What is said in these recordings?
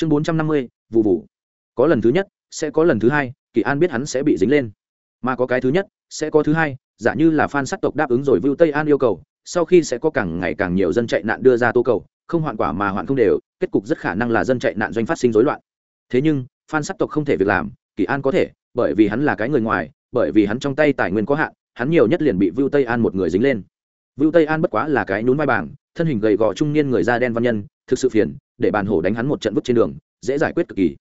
chương bốn trăm năm mươi, vụ vụ. Có lần thứ nhất, sẽ có lần thứ hai, kỳ an biết hắn sẽ bị dính lên. Mà có cái thứ nhất, sẽ có thứ hai, giả như là phan sắc tộc đáp ứng rồi vưu tây an yêu cầu, sau khi sẽ có càng ngày càng nhiều dân chạy nạn đưa ra tô cầu, không hoạn quả mà hoạn không đều, kết cục rất khả năng là dân chạy nạn doanh phát sinh rối loạn. Thế nhưng phan sắc tộc không thể việc làm, kỳ an có thể, bởi vì hắn là cái người ngoài, bởi vì hắn trong tay tài nguyên có hạn, hắn nhiều nhất liền bị vưu tây an một người dính lên. Vưu tây an bất quá là cái nhún vai bảng, thân hình gầy gò trung niên người da đen văn nhân thực sự phiền, để bàn hổ đánh hắn một trận vứt trên đường, dễ giải quyết cực kỳ.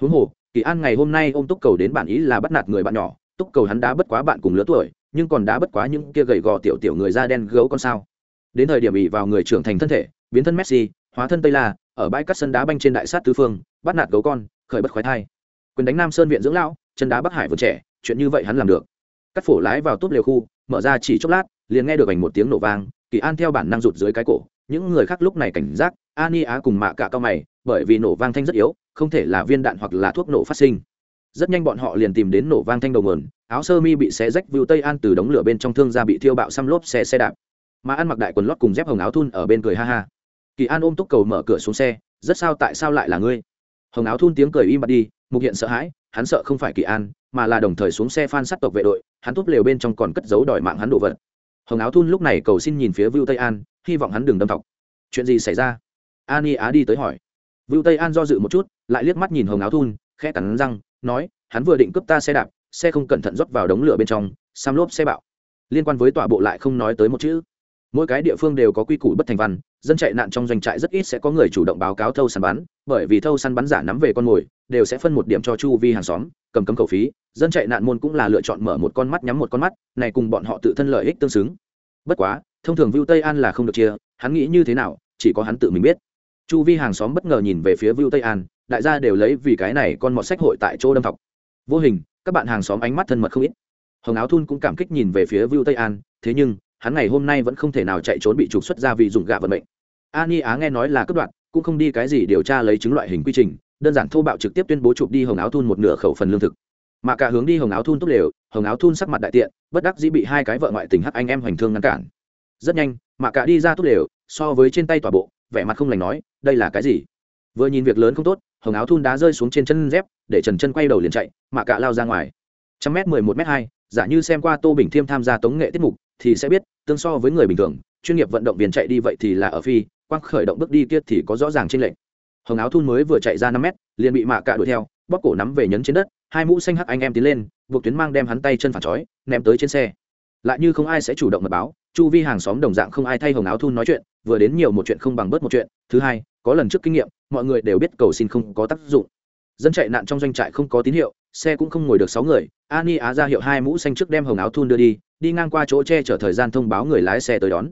Huống hồ, kỳ an ngày hôm nay ôm túc cầu đến bản ý là bắt nạt người bạn nhỏ, túc cầu hắn đã bất quá bạn cùng lứa tuổi, nhưng còn đã bất quá những kia gầy gò tiểu tiểu người da đen gấu con sao. Đến thời điểm ỉ vào người trưởng thành thân thể, biến thân messi, hóa thân tây la, ở bãi cắt sân đá banh trên đại sát tứ phương, bắt nạt gấu con, khởi bất khoái thai. Quyền đánh nam sơn viện dưỡng lão, chân đá bắc hải vượt trẻ, chuyện như vậy hắn làm được. Cắt phổ lái vào túp liều khu, mở ra chỉ chốc lát, liền nghe được ảnh một tiếng nổ vang, kỳ an theo bản năng rụt dưới cái cổ, những người khác lúc này cảnh giác ani á cùng mạ cả cao mày, bởi vì nổ vang thanh rất yếu, không thể là viên đạn hoặc là thuốc nổ phát sinh. Rất nhanh bọn họ liền tìm đến nổ vang thanh đầu nguồn, áo sơ mi bị xé rách vưu tây an từ đống lửa bên trong thương ra bị thiêu bạo xăm lốp xe xe đạp. Mà ăn mặc đại quần lót cùng dép hồng áo thun ở bên cười ha ha. Kỳ an ôm túc cầu mở cửa xuống xe, rất sao tại sao lại là ngươi? Hồng áo thun tiếng cười im bặt đi, mục hiện sợ hãi, hắn sợ không phải kỳ an, mà là đồng thời xuống xe phan sát tộc vệ đội, hắn túp lều bên trong còn cất giấu đòi mạng hắn đồ vật. Hồng áo thun lúc này cầu xin nhìn phía vưu tây an, hy vọng hắn đừng đâm thọc. Chuyện gì xảy ra? Ani á đi tới hỏi. Vưu tây an do dự một chút, lại liếc mắt nhìn hồng áo thun, khẽ cắn răng, nói, hắn vừa định cướp ta xe đạp, xe không cẩn thận rót vào đống lửa bên trong xăm lốp xe bạo. Liên quan với tọa bộ lại không nói tới một chữ. Mỗi cái địa phương đều có quy củ bất thành văn, dân chạy nạn trong doanh trại rất ít sẽ có người chủ động báo cáo thâu săn bắn, bởi vì thâu săn bắn giả nắm về con mồi, đều sẽ phân một điểm cho chu vi hàng xóm, cầm cấm cầu phí, dân chạy nạn môn cũng là lựa chọn mở một con mắt nhắm một con mắt, này cùng bọn họ tự thân lợi ích tương xứng. Bất quá, thông thường vưu tây an là không được chia, hắn nghĩ như thế nào, chỉ có hắn tự mình biết chu vi hàng xóm bất ngờ nhìn về phía vưu tây an, đại gia đều lấy vì cái này con mọt sách hội tại chỗ đâm thọc. Vô hình, các bạn hàng xóm ánh mắt thân mật không ít. Hồng áo thun cũng cảm kích nhìn về phía vưu tây an, thế nhưng, hắn ngày hôm nay vẫn không thể nào chạy trốn bị trục xuất ra vì dùng gạ vận mệnh. Ani á nghe nói là cướp đoạn cũng không đi cái gì điều tra lấy chứng loại hình quy trình, đơn giản thô bạo trực tiếp tuyên bố chụp đi hồng áo thun một nửa khẩu phần lương thực. Mà cả hướng đi hồng áo thun tốt lều hồng áo thun sắc mặt đại tiện, bất đắc dĩ bị hai cái vợ ngoại tình hắc anh em hoành thương ngăn cản. Rất nhanh, mà cả đi ra tốt lều so với trên tay tòa bộ vẻ mặt không lành nói, đây là cái gì? Vừa nhìn việc lớn không tốt, hồng áo thun đá rơi xuống trên chân dép, để trần chân quay đầu liền chạy, mà cạ lao ra ngoài. Trăm m mười một m hai, giả như xem qua tô bình thiêm tham gia tống nghệ tiết mục, thì sẽ biết, tương so với người bình thường, chuyên nghiệp vận động viên chạy đi vậy thì là ở phi, quang khởi động bước đi kia thì có rõ ràng trên lệnh hồng áo thun mới vừa chạy ra năm mét, liền bị mạ cạ đuổi theo bóc cổ nắm về nhấn trên đất, hai mũ xanh hắc anh em tiến lên, buộc tuyến mang đem hắn tay chân phản chói, ném tới trên xe. Lại như không ai sẽ chủ động mật báo, chu vi hàng xóm đồng dạng không ai thay hồng áo thun nói chuyện vừa đến nhiều một chuyện không bằng bớt một chuyện. Thứ hai, có lần trước kinh nghiệm, mọi người đều biết cầu xin không có tác dụng. Dân chạy nạn trong doanh trại không có tín hiệu, xe cũng không ngồi được sáu người. Ani á ra hiệu hai mũ xanh trước đem hồng áo thun đưa đi đi ngang qua chỗ che chở thời gian thông báo người lái xe tới đón.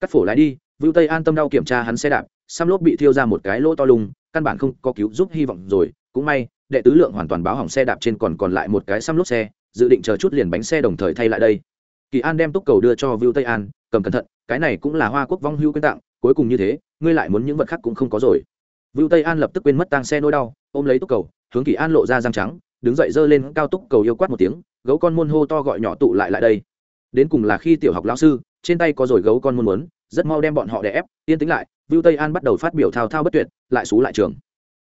Cắt phổ lái đi, vưu tây an tâm đau kiểm tra hắn xe đạp, xăm lốp bị thiêu ra một cái lỗ to lùng, căn bản không có cứu giúp hy vọng rồi. Cũng may, đệ tứ lượng hoàn toàn báo hỏng xe đạp trên còn còn lại một cái xăm lốp xe, dự định chờ chút liền bánh xe đồng thời thay lại đây. Kỳ an đem túc cầu đưa cho vưu tây an, cầm cẩn thận cái này cũng là hoa quốc vong hưu quyên tặng, cuối cùng như thế, ngươi lại muốn những vật khác cũng không có rồi. Vưu tây an lập tức quên mất tang xe nỗi đau, ôm lấy túc cầu, hướng kỳ an lộ ra răng trắng, đứng dậy giơ lên cao túc cầu yêu quát một tiếng, gấu con môn hô to gọi nhỏ tụ lại lại đây. Đến cùng là khi tiểu học lão sư, trên tay có rồi gấu con môn muốn, rất mau đem bọn họ đè ép, yên tĩnh lại, vưu tây an bắt đầu phát biểu thao thao bất tuyệt, lại xú lại trường.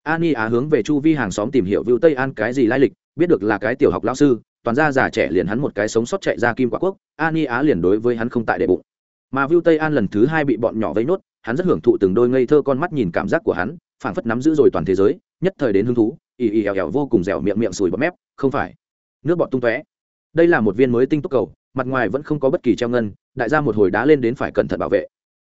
An y á hướng về chu vi hàng xóm tìm hiểu vưu tây an cái gì lai lịch, biết được là cái tiểu học lão sư, toàn gia già trẻ liền hắn một cái sống sót chạy ra kim quả quốc an y á liền đối với hắn không tại đệ bụng mà Vu tây an lần thứ hai bị bọn nhỏ vây nốt, hắn rất hưởng thụ từng đôi ngây thơ con mắt nhìn cảm giác của hắn, phảng phất nắm giữ rồi toàn thế giới, nhất thời đến hứng thú, ì ì eo eo vô cùng dẻo miệng miệng sùi bọt mép, không phải, nước bọt tung tóe. Đây là một viên mới tinh túc cầu, mặt ngoài vẫn không có bất kỳ treo ngân, đại gia một hồi đá lên đến phải cẩn thận bảo vệ.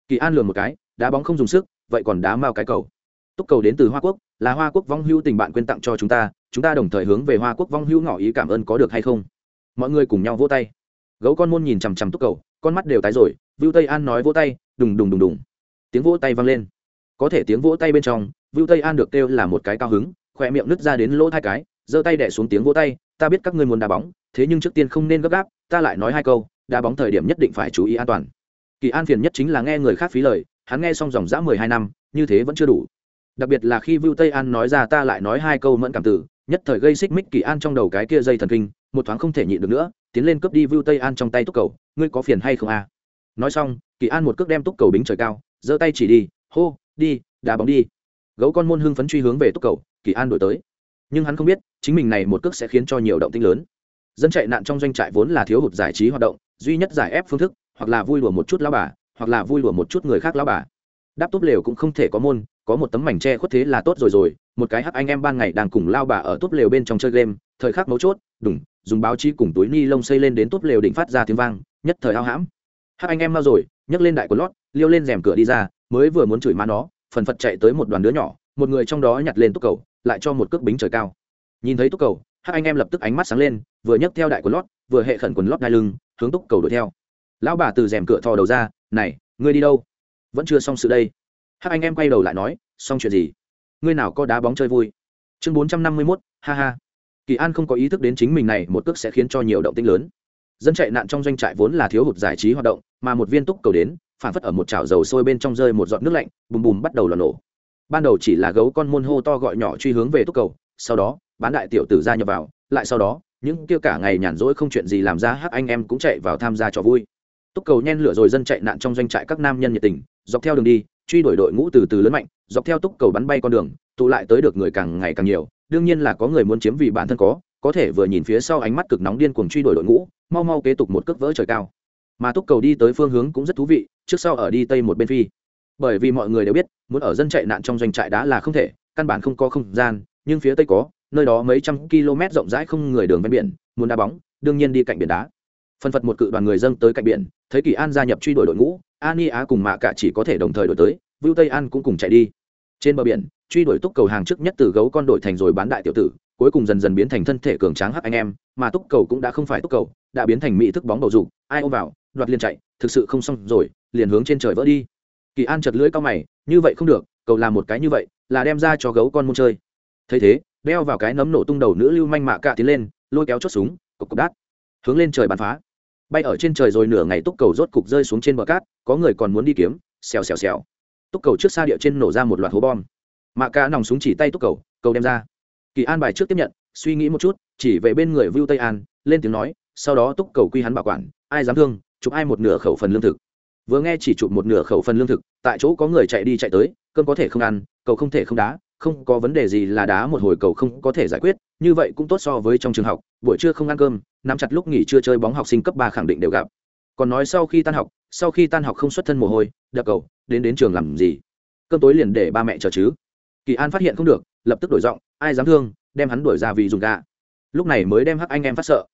Kỳ an lườm một cái, đá bóng không dùng sức, vậy còn đá mao cái cầu. Túc cầu đến từ hoa quốc, là hoa quốc vong hưu tình bạn quyên tặng cho chúng ta chúng ta đồng thời hướng về hoa quốc vong hưu ngỏ ý cảm ơn có được hay không? Mọi người cùng nhau vỗ tay. Gấu con môn nhìn chằm chằm túc cầu, con mắt đều tái rồi vưu tây an nói vỗ tay, đùng đùng đùng đùng. Tiếng vỗ tay vang lên. Có thể tiếng vỗ tay bên trong, vưu tây an được kêu là một cái cao hứng, khỏe miệng nứt ra đến lỗ hai cái, giơ tay đẻ xuống tiếng vỗ tay, ta biết các ngươi muốn đá bóng, thế nhưng trước tiên không nên gấp gáp, ta lại nói hai câu, đá bóng thời điểm nhất định phải chú ý an toàn. Kỳ an phiền nhất chính là nghe người khác phí lời, hắn nghe xong dòng dã mười hai năm, như thế vẫn chưa đủ. Đặc biệt là khi vưu tây an nói ra ta lại nói hai câu mẫn cảm tử nhất thời gây xích mích kỳ an trong đầu cái kia dây thần kinh, một thoáng không thể nhịn được nữa, tiến lên cướp đi vưu tây an trong tay túc cầu, ngươi có phiền hay không a? à? Nói xong, kỳ an một cước đem túc cầu bính trời cao, giơ tay chỉ đi, hô, đi, đá bóng đi. Gấu con môn hưng phấn truy hướng về túc cầu, kỳ an đổi tới. Nhưng hắn không biết, chính mình này một cước sẽ khiến cho nhiều động tinh lớn. Dân chạy nạn trong doanh trại vốn là thiếu hụt giải trí hoạt động, duy nhất giải ép phương thức, hoặc là vui lùa một chút lao bà, hoặc là vui lùa một chút người khác lao bà. Đáp túp lều cũng không thể có môn, có một tấm mảnh tre khuất thế là tốt rồi rồi, một cái hắc anh em ban ngày đang cùng lao bà ở túp lều bên trong chơi game, thời khắc mấu chốt, đùng, dùng báo chí cùng túi ni lông xây lên đến túp lều đỉnh phát ra tiếng vang, nhất thời ao hãm hát anh em mau rồi, nhấc lên đại quần lót, liêu lên rèm cửa đi ra, mới vừa muốn chửi má nó, phần phật chạy tới một đoàn đứa nhỏ, một người trong đó nhặt lên túc cầu, lại cho một cước bính trời cao. Nhìn thấy túc cầu hát anh em lập tức ánh mắt sáng lên, vừa nhấc theo đại quần lót, vừa hệ khẩn quần lót đai lưng, hướng túc cầu đuổi theo. Lão bà từ rèm cửa thò đầu ra, này, ngươi đi đâu? Vẫn chưa xong sự đây. Hát anh em quay đầu lại nói, xong chuyện gì? Ngươi nào có đá bóng chơi vui? Chương bốn trăm năm mươi mốt, ha ha. Kỳ an không có ý thức đến chính mình này, một cước sẽ khiến cho nhiều động tĩnh lớn. Dân chạy nạn trong doanh trại vốn là thiếu hụt giải trí hoạt động mà một viên túc cầu đến, phản phất ở một chảo dầu sôi bên trong rơi một giọt nước lạnh, bùm bùm bắt đầu lò nổ. Ban đầu chỉ là gấu con môn hô to gọi nhỏ truy hướng về túc cầu, sau đó, bán đại tiểu tử ra nhập vào, lại sau đó, những kia cả ngày nhàn rỗi không chuyện gì làm ra hắc anh em cũng chạy vào tham gia trò vui. Túc cầu nhen lửa rồi dân chạy nạn trong doanh trại các nam nhân nhiệt tình, dọc theo đường đi, truy đuổi đội ngũ từ từ lớn mạnh, dọc theo túc cầu bắn bay con đường, tụ lại tới được người càng ngày càng nhiều. Đương nhiên là có người muốn chiếm vì bản thân có có thể vừa nhìn phía sau ánh mắt cực nóng điên cuồng truy đuổi đội ngũ, mau mau kế tục một cước vỡ trời cao mà túc cầu đi tới phương hướng cũng rất thú vị, trước sau ở đi tây một bên phi. Bởi vì mọi người đều biết, muốn ở dân chạy nạn trong doanh trại đá là không thể, căn bản không có không gian, nhưng phía tây có, nơi đó mấy trăm km rộng rãi không người đường ven biển, muốn đá bóng, đương nhiên đi cạnh biển đá. Phân phật một cự đoàn người dân tới cạnh biển, thấy kỳ an gia nhập truy đuổi đội ngũ an y á cùng mạ cả chỉ có thể đồng thời đổi tới, vưu tây an cũng cùng chạy đi. Trên bờ biển, truy đuổi túc cầu hàng trước nhất từ gấu con đội thành rồi bán đại tiểu tử cuối cùng dần dần biến thành thân thể cường tráng hắc anh em, mà túc cầu cũng đã không phải túc cầu, đã biến thành mỹ thức bóng bầu dục, ai ôm vào, đoạt liền chạy, thực sự không xong rồi, liền hướng trên trời vỡ đi. Kỳ an chật lưỡi cao mày, như vậy không được, cầu làm một cái như vậy, là đem ra cho gấu con môn chơi. Thấy thế, đeo vào cái nấm nổ tung đầu nữ lưu manh mạ cạ tiến lên, lôi kéo chốt súng, cộc cộc đát, hướng lên trời bắn phá. Bay ở trên trời rồi nửa ngày túc cầu rốt cục rơi xuống trên bờ cát, có người còn muốn đi kiếm, xèo xèo xèo. Túc cầu trước xa địa trên nổ ra một loạt hố bom. Mạ cạ nòng súng chỉ tay túc cầu cầu đem ra kỳ an bài trước tiếp nhận, suy nghĩ một chút, chỉ về bên người vưu tây an, lên tiếng nói, sau đó túc cầu quy hắn bảo quản, ai dám thương, chụp ai một nửa khẩu phần lương thực. Vừa nghe chỉ chụp một nửa khẩu phần lương thực, tại chỗ có người chạy đi chạy tới, cơm có thể không ăn, cầu không thể không đá, không có vấn đề gì là đá một hồi cầu không có thể giải quyết, như vậy cũng tốt so với trong trường học, buổi trưa không ăn cơm, nắm chặt lúc nghỉ trưa chơi bóng học sinh cấp ba khẳng định đều gặp. Còn nói sau khi tan học, sau khi tan học không xuất thân mồ hôi, đập cầu, đến đến trường làm gì? Cơm tối liền để ba mẹ chờ chứ. Kỳ an phát hiện không được, lập tức đổi giọng ai dám thương, đem hắn đuổi ra vì dùng gà. Lúc này mới đem hắc anh em phát sợ.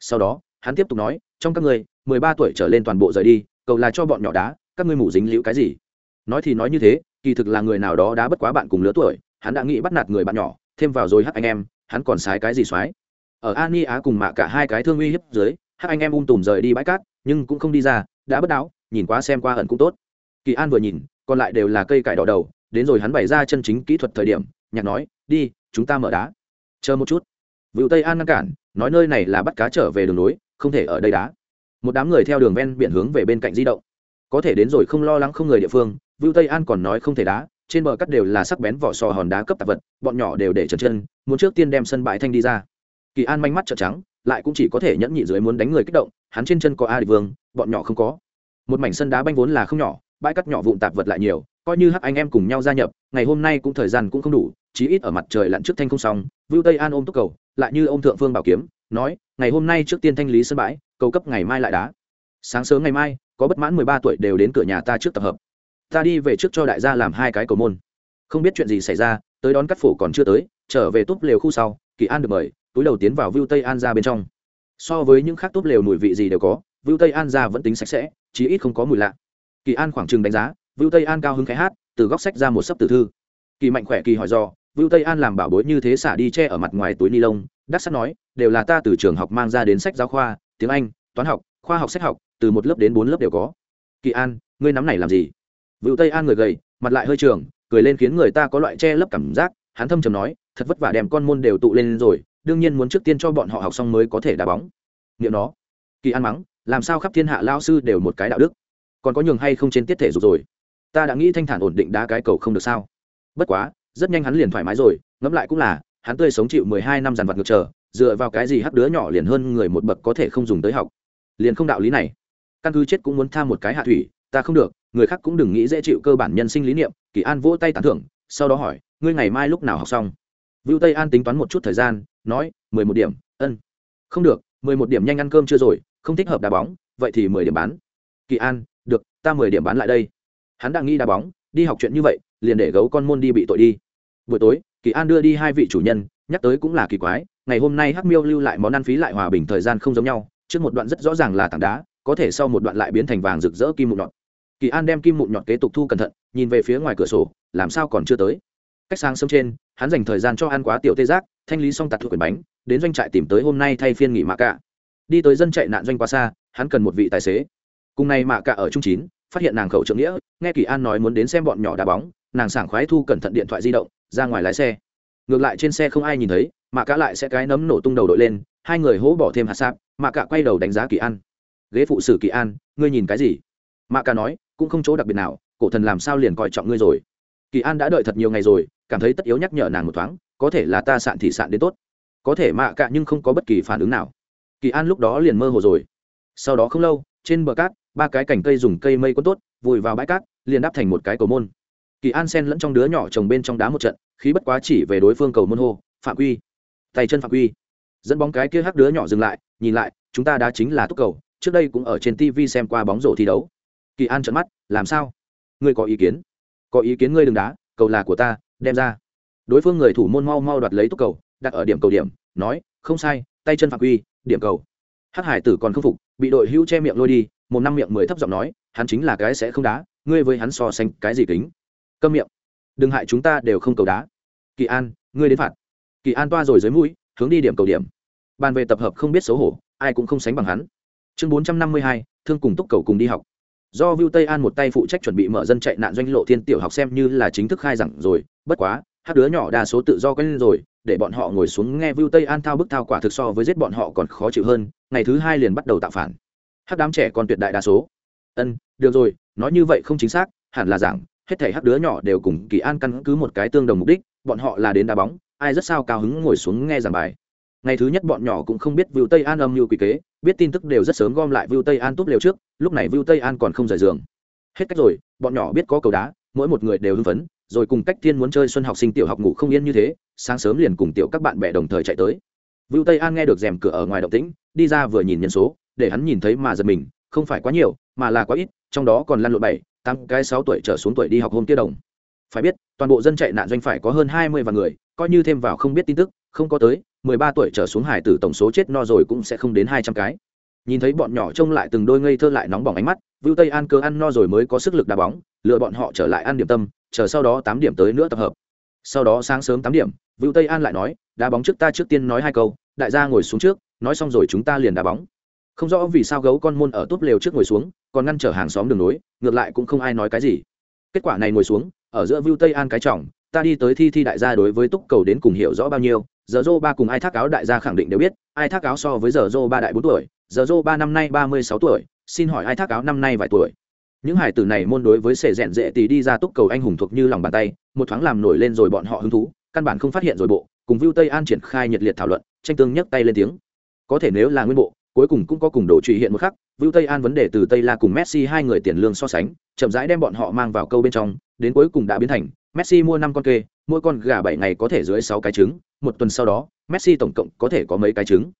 Sau đó, hắn tiếp tục nói, trong các người mười ba tuổi trở lên toàn bộ rời đi, cầu là cho bọn nhỏ đá, các ngươi mủ dính liễu cái gì? Nói thì nói như thế, kỳ thực là người nào đó đã bất quá bạn cùng lứa tuổi, hắn đã nghĩ bắt nạt người bạn nhỏ, thêm vào rồi hắc anh em, hắn còn sái cái gì xoái? Ở an ni á cùng mạ cả hai cái thương uy hiếp dưới, hắc anh em ung tùm rời đi bãi cát, nhưng cũng không đi ra, đã bất đáo nhìn qua xem qua hận cũng tốt. Kỳ an vừa nhìn, còn lại đều là cây cải đỏ đầu, đến rồi hắn bày ra chân chính kỹ thuật thời điểm, nhạc nói, đi chúng ta mở đá. Chờ một chút. Vựu tây an ngăn cản nói nơi này là bắt cá trở về đường núi, không thể ở đây đá. Một đám người theo đường ven biển hướng về bên cạnh di động. Có thể đến rồi không lo lắng không người địa phương vựu tây an còn nói không thể đá trên bờ cắt đều là sắc bén vỏ sò hòn đá cấp tạp vật bọn nhỏ đều để trần chân muốn trước tiên đem sân bãi thanh đi ra. Kỳ an manh mắt trợn trắng lại cũng chỉ có thể nhẫn nhị dưới muốn đánh người kích động hắn trên chân có a địch vương bọn nhỏ không có. Một mảnh sân đá banh vốn là không nhỏ bãi cắt nhỏ vụn tạp vật lại nhiều coi như hắc anh em cùng nhau gia nhập, ngày hôm nay cũng thời gian cũng không đủ, chí ít ở mặt trời lặn trước thanh không xong, vưu tây an ôm túc cầu, lại như ông thượng phương bảo kiếm, nói, ngày hôm nay trước tiên thanh lý sân bãi, cầu cấp ngày mai lại đá. Sáng sớm ngày mai, có bất mãn mười ba tuổi đều đến cửa nhà ta trước tập hợp. Ta đi về trước cho đại gia làm hai cái cầu môn. Không biết chuyện gì xảy ra, tới đón cắt phổ còn chưa tới, trở về túp lều khu sau, kỳ an được mời, túi đầu tiến vào vưu tây an ra bên trong. So với những khác túp lều mùi vị gì đều có, vưu tây an ra vẫn tính sạch sẽ, chí ít không có mùi lạ. Kỳ an khoảng chừng đánh giá Vưu tây an cao hứng khẽ hát, từ góc sách ra một sấp tử thư. Kỳ mạnh khỏe kỳ hỏi do Vưu tây an làm bảo bối như thế xả đi che ở mặt ngoài túi ni lông? Đắc sắt nói, đều là ta từ trường học mang ra đến sách giáo khoa, tiếng anh, toán học, khoa học, sách học, từ một lớp đến bốn lớp đều có. Kỳ an, ngươi nắm này làm gì? Vưu tây an người gầy, mặt lại hơi trường, cười lên khiến người ta có loại che lấp cảm giác, hắn thâm trầm nói, thật vất vả đem con môn đều tụ lên rồi, đương nhiên muốn trước tiên cho bọn họ học xong mới có thể đá bóng. Niệm nó. Kỳ an mắng, làm sao khắp thiên hạ lao sư đều một cái đạo đức? Còn có nhường hay không trên tiết thể dục rồi? Ta đã nghĩ thanh thản ổn định đá cái cầu không được sao? Bất quá rất nhanh hắn liền thoải mái rồi ngẫm lại cũng là hắn tươi sống chịu mười hai năm dàn vật ngược trở, dựa vào cái gì hắc đứa nhỏ liền hơn người một bậc có thể không dùng tới học? Liền không đạo lý này. Căn cứ chết cũng muốn tham một cái hạ thủy ta không được người khác cũng đừng nghĩ dễ chịu cơ bản nhân sinh lý niệm kỳ an vỗ tay tán thưởng sau đó hỏi ngươi ngày mai lúc nào học xong? Vưu tây an tính toán một chút thời gian nói mười một điểm ân. Không được mười một điểm nhanh ăn cơm chưa rồi không thích hợp đá bóng vậy thì mười điểm bán. Kỳ an được ta mười điểm bán lại đây hắn đang nghĩ đá bóng, đi học chuyện như vậy, liền để gấu con môn đi bị tội đi. Buổi tối, kỳ an đưa đi hai vị chủ nhân, nhắc tới cũng là kỳ quái, ngày hôm nay hắc miêu lưu lại món ăn phí lại hòa bình thời gian không giống nhau, trước một đoạn rất rõ ràng là tảng đá, có thể sau một đoạn lại biến thành vàng rực rỡ kim mụn nhọt. Kỳ an đem kim mụn nhọt kế tục thu cẩn thận, nhìn về phía ngoài cửa sổ, làm sao còn chưa tới. Cách sáng sớm trên, hắn dành thời gian cho ăn quá tiểu tê giác, thanh lý xong tạt thuộc quyển bánh, đến doanh trại tìm tới hôm nay thay phiên nghỉ mạ cả đi tới dân chạy nạn doanh quá xa, hắn cần một vị tài xế. Cùng nay mạ cả ở trung chín phát hiện nàng khẩu trưởng nghĩa, nghe kỳ an nói muốn đến xem bọn nhỏ đá bóng, nàng sảng khoái thu cẩn thận điện thoại di động, ra ngoài lái xe. Ngược lại trên xe không ai nhìn thấy, mà cả lại sẽ cái nấm nổ tung đầu đội lên, hai người hố bỏ thêm hạt sạp mà cả quay đầu đánh giá kỳ an. Ghế phụ sử kỳ an, ngươi nhìn cái gì? Mà cả nói, cũng không chỗ đặc biệt nào, cổ thần làm sao liền coi trọng ngươi rồi? Kỳ an đã đợi thật nhiều ngày rồi, cảm thấy tất yếu nhắc nhở nàng một thoáng, có thể là ta sạn thì sạn đến tốt. Có thể mạ cả nhưng không có bất kỳ phản ứng nào. Kỳ an lúc đó liền mơ hồ rồi sau đó không lâu, trên bờ cát, ba cái cành cây dùng cây mây quấn tốt, vùi vào bãi cát, liền đáp thành một cái cầu môn. Kỳ an sen lẫn trong đứa nhỏ chồng bên trong đá một trận, khí bất quá chỉ về đối phương cầu môn hô, phạm quy, tay chân phạm quy. Dẫn bóng cái kia hắc đứa nhỏ dừng lại, nhìn lại, chúng ta đá chính là túc cầu, trước đây cũng ở trên tv xem qua bóng rổ thi đấu. Kỳ an trợn mắt, làm sao? Ngươi có ý kiến? Có ý kiến ngươi đừng đá, cầu là của ta, đem ra. Đối phương người thủ môn mau mau đoạt lấy túc cầu, đặt ở điểm cầu điểm, nói, không sai, tay chân phạm quy, điểm cầu. Hắc hải tử còn không phục bị đội hữu che miệng lôi đi một năm miệng mười thấp giọng nói hắn chính là cái sẽ không đá ngươi với hắn so sánh cái gì kính? Câm miệng. Đừng hại chúng ta đều không cầu đá. Kỳ an ngươi đến phạt. Kỳ an toa rồi dưới mũi hướng đi điểm cầu điểm. Bàn về tập hợp không biết xấu hổ ai cũng không sánh bằng hắn. Chương bốn trăm năm mươi hai thương cùng túc cầu cùng đi học. Do vu Tây An một tay phụ trách chuẩn bị mở dân chạy nạn doanh lộ thiên tiểu học xem như là chính thức khai giảng rồi, bất quá, hát đứa nhỏ đa số tự do quen rồi, để bọn họ ngồi xuống nghe Vưu Tây An thao bức thao quả thực so với giết bọn họ còn khó chịu hơn, ngày thứ hai liền bắt đầu tạo phản. Hát đám trẻ còn tuyệt đại đa số. Ân, được rồi, nói như vậy không chính xác, hẳn là giảng, hết thảy hát đứa nhỏ đều cùng Kỳ An căn cứ một cái tương đồng mục đích, bọn họ là đến đá bóng, ai rất sao cao hứng ngồi xuống nghe giảng bài ngày thứ nhất bọn nhỏ cũng không biết Vưu Tây An âm mưu quỷ kế, biết tin tức đều rất sớm gom lại Vưu Tây An tốt liều trước, lúc này Vưu Tây An còn không rời giường. Hết cách rồi, bọn nhỏ biết có cầu đá, mỗi một người đều hưng phấn, rồi cùng cách thiên muốn chơi xuân học sinh tiểu học ngủ không yên như thế, sáng sớm liền cùng tiểu các bạn bè đồng thời chạy tới. Vưu Tây An nghe được rèm cửa ở ngoài động tĩnh, đi ra vừa nhìn nhân số, để hắn nhìn thấy mà giật mình, không phải quá nhiều, mà là quá ít, trong đó còn lăn lộn bảy, tăng cái sáu tuổi trở xuống tuổi đi học hôm kia đồng. Phải biết, toàn bộ dân chạy nạn doanh phải có hơn hai mươi vạn người, coi như thêm vào không biết tin tức, không có tới, mười ba tuổi trở xuống hải tử tổng số chết no rồi cũng sẽ không đến hai trăm cái nhìn thấy bọn nhỏ trông lại từng đôi ngây thơ lại nóng bỏng ánh mắt vưu tây an cơ ăn no rồi mới có sức lực đá bóng lựa bọn họ trở lại ăn điểm tâm chờ sau đó tám điểm tới nữa tập hợp. Sau đó sáng sớm tám điểm vũ tây an lại nói, đá bóng trước ta trước tiên nói hai câu, đại gia ngồi xuống trước, nói xong rồi chúng ta liền đá bóng. Không rõ vì sao gấu con môn ở túp lều trước ngồi xuống, còn ngăn trở hàng xóm đường nối ngược lại cũng không ai nói cái gì. Kết quả này ngồi xuống, ở giữa vưu tây an cái trọng, ta đi tới thi thi đại gia đối với túc cầu đến cùng hiểu rõ bao nhiêu, giờ dô ba cùng ai thác áo đại gia khẳng định đều biết, ai thác áo so với giờ dô ba đại bốn tuổi, giờ dô ba năm nay ba mươi sáu tuổi, xin hỏi ai thác áo năm nay vài tuổi? Những hải tử này môn đối với sệ rèn dễ tí đi ra túc cầu anh hùng thuộc như lòng bàn tay, một thoáng làm nổi lên rồi bọn họ hứng thú, căn bản không phát hiện rồi bộ, cùng Vu tây an triển khai nhiệt liệt thảo luận, tranh tương nhấc tay lên tiếng. Có thể nếu là nguyên bộ, cuối cùng cũng có cùng độ trụy hiện một khắc Vu tây an vấn đề từ tây la cùng messi hai người tiền lương so sánh, chậm rãi đem bọn họ mang vào câu bên trong, đến cuối cùng đã biến thành, messi mua năm con kê, mỗi con gà bảy ngày có thể dưới sáu cái trứng, một tuần sau đó, messi tổng cộng có thể có mấy cái trứng.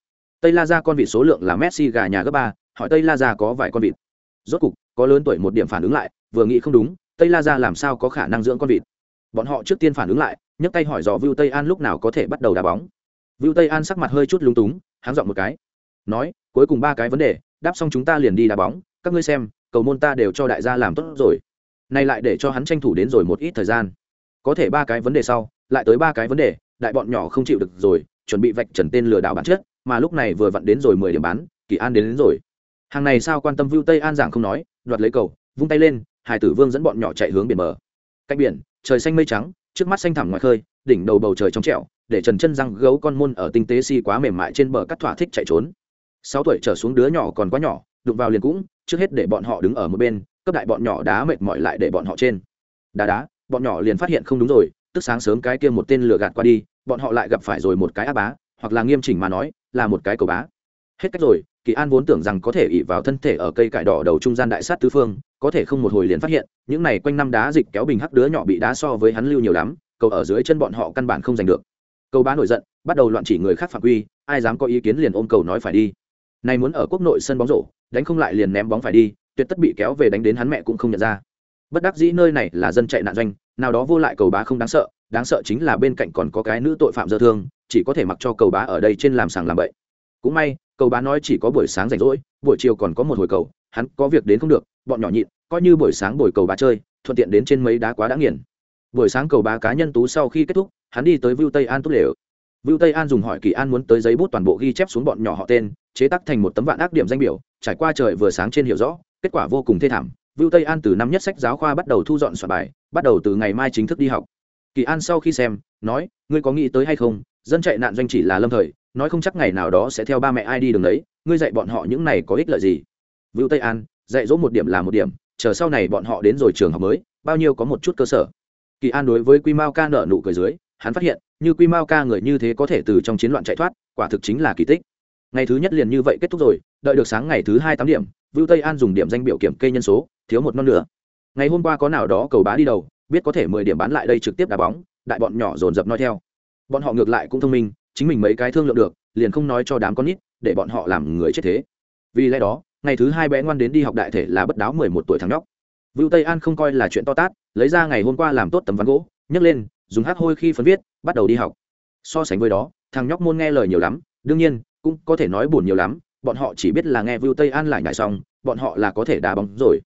Tây la ra con vịt số lượng là messi gà nhà gấp ba, hỏi tây la ra có vài con vịt. Rốt cục có lớn tuổi một điểm phản ứng lại vừa nghĩ không đúng tây la ra làm sao có khả năng dưỡng con vịt? Bọn họ trước tiên phản ứng lại nhấc tay hỏi dò vưu tây an lúc nào có thể bắt đầu đá bóng. Vưu tây an sắc mặt hơi chút lúng túng háng dọn một cái nói cuối cùng ba cái vấn đề đáp xong chúng ta liền đi đá bóng các ngươi xem cầu môn ta đều cho đại gia làm tốt rồi. Nay lại để cho hắn tranh thủ đến rồi một ít thời gian. Có thể ba cái vấn đề sau lại tới ba cái vấn đề đại bọn nhỏ không chịu được rồi chuẩn bị vạch trần tên lừa đảo bản chất mà lúc này vừa vặn đến rồi mười điểm bán kỳ an đến, đến rồi. Hàng này sao quan tâm vưu tây an giảng không nói đoạt lấy cầu, vung tay lên, hải tử vương dẫn bọn nhỏ chạy hướng biển mở. cách biển, trời xanh mây trắng, trước mắt xanh thẳm ngoài khơi, đỉnh đầu bầu trời trong trẻo, để trần chân răng gấu con môn ở tinh tế si quá mềm mại trên bờ cắt thỏa thích chạy trốn. Sáu tuổi trở xuống đứa nhỏ còn quá nhỏ, đụng vào liền cũng, trước hết để bọn họ đứng ở một bên, cấp đại bọn nhỏ đá mệt mỏi lại để bọn họ trên. Đá đá, bọn nhỏ liền phát hiện không đúng rồi, tức sáng sớm cái kia một tên lừa gạt qua đi, bọn họ lại gặp phải rồi một cái á bá, hoặc là nghiêm chỉnh mà nói, là một cái cầu bá. Hết cách rồi kỳ an vốn tưởng rằng có thể ỉ vào thân thể ở cây cải đỏ đầu trung gian đại sát tứ phương, có thể không một hồi liền phát hiện, những này quanh năm đá dịch kéo bình hắc đứa nhỏ bị đá so với hắn lưu nhiều lắm, cầu ở dưới chân bọn họ căn bản không giành được. Cầu bá nổi giận, bắt đầu loạn chỉ người khác phạm quy, ai dám có ý kiến liền ôm cầu nói phải đi. Nay muốn ở quốc nội sân bóng rổ, đánh không lại liền ném bóng phải đi, tuyệt tất bị kéo về đánh đến hắn mẹ cũng không nhận ra. Bất đắc dĩ nơi này là dân chạy nạn doanh, nào đó vô lại cầu bá không đáng sợ đáng sợ chính là bên cạnh còn có cái nữ tội phạm dơ thương, chỉ có thể mặc cho cầu bá ở đây trên làm sàng làm bậy cũng may, cầu bá nói chỉ có buổi sáng rảnh rỗi, buổi chiều còn có một hồi cầu, hắn có việc đến không được, bọn nhỏ nhịn, coi như buổi sáng buổi cầu bá chơi, thuận tiện đến trên mấy đá quá đã nghiền. Buổi sáng cầu bá cá nhân tú sau khi kết thúc, hắn đi tới vưu tây an tốt lều. Vưu tây an dùng hỏi kỳ an muốn tới giấy bút toàn bộ ghi chép xuống bọn nhỏ họ tên, chế tác thành một tấm vạn ác điểm danh biểu, trải qua trời vừa sáng trên hiểu rõ, kết quả vô cùng thê thảm. Vưu tây an từ năm nhất sách giáo khoa bắt đầu thu dọn soạn bài, bắt đầu từ ngày mai chính thức đi học. Kỳ an sau khi xem, nói, ngươi có nghĩ tới hay không dân chạy nạn doanh chỉ là lâm thời, nói không chắc ngày nào đó sẽ theo ba mẹ ai đi đường đấy, ngươi dạy bọn họ những này có ích lợi gì? Vưu tây an, dạy dỗ một điểm là một điểm, chờ sau này bọn họ đến rồi trường học mới, bao nhiêu có một chút cơ sở. Kỳ an đối với quy mao ca nợ nụ cười dưới, hắn phát hiện, như quy mao ca người như thế có thể từ trong chiến loạn chạy thoát, quả thực chính là kỳ tích. Ngày thứ nhất liền như vậy kết thúc rồi, đợi được sáng ngày thứ hai tám điểm, vưu tây an dùng điểm danh biểu kiểm kê nhân số, thiếu một non nữa ngày hôm qua có nào đó cầu bá đi đầu, biết có thể mười điểm bán lại đây trực tiếp đá bóng, đại bọn nhỏ dồn dập nói theo bọn họ ngược lại cũng thông minh, chính mình mấy cái thương lượng được, liền không nói cho đám con nít, để bọn họ làm người chết thế. Vì lẽ đó, ngày thứ hai bé ngoan đến đi học đại thể là bất đáo mười một tuổi thằng nhóc. Vưu tây an không coi là chuyện to tát, lấy ra ngày hôm qua làm tốt tấm ván gỗ, nhấc lên, dùng hát hôi khi phấn viết, bắt đầu đi học. So sánh với đó, thằng nhóc môn nghe lời nhiều lắm, đương nhiên, cũng có thể nói buồn nhiều lắm, bọn họ chỉ biết là nghe vưu tây an lại nhải xong, bọn họ là có thể đá bóng rồi.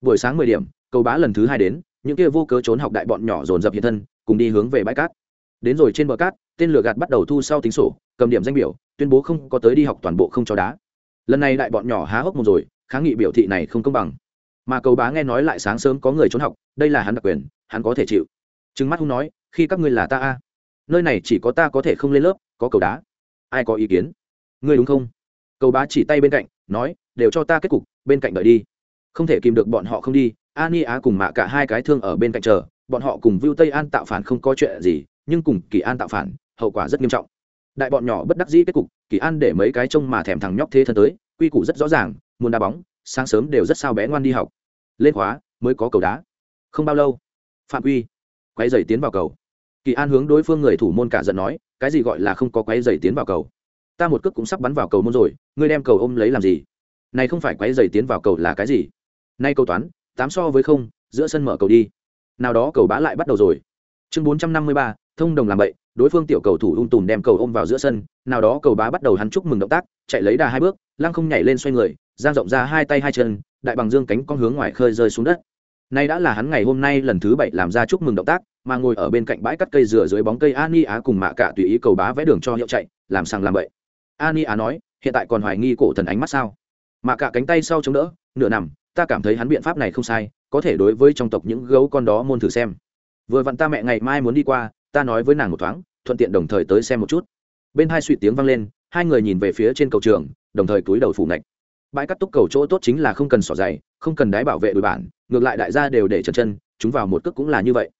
Buổi sáng mười điểm cầu bá lần thứ hai đến, những kia vô cớ trốn học đại bọn nhỏ dồn dập hiện thân, cùng đi hướng về bãi cát đến rồi trên bờ cát, tên lửa gạt bắt đầu thu sau tính sổ, cầm điểm danh biểu, tuyên bố không có tới đi học toàn bộ không cho đá. Lần này đại bọn nhỏ há hốc một rồi, kháng nghị biểu thị này không công bằng. Mà cầu bá nghe nói lại sáng sớm có người trốn học, đây là hắn đặc quyền, hắn có thể chịu. Trừng mắt hung nói, khi các ngươi là ta a. Nơi này chỉ có ta có thể không lên lớp, có cầu đá. Ai có ý kiến? Ngươi đúng không? Cầu bá chỉ tay bên cạnh, nói, đều cho ta kết cục, bên cạnh đợi đi. Không thể kìm được bọn họ không đi ani á cùng mạ cả hai cái thương ở bên cạnh chờ bọn họ cùng vưu tây an tạo phản không có chuyện gì, nhưng cùng kỳ an tạo phản, hậu quả rất nghiêm trọng. Đại bọn nhỏ bất đắc dĩ kết cục, kỳ an để mấy cái trông mà thèm thằng nhóc thế thân tới, quy củ rất rõ ràng, muốn đá bóng, sáng sớm đều rất sao bé ngoan đi học. Lên khóa, mới có cầu đá. Không bao lâu, phạm quy quấy dày tiến vào cầu. Kỳ an hướng đối phương người thủ môn cả giận nói, cái gì gọi là không có quấy dày tiến vào cầu? Ta một cước cũng sắp bắn vào cầu môn rồi, ngươi đem cầu ôm lấy làm gì? Này không phải quấy dày tiến vào cầu là cái gì? Nay cầu toán, tám so với không, giữa sân mở cầu đi nào đó cầu bá lại bắt đầu rồi. Chương bốn trăm năm mươi ba, thông đồng làm bậy, đối phương tiểu cầu thủ ung tùm đem cầu ôm vào giữa sân, nào đó cầu bá bắt đầu hắn chúc mừng động tác, chạy lấy đà hai bước, lăng không nhảy lên xoay người, giang rộng ra hai tay hai chân, đại bằng dương cánh con hướng ngoài khơi rơi xuống đất. Nay đã là hắn ngày hôm nay lần thứ bảy làm ra chúc mừng động tác, mà ngồi ở bên cạnh bãi cắt cây dừa dưới bóng cây ani á cùng mạ cả tùy ý cầu bá vẽ đường cho hiệu chạy, làm sang làm bậy. Ani á nói, hiện tại còn hoài nghi cổ thần ánh mắt sao? Mạ cả cánh tay sau chống đỡ, nửa nằm, ta cảm thấy hắn biện pháp này không sai có thể đối với trong tộc những gấu con đó môn thử xem. Vừa vặn ta mẹ ngày mai muốn đi qua, ta nói với nàng một thoáng, thuận tiện đồng thời tới xem một chút. Bên hai suy tiếng vang lên, hai người nhìn về phía trên cầu trường, đồng thời túi đầu phủ nạch bãi cắt túc cầu chỗ tốt chính là không cần sỏ dày không cần đáy bảo vệ đội bản, ngược lại đại gia đều để chân chân, chúng vào một cước cũng là như vậy.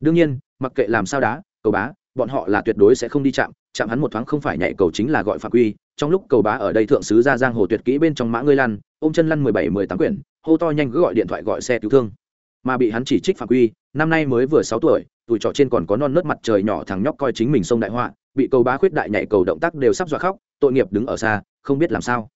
Đương nhiên, mặc kệ làm sao đá, cầu bá, bọn họ là tuyệt đối sẽ không đi chạm chạm hắn một thoáng không phải nhảy cầu chính là gọi phạm quy, trong lúc cầu bá ở đây thượng sứ ra giang hồ tuyệt kỹ bên trong mã ngươi lăn, ôm chân lăn mười bảy, mười tám quyển, hô to nhanh cứ gọi điện thoại gọi xe cứu thương. Mà bị hắn chỉ trích phạm quy, năm nay mới vừa sáu tuổi tuổi trọ trên còn có non nớt mặt trời nhỏ thằng nhóc coi chính mình sông đại họa, bị cầu bá khuyết đại nhảy cầu động tác đều sắp dọa khóc, tội nghiệp đứng ở xa, không biết làm sao.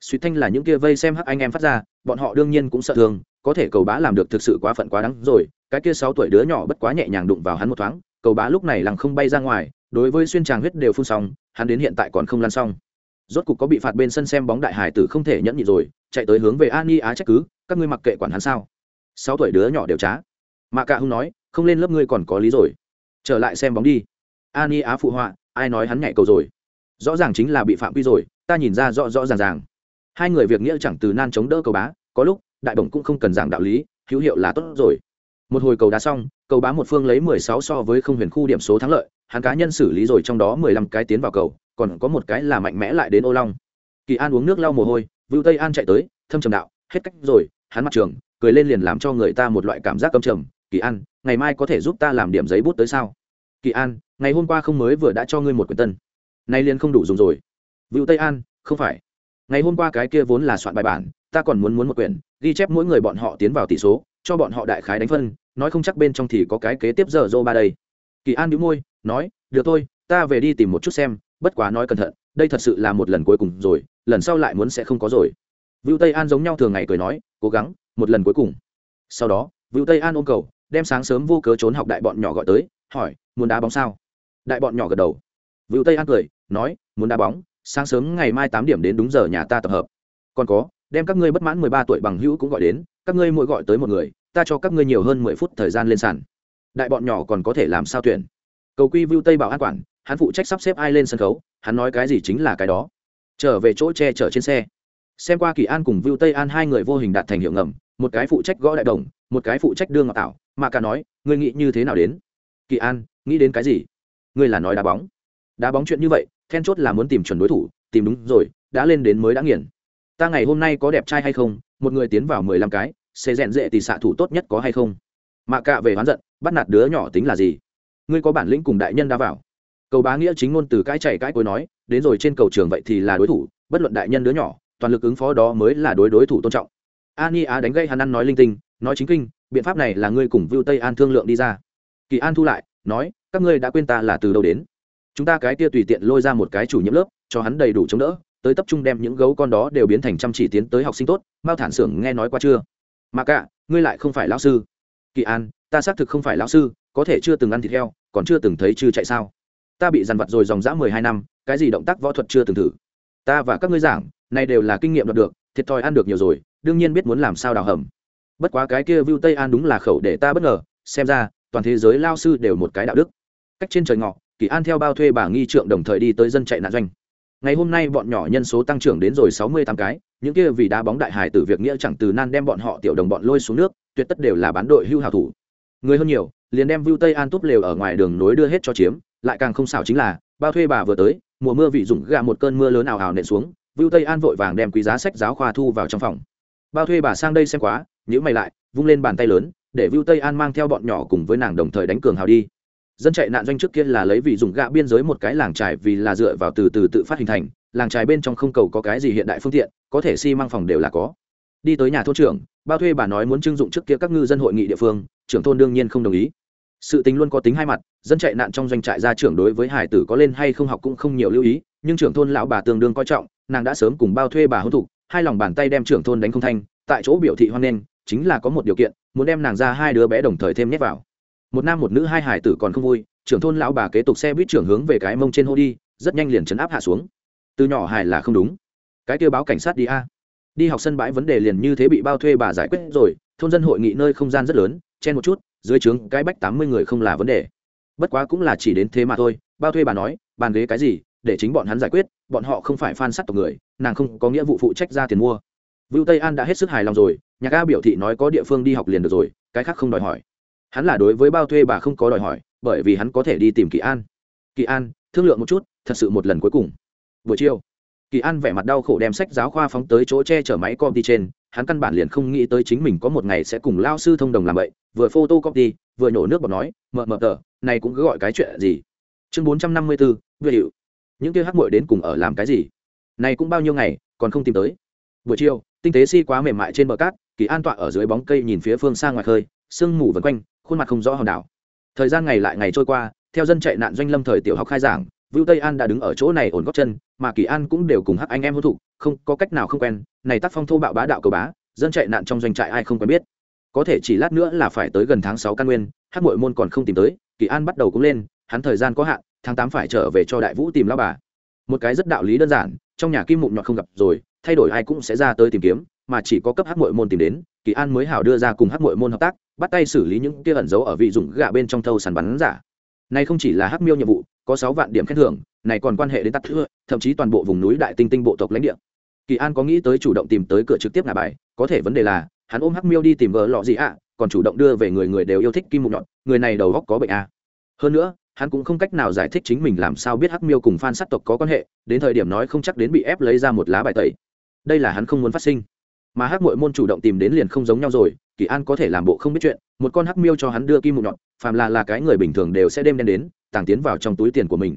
Suy thanh là những kia vây xem hắc anh em phát ra, bọn họ đương nhiên cũng sợ thương, có thể cầu bá làm được thực sự quá phận quá đắng rồi, cái kia sáu tuổi đứa nhỏ bất quá nhẹ nhàng đụng vào hắn một thoáng, cầu bá lúc này lằng không bay ra ngoài đối với xuyên tràng huyết đều phun xong, hắn đến hiện tại còn không lan xong. Rốt cục có bị phạt bên sân xem bóng đại hải tử không thể nhẫn nhị rồi, chạy tới hướng về an á trách cứ, các ngươi mặc kệ quản hắn sao. Sáu tuổi đứa nhỏ đều trá. Mạ cạ hưng nói, không lên lớp ngươi còn có lý rồi. Trở lại xem bóng đi. An á phụ họa, ai nói hắn nhảy cầu rồi? Rõ ràng chính là bị phạm quy rồi, ta nhìn ra rõ rõ ràng ràng. Hai người việc nghĩa chẳng từ nan chống đỡ cầu bá, có lúc, đại bổng cũng không cần giảng đạo lý, hữu hiệu là tốt rồi. Một hồi cầu đá xong, cầu bá một phương lấy mười sáu so với không huyền khu điểm số thắng lợi hắn cá nhân xử lý rồi trong đó mười lăm cái tiến vào cầu, còn có một cái là mạnh mẽ lại đến ô long. Kỳ an uống nước lau mồ hôi, vưu tây an chạy tới, thâm trầm đạo, hết cách rồi, hắn mặt trường, cười lên liền làm cho người ta một loại cảm giác căm trầm. Kỳ an, ngày mai có thể giúp ta làm điểm giấy bút tới sao? Kỳ an, ngày hôm qua không mới vừa đã cho ngươi một quyển tân. Nay liền không đủ dùng rồi. Vưu tây an, không phải. Ngày hôm qua cái kia vốn là soạn bài bản, ta còn muốn muốn một quyển, ghi chép mỗi người bọn họ tiến vào tỷ số, cho bọn họ đại khái đánh phân, nói không chắc bên trong thì có cái kế tiếp giờ dô ba đây. Kỳ an nhíu môi nói, được thôi, ta về đi tìm một chút xem, bất quá nói cẩn thận, đây thật sự là một lần cuối cùng rồi, lần sau lại muốn sẽ không có rồi. Vưu tây an giống nhau thường ngày cười nói, cố gắng, một lần cuối cùng. Sau đó, vưu tây an ôm cầu, đem sáng sớm vô cớ trốn học đại bọn nhỏ gọi tới, hỏi, muốn đá bóng sao? Đại bọn nhỏ gật đầu. Vưu tây an cười, nói, muốn đá bóng, sáng sớm ngày mai tám điểm đến đúng giờ nhà ta tập hợp. Còn có, đem các ngươi bất mãn mười ba tuổi bằng hữu cũng gọi đến, các ngươi mỗi gọi tới một người, ta cho các ngươi nhiều hơn mười phút thời gian lên sàn. Đại bọn nhỏ còn có thể làm sao tuyển? Cầu quy vưu tây bảo an quản, hắn phụ trách sắp xếp ai lên sân khấu, hắn nói cái gì chính là cái đó. Trở về chỗ che chở trên xe. Xem qua kỳ an cùng vưu tây an hai người vô hình đạt thành hiệu ngầm, một cái phụ trách gõ đại đồng, một cái phụ trách đương ngọc tảo, mà cả nói, ngươi nghĩ như thế nào đến? Kỳ an, nghĩ đến cái gì? Ngươi là nói đá bóng. Đá bóng chuyện như vậy, then chốt là muốn tìm chuẩn đối thủ, tìm đúng rồi, đã lên đến mới đã nghiền. Ta ngày hôm nay có đẹp trai hay không, một người tiến vào mười lăm cái, sẽ rèn dễ thì xạ thủ tốt nhất có hay không? Mạ cạ về hoán giận, bắt nạt đứa nhỏ tính là gì? Ngươi có bản lĩnh cùng đại nhân đã vào. Cầu bá nghĩa chính ngôn từ cái chảy cái cối nói, đến rồi trên cầu trường vậy thì là đối thủ, bất luận đại nhân đứa nhỏ, toàn lực ứng phó đó mới là đối đối thủ tôn trọng. Ani á đánh gây hắn ăn nói linh tinh, nói chính kinh, biện pháp này là ngươi cùng vưu tây an thương lượng đi ra. Kỳ an thu lại, nói, các ngươi đã quên ta là từ đâu đến. Chúng ta cái kia tùy tiện lôi ra một cái chủ nhiệm lớp, cho hắn đầy đủ chống đỡ, tới tập trung đem những gấu con đó đều biến thành chăm chỉ tiến tới học sinh tốt, mao thản xưởng nghe nói qua chưa? Mà cả, ngươi lại không phải lão sư. Kỳ an ta xác thực không phải lão sư, có thể chưa từng ăn thịt heo, còn chưa từng thấy chư chạy sao? Ta bị dằn vặt rồi dòng dã mười hai năm, cái gì động tác võ thuật chưa từng thử? Ta và các ngươi giảng, này đều là kinh nghiệm đạt được, thiệt thòi ăn được nhiều rồi, đương nhiên biết muốn làm sao đào hầm. Bất quá cái kia view tây an đúng là khẩu để ta bất ngờ, xem ra, toàn thế giới lao sư đều một cái đạo đức. Cách trên trời ngọ, kỳ an theo bao thuê bà nghi trượng đồng thời đi tới dân chạy nạn doanh. Ngày hôm nay bọn nhỏ nhân số tăng trưởng đến rồi sáu mươi tám cái, những kia vì đá bóng đại hải từ việc nghĩa chẳng từ nan đem bọn họ tiểu đồng bọn lôi xuống nước, tuyệt tất đều là bán đội hưu hào thủ người hơn nhiều, liền đem Vu tây an túp lều ở ngoài đường nối đưa hết cho chiếm, lại càng không xảo chính là, bao thuê bà vừa tới, mùa mưa vị dụng gạ một cơn mưa lớn ảo ảo nện xuống Vu tây an vội vàng đem quý giá sách giáo khoa thu vào trong phòng. Bao thuê bà sang đây xem quá nhữ mày lại, vung lên bàn tay lớn, để Vu tây an mang theo bọn nhỏ cùng với nàng đồng thời đánh cường hào đi. Dân chạy nạn doanh trước kia là lấy vị dụng gạ biên giới một cái làng trải vì là dựa vào từ từ tự phát hình thành, làng trải bên trong không cầu có cái gì hiện đại phương tiện, có thể xi、si、măng phòng đều là có đi tới nhà thôn trưởng, bao thuê bà nói muốn trưng dụng trước kia các ngư dân hội nghị địa phương, trưởng thôn đương nhiên không đồng ý. Sự tính luôn có tính hai mặt, dân chạy nạn trong doanh trại gia trưởng đối với hải tử có lên hay không học cũng không nhiều lưu ý, nhưng trưởng thôn lão bà tương đương coi trọng, nàng đã sớm cùng bao thuê bà hôn thục, hai lòng bàn tay đem trưởng thôn đánh không thanh, tại chỗ biểu thị hoan nghênh, chính là có một điều kiện, muốn đem nàng ra hai đứa bé đồng thời thêm nhét vào. Một nam một nữ hai hải tử còn không vui, trưởng thôn lão bà kế tục xe buýt trưởng hướng về cái mông trên hô đi, rất nhanh liền chấn áp hạ xuống. Từ nhỏ hải là không đúng. Cái kêu báo cảnh sát đi a đi học sân bãi vấn đề liền như thế bị bao thuê bà giải quyết rồi, thôn dân hội nghị nơi không gian rất lớn, chen một chút, dưới trướng cái bách tám mươi người không là vấn đề. Bất quá cũng là chỉ đến thế mà thôi, bao thuê bà nói, bàn ghế cái gì, để chính bọn hắn giải quyết, bọn họ không phải phan sát tộc người, nàng không có nghĩa vụ phụ trách ra tiền mua. Vưu tây an đã hết sức hài lòng rồi, nhà ca biểu thị nói có địa phương đi học liền được rồi, cái khác không đòi hỏi. Hắn là đối với bao thuê bà không có đòi hỏi, bởi vì hắn có thể đi tìm kỳ an. Kỳ an, thương lượng một chút, thật sự một lần cuối cùng. Buổi chiều kỳ an vẻ mặt đau khổ đem sách giáo khoa phóng tới chỗ che chở máy công ty trên, hắn căn bản liền không nghĩ tới chính mình có một ngày sẽ cùng lao sư thông đồng làm vậy, vừa photo copy vừa nhổ nước bọt nói mờ mờ tờ, này cũng cứ gọi cái chuyện gì? Chương bốn trăm năm mươi bốn vừa hiệu những kia hắc muội đến cùng ở làm cái gì? Này cũng bao nhiêu ngày, còn không tìm tới. Buổi chiều, tinh tế si quá mềm mại trên bờ cát, kỳ an tọa ở dưới bóng cây nhìn phía phương xa ngoài khơi, sương mù vần quanh, khuôn mặt không rõ hòn đảo. Thời gian ngày lại ngày trôi qua, theo dân chạy nạn doanh lâm thời tiểu học khai giảng Vưu Tây An đã đứng ở chỗ này ổn gót chân, mà Kỳ An cũng đều cùng hắc anh em hô thụ, không có cách nào không quen, này tác phong thô bạo bá đạo cầu bá, dân chạy nạn trong doanh trại ai không quen biết. Có thể chỉ lát nữa là phải tới gần tháng sáu căn nguyên, hắc muội môn còn không tìm tới, Kỳ An bắt đầu cũng lên, hắn thời gian có hạn, tháng tám phải trở về cho Đại Vũ tìm lão bà. Một cái rất đạo lý đơn giản, trong nhà kim mụn nhọt không gặp rồi, thay đổi ai cũng sẽ ra tới tìm kiếm, mà chỉ có cấp hắc muội môn tìm đến, Kỳ An mới hảo đưa ra cùng hắc muội môn hợp tác, bắt tay xử lý những kia ẩn giấu ở vị dụng gạ bên trong thâu sàn bắn giả. Này không chỉ là hắc miêu nhiệm vụ, có sáu vạn điểm khen thưởng, này còn quan hệ đến tắt thưa, thậm chí toàn bộ vùng núi đại tinh tinh bộ tộc lãnh địa. Kỳ An có nghĩ tới chủ động tìm tới cửa trực tiếp ngả bài, có thể vấn đề là, hắn ôm hắc miêu đi tìm vợ lọ gì ạ, còn chủ động đưa về người người đều yêu thích kim mục nhọn, người này đầu óc có bệnh à. Hơn nữa, hắn cũng không cách nào giải thích chính mình làm sao biết hắc miêu cùng phan sát tộc có quan hệ, đến thời điểm nói không chắc đến bị ép lấy ra một lá bài tẩy. Đây là hắn không muốn phát sinh mà hắc muội môn chủ động tìm đến liền không giống nhau rồi kỳ an có thể làm bộ không biết chuyện một con hắc miêu cho hắn đưa kim mụ nhọn phàm là là cái người bình thường đều sẽ đem đen đến, tàng tiến vào trong túi tiền của mình.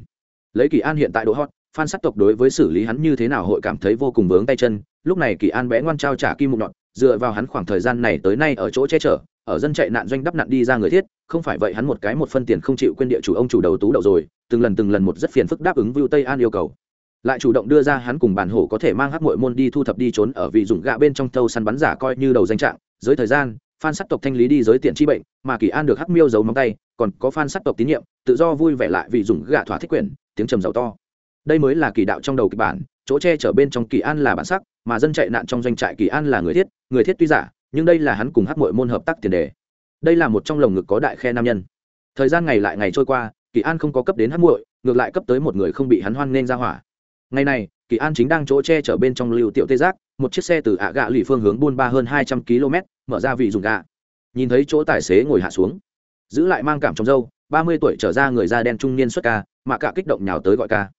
Lấy kỳ an hiện tại độ hot, phan sắc tộc đối với xử lý hắn như thế nào hội cảm thấy vô cùng vướng tay chân, lúc này kỳ an bé ngoan trao trả kim mụ nhọn dựa vào hắn khoảng thời gian này tới nay ở chỗ che chở, ở dân chạy nạn doanh đắp nạn đi ra người thiết, không phải vậy hắn một cái một phân tiền không chịu quên địa chủ ông chủ đầu tú đầu rồi, từng lần từng lần một rất phiền phức đáp ứng vưu tây an yêu cầu. Lại chủ động đưa ra hắn cùng bản hổ có thể mang hắc mội môn đi thu thập đi trốn ở vị dùng gạ bên trong thâu săn bắn giả coi như đầu danh trạng, dưới thời gian phan sắc tộc thanh lý đi giới tiện chi bệnh, mà kỳ an được hắc miêu giấu móng tay, còn có phan sắc tộc tín nhiệm, tự do vui vẻ lại vì dùng gạ thỏa thích quyền, tiếng trầm giàu to. Đây mới là kỳ đạo trong đầu kịch bản, chỗ che chở bên trong kỳ an là bản sắc, mà dân chạy nạn trong doanh trại kỳ an là người thiết người thiết tuy giả, nhưng đây là hắn cùng hắc mội môn hợp tác tiền đề. Đây là một trong lồng ngực có đại khe nam nhân. Thời gian ngày lại ngày trôi qua, kỳ an không có cấp đến hắc muội, ngược lại cấp tới một người không bị hắn hoan nên ra hỏa. Ngày này, kỳ an chính đang chỗ che chở bên trong lưu tiểu tê giác, một chiếc xe từ ạ gạ lì phương hướng buôn ba hơn hai trăm km mở ra vị dùng gà. Nhìn thấy chỗ tài xế ngồi hạ xuống. Giữ lại mang cảm trong dâu, ba mươi tuổi trở ra người da đen trung niên xuất ca, mà cả kích động nhào tới gọi ca.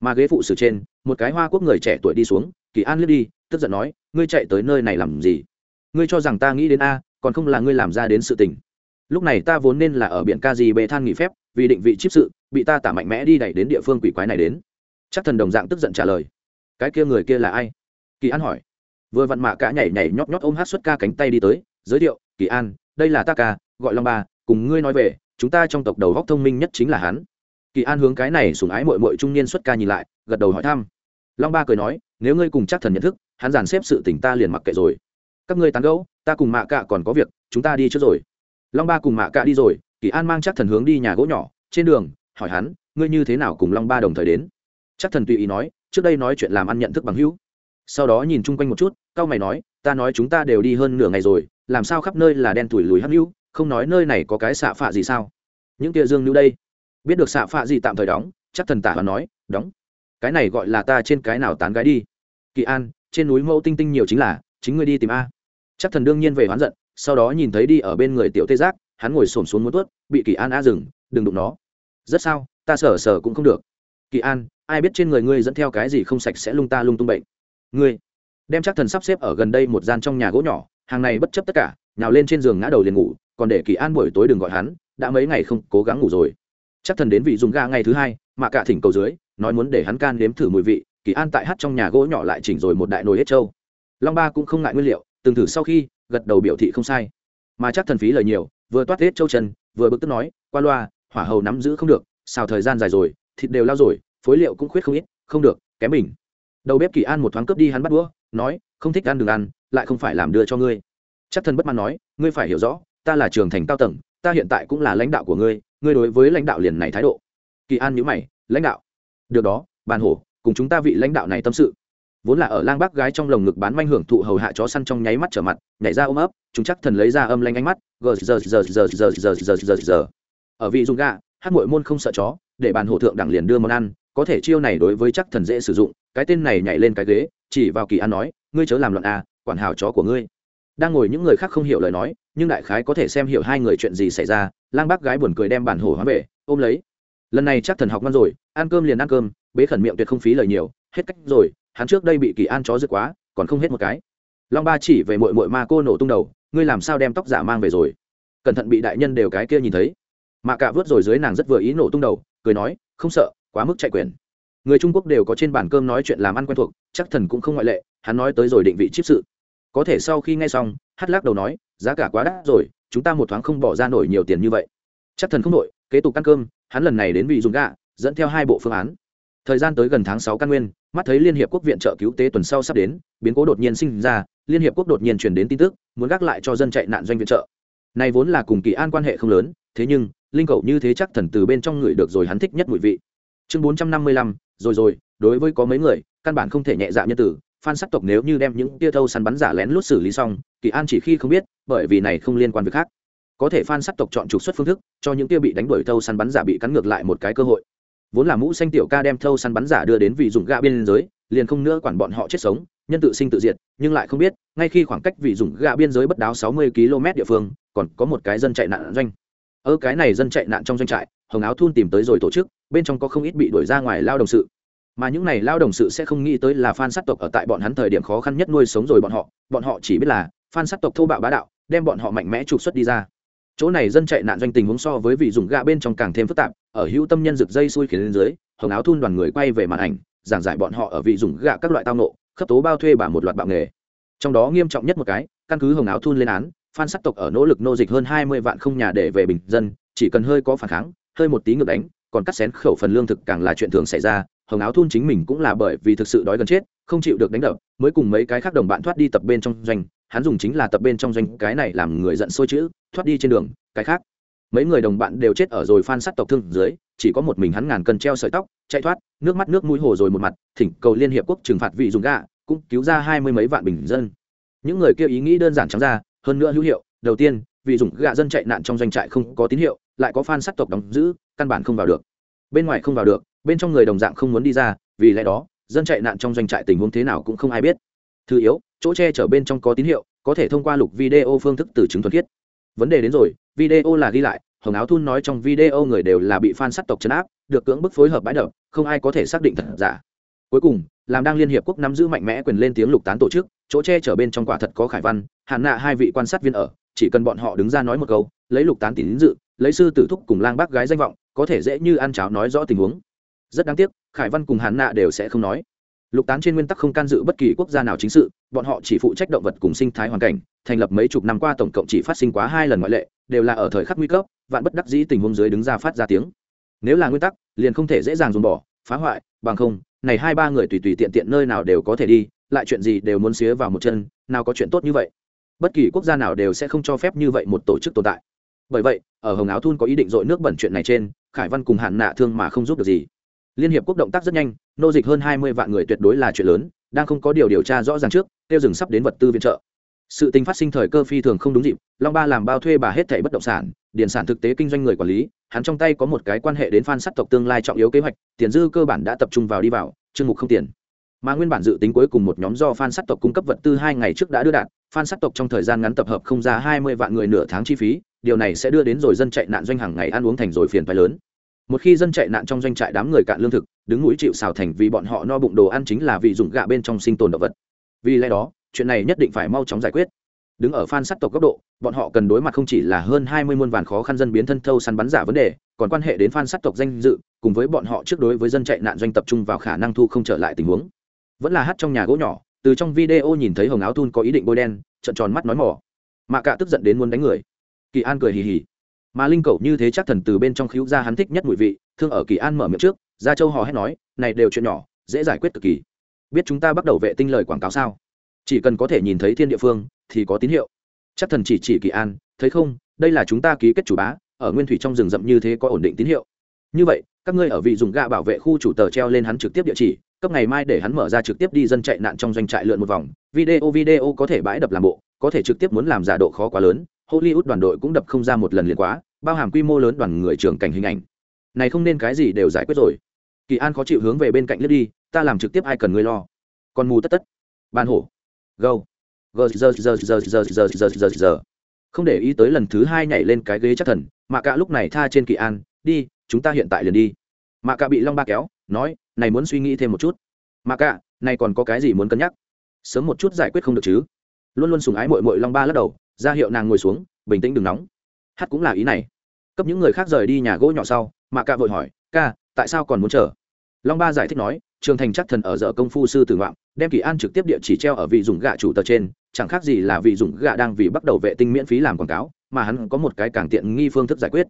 Mà ghế phụ sử trên, một cái hoa quốc người trẻ tuổi đi xuống, kỳ an lướt đi, tức giận nói, ngươi chạy tới nơi này làm gì? Ngươi cho rằng ta nghĩ đến a, còn không là ngươi làm ra đến sự tình. Lúc này ta vốn nên là ở biển ca gì bệ than nghỉ phép, vì định vị chip sự, bị ta tả mạnh mẽ đi đẩy đến địa phương quỷ quái này đến. Chắc thần đồng dạng tức giận trả lời, cái kia người kia là ai? Kỳ an hỏi vừa vặn mạ cả nhảy nhảy nhót nhót ôm hát xuất ca cánh tay đi tới, giới thiệu, kỳ an, đây là ta ca, gọi long ba, cùng ngươi nói về, chúng ta trong tộc đầu góc thông minh nhất chính là hắn. Kỳ an hướng cái này sùng ái mội mội trung niên xuất ca nhìn lại, gật đầu hỏi thăm. Long ba cười nói, nếu ngươi cùng chắc thần nhận thức, hắn giàn xếp sự tỉnh ta liền mặc kệ rồi. Các ngươi tán gẫu, ta cùng mạ cạ còn có việc, chúng ta đi trước rồi. Long ba cùng mạ cạ đi rồi, kỳ an mang chắc thần hướng đi nhà gỗ nhỏ, trên đường, hỏi hắn, ngươi như thế nào cùng long ba đồng thời đến? Chắc thần tùy ý nói, trước đây nói chuyện làm ăn nhận thức bằng hữu sau đó nhìn chung quanh một chút, cao mày nói, ta nói chúng ta đều đi hơn nửa ngày rồi, làm sao khắp nơi là đen tuổi lùi hắc hữu không nói nơi này có cái xạ phạ gì sao? Những kia dương nữ đây. Biết được xạ phạ gì tạm thời đóng, chắc thần tả và nói, đóng. Cái này gọi là ta trên cái nào tán gái đi? Kỳ an, trên núi mẫu tinh tinh nhiều chính là, chính ngươi đi tìm a. Chắc thần đương nhiên về hoán giận, sau đó nhìn thấy đi ở bên người tiểu tê giác, hắn ngồi xổm xuống muốn tuốt, bị kỳ an a dừng, đừng đụng nó. Rất sao, ta sở sở cũng không được. Kỳ an, ai biết trên người ngươi dẫn theo cái gì không sạch sẽ lung ta lung tung bệnh ngươi, đem chắc thần sắp xếp ở gần đây một gian trong nhà gỗ nhỏ, hàng này bất chấp tất cả, nhào lên trên giường ngã đầu liền ngủ, còn để kỳ an buổi tối đừng gọi hắn, đã mấy ngày không cố gắng ngủ rồi. Chắc thần đến vị dùng ga ngày thứ hai, mà cả thỉnh cầu dưới, nói muốn để hắn can nếm thử mùi vị, kỳ an tại hát trong nhà gỗ nhỏ lại chỉnh rồi một đại nồi hết trâu. Long ba cũng không ngại nguyên liệu, từng thử sau khi, gật đầu biểu thị không sai. Mà chắc thần phí lời nhiều, vừa toát hết trâu chân, vừa bực tức nói, qua loa, hỏa hầu nắm giữ không được, xào thời gian dài rồi, thịt đều lao rồi, phối liệu cũng khuyết không ít, không được, kém mình đầu bếp kỳ an một thoáng cướp đi hắn bắt đũa, nói, không thích ăn đừng ăn, lại không phải làm đưa cho ngươi. Chắc thần bất mãn nói, ngươi phải hiểu rõ, ta là trường thành cao tầng, ta hiện tại cũng là lãnh đạo của ngươi ngươi đối với lãnh đạo liền này thái độ. Kỳ an nhữ mày, lãnh đạo? Được đó, bàn hổ, cùng chúng ta vị lãnh đạo này tâm sự. Vốn là ở lang bác gái trong lồng ngực bán manh hưởng thụ hầu hạ chó săn trong nháy mắt trở mặt, nhảy ra ôm ấp, chúng chắc thần lấy ra âm lanh ánh mắt gờ giờ giờ giờ giờ giờ giờ giờ giờ ở vị dùng gà, hát mội môn không sợ chó, để bàn hổ thượng đẳng liền đưa món ăn có thể chiêu này đối với chắc thần dễ sử dụng, cái tên này nhảy lên cái ghế, chỉ vào kỳ an nói, ngươi chớ làm loạn à quản hào chó của ngươi. Đang ngồi những người khác không hiểu lời nói, nhưng đại khái có thể xem hiểu hai người chuyện gì xảy ra, lang bác gái buồn cười đem bản hổ hóa về, ôm lấy. Lần này chắc thần học ngon rồi, ăn cơm liền ăn cơm, bế khẩn miệng tuyệt không phí lời nhiều, hết cách rồi, hắn trước đây bị kỳ an chó dứt quá, còn không hết một cái. Long ba chỉ về mội mội ma cô nổ tung đầu, ngươi làm sao đem tóc giả mang về rồi? Cẩn thận bị đại nhân đều cái kia nhìn thấy. Mạ cả vớt rồi dưới nàng rất vừa ý nổ tung đầu, cười nói, không sợ quá mức chạy quyền. Người trung quốc đều có trên bàn cơm nói chuyện làm ăn quen thuộc, chắc thần cũng không ngoại lệ, hắn nói tới rồi định vị chip sự. Có thể sau khi nghe xong, hát lắc đầu nói, giá cả quá đắt rồi, chúng ta một thoáng không bỏ ra nổi nhiều tiền như vậy. Chắc thần không nội kế tục ăn cơm, hắn lần này đến vị dùng gạ dẫn theo hai bộ phương án. Thời gian tới gần tháng sáu căn nguyên, mắt thấy liên hiệp quốc viện trợ cứu tế tuần sau sắp đến, biến cố đột nhiên sinh ra, liên hiệp quốc đột nhiên truyền đến tin tức, muốn gác lại cho dân chạy nạn doanh viện trợ. Này vốn là cùng kỳ an quan hệ không lớn, thế nhưng, linh cầu như thế chắc thần từ bên trong người được rồi hắn thích nhất mùi vị chương bốn trăm năm mươi lăm, rồi rồi, đối với có mấy người, căn bản không thể nhẹ dạ nhân tử. Phan sắc tộc nếu như đem những tia thâu săn bắn giả lén lút xử lý xong, kỳ an chỉ khi không biết, bởi vì này không liên quan việc khác. Có thể phan sắc tộc chọn trục xuất phương thức, cho những tia bị đánh đuổi thâu săn bắn giả bị cắn ngược lại một cái cơ hội. Vốn là mũ xanh tiểu ca đem thâu săn bắn giả đưa đến vì dùng gạ biên giới, liền không nữa quản bọn họ chết sống, nhân tự sinh tự diệt, nhưng lại không biết, ngay khi khoảng cách vị dùng gạ biên giới bất đáo sáu mươi km địa phương, còn có một cái dân chạy nạn doanh. Ở cái này dân chạy nạn trong doanh trại, hồng áo thun tìm tới rồi tổ chức bên trong có không ít bị đuổi ra ngoài lao động sự. Mà những này lao động sự sẽ không nghĩ tới là phan sát tộc ở tại bọn hắn thời điểm khó khăn nhất nuôi sống rồi bọn họ. Bọn họ chỉ biết là phan sát tộc thô bạo bá đạo, đem bọn họ mạnh mẽ trục xuất đi ra. Chỗ này dân chạy nạn doanh tình huống so với vị dùng gạ bên trong càng thêm phức tạp, ở hữu tâm nhân rực dây xui khiến lên dưới, hồng áo thun đoàn người quay về màn ảnh, giảng giải bọn họ ở vị dùng gạ các loại tao nộ, khớp tố bao thuê bà một loạt bạo nghề. Trong đó nghiêm trọng nhất một cái, căn cứ hồng áo thun lên án phan sắc tộc ở nỗ lực nô dịch hơn hai mươi vạn không nhà để về bình dân, chỉ cần hơi có phản kháng, hơi một tí ngược đánh còn cắt xén khẩu phần lương thực càng là chuyện thường xảy ra, hồng áo thun chính mình cũng là bởi vì thực sự đói gần chết, không chịu được đánh đập, mới cùng mấy cái khác đồng bạn thoát đi tập bên trong doanh, hắn dùng chính là tập bên trong doanh, cái này làm người giận sôi chữ, thoát đi trên đường, cái khác. Mấy người đồng bạn đều chết ở rồi phan sắt tộc thương dưới, chỉ có một mình hắn ngàn cân treo sợi tóc, chạy thoát, nước mắt nước mũi hồ rồi một mặt, thỉnh cầu liên hiệp quốc trừng phạt vị dùng gạ, cũng cứu ra hai mươi mấy vạn bình dân. Những người kia ý nghĩ đơn giản trắng ra, hơn nữa hữu hiệu, đầu tiên, vị dùng gạ dân chạy nạn trong doanh trại không có tín hiệu, lại có phan sắt tộc đóng giữ căn bản không vào được. Bên ngoài không vào được, bên trong người đồng dạng không muốn đi ra, vì lẽ đó, dân chạy nạn trong doanh trại tình huống thế nào cũng không ai biết. Thứ yếu, chỗ che chở bên trong có tín hiệu, có thể thông qua lục video phương thức từ chứng thuần khiết. Vấn đề đến rồi, video là ghi lại, hồng áo thun nói trong video người đều là bị f a n sát tộc chấn áp, được cưỡng bức phối hợp bãi đập, không ai có thể xác định thật giả. Cuối cùng, làm đang liên hiệp quốc nắm giữ mạnh mẽ quyền lên tiếng lục tán tổ chức, chỗ che chở bên trong quả thật có khải văn hạn nạ hai vị quan sát viên ở, chỉ cần bọn họ đứng ra nói một câu, lấy lục tán tín dự, lấy sư tử thúc cùng lang bác gái danh vọng có thể dễ như ăn cháo nói rõ tình huống. Rất đáng tiếc, khải văn cùng hàn nạ đều sẽ không nói. Lục tán trên nguyên tắc không can dự bất kỳ quốc gia nào chính sự, bọn họ chỉ phụ trách động vật cùng sinh thái hoàn cảnh, thành lập mấy chục năm qua tổng cộng chỉ phát sinh quá hai lần ngoại lệ, đều là ở thời khắc nguy cấp, vạn bất đắc dĩ tình huống dưới đứng ra phát ra tiếng. Nếu là nguyên tắc, liền không thể dễ dàng dùng bỏ, phá hoại, bằng không, này hai ba người tùy tùy tiện tiện nơi nào đều có thể đi, lại chuyện gì đều muốn xía vào một chân, nào có chuyện tốt như vậy. Bất kỳ quốc gia nào đều sẽ không cho phép như vậy một tổ chức tồn tại. Bởi vậy, ở hồng áo thun có ý định dội nước bẩn chuyện này trên khải văn cùng hạn nạ thương mà không giúp được gì. Liên hiệp quốc động tác rất nhanh, nô dịch hơn hai mươi vạn người tuyệt đối là chuyện lớn, đang không có điều điều tra rõ ràng trước, tiêu rừng sắp đến vật tư viện trợ. Sự tình phát sinh thời cơ phi thường không đúng dịp, long ba làm bao thuê bà hết thảy bất động sản, điền sản thực tế kinh doanh người quản lý, hắn trong tay có một cái quan hệ đến phan sắt tộc tương lai trọng yếu kế hoạch, tiền dư cơ bản đã tập trung vào đi vào, chương mục không tiền. Mà nguyên bản dự tính cuối cùng một nhóm do phan sắt tộc cung cấp vật tư hai ngày trước đã đưa đạt, phan sắt tộc trong thời gian ngắn tập hợp không ra hai mươi vạn người nửa tháng chi phí điều này sẽ đưa đến rồi dân chạy nạn doanh hàng ngày ăn uống thành rồi phiền phái lớn. Một khi dân chạy nạn trong doanh trại đám người cạn lương thực, đứng núi chịu xào thành vì bọn họ no bụng đồ ăn chính là vì dùng gạ bên trong sinh tồn động vật. Vì lẽ đó, chuyện này nhất định phải mau chóng giải quyết. Đứng ở phan sắc tộc góc độ, bọn họ cần đối mặt không chỉ là hơn hai mươi muôn vàn khó khăn dân biến thân thâu săn bắn giả vấn đề, còn quan hệ đến phan sắc tộc danh dự, cùng với bọn họ trước đối với dân chạy nạn doanh tập trung vào khả năng thu không trở lại tình huống. Vẫn là hát trong nhà gỗ nhỏ, từ trong video nhìn thấy hồng áo thun có ý định bôi đen trận tròn mắt nói mỏ. Mạ cả tức giận đến muốn đánh người kỳ an cười hì hì. Mà linh cầu như thế chắc thần từ bên trong khíu ra hắn thích nhất mùi vị, thương ở kỳ an mở miệng trước ra châu hò hét nói, này đều chuyện nhỏ, dễ giải quyết cực kỳ. Biết chúng ta bắt đầu vệ tinh lời quảng cáo sao? Chỉ cần có thể nhìn thấy thiên địa phương, thì có tín hiệu. Chắc thần chỉ chỉ kỳ an, thấy không, đây là chúng ta ký kết chủ bá, ở nguyên thủy trong rừng rậm như thế có ổn định tín hiệu. Như vậy, các ngươi ở vị dùng gạ bảo vệ khu chủ tờ treo lên hắn trực tiếp địa chỉ, cấp ngày mai để hắn mở ra trực tiếp đi dân chạy nạn trong doanh trại lượn một vòng. Video video có thể bãi đập làm bộ, có thể trực tiếp muốn làm giả độ khó quá lớn hollywood đoàn đội cũng đập không ra một lần liền quá bao hàm quy mô lớn đoàn người trưởng cảnh hình ảnh này không nên cái gì đều giải quyết rồi kỳ an khó chịu hướng về bên cạnh lướt đi ta làm trực tiếp ai cần ngươi lo còn mù tất tất ban hổ gâu gờ giờ giờ giờ giờ giờ giờ giờ giờ không để ý tới lần thứ hai nhảy lên cái ghế chắc thần mạ cả lúc này tha trên kỳ an đi chúng ta hiện tại liền đi mạ cả bị long ba kéo nói này muốn suy nghĩ thêm một chút mạ cả này còn có cái gì muốn cân nhắc sớm một chút giải quyết không được chứ luôn luôn sùng ái mội mội long ba lắc đầu ra hiệu nàng ngồi xuống, bình tĩnh đừng nóng. Hát cũng là ý này. Cấp những người khác rời đi nhà gỗ nhỏ sau, mà cả vội hỏi, ca, tại sao còn muốn chờ? Long ba giải thích nói, trường thành chắc thần ở dở công phu sư tử ngoạm, đem kỳ an trực tiếp địa chỉ treo ở vị dùng gạ chủ tờ trên, chẳng khác gì là vị dùng gạ đang vì bắt đầu vệ tinh miễn phí làm quảng cáo, mà hắn có một cái càng tiện nghi phương thức giải quyết.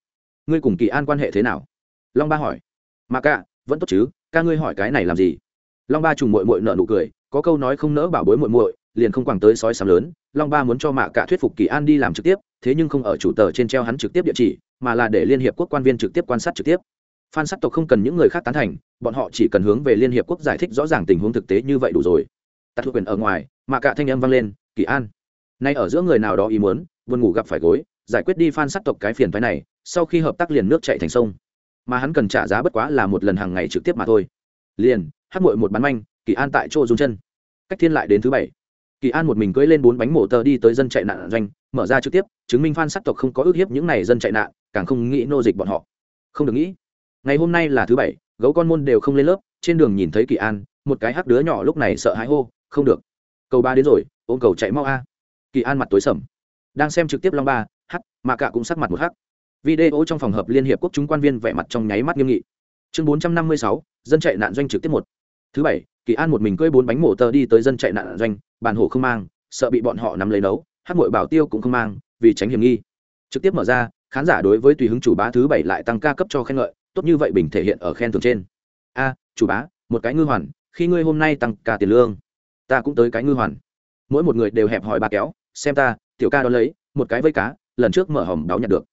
Ngươi cùng kỳ an quan hệ thế nào? Long ba hỏi. Mà ca vẫn tốt chứ, ca ngươi hỏi cái này làm gì? Long ba trùng mội mội nợ nụ cười, có câu nói không nỡ bảo bối mội mội liền không quẳng tới sói sám lớn, long ba muốn cho mạ cả thuyết phục kỳ an đi làm trực tiếp, thế nhưng không ở chủ tờ trên treo hắn trực tiếp địa chỉ, mà là để liên hiệp quốc quan viên trực tiếp quan sát trực tiếp. Phan sắc tộc không cần những người khác tán thành, bọn họ chỉ cần hướng về liên hiệp quốc giải thích rõ ràng tình huống thực tế như vậy đủ rồi. Tạt thuộc quyền ở ngoài, Mạ cả thanh âm vang lên, kỳ an, nay ở giữa người nào đó ý muốn, buồn ngủ gặp phải gối, giải quyết đi phan sắc tộc cái phiền phái này, sau khi hợp tác liền nước chạy thành sông. Mà hắn cần trả giá bất quá là một lần hàng ngày trực tiếp mà thôi. Liền, hát mội một bắn manh, kỳ an tại chỗ dùng chân. Cách thiên lại đến thứ bảy kỳ an một mình cưỡi lên bốn bánh mổ tờ đi tới dân chạy nạn doanh, mở ra trực tiếp, chứng minh phan sắc tộc không có ước hiếp những này dân chạy nạn, càng không nghĩ nô dịch bọn họ. Không được nghĩ. Ngày hôm nay là thứ bảy, gấu con môn đều không lên lớp, trên đường nhìn thấy kỳ an, một cái hắc đứa nhỏ lúc này sợ hãi hô, không được. Cầu ba đến rồi, ôm cầu chạy mau a. Kỳ an mặt tối sầm. Đang xem trực tiếp long ba, hắc, mà cả cũng sắc mặt một hắc. Video trong phòng hợp liên hiệp quốc chúng quan viên vẻ mặt trong nháy mắt nghiêm nghị. Chương bốn trăm năm mươi sáu, dân chạy nạn doanh trực tiếp một thứ bảy, kỳ an một mình cưỡi bốn bánh mổ tờ đi tới dân chạy nạn doanh, bàn hổ không mang, sợ bị bọn họ nắm lấy nấu hát mội bảo tiêu cũng không mang, vì tránh hiểm nghi. Trực tiếp mở ra, khán giả đối với tùy hứng chủ bá thứ bảy lại tăng ca cấp cho khen ngợi, tốt như vậy bình thể hiện ở khen thưởng trên. A, chủ bá, một cái ngư hoàn, khi ngươi hôm nay tăng ca tiền lương, ta cũng tới cái ngư hoàn. Mỗi một người đều hẹp hỏi ba kéo, xem ta, tiểu ca đó lấy, một cái vây cá, lần trước mở hòm đáo nhặt được.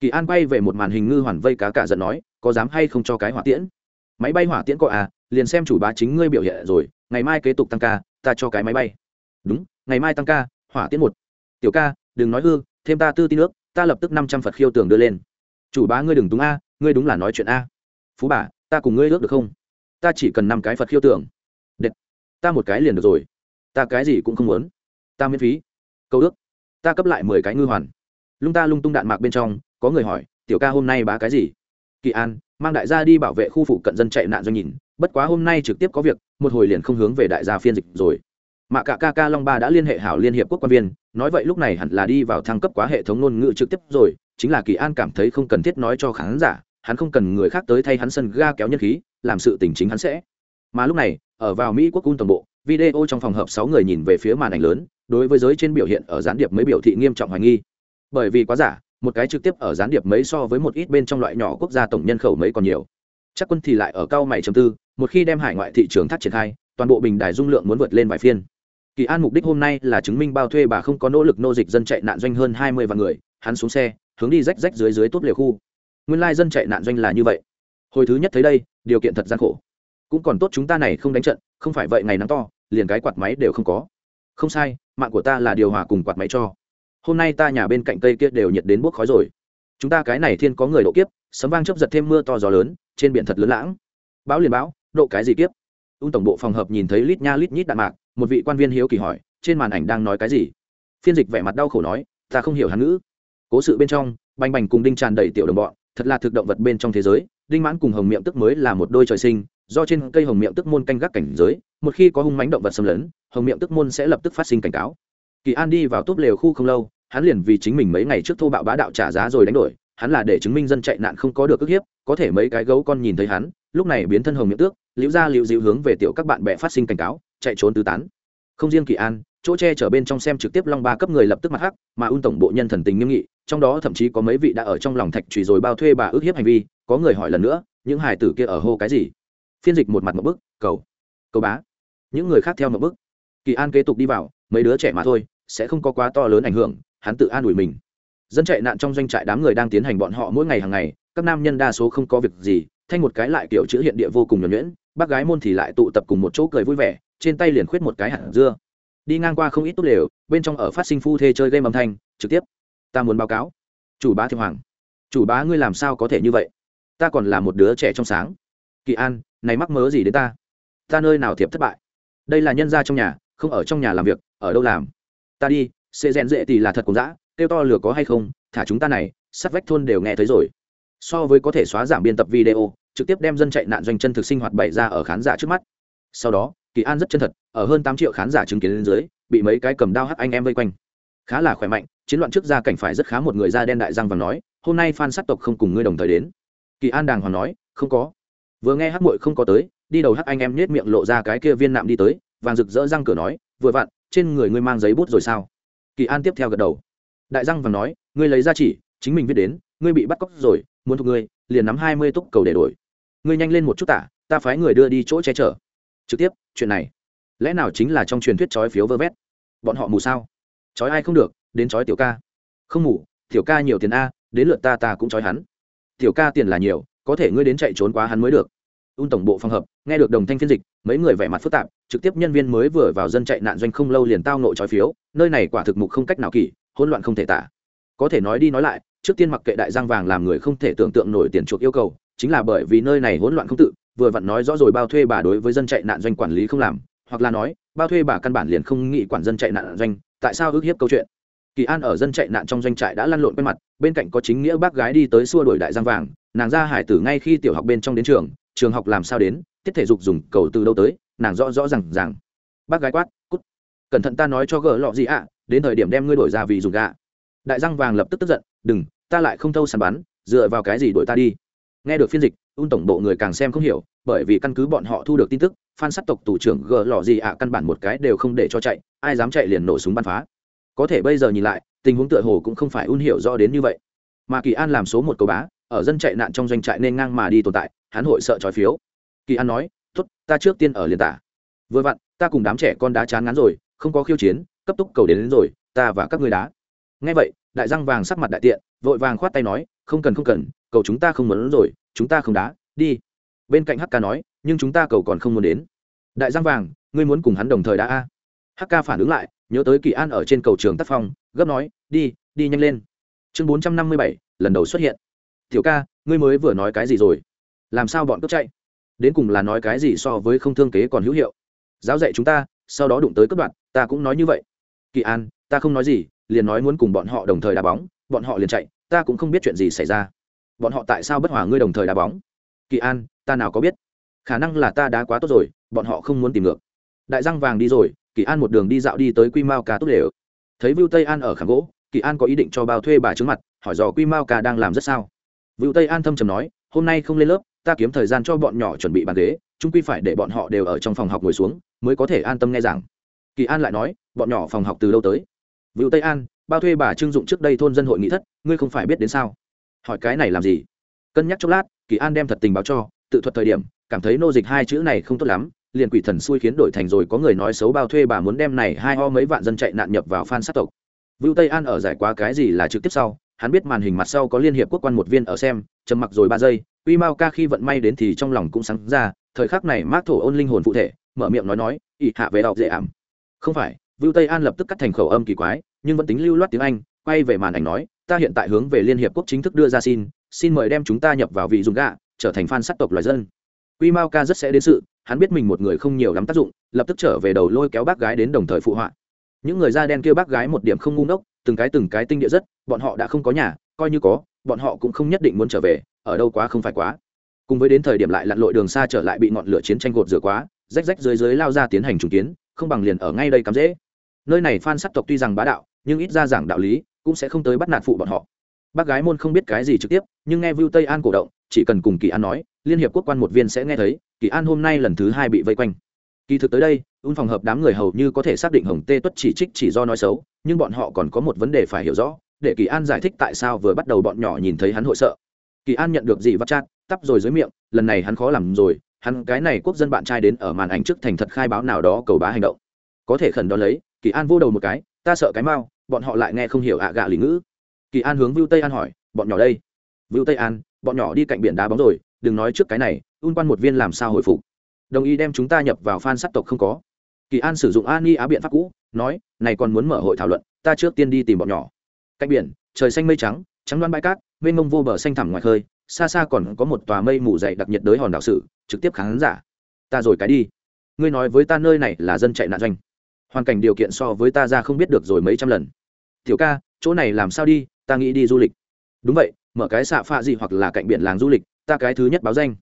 Kỳ an quay về một màn hình ngư hoàn vây cá cả giận nói, có dám hay không cho cái hỏa tiễn? Máy bay hỏa tiễn có à liền xem chủ bá chính ngươi biểu hiện rồi, ngày mai kế tục tăng ca, ta cho cái máy bay. Đúng, ngày mai tăng ca, hỏa tiễn một. Tiểu ca, đừng nói hư, thêm ta tư tin nước, ta lập tức năm trăm phật khiêu tường đưa lên. Chủ bá ngươi đừng đúng a, ngươi đúng là nói chuyện a. Phú bà, ta cùng ngươi ước được không? Ta chỉ cần năm cái phật khiêu tường Đệt. ta một cái liền được rồi. Ta cái gì cũng không muốn. Ta miễn phí. Câu ước. Ta cấp lại mười cái ngư hoàn. Lung ta lung tung đạn mạc bên trong, có người hỏi, tiểu ca hôm nay bá cái gì? Kỳ an, mang đại gia đi bảo vệ khu phụ cận dân chạy nạn do nhìn bất quá hôm nay trực tiếp có việc, một hồi liền không hướng về đại gia phiên dịch rồi. Mạ cả ca ca long ba đã liên hệ hảo liên hiệp quốc quan viên, nói vậy lúc này hẳn là đi vào thăng cấp quá hệ thống ngôn ngữ trực tiếp rồi, chính là kỳ an cảm thấy không cần thiết nói cho khán giả, hắn không cần người khác tới thay hắn sân ga kéo nhân khí, làm sự tình chính hắn sẽ. Mà lúc này, ở vào mỹ quốc un toàn bộ, video trong phòng hợp sáu người nhìn về phía màn ảnh lớn, đối với giới trên biểu hiện ở gián điệp mấy biểu thị nghiêm trọng hoài nghi. Bởi vì quá giả, một cái trực tiếp ở gián điệp mấy so với một ít bên trong loại nhỏ quốc gia tổng nhân khẩu mấy còn nhiều. Chắc quân thì lại ở cao mày chấm tư một khi đem hải ngoại thị trường thắt triển khai, toàn bộ bình đài dung lượng muốn vượt lên vài phiên. Kỳ an mục đích hôm nay là chứng minh bao thuê bà không có nỗ lực nô dịch dân chạy nạn doanh hơn hai mươi vạn người, hắn xuống xe, hướng đi rách rách dưới dưới tốt liều khu. Nguyên lai dân chạy nạn doanh là như vậy. Hồi thứ nhất thấy đây, điều kiện thật gian khổ. Cũng còn tốt chúng ta này không đánh trận, không phải vậy ngày nắng to, liền cái quạt máy đều không có. Không sai, mạng của ta là điều hòa cùng quạt máy cho. Hôm nay ta nhà bên cạnh cây kia đều nhiệt đến bốc khói rồi. Chúng ta cái này thiên có người độ kiếp, sấm vang chấp giật thêm mưa to gió lớn, trên biển thật lớn lãng. Bão liền bão độ cái gì tiếp. ung tổng bộ phòng hợp nhìn thấy lít nha lít nhít đạn mạc, một vị quan viên hiếu kỳ hỏi, trên màn ảnh đang nói cái gì? Phiên dịch vẻ mặt đau khổ nói, ta không hiểu hán ngữ. Cố sự bên trong, bành bành cùng đinh tràn đầy tiểu đồng bọn, thật là thực động vật bên trong thế giới, đinh mãn cùng hồng miệng tức mới là một đôi trời sinh, do trên cây hồng miệng tức môn canh gác cảnh giới, một khi có hung mánh động vật xâm lấn, hồng miệng tức môn sẽ lập tức phát sinh cảnh cáo. Kỳ an đi vào túp lều khu không lâu, hắn liền vì chính mình mấy ngày trước thô bạo bá đạo trả giá rồi đánh đổi hắn là để chứng minh dân chạy nạn không có được ức hiếp, có thể mấy cái gấu con nhìn thấy hắn, lúc này biến thân hồng miệng tước, liễu ra liễu dịu hướng về tiểu các bạn bè phát sinh cảnh cáo, chạy trốn tứ tán. Không riêng kỳ an, chỗ che chở bên trong xem trực tiếp long ba cấp người lập tức mặt hắc, mà un tổng bộ nhân thần tình nghiêm nghị, trong đó thậm chí có mấy vị đã ở trong lòng thạch trùy rồi bao thuê bà ước hiếp hành vi, có người hỏi lần nữa, những hải tử kia ở hô cái gì? Phiên dịch một mặt một bức, cầu cầu bá. Những người khác theo một bức. Kỳ an kế tục đi vào, mấy đứa trẻ mà thôi, sẽ không có quá to lớn ảnh hưởng, hắn tự an ủi mình dân chạy nạn trong doanh trại đám người đang tiến hành bọn họ mỗi ngày hàng ngày, các nam nhân đa số không có việc gì, thanh một cái lại kiểu chữ hiện địa vô cùng nhuẩn nhuyễn, bác gái môn thì lại tụ tập cùng một chỗ cười vui vẻ, trên tay liền khuyết một cái hạt dưa. Đi ngang qua không ít tốt đều bên trong ở phát sinh phu thê chơi game âm thanh, trực tiếp. Ta muốn báo cáo. Chủ bá thiệu hoàng. Chủ bá ngươi làm sao có thể như vậy? Ta còn là một đứa trẻ trong sáng. Kỳ an, này mắc mớ gì đến ta? Ta nơi nào thiệp thất bại? Đây là nhân gia trong nhà, không ở trong nhà làm việc, ở đâu làm? Ta đi, sẽ rèn dễ thì là thật cũng dã kêu to lửa có hay không, thả chúng ta này sắt vách thôn đều nghe thấy rồi. So với có thể xóa giảm biên tập video, trực tiếp đem dân chạy nạn doanh chân thực sinh hoạt bày ra ở khán giả trước mắt. Sau đó, kỳ an rất chân thật, ở hơn tám triệu khán giả chứng kiến lên dưới, bị mấy cái cầm đao hắc anh em vây quanh. Khá là khỏe mạnh, chiến loạn trước gia cảnh phải rất khá một người da đen đại răng và nói, hôm nay phan sát tộc không cùng ngươi đồng thời đến. Kỳ an đàng hoàng nói, không có. Vừa nghe hắc mội không có tới, đi đầu hắc anh em nhét miệng lộ ra cái kia viên nạm đi tới, vàng rực rỡ răng cửa nói, vừa vặn, trên người ngươi mang giấy bút rồi sao? Kỳ an tiếp theo gật đầu đại răng vàng nói, ngươi lấy ra chỉ, chính mình viết đến, ngươi bị bắt cóc rồi, muốn thuộc ngươi, liền nắm hai mươi túc cầu để đổi. Ngươi nhanh lên một chút tả, ta phái người đưa đi chỗ che chở. Trực tiếp, chuyện này, lẽ nào chính là trong truyền thuyết trói phiếu vơ vét? Bọn họ mù sao? Trói ai không được, đến trói tiểu ca. Không mù, tiểu ca nhiều tiền a, đến lượt ta ta cũng trói hắn. Tiểu ca tiền là nhiều, có thể ngươi đến chạy trốn quá hắn mới được. Un tổng bộ phòng hợp, nghe được đồng thanh phiên dịch, mấy người vẻ mặt phức tạp, trực tiếp nhân viên mới vừa vào dân chạy nạn doanh không lâu liền tao nội trói phiếu, nơi này quả thực mục không cách nào kỳ hỗn loạn không thể tả. Có thể nói đi nói lại, trước tiên mặc kệ đại giang vàng làm người không thể tưởng tượng nổi tiền chuộc yêu cầu, chính là bởi vì nơi này hỗn loạn không tự, vừa vặn nói rõ rồi bao thuê bà đối với dân chạy nạn doanh quản lý không làm, hoặc là nói, bao thuê bà căn bản liền không nghĩ quản dân chạy nạn doanh, tại sao ước hiếp câu chuyện? Kỳ an ở dân chạy nạn trong doanh trại đã lăn lộn quen mặt, bên cạnh có chính nghĩa bác gái đi tới xua đổi đại giang vàng, nàng ra hải tử ngay khi tiểu học bên trong đến trường trường học làm sao đến, tiết thể dục dùng cầu từ đâu tới, nàng rõ rõ rằng rằng bác gái quát, cút, cẩn thận ta nói cho gỡ lọ gì ạ đến thời điểm đem ngươi đổi ra vì dùng gạ đại răng vàng lập tức tức giận, đừng, ta lại không thâu sàn bắn, dựa vào cái gì đổi ta đi? Nghe được phiên dịch un tổng bộ người càng xem không hiểu, bởi vì căn cứ bọn họ thu được tin tức, phan sắt tộc thủ trưởng gờ lò gì ạ căn bản một cái đều không để cho chạy, ai dám chạy liền nổ súng bắn phá. Có thể bây giờ nhìn lại, tình huống tựa hồ cũng không phải un hiểu rõ đến như vậy. Mà kỳ an làm số một cầu bá, ở dân chạy nạn trong doanh trại nên ngang mà đi tồn tại, hắn hội sợ trói phiếu. Kỳ an nói, tốt, ta trước tiên ở liền tả. Vừa vặn, ta cùng đám trẻ con đá chán ngắn rồi, không có khiêu chiến cấp tốc cầu đến, đến rồi ta và các ngươi đá. Ngay vậy đại răng vàng sắc mặt đại tiện vội vàng khoát tay nói không cần không cần cầu chúng ta không muốn rồi chúng ta không đá đi. Bên cạnh hk nói nhưng chúng ta cầu còn không muốn đến. Đại răng vàng ngươi muốn cùng hắn đồng thời đá a? Hk phản ứng lại nhớ tới kỳ an ở trên cầu trường tác phong gấp nói đi đi nhanh lên. Chương bốn trăm năm mươi bảy lần đầu xuất hiện. Tiểu ca ngươi mới vừa nói cái gì rồi? Làm sao bọn cướp chạy? Đến cùng là nói cái gì so với không thương kế còn hữu hiệu? Giáo dạy chúng ta sau đó đụng tới cướp đoạn ta cũng nói như vậy kỳ an, ta không nói gì, liền nói muốn cùng bọn họ đồng thời đá bóng, bọn họ liền chạy, ta cũng không biết chuyện gì xảy ra. Bọn họ tại sao bất hòa ngươi đồng thời đá bóng? Kỳ an, ta nào có biết? Khả năng là ta đá quá tốt rồi, bọn họ không muốn tìm ngược. Đại răng vàng đi rồi, kỳ an một đường đi dạo đi tới quy mao ca tốt đều thấy vưu tây an ở khảm gỗ, kỳ an có ý định cho bao thuê bà trứng mặt, hỏi dò quy mao ca đang làm rất sao. Vưu tây an thâm trầm nói, hôm nay không lên lớp, ta kiếm thời gian cho bọn nhỏ chuẩn bị bàn ghế chúng quy phải để bọn họ đều ở trong phòng học ngồi xuống, mới có thể an tâm nghe giảng kỳ an lại nói, bọn nhỏ phòng học từ đâu tới. Vựu tây an, bao thuê bà trưng dụng trước đây thôn dân hội nghị thất, ngươi không phải biết đến sao? Hỏi cái này làm gì? Cân nhắc chốc lát, kỳ an đem thật tình báo cho, tự thuật thời điểm, cảm thấy nô dịch hai chữ này không tốt lắm, liền quỷ thần xui khiến đổi thành rồi có người nói xấu bao thuê bà muốn đem này hai ho mấy vạn dân chạy nạn nhập vào phan sát tộc. Vựu tây an ở giải quá cái gì là trực tiếp sau, hắn biết màn hình mặt sau có liên hiệp quốc quan một viên ở xem, trầm mặc rồi ba giây, uy mao ca khi vận may đến thì trong lòng cũng sáng ra, thời khắc này mác thổ ôn linh hồn phụ thể, mở miệng nói nói, ị hạ về đọc dễ ảm không phải, vưu tây an lập tức cắt thành khẩu âm kỳ quái, nhưng vẫn tính lưu loát tiếng anh, quay về màn ảnh nói, ta hiện tại hướng về liên hiệp quốc chính thức đưa ra xin xin mời đem chúng ta nhập vào vị dùng gạ, trở thành fan sắc tộc loài dân. Quy mao ca rất sẽ đến sự, hắn biết mình một người không nhiều lắm tác dụng, lập tức trở về đầu lôi kéo bác gái đến đồng thời phụ họa. Những người da đen kêu bác gái một điểm không ngu ngốc, từng cái từng cái tinh địa rất, bọn họ đã không có nhà, coi như có, bọn họ cũng không nhất định muốn trở về, ở đâu quá không phải quá. Cùng với đến thời điểm lại lặn lội đường xa trở lại bị ngọn lửa chiến tranh gột rửa quá, rách rách dưới dưới lao ra tiến hành trùng kiến không bằng liền ở ngay đây cắm dễ. Nơi này phan sắc tộc tuy rằng bá đạo, nhưng ít ra giảng đạo lý, cũng sẽ không tới bắt nạt phụ bọn họ. Bác gái môn không biết cái gì trực tiếp, nhưng nghe vưu tây an cổ động, chỉ cần cùng kỳ an nói, liên hiệp quốc quan một viên sẽ nghe thấy, kỳ an hôm nay lần thứ hai bị vây quanh. Kỳ thực tới đây un phòng hợp đám người hầu như có thể xác định hồng tê tuất chỉ trích chỉ do nói xấu, nhưng bọn họ còn có một vấn đề phải hiểu rõ, để kỳ an giải thích tại sao vừa bắt đầu bọn nhỏ nhìn thấy hắn hội sợ. Kỳ an nhận được gì vắt chát tắp rồi dưới miệng, lần này hắn khó làm rồi hắn cái này quốc dân bạn trai đến ở màn ảnh trước thành thật khai báo nào đó cầu bá hành động. Có thể khẩn đó lấy, kỳ an vô đầu một cái, ta sợ cái mau, bọn họ lại nghe không hiểu ạ gạ lý ngữ. Kỳ an hướng vưu tây an hỏi, bọn nhỏ đây? Vưu tây an, bọn nhỏ đi cạnh biển đá bóng rồi, đừng nói trước cái này, un quan một viên làm sao hồi phục? Đồng ý đem chúng ta nhập vào phan sắc tộc không có. Kỳ an sử dụng an y á biện pháp cũ, nói, này còn muốn mở hội thảo luận, ta trước tiên đi tìm bọn nhỏ. Cạnh biển, trời xanh mây trắng trắng đoan bãi cát, mênh mông vô bờ xanh thẳm ngoài khơi, xa xa còn có một tòa mây mù dày đặc nhiệt đới hòn đảo sử trực tiếp khán giả. Ta rồi cái đi. Ngươi nói với ta nơi này là dân chạy nạn doanh. Hoàn cảnh điều kiện so với ta ra không biết được rồi mấy trăm lần. Tiểu ca, chỗ này làm sao đi? Ta nghĩ đi du lịch. Đúng vậy, mở cái xạ pha gì hoặc là cạnh biển làng du lịch, ta cái thứ nhất báo danh.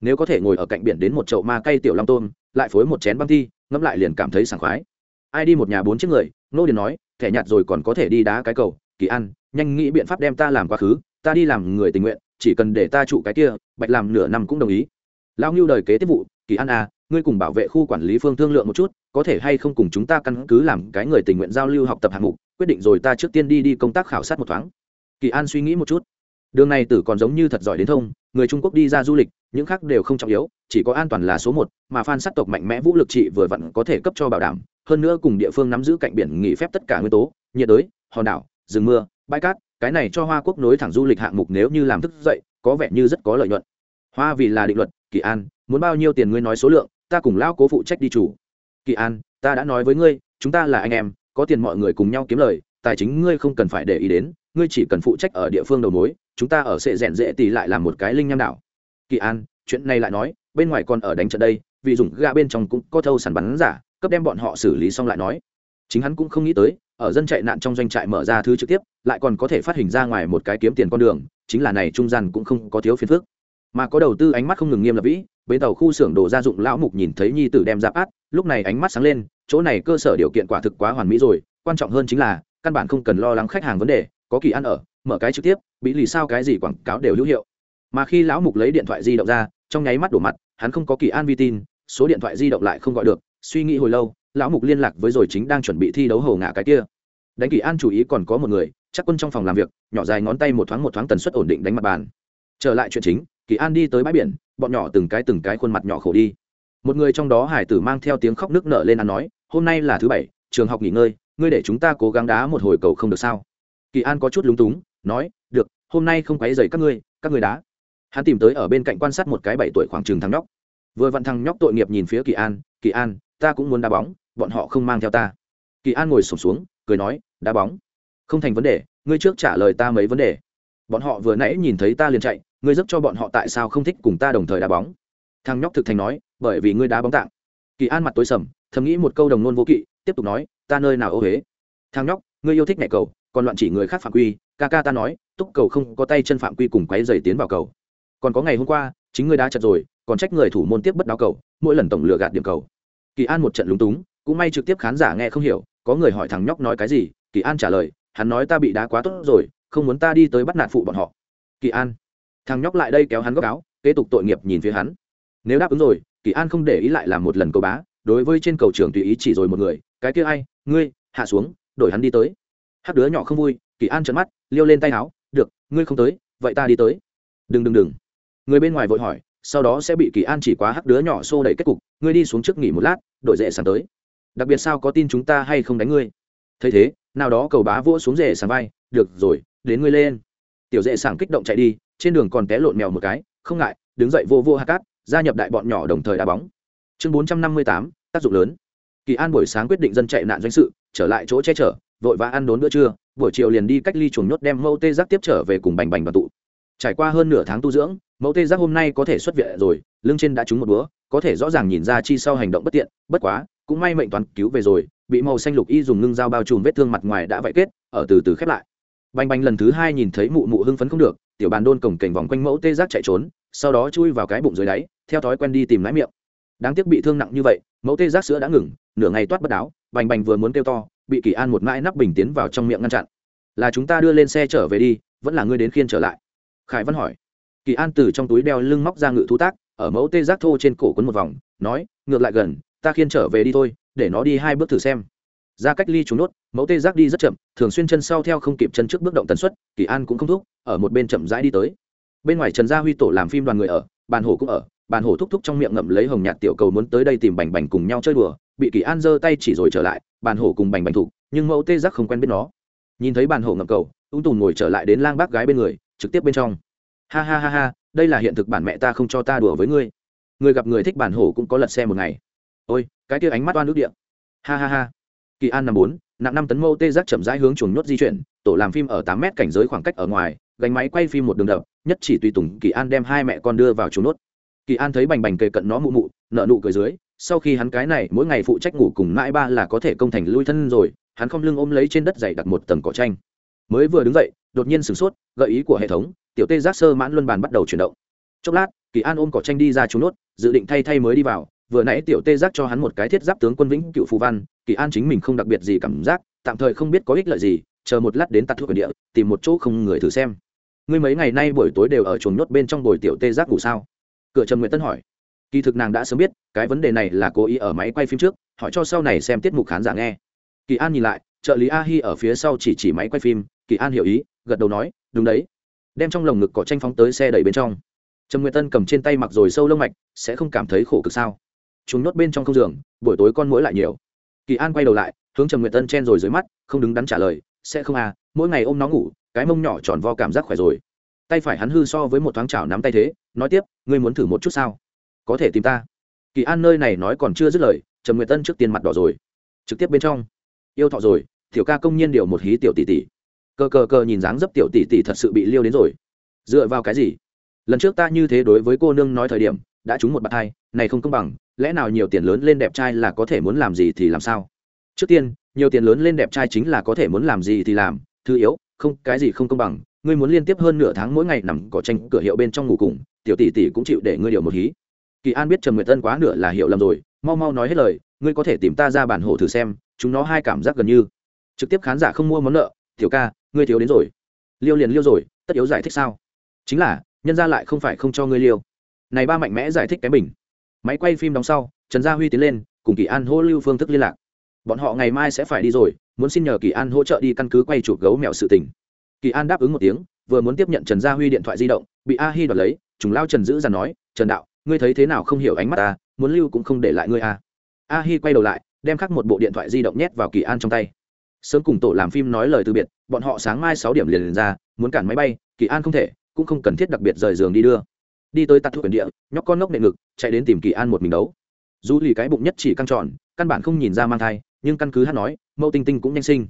Nếu có thể ngồi ở cạnh biển đến một chậu ma cây tiểu long tôm, lại phối một chén băng thi ngẫm lại liền cảm thấy sảng khoái. Ai đi một nhà bốn chiếc người, nô điền nói, thẻ nhạt rồi còn có thể đi đá cái cầu, kỳ ăn, nhanh nghĩ biện pháp đem ta làm quá khứ, ta đi làm người tình nguyện, chỉ cần để ta trụ cái kia, bạch làm nửa năm cũng đồng ý lao ngưu đời kế tiếp vụ, kỳ an à ngươi cùng bảo vệ khu quản lý phương thương lượng một chút, có thể hay không cùng chúng ta căn cứ làm cái người tình nguyện giao lưu học tập hạng mục, quyết định rồi ta trước tiên đi đi công tác khảo sát một thoáng. Kỳ an suy nghĩ một chút. Đường này tử còn giống như thật giỏi đến thông, người trung quốc đi ra du lịch, những khác đều không trọng yếu, chỉ có an toàn là số một, mà phan sắc tộc mạnh mẽ vũ lực trị vừa vặn có thể cấp cho bảo đảm, hơn nữa cùng địa phương nắm giữ cạnh biển nghỉ phép tất cả nguyên tố, nhiệt đới, hòn đảo, rừng mưa, bãi cát, cái này cho hoa quốc nối thẳng du lịch hạng mục nếu như làm thức dậy, có vẻ như rất có lợi nhuận. Hoa vì là định luật kỳ an, muốn bao nhiêu tiền ngươi nói số lượng, ta cùng lão cố phụ trách đi chủ. Kỳ an, ta đã nói với ngươi, chúng ta là anh em, có tiền mọi người cùng nhau kiếm lời, tài chính ngươi không cần phải để ý đến, ngươi chỉ cần phụ trách ở địa phương đầu mối, chúng ta ở sệ rèn dễ tì lại làm một cái linh nham đảo. Kỳ an, chuyện này lại nói, bên ngoài còn ở đánh trận đây, vì dùng ga bên trong cũng có thâu sản bắn giả, cấp đem bọn họ xử lý xong lại nói. Chính hắn cũng không nghĩ tới, ở dân chạy nạn trong doanh trại mở ra thứ trực tiếp, lại còn có thể phát hình ra ngoài một cái kiếm tiền con đường, chính là này trung gian cũng không có thiếu phiền phức mà có đầu tư ánh mắt không ngừng nghiêm lập vĩ, bến tàu khu xưởng đồ gia dụng lão mục nhìn thấy nhi tử đem giáp át, lúc này ánh mắt sáng lên, chỗ này cơ sở điều kiện quả thực quá hoàn mỹ rồi, quan trọng hơn chính là, căn bản không cần lo lắng khách hàng vấn đề, có kỳ ăn ở, mở cái trực tiếp, bị lì sao cái gì quảng cáo đều hữu hiệu. Mà khi lão mục lấy điện thoại di động ra, trong nháy mắt đổ mặt, hắn không có kỳ an vi tin, số điện thoại di động lại không gọi được, suy nghĩ hồi lâu, lão mục liên lạc với rồi chính đang chuẩn bị thi đấu hầu ngã cái kia. Đánh kỳ an chủ ý còn có một người, chắc quân trong phòng làm việc, nhỏ dài ngón tay một thoáng một thoáng tần suất ổn định đánh mặt bàn. Trở lại chuyện chính kỳ an đi tới bãi biển, bọn nhỏ từng cái từng cái khuôn mặt nhỏ khổ đi. Một người trong đó hải tử mang theo tiếng khóc nước nở lên ăn nói, hôm nay là thứ bảy, trường học nghỉ ngơi, ngươi để chúng ta cố gắng đá một hồi cầu không được sao? Kỳ an có chút lúng túng, nói, được, hôm nay không quấy dày các ngươi các ngươi đá. Hắn tìm tới ở bên cạnh quan sát một cái bảy tuổi khoảng trường thằng nhóc. Vừa vặn thằng nhóc tội nghiệp nhìn phía kỳ an kỳ an, ta cũng muốn đá bóng, bọn họ không mang theo ta. Kỳ an ngồi sổm xuống, cười nói, đá bóng? Không thành vấn đề, ngươi trước trả lời ta mấy vấn đề bọn họ vừa nãy nhìn thấy ta liền chạy, ngươi giúp cho bọn họ tại sao không thích cùng ta đồng thời đá bóng? Thằng nhóc thực thành nói, bởi vì ngươi đá bóng tạng. Kỳ an mặt tối sầm, thầm nghĩ một câu đồng nôn vô kỵ, tiếp tục nói, ta nơi nào ô huế thằng nhóc, ngươi yêu thích nhẹ cầu, còn loạn chỉ người khác phạm quy, ca ca ta nói, túc cầu không có tay chân phạm quy cùng quáy dày tiến vào cầu. Còn có ngày hôm qua, chính ngươi đá chật rồi, còn trách người thủ môn tiếp bất đáo cầu, mỗi lần tổng lừa gạt điểm cầu. Kỳ an một trận lúng túng, cũng may trực tiếp khán giả nghe không hiểu, có người hỏi thằng nhóc nói cái gì, kỳ an trả lời, hắn nói ta bị đá quá tốt rồi không muốn ta đi tới bắt nạt phụ bọn họ. Kỳ an. Thằng nhóc lại đây kéo hắn góc áo, kế tục tội nghiệp nhìn phía hắn. Nếu đáp ứng rồi, kỳ an không để ý lại làm một lần cầu bá, đối với trên cầu trường tùy ý chỉ rồi một người, cái kia ai, ngươi, hạ xuống, đổi hắn đi tới. Hắc đứa nhỏ không vui, kỳ an trợn mắt, liêu lên tay áo, được, ngươi không tới, vậy ta đi tới. Đừng đừng đừng. Người bên ngoài vội hỏi, sau đó sẽ bị kỳ an chỉ quá hắc đứa nhỏ xô đẩy kết cục, ngươi đi xuống trước nghỉ một lát đội dễ sàn tới. Đặc biệt sao có tin chúng ta hay không đánh ngươi? Thấy thế, nào đó cầu bá vỗ xuống rể sàn vai, được rồi đến ngươi lên. Tiểu dễ sảng kích động chạy đi, trên đường còn té lộn mèo một cái, không ngại, đứng dậy vô vô hạ cát, gia nhập đại bọn nhỏ đồng thời đá bóng. Chương bốn trăm năm mươi tám, tác dụng lớn. Kỳ an buổi sáng quyết định dân chạy nạn doanh sự, trở lại chỗ che chở, vội vã ăn đốn bữa trưa, buổi chiều liền đi cách ly chuồng nhốt đem mẫu tê giác tiếp trở về cùng bành bành và tụ. Trải qua hơn nửa tháng tu dưỡng, mẫu tê giác hôm nay có thể xuất viện rồi, lưng trên đã trúng một búa, có thể rõ ràng nhìn ra chi sau hành động bất tiện, bất quá, cũng may mệnh toàn cứu về rồi, bị màu xanh lục y dùng ngưng dao bao trùm vết thương mặt ngoài đã vải kết, ở từ từ khép lại bành bành lần thứ hai nhìn thấy mụ mụ hưng phấn không được, tiểu bàn đôn cổng kềnh vòng quanh mẫu tê giác chạy trốn, sau đó chui vào cái bụng dưới đáy, theo thói quen đi tìm lái miệng. Đáng tiếc bị thương nặng như vậy, mẫu tê giác sữa đã ngừng, nửa ngày toát bất đáo, bành bành vừa muốn kêu to, bị kỳ an một mãi nắp bình tiến vào trong miệng ngăn chặn. Là chúng ta đưa lên xe trở về đi, vẫn là ngươi đến khiên trở lại? Khải văn hỏi. Kỳ an từ trong túi đeo lưng móc ra ngự thú tác, ở mẫu tê giác thô trên cổ quấn một vòng, nói, ngược lại gần, ta khiên trở về đi thôi, để nó đi hai bước thử xem ra cách ly trúng nốt, mẫu tê giác đi rất chậm, thường xuyên chân sau theo không kịp chân trước bước động tần suất, kỳ an cũng không thúc, ở một bên chậm rãi đi tới. Bên ngoài trần gia huy tổ làm phim đoàn người ở, bàn hổ cũng ở, bàn hổ thúc thúc trong miệng ngậm lấy hồng nhạt tiểu cầu muốn tới đây tìm bành bành cùng nhau chơi đùa, bị kỳ an giơ tay chỉ rồi trở lại, bàn hổ cùng bành bành thủ, nhưng mẫu tê giác không quen biết nó. Nhìn thấy bàn hổ ngậm cầu, ung tùn ngồi trở lại đến lang bác gái bên người, trực tiếp bên trong. Ha ha ha ha, đây là hiện thực bản mẹ ta không cho ta đùa với ngươi. Người gặp người thích bản hổ cũng có lật xe một ngày. Ôi, cái kia ánh mắt oan nước điện ha ha ha kỳ an năm bốn, nặng năm tấn mâu tê giác chậm rãi hướng chuồng nhốt di chuyển, tổ làm phim ở tám mét cảnh giới khoảng cách ở ngoài, gánh máy quay phim một đường đập, nhất chỉ tùy tùng kỳ an đem hai mẹ con đưa vào chuồng nhốt. Kỳ an thấy bành bành kề cận nó mụ mụ nợ nụ cười dưới, sau khi hắn cái này mỗi ngày phụ trách ngủ cùng mãi ba là có thể công thành lui thân rồi, hắn không lưng ôm lấy trên đất dày đặt một tầng cỏ tranh mới vừa đứng dậy, đột nhiên sửng sốt, gợi ý của hệ thống, tiểu tê giác sơ mãn luân bàn bắt đầu chuyển động. Chốc lát, kỳ an ôm cỏ tranh đi ra trúng nốt dự định thay thay mới đi vào, vừa nãy tiểu tê giác cho hắn một cái thiết giáp tướng quân vĩnh cựu phù văn kỳ an chính mình không đặc biệt gì cảm giác, tạm thời không biết có ích lợi gì, chờ một lát đến tạt thuốc ở địa, tìm một chỗ không người thử xem. Ngươi mấy ngày nay buổi tối đều ở chuồng nhốt bên trong bồi tiểu tê giác ngủ sao? Cửa trầm nguyễn tân hỏi. Kỳ thực nàng đã sớm biết, cái vấn đề này là cố ý ở máy quay phim trước, hỏi cho sau này xem tiết mục khán giả nghe. Kỳ an nhìn lại, trợ lý a hi ở phía sau chỉ chỉ máy quay phim, kỳ an hiểu ý, gật đầu nói, đúng đấy. Đem trong lồng ngực cỏ tranh phóng tới xe đẩy bên trong. Trần nguyệt tân cầm trên tay mặc rồi sâu lông mạch, sẽ không cảm thấy khổ cực sao? Chúng nhốt bên trong không giường, buổi tối con mũi lại nhiều kỳ an quay đầu lại, hướng trầm nguyệt tân chen rồi dưới mắt, không đứng đắn trả lời, sẽ không à mỗi ngày ôm nó ngủ, cái mông nhỏ tròn vo cảm giác khỏe rồi. Tay phải hắn hư so với một thoáng chảo nắm tay thế, nói tiếp, ngươi muốn thử một chút sao? Có thể tìm ta. Kỳ an nơi này nói còn chưa dứt lời, trầm nguyệt tân trước tiên mặt đỏ rồi. Trực tiếp bên trong. Yêu thọ rồi, tiểu ca công nhiên điều một hí tiểu tỷ tỷ. Cờ cờ cờ nhìn dáng dấp tiểu tỷ tỷ thật sự bị liêu đến rồi. Dựa vào cái gì? Lần trước ta như thế đối với cô nương nói thời điểm, đã trúng một bạt hai này không công bằng, lẽ nào nhiều tiền lớn lên đẹp trai là có thể muốn làm gì thì làm sao? Trước tiên, nhiều tiền lớn lên đẹp trai chính là có thể muốn làm gì thì làm, thứ yếu, không, cái gì không công bằng, ngươi muốn liên tiếp hơn nửa tháng mỗi ngày nằm cỏ tranh cửa hiệu bên trong ngủ cùng, tiểu tỷ tỷ cũng chịu để ngươi điều một hí. Kỳ an biết trầm nguyệt tân quá nửa là hiểu lầm rồi, mau mau nói hết lời, ngươi có thể tìm ta ra bản hộ thử xem, chúng nó hai cảm giác gần như. Trực tiếp khán giả không mua món nợ, tiểu ca, ngươi thiếu đến rồi. Liêu liền liêu rồi, tất yếu giải thích sao? Chính là, nhân ra lại không phải không cho ngươi liêu. Này ba mạnh mẽ giải thích cái mình máy quay phim đóng sau trần gia huy tiến lên cùng kỳ an hô lưu phương thức liên lạc. Bọn họ ngày mai sẽ phải đi rồi muốn xin nhờ kỳ an hỗ trợ đi căn cứ quay chụp gấu mèo sự tình. Kỳ an đáp ứng một tiếng vừa muốn tiếp nhận trần gia huy điện thoại di động bị a hi đoạt lấy chúng lao trần giữ dằn nói trần đạo ngươi thấy thế nào không hiểu ánh mắt ta muốn lưu cũng không để lại ngươi a à. a hi quay đầu lại đem khắc một bộ điện thoại di động nhét vào kỳ an trong tay. Sớm cùng tổ làm phim nói lời từ biệt bọn họ sáng mai sáu điểm liền, liền ra muốn cản máy bay kỳ an không thể cũng không cần thiết đặc biệt rời giường đi đưa đi tới tạt thuốc quyền địa, nhóc con ngốc nệ ngực, chạy đến tìm kỳ an một mình đấu. Dù lì cái bụng nhất chỉ căng tròn, căn bản không nhìn ra mang thai, nhưng căn cứ hát nói, mẫu tinh tinh cũng nhanh sinh.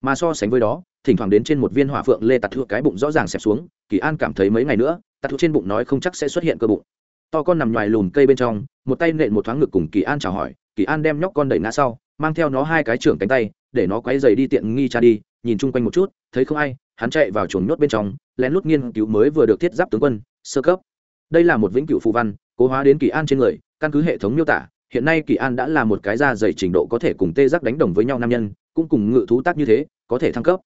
Mà so sánh với đó, thỉnh thoảng đến trên một viên hỏa phượng lê tạt thuốc cái bụng rõ ràng xẹp xuống, kỳ an cảm thấy mấy ngày nữa, tạt thuốc trên bụng nói không chắc sẽ xuất hiện cơ bụng. To con nằm ngoài lùm cây bên trong, một tay nện một thoáng ngực cùng kỳ an chào hỏi, kỳ an đem nhóc con đẩy ngã sau, mang theo nó hai cái trưởng cánh tay, để nó quay dày đi tiện nghi cha đi, nhìn chung quanh một chút, thấy không ai, hắn chạy vào chuồng nhốt bên trong, lén lút nghiên cứu mới vừa được thiết giáp tướng quân, sơ cấp đây là một vĩnh cửu phù văn, cố hóa đến kỳ an trên người, căn cứ hệ thống miêu tả, hiện nay kỳ an đã là một cái da dày trình độ có thể cùng tê giác đánh đồng với nhau nam nhân, cũng cùng ngự thú tác như thế, có thể thăng cấp.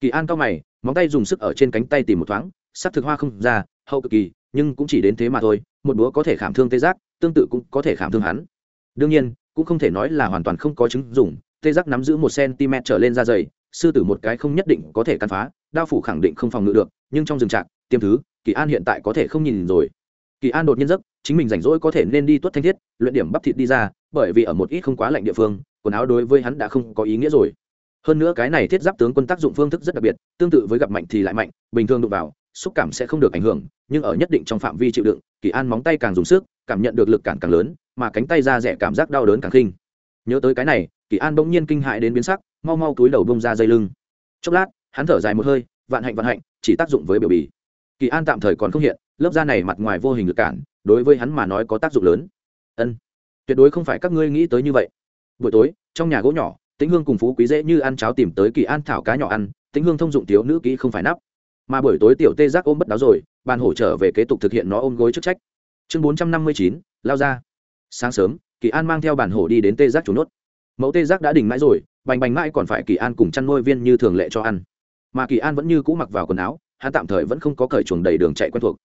Kỳ an cao mày, móng tay dùng sức ở trên cánh tay tìm một thoáng, sắc thực hoa không ra, hậu cực kỳ, nhưng cũng chỉ đến thế mà thôi, một búa có thể khảm thương tê giác, tương tự cũng có thể khảm thương hắn. Đương nhiên, cũng không thể nói là hoàn toàn không có chứng dùng tê giác nắm giữ một cm trở lên da dày, sư tử một cái không nhất định có thể căn phá, đao phủ khẳng định không phòng ngự được, nhưng trong rừng trạc, tiêm thứ, kỳ an hiện tại có thể không nhìn rồi kỳ an đột nhiên giấc, chính mình rảnh rỗi có thể nên đi tuất thanh thiết, luyện điểm bắp thịt đi ra, bởi vì ở một ít không quá lạnh địa phương, quần áo đối với hắn đã không có ý nghĩa rồi. Hơn nữa cái này thiết giáp tướng quân tác dụng phương thức rất đặc biệt, tương tự với gặp mạnh thì lại mạnh, bình thường đụng vào, xúc cảm sẽ không được ảnh hưởng, nhưng ở nhất định trong phạm vi chịu đựng, kỳ an móng tay càng dùng sức, cảm nhận được lực cản càng lớn, mà cánh tay ra rẻ cảm giác đau đớn càng khinh. Nhớ tới cái này, kỳ an bỗng nhiên kinh hại đến biến sắc, mau mau túi đầu bông ra dây lưng. Chốc lát, hắn thở dài một hơi, vạn hạnh vạn hạnh, chỉ tác dụng với biểu bì. Kỳ an tạm thời còn không hiện lớp da này mặt ngoài vô hình lực cản, đối với hắn mà nói có tác dụng lớn. Ân, tuyệt đối không phải các ngươi nghĩ tới như vậy. Buổi tối, trong nhà gỗ nhỏ, tĩnh hương cùng phú quý dễ như ăn cháo tìm tới kỳ an thảo cá nhỏ ăn, tĩnh hương thông dụng thiếu nữ kỹ không phải nắp. Mà buổi tối tiểu tê giác ôm bất đáo rồi, bàn hổ trở về kế tục thực hiện nó ôm gối chức trách. Chương bốn trăm năm mươi chín, lao ra. Sáng sớm, kỳ an mang theo bàn hổ đi đến tê giác chủ nốt. Mẫu tê giác đã đỉnh mãi rồi, bành bành mãi còn phải kỳ an cùng chăn nuôi viên như thường lệ cho ăn. Mà kỳ an vẫn như cũ mặc vào quần áo, hắn tạm thời vẫn không có cởi chuồng đầy đường chạy quen thuộc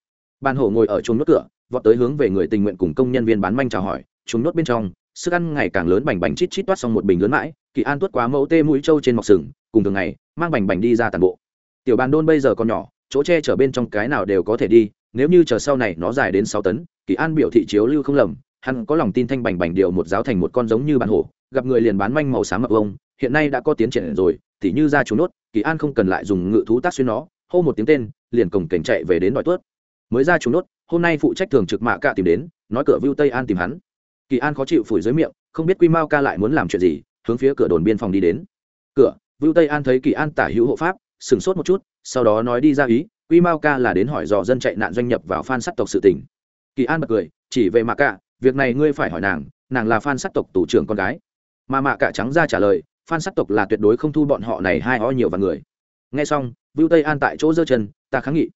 bàn hổ ngồi ở chuồng nốt cửa, vọt tới hướng về người tình nguyện cùng công nhân viên bán manh chào hỏi, chuồng nốt bên trong, sức ăn ngày càng lớn bành bành chít chít toát xong một bình lớn mãi, kỳ an tuốt quá mẫu tê mũi trâu trên mọc sừng, cùng thường ngày, mang bành bành đi ra tàn bộ. Tiểu bàn đôn bây giờ còn nhỏ, chỗ che chở bên trong cái nào đều có thể đi, nếu như chờ sau này nó dài đến sáu tấn, kỳ an biểu thị chiếu lưu không lầm, hắn có lòng tin thanh bành bành điều một giáo thành một con giống như bàn hổ, gặp người liền bán manh màu xám mập ông, hiện nay đã có tiến triển rồi, tỉ như ra chú nốt, kỳ an không cần lại dùng ngự thú tác xuyên nó, hô một tiếng tên, liền cổng cảnh chạy về đến đòi tuốt mới ra chúng nốt, hôm nay phụ trách thường trực mạ cạ tìm đến, nói cửa vưu tây an tìm hắn. Kỳ an khó chịu phủi dưới miệng, không biết quy mao ca lại muốn làm chuyện gì, hướng phía cửa đồn biên phòng đi đến. Cửa, vưu tây an thấy kỳ an tả hữu hộ pháp, sửng sốt một chút, sau đó nói đi ra ý, quy mao ca là đến hỏi dò dân chạy nạn doanh nhập vào phan sắc tộc sự tỉnh kỳ an bật cười, chỉ về mạ cạ, việc này ngươi phải hỏi nàng nàng là phan sắc tộc tủ trưởng con gái. Mà mạ cạ trắng ra trả lời, phan sắc tộc là tuyệt đối không thu bọn họ này hai ho nhiều và người. Nghe xong, vưu tây an tại chỗ giơ chân, ta kháng nghị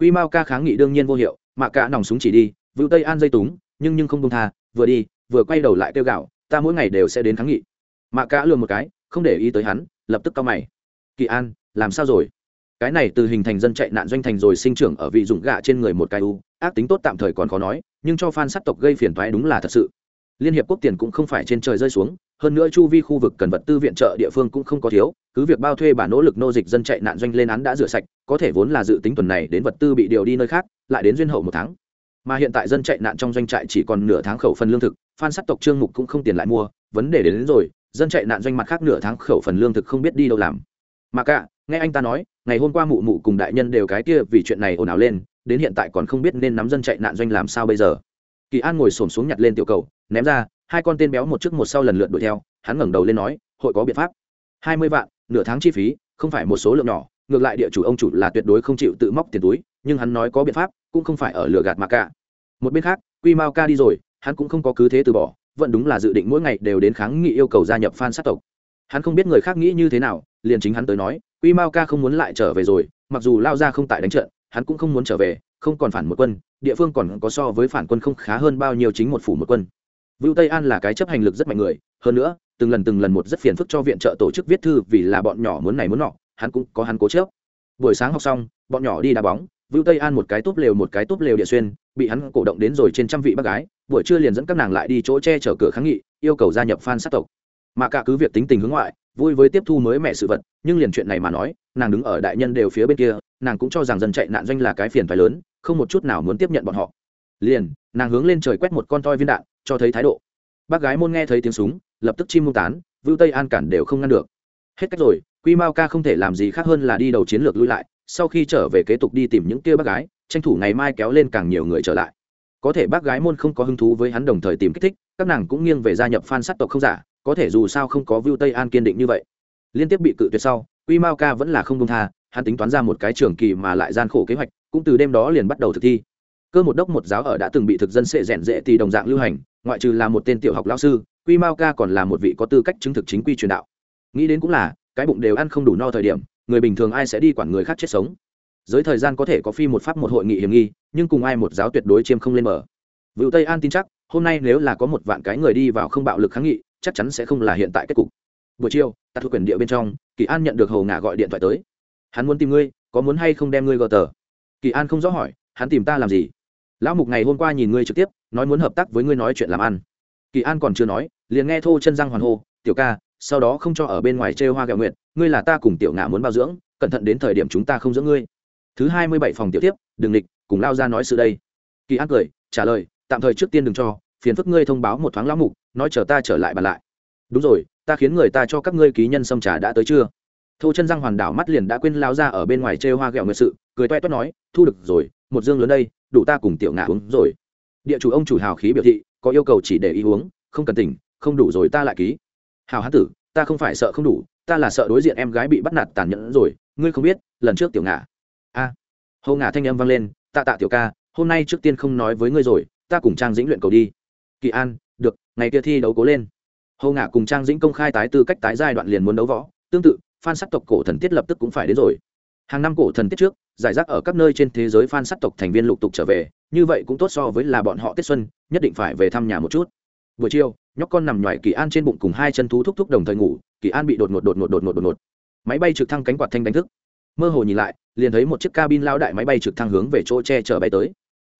quy mao ca kháng nghị đương nhiên vô hiệu, mà cả nòng súng chỉ đi, vưu tây an dây túng, nhưng nhưng không buông tha, vừa đi, vừa quay đầu lại kêu gạo ta mỗi ngày đều sẽ đến kháng nghị. Mạ Cả lườm một cái, không để ý tới hắn, lập tức cau mày. Kỳ an, làm sao rồi? Cái này từ hình thành dân chạy nạn doanh thành rồi sinh trưởng ở vị dụng gạ trên người một cái u, ác tính tốt tạm thời còn khó nói, nhưng cho fan sát tộc gây phiền toái đúng là thật sự liên hiệp quốc tiền cũng không phải trên trời rơi xuống hơn nữa chu vi khu vực cần vật tư viện trợ địa phương cũng không có thiếu cứ việc bao thuê bà nỗ lực nô dịch dân chạy nạn doanh lên án đã rửa sạch có thể vốn là dự tính tuần này đến vật tư bị điều đi nơi khác lại đến duyên hậu một tháng. Mà hiện tại dân chạy nạn trong doanh trại chỉ còn nửa tháng khẩu phần lương thực phan sắc tộc trương mục cũng không tiền lại mua vấn đề đến, đến rồi dân chạy nạn doanh mặt khác nửa tháng khẩu phần lương thực không biết đi đâu làm. Mà cả nghe anh ta nói ngày hôm qua mụ mụ cùng đại nhân đều cái kia vì chuyện này ồn ào lên đến hiện tại còn không biết nên nắm dân chạy nạn doanh làm sao bây giờ. Kỳ an ngồi xổm xuống nhặt lên tiểu cầu ném ra, hai con tên béo một trước một sau lần lượt đuổi theo, hắn ngẩng đầu lên nói, hội có biện pháp. Hai mươi vạn, nửa tháng chi phí, không phải một số lượng nhỏ, ngược lại địa chủ ông chủ là tuyệt đối không chịu tự móc tiền túi, nhưng hắn nói có biện pháp, cũng không phải ở lừa gạt mà cả. Một bên khác, quy mao ca đi rồi, hắn cũng không có cứ thế từ bỏ, vẫn đúng là dự định mỗi ngày đều đến kháng nghị yêu cầu gia nhập phan sát tộc. Hắn không biết người khác nghĩ như thế nào, liền chính hắn tới nói, quy mao ca không muốn lại trở về rồi, mặc dù lao ra không tại đánh trận, hắn cũng không muốn trở về, không còn phản một quân, địa phương còn có so với phản quân không khá hơn bao nhiêu chính một phủ một quân vưu tây an là cái chấp hành lực rất mạnh người, hơn nữa, từng lần từng lần một rất phiền phức cho viện trợ tổ chức viết thư vì là bọn nhỏ muốn này muốn nọ, hắn cũng có hắn cố chấp. buổi sáng học xong, bọn nhỏ đi đá bóng, vưu tây an một cái túp lều một cái túp lều địa xuyên, bị hắn cổ động đến rồi trên trăm vị bác gái, buổi trưa liền dẫn các nàng lại đi chỗ che chở cửa kháng nghị, yêu cầu gia nhập fan sát tộc mà cả cứ việc tính tình hướng ngoại, vui với tiếp thu mới mẹ sự vật, nhưng liền chuyện này mà nói, nàng đứng ở đại nhân đều phía bên kia, nàng cũng cho rằng dần chạy nạn doanh là cái phiền phải lớn, không một chút nào muốn tiếp nhận bọn họ liền, nàng hướng lên trời quét một con toi viên đạn cho thấy thái độ. Bác gái môn nghe thấy tiếng súng, lập tức chim mông tán, vưu tây an cản đều không ngăn được. Hết cách rồi, quy mao ca không thể làm gì khác hơn là đi đầu chiến lược lui lại, sau khi trở về kế tục đi tìm những kia bác gái, tranh thủ ngày mai kéo lên càng nhiều người trở lại. Có thể bác gái môn không có hứng thú với hắn đồng thời tìm kích thích, các nàng cũng nghiêng về gia nhập phan sát tộc không giả, có thể dù sao không có vưu tây an kiên định như vậy. Liên tiếp bị cự tuyệt sau, quy mao ca vẫn là không công tha, hắn tính toán ra một cái trường kỳ mà lại gian khổ kế hoạch, cũng từ đêm đó liền bắt đầu thực thi cơ một đốc một giáo ở đã từng bị thực dân sệ rèn rệ thì đồng dạng lưu hành, ngoại trừ là một tên tiểu học lao sư, quy mao ca còn là một vị có tư cách chứng thực chính quy truyền đạo. Nghĩ đến cũng là, cái bụng đều ăn không đủ no thời điểm, người bình thường ai sẽ đi quản người khác chết sống? Giới thời gian có thể có phi một pháp một hội nghị hiểm nghi, nhưng cùng ai một giáo tuyệt đối chiêm không lên mở vựu tây an tin chắc, hôm nay nếu là có một vạn cái người đi vào không bạo lực kháng nghị, chắc chắn sẽ không là hiện tại kết cục. Buổi chiều, tại thuộc quyền địa bên trong, kỳ an nhận được hầu ngả gọi điện thoại tới. Hắn muốn tìm ngươi, có muốn hay không đem ngươi gờ tờ? Kỳ an không rõ hỏi, hắn tìm ta làm gì? Lão mục ngày hôm qua nhìn ngươi trực tiếp, nói muốn hợp tác với ngươi nói chuyện làm ăn. Kỳ an còn chưa nói, liền nghe thô chân răng hoàn hô, tiểu ca, sau đó không cho ở bên ngoài trêu hoa gạo nguyện ngươi là ta cùng tiểu Ngạ muốn bao dưỡng, cẩn thận đến thời điểm chúng ta không dưỡng ngươi. Thứ hai mươi bảy phòng tiểu tiếp, đừng địch cùng lao ra nói sự đây. Kỳ an cười, trả lời, tạm thời trước tiên đừng cho, phiền phức ngươi thông báo một thoáng lão mục, nói chờ ta trở lại bàn lại. Đúng rồi, ta khiến người ta cho các ngươi ký nhân xâm trà đã tới chưa? Thô chân răng hoàn đảo mắt liền đã quên lao ra ở bên ngoài trêu hoa ghẹo nguyện sự, cười toe toét nói, thu được rồi, một dương lớn đây đủ ta cùng tiểu ngạ uống rồi. Địa chủ ông chủ hào khí biểu thị, có yêu cầu chỉ để ý uống, không cần tỉnh, không đủ rồi ta lại ký. Hào hán tử, ta không phải sợ không đủ, ta là sợ đối diện em gái bị bắt nạt tàn nhẫn rồi, ngươi không biết, lần trước tiểu ngạ a à. hầu ngạ thanh âm vang lên, tạ tạ tiểu ca, hôm nay trước tiên không nói với ngươi rồi, ta cùng trang dĩnh luyện cầu đi. Kỳ an, được, ngày kia thi đấu cố lên. Hầu ngả cùng trang dĩnh công khai tái tư cách tái giai đoạn liền muốn đấu võ, tương tự, phan sắc tộc cổ thần tiết lập tức cũng phải đến rồi. Hàng năm cổ thần tiết trước giải rác ở các nơi trên thế giới phan sắc tộc thành viên lục tục trở về, như vậy cũng tốt so với là bọn họ tết xuân, nhất định phải về thăm nhà một chút. Buổi chiều, nhóc con nằm ngoài kỳ an trên bụng cùng hai chân thú thúc thúc đồng thời ngủ, kỳ an bị đột ngột đột ngột đột ngột đột ngột. Máy bay trực thăng cánh quạt thanh đánh thức. Mơ hồ nhìn lại, liền thấy một chiếc cabin lao đại máy bay trực thăng hướng về chỗ che chở bay tới.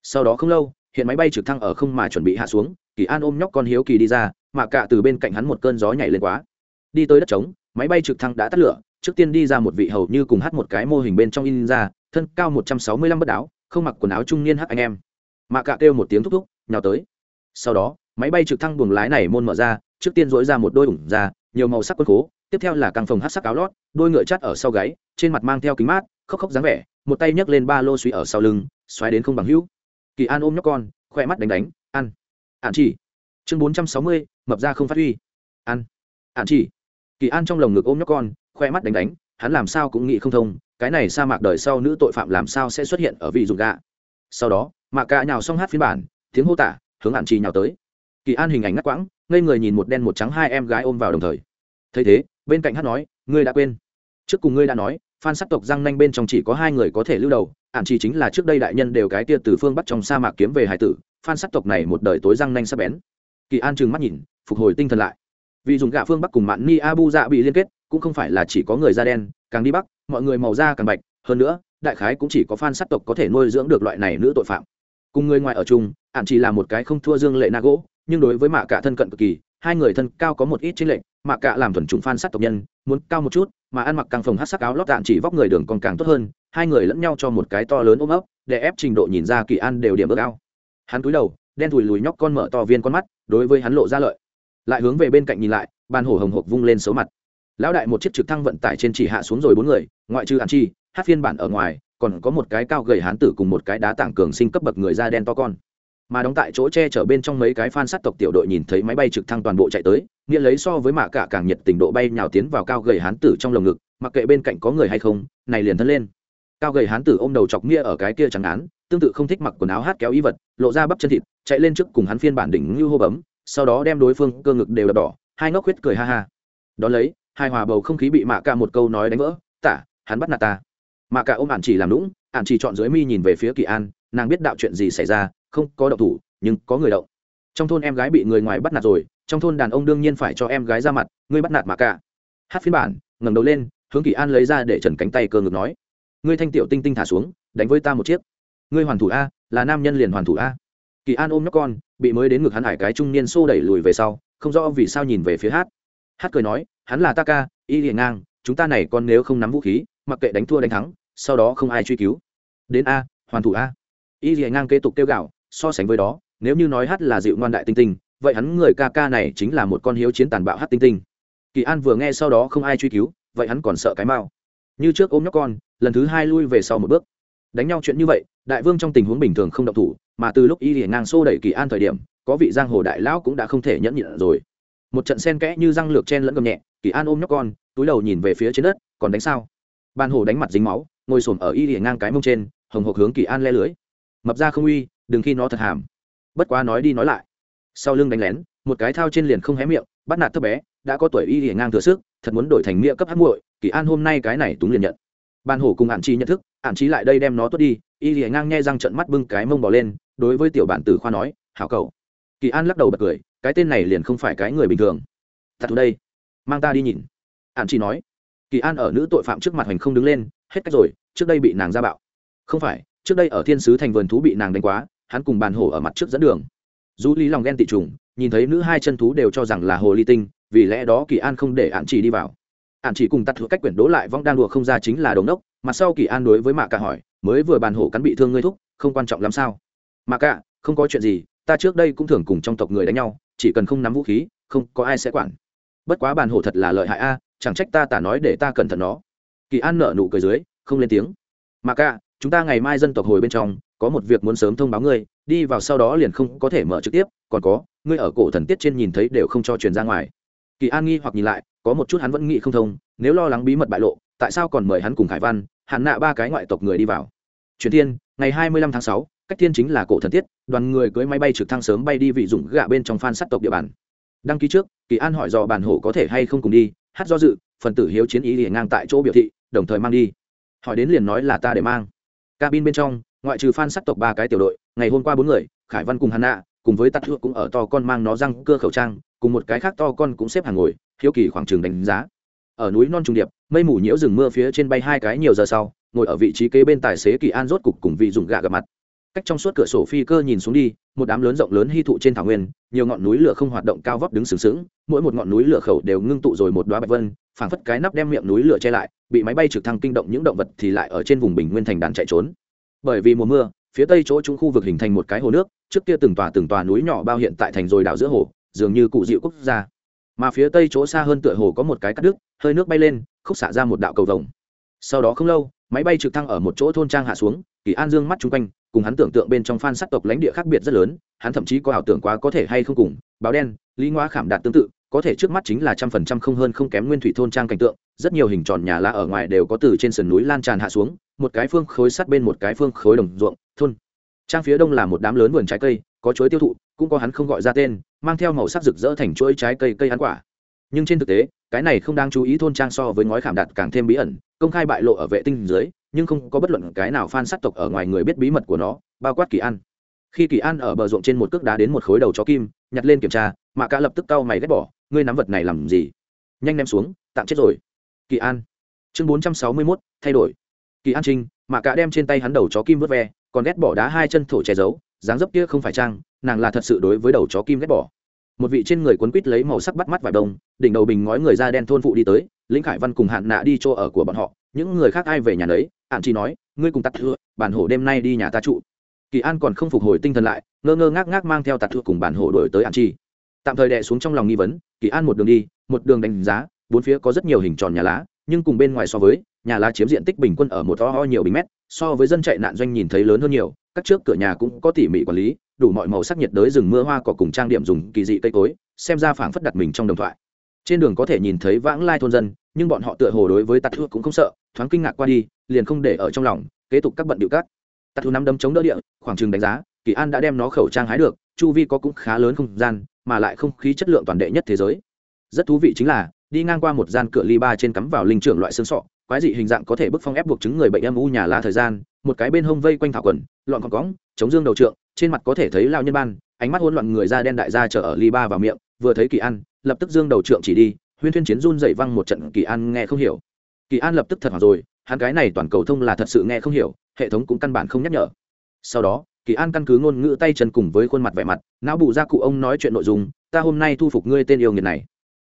Sau đó không lâu, hiện máy bay trực thăng ở không mà chuẩn bị hạ xuống, kỳ an ôm nhóc con hiếu kỳ đi ra, mà cả từ bên cạnh hắn một cơn gió nhảy lên quá. Đi tới đất trống, máy bay trực thăng đã tắt lửa, trước tiên đi ra một vị hầu như cùng hát một cái mô hình bên trong in ra thân cao một trăm sáu mươi lăm bất đáo, không mặc quần áo trung niên hắc anh em. Mạ cạ kêu một tiếng thúc thúc, nhào tới. Sau đó, máy bay trực thăng buồng lái này môn mở ra, trước tiên dỗi ra một đôi ủng ra, nhiều màu sắc quân khố, tiếp theo là càng phòng hát sắc áo lót, đôi ngựa chắt ở sau gáy, trên mặt mang theo kính mát, khóc khóc dáng vẻ, một tay nhấc lên ba lô suy ở sau lưng, xoáy đến không bằng hữu. Kỳ an ôm nhóc con khoe mắt đánh đánh, ăn. Ạn chỉ. Chương bốn trăm sáu mươi, mập ra không phát huy. Ăn. Ạn chỉ. Kỳ an trong lồng ngực ôm nhóc con khoe mắt đánh đánh, hắn làm sao cũng nghĩ không thông cái này sa mạc đời sau nữ tội phạm làm sao sẽ xuất hiện ở vị dụng gạ sau đó, mạ cạ nhào xong hát phiên bản, tiếng hô tả, hướng hạn trì nhào tới. Kỳ an hình ảnh ngắt quãng, ngây người nhìn một đen một trắng hai em gái ôm vào đồng thời. Thấy thế, bên cạnh hát nói, ngươi đã quên. Trước cùng ngươi đã nói, phan sắc tộc răng nanh bên trong chỉ có hai người có thể lưu đầu, ạn chỉ chính là trước đây đại nhân đều cái tia từ phương bắc trong sa mạc kiếm về hải tử, phan sắc tộc này một đời tối răng nanh sắp bén. Kỳ an trừng mắt nhìn, phục hồi tinh thần lại. Vì dùng gạ phương bắc cùng mạn ni abu dạ bị liên kết cũng không phải là chỉ có người da đen, càng đi bắc, mọi người màu da càng bạch. Hơn nữa, đại khái cũng chỉ có phan sắc tộc có thể nuôi dưỡng được loại này nữ tội phạm. Cùng người ngoài ở chung, ạn chỉ là một cái không thua dương lệ na gỗ, nhưng đối với mạ cả thân cận cực kỳ, hai người thân cao có một ít chênh lệch, mạ cả làm thuần trùng phan sắc tộc nhân, muốn cao một chút, mà ăn mặc càng phồng hát sắc áo lót tạm chỉ vóc người đường còn càng tốt hơn, hai người lẫn nhau cho một cái to lớn ôm ấp, để ép trình độ nhìn ra kỳ an đều điểm ước cao hắn cúi đầu, đen thùi lùi nhóc con mở to viên con mắt, đối với hắn lộ ra lợi. Lại hướng về bên cạnh nhìn lại, bàn hổ hồng hộc vung lên xấu mặt lão đại một chiếc trực thăng vận tải trên chỉ hạ xuống rồi bốn người, ngoại trừ an chi, hát phiên bản ở ngoài, còn có một cái cao gầy hán tử cùng một cái đá tảng cường sinh cấp bậc người da đen to con. Mà đóng tại chỗ che chở bên trong mấy cái phan sát tộc tiểu đội nhìn thấy máy bay trực thăng toàn bộ chạy tới, nghĩa lấy so với mạ cả càng nhiệt tình độ bay nhào tiến vào cao gầy hán tử trong lồng ngực, mặc kệ bên cạnh có người hay không, này liền thân lên. Cao gầy hán tử ôm đầu chọc nghĩa ở cái kia chẳng án, tương tự không thích mặc quần áo hát kéo y vật, lộ ra bắp chân thịt, chạy lên trước cùng hắn phiên bản đỉnh như hô bấm, sau đó đem đối phương cơ ngực đều đập đỏ, hai ngóc huyết cười ha ha. Đón lấy hai hòa bầu không khí bị mạ cả một câu nói đánh vỡ, tả, hắn bắt nạt ta. Mạ cả ôm ạn chỉ làm lũng ạn chỉ chọn dưới mi nhìn về phía kỳ an, nàng biết đạo chuyện gì xảy ra, không có động thủ, nhưng có người động. Trong thôn em gái bị người ngoài bắt nạt rồi, trong thôn đàn ông đương nhiên phải cho em gái ra mặt, ngươi bắt nạt mạ cả. Hát phiên bản, ngẩng đầu lên, hướng kỳ an lấy ra để trần cánh tay cơ ngực nói, ngươi thanh tiểu tinh tinh thả xuống, đánh với ta một chiếc. Ngươi hoàn thủ a, là nam nhân liền hoàn thủ a. Kỳ an ôm nhóc con, bị mới đến ngực hắn hải cái trung niên xô đẩy lùi về sau, không rõ vì sao nhìn về phía hát hát cười nói, hắn là ta ca, y liền ngang, chúng ta này còn nếu không nắm vũ khí, mặc kệ đánh thua đánh thắng, sau đó không ai truy cứu. Đến a, hoàn thủ a. Y liền ngang kế tục kêu gạo, so sánh với đó, nếu như nói hát là dịu ngoan đại tinh tinh, vậy hắn người ca ca này chính là một con hiếu chiến tàn bạo hát tinh tinh. Kỳ an vừa nghe sau đó không ai truy cứu, vậy hắn còn sợ cái mao như trước ôm nhóc con, lần thứ hai lui về sau một bước. Đánh nhau chuyện như vậy, đại vương trong tình huống bình thường không động thủ, mà từ lúc y liền ngang xô đẩy kỳ an thời điểm, có vị giang hồ đại lão cũng đã không thể nhẫn nhịn rồi một trận sen kẽ như răng lược chen lẫn gầm nhẹ, kỳ an ôm nhóc con, túi đầu nhìn về phía trên đất, còn đánh sao? Ban hồ đánh mặt dính máu, ngồi xổm ở y liền ngang cái mông trên, hồng hộc hướng kỳ an le lưới. Mập ra không uy, đừng khi nó thật hàm. Bất quá nói đi nói lại. Sau lưng đánh lén, một cái thao trên liền không hé miệng, bắt nạt thấp bé, đã có tuổi y liền ngang thừa sức, thật muốn đổi thành nghĩa cấp hát muội, kỳ an hôm nay cái này túng liền nhận. Ban hổ cùng hạn chi nhận thức hạn chi lại đây đem nó tuốt đi, y liền ngang nghe răng trận mắt bưng cái mông bỏ lên, đối với tiểu bản tử khoa nói, hảo cầu kỳ an lắc đầu bật cười cái tên này liền không phải cái người bình thường. Thật đây. Mang ta đi nhìn. Hạn Chỉ nói. Kỳ an ở nữ tội phạm trước mặt hành không đứng lên, hết cách rồi, trước đây bị nàng ra bạo. Không phải, trước đây ở thiên sứ thành vườn thú bị nàng đánh quá, hắn cùng bàn hổ ở mặt trước dẫn đường. Dù lý lòng ghen tị trùng, nhìn thấy nữ hai chân thú đều cho rằng là hồ ly tinh, vì lẽ đó kỳ an không để hạn chỉ đi vào. Hạn chỉ cùng tắt thuộc cách quyển đố lại vong đang đùa không ra chính là đống đốc mặt sau kỳ an đối với mạ cả hỏi, mới vừa bàn hổ cắn bị thương ngươi thúc, không quan trọng lắm sao? Mạ cả, không có chuyện gì, ta trước đây cũng thường cùng trong tộc người đánh nhau chỉ cần không nắm vũ khí, không có ai sẽ quản. Bất quá bàn hổ thật là lợi hại a, chẳng trách ta tả nói để ta cẩn thận nó. Kỳ an nợ nụ cười dưới, không lên tiếng. Mà cả, chúng ta ngày mai dân tộc hồi bên trong, có một việc muốn sớm thông báo ngươi, đi vào sau đó liền không có thể mở trực tiếp, còn có, ngươi ở cổ thần tiết trên nhìn thấy đều không cho truyền ra ngoài. Kỳ an nghi hoặc nhìn lại, có một chút hắn vẫn nghĩ không thông, nếu lo lắng bí mật bại lộ, tại sao còn mời hắn cùng khải văn hạn nạ ba cái ngoại tộc người đi vào? Truyền thiên ngày hai mươi lăm tháng sáu cách thiên chính là cổ thần tiết, đoàn người cưới máy bay trực thăng sớm bay đi vị dụng gạ bên trong phan sắt tộc địa bàn. Đăng ký trước, kỳ an hỏi dò bản hổ có thể hay không cùng đi, hát do dự, phần tử hiếu chiến ý liền ngang tại chỗ biểu thị, đồng thời mang đi. Hỏi đến liền nói là ta để mang. Cabin bên trong, ngoại trừ phan sắt tộc ba cái tiểu đội, ngày hôm qua bốn người, khải văn cùng hàn nạ cùng với tắt thượng cũng ở to con mang nó răng cưa khẩu trang, cùng một cái khác to con cũng xếp hàng ngồi, hiếu kỳ khoảng trường đánh giá. Ở núi non trung điệp, mây mù nhiễu rừng mưa phía trên bay hai cái nhiều giờ sau, ngồi ở vị trí kế bên tài xế kỳ an rốt cục cùng vị dùng gạ gặp mặt cách trong suốt cửa sổ phi cơ nhìn xuống đi, một đám lớn rộng lớn hy thụ trên thảo nguyên, nhiều ngọn núi lửa không hoạt động cao vóc đứng sừng sững, mỗi một ngọn núi lửa khẩu đều ngưng tụ rồi một đoá bạch vân, phảng phất cái nắp đem miệng núi lửa che lại, bị máy bay trực thăng kinh động những động vật thì lại ở trên vùng bình nguyên thành đàn chạy trốn. Bởi vì mùa mưa, phía tây chỗ trung khu vực hình thành một cái hồ nước, trước kia từng tòa từng tòa núi nhỏ bao hiện tại thành rồi đảo giữa hồ, dường như cụ dịu quốc gia. Mà phía tây chỗ xa hơn tựa hồ có một cái cắt đứt, hơi nước bay lên, khúc xả ra một đạo cầu vồng. Sau đó không lâu, máy bay trực thăng ở một chỗ thôn trang hạ xuống, kỳ an dương mắt chung quanh cùng hắn tưởng tượng bên trong phan sắc tộc lãnh địa khác biệt rất lớn, hắn thậm chí có ảo tưởng quá có thể hay không cùng, báo đen, lý ngoa khảm đạt tương tự, có thể trước mắt chính là trăm phần trăm không hơn không kém nguyên thủy thôn trang cảnh tượng, rất nhiều hình tròn nhà lá ở ngoài đều có từ trên sườn núi lan tràn hạ xuống, một cái phương khối sát bên một cái phương khối đồng ruộng, thôn. Trang phía đông là một đám lớn vườn trái cây, có chuối tiêu thụ, cũng có hắn không gọi ra tên, mang theo màu sắc rực rỡ thành chuỗi trái cây cây ăn quả. Nhưng trên thực tế, cái này không đáng chú ý thôn trang so với ngói khảm đạt càng thêm bí ẩn, công khai bại lộ ở vệ tinh dưới nhưng không có bất luận cái nào phan sát tộc ở ngoài người biết bí mật của nó, bao quát kỳ an. Khi kỳ an ở bờ ruộng trên một cước đá đến một khối đầu chó kim, nhặt lên kiểm tra mạ cả lập tức cau mày ghét bỏ, ngươi nắm vật này làm gì? Nhanh ném xuống, tạm chết rồi. Kỳ an. Chương bốn trăm sáu mươi mốt, thay đổi. Kỳ an trinh mạ cả đem trên tay hắn đầu chó kim vớt ve, còn ghét bỏ đá hai chân thổ che giấu, dáng dấp kia không phải trang, nàng là thật sự đối với đầu chó kim ghét bỏ. Một vị trên người quấn quít lấy màu sắc bắt mắt vải đông, đỉnh đầu bình ngói người da đen thôn phụ đi tới, lĩnh khải văn cùng hạn nạ đi chỗ ở của bọn họ những người khác ai về nhà đấy ạn chỉ nói, ngươi cùng tạt thưa, bản hổ đêm nay đi nhà ta trụ. Kỳ an còn không phục hồi tinh thần lại, ngơ ngơ ngác ngác mang theo tạt thưa cùng bản hổ đổi tới ạn chi tạm thời đè xuống trong lòng nghi vấn, kỳ an một đường đi, một đường đánh giá, bốn phía có rất nhiều hình tròn nhà lá, nhưng cùng bên ngoài so với, nhà lá chiếm diện tích bình quân ở một to ho nhiều bình mét, so với dân chạy nạn doanh nhìn thấy lớn hơn nhiều, các trước cửa nhà cũng có tỉ mỉ quản lý, đủ mọi màu sắc nhiệt đới rừng mưa hoa cỏ cùng trang điểm dùng kỳ dị cây cối, xem ra phảng phất đặt mình trong đồng thoại. Trên đường có thể nhìn thấy vãng lai thôn dân nhưng bọn họ tựa hồ đối với tạt thua cũng không sợ thoáng kinh ngạc qua đi liền không để ở trong lòng kế tục các bận điệu cát tạt thua nắm đấm chống đỡ địa khoảng chừng đánh giá kỳ an đã đem nó khẩu trang hái được chu vi có cũng khá lớn không gian mà lại không khí chất lượng toàn đệ nhất thế giới. Rất thú vị chính là đi ngang qua một gian cửa ly ba trên cắm vào linh trưởng loại xương sọ quái dị hình dạng có thể bức phong ép buộc chứng người bệnh âm u nhà lá thời gian một cái bên hông vây quanh thảo quần lọn còn cóng, chống dương đầu trượng trên mặt có thể thấy lao nhân ban ánh mắt hỗn loạn người da đen đại gia chở ở ly ba vào miệng vừa thấy kỳ an lập tức dương đầu trượng chỉ đi huyên thuyên chiến run dậy văng một trận, kỳ an nghe không hiểu. Kỳ an lập tức thật hoảng rồi, hắn cái này toàn cầu thông là thật sự nghe không hiểu, hệ thống cũng căn bản không nhắc nhở. Sau đó, kỳ an căn cứ ngôn ngữ tay chân cùng với khuôn mặt vẻ mặt, não bù ra cụ ông nói chuyện nội dung, ta hôm nay thu phục ngươi tên yêu nghiệt này.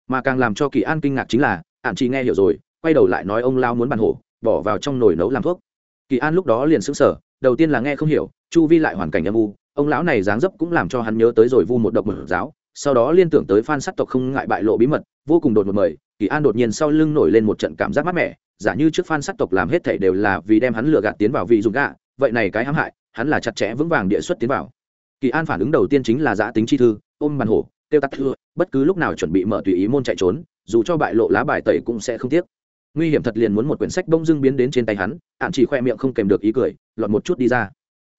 Mà càng làm cho kỳ an kinh ngạc chính là ạn chỉ nghe hiểu rồi, quay đầu lại nói ông lao muốn bàn hổ, bỏ vào trong nồi nấu làm thuốc. Kỳ an lúc đó liền sững sờ, đầu tiên là nghe không hiểu, chu vi lại hoàn cảnh âm u, ông lão này dáng dấp cũng làm cho hắn nhớ tới rồi vu một độc một giáo sau đó liên tưởng tới phan sắc tộc không ngại bại lộ bí mật, vô cùng đột một mời, kỳ an đột nhiên sau lưng nổi lên một trận cảm giác mát mẻ, giả như trước phan sắc tộc làm hết thảy đều là vì đem hắn lừa gạt tiến vào vị dùng gạ, vậy này cái hãm hại, hắn là chặt chẽ vững vàng địa xuất tiến vào. Kỳ an phản ứng đầu tiên chính là giã tính chi thư, ôm bàn hổ tiêu tắc thưa, bất cứ lúc nào chuẩn bị mở tùy ý môn chạy trốn, dù cho bại lộ lá bài tẩy cũng sẽ không tiếc. Nguy hiểm thật liền muốn một quyển sách bông dưng biến đến trên tay hắn ạn chỉ khoe miệng không kèm được ý cười, lọt một chút đi ra.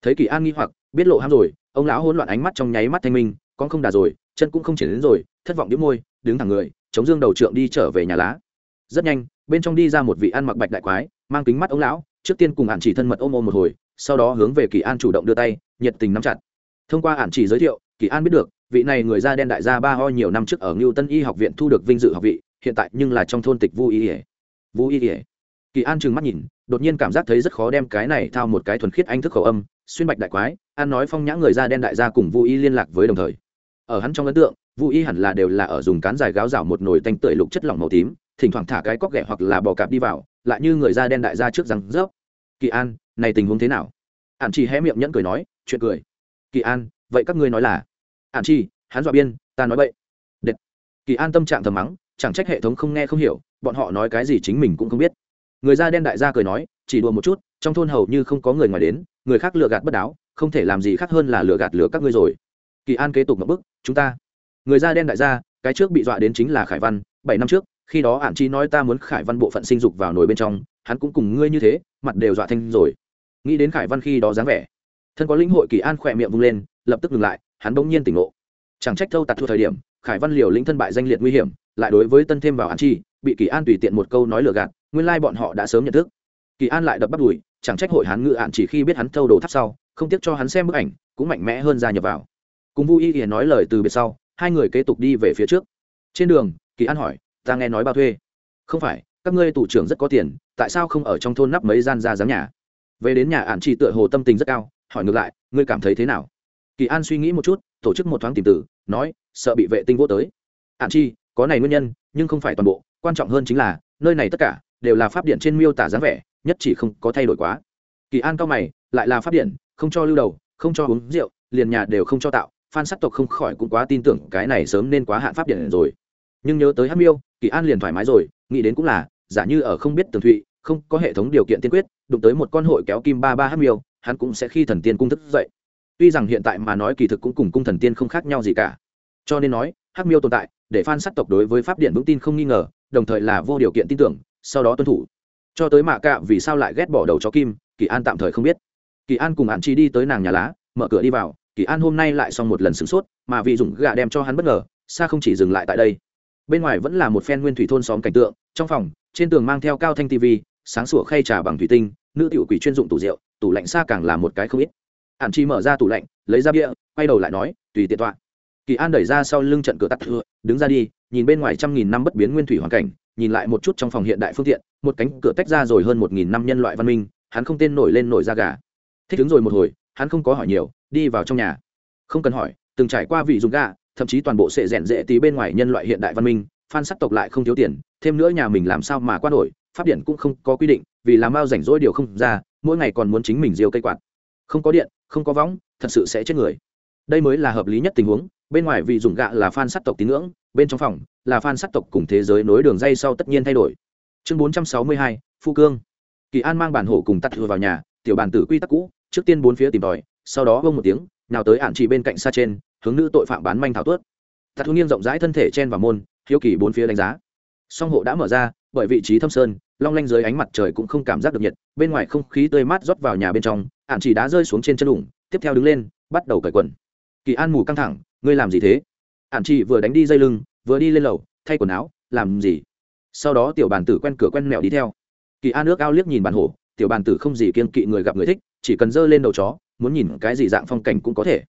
Thấy kỳ an nghi hoặc, biết lộ ham rồi, ông lão hỗn loạn ánh mắt trong nháy mắt thanh minh, con không đà rồi chân cũng không triển đến rồi, thất vọng đĩu môi, đứng thẳng người, chống dương đầu trượng đi trở về nhà lá. Rất nhanh, bên trong đi ra một vị ăn mặc bạch đại quái, mang kính mắt ông lão, trước tiên cùng ạn chỉ thân mật ôm ôm một hồi, sau đó hướng về kỳ an chủ động đưa tay, nhiệt tình nắm chặt. Thông qua ạn chỉ giới thiệu, kỳ an biết được, vị này người da đen đại gia ba ho nhiều năm trước ở ngưu tân y học viện thu được vinh dự học vị, hiện tại nhưng là trong thôn tịch vu y ỉa vu y ỉa kỳ an trừng mắt nhìn, đột nhiên cảm giác thấy rất khó đem cái này thao một cái thuần khiết anh thức khẩu âm, xuyên bạch đại quái, an nói phong nhã người da đen đại gia cùng vu y liên lạc với đồng thời ở hắn trong ấn tượng vũ y hẳn là đều là ở dùng cán dài gáo rào một nồi tanh tưởi lục chất lỏng màu tím, thỉnh thoảng thả cái cóc ghẻ hoặc là bò cạp đi vào, lại như người da đen đại gia trước rằng rớp. Kỳ an, này tình huống thế nào? Ạn Chi hé miệng nhẫn cười nói, chuyện cười. Kỳ an, vậy các ngươi nói là? Ạn chi hắn dọa biên, ta nói vậy Đệt. kỳ an tâm trạng thầm mắng, chẳng trách hệ thống không nghe không hiểu, bọn họ nói cái gì chính mình cũng không biết. Người da đen đại gia cười nói, chỉ đùa một chút, trong thôn hầu như không có người ngoài đến, người khác lừa gạt bất đáo, không thể làm gì khác hơn là lừa gạt lừa các ngươi rồi kỳ an kế tục ngậm bức chúng ta. Người da đen đại gia, cái trước bị dọa đến chính là khải văn, bảy năm trước, khi đó ạn chi nói ta muốn khải văn bộ phận sinh dục vào nồi bên trong, hắn cũng cùng ngươi như thế, mặt đều dọa thanh rồi. Nghĩ đến khải văn khi đó dáng vẻ, thân có lĩnh hội kỳ an khỏe miệng vung lên, lập tức ngừng lại, hắn bỗng nhiên tỉnh ngộ. Chẳng trách thâu tạt thua thời điểm, khải văn liều lĩnh thân bại danh liệt nguy hiểm, lại đối với tân thêm vào an chi, bị kỳ an tùy tiện một câu nói lừa gạt, nguyên lai bọn họ đã sớm nhận thức. Kỳ an lại đập bắt đùi, chẳng trách hội hắn ngự ạn chỉ khi biết hắn thâu đồ tháp sau, không tiếc cho hắn xem bức ảnh, cũng mạnh mẽ hơn gia nhập vào cùng vui y nói lời từ biệt sau, hai người kế tục đi về phía trước. Trên đường, kỳ an hỏi, ta nghe nói bao thuê. Không phải, các ngươi tủ trưởng rất có tiền, tại sao không ở trong thôn nắp mấy gian ra dáng nhà? Về đến nhà ạn chỉ tựa hồ tâm tình rất cao, hỏi ngược lại, ngươi cảm thấy thế nào? Kỳ an suy nghĩ một chút, tổ chức một thoáng tìm tử, nói, sợ bị vệ tinh vô tới. Ạn chi, có này nguyên nhân, nhưng không phải toàn bộ, quan trọng hơn chính là, nơi này tất cả, đều là pháp điện trên miêu tả dáng vẻ, nhất chỉ không có thay đổi quá. Kỳ an cao mày, lại là pháp điện, không cho lưu đầu, không cho uống rượu, liền nhà đều không cho tạo phan sắc tộc không khỏi cũng quá tin tưởng cái này sớm nên quá hạn pháp điện rồi. Nhưng nhớ tới hát miêu, kỳ an liền thoải mái rồi, nghĩ đến cũng là, giả như ở không biết tường thụy, không có hệ thống điều kiện tiên quyết, đụng tới một con hội kéo kim ba ba hát miêu, hắn cũng sẽ khi thần tiên cung thức dậy. Tuy rằng hiện tại mà nói kỳ thực cũng cùng cung thần tiên không khác nhau gì cả. Cho nên nói, hắc miêu tồn tại, để phan sắc tộc đối với pháp điện vững tin không nghi ngờ, đồng thời là vô điều kiện tin tưởng, sau đó tuân thủ. Cho tới mạ cạ, vì sao lại ghét bỏ đầu chó kim, kỳ an tạm thời không biết. Kỳ an cùng hạn chi đi tới nàng nhà lá, mở cửa đi vào kỳ an hôm nay lại xong một lần sửng sốt, mà vị dùng gà đem cho hắn bất ngờ, xa không chỉ dừng lại tại đây. Bên ngoài vẫn là một phen nguyên thủy thôn xóm cảnh tượng, trong phòng, trên tường mang theo cao thanh tv sáng sủa khay trà bằng thủy tinh, nữ tiểu quỷ chuyên dụng tủ rượu, tủ lạnh xa càng là một cái không ít. Ạn chi mở ra tủ lạnh, lấy ra bia, quay đầu lại nói, tùy tiện tọa. Kỳ an đẩy ra sau lưng trận cửa tắt thưa, đứng ra đi, nhìn bên ngoài trăm nghìn năm bất biến nguyên thủy hoàn cảnh, nhìn lại một chút trong phòng hiện đại phương tiện, một cánh cửa tách ra rồi hơn một nghìn năm nhân loại văn minh, hắn không tên nổi lên nổi ra gà. Thích đứng rồi một hồi, hắn không có hỏi nhiều đi vào trong nhà. Không cần hỏi, từng trải qua vị dùng gà, thậm chí toàn bộ sẽ rèn rệ tí bên ngoài nhân loại hiện đại văn minh, phan sắc tộc lại không thiếu tiền, thêm nữa nhà mình làm sao mà qua nổi, pháp điện cũng không có quy định, vì làm bao rảnh rỗi điều không ra, mỗi ngày còn muốn chính mình diêu cây quạt. Không có điện, không có võng, thật sự sẽ chết người. Đây mới là hợp lý nhất tình huống, bên ngoài vị dùng gạ là phan sắc tộc tín ngưỡng, bên trong phòng là phan sắc tộc cùng thế giới nối đường dây sau tất nhiên thay đổi. Chương bốn trăm sáu mươi hai, phu cương. Kỳ an mang bản hổ cùng tắt thừa vào nhà, tiểu bản tử quy tắc cũ, trước tiên bốn phía tìm tòi sau đó bông một tiếng, nào tới ản chỉ bên cạnh xa trên, hướng nữ tội phạm bán manh thảo tuất tạ thu nghiêng rộng rãi thân thể chen vào môn, hiếu kỳ bốn phía đánh giá. Song hộ đã mở ra, bởi vị trí thâm sơn, long lanh dưới ánh mặt trời cũng không cảm giác được nhiệt, bên ngoài không khí tươi mát rót vào nhà bên trong ạn chỉ đá rơi xuống trên chân đủng tiếp theo đứng lên, bắt đầu cởi quần. Kỳ an mù căng thẳng, ngươi làm gì thế? Ạn chỉ vừa đánh đi dây lưng, vừa đi lên lầu, thay quần áo, làm gì? Sau đó tiểu bàn tử quen cửa quen mẹo đi theo. Kỳ an ước ao liếc nhìn bàn hổ, tiểu bàn tử không gì kiên kỵ người gặp người thích, chỉ cần dơ lên đầu chó muốn nhìn cái gì dạng phong cảnh cũng có thể.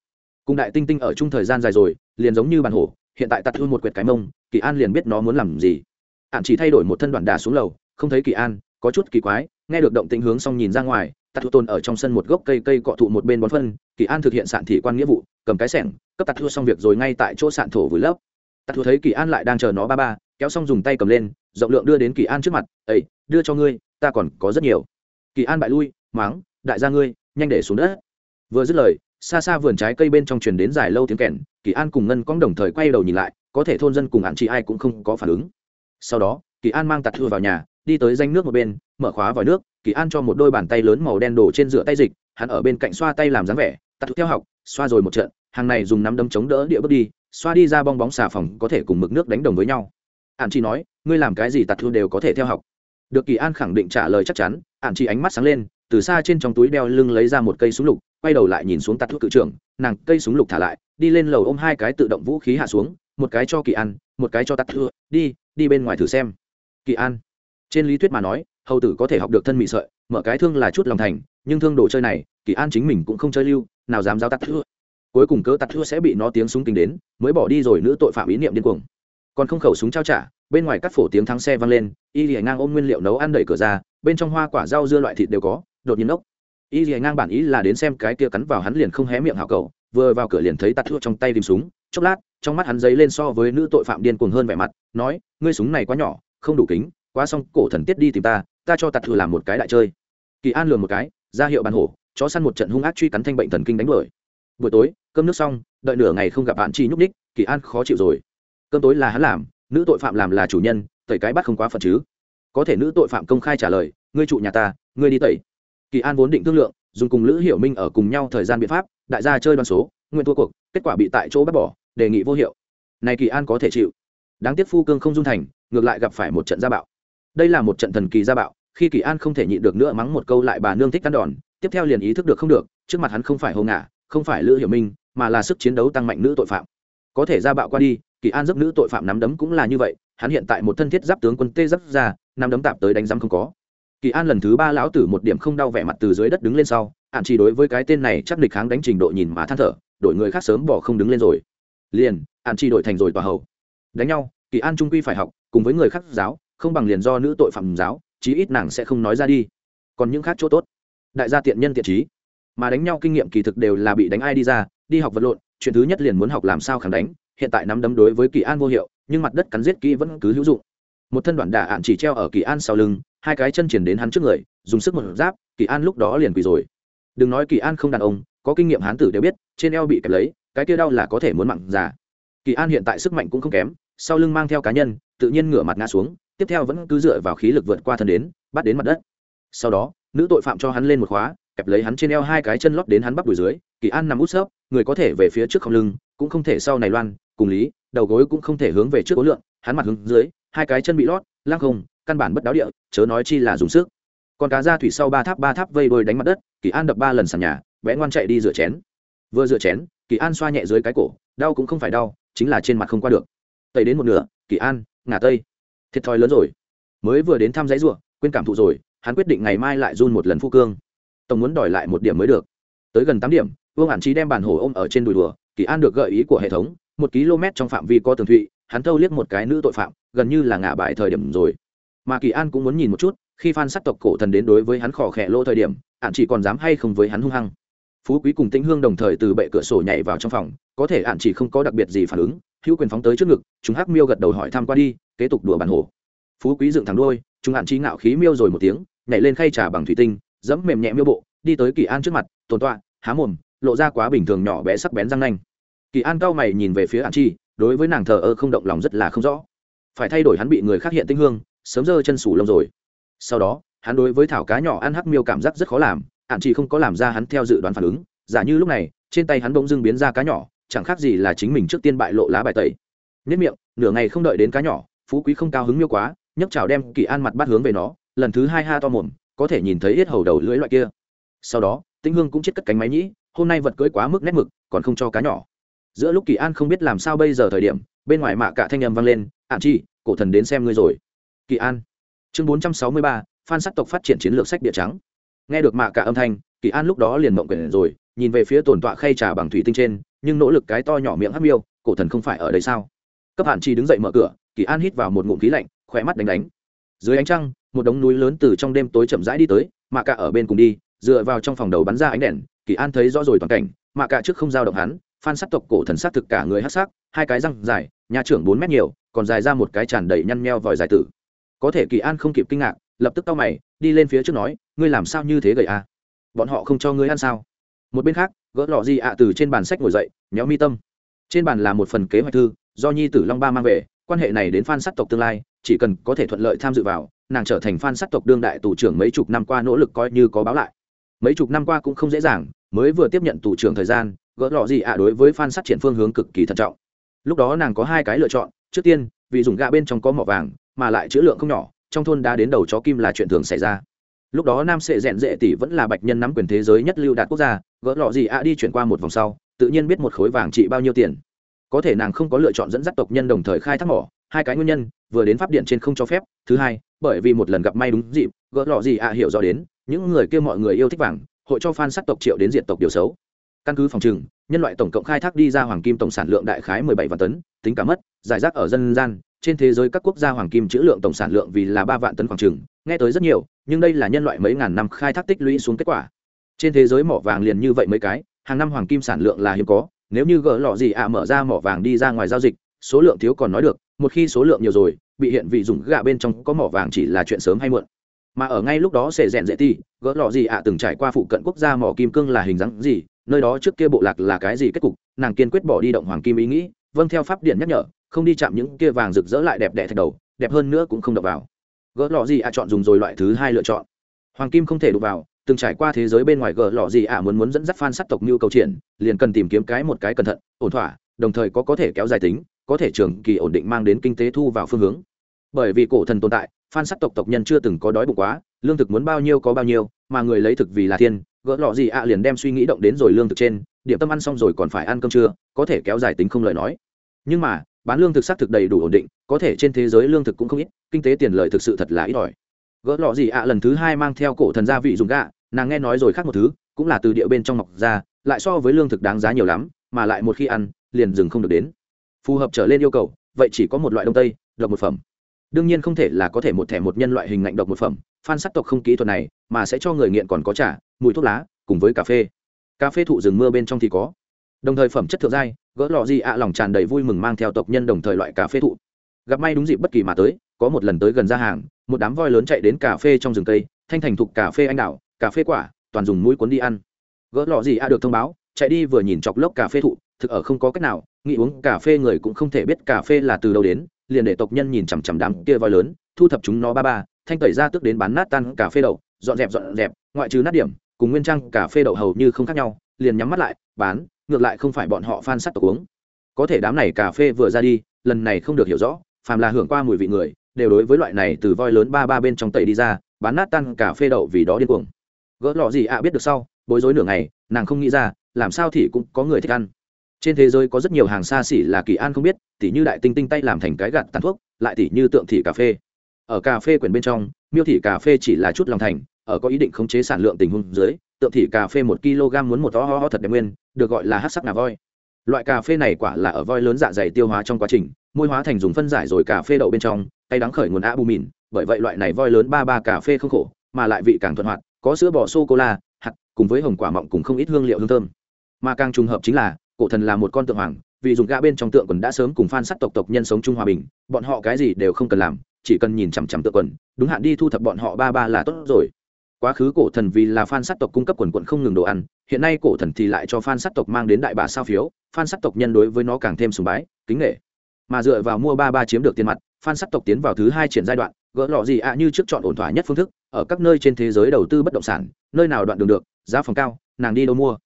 Cùng đại tinh tinh ở chung thời gian dài rồi, liền giống như bàn hổ, hiện tại tạt thu một quyệt cái mông, kỳ an liền biết nó muốn làm gì. Ạn chỉ thay đổi một thân đoàn đà xuống lầu, không thấy kỳ an, có chút kỳ quái, nghe được động tĩnh hướng xong nhìn ra ngoài, tạt thu tồn ở trong sân một gốc cây cây cọ thụ một bên bón phân, kỳ an thực hiện sạn thị quan nghĩa vụ, cầm cái sẻng, cấp tạt thu xong việc rồi ngay tại chỗ sạn thổ vùi lấp. Tạt thu thấy kỳ an lại đang chờ nó ba ba, kéo xong dùng tay cầm lên, rộng lượng đưa đến kỳ an trước mặt ấy đưa cho ngươi, ta còn có rất nhiều. Kỳ an bại lui, máng, đại gia ngươi, nhanh để xuống đất vừa dứt lời, xa xa vườn trái cây bên trong truyền đến dài lâu tiếng kèn, kỳ an cùng ngân cong đồng thời quay đầu nhìn lại, có thể thôn dân cùng hạn chị ai cũng không có phản ứng. Sau đó, kỳ an mang tạt thua vào nhà, đi tới danh nước một bên, mở khóa vòi nước, kỳ an cho một đôi bàn tay lớn màu đen đổ trên rửa tay dịch, hắn ở bên cạnh xoa tay làm dáng vẻ, tạt theo học, xoa rồi một trận, hàng này dùng nắm đấm chống đỡ địa bước đi, xoa đi ra bong bóng xà phòng có thể cùng mực nước đánh đồng với nhau. Hạn chị nói, ngươi làm cái gì tạt thua đều có thể theo học. Được kỳ an khẳng định trả lời chắc chắn hạn chị ánh mắt sáng lên từ xa trên trong túi đeo lưng lấy ra một cây súng lục, quay đầu lại nhìn xuống tạt thuốc cự trưởng, nàng cây súng lục thả lại, đi lên lầu ôm hai cái tự động vũ khí hạ xuống, một cái cho kỳ an, một cái cho tạt thưa đi đi bên ngoài thử xem. Kỳ an, trên lý thuyết mà nói, hầu tử có thể học được thân mị sợi, mở cái thương là chút lòng thành, nhưng thương đồ chơi này, kỳ an chính mình cũng không chơi lưu, nào dám giao tạt thưa cuối cùng cỡ tạt thưa sẽ bị nó tiếng súng kinh đến, mới bỏ đi rồi nữ tội phạm ý niệm điên cuồng. Còn không khẩu súng trao trả, bên ngoài cắt phổ tiếng thắng xe vang lên, y lìa ngang ôm nguyên liệu nấu ăn đẩy cửa ra bên trong hoa quả rau dưa loại thịt đều có, đột nhiên ốc. Y dì ngang bản ý là đến xem cái kia cắn vào hắn liền không hé miệng hào cầu, vừa vào cửa liền thấy tạt thua trong tay tìm súng, chốc lát, trong mắt hắn giấy lên so với nữ tội phạm điên cuồng hơn vẻ mặt, nói, ngươi súng này quá nhỏ, không đủ kính, quá xong cổ thần tiết đi tìm ta ta cho tạt thua làm một cái đại chơi. Kỳ an lừa một cái, ra hiệu bàn hổ, chó săn một trận hung ác truy cắn thanh bệnh thần kinh đánh đuổi. Buổi tối, cơm nước xong, đợi nửa ngày không gặp bạn chi nhúc ních kỳ an khó chịu rồi. Cơm tối là hắn làm, nữ tội phạm làm là chủ nhân, tẩy cái bắt không quá phần chứ có thể nữ tội phạm công khai trả lời, ngươi trụ nhà ta, ngươi đi tẩy. Kỳ an vốn định thương lượng, dùng cùng lữ hiểu minh ở cùng nhau thời gian biện pháp, đại gia chơi đoan số nguyên thua cuộc, kết quả bị tại chỗ bắt bỏ, đề nghị vô hiệu. Này kỳ an có thể chịu. Đáng tiếc phu cương không dung thành, ngược lại gặp phải một trận gia bạo. Đây là một trận thần kỳ gia bạo, khi kỳ an không thể nhịn được nữa mắng một câu lại bà nương thích căn đòn, tiếp theo liền ý thức được không được, trước mặt hắn không phải hồ ngả không phải lữ hiểu minh, mà là sức chiến đấu tăng mạnh nữ tội phạm. Có thể gia bạo qua đi, kỳ an giúp nữ tội phạm nắm đấm cũng là như vậy, hắn hiện tại một thân thiết giáp tướng quân tê giáp ra năm đấm tạp tới đánh rắm không có. Kỳ an lần thứ ba lão tử một điểm không đau vẻ mặt từ dưới đất đứng lên sau, hạn chỉ đối với cái tên này chắc địch kháng đánh trình độ nhìn mà than thở, đổi người khác sớm bỏ không đứng lên rồi. Liền, hạn chỉ đổi thành rồi tòa hầu. Đánh nhau, kỳ an trung quy phải học, cùng với người khác giáo, không bằng liền do nữ tội phạm giáo, chí ít nàng sẽ không nói ra đi. Còn những khác chỗ tốt. Đại gia tiện nhân tiện trí. Mà đánh nhau kinh nghiệm kỳ thực đều là bị đánh ai đi ra, đi học vật lộn, chuyện thứ nhất liền muốn học làm sao kháng đánh, hiện tại nắm đấm đối với kỳ an vô hiệu, nhưng mặt đất cắn giết kỹ vẫn cứ hữu dụng một thân đoạn đả ạn chỉ treo ở kỳ an sau lưng, hai cái chân triển đến hắn trước người, dùng sức một giáp, kỳ an lúc đó liền quỳ rồi. Đừng nói kỳ an không đàn ông, có kinh nghiệm hán tử đều biết, trên eo bị kẹp lấy, cái kia đau là có thể muốn mặn già. Kỳ an hiện tại sức mạnh cũng không kém, sau lưng mang theo cá nhân, tự nhiên ngửa mặt ngã xuống, tiếp theo vẫn cứ dựa vào khí lực vượt qua thân đến, bắt đến mặt đất. Sau đó, nữ tội phạm cho hắn lên một khóa, kẹp lấy hắn trên eo hai cái chân lót đến hắn bắp đùi dưới, kỳ an nằm út xớp người có thể về phía trước không lưng, cũng không thể sau này loan, cùng lý, đầu gối cũng không thể hướng về trước ố lượng, hắn mặt hướng dưới hai cái chân bị lót, lăng không, căn bản bất đáo địa, chớ nói chi là dùng sức. Còn cá ra thủy sau ba tháp ba tháp vây đôi đánh mặt đất, kỳ an đập ba lần sàn nhà vẽ ngoan chạy đi rửa chén. Vừa rửa chén, kỳ an xoa nhẹ dưới cái cổ, đau cũng không phải đau, chính là trên mặt không qua được. Tẩy đến một nửa, kỳ an, ngả tây. Thiệt thòi lớn rồi. Mới vừa đến thăm giấy ruộng, quên cảm thụ rồi, hắn quyết định ngày mai lại run một lần phu cương. Tổng muốn đòi lại một điểm mới được. Tới gần tám điểm, vương hạn trí đem bàn hổ ôm ở trên đùi đùa, kỳ an được gợi ý của hệ thống, một km trong phạm vi có tường thụy hắn thâu liếc một cái nữ tội phạm, gần như là ngả bại thời điểm rồi. Mà kỳ an cũng muốn nhìn một chút, khi phan sắc tộc cổ thần đến đối với hắn khỏ khẽ lỗ thời điểm ạn chỉ còn dám hay không với hắn hung hăng. Phú quý cùng tĩnh hương đồng thời từ bệ cửa sổ nhảy vào trong phòng, có thể ạn chỉ không có đặc biệt gì phản ứng, hữu quyền phóng tới trước ngực, chúng hắc miêu gật đầu hỏi tham qua đi, kế tục đùa bàn hổ phú quý dựng thẳng đôi chúng ạn chi ngạo khí miêu rồi một tiếng, nhảy lên khay trà bằng thủy tinh dẫm mềm nhẹ miêu bộ, đi tới kỳ an trước mặt, tồn tọa, há mồm, lộ ra quá bình thường nhỏ bé sắc bén răng nanh. Kỳ an cao mày nhìn về phía ạn chi đối với nàng thờ ơ không động lòng rất là không rõ. Phải thay đổi hắn bị người khác hiện tinh hương, sớm giơ chân sủ lông rồi. Sau đó, hắn đối với thảo cá nhỏ ăn hắc miêu cảm giác rất khó làm hạn chỉ không có làm ra hắn theo dự đoán phản ứng. Giả như lúc này, trên tay hắn bỗng dưng biến ra cá nhỏ, chẳng khác gì là chính mình trước tiên bại lộ lá bài tẩy. Nhất miệng, nửa ngày không đợi đến cá nhỏ, phú quý không cao hứng miêu quá, nhấc chào đem kỳ an mặt bắt hướng về nó, lần thứ hai ha to mồm, có thể nhìn thấy hết hầu đầu lưỡi loại kia. Sau đó tĩnh hương cũng chết cất cánh máy nhĩ, hôm nay vật cưới quá mức nét mực, còn không cho cá nhỏ giữa lúc kỳ an không biết làm sao bây giờ thời điểm, bên ngoài mạ cả thanh âm vang lên, ạn chi, cổ thần đến xem ngươi rồi. Kỳ an. Chương bốn trăm sáu mươi ba, phan sắc tộc phát triển chiến lược sách địa trắng. Nghe được mạ cả âm thanh, kỳ an lúc đó liền mộng quyển rồi, nhìn về phía tổn tọa khay trà bằng thủy tinh trên, nhưng nỗ lực cái to nhỏ miệng hắc miêu, cổ thần không phải ở đây sao? Cấp hạn chi đứng dậy mở cửa, kỳ an hít vào một ngụm khí lạnh khỏe mắt đánh đánh. Dưới ánh trăng, một đống núi lớn từ trong đêm tối chậm rãi đi tới, mạ cả ở bên cùng đi, dựa vào trong phòng đầu bắn ra ánh đèn, kỳ an thấy rõ rồi toàn cảnh, mạ cả trước không giao động hắn phan sắc tộc cổ thần sắc thực cả người hát sắc, hai cái răng dài, nhà trưởng bốn mét nhiều, còn dài ra một cái tràn đầy nhăn nheo vòi dài tử. Có thể kỳ an không kịp kinh ngạc, lập tức tao mày, đi lên phía trước nói, ngươi làm sao như thế gầy a bọn họ không cho ngươi ăn sao? Một bên khác, gỡ lọ di ạ từ trên bàn sách ngồi dậy méo mi tâm. Trên bàn là một phần kế hoạch thư, do nhi tử long ba mang về, quan hệ này đến phan sắc tộc tương lai, chỉ cần có thể thuận lợi tham dự vào, nàng trở thành phan sắc tộc đương đại tù trưởng mấy chục năm qua nỗ lực coi như có báo lại. Mấy chục năm qua cũng không dễ dàng, mới vừa tiếp nhận tù trưởng thời gian gỡ lọ gì ạ à đối với phan sát triển phương hướng cực kỳ thận trọng. Lúc đó nàng có hai cái lựa chọn, trước tiên, vì dùng gạ bên trong có mỏ vàng, mà lại chữ lượng không nhỏ, trong thôn đã đến đầu chó kim là chuyện thường xảy ra. Lúc đó nam sệ rèn rệ tỷ vẫn là bạch nhân nắm quyền thế giới nhất lưu đạt quốc gia, gỡ lọ gì ạ à đi chuyển qua một vòng sau, tự nhiên biết một khối vàng trị bao nhiêu tiền. Có thể nàng không có lựa chọn dẫn dắt tộc nhân đồng thời khai thác mỏ, hai cái nguyên nhân, vừa đến pháp điện trên không cho phép, thứ hai, bởi vì một lần gặp may đúng dịp, gỡ lọ gì ạ à hiểu rõ đến, những người kia mọi người yêu thích vàng, hội cho phan sắc tộc triệu đến diện tộc điều xấu căn cứ phòng trừng, nhân loại tổng cộng khai thác đi ra hoàng kim tổng sản lượng đại khái mười bảy vạn tấn, tính cả mất, giải rác ở dân gian, trên thế giới các quốc gia hoàng kim chữ lượng tổng sản lượng vì là ba vạn tấn khoảng trừng, nghe tới rất nhiều, nhưng đây là nhân loại mấy ngàn năm khai thác tích lũy xuống kết quả. Trên thế giới mỏ vàng liền như vậy mấy cái, hàng năm hoàng kim sản lượng là hiếm có, nếu như gỡ lọ gì ạ, mở ra mỏ vàng đi ra ngoài giao dịch, số lượng thiếu còn nói được, một khi số lượng nhiều rồi, bị hiện vị dùng gạ bên trong có mỏ vàng chỉ là chuyện sớm hay muộn. Mà ở ngay lúc đó sẽ rèn dễ ti gỡ lọ gì ạ, từng trải qua phụ cận quốc gia mỏ kim cương là hình dáng gì nơi đó trước kia bộ lạc là cái gì kết cục, nàng kiên quyết bỏ đi động hoàng kim ý nghĩ vâng theo pháp điện nhắc nhở, không đi chạm những kia vàng rực rỡ lại đẹp đẽ thạch đầu, đẹp hơn nữa cũng không đập vào. Gỡ lọ gì ạ chọn dùng rồi loại thứ hai lựa chọn. Hoàng kim không thể đụng vào, từng trải qua thế giới bên ngoài gỡ lọ gì ạ muốn muốn dẫn dắt fan sắc tộc như cầu triển, liền cần tìm kiếm cái một cái cẩn thận, ổn thỏa, đồng thời có có thể kéo dài tính, có thể trường kỳ ổn định mang đến kinh tế thu vào phương hướng. Bởi vì cổ thần tồn tại, fan sắc tộc tộc nhân chưa từng có đói bụng quá, lương thực muốn bao nhiêu có bao nhiêu, mà người lấy thực vì là thiên gỡ lọ gì ạ liền đem suy nghĩ động đến rồi lương thực trên, điểm tâm ăn xong rồi còn phải ăn cơm trưa, có thể kéo dài tính không lời nói. Nhưng mà, bán lương thực xác thực đầy đủ ổn định, có thể trên thế giới lương thực cũng không ít, kinh tế tiền lợi thực sự thật là ít ỏi. Gỡ lọ gì ạ lần thứ hai mang theo cổ thần gia vị dùng gạ, nàng nghe nói rồi khác một thứ, cũng là từ địa bên trong mọc ra, lại so với lương thực đáng giá nhiều lắm, mà lại một khi ăn, liền dừng không được đến. Phù hợp trở lên yêu cầu, vậy chỉ có một loại đông tây, độc một phẩm. Đương nhiên không thể là có thể một thẻ một nhân loại hình ngạnh độc một phẩm, phan sắc tộc không kỹ thuật này, mà sẽ cho người nghiện còn có trả mùi thuốc lá, cùng với cà phê. Cà phê thụ rừng mưa bên trong thì có. Đồng thời phẩm chất thượng giai, gỡ lọ gì ạ à, lòng tràn đầy vui mừng mang theo tộc nhân đồng thời loại cà phê thụ. Gặp may đúng dịp bất kỳ mà tới, có một lần tới gần ra hàng, một đám voi lớn chạy đến cà phê trong rừng cây, thanh thành thục cà phê anh đào cà phê quả, toàn dùng mũi cuốn đi ăn. Gỡ lọ gì ạ à, được thông báo, chạy đi vừa nhìn chọc lốc cà phê thụ, thực ở không có cách nào, nghĩ uống cà phê người cũng không thể biết cà phê là từ đâu đến, liền để tộc nhân nhìn chằm chằm đám kia voi lớn, thu thập chúng nó ba ba, thanh tẩy ra tức đến bán nát tan cà phê đậu, dọn dẹp dọn dẹp, ngoại trừ nát điểm cùng nguyên trang cà phê đậu hầu như không khác nhau, liền nhắm mắt lại, bán, ngược lại không phải bọn họ phan sắt tộc uống. Có thể đám này cà phê vừa ra đi, lần này không được hiểu rõ, phàm là hưởng qua mùi vị người, đều đối với loại này từ voi lớn ba ba bên trong tẩy đi ra, bán nát tan cà phê đậu vì đó điên cuồng. Gỡ lọ gì ạ, biết được sau, bối rối nửa ngày, nàng không nghĩ ra, làm sao thì cũng có người thích ăn. Trên thế giới có rất nhiều hàng xa xỉ là kỳ an không biết, tỉ như đại tinh tinh tay làm thành cái gạt tàn thuốc, lại tỉ như tượng thị cà phê. Ở cà phê quyển bên trong, miêu thị cà phê chỉ là chút lòng thành ở có ý định khống chế sản lượng tình huống dưới, tượng thị cà phê một kg muốn một ho ho thật đẹp nguyên, được gọi là hát sắc ngà voi. Loại cà phê này quả là ở voi lớn dạ dày tiêu hóa trong quá trình, môi hóa thành dùng phân giải rồi cà phê đậu bên trong tay đắng khởi nguồn albumin bởi vậy loại này voi lớn ba ba cà phê không khổ, mà lại vị càng thuận hoạt, có sữa bò sô cô la hạt, cùng với hồng quả mọng cùng không ít hương liệu hương thơm. Mà càng trùng hợp chính là, cổ thần là một con tượng hoàng, vì dùng gã bên trong tượng quần đã sớm cùng phan sắt tộc tộc nhân sống chung hòa bình, bọn họ cái gì đều không cần làm, chỉ cần nhìn chằm chằm tượng quần, đúng hạn đi thu thập bọn họ ba ba là tốt rồi quá khứ cổ thần vì là phan sát tộc cung cấp quần quận không ngừng đồ ăn, hiện nay cổ thần thì lại cho phan sát tộc mang đến đại bà sao phiếu, phan sát tộc nhân đối với nó càng thêm sùng bái, kính nghệ mà dựa vào mua ba ba chiếm được tiền mặt, phan sát tộc tiến vào thứ hai triển giai đoạn, gỡ lọ gì ạ như trước chọn ổn thỏa nhất phương thức, ở các nơi trên thế giới đầu tư bất động sản, nơi nào đoạn đường được, giá phòng cao, nàng đi đâu mua.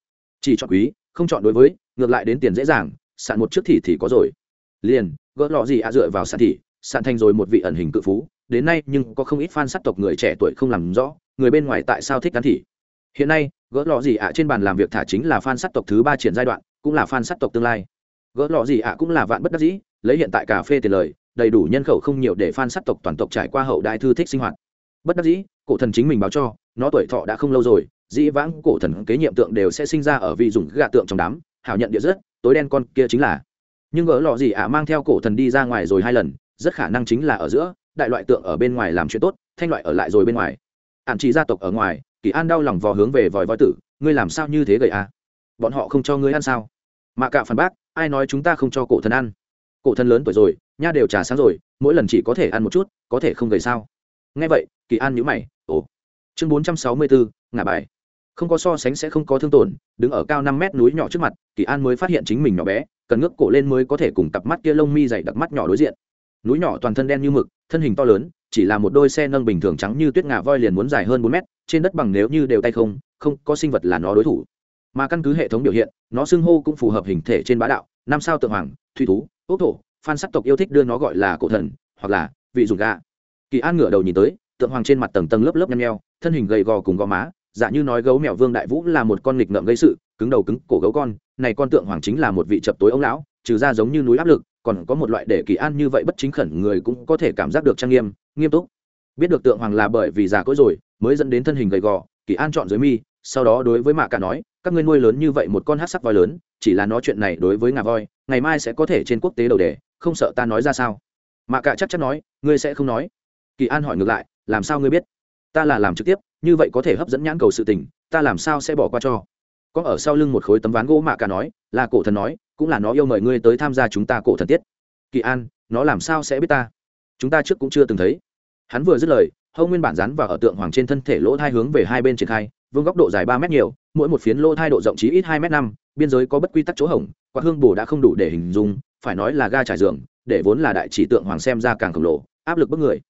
Chỉ chọn quý, không chọn đối với, ngược lại đến tiền dễ dàng, sạn một trước thì thì có rồi. Liền, gỡ lọ gì ạ dựa vào sạn thì sạn thành rồi một vị ẩn hình cự phú, đến nay nhưng có không ít fan sắc tộc người trẻ tuổi không làm rõ, người bên ngoài tại sao thích ăn thị hiện nay, gỡ lọ gì ạ trên bàn làm việc thả chính là fan sắc tộc thứ ba triển giai đoạn, cũng là fan sắc tộc tương lai. Gỡ lọ gì ạ cũng là vạn bất đắc dĩ, lấy hiện tại cà phê tiền lời, đầy đủ nhân khẩu không nhiều để fan sắc tộc toàn tộc trải qua hậu đại thư thích sinh hoạt. Bất đắc dĩ, cổ thần chính mình báo cho, nó tuổi thọ đã không lâu rồi, dĩ vãng cổ thần kế nhiệm tượng đều sẽ sinh ra ở vị dùng gạ tượng trong đám, hảo nhận địa rất tối đen con kia chính là. Nhưng gỡ lọ gì ạ mang theo cổ thần đi ra ngoài rồi hai lần rất khả năng chính là ở giữa, đại loại tượng ở bên ngoài làm chuyện tốt, thanh loại ở lại rồi bên ngoài. Ạn chỉ gia tộc ở ngoài, kỳ an đau lòng vò hướng về vòi voi tử, ngươi làm sao như thế gầy à? Bọn họ không cho ngươi ăn sao? Mạ cạ phản bác, ai nói chúng ta không cho cổ thần ăn? Cổ thần lớn tuổi rồi, nha đều trà sáng rồi, mỗi lần chỉ có thể ăn một chút, có thể không gầy sao? Nghe vậy, kỳ an nhữ mày, ồ. Chương bốn trăm sáu mươi bốn ngả bài. Không có so sánh sẽ không có thương tổn, đứng ở cao năm mét núi nhỏ trước mặt, kỳ an mới phát hiện chính mình nhỏ bé, cần ngước cổ lên mới có thể cùng cặp mắt kia lông mi dày đặc mắt nhỏ đối diện núi nhỏ toàn thân đen như mực, thân hình to lớn, chỉ là một đôi xe nâng bình thường trắng như tuyết ngà voi liền muốn dài hơn bốn mét, trên đất bằng nếu như đều tay không không có sinh vật là nó đối thủ. Mà căn cứ hệ thống biểu hiện, nó xưng hô cũng phù hợp hình thể trên bá đạo, năm sao tượng hoàng, thủy thú, ốc thổ, phan sắc tộc yêu thích đưa nó gọi là cổ thần, hoặc là vị dùng gà. Kỳ an ngửa đầu nhìn tới, tượng hoàng trên mặt tầng tầng lớp lớp nhăn nheo, thân hình gầy gò cùng gò má dạ như nói gấu mèo vương đại vũ là một con nghịch ngợm gây sự, cứng đầu cứng cổ gấu con, này con tượng hoàng chính là một vị chập tối ông lão, trừ ra giống như núi áp lực còn có một loại để kỳ an như vậy bất chính khẩn người cũng có thể cảm giác được trang nghiêm nghiêm túc. Biết được tượng hoàng là bởi vì già cỗi rồi, mới dẫn đến thân hình gầy gò, kỳ an chọn dưới mi, sau đó đối với mạ cả nói, các ngươi nuôi lớn như vậy một con hát sắc voi lớn, chỉ là nói chuyện này đối với ngà voi, ngày mai sẽ có thể trên quốc tế đầu đề, không sợ ta nói ra sao? Mạ cả chắc chắn nói, ngươi sẽ không nói. Kỳ an hỏi ngược lại, làm sao ngươi biết? Ta là làm trực tiếp, như vậy có thể hấp dẫn nhãn cầu sự tình, ta làm sao sẽ bỏ qua cho? Có ở sau lưng một khối tấm ván gỗ mạ cả nói, là cổ thần nói, cũng là nó yêu mời ngươi tới tham gia chúng ta cổ thần tiết. Kỳ an, nó làm sao sẽ biết ta? Chúng ta trước cũng chưa từng thấy. Hắn vừa dứt lời, hâu nguyên bản rắn và ở tượng hoàng trên thân thể lỗ thai hướng về hai bên triển khai, vương góc độ dài ba mét nhiều, mỗi một phiến lỗ thai độ rộng chí ít hai m năm, biên giới có bất quy tắc chỗ hỏng quạt hương bổ đã không đủ để hình dung, phải nói là ga trải giường, để vốn là đại chỉ tượng hoàng xem ra càng khổng lồ, áp lực bức người.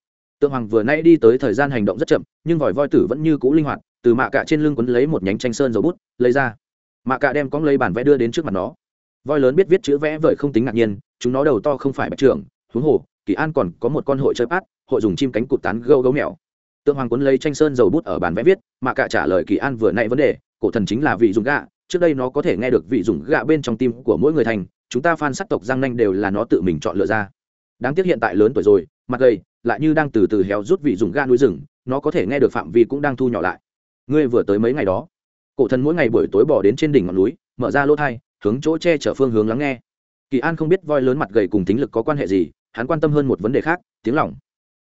Tượng hoàng vừa nay đi tới thời gian hành động rất chậm, nhưng vòi voi tử vẫn như cũ linh hoạt từ mạ cạ trên lưng quấn lấy một nhánh tranh sơn dầu bút, lấy ra. Mạ cạ đem cóng lấy bản vẽ đưa đến trước mặt nó. Voi lớn biết viết chữ vẽ vời không tính ngạc nhiên, chúng nó đầu to không phải bạch trưởng, huống hồ, kỳ an còn có một con hội chơi át hội dùng chim cánh cụt tán gâu gấu mèo. Tượng hoàng quấn lấy tranh sơn dầu bút ở bản vẽ viết, mạ cạ trả lời kỳ an vừa nãy vấn đề, cổ thần chính là vị dùng gạ, trước đây nó có thể nghe được vị dùng gạ bên trong tim của mỗi người thành, chúng ta phan sắc tộc giang nanh đều là nó tự mình chọn lựa ra. Đáng tiếc hiện tại lớn tuổi rồi, mặt gầy, lại như đang từ từ héo rút vị dùng ga núi rừng, nó có thể nghe được phạm vi cũng đang thu nhỏ lại ngươi vừa tới mấy ngày đó? Cổ thần mỗi ngày buổi tối bỏ đến trên đỉnh ngọn núi, mở ra lỗ thai, hướng chỗ che chở phương hướng lắng nghe. Kỳ an không biết voi lớn mặt gầy cùng tính lực có quan hệ gì, hắn quan tâm hơn một vấn đề khác, tiếng lỏng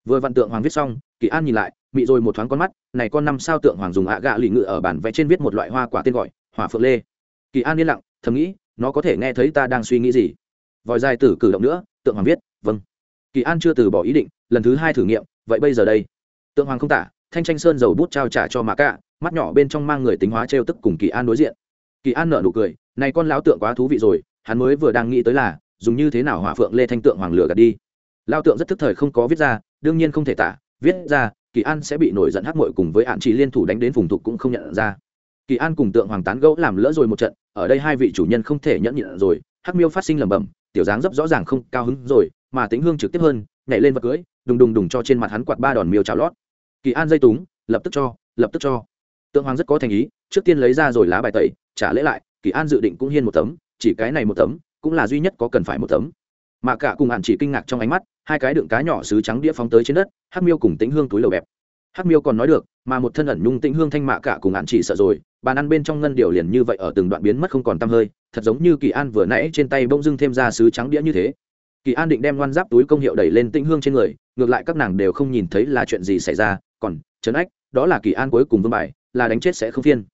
vừa vạn tượng hoàng viết xong, kỳ an nhìn lại bị rồi một thoáng con mắt, này con năm sao tượng hoàng dùng ạ gạ lì ngự ở bản vẽ trên viết một loại hoa quả tên gọi, hỏa phượng lê. Kỳ an yên lặng, thầm nghĩ, nó có thể nghe thấy ta đang suy nghĩ gì? Vòi dài tử cử động nữa, tượng hoàng viết vâng. Kỳ an chưa từ bỏ ý định, lần thứ hai thử nghiệm, vậy bây giờ đây. Tượng hoàng không tả thanh tranh sơn dầu bút trao trả cho mà cả mắt nhỏ bên trong mang người tính hóa trêu tức cùng kỳ an đối diện. Kỳ an nợ nụ cười, này con lão tượng quá thú vị rồi, hắn mới vừa đang nghĩ tới là, dùng như thế nào hỏa phượng lê thanh tượng hoàng lửa gạt đi. Lao tượng rất thức thời không có viết ra, đương nhiên không thể tả, viết ra, kỳ an sẽ bị nổi giận hắc mội cùng với hạn chỉ liên thủ đánh đến vùng thục cũng không nhận ra. Kỳ an cùng tượng hoàng tán gẫu làm lỡ rồi một trận, ở đây hai vị chủ nhân không thể nhẫn nhịn rồi, hắc miêu phát sinh lẩm bẩm, tiểu dáng rất rõ ràng không cao hứng rồi, mà tính hương trực tiếp hơn, nhảy lên vật cưới, đùng đùng đùng cho trên mặt hắn quạt ba đòn miêu chảo lót kỳ an dây túng, lập tức cho, lập tức cho. Tượng hoàng rất có thành ý, trước tiên lấy ra rồi lá bài tẩy, trả lễ lại, kỳ an dự định cũng hiên một tấm, chỉ cái này một tấm, cũng là duy nhất có cần phải một tấm. Mà cả cùng hạn chỉ kinh ngạc trong ánh mắt, hai cái đựng cá nhỏ sứ trắng đĩa phóng tới trên đất, hắc miêu cùng tĩnh hương túi lầu bẹp. Hắc miêu còn nói được, mà một thân ẩn nhung tĩnh hương thanh mạ cả cùng hạn chỉ sợ rồi, bàn ăn bên trong ngân điều liền như vậy ở từng đoạn biến mất không còn tăm hơi, thật giống như kỳ an vừa nãy trên tay bỗng dưng thêm ra sứ trắng đĩa như thế. Kỳ an định đem ngoan giáp túi công hiệu đẩy lên tĩnh hương trên người, ngược lại các nàng đều không nhìn thấy là chuyện gì xảy ra còn trấn ách, đó là kỳ an cuối cùng vương bài, là đánh chết sẽ không phiên.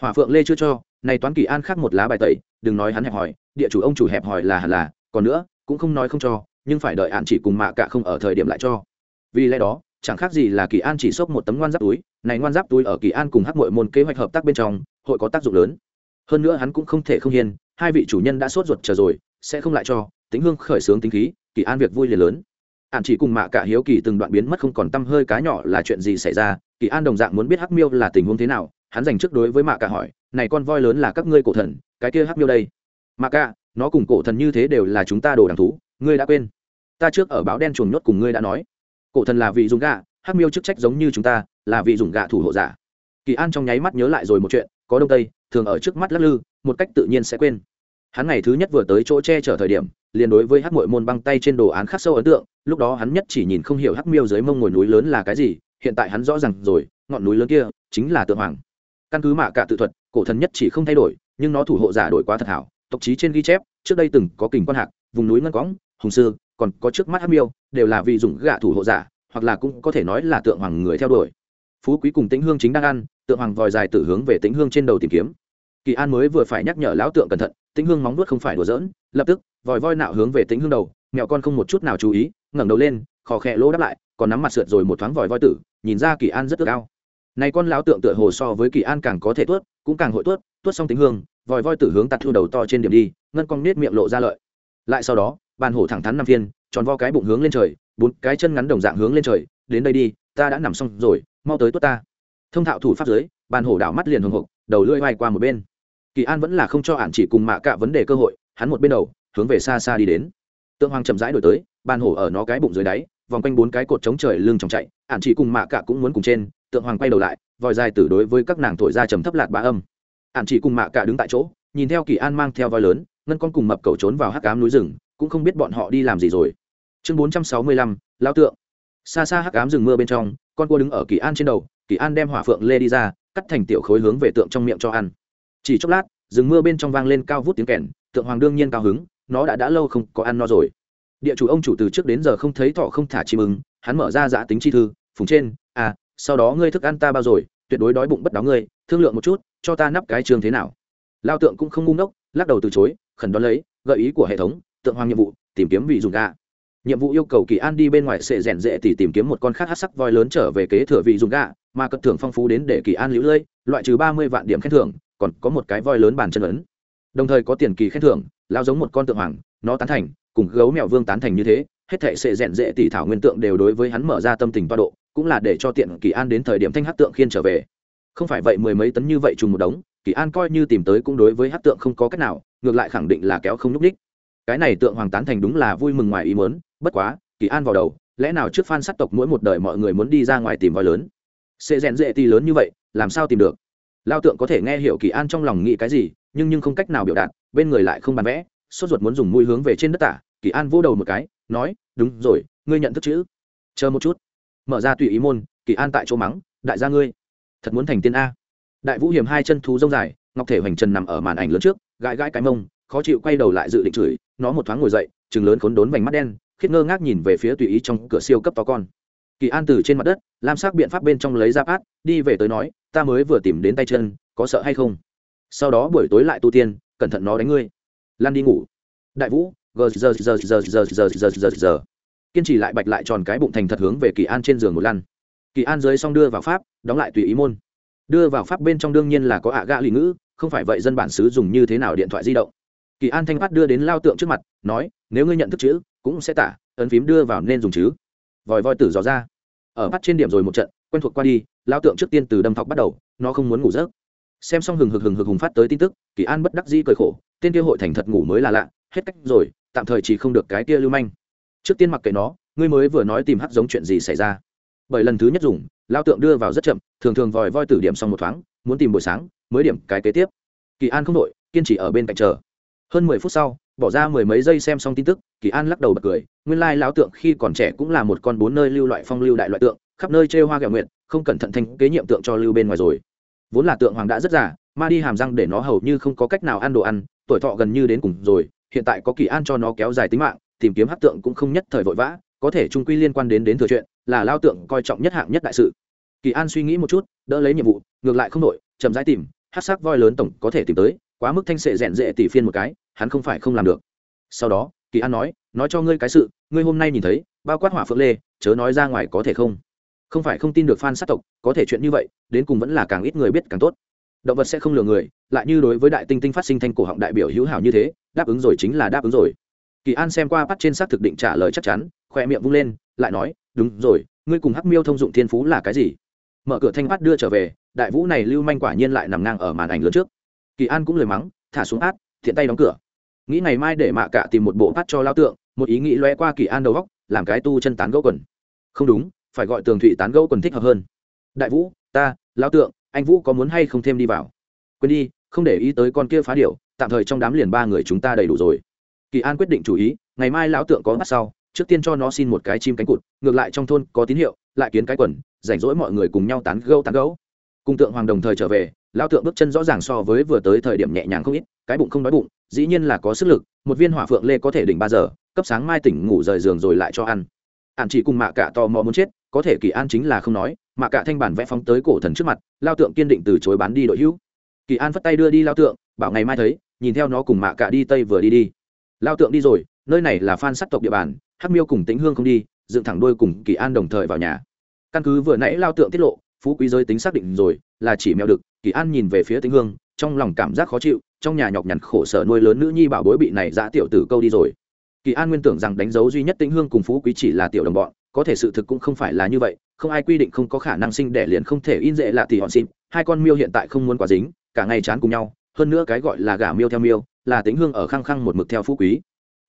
Hỏa phượng lê chưa cho này toán kỳ an khác một lá bài tẩy, đừng nói hắn hẹp hỏi địa chủ ông chủ hẹp hỏi là hẳn là, còn nữa, cũng không nói không cho, nhưng phải đợi hạn chỉ cùng mạ cả không ở thời điểm lại cho. Vì lẽ đó, chẳng khác gì là kỳ an chỉ xốc một tấm ngoan giáp túi, này ngoan giáp túi ở kỳ an cùng hắc mội môn kế hoạch hợp tác bên trong, hội có tác dụng lớn. Hơn nữa hắn cũng không thể không hiền hai vị chủ nhân đã sốt ruột chờ rồi, sẽ không lại cho, tính hương khởi sướng tính khí, kỳ an việc vui liền lớn ạn chỉ cùng mạ cả hiếu kỳ từng đoạn biến mất không còn t hơi cá nhỏ là chuyện gì xảy ra, kỳ an đồng dạng muốn biết hắc miêu là tình huống thế nào, hắn dành trước đối với mạ cả hỏi, này con voi lớn là các ngươi cổ thần, cái kia hắc miêu đây? Mạ cả, nó cùng cổ thần như thế đều là chúng ta đồ đằng thú, ngươi đã quên. Ta trước ở báo đen chuồng nhốt cùng ngươi đã nói. Cổ thần là vị dùng gạ, hắc miêu chức trách giống như chúng ta, là vị dùng gạ thủ hộ giả. Kỳ an trong nháy mắt nhớ lại rồi một chuyện, có đông tây, thường ở trước mắt lắc lư, một cách tự nhiên sẽ quên. Hắn ngày thứ nhất vừa tới chỗ che chở thời điểm liền đối với hắc mội môn băng tay trên đồ án khắc sâu ấn tượng, lúc đó hắn nhất chỉ nhìn không hiểu hắc miêu dưới mông ngồi núi lớn là cái gì, hiện tại hắn rõ ràng rồi, ngọn núi lớn kia chính là tượng hoàng. Căn cứ mạ cả tự thuật, cổ thần nhất chỉ không thay đổi, nhưng nó thủ hộ giả đổi quá thật hảo, tộc chí trên ghi chép, trước đây từng có kình quan hạc, vùng núi ngân cõng hùng sư, còn có trước mắt hắc miêu, đều là vì dùng gạ thủ hộ giả, hoặc là cũng có thể nói là tượng hoàng người theo đuổi. Phú quý cùng tĩnh hương chính đang ăn, tượng hoàng vòi dài tử hướng về tĩnh hương trên đầu tìm kiếm. Kỳ an mới vừa phải nhắc nhở lão tượng cẩn thận, tĩnh hương móng nuốt không phải đùa giỡn, lập tức vòi voi nạo hướng về tính hương đầu, mẹo con không một chút nào chú ý, ngẩng đầu lên, khò khẽ lỗ đáp lại, còn nắm mặt sượt rồi một thoáng vòi voi tử, nhìn ra kỳ an rất ước ao. Này con lão tượng tựa hồ so với kỳ an càng có thể tuốt, cũng càng hội tuốt tuốt xong tính hương, vòi voi tử hướng tạt thu đầu to trên điểm đi, ngân con nết miệng lộ ra lợi. Lại sau đó, bàn hổ thẳng thắn năm phiên, tròn vo cái bụng hướng lên trời, bốn cái chân ngắn đồng dạng hướng lên trời, đến đây đi, ta đã nằm xong rồi, mau tới tuốt ta. Thông thạo thủ pháp giới bàn hổ đảo mắt liền hồng hộc, đầu lưỡi vai qua một bên. Kỳ an vẫn là không cho ản chỉ cùng mạ cả vấn đề cơ hội, hắn một bên đầu hướng về xa xa đi đến. Tượng hoàng chậm rãi đổi tới, bàn hổ ở nó cái bụng dưới đáy, vòng quanh bốn cái cột chống trời lưng trong chạy, ản chỉ cùng mạ cả cũng muốn cùng trên, tượng hoàng quay đầu lại, vòi dài tử đối với các nàng thổi ra trầm thấp lạc bá âm. Ản chỉ cùng mạ cả đứng tại chỗ, nhìn theo kỳ an mang theo voi lớn, ngân con cùng mập cầu trốn vào hắc cám núi rừng, cũng không biết bọn họ đi làm gì rồi. Chương bốn trăm sáu mươi lăm lao tượng. Xa xa hắc cám rừng mưa bên trong, con cua đứng ở kỳ an trên đầu, kỳ an đem hỏa phượng lê đi ra, cắt thành tiểu khối hướng về tượng trong miệng cho ăn. Chỉ chốc lát, rừng mưa bên trong vang lên cao vút tiếng kèn, tượng hoàng đương nhiên cao hứng nó đã đã lâu không có ăn no rồi. Địa chủ ông chủ từ trước đến giờ không thấy thọ không thả chim ứng hắn mở ra giã tính chi thư, phùng trên à sau đó ngươi thức ăn ta bao rồi, tuyệt đối đói bụng bất đáo ngươi, thương lượng một chút, cho ta nắp cái trường thế nào. Lao tượng cũng không ngu ngốc, lắc đầu từ chối, khẩn đoán lấy, gợi ý của hệ thống, tượng hoàng nhiệm vụ, tìm kiếm vị dùng gà. Nhiệm vụ yêu cầu kỳ an đi bên ngoài sẽ rèn rệ tỉ tìm kiếm một con khác hát sắc voi lớn trở về kế thừa vị dùng gà, mà cất thưởng phong phú đến để kỳ an lũ lơi, loại trừ ba mươi vạn điểm khen thưởng, còn có một cái voi lớn bàn chân ấn đồng thời có tiền kỳ khen thưởng lao giống một con tượng hoàng, nó tán thành, cùng gấu mèo vương tán thành như thế, hết thệ sẽ rèn rệ tỷ thảo nguyên tượng đều đối với hắn mở ra tâm tình toa độ, cũng là để cho tiện kỳ an đến thời điểm thanh hát tượng khiên trở về. Không phải vậy mười mấy tấn như vậy trùng một đống, kỳ an coi như tìm tới cũng đối với hát tượng không có cách nào, ngược lại khẳng định là kéo không nhúc ních. Cái này tượng hoàng tán thành đúng là vui mừng ngoài ý muốn, bất quá, kỳ an vào đầu, lẽ nào trước phan sắc tộc mỗi một đời mọi người muốn đi ra ngoài tìm voi lớn? Sẽ rèn rệ tỷ lớn như vậy, làm sao tìm được? Lao tượng có thể nghe hiểu kỳ an trong lòng nghĩ cái gì nhưng nhưng không cách nào biểu đạt, bên người lại không bàn vẽ, sốt ruột muốn dùng mũi hướng về trên đất tả, kỳ an vô đầu một cái, nói, đúng rồi, ngươi nhận thức chữ. Chờ một chút. Mở ra tùy ý môn, kỳ an tại chỗ mắng, đại gia ngươi, thật muốn thành tiên a. Đại vũ hiểm hai chân thú rông dài, ngọc thể hoành trần nằm ở màn ảnh lớn trước, gãi gãi cái mông, khó chịu quay đầu lại dự định chửi, nó một thoáng ngồi dậy chừng lớn khốn đốn vành mắt đen khiết ngơ ngác nhìn về phía tùy ý trong cửa siêu cấp to con. Kỳ an từ trên mặt đất, lam sắc biện pháp bên trong lấy ra át, đi về tới nói, ta mới vừa tìm đến tay chân, có sợ hay không? Sau đó buổi tối lại tu tiên cẩn thận nó đánh ngươi lan đi ngủ đại vũ gờ giờ giờ giờ giờ giờ giờ giờ giờ kiên trì lại bạch lại tròn cái bụng thành thật hướng về kỳ an trên giường một lăn kỳ an dưới xong đưa vào pháp đóng lại tùy ý môn đưa vào pháp bên trong đương nhiên là có ạ gã lì ngữ không phải vậy dân bản xứ dùng như thế nào điện thoại di động kỳ an thanh phát đưa đến lao tượng trước mặt nói nếu ngươi nhận thức chữ cũng sẽ tả ấn phím đưa vào nên dùng chứ vòi voi tử dò ra ở bắt trên điểm rồi một trận quen thuộc qua đi lao tượng trước tiên từ đâm thọc bắt đầu nó không muốn ngủ rớt xem xong hừng hực hừng hực hùng phát tới tin tức, kỳ an bất đắc dĩ cười khổ, tên kia hội thành thật ngủ mới là lạ, hết cách rồi, tạm thời chỉ không được cái kia lưu manh. Trước tiên mặc kệ nó, ngươi mới vừa nói tìm hắc giống chuyện gì xảy ra. Bởi lần thứ nhất dùng, lao tượng đưa vào rất chậm, thường thường vòi voi tử điểm xong một thoáng, muốn tìm buổi sáng, mới điểm cái kế tiếp. Kỳ an không đội kiên trì ở bên cạnh chờ. Hơn mười phút sau, bỏ ra mười mấy giây xem xong tin tức, kỳ an lắc đầu bật cười, nguyên lai lão tượng khi còn trẻ cũng là một con bốn nơi lưu loại phong lưu đại loại tượng, khắp nơi trêu hoa gạo nguyện không cẩn thận thành kế nhiệm tượng cho lưu bên ngoài rồi vốn là tượng hoàng đã rất già, ma đi hàm răng để nó hầu như không có cách nào ăn đồ ăn, tuổi thọ gần như đến cùng rồi, hiện tại có kỳ an cho nó kéo dài tính mạng, tìm kiếm hát tượng cũng không nhất thời vội vã, có thể trung quy liên quan đến đến thừa chuyện, là lao tượng coi trọng nhất hạng nhất đại sự. Kỳ an suy nghĩ một chút, đỡ lấy nhiệm vụ, ngược lại không đội chậm rãi tìm hát sắc voi lớn tổng có thể tìm tới, quá mức thanh sệ rẽn rệ tỷ phiên một cái, hắn không phải không làm được. Sau đó, kỳ an nói nói cho ngươi cái sự, ngươi hôm nay nhìn thấy, bao quát hỏa phượng lê, chớ nói ra ngoài có thể không? Không phải không tin được phan sát tộc, có thể chuyện như vậy, đến cùng vẫn là càng ít người biết càng tốt. Động vật sẽ không lừa người, lại như đối với đại tinh tinh phát sinh thanh cổ họng đại biểu hữu hảo như thế, đáp ứng rồi chính là đáp ứng rồi. Kỳ an xem qua bắt trên xác thực định trả lời chắc chắn, khoe miệng vung lên, lại nói, đúng rồi, ngươi cùng hắc miêu thông dụng thiên phú là cái gì? Mở cửa thanh bắt đưa trở về, đại vũ này lưu manh quả nhiên lại nằm ngang ở màn ảnh lớn trước. Kỳ an cũng lời mắng, thả xuống át, thiện tay đóng cửa. Nghĩ ngày mai để mạ cả tìm một bộ bắt cho lao tượng, một ý nghĩ loe qua kỳ an đầu góc làm cái tu chân tán gỗ quần. Không đúng phải gọi tường thụy tán gẫu còn thích hợp hơn. Đại vũ, ta lao tượng, anh vũ có muốn hay không thêm đi vào? Quên đi, không để ý tới con kia phá điệu tạm thời trong đám liền ba người chúng ta đầy đủ rồi. Kỳ an quyết định chủ ý, ngày mai lão tượng có mắt sau, trước tiên cho nó xin một cái chim cánh cụt, ngược lại trong thôn có tín hiệu, lại kiến cái quần, rảnh rỗi mọi người cùng nhau tán gâu tán gấu cùng tượng hoàng đồng thời trở về, lão tượng bước chân rõ ràng so với vừa tới thời điểm nhẹ nhàng không ít, cái bụng không đói bụng, dĩ nhiên là có sức lực, một viên hỏa phượng lê có thể đỉnh ba giờ, cấp sáng mai tỉnh ngủ rời giường rồi lại cho ăn ạn chỉ cùng mạ cả tò mò muốn chết, có thể kỳ an chính là không nói, Mạ cả thanh bản vẽ phóng tới cổ thần trước mặt, lao tượng kiên định từ chối bán đi đội hữu. Kỳ an phất tay đưa đi lao tượng, bảo ngày mai thấy, nhìn theo nó cùng mạ cả đi tây vừa đi đi. Lao tượng đi rồi, nơi này là phan sắc tộc địa bàn, hắc miêu cùng tĩnh hương không đi, dựng thẳng đôi cùng kỳ an đồng thời vào nhà. Căn cứ vừa nãy lao tượng tiết lộ, phú quý giới tính xác định rồi, là chỉ mèo đực, kỳ an nhìn về phía tĩnh hương, trong lòng cảm giác khó chịu, trong nhà nhọc nhằn khổ sở nuôi lớn nữ nhi bảo bối bị này giã tiểu tử câu đi rồi kỳ an nguyên tưởng rằng đánh dấu duy nhất tĩnh hương cùng phú quý chỉ là tiểu đồng bọn, có thể sự thực cũng không phải là như vậy, không ai quy định không có khả năng sinh đẻ liền không thể in dễ lạ thì họ xin hai con miêu hiện tại không muốn quá dính, cả ngày chán cùng nhau, hơn nữa cái gọi là gà miêu theo miêu, là tĩnh hương ở khăng khăng một mực theo phú quý.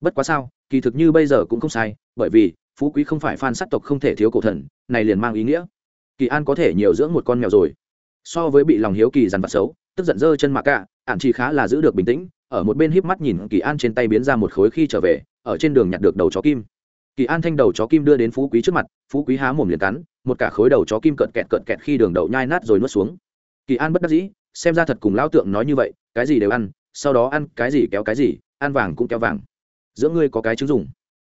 Bất quá sao, kỳ thực như bây giờ cũng không sai, bởi vì, phú quý không phải phan sắc tộc không thể thiếu cổ thần, này liền mang ý nghĩa. Kỳ an có thể nhiều dưỡng một con mèo rồi. So với bị lòng hiếu kỳ dằn vặt xấu, tức giận dơ chân mạ cả ạn chỉ khá là giữ được bình tĩnh, ở một bên híp mắt nhìn kỳ an trên tay biến ra một khối khi trở về ở trên đường nhặt được đầu chó kim. Kỳ an thanh đầu chó kim đưa đến phú quý trước mặt, phú quý há mồm liền cắn, một cả khối đầu chó kim cợt kẹt cợt kẹt khi đường đậu nhai nát rồi nuốt xuống. Kỳ an bất đắc dĩ, xem ra thật cùng lão tượng nói như vậy, cái gì đều ăn, sau đó ăn cái gì kéo cái gì, ăn vàng cũng kéo vàng. Giữa ngươi có cái chứng dùng.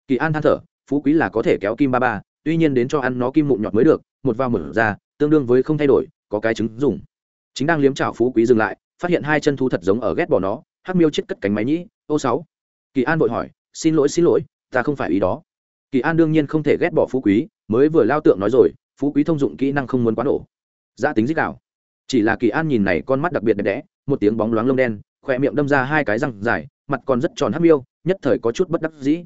Kỳ an than thở, phú quý là có thể kéo kim ba ba, tuy nhiên đến cho ăn nó kim mụn nhọt mới được, một vào mở ra, tương đương với không thay đổi, có cái chứng dùng. Chính đang liếm chảo phú quý dừng lại, phát hiện hai chân thú thật giống ở ghét bỏ nó, hắc miêu chết cất cánh máy nhĩ, ô sáu. Kỳ an vội hỏi xin lỗi xin lỗi, ta không phải ý đó. Kỳ an đương nhiên không thể ghét bỏ phú quý, mới vừa lao tượng nói rồi, phú quý thông dụng kỹ năng không muốn quá nổ. Giã tính dích đạo. Chỉ là kỳ an nhìn này con mắt đặc biệt đẹp đẽ, một tiếng bóng loáng lông đen khỏe miệng đâm ra hai cái răng dài, mặt còn rất tròn hấp miêu, nhất thời có chút bất đắc dĩ.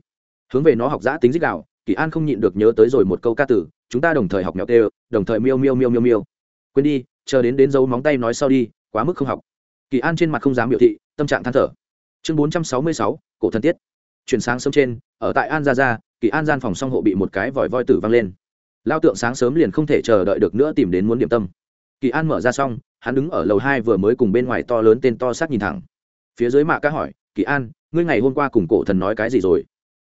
Hướng về nó học giã tính dích đạo, kỳ an không nhịn được nhớ tới rồi một câu ca tử chúng ta đồng thời học mèo tê đồng thời miêu miêu miêu miêu miêu. Quên đi, chờ đến đến dấu móng tay nói sau đi, quá mức không học. Kỳ an trên mặt không dám biểu thị, tâm trạng than thở. Chương bốn trăm sáu mươi sáu, cổ thân tiết chuyển sáng sớm trên, ở tại an gia gia, kỳ an gian phòng song hộ bị một cái vòi voi tử văng lên. Lao tượng sáng sớm liền không thể chờ đợi được nữa tìm đến muốn điểm tâm. Kỳ an mở ra xong, hắn đứng ở lầu hai vừa mới cùng bên ngoài to lớn tên to sát nhìn thẳng. Phía dưới mạ ca hỏi, kỳ an, ngươi ngày hôm qua cùng cổ thần nói cái gì rồi?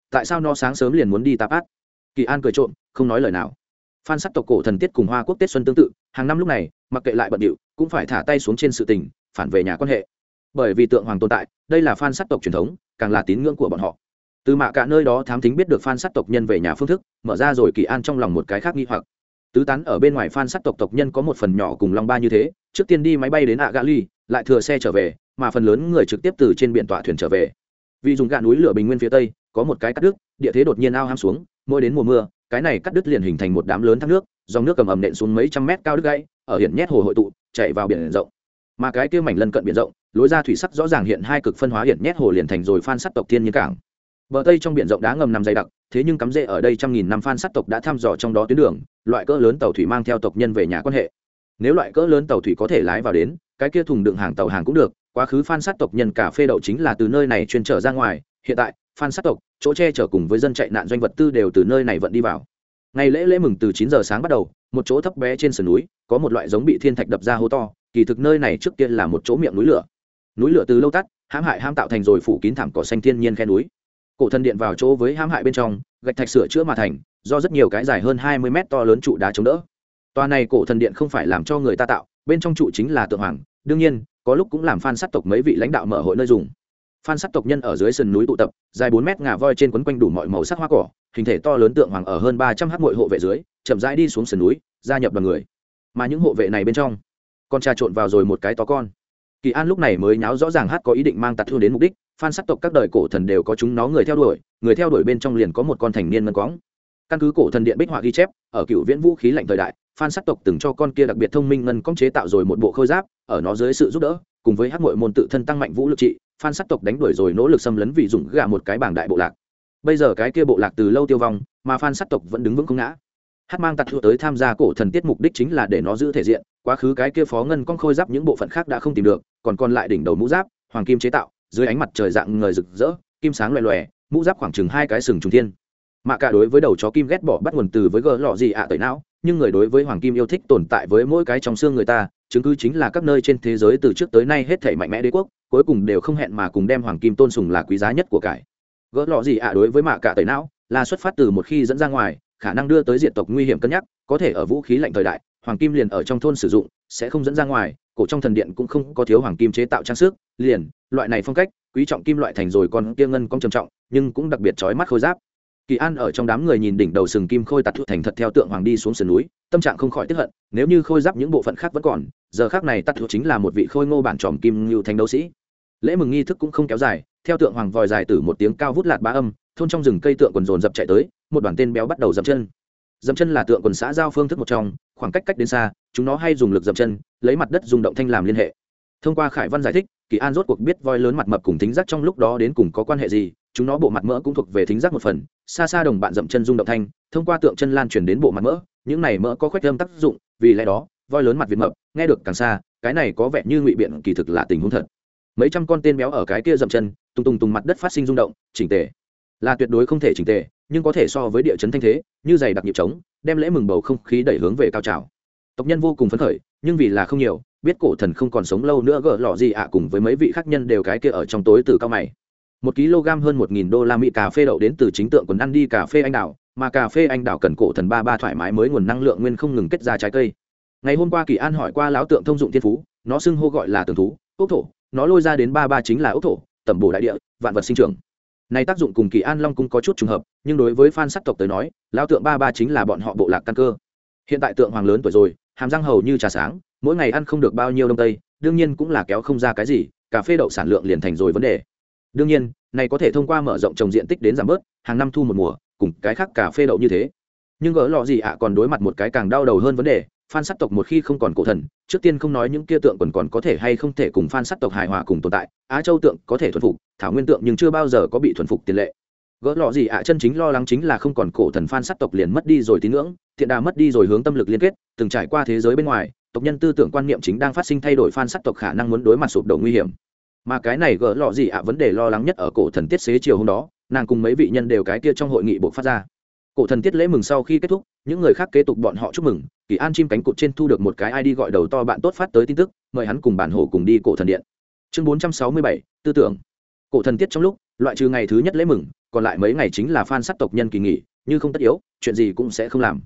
Tại sao nó sáng sớm liền muốn đi tạp át kỳ an cười trộm, không nói lời nào. Phan sắc tộc cổ thần tiết cùng hoa quốc tết xuân tương tự, hàng năm lúc này, mặc kệ lại bận điệu, cũng phải thả tay xuống trên sự tình, phản về nhà quan hệ. Bởi vì tượng hoàng tồn tại, đây là phan sắc tộc truyền thống, càng là tín ngưỡng của bọn họ từ mạ cả nơi đó thám thính biết được phan sát tộc nhân về nhà phương thức, mở ra rồi kỳ an trong lòng một cái khác nghi hoặc. Tứ tán ở bên ngoài phan sát tộc tộc nhân có một phần nhỏ cùng long ba như thế, trước tiên đi máy bay đến ạ gà ly lại thừa xe trở về, mà phần lớn người trực tiếp từ trên biển tọa thuyền trở về. Vì dùng gạ núi lửa bình nguyên phía tây, có một cái cắt đứt, địa thế đột nhiên ao ham xuống, mỗi đến mùa mưa, cái này cắt đứt liền hình thành một đám lớn thác nước, dòng nước cầm ầm nện xuống mấy trăm mét cao đứt gãy, ở hiện nhét hồ hội tụ, chạy vào biển rộng. Mà cái kia mảnh lân cận biển rộng, lối ra thủy sắc rõ ràng hiện hai cực phân hóa hiện nhét hồ liền thành rồi phan sắt tộc thiên nhiên cảng bờ tây trong biển rộng đá ngầm nằm dày đặc, thế nhưng cắm rễ ở đây trăm nghìn năm phan sát tộc đã thăm dò trong đó tuyến đường, loại cỡ lớn tàu thủy mang theo tộc nhân về nhà quan hệ. Nếu loại cỡ lớn tàu thủy có thể lái vào đến, cái kia thùng đựng hàng tàu hàng cũng được, quá khứ phan sát tộc nhân cà phê đậu chính là từ nơi này chuyên trở ra ngoài, hiện tại phan sát tộc, chỗ che chở cùng với dân chạy nạn doanh vật tư đều từ nơi này vận đi vào. Ngày lễ lễ mừng từ chín giờ sáng bắt đầu, một chỗ thấp bé trên sườn núi, có một loại giống bị thiên thạch đập ra hố to, kỳ thực nơi này trước tiên là một chỗ miệng núi lửa. Núi lửa từ lâu tắt, hãm hại hãm tạo thành rồi phủ kín thảm cỏ xanh thiên nhiên khe núi cổ thần điện vào chỗ với hãm hại bên trong, gạch thạch sửa chữa mà thành, do rất nhiều cái dài hơn hai mươi mét to lớn trụ đá chống đỡ. Tòa này cổ thần điện không phải làm cho người ta tạo, bên trong trụ chính là tượng hoàng, đương nhiên, có lúc cũng làm phan sắc tộc mấy vị lãnh đạo mở hội nơi dùng. Phan sắc tộc nhân ở dưới sườn núi tụ tập, dài bốn mét ngà voi trên quấn quanh đủ mọi màu sắc hoa cỏ, hình thể to lớn tượng hoàng ở hơn ba trăm h mội hộ vệ dưới, chậm rãi đi xuống sườn núi, gia nhập đoàn người. Mà những hộ vệ này bên trong, con trà trộn vào rồi một cái to con. Kỳ an lúc này mới nháo rõ ràng hát có ý định mang tạt thương đến mục đích phan sắc tộc các đời cổ thần đều có chúng nó người theo đuổi, người theo đuổi bên trong liền có một con thành niên ngân quáng. Căn cứ cổ thần điện bích họa ghi chép, ở cựu viễn vũ khí lạnh thời đại, phan sắc tộc từng cho con kia đặc biệt thông minh ngân công chế tạo rồi một bộ khôi giáp, ở nó dưới sự giúp đỡ, cùng với hát mội môn tự thân tăng mạnh vũ lực trị, phan sắc tộc đánh đuổi rồi nỗ lực xâm lấn vì dùng gạ một cái bảng đại bộ lạc. Bây giờ cái kia bộ lạc từ lâu tiêu vong, mà phan sắc tộc vẫn đứng vững không ngã. Hát mang tặc thua tới tham gia cổ thần tiết mục đích chính là để nó giữ thể diện, quá khứ cái kia phó ngân con khôi giáp những bộ phận khác đã không tìm được, còn còn lại đỉnh đầu mũ giáp, hoàng kim chế tạo dưới ánh mặt trời dạng người rực rỡ, kim sáng loè loè, mũ giáp khoảng chừng hai cái sừng trùng thiên. Mạ cả đối với đầu chó kim ghét bỏ bắt nguồn từ với gờ lọ gì ạ à tẩy não, nhưng người đối với hoàng kim yêu thích tồn tại với mỗi cái trong xương người ta, chứng cứ chính là các nơi trên thế giới từ trước tới nay hết thể mạnh mẽ đế quốc, cuối cùng đều không hẹn mà cùng đem hoàng kim tôn sùng là quý giá nhất của cải. Gỡ lọ gì ạ đối với mạ cả tẩy não, là xuất phát từ một khi dẫn ra ngoài, khả năng đưa tới diện tộc nguy hiểm cân nhắc, có thể ở vũ khí lạnh thời đại, hoàng kim liền ở trong thôn sử dụng, sẽ không dẫn ra ngoài, cổ trong thần điện cũng không có thiếu hoàng kim chế tạo trang sức, liền loại này phong cách, quý trọng kim loại thành rồi còn kia ngân cong trầm trọng, nhưng cũng đặc biệt chói mắt khôi giáp. Kỳ an ở trong đám người nhìn đỉnh đầu sừng kim khôi tạt thụ thành thật theo tượng hoàng đi xuống sườn núi, tâm trạng không khỏi tức hận, nếu như khôi giáp những bộ phận khác vẫn còn, giờ khác này tắt thụ chính là một vị khôi ngô bản tròm kim ngưu thành đấu sĩ. Lễ mừng nghi thức cũng không kéo dài, theo tượng hoàng vòi dài từ một tiếng cao vút lạt bá âm, thôn trong rừng cây tượng quần dồn dập chạy tới, một đoàn tên béo bắt đầu dậm chân. Dậm chân là tượng quần xã giao phương thức một trong, khoảng cách cách đến xa, chúng nó hay dùng lực dậm chân, lấy mặt đất dùng động thanh làm liên hệ. Thông qua khải văn giải thích kỳ an rốt cuộc biết voi lớn mặt mập cùng thính giác trong lúc đó đến cùng có quan hệ gì, chúng nó bộ mặt mỡ cũng thuộc về thính giác một phần. Xa xa đồng bạn dậm chân rung động thanh, thông qua tượng chân lan truyền đến bộ mặt mỡ, những này mỡ có khoét âm tác dụng, vì lẽ đó, voi lớn mặt việt mập, nghe được càng xa, cái này có vẻ như ngụy biện kỳ thực là tình huống thật. Mấy trăm con tên béo ở cái kia dậm chân tung tung tung mặt đất phát sinh rung động, chỉnh tề. Là tuyệt đối không thể chỉnh tề, nhưng có thể so với địa chấn thanh thế, như giày đặc nhịp trống, đem lễ mừng bầu không khí đẩy hướng về cao trào. Tộc nhân vô cùng phấn khởi, nhưng vì là không nhiều biết cổ thần không còn sống lâu nữa gỡ lọ gì ạ, cùng với mấy vị khác nhân đều cái kia ở trong tối từ cao mày. Một kg hơn một nghìn đô la mỹ cà phê đậu đến từ chính tượng quần ăn đi cà phê anh đào, mà cà phê anh đào cần cổ thần ba ba thoải mái mới nguồn năng lượng nguyên không ngừng kết ra trái cây. Ngày hôm qua kỳ an hỏi qua lão tượng thông dụng thiên phú, nó xưng hô gọi là tường thú, ốc thổ, nó lôi ra đến ba ba chính là ốc thổ, tẩm bổ đại địa, vạn vật sinh trưởng. Này tác dụng cùng kỳ an long cung có chút trùng hợp, nhưng đối với fan sắc tộc tới nói, lão tượng ba ba chính là bọn họ bộ lạc căn cơ. Hiện tại tượng hoàng lớn tuổi rồi hàm răng hầu như trà sáng, mỗi ngày ăn không được bao nhiêu đông tây, đương nhiên cũng là kéo không ra cái gì, cà phê đậu sản lượng liền thành rồi vấn đề. Đương nhiên, này có thể thông qua mở rộng trồng diện tích đến giảm bớt, hàng năm thu một mùa, cùng cái khác cà phê đậu như thế. Nhưng gỡ lọ gì ạ, còn đối mặt một cái càng đau đầu hơn vấn đề, phan sắc tộc một khi không còn cổ thần, trước tiên không nói những kia tượng còn còn có thể hay không thể cùng phan sắc tộc hài hòa cùng tồn tại, á châu tượng có thể thuần phục, thảo nguyên tượng nhưng chưa bao giờ có bị thuần phục tiền lệ gỡ lọ gì ạ? À, chân chính lo lắng chính là không còn cổ thần phan sắc tộc liền mất đi rồi tín ngưỡng, thiện đà mất đi rồi hướng tâm lực liên kết, từng trải qua thế giới bên ngoài, tộc nhân tư tưởng quan niệm chính đang phát sinh thay đổi phan sắc tộc khả năng muốn đối mặt sụp đổ nguy hiểm. Mà cái này gỡ lọ gì ạ? À, vấn đề lo lắng nhất ở cổ thần tiết xế chiều hôm đó, nàng cùng mấy vị nhân đều cái kia trong hội nghị buộc phát ra. Cổ thần tiết lễ mừng sau khi kết thúc, những người khác kế tục bọn họ chúc mừng, kỳ an chim cánh cụt trên thu được một cái id gọi đầu to bạn tốt phát tới tin tức, mời hắn cùng bản hổ cùng đi cổ thần điện. Chương bốn trăm sáu mươi bảy, tư tưởng. Cổ thần tiết trong lúc, loại trừ ngày thứ nhất lễ mừng còn lại mấy ngày chính là phan sát tộc nhân kỳ nghỉ, như không tất yếu, chuyện gì cũng sẽ không làm.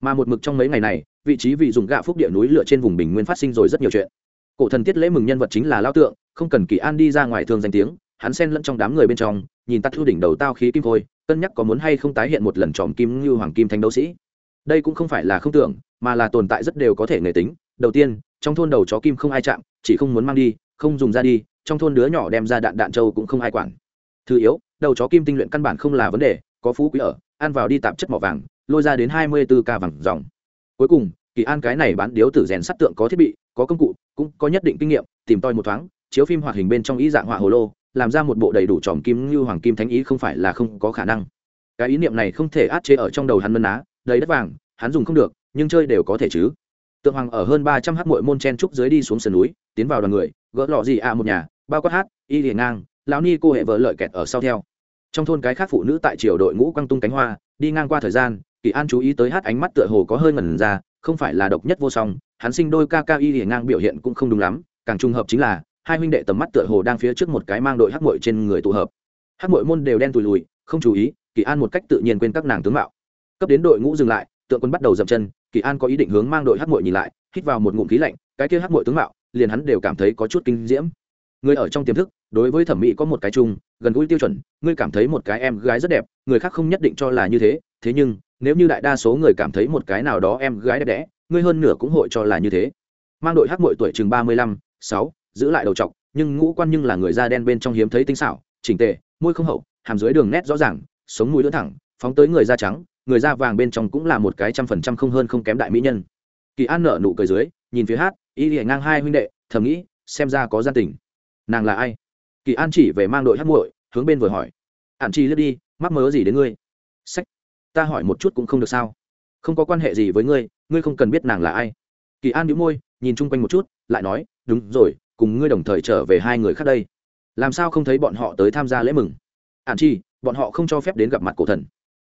Mà một mực trong mấy ngày này, vị trí vị dùng gạ phúc địa núi lựa trên vùng bình nguyên phát sinh rồi rất nhiều chuyện. Cổ thần tiết lễ mừng nhân vật chính là lao tượng, không cần kỳ an đi ra ngoài thường danh tiếng, hắn xen lẫn trong đám người bên trong, nhìn tắt thu đỉnh đầu tao khí kim khôi, cân nhắc có muốn hay không tái hiện một lần tròm kim như hoàng kim thanh đấu sĩ. Đây cũng không phải là không tưởng, mà là tồn tại rất đều có thể nghề tính. Đầu tiên, trong thôn đầu chó kim không ai chạm, chỉ không muốn mang đi, không dùng ra đi, trong thôn đứa nhỏ đem ra đạn đạn trâu cũng không ai quản. Thứ yếu đầu chó kim tinh luyện căn bản không là vấn đề, có phú quý ở, ăn vào đi tạp chất mỏ vàng, lôi ra đến hai mươi bốn ca vàng dòng. Cuối cùng, kỳ an cái này bán điếu tử rèn sắt tượng có thiết bị, có công cụ, cũng có nhất định kinh nghiệm, tìm tòi một thoáng, chiếu phim hoạt hình bên trong ý dạng họa hồ lô, làm ra một bộ đầy đủ tròm kim như hoàng kim thánh ý không phải là không có khả năng. Cái ý niệm này không thể át chế ở trong đầu hắn mân á, đầy đất vàng, hắn dùng không được, nhưng chơi đều có thể chứ. Tượng hoàng ở hơn ba trăm h mỗi môn chen trúc dưới đi xuống sườn núi, tiến vào đoàn người, gỡ lọ gì à một nhà, bao quát hát, y liền ngang, lão ni cô hệ vợ lợi kẹt ở sau theo trong thôn cái khác phụ nữ tại triều đội ngũ quăng tung cánh hoa, đi ngang qua thời gian, kỳ an chú ý tới hát ánh mắt tựa hồ có hơi ngẩn ra, không phải là độc nhất vô song, hắn sinh đôi ca ca y liền ngang biểu hiện cũng không đúng lắm, càng trùng hợp chính là, hai huynh đệ tầm mắt tựa hồ đang phía trước một cái mang đội hát mội trên người tụ hợp. Hát mội môn đều đen tùi lùi, không chú ý, kỳ an một cách tự nhiên quên các nàng tướng mạo. Cấp đến đội ngũ dừng lại, tượng quân bắt đầu dậm chân, kỳ an có ý định hướng mang đội hát mội nhìn lại, hít vào một ngụm khí lạnh, cái kia hát mội tướng mạo, liền hắn đều cảm thấy có chút kinh diễm. Người ở trong tiềm thức đối với thẩm mỹ có một cái chung, gần gũi tiêu chuẩn, ngươi cảm thấy một cái em gái rất đẹp, người khác không nhất định cho là như thế thế nhưng, nếu như đại đa số người cảm thấy một cái nào đó em gái đẹp đẽ, ngươi hơn nửa cũng hội cho là như thế. Mang đội hát mội tuổi chừng ba mươi lăm, sáu, giữ lại đầu trọc, nhưng ngũ quan nhưng là người da đen bên trong hiếm thấy tinh xảo, chỉnh tề, môi không hậu, hàm dưới đường nét rõ ràng, sống mũi lưỡng thẳng, phóng tới người da trắng, người da vàng bên trong cũng là một cái trăm phần trăm không hơn không kém đại mỹ nhân. Kỳ an nở nụ cười dưới, nhìn phía hát, y lìa ngang hai huynh đệ, thầm nghĩ, xem ra có gian tình. Nàng là ai? Kỳ an chỉ về mang đội hát muội, hướng bên vừa hỏi. Ạn chi lướt đi, mắc mớ gì đến ngươi? Sách, ta hỏi một chút cũng không được sao. Không có quan hệ gì với ngươi ngươi không cần biết nàng là ai. Kỳ an đĩu môi, nhìn chung quanh một chút, lại nói, đúng rồi, cùng ngươi đồng thời trở về hai người khác đây. Làm sao không thấy bọn họ tới tham gia lễ mừng? Ạn chi, bọn họ không cho phép đến gặp mặt cổ thần.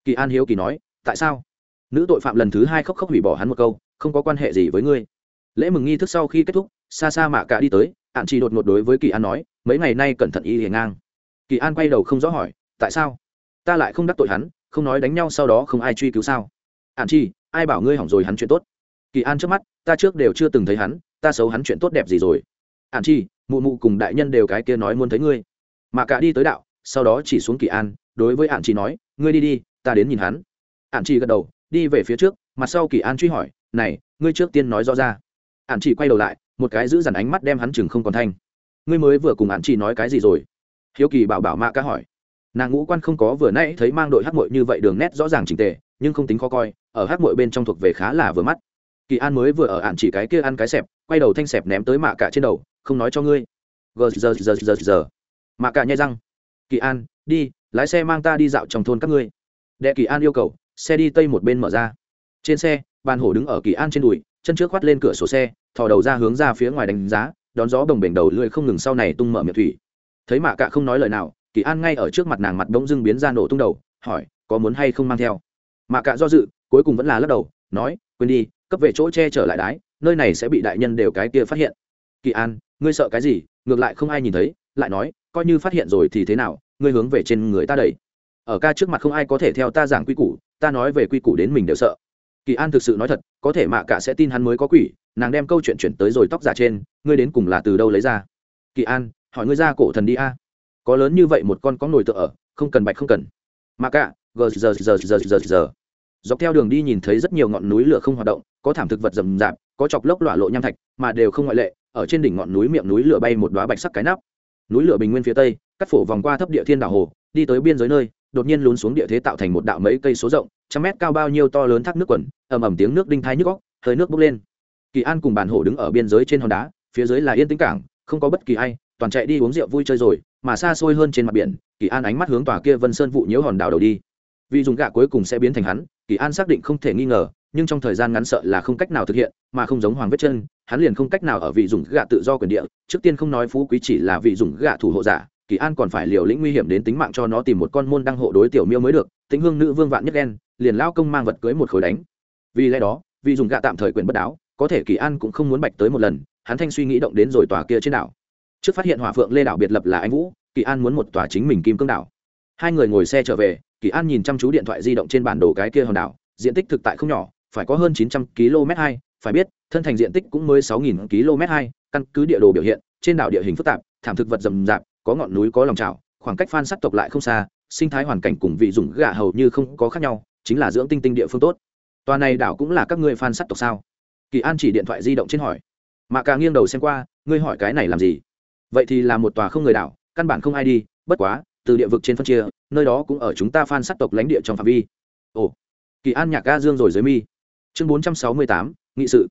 Kỳ an hiếu kỳ nói, tại sao? Nữ tội phạm lần thứ hai khóc khóc hủy bỏ hắn một câu, không có quan hệ gì với ngươi. Lễ mừng nghi thức sau khi kết thúc, xa xa mạ cả đi tới ạn chỉ đột ngột đối với kỳ an nói, mấy ngày nay cẩn thận y hiền ngang. Kỳ an quay đầu không rõ hỏi, tại sao? Ta lại không đắc tội hắn, không nói đánh nhau sau đó không ai truy cứu sao? Ạn chi ai bảo ngươi hỏng rồi hắn chuyện tốt? Kỳ an trước mắt, ta trước đều chưa từng thấy hắn, ta xấu hắn chuyện tốt đẹp gì rồi? Ạn chi mụ mụ cùng đại nhân đều cái kia nói muốn thấy ngươi. Mà cả đi tới đạo, sau đó chỉ xuống kỳ an, đối với ạn chi nói, ngươi đi đi, ta đến nhìn hắn. Ạn chi gật đầu, đi về phía trước, mặt sau kỳ an truy hỏi, này, ngươi trước tiên nói rõ ra. Ạn chỉ quay đầu lại một cái giữ dằn ánh mắt đem hắn chừng không còn thanh. Ngươi mới vừa cùng ạn chỉ nói cái gì rồi? Hiếu kỳ bảo bảo mạ ca hỏi. Nàng ngũ quan không có vừa nãy thấy mang đội hát mội như vậy đường nét rõ ràng trình tề, nhưng không tính khó coi, ở hát mội bên trong thuộc về khá là vừa mắt. Kỳ an mới vừa ở ạn chỉ cái kia ăn cái xẹp, quay đầu thanh xẹp ném tới mạ cả trên đầu, không nói cho ngươi. Gờ, giờ giờ giờ giờ. Mạ cả nhai răng. Kỳ an, đi, lái xe mang ta đi dạo trong thôn các ngươi. Đệ kỳ an yêu cầu, xe đi tây một bên mở ra. Trên xe, bàn hổ đứng ở kỳ an trên đùi, chân trước khoắt lên cửa sổ xe thò đầu ra hướng ra phía ngoài đánh giá, đón gió đồng bềnh đầu lưỡi không ngừng sau này tung mở miệng thủy. Thấy mạ cạ không nói lời nào, kỳ an ngay ở trước mặt nàng mặt bỗng dưng biến ra nổ tung đầu, hỏi, có muốn hay không mang theo? Mạ cạ do dự, cuối cùng vẫn là lắc đầu, nói, quên đi, cấp về chỗ che trở lại đái, nơi này sẽ bị đại nhân đều cái kia phát hiện. Kỳ an, ngươi sợ cái gì? Ngược lại không ai nhìn thấy, lại nói, coi như phát hiện rồi thì thế nào, ngươi hướng về trên người ta đẩy. Ở ca trước mặt không ai có thể theo ta giảng quy củ, ta nói về quy củ đến mình đều sợ. Kỳ an thực sự nói thật, có thể mạ cả sẽ tin hắn mới có quỷ nàng đem câu chuyện chuyển tới rồi tóc giả trên, ngươi đến cùng là từ đâu lấy ra? Kỳ an, hỏi ngươi ra cổ thần đi a. Có lớn như vậy một con có nổi tựa ở, không cần bạch không cần. Mà cả, gờ, giờ giờ giờ giờ giờ dọc theo đường đi nhìn thấy rất nhiều ngọn núi lửa không hoạt động, có thảm thực vật rầm rạp, có chọc lốc lọa lộ nham thạch, mà đều không ngoại lệ, ở trên đỉnh ngọn núi miệng núi lửa bay một đoá bạch sắc cái nắp. Núi lửa bình nguyên phía tây, cắt phổ vòng qua thấp địa thiên đảo hồ, đi tới biên giới nơi, đột nhiên lún xuống địa thế tạo thành một đạo mấy cây số rộng, trăm mét cao bao nhiêu to lớn thác nước quần, ầm ầm tiếng nước đinh thái nhức góc hơi nước bốc lên kỳ an cùng bàn hổ đứng ở biên giới trên hòn đá, phía dưới là yên tĩnh cảng, không có bất kỳ ai, toàn chạy đi uống rượu vui chơi rồi, mà xa xôi hơn trên mặt biển, kỳ an ánh mắt hướng tòa kia vân sơn vụ nhiễu hòn đảo đầu đi. Vì dùng gạ cuối cùng sẽ biến thành hắn, kỳ an xác định không thể nghi ngờ, nhưng trong thời gian ngắn sợ là không cách nào thực hiện, mà không giống hoàng vết chân, hắn liền không cách nào ở vị dùng gạ tự do quyền địa, trước tiên không nói phú quý chỉ là vị dùng gạ thủ hộ giả, kỳ an còn phải liều lĩnh nguy hiểm đến tính mạng cho nó tìm một con môn đăng hộ đối tiểu miêu mới được tính hương nữ vương vạn nhất đen, liền lao công mang vật cưới một khối đánh. Vì lẽ đó, vị dùng gạ tạm thời quyền bất đáo có thể kỳ an cũng không muốn bạch tới một lần, hắn thanh suy nghĩ động đến rồi tòa kia trên đảo. Trước phát hiện hỏa phượng lê đảo biệt lập là anh vũ, kỳ an muốn một tòa chính mình kim cương đảo. Hai người ngồi xe trở về, kỳ an nhìn chăm chú điện thoại di động trên bản đồ cái kia hòn đảo, diện tích thực tại không nhỏ, phải có hơn chín trăm km hai, phải biết, thân thành diện tích cũng mới sáu nghìn km hai, căn cứ địa đồ biểu hiện, trên đảo địa hình phức tạp, thảm thực vật rậm rạp, có ngọn núi có lòng trào khoảng cách phan sắc tộc lại không xa, sinh thái hoàn cảnh cùng vị dùng gạ hầu như không có khác nhau, chính là dưỡng tinh tinh địa phương tốt. Tòa này đảo cũng là các ngươi phan sắc tộc sao? Kỳ an chỉ điện thoại di động trên hỏi. Mà cả nghiêng đầu xem qua, ngươi hỏi cái này làm gì? Vậy thì là một tòa không người đảo, căn bản không ai đi, bất quá, từ địa vực trên phân chia, nơi đó cũng ở chúng ta phan sắc tộc lãnh địa trong phạm vi. Ồ, kỳ an nhạc ga dương rồi dưới mi. Chương bốn trăm sáu mươi tám, nghị sự.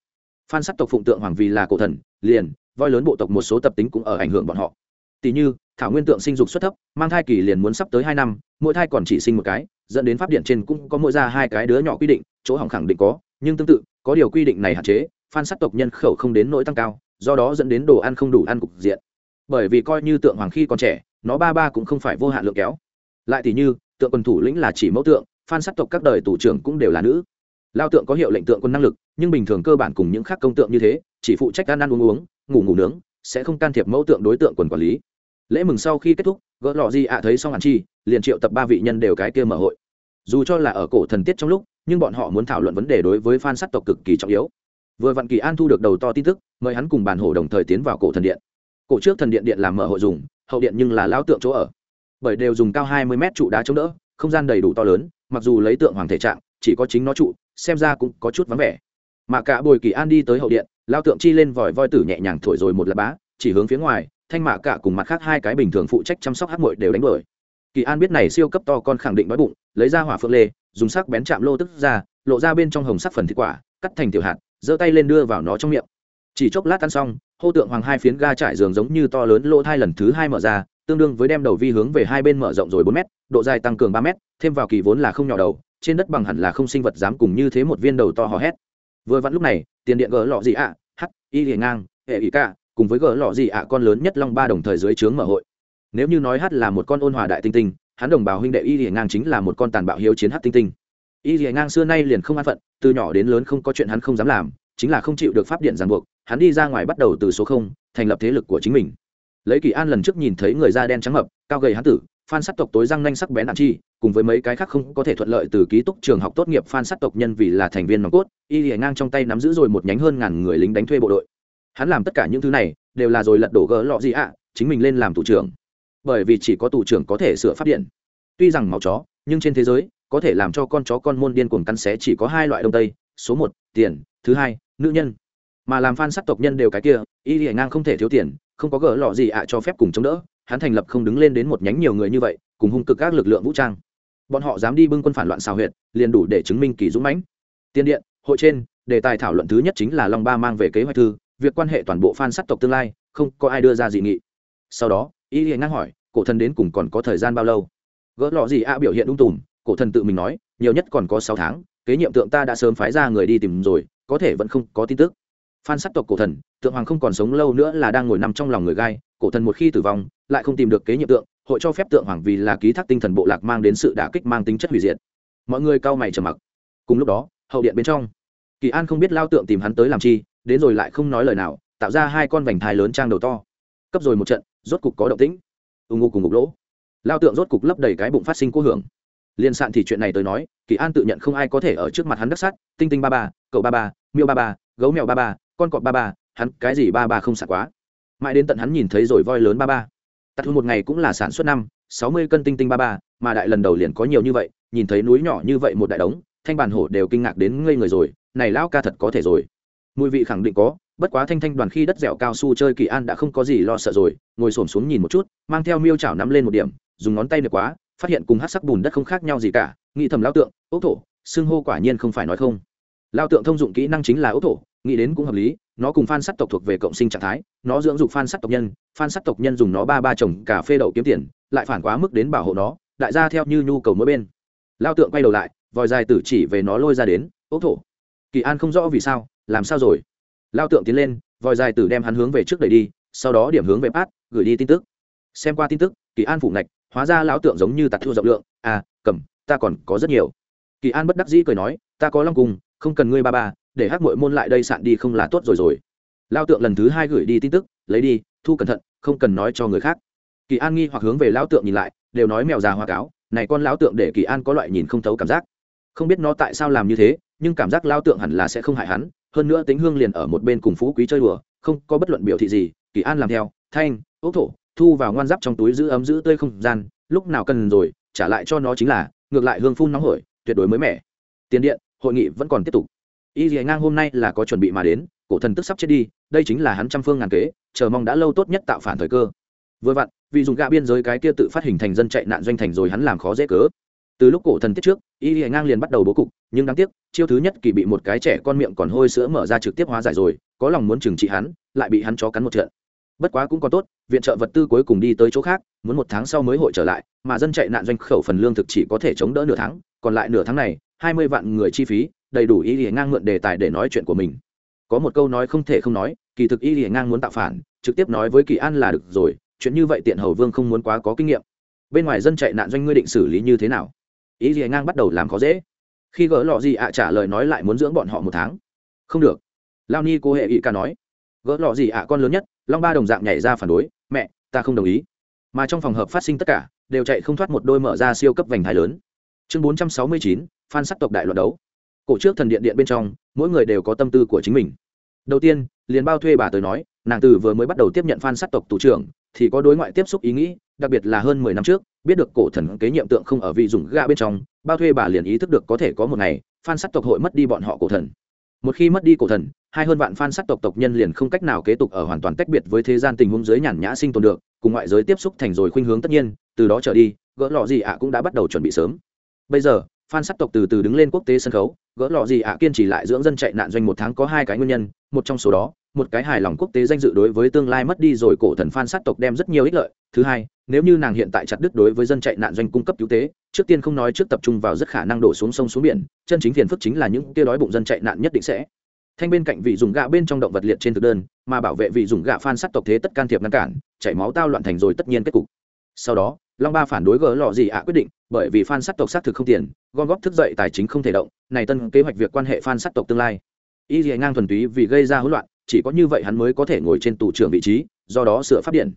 Phan sắc tộc phụng tượng hoàng vì là cổ thần, liền, voi lớn bộ tộc một số tập tính cũng ở ảnh hưởng bọn họ. Tỷ như, thảo nguyên tượng sinh dục xuất thấp, mang thai kỳ liền muốn sắp tới hai năm, mỗi thai còn chỉ sinh một cái, dẫn đến pháp điện trên cũng có mỗi ra hai cái đứa nhỏ quy định, chỗ hỏng khẳng định có nhưng tương tự, có điều quy định này hạn chế, phan sắc tộc nhân khẩu không đến nỗi tăng cao, do đó dẫn đến đồ ăn không đủ ăn cục diện. Bởi vì coi như tượng hoàng khi còn trẻ, nó ba ba cũng không phải vô hạn lượng kéo. Lại thì như, tượng quân thủ lĩnh là chỉ mẫu tượng, phan sắc tộc các đời tù trưởng cũng đều là nữ. Lao tượng có hiệu lệnh tượng quân năng lực, nhưng bình thường cơ bản cùng những khác công tượng như thế, chỉ phụ trách ăn ăn uống uống, ngủ ngủ nướng, sẽ không can thiệp mẫu tượng đối tượng quần quản lý. Lễ mừng sau khi kết thúc, gỡ lọ gì ạ thấy xong hàn chi, liền triệu tập ba vị nhân đều cái kia mở hội. Dù cho là ở cổ thần tiết trong lúc nhưng bọn họ muốn thảo luận vấn đề đối với phan sắt tộc cực kỳ trọng yếu. Vừa vặn kỳ an thu được đầu to tin tức, mời hắn cùng bàn hổ đồng thời tiến vào cổ thần điện. Cổ trước thần điện điện làm mở hội dùng, hậu điện nhưng là lao tượng chỗ ở. Bởi đều dùng cao hai mươi mét trụ đá chống đỡ, không gian đầy đủ to lớn, mặc dù lấy tượng hoàng thể trạng, chỉ có chính nó trụ, xem ra cũng có chút vắng vẻ. Mà cả bồi kỳ an đi tới hậu điện, lao tượng chi lên vòi voi tử nhẹ nhàng thổi rồi một lá bá, chỉ hướng phía ngoài, thanh mạ cả cùng mặt khác hai cái bình thường phụ trách chăm sóc hát mội đều đánh đuổi. Kỳ an biết này siêu cấp to con khẳng định đói bụng, lấy ra hỏa phượng lê dùng sắc bén chạm lô tức ra lộ ra bên trong hồng sắc phần thịt quả cắt thành tiểu hạt giơ tay lên đưa vào nó trong miệng. Chỉ chốc lát ăn xong hô tượng hoàng hai phiến ga trải giường giống như to lớn lỗ thai lần thứ hai mở ra tương đương với đem đầu vi hướng về hai bên mở rộng rồi bốn m độ dài tăng cường ba m thêm vào kỳ vốn là không nhỏ đầu trên đất bằng hẳn là không sinh vật dám cùng như thế một viên đầu to hò hét. Vừa vặn lúc này tiền điện gỡ lọ gì ạ? À, y liền ngang hệ ý ca cùng với gỡ lọ gì ạ? Con lớn nhất long ba đồng thời dưới trướng mở hội. Nếu như nói h là một con ôn hòa đại tinh tinh hắn đồng bào huynh đệ y lìa ngang chính là một con tàn bạo hiếu chiến hát tinh tinh. Y lìa ngang xưa nay liền không an phận, từ nhỏ đến lớn không có chuyện hắn không dám làm, chính là không chịu được pháp điện ràng buộc, hắn đi ra ngoài bắt đầu từ số không, thành lập thế lực của chính mình. Lấy kỳ an lần trước nhìn thấy người da đen trắng mập, cao gầy hán tử, phan sắc tộc tối răng nanh sắc bén nạn chi, cùng với mấy cái khác không có thể thuận lợi từ ký túc trường học tốt nghiệp phan sắc tộc nhân vì là thành viên nòng cốt, y lìa ngang trong tay nắm giữ rồi một nhánh hơn ngàn người lính đánh thuê bộ đội. Hắn làm tất cả những thứ này, đều là rồi lật đổ gỡ lọ gì ạ, chính mình lên làm thủ trưởng bởi vì chỉ có thủ trưởng có thể sửa phát điện. Tuy rằng máu chó, nhưng trên thế giới, có thể làm cho con chó con môn điên cuồng cắn xé chỉ có hai loại đông tây, số một, tiền, thứ hai, nữ nhân. Mà làm phan sắc tộc nhân đều cái kia, y hiển ngang không thể thiếu tiền, không có gỡ lọ gì ạ cho phép cùng chống đỡ, hắn thành lập không đứng lên đến một nhánh nhiều người như vậy, cùng hung cực các lực lượng vũ trang. Bọn họ dám đi bưng quân phản loạn xào huyệt, liền đủ để chứng minh kỳ dũng mãnh. Tiên điện, hội trên, đề tài thảo luận thứ nhất chính là long ba mang về kế hoạch thư, việc quan hệ toàn bộ phan sắc tộc tương lai, không có ai đưa ra dị nghị. Sau đó y liền ngang hỏi, cổ thần đến cùng còn có thời gian bao lâu? Gỡ lọ gì ạ biểu hiện ung tùm, cổ thần tự mình nói, nhiều nhất còn có sáu tháng, kế nhiệm tượng ta đã sớm phái ra người đi tìm rồi, có thể vẫn không có tin tức. Phan sắc tộc cổ thần, tượng hoàng không còn sống lâu nữa là đang ngồi nằm trong lòng người gai, cổ thần một khi tử vong, lại không tìm được kế nhiệm tượng, hội cho phép tượng hoàng vì là ký thác tinh thần bộ lạc mang đến sự đả kích mang tính chất hủy diệt. Mọi người cau mày trầm mặc. Cùng lúc đó, hậu điện bên trong, kỳ an không biết lao tượng tìm hắn tới làm chi, đến rồi lại không nói lời nào, tạo ra hai con vành thai lớn trang đầu to. Cấp rồi một trận rốt cục có động tĩnh. Ưng ngô cùng ngục lỗ. Lao tượng rốt cục lấp đầy cái bụng phát sinh cô hưởng. Liên sạn thì chuyện này tới nói, kỳ an tự nhận không ai có thể ở trước mặt hắn đắc sắt tinh tinh ba ba, cậu ba ba, miêu ba ba, gấu mèo ba ba, con cọp ba ba, hắn cái gì ba ba không sạc quá. Mãi đến tận hắn nhìn thấy rồi voi lớn ba ba. Tạt thu một ngày cũng là sản xuất năm, sáu mươi cân tinh tinh ba ba, mà đại lần đầu liền có nhiều như vậy, nhìn thấy núi nhỏ như vậy một đại đống, thanh bàn hổ đều kinh ngạc đến ngây người rồi, này lão ca thật có thể rồi. Mùi vị khẳng định có bất quá thanh thanh đoàn khi đất dẻo cao su chơi kỳ an đã không có gì lo sợ rồi, ngồi xổm xuống nhìn một chút, mang theo miêu chảo nắm lên một điểm, dùng ngón tay nực quá, phát hiện cùng hát sắc bùn đất không khác nhau gì cả, nghĩ thầm lao tượng ốc thổ, xưng hô quả nhiên không phải nói không. Lao tượng thông dụng kỹ năng chính là ốc thổ, nghĩ đến cũng hợp lý, nó cùng phan sắc tộc thuộc về cộng sinh trạng thái, nó dưỡng dục phan sắc tộc nhân, phan sắc tộc nhân dùng nó ba ba trồng cà phê đậu kiếm tiền, lại phản quá mức đến bảo hộ nó, đại gia theo như nhu cầu mỗi bên. Lao tượng quay đầu lại, vòi dài tử chỉ về nó lôi ra đến ốc thổ, kỳ an không rõ vì sao, làm sao rồi? Lao tượng tiến lên, vòi dài tử đem hắn hướng về trước đẩy đi, sau đó điểm hướng về bát, gửi đi tin tức. Xem qua tin tức, kỳ an phủ ngạch, hóa ra lão tượng giống như tạt thu rộng lượng. À cầm, ta còn có rất nhiều. Kỳ an bất đắc dĩ cười nói, ta có long cùng, không cần ngươi ba ba, để hát mội môn lại đây sạn đi không là tốt rồi rồi. Lao tượng lần thứ hai gửi đi tin tức, lấy đi, thu cẩn thận, không cần nói cho người khác. Kỳ an nghi hoặc hướng về lão tượng nhìn lại, đều nói mèo già hoa cáo, này con lão tượng để kỳ an có loại nhìn không thấu cảm giác. Không biết nó tại sao làm như thế, nhưng cảm giác lao tượng hẳn là sẽ không hại hắn hơn nữa tính hương liền ở một bên cùng phú quý chơi đùa, không có bất luận biểu thị gì, kỳ an làm theo, thanh ốc thổ, thu vào ngoan giáp trong túi giữ ấm giữ tươi không gian, lúc nào cần rồi, trả lại cho nó chính là, ngược lại hương phun nóng hổi, tuyệt đối mới mẻ. Tiền điện, hội nghị vẫn còn tiếp tục. Y dì ngang hôm nay là có chuẩn bị mà đến, cổ thần tức sắp chết đi, đây chính là hắn trăm phương ngàn kế, chờ mong đã lâu tốt nhất tạo phản thời cơ. Vừa vặn, vì dùng gạ biên giới cái kia tự phát hình thành dân chạy nạn doanh thành rồi hắn làm khó dễ cớ từ lúc cổ thần tiết trước, y dì ngang liền bắt đầu bố cục, nhưng đáng tiếc, chiêu thứ nhất kỳ bị một cái trẻ con miệng còn hôi sữa mở ra trực tiếp hóa giải rồi, có lòng muốn trừng trị hắn, lại bị hắn chó cắn một trận. Bất quá cũng còn tốt, viện trợ vật tư cuối cùng đi tới chỗ khác, muốn một tháng sau mới hội trở lại, mà dân chạy nạn doanh khẩu phần lương thực chỉ có thể chống đỡ nửa tháng, còn lại nửa tháng này, hai mươi vạn người chi phí, đầy đủ y lìa ngang mượn đề tài để nói chuyện của mình. Có một câu nói không thể không nói, kỳ thực y lìa ngang muốn tạo phản, trực tiếp nói với kỳ an là được rồi, chuyện như vậy tiện hầu vương không muốn quá có kinh nghiệm. Bên ngoài dân chạy nạn doanh ngươi định xử lý như thế nào? Ý gì ngang bắt đầu làm khó dễ. Khi gỡ lọ gì ạ trả lời nói lại muốn dưỡng bọn họ một tháng. Không được. Lao ni cô hệ ý ca nói. Gỡ lọ gì ạ con lớn nhất, long ba đồng dạng nhảy ra phản đối. Mẹ, ta không đồng ý. Mà trong phòng hợp phát sinh tất cả, đều chạy không thoát một đôi mở ra siêu cấp vành thái lớn. Chương bốn trăm sáu mươi chín, phan sắc tộc đại loạt đấu. Cổ trước thần điện điện bên trong, mỗi người đều có tâm tư của chính mình. Đầu tiên, liền bao thuê bà tới nói, nàng từ vừa mới bắt đầu tiếp nhận phan sắc tộc tù trưởng thì có đối ngoại tiếp xúc ý nghĩ, đặc biệt là hơn mười năm trước, biết được cổ thần kế nhiệm tượng không ở vị dùng ga bên trong, bao thuê bà liền ý thức được có thể có một ngày, phan sắc tộc hội mất đi bọn họ cổ thần. Một khi mất đi cổ thần, hai hơn vạn fan sắc tộc tộc nhân liền không cách nào kế tục ở hoàn toàn tách biệt với thế gian tình huống giới nhàn nhã sinh tồn được, cùng ngoại giới tiếp xúc thành rồi khuynh hướng tất nhiên, từ đó trở đi, gỡ lọ gì ạ cũng đã bắt đầu chuẩn bị sớm. Bây giờ Phan sắc tộc từ từ đứng lên quốc tế sân khấu, gỡ lọ gì ạ, kiên trì lại dưỡng dân chạy nạn doanh một tháng có hai cái nguyên nhân, một trong số đó, một cái hài lòng quốc tế danh dự đối với tương lai mất đi rồi cổ thần phan sắc tộc đem rất nhiều ích lợi. Thứ hai, nếu như nàng hiện tại chặt đứt đối với dân chạy nạn doanh cung cấp cứu tế, trước tiên không nói trước tập trung vào rất khả năng đổ xuống sông xuống biển, chân chính phiền phức chính là những kia đói bụng dân chạy nạn nhất định sẽ. Thanh bên cạnh vị dùng gạ bên trong động vật liệt trên thực đơn, mà bảo vệ vị dùng gạ phan sát tộc thế tất can thiệp ngăn cản, chảy máu tao loạn thành rồi tất nhiên kết cục sau đó, long ba phản đối gỡ lọ gì ạ quyết định, bởi vì phan sắc tộc xác thực không tiền, gom góp thức dậy tài chính không thể động, này tân kế hoạch việc quan hệ phan sắc tộc tương lai. Y dì ngang thuần túy vì gây ra hỗn loạn, chỉ có như vậy hắn mới có thể ngồi trên tù trưởng vị trí, do đó sửa pháp điện.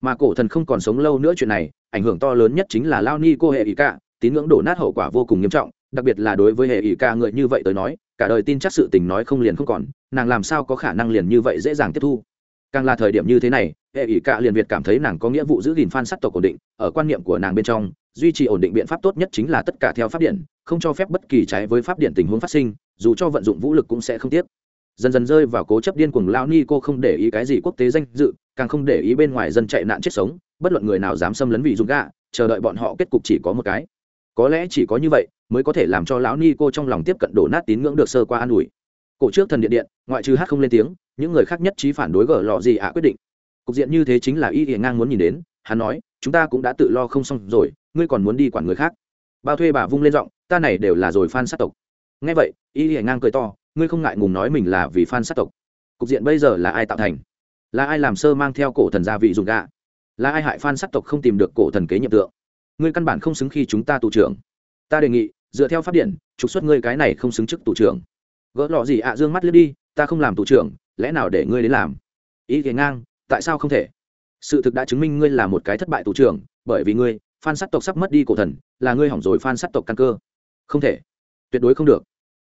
Mà cổ thần không còn sống lâu nữa chuyện này, ảnh hưởng to lớn nhất chính là lao ni cô hệ ý cả tín ngưỡng đổ nát hậu quả vô cùng nghiêm trọng, đặc biệt là đối với hệ ý ca người như vậy tới nói, cả đời tin chắc sự tình nói không liền không còn, nàng làm sao có khả năng liền như vậy dễ dàng tiếp thu. Càng là thời điểm như thế này hệ ỷ cạ liền việt cảm thấy nàng có nghĩa vụ giữ gìn phan sắc tộc ổn định, ở quan niệm của nàng bên trong, duy trì ổn định biện pháp tốt nhất chính là tất cả theo pháp điện, không cho phép bất kỳ trái với pháp điện tình huống phát sinh, dù cho vận dụng vũ lực cũng sẽ không tiếc. Dần dần rơi vào cố chấp điên cuồng lao ni cô không để ý cái gì quốc tế danh dự, càng không để ý bên ngoài dân chạy nạn chết sống, bất luận người nào dám xâm lấn vị dùng gạ chờ đợi bọn họ kết cục chỉ có một cái. Có lẽ chỉ có như vậy mới có thể làm cho lão ni cô trong lòng tiếp cận đổ nát tín ngưỡng được sơ qua an ủi. Cổ trước thần điện điện, ngoại trừ hát không lên tiếng, những người khác nhất trí phản đối gở lọ gì ạ quyết định cục diện như thế chính là y hiện ngang muốn nhìn đến hắn nói chúng ta cũng đã tự lo không xong rồi ngươi còn muốn đi quản người khác. Bao thuê bà vung lên giọng ta này đều là rồi phan sát tộc. Nghe vậy y hiện ngang cười to ngươi không ngại ngùng nói mình là vì phan sát tộc. Cục diện bây giờ là ai tạo thành? Là ai làm sơ mang theo cổ thần gia vị dùng gạ? Là ai hại phan sát tộc không tìm được cổ thần kế nhiệm tượng? Ngươi căn bản không xứng khi chúng ta tù trưởng. Ta đề nghị dựa theo pháp điện trục xuất ngươi cái này không xứng chức tù trưởng. Gỡ lọ gì ạ à, dương mắt lướt đi ta không làm tù trưởng lẽ nào để ngươi đến làm? Ý ghé ngang tại sao không thể? Sự thực đã chứng minh ngươi là một cái thất bại tù trưởng, bởi vì ngươi phan sát tộc sắp mất đi cổ thần, là ngươi hỏng rồi phan sát tộc căn cơ. Không thể. Tuyệt đối không được.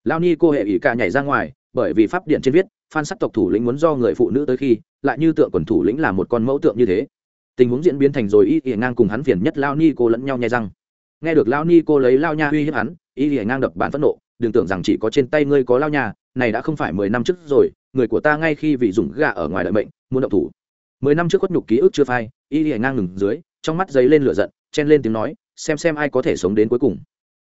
Lao ni cô hệ ỷ ca nhảy ra ngoài, bởi vì pháp điện trên viết phan sắc tộc thủ lĩnh muốn do người phụ nữ tới khi, lại như tượng quần thủ lĩnh là một con mẫu tượng như thế. Tình huống diễn biến thành rồi y ỉa ngang cùng hắn phiền nhất lao ni cô lẫn nhau nhai răng. Nghe được lao ni cô lấy lao nha uy hiếp hắn y ỉa ngang đập bản phẫn nộ, đừng tưởng rằng chỉ có trên tay ngươi có lao nha, này đã không phải mười năm trước rồi, người của ta ngay khi vì dùng gà ở ngoài đợi bệnh muốn động thủ mười năm trước khuất nhục ký ức chưa phai y ỉa ngang ngừng dưới trong mắt giấy lên lửa giận chen lên tiếng nói xem xem ai có thể sống đến cuối cùng.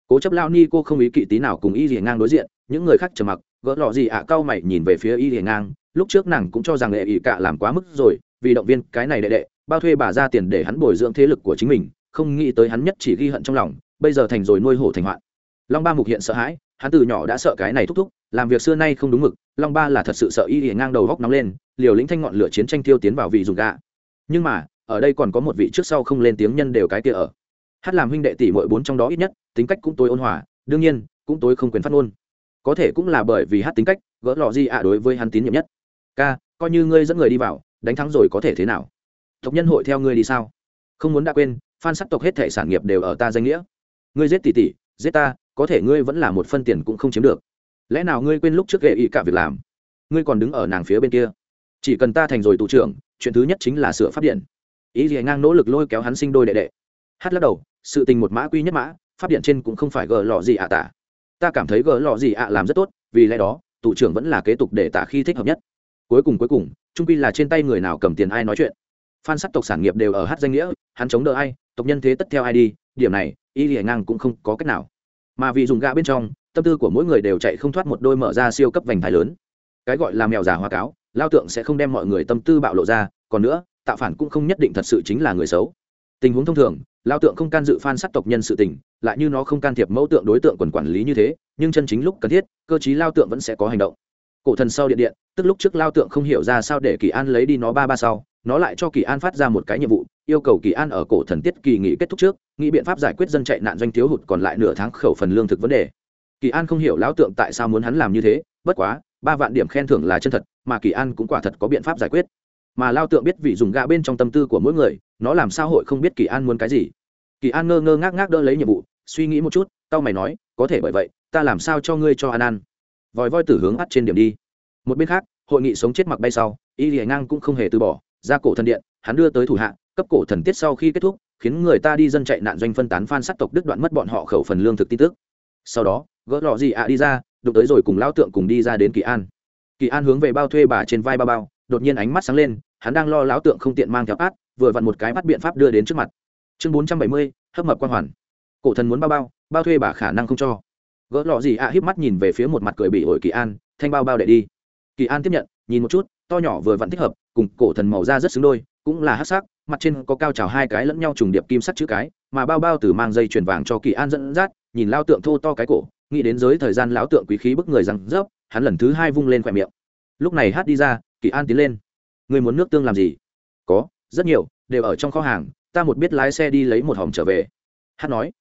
Cố chấp lao ni cô không ý kỵ tí nào cùng y ỉa ngang đối diện những người khác trầm mặc gỡ lọ gì ạ à, cao mày nhìn về phía y ỉa ngang lúc trước nàng cũng cho rằng lệ ỵ cả làm quá mức rồi vì động viên cái này đệ đệ bao thuê bà ra tiền để hắn bồi dưỡng thế lực của chính mình không nghĩ tới hắn nhất chỉ ghi hận trong lòng bây giờ thành rồi nuôi hổ thành hoạn. Long ba mục hiện sợ hãi hắn từ nhỏ đã sợ cái này thúc thúc làm việc xưa nay không đúng mực, long ba là thật sự sợ y ỉa ngang đầu góc nóng lên, liều lĩnh thanh ngọn lửa chiến tranh tiêu tiến vào vị dùng gạ. Nhưng mà, ở đây còn có một vị trước sau không lên tiếng nhân đều cái kia ở. Hát làm huynh đệ tỷ mỗi bốn trong đó ít nhất, tính cách cũng tối ôn hòa, đương nhiên, cũng tối không quyền phát ngôn. Có thể cũng là bởi vì hát tính cách, gỡ lọ gì ạ đối với hắn tín nhiệm nhất. Ca, coi như ngươi dẫn người đi vào, đánh thắng rồi có thể thế nào? Tộc nhân hội theo ngươi đi sao? Không muốn đã quên phan sắc tộc hết thể sản nghiệp đều ở ta danh nghĩa. Ngươi giết tỷ tỷ, giết ta, có thể ngươi vẫn là một phân tiền cũng không chiếm được lẽ nào ngươi quên lúc trước ghệ ý cả việc làm? Ngươi còn đứng ở nàng phía bên kia. Chỉ cần ta thành rồi tù trưởng, chuyện thứ nhất chính là sửa phát điện. Ý gì ngang nỗ lực lôi kéo hắn sinh đôi đệ đệ. Hát lắc đầu, sự tình một mã quy nhất mã phát điện trên cũng không phải gờ lọ gì ạ tả. Ta cảm thấy gờ lọ gì ạ làm rất tốt, vì lẽ đó, tù trưởng vẫn là kế tục để tả khi thích hợp nhất. Cuối cùng cuối cùng, trung quy là trên tay người nào cầm tiền ai nói chuyện. Phan sắc tộc sản nghiệp đều ở hát danh nghĩa, hắn chống đỡ ai, tộc nhân thế tất theo ai đi, điểm này, ý gì ngang cũng không có cách nào. Mà vì dùng gạ bên trong tâm tư của mỗi người đều chạy không thoát một đôi mở ra siêu cấp vành thái lớn. Cái gọi là mèo già hoa cáo, lao tượng sẽ không đem mọi người tâm tư bạo lộ ra, còn nữa, tạo phản cũng không nhất định thật sự chính là người xấu. Tình huống thông thường, lao tượng không can dự phan sắc tộc nhân sự tình, lại như nó không can thiệp mẫu tượng đối tượng quần quản lý như thế, nhưng chân chính lúc cần thiết, cơ chí lao tượng vẫn sẽ có hành động. Cổ thần sau điện điện, tức lúc trước lao tượng không hiểu ra sao để kỳ an lấy đi nó ba ba sau, nó lại cho kỳ an phát ra một cái nhiệm vụ, yêu cầu kỳ an ở cổ thần tiết kỳ nghỉ kết thúc trước, nghĩ biện pháp giải quyết dân chạy nạn doanh thiếu hụt còn lại nửa tháng khẩu phần lương thực vấn đề kỳ an không hiểu lão tượng tại sao muốn hắn làm như thế, bất quá, ba vạn điểm khen thưởng là chân thật, mà kỳ an cũng quả thật có biện pháp giải quyết. Mà lao tượng biết vị dùng gạ bên trong tâm tư của mỗi người, nó làm sao hội không biết kỳ an muốn cái gì. Kỳ an ngơ ngơ ngác ngác đỡ lấy nhiệm vụ, suy nghĩ một chút tao mày nói, có thể bởi vậy, ta làm sao cho ngươi cho an ăn? Vòi voi tử hướng ắt trên điểm đi. Một bên khác, hội nghị sống chết mặc bay sau, y lìa ngang cũng không hề từ bỏ, ra cổ thần điện, hắn đưa tới thủ hạ, cấp cổ thần tiết sau khi kết thúc, khiến người ta đi dân chạy nạn doanh phân tán phan sắc tộc đứt đoạn mất bọn họ khẩu phần lương thực tin tức. Sau đó gỡ lọ gì ạ đi ra đụng tới rồi cùng lao tượng cùng đi ra đến kỳ an. Kỳ an hướng về bao thuê bà trên vai bao bao đột nhiên ánh mắt sáng lên hắn đang lo lão tượng không tiện mang theo át vừa vặn một cái bắt biện pháp đưa đến trước mặt. Chương bốn trăm bảy mươi hấp mập quan hoàn. Cổ thần muốn bao bao bao thuê bà khả năng không cho. Gỡ lọ gì ạ à, híp mắt nhìn về phía một mặt cười bị ổi kỳ an thanh bao bao để đi. Kỳ an tiếp nhận nhìn một chút to nhỏ vừa vặn thích hợp cùng cổ thần màu da rất xứng đôi cũng là hát sắc mặt trên có cao trào hai cái lẫn nhau trùng điệp kim sắt chữ cái mà bao bao từ mang dây chuyền vàng cho kỳ an dẫn dắt nhìn lao tượng thô to cái cổ nghĩ đến giới thời gian lão tượng quý khí bức người rằng rớp hắn lần thứ hai vung lên khỏe miệng. Lúc này hát đi ra, kỳ an tiến lên. Người muốn nước tương làm gì? Có, rất nhiều, đều ở trong kho hàng, ta một biết lái xe đi lấy một hòm trở về. Hát nói.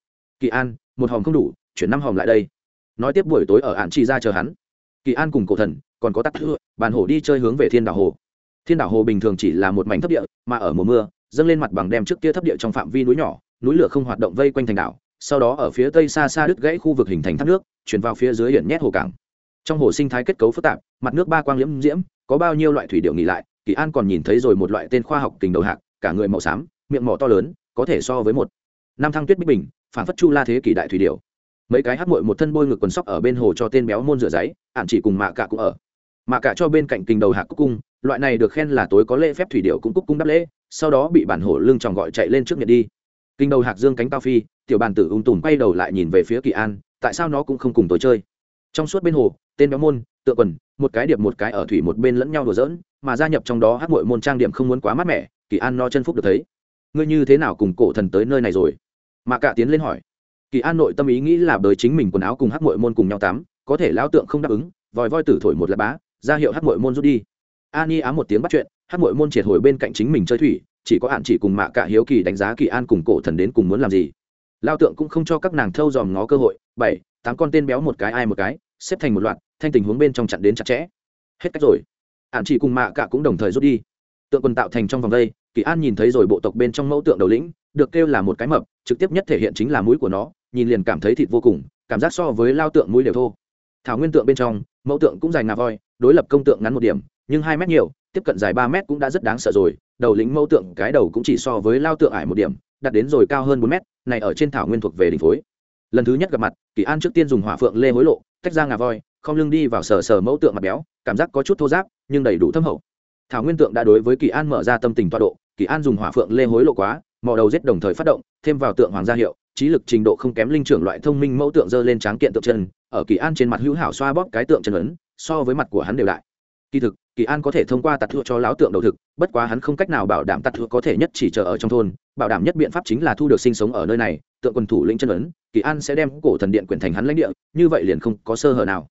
Kỳ an, một hòm không đủ, chuyển năm hòm lại đây. Nói tiếp buổi tối ở ạn chỉ ra chờ hắn. Kỳ an cùng cổ thần, còn có tắc thưa, bàn hổ đi chơi hướng về thiên đảo hồ. Thiên đảo hồ bình thường chỉ là một mảnh thấp địa, mà ở mùa mưa, dâng lên mặt bằng đem trước kia thấp địa trong phạm vi núi nhỏ, núi lửa không hoạt động vây quanh thành đảo sau đó ở phía tây xa xa đứt gãy khu vực hình thành thác nước, chuyển vào phía dưới hiển nhét hồ cảng. Trong hồ sinh thái kết cấu phức tạp, mặt nước ba quang liễm diễm, có bao nhiêu loại thủy điệu nghỉ lại, kỳ an còn nhìn thấy rồi một loại tên khoa học kình đầu hạc, cả người màu xám, miệng mỏ to lớn, có thể so với một. Năm thăng tuyết bích bình, phản phất chu la thế kỷ đại thủy điệu. Mấy cái hát mội một thân bôi ngực quần sóc ở bên hồ cho tên béo môn rửa giấy ạn chỉ cùng mạ cả cũng ở. Mạ cả cho bên cạnh kình đầu hạc cúc cung, loại này được khen là tối có lễ phép thủy điệu cũng cúc cung đắp lễ, sau đó bị bản hổ lưng tròn gọi chạy lên trước nhật đi. Kinh đầu hạc dương cánh cao phi tiểu bàn tử ung tùm quay đầu lại nhìn về phía kỳ an, tại sao nó cũng không cùng tôi chơi? Trong suốt bên hồ, tên béo môn, Tựa quần, một cái điệp một cái ở thủy một bên lẫn nhau đùa giỡn, mà gia nhập trong đó hát mội môn trang điểm không muốn quá mát mẻ, kỳ an no chân phúc được thấy. Ngươi như thế nào cùng cổ thần tới nơi này rồi? Mà cả tiến lên hỏi. Kỳ an nội tâm ý nghĩ là bởi chính mình quần áo cùng hát mội môn cùng nhau tắm, có thể lão tượng không đáp ứng, vòi voi tử thổi một lạt bá, ra hiệu hát mội môn rút đi. An y ám một tiếng bắt chuyện, hát mội môn triệt hồi bên cạnh chính mình chơi thủy, chỉ có hạn chỉ cùng mạ cả hiếu kỳ đánh giá kỳ an cùng cổ thần đến cùng muốn làm gì lao tượng cũng không cho các nàng thâu dòm ngó cơ hội, bảy, tám con tên béo một cái ai một cái, xếp thành một loạt, thanh tình huống bên trong chặn đến chặt chẽ. Hết cách rồi. Hạn chỉ cùng mạ cả cũng đồng thời rút đi. Tượng quần tạo thành trong vòng đây, kỳ an nhìn thấy rồi bộ tộc bên trong mẫu tượng đầu lĩnh, được kêu là một cái mập, trực tiếp nhất thể hiện chính là mũi của nó, nhìn liền cảm thấy thịt vô cùng, cảm giác so với lao tượng mũi đều thô. Thảo nguyên tượng bên trong, mẫu tượng cũng dài ngà voi, đối lập công tượng ngắn một điểm, nhưng hai mét nhiều, tiếp cận dài ba mét cũng đã rất đáng sợ rồi, đầu lĩnh mẫu tượng cái đầu cũng chỉ so với lao tượng ải một điểm đạt đến rồi cao hơn bốn mét, này ở trên thảo nguyên thuộc về đỉnh phối. Lần thứ nhất gặp mặt, kỳ an trước tiên dùng hỏa phượng lê hối lộ, tách ra ngà voi, không lưng đi vào sờ sờ mẫu tượng mặt béo, cảm giác có chút thô giáp, nhưng đầy đủ thâm hậu. Thảo nguyên tượng đã đối với kỳ an mở ra tâm tình toa độ, kỳ an dùng hỏa phượng lê hối lộ quá, mò đầu giết đồng thời phát động, thêm vào tượng hoàng gia hiệu, trí lực trình độ không kém linh trưởng loại thông minh mẫu tượng dơ lên tráng kiện tượng chân ở kỳ an trên mặt hữu hảo xoa bóp cái tượng chân ấn, so với mặt của hắn đều đại. Kỳ thực kỳ an có thể thông qua tạt thua cho lão tượng đầu thực, bất quá hắn không cách nào bảo đảm tạt thua có thể nhất chỉ chờ ở trong thôn, bảo đảm nhất biện pháp chính là thu được sinh sống ở nơi này, tượng quần thủ lĩnh chân ấn, kỳ an sẽ đem cổ thần điện quyển thành hắn lãnh địa, như vậy liền không có sơ hở nào.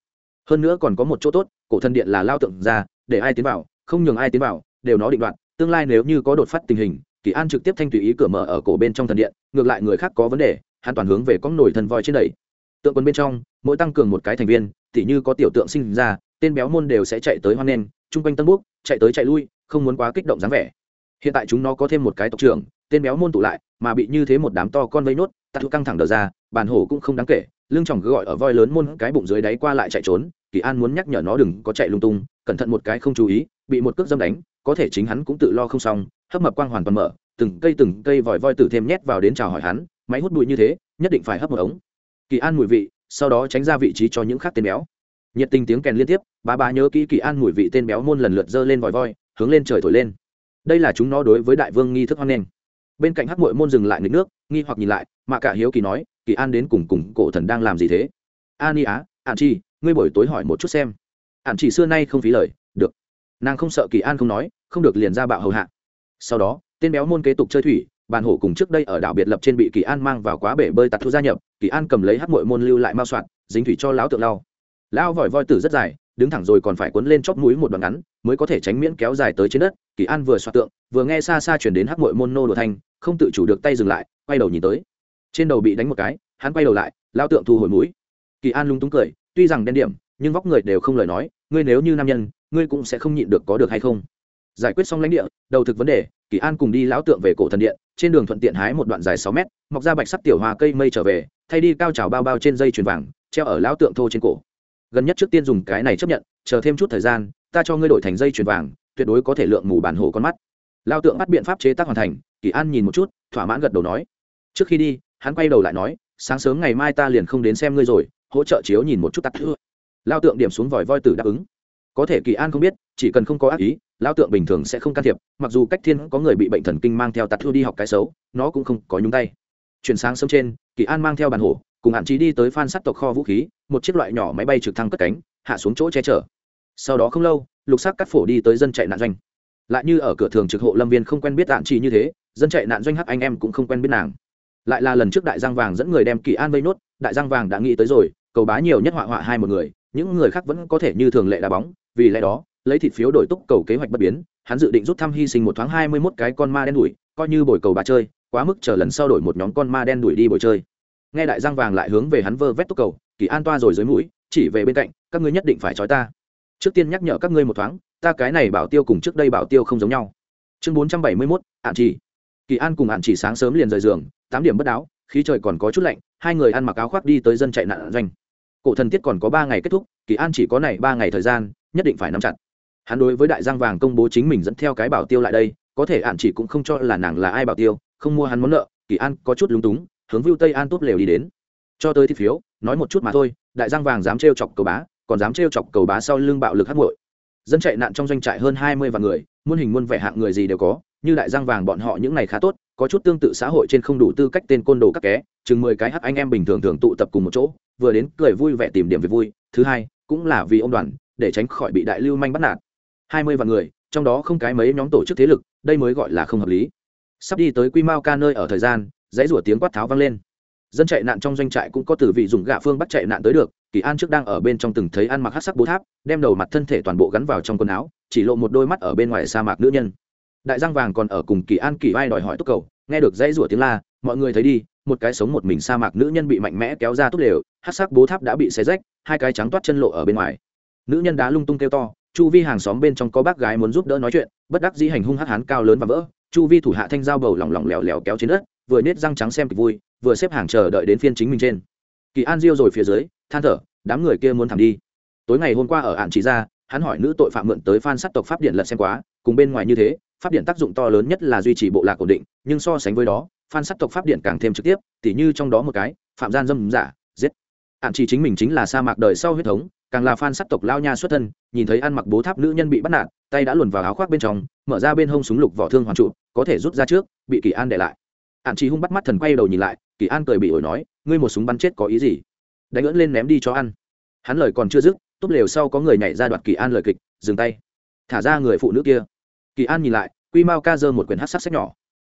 Hơn nữa còn có một chỗ tốt, cổ thần điện là lao tượng ra, để ai tiến vào, không nhường ai tiến vào, đều nó định đoạt, tương lai nếu như có đột phát tình hình, kỳ an trực tiếp thanh tùy ý cửa mở ở cổ bên trong thần điện, ngược lại người khác có vấn đề, hắn toàn hướng về con nổi thần voi trên đầy tượng quân bên trong, mỗi tăng cường một cái thành viên, tỉ như có tiểu tượng sinh ra, tên béo môn đều sẽ chạy tới hoan nen chung quanh tân búc, chạy tới chạy lui, không muốn quá kích động dáng vẻ. Hiện tại chúng nó có thêm một cái tộc trưởng, tên béo môn tụ lại, mà bị như thế một đám to con vây nốt tạt căng thẳng đờ ra bàn hổ cũng không đáng kể, lưng cứ gọi ở voi lớn môn cái bụng dưới đáy qua lại chạy trốn, kỳ an muốn nhắc nhở nó đừng có chạy lung tung, cẩn thận một cái không chú ý, bị một cước dâm đánh, có thể chính hắn cũng tự lo không xong, hấp mập quang hoàn toàn mở, từng cây từng cây vòi voi tử thêm nhét vào đến chào hỏi hắn, máy hút bụi như thế, nhất định phải hấp một ống. Kỳ an mùi vị, sau đó tránh ra vị trí cho những khác tên béo nhiệt tình tiếng kèn liên tiếp bà bà nhớ kỹ kỳ an mùi vị tên béo môn lần lượt dơ lên vòi voi, hướng lên trời thổi lên. Đây là chúng nó đối với đại vương nghi thức hoan nghênh. Bên cạnh hắc mội môn dừng lại nghịch nước, nghi hoặc nhìn lại, mà cả hiếu kỳ nói, kỳ an đến cùng cùng cổ thần đang làm gì thế? An y á ạn chi, ngươi buổi tối hỏi một chút xem. Ạn chỉ xưa nay không phí lời, được. Nàng không sợ kỳ an không nói, không được liền ra bạo hầu hạ. Sau đó, tên béo môn kế tục chơi thủy, bàn hổ cùng trước đây ở đảo biệt lập trên bị kỳ an mang vào quá bể bơi tạt thu gia nhập, kỳ an cầm lấy hát mội môn lưu lại mao soạn, dính thủy cho lão tượng lau lão vòi voi tử rất dài, đứng thẳng rồi còn phải quấn lên chóp mũi một đoạn ngắn, mới có thể tránh miễn kéo dài tới trên đất. Kỳ an vừa xoa tượng, vừa nghe xa xa chuyển đến hát mội môn nô đồ thanh, không tự chủ được tay dừng lại, quay đầu nhìn tới. Trên đầu bị đánh một cái, hắn quay đầu lại, lao tượng thu hồi mũi. Kỳ an lung túng cười, tuy rằng đen điểm, nhưng vóc người đều không lời nói, ngươi nếu như nam nhân, ngươi cũng sẽ không nhịn được có được hay không? Giải quyết xong lãnh địa, đầu thực vấn đề, kỳ an cùng đi lão tượng về cổ thần điện, trên đường thuận tiện hái một đoạn dài sáu mét, mọc ra bạch sắc tiểu hoa cây mây trở về, thay đi cao trào bao bao trên dây chuyền vàng, treo ở lão tượng thô trên cổ gần nhất trước tiên dùng cái này chấp nhận, chờ thêm chút thời gian, ta cho ngươi đổi thành dây chuyền vàng, tuyệt đối có thể lượng mù bản hồ con mắt. Lao tượng bắt biện pháp chế tác hoàn thành, kỳ an nhìn một chút, thỏa mãn gật đầu nói. Trước khi đi, hắn quay đầu lại nói, sáng sớm ngày mai ta liền không đến xem ngươi rồi, hỗ trợ chiếu nhìn một chút tắt thưa. Lao tượng điểm xuống vòi voi tử đáp ứng. Có thể kỳ an không biết, chỉ cần không có ác ý, lao tượng bình thường sẽ không can thiệp, mặc dù cách thiên có người bị bệnh thần kinh mang theo tắt thưa đi học cái xấu, nó cũng không có nhúng tay. Chuyển sáng sớm trên, kỳ an mang theo bàn hổ cùng hạn chí đi tới phan sắt tộc kho vũ khí, một chiếc loại nhỏ máy bay trực thăng cất cánh, hạ xuống chỗ che chở. Sau đó không lâu, lục sắc cắt phổ đi tới dân chạy nạn doanh. Lại như ở cửa thường trực hộ lâm viên không quen biết hạn trì như thế, dân chạy nạn doanh hắc anh em cũng không quen biết nàng. Lại là lần trước đại giang vàng dẫn người đem kỳ an vây nốt, đại giang vàng đã nghĩ tới rồi, cầu bá nhiều nhất họa họa hai một người, những người khác vẫn có thể như thường lệ đá bóng, vì lẽ đó, lấy thịt phiếu đổi túc cầu kế hoạch bất biến, hắn dự định rút thăm hy sinh một thoáng hai mươi mốt cái con ma đen đuổi, coi như bồi cầu bà chơi, quá mức chờ lần sau đổi một nhóm con ma đen đuổi đi bồi chơi nghe đại giang vàng lại hướng về hắn vơ vét túc cầu, kỳ an toa rồi dưới mũi, chỉ về bên cạnh, các ngươi nhất định phải trói ta. Trước tiên nhắc nhở các ngươi một thoáng, ta cái này bảo tiêu cùng trước đây bảo tiêu không giống nhau. Chương bốn trăm bảy mươi mốt, ạn chỉ kỳ an cùng ạn chỉ sáng sớm liền rời giường, tám điểm bất đáo, khí trời còn có chút lạnh, hai người ăn mặc áo khoác đi tới dân chạy nạn doanh. Cổ thần tiết còn có ba ngày kết thúc, kỳ an chỉ có này ba ngày thời gian, nhất định phải nắm chặt. Hắn đối với đại giang vàng công bố chính mình dẫn theo cái bảo tiêu lại đây, có thể ạn chỉ cũng không cho là nàng là ai bảo tiêu, không mua hắn món nợ, kỳ an có chút lúng túng hướng vưu tây an tốt lều đi đến. Cho tới thi phiếu, nói một chút mà thôi, đại giang vàng dám trêu chọc cầu bá, còn dám trêu chọc cầu bá sau lưng bạo lực hắc muội. Dân chạy nạn trong doanh trại hơn hai mươi vạn người, muôn hình muôn vẻ hạng người gì đều có, như đại giang vàng bọn họ những này khá tốt, có chút tương tự xã hội trên không đủ tư cách tên côn đồ các ké chừng mười cái hắc anh em bình thường thường tụ tập cùng một chỗ, vừa đến cười vui vẻ tìm điểm việc vui, thứ hai, cũng là vì ông đoàn, để tránh khỏi bị đại lưu manh bắt nạt. hai mươi vạn người, trong đó không cái mấy nhóm tổ chức thế lực, đây mới gọi là không hợp lý. Sắp đi tới quy mao ca nơi ở thời gian dãy rủa tiếng quát tháo vang lên. Dân chạy nạn trong doanh trại cũng có từ vị dùng gạ phương bắt chạy nạn tới được, kỳ an trước đang ở bên trong từng thấy ăn mặc hát sắc bố tháp, đem đầu mặt thân thể toàn bộ gắn vào trong quần áo, chỉ lộ một đôi mắt ở bên ngoài sa mạc nữ nhân. Đại giang vàng còn ở cùng kỳ an kỳ vai đòi hỏi túc cầu, nghe được dãy rủa tiếng la, mọi người thấy đi, một cái sống một mình sa mạc nữ nhân bị mạnh mẽ kéo ra tốt đều hát sắc bố tháp đã bị xé rách, hai cái trắng toát chân lộ ở bên ngoài. Nữ nhân đá lung tung kêu to, chu vi hàng xóm bên trong có bác gái muốn giúp đỡ nói chuyện, bất đắc dĩ hành hung hát hán cao lớn và vỡ, chu vi thủ hạ thanh dao bầu lỏng lỏng lẻo lẻo kéo trên đất vừa nết răng trắng xem kịch vui, vừa xếp hàng chờ đợi đến phiên chính mình trên. Kỳ an diêu rồi phía dưới, than thở, đám người kia muốn thẳng đi. Tối ngày hôm qua ở ạn chỉ ra hắn hỏi nữ tội phạm mượn tới phan sát tộc pháp điện lật xem quá, cùng bên ngoài như thế, pháp điện tác dụng to lớn nhất là duy trì bộ lạc ổn định, nhưng so sánh với đó phan sát tộc pháp điện càng thêm trực tiếp, tỉ như trong đó một cái, phạm gian dâm giả, giết. Ạn chỉ chính mình chính là sa mạc đời sau huyết thống, càng là phan sát tộc lao nha xuất thân, nhìn thấy ăn mặc bố tháp nữ nhân bị bắt nạt, tay đã luồn vào áo khoác bên trong, mở ra bên hông súng lục vỏ thương hoàn trụ, có thể rút ra trước, bị kỳ an để lại ạn chỉ hung bắt mắt thần quay đầu nhìn lại, kỳ an cười bị ổi nói, ngươi một súng bắn chết có ý gì? Đánh ưỡn lên ném đi cho ăn. Hắn lời còn chưa dứt tốt lều sau có người nhảy ra đoạt kỳ an lời kịch, dừng tay. Thả ra người phụ nữ kia. Kỳ an nhìn lại, quy mao ca dơ một quyển hát sắc sách nhỏ.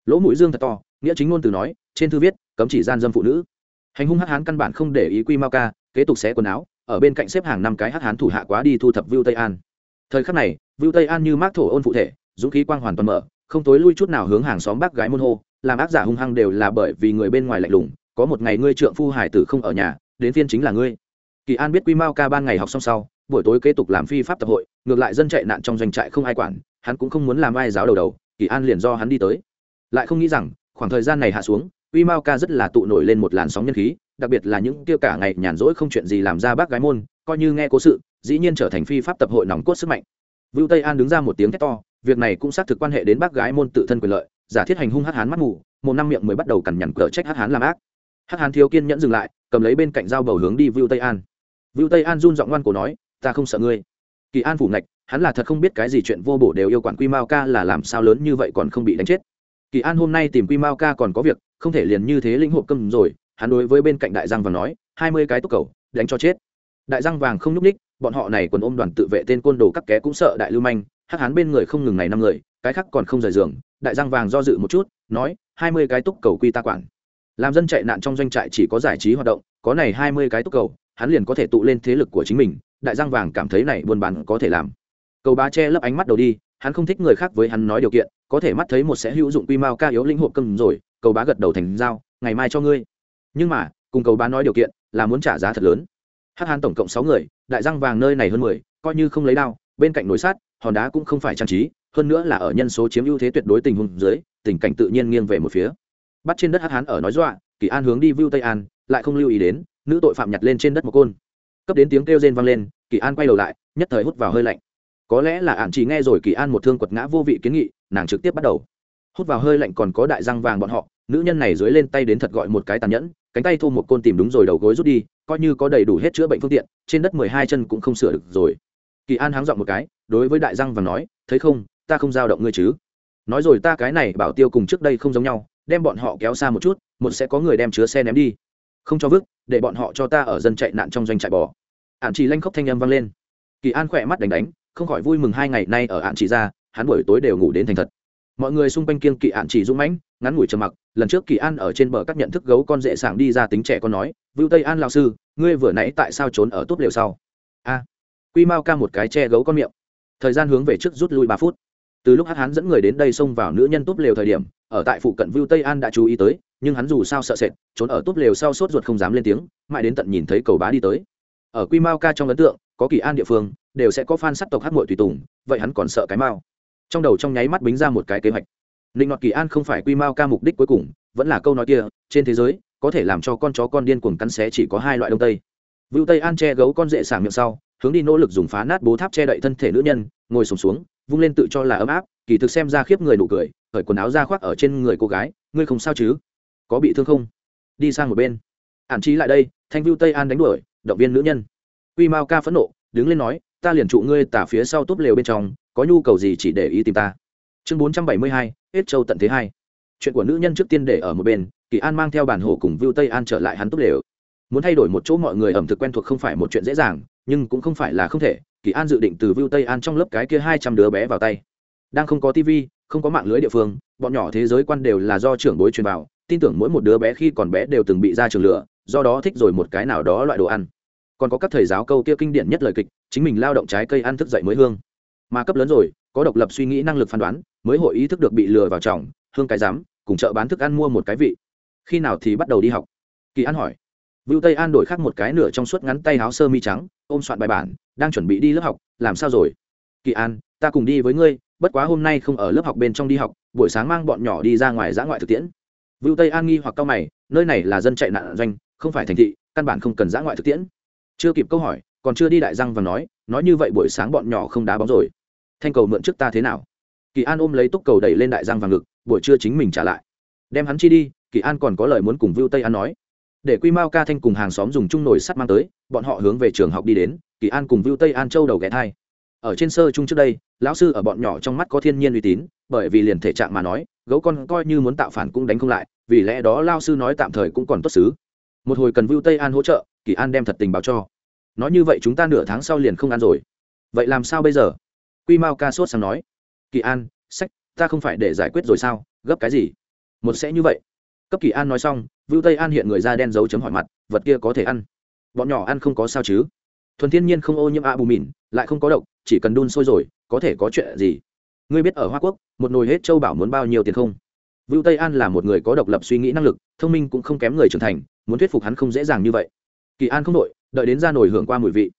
Lỗ mũi dương thật to, nghĩa chính ngôn từ nói, trên thư viết, cấm chỉ gian dâm phụ nữ. Hành hung hắc hán căn bản không để ý quy mao ca, kế tục xé quần áo, ở bên cạnh xếp hàng năm cái hắc hán thủ hạ quá đi thu thập vưu tây an. Thời khắc này, vưu tây an như mác thổ ôn phụ thể, dũng khí quang hoàn toàn mở, không tối lui chút nào hướng hàng xóm bác gái môn hô làm ác giả hung hăng đều là bởi vì người bên ngoài lạnh lùng, có một ngày ngươi trượng phu hải tử không ở nhà, đến phiên chính là ngươi. Kỳ an biết quy mao ca ban ngày học xong sau, buổi tối kế tục làm phi pháp tập hội, ngược lại dân chạy nạn trong doanh trại không ai quản, hắn cũng không muốn làm ai giáo đầu đầu, kỳ an liền do hắn đi tới. Lại không nghĩ rằng, khoảng thời gian này hạ xuống, quy mao ca rất là tụ nổi lên một làn sóng nhân khí, đặc biệt là những tiêu cả ngày nhàn rỗi không chuyện gì làm ra bác gái môn, coi như nghe cố sự, dĩ nhiên trở thành phi pháp tập hội nòng cốt sức mạnh. Vưu tây an đứng ra một tiếng thét to, việc này cũng xác thực quan hệ đến bác gái môn tự thân quyền lợi giả thiết hành hung hắc hán mắt mù một năm miệng mới bắt đầu cằn nhằn cờ trách hắc hán làm ác. Hắc hán thiếu kiên nhẫn dừng lại, cầm lấy bên cạnh dao bầu hướng đi vưu tây an. Vưu tây an run giọng ngoan cổ nói, ta không sợ ngươi. Kỳ an phủ ngạch, hắn là thật không biết cái gì chuyện vô bổ đều yêu quản quy mao ca là làm sao lớn như vậy còn không bị đánh chết. Kỳ an hôm nay tìm quy mao ca còn có việc, không thể liền như thế lĩnh hộp câm rồi, hắn đối với bên cạnh đại giang vàng nói, hai mươi cái túc cầu, đánh cho chết. Đại giang vàng không nhúc ních bọn họ này quần ôm đoàn tự vệ tên côn đồ các ké cũng sợ đại lưu manh, hắc hán bên người không ngừng này năm người, cái khác còn không rời giường đại giang vàng do dự một chút, nói, hai mươi cái túc cầu quy ta quản. Làm dân chạy nạn trong doanh trại chỉ có giải trí hoạt động, có này hai mươi cái túc cầu, hắn liền có thể tụ lên thế lực của chính mình, đại giang vàng cảm thấy này buôn bán có thể làm. Cầu bá che lấp ánh mắt đầu đi, hắn không thích người khác với hắn nói điều kiện, có thể mắt thấy một sẽ hữu dụng quy mao ca yếu lĩnh hộp cơm rồi, cầu bá gật đầu thành giao, ngày mai cho ngươi. Nhưng mà, cùng cầu bá nói điều kiện là muốn trả giá thật lớn. Hát hán tổng cộng sáu người, đại giang vàng nơi này hơn mười, coi như không lấy đao bên cạnh nồi sát hòn đá cũng không phải trang trí, hơn nữa là ở nhân số chiếm ưu thế tuyệt đối tình huống dưới, tình cảnh tự nhiên nghiêng về một phía. Bắt trên đất hắc hán ở nói dọa, kỳ an hướng đi vưu tây an, lại không lưu ý đến, nữ tội phạm nhặt lên trên đất một côn. Cấp đến tiếng kêu rên vang lên, kỳ an quay đầu lại, nhất thời hút vào hơi lạnh. Có lẽ là ạn chỉ nghe rồi kỳ an một thương quật ngã vô vị kiến nghị, nàng trực tiếp bắt đầu. Hút vào hơi lạnh còn có đại răng vàng bọn họ, nữ nhân này dưới lên tay đến thật gọi một cái tàn nhẫn, cánh tay thô một côn tìm đúng rồi đầu gối rút đi, coi như có đầy đủ hết chữa bệnh phương tiện, trên đất mười hai chân cũng không sửa được rồi kỳ an háng dọn một cái, đối với đại răng và nói, thấy không, ta không giao động ngươi chứ. Nói rồi ta cái này bảo tiêu cùng trước đây không giống nhau, đem bọn họ kéo xa một chút, một sẽ có người đem chứa xe ném đi. Không cho vứt, để bọn họ cho ta ở dân chạy nạn trong doanh trại bò. Ạn chỉ lanh khóc thanh âm vang lên. Kỳ an khỏe mắt đánh đánh, không khỏi vui mừng hai ngày nay ở ạn chỉ ra, hắn buổi tối đều ngủ đến thành thật. Mọi người xung quanh kiên kỵ ạn chỉ dũng mãnh, ngắn ngủi trầm mặc, lần trước kỳ an ở trên bờ các nhận thức gấu con dễ sảng đi ra tính trẻ con nói, vưu tây an lao sư, ngươi vừa nãy tại sao trốn ở tốt lều sau? A quy mau ca một cái che gấu con miệng. Thời gian hướng về trước rút lui ba phút. Từ lúc hắc hán dẫn người đến đây xông vào nữ nhân túp lều thời điểm, ở tại phụ cận vưu tây an đã chú ý tới, nhưng hắn dù sao sợ sệt, trốn ở túp lều sau sốt ruột không dám lên tiếng, mãi đến tận nhìn thấy cầu bá đi tới. Ở quy mao ca trong ấn tượng, có kỳ an địa phương, đều sẽ có fan sắc tộc hát mội tùy tùng, vậy hắn còn sợ cái mao. Trong đầu trong nháy mắt bính ra một cái kế hoạch. Định ngọt kỳ an không phải quy mao ca mục đích cuối cùng, vẫn là câu nói kia, trên thế giới, có thể làm cho con chó con điên cuồng cắn xé chỉ có hai loại đông tây. Vưu tây an che gấu con dễ sảng miệng sau hướng đi nỗ lực dùng phá nát bố tháp che đậy thân thể nữ nhân ngồi sùng xuống, xuống vung lên tự cho là ấm áp kỳ thực xem ra khiếp người nụ cười khởi quần áo ra khoác ở trên người cô gái ngươi không sao chứ? Có bị thương không? Đi sang một bên. Ản trí lại đây thanh vưu tây an đánh đuổi động viên nữ nhân. Quy mao ca phẫn nộ đứng lên nói ta liền trụ ngươi tả phía sau túp lều bên trong có nhu cầu gì chỉ để ý tìm ta? Chương bốn trăm bảy mươi hai hết châu tận thế hai. Chuyện của nữ nhân trước tiên để ở một bên kỳ an mang theo bản hồ cùng vưu tây an trở lại hắn túp lều muốn thay đổi một chỗ mọi người ẩm thực quen thuộc không phải một chuyện dễ dàng, nhưng cũng không phải là không thể. Kỳ an dự định từ vưu tây an trong lớp cái kia hai trăm đứa bé vào tay. Đang không có tv không có mạng lưới địa phương, bọn nhỏ thế giới quan đều là do trưởng bối truyền vào. Tin tưởng mỗi một đứa bé khi còn bé đều từng bị ra trường lửa, do đó thích rồi một cái nào đó loại đồ ăn. Còn có các thầy giáo câu kia kinh điển nhất lời kịch, chính mình lao động trái cây ăn thức dậy mới hương. Mà cấp lớn rồi, có độc lập suy nghĩ năng lực phán đoán, mới hội ý thức được bị lừa vào trọng hương cái dám cùng chợ bán thức ăn mua một cái vị. Khi nào thì bắt đầu đi học? Kỳ an hỏi vưu tây an đổi khác một cái nửa trong suốt ngắn tay áo sơ mi trắng, ôm soạn bài bản, đang chuẩn bị đi lớp học, làm sao rồi? Kỳ an, ta cùng đi với ngươi, bất quá hôm nay không ở lớp học bên trong đi học, buổi sáng mang bọn nhỏ đi ra ngoài dã ngoại thực tiễn. Vưu tây an nghi hoặc cao mày, nơi này là dân chạy nạn doanh, không phải thành thị, căn bản không cần dã ngoại thực tiễn. Chưa kịp câu hỏi, còn chưa đi đại răng và nói nói như vậy buổi sáng bọn nhỏ không đá bóng rồi. Thanh cầu mượn trước ta thế nào? Kỳ an ôm lấy túc cầu đẩy lên đại răng và ngực, buổi trưa chính mình trả lại. Đem hắn chi đi, kỳ an còn có lời muốn cùng vưu tây an nói để quy mao ca thanh cùng hàng xóm dùng chung nồi sắt mang tới, bọn họ hướng về trường học đi đến, kỳ an cùng vưu tây an châu đầu ghé thai. Ở trên sơ chung trước đây, lão sư ở bọn nhỏ trong mắt có thiên nhiên uy tín, bởi vì liền thể trạng mà nói, gấu con coi như muốn tạo phản cũng đánh không lại, vì lẽ đó lao sư nói tạm thời cũng còn tốt xứ. Một hồi cần vưu tây an hỗ trợ, kỳ an đem thật tình báo cho. Nói như vậy chúng ta nửa tháng sau liền không ăn rồi. Vậy làm sao bây giờ? Quy mao ca sốt sang nói. Kỳ an, sách, ta không phải để giải quyết rồi sao? Gấp cái gì? Một sẽ như vậy cấp kỳ an nói xong, vưu tây an hiện người da đen dấu chấm hỏi mặt, vật kia có thể ăn? Bọn nhỏ ăn không có sao chứ? Thuần thiên nhiên không ô nhiễm a bù mìn lại không có độc, chỉ cần đun sôi rồi, có thể có chuyện gì? Ngươi biết ở hoa quốc, một nồi hết châu bảo muốn bao nhiêu tiền không? Vưu tây an là một người có độc lập suy nghĩ năng lực, thông minh cũng không kém người trưởng thành, muốn thuyết phục hắn không dễ dàng như vậy. Kỳ an không đội đợi đến ra nồi hưởng qua mùi vị.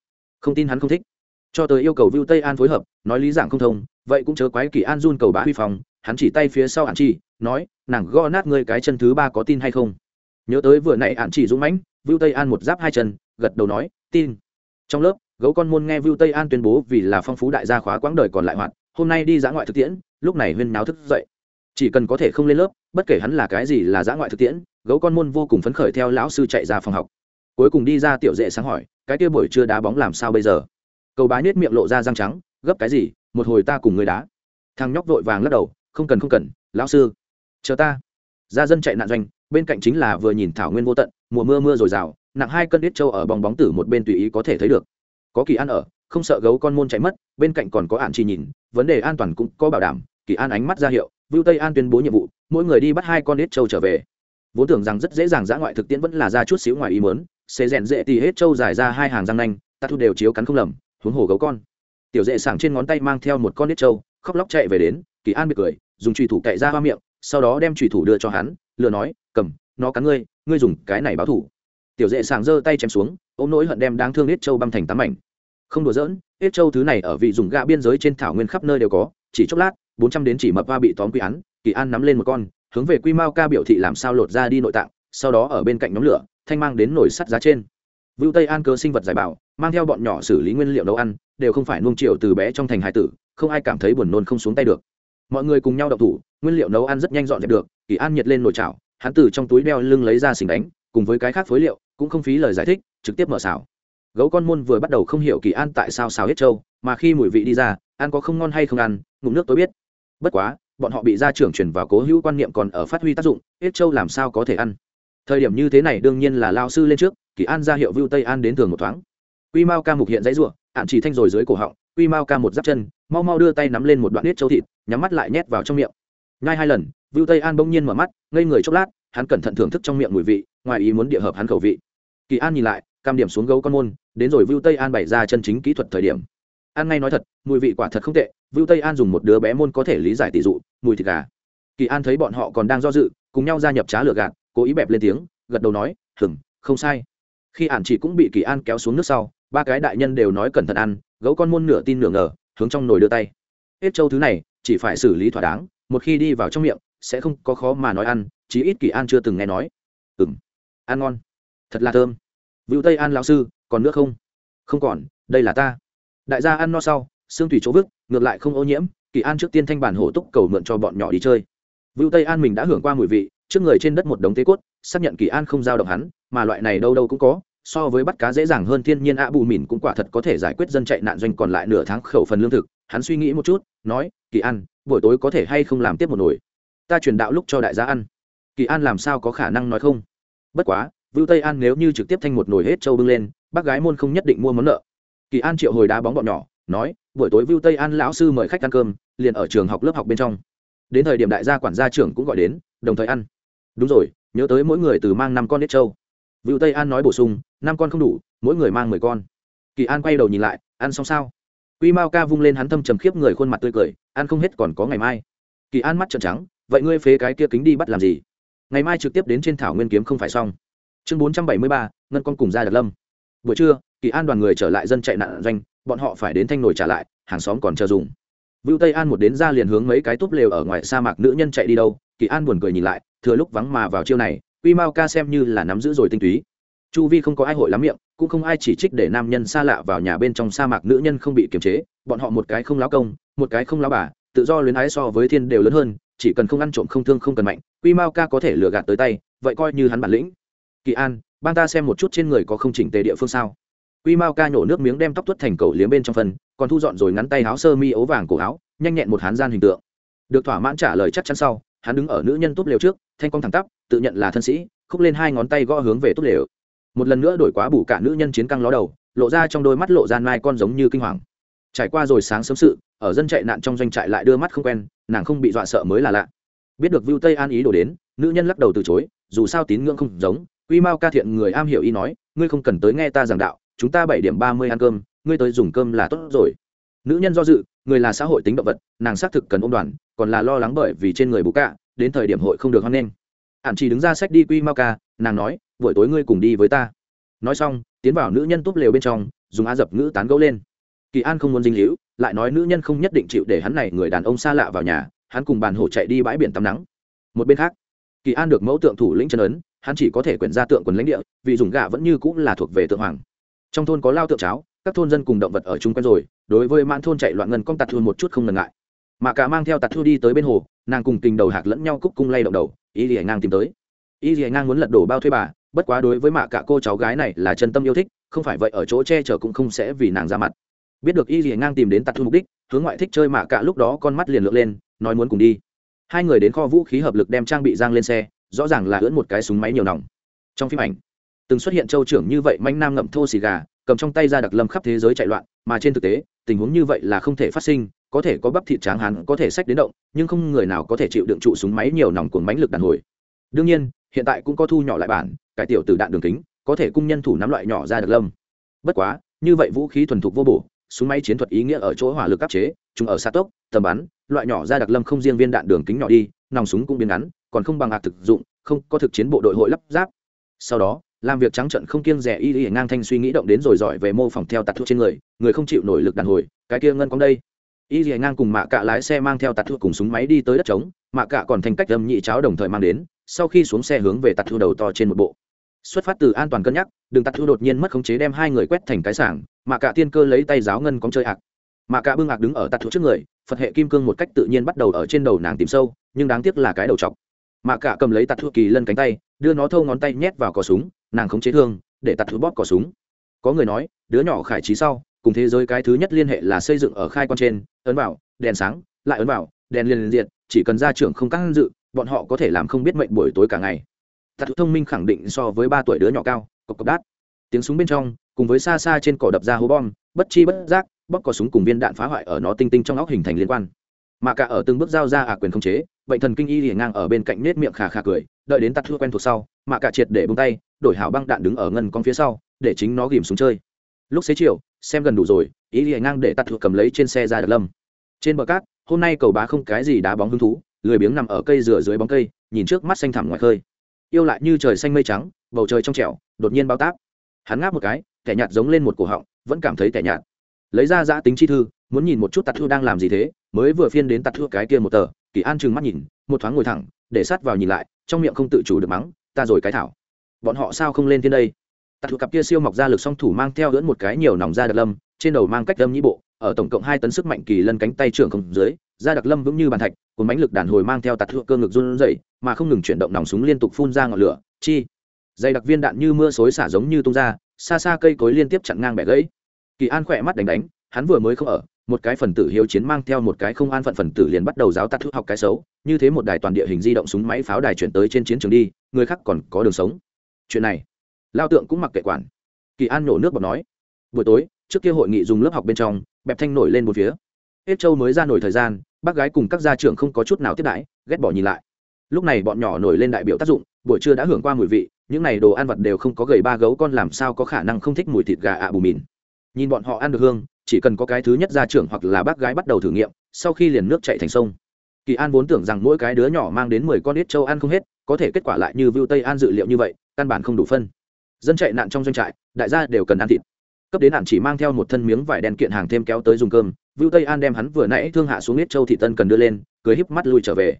Không tin hắn không thích. Cho tới yêu cầu vưu tây an phối hợp, nói lý giảng không thông, vậy cũng chớ quái kỳ an run cầu bá huy phòng hắn chỉ tay phía sau hạn chi, nói, nàng gõ nát ngươi cái chân thứ ba có tin hay không? Nhớ tới vừa nãy hạn chỉ dũng mãnh, vưu tây an một giáp hai chân, gật đầu nói, tin. Trong lớp, gấu con môn nghe vưu tây an tuyên bố vì là phong phú đại gia khóa quãng đời còn lại hoạt, hôm nay đi dã ngoại thực tiễn, lúc này huyên náo thức dậy. Chỉ cần có thể không lên lớp, bất kể hắn là cái gì là dã ngoại thực tiễn, gấu con môn vô cùng phấn khởi theo lão sư chạy ra phòng học. Cuối cùng đi ra tiểu dệ sáng hỏi, cái kia buổi trưa đá bóng làm sao bây giờ? Cầu bá nết miệng lộ ra răng trắng, gấp cái gì, một hồi ta cùng người đá. Thằng nhóc vội vàng lắc đầu không cần không cần, lão sư. Chờ ta. Gia dân chạy nạn doanh, bên cạnh chính là vừa nhìn thảo nguyên vô tận, mùa mưa mưa r ồ i r à o nặng hai cân ít trâu ở bong bóng tử một bên tùy ý có thể thấy được. Có kỳ an ở, không sợ gấu con môn chạy mất, bên cạnh còn có ạn chỉ nhìn, vấn đề an toàn cũng có bảo đảm, kỳ an ánh mắt ra hiệu, vưu tây an tuyên bố nhiệm vụ, mỗi người đi bắt hai con ít trâu trở về. Vốn tưởng rằng rất dễ dàng giã ngoại thực tiễn vẫn là ra chút xíu ngoài ý mớn xế rèn dễ thì hết trâu dài ra hai hàng răng nanh, ta thu đều chiếu cắn không lầm, huống hồ gấu con. Tiểu dễ sảng trên ngón tay mang theo một con ít trâu, khóc lóc chạy về đến kỳ an bị cười, dùng trùy thủ cậy ra hoa miệng, sau đó đem trùy thủ đưa cho hắn, lừa nói, cầm, nó cắn ngươi ngươi dùng cái này báo thủ. Tiểu dễ sàng giơ tay chém xuống, ôm nỗi hận đem đáng thương ít châu băm thành tám mảnh. Không đùa giỡn ít châu thứ này ở vị dùng gạ biên giới trên thảo nguyên khắp nơi đều có, chỉ chốc lát, bốn trăm đến chỉ mập va bị tóm quy án, kỳ an nắm lên một con, hướng về quy mao ca biểu thị làm sao lột ra đi nội tạng, sau đó ở bên cạnh nhóm lửa, thanh mang đến nồi sắt giá trên. Vưu tây an cơ sinh vật giải bảo, mang theo bọn nhỏ xử lý nguyên liệu nấu ăn, đều không phải nuông chiều từ bé trong thành hải tử, không ai cảm thấy buồn nôn không xuống tay được mọi người cùng nhau đậu thủ, nguyên liệu nấu ăn rất nhanh dọn dẹp được, kỳ an nhiệt lên nồi chảo, hắn từ trong túi đeo lưng lấy ra xình đánh, cùng với cái khác phối liệu, cũng không phí lời giải thích, trực tiếp mở xào. Gấu con môn vừa bắt đầu không hiểu kỳ an tại sao xào hết trâu, mà khi mùi vị đi ra, ăn có không ngon hay không ăn, ngụm nước tôi biết. Bất quá, bọn họ bị gia trưởng truyền vào cố hữu quan niệm còn ở phát huy tác dụng, hết trâu làm sao có thể ăn. Thời điểm như thế này đương nhiên là lao sư lên trước, kỳ an ra hiệu vưu tây an đến thường một thoáng. Quy mao ca mục hiện dãy ruộng ạn chỉ thanh rồi dưới cổ họng quy mao ca một giáp chân, mau mau đưa tay nắm lên một đoạn nết châu thịt, nhắm mắt lại nhét vào trong miệng. Ngay hai lần, vưu tây an bỗng nhiên mở mắt, ngây người chốc lát, hắn cẩn thận thưởng thức trong miệng mùi vị, ngoài ý muốn địa hợp hắn khẩu vị. Kỳ an nhìn lại, cam điểm xuống gấu con môn, đến rồi vưu tây an bày ra chân chính kỹ thuật thời điểm. An ngay nói thật, mùi vị quả thật không tệ, vưu tây an dùng một đứa bé môn có thể lý giải tỷ dụ, mùi thịt gà. Kỳ an thấy bọn họ còn đang do dự, cùng nhau gia nhập trá lửa gạt, cố ý bẹp lên tiếng, gật đầu nói hừng không sai. Khi ản chỉ cũng bị kỳ an kéo xuống nước sau, ba cái đại nhân đều nói cẩn thận ăn gấu con môn nửa tin nửa ngờ, hướng trong nồi đưa tay. Hết châu thứ này, chỉ phải xử lý thỏa đáng, một khi đi vào trong miệng, sẽ không có khó mà nói ăn, chí ít kỳ an chưa từng nghe nói. Ừ m ăn ngon. Thật là thơm. Vựu tây an lão sư, còn nước không? Không còn, đây là ta. Đại gia ăn no sau, xương thủy chỗ vức ngược lại không ô nhiễm, kỳ an trước tiên thanh bản hổ túc cầu mượn cho bọn nhỏ đi chơi. Vựu tây an mình đã hưởng qua mùi vị, trước người trên đất một đống tế cốt, xác nhận kỳ an không giao động hắn, mà loại này đâu đâu cũng có so với bắt cá dễ dàng hơn thiên nhiên ạ bù mìn cũng quả thật có thể giải quyết dân chạy nạn doanh còn lại nửa tháng khẩu phần lương thực. Hắn suy nghĩ một chút, nói, kỳ an, buổi tối có thể hay không làm tiếp một nồi? Ta truyền đạo lúc cho đại gia ăn. Kỳ an làm sao có khả năng nói không? Bất quá, vưu tây an nếu như trực tiếp thanh một nồi hết châu bưng lên, bác gái môn không nhất định mua món nợ. Kỳ an triệu hồi đá bóng bọn nhỏ, nói, buổi tối vưu tây an lão sư mời khách ăn cơm, liền ở trường học lớp học bên trong. Đến thời điểm đại gia quản gia trưởng cũng gọi đến, đồng thời ăn. Đúng rồi, nhớ tới mỗi người từ mang năm con hết trâu. Vưu tây an nói bổ sung năm con không đủ mỗi người mang mười con. Kỳ an quay đầu nhìn lại ăn xong sao? Quy mao ca vung lên hắn thâm trầm khiếp người khuôn mặt tươi cười ăn không hết còn có ngày mai. Kỳ an mắt trợn trắng vậy ngươi phế cái kia kính đi bắt làm gì? Ngày mai trực tiếp đến trên thảo nguyên kiếm không phải xong. Chương bốn trăm bảy mươi ba ngân con cùng ra đặc lâm. Buổi trưa kỳ an đoàn người trở lại dân chạy nạn doanh bọn họ phải đến thanh nổi trả lại hàng xóm còn chờ dùng. Vưu Tây An một đến ra liền hướng mấy cái túp lều ở ngoài sa mạc nữ nhân chạy đi đâu, Kỳ An buồn cười nhìn lại, thừa lúc vắng mà vào chiêu này, Quy Mao ca xem như là nắm giữ rồi tinh túy. Chu vi không có ai hội lắm miệng, cũng không ai chỉ trích để nam nhân xa lạ vào nhà bên trong sa mạc nữ nhân không bị kiềm chế, bọn họ một cái không láo công, một cái không láo bà, tự do luyến ái so với thiên đều lớn hơn, chỉ cần không ăn trộm không thương không cần mạnh, Quy Mao ca có thể lừa gạt tới tay, vậy coi như hắn bản lĩnh. Kỳ An, ban ta xem một chút trên người có không chỉnh tề địa phương sao? Quy Mao ca nhổ nước miếng đem tóc tuốt thành cầu liếm bên trong phần, còn thu dọn rồi ngắn tay áo sơ mi ấu vàng cổ áo, nhanh nhẹn một hán gian hình tượng được thỏa mãn trả lời chắc chắn sau hắn đứng ở nữ nhân tốt lều trước, thanh quang thẳng tắp, tự nhận là thân sĩ, khúc lên hai ngón tay gõ hướng về tốt lều. Một lần nữa đổi quá bù cả nữ nhân chiến căng ló đầu, lộ ra trong đôi mắt lộ gian mai con giống như kinh hoàng. Trải qua rồi sáng sớm sự, ở dân chạy nạn trong doanh trại lại đưa mắt không quen, nàng không bị dọa sợ mới là lạ. Biết được vưu tây an ý đổ đến, nữ nhân lắc đầu từ chối, dù sao tín ngưỡng không giống, quy mao ca thiện người am hiểu ý nói, ngươi không cần tới nghe ta giảng đạo, chúng ta bảy điểm ba mươi ăn cơm, ngươi tới dùng cơm là tốt rồi. Nữ nhân do dự người là xã hội tính động vật, nàng xác thực cần ôm đoàn, còn là lo lắng bởi vì trên người bù cạ, đến thời điểm hội không được hoan nghênh. Ạn chỉ đứng ra sách đi quy mau ca, nàng nói, buổi tối ngươi cùng đi với ta. Nói xong, tiến vào nữ nhân túp lều bên trong, dùng á dập ngữ tán gẫu lên. Kỳ an không muốn dinh hữu lại nói nữ nhân không nhất định chịu để hắn này người đàn ông xa lạ vào nhà, hắn cùng bàn hổ chạy đi bãi biển tắm nắng. Một bên khác, kỳ an được mẫu tượng thủ lĩnh chân ấn, hắn chỉ có thể quyển ra tượng quần lãnh địa, vì dùng gà vẫn như cũng là thuộc về tượng hoàng. Trong thôn có lao tượng cháo, các thôn dân cùng động vật ở chung quanh rồi đối với mãn thôn chạy loạn ngân con tạt thua một chút không ngần ngại. Mà cả mang theo tạt thua đi tới bên hồ, nàng cùng tình đầu hạc lẫn nhau cúc cung lay động đầu y dì ngang tìm tới. Y dì ngang muốn lật đổ bao thuê bà, bất quá đối với mạ cả cô cháu gái này là chân tâm yêu thích, không phải vậy ở chỗ che chở cũng không sẽ vì nàng ra mặt. Biết được y dì ngang tìm đến tạt thu mục đích, hướng ngoại thích chơi mạ cả lúc đó con mắt liền lượn lên, nói muốn cùng đi. Hai người đến kho vũ khí hợp lực đem trang bị giang lên xe, rõ ràng là ưỡn một cái súng máy nhiều nòng. Trong phim ảnh, từng xuất hiện châu trưởng như vậy manh nam ngậm thô xì gà cầm trong tay ra đặc lâm khắp thế giới chạy loạn, mà trên thực tế, tình huống như vậy là không thể phát sinh, có thể có bắp thịt tráng hán có thể sách đến động, nhưng không người nào có thể chịu đựng trụ súng máy nhiều nòng cuồng mánh lực đàn hồi. Đương nhiên, hiện tại cũng có thu nhỏ lại bản, cải tiểu từ đạn đường kính, có thể cung nhân thủ nắm loại nhỏ ra đặc lâm. Bất quá, như vậy vũ khí thuần thục vô bổ, súng máy chiến thuật ý nghĩa ở chỗ hỏa lực áp chế, chúng ở xa tốc, tầm bắn, loại nhỏ ra đặc lâm không riêng viên đạn đường kính nhỏ đi, nòng súng cũng biến ngắn, còn không bằng hạt thực dụng, không có thực chiến bộ đội hội lắp ráp. Sau đó làm việc trắng trận không kiêng rẻ y y ngang thanh suy nghĩ động đến rồi giỏi về mô phỏng theo tạt thuốc trên người người không chịu nổi lực đàn hồi, cái kia ngân cong đây. Y y ngang cùng mạ cạ lái xe mang theo tạt thuốc cùng súng máy đi tới đất trống, mạ cạ còn thành cách âm nhị cháo đồng thời mang đến, sau khi xuống xe hướng về tạt thuốc đầu to trên một bộ. Xuất phát từ an toàn cân nhắc, đường tạt thuốc đột nhiên mất khống chế đem hai người quét thành cái sảng, mạ cạ tiên cơ lấy tay giáo ngân cong chơi ạc. Mạ cạ bưng ạc đứng ở tạt thuốc trước người, phật hệ kim cương một cách tự nhiên bắt đầu ở trên đầu nàng tìm sâu, nhưng đáng tiếc là cái đầu chọc. Mạ cạ cầm lấy tạt thuốc kỳ lân cánh tay, đưa nó thâu ngón tay nhét vào cò súng nàng khống chế thương, để tạt thứ bóp cỏ súng. Có người nói, đứa nhỏ khải trí sau, cùng thế giới cái thứ nhất liên hệ là xây dựng ở khai quan trên, ấn vào, đèn sáng, lại ấn vào, đèn liền diện chỉ cần ra trưởng không căng dự, bọn họ có thể làm không biết mệnh buổi tối cả ngày. Tạt thông minh khẳng định so với ba tuổi đứa nhỏ cao, cộc cộc đát. Tiếng súng bên trong, cùng với xa xa trên cỏ đập ra hố bom, bất chi bất giác, bóp cỏ súng cùng viên đạn phá hoại ở nó tinh tinh trong óc hình thành liên quan. Mà cả ở từng bước giao ra ả quyền không chế, bệnh thần kinh y liền ngang ở bên cạnh nết miệng khà khà cười, đợi đến tạt thua quen thuộc sau, mà cả triệt để bông tay đổi hảo băng đạn đứng ở ngân con phía sau, để chính nó ghìm xuống chơi. Lúc xế chiều, xem gần đủ rồi, ý liền ngang để tắt thuộc cầm lấy trên xe ra đặc lâm. Trên bờ cát, hôm nay cầu bá không cái gì đá bóng hứng thú, lười biếng nằm ở cây rửa dưới bóng cây, nhìn trước mắt xanh thẳm ngoài khơi. Yêu lại như trời xanh mây trắng, bầu trời trong trẻo, đột nhiên bao táp. Hắn ngáp một cái tẻ nhạt giống lên một cổ họng, vẫn cảm thấy tẻ nhạt. Lấy ra giã tính chi thư, muốn nhìn một chút tạt thua đang làm gì thế, mới vừa phiên đến tạt thua cái kia một tờ, kỳ an trừng mắt nhìn, một thoáng ngồi thẳng, để sát vào nhìn lại, trong miệng không tự chủ được mắng, ta rồi cái thảo bọn họ sao không lên thiên đây? Tạt thua cặp kia siêu mọc ra lực song thủ mang theo lưỡn một cái nhiều nòng da đặc lâm, trên đầu mang cách lâm nhĩ bộ, ở tổng cộng hai tấn sức mạnh kỳ lân cánh tay trưởng không dưới, da đặc lâm vững như bàn thạch cùng bánh lực đàn hồi mang theo tạt thua cơ ngực run rẩy, mà không ngừng chuyển động nòng súng liên tục phun ra ngọn lửa, chi. Dây đặc viên đạn như mưa xối xả giống như tung ra, xa xa cây cối liên tiếp chặn ngang bẻ gãy. Kỳ an khỏe mắt đánh đánh, hắn vừa mới không ở, một cái phần tử hiếu chiến mang theo một cái không an phận phần tử liền bắt đầu giáo tắt thuốc học cái xấu, như thế một đài toàn địa hình di động súng máy pháo đài chuyển tới trên chiến trường đi, người khác còn có đường sống chuyện này. Lao tượng cũng mặc kệ quản. Kỳ an nổ nước bọt nói, buổi tối, trước kia hội nghị dùng lớp học bên trong, bẹp thanh nổi lên một phía. Hết châu mới ra nổi thời gian, bác gái cùng các gia trưởng không có chút nào tiếp đãi, ghét bỏ nhìn lại. Lúc này bọn nhỏ nổi lên đại biểu tác dụng, buổi trưa đã hưởng qua mùi vị, những này đồ ăn vặt đều không có gầy ba gấu con làm sao có khả năng không thích mùi thịt gà ạ bù mìn. Nhìn bọn họ ăn được hương, chỉ cần có cái thứ nhất gia trưởng hoặc là bác gái bắt đầu thử nghiệm, sau khi liền nước chạy thành sông. Kỳ an vốn tưởng rằng mỗi cái đứa nhỏ mang đến mười con ít châu ăn không hết có thể kết quả lại như vưu tây an dự liệu như vậy, căn bản không đủ phân. Dân chạy nạn trong doanh trại, đại gia đều cần ăn thịt. Cấp đến nạn chỉ mang theo một thân miếng vải đen kiện hàng thêm kéo tới dùng cơm, vưu tây an đem hắn vừa nãy thương hạ xuống ít châu thị tân cần đưa lên, cười híp mắt lui trở về.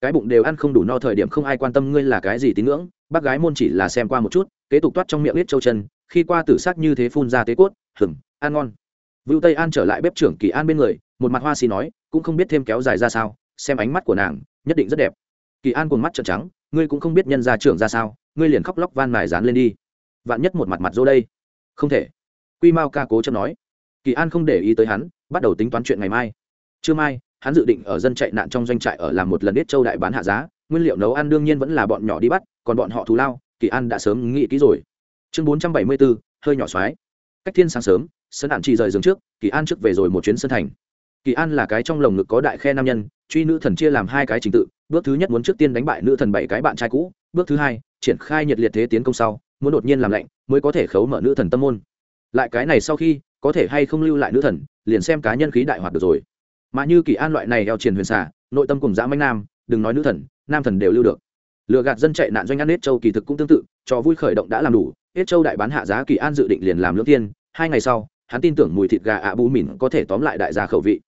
Cái bụng đều ăn không đủ no thời điểm không ai quan tâm ngươi là cái gì tín ngưỡng, bác gái môn chỉ là xem qua một chút, kế tục toát trong miệng ít châu chân, khi qua tử sắc như thế phun ra tế cốt hửng ăn ngon. Vưu tây an trở lại bếp trưởng kỳ an bên người, một mặt hoa xì nói, cũng không biết thêm kéo dài ra sao, xem ánh mắt của nàng, nhất định rất đẹp. Kỳ an cuồng mắt trợn trắng ngươi cũng không biết nhân gia trưởng ra sao, ngươi liền khóc lóc van mài dán lên đi. Vạn nhất một mặt mặt dô đây. Không thể. Quy mao ca cố chấp nói. Kỳ an không để ý tới hắn, bắt đầu tính toán chuyện ngày mai. Trưa mai, hắn dự định ở dân chạy nạn trong doanh trại ở làm một lần ít châu đại bán hạ giá, nguyên liệu nấu ăn đương nhiên vẫn là bọn nhỏ đi bắt, còn bọn họ thù lao, kỳ an đã sớm nghĩ kỹ rồi. Chương bốn trăm bảy mươi bốn, hơi nhỏ xoái. Cách thiên sáng sớm, sân hạn chỉ rời giường trước, kỳ an trước về rồi một chuyến sân thành kỳ an là cái trong lồng ngực có đại khe nam nhân, truy nữ thần chia làm hai cái trình tự, bước thứ nhất muốn trước tiên đánh bại nữ thần bảy cái bạn trai cũ, bước thứ hai, triển khai nhiệt liệt thế tiến công sau, muốn đột nhiên làm lạnh, mới có thể khấu mở nữ thần tâm môn. Lại cái này sau khi, có thể hay không lưu lại nữ thần, liền xem cá nhân khí đại hoạt được rồi. Mà như kỳ an loại này eo triền huyền xả nội tâm cùng dã manh nam, đừng nói nữ thần, nam thần đều lưu được. Lừa gạt dân chạy nạn doanh ăn nết châu kỳ thực cũng tương tự cho vui khởi động đã làm đủ, hết châu đại bán hạ giá kỳ an dự định liền làm lưỡng tiên, hai ngày sau, hắn tin tưởng mùi thịt gà ạ bù mìn có thể tóm lại đại gia khẩu vị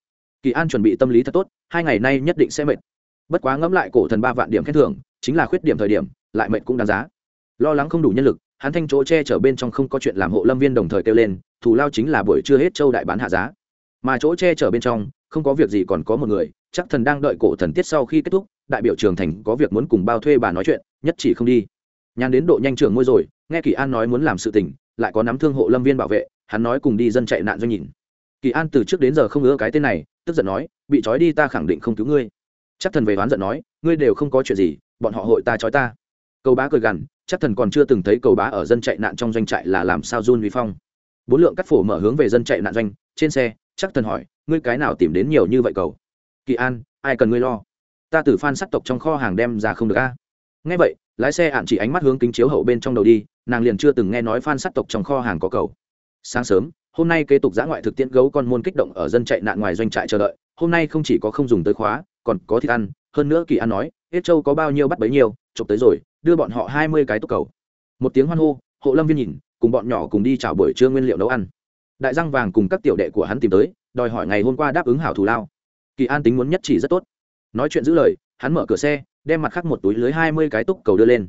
kỳ an chuẩn bị tâm lý thật tốt, hai ngày nay nhất định sẽ mệt. Bất quá ngẫm lại cổ thần ba vạn điểm khen thưởng, chính là khuyết điểm thời điểm, lại mệt cũng đáng giá. Lo lắng không đủ nhân lực, hắn thanh chỗ che chở bên trong không có chuyện làm hộ lâm viên đồng thời kêu lên thủ lao chính là buổi trưa hết châu đại bán hạ giá. Mà chỗ che chở bên trong, không có việc gì còn có một người, chắc thần đang đợi cổ thần tiết sau khi kết thúc, đại biểu trường thành có việc muốn cùng bao thuê bà nói chuyện, nhất chỉ không đi. Nhàn đến độ nhanh trường ngôi rồi, nghe kỳ an nói muốn làm sự tình, lại có nắm thương hộ lâm viên bảo vệ, hắn nói cùng đi dân chạy nạn doanh nhìn kỳ an từ trước đến giờ không ngỡ cái tên này, tức giận nói, bị trói đi ta khẳng định không cứu ngươi. Chắc thần về đoán giận nói, ngươi đều không có chuyện gì, bọn họ hội ta trói ta. Cầu bá cười gằn, chắc thần còn chưa từng thấy cầu bá ở dân chạy nạn trong doanh trại là làm sao run vi phong. Bốn lượng cắt phổ mở hướng về dân chạy nạn doanh, trên xe, chắc thần hỏi, ngươi cái nào tìm đến nhiều như vậy cầu? Kỳ an, ai cần ngươi lo? Ta từ phan sắt tộc trong kho hàng đem ra không được a. Nghe vậy, lái xe ạn chỉ ánh mắt hướng kính chiếu hậu bên trong đầu đi, nàng liền chưa từng nghe nói phan sắt tộc trong kho hàng có cầu. Sáng sớm hôm nay kế tục giã ngoại thực tiễn gấu con môn kích động ở dân chạy nạn ngoài doanh trại chờ đợi, hôm nay không chỉ có không dùng tới khóa, còn có thịt ăn, hơn nữa kỳ an nói, hết châu có bao nhiêu bắt bấy nhiêu, chụp tới rồi, đưa bọn họ hai mươi cái túc cầu. Một tiếng hoan hô, hộ lâm viên nhìn, cùng bọn nhỏ cùng đi chào buổi trưa nguyên liệu nấu ăn. Đại răng vàng cùng các tiểu đệ của hắn tìm tới, đòi hỏi ngày hôm qua đáp ứng hảo thù lao. Kỳ an tính muốn nhất chỉ rất tốt. Nói chuyện giữ lời, hắn mở cửa xe, đem mặt khác một túi lưới hai mươi cái túc cầu đưa lên.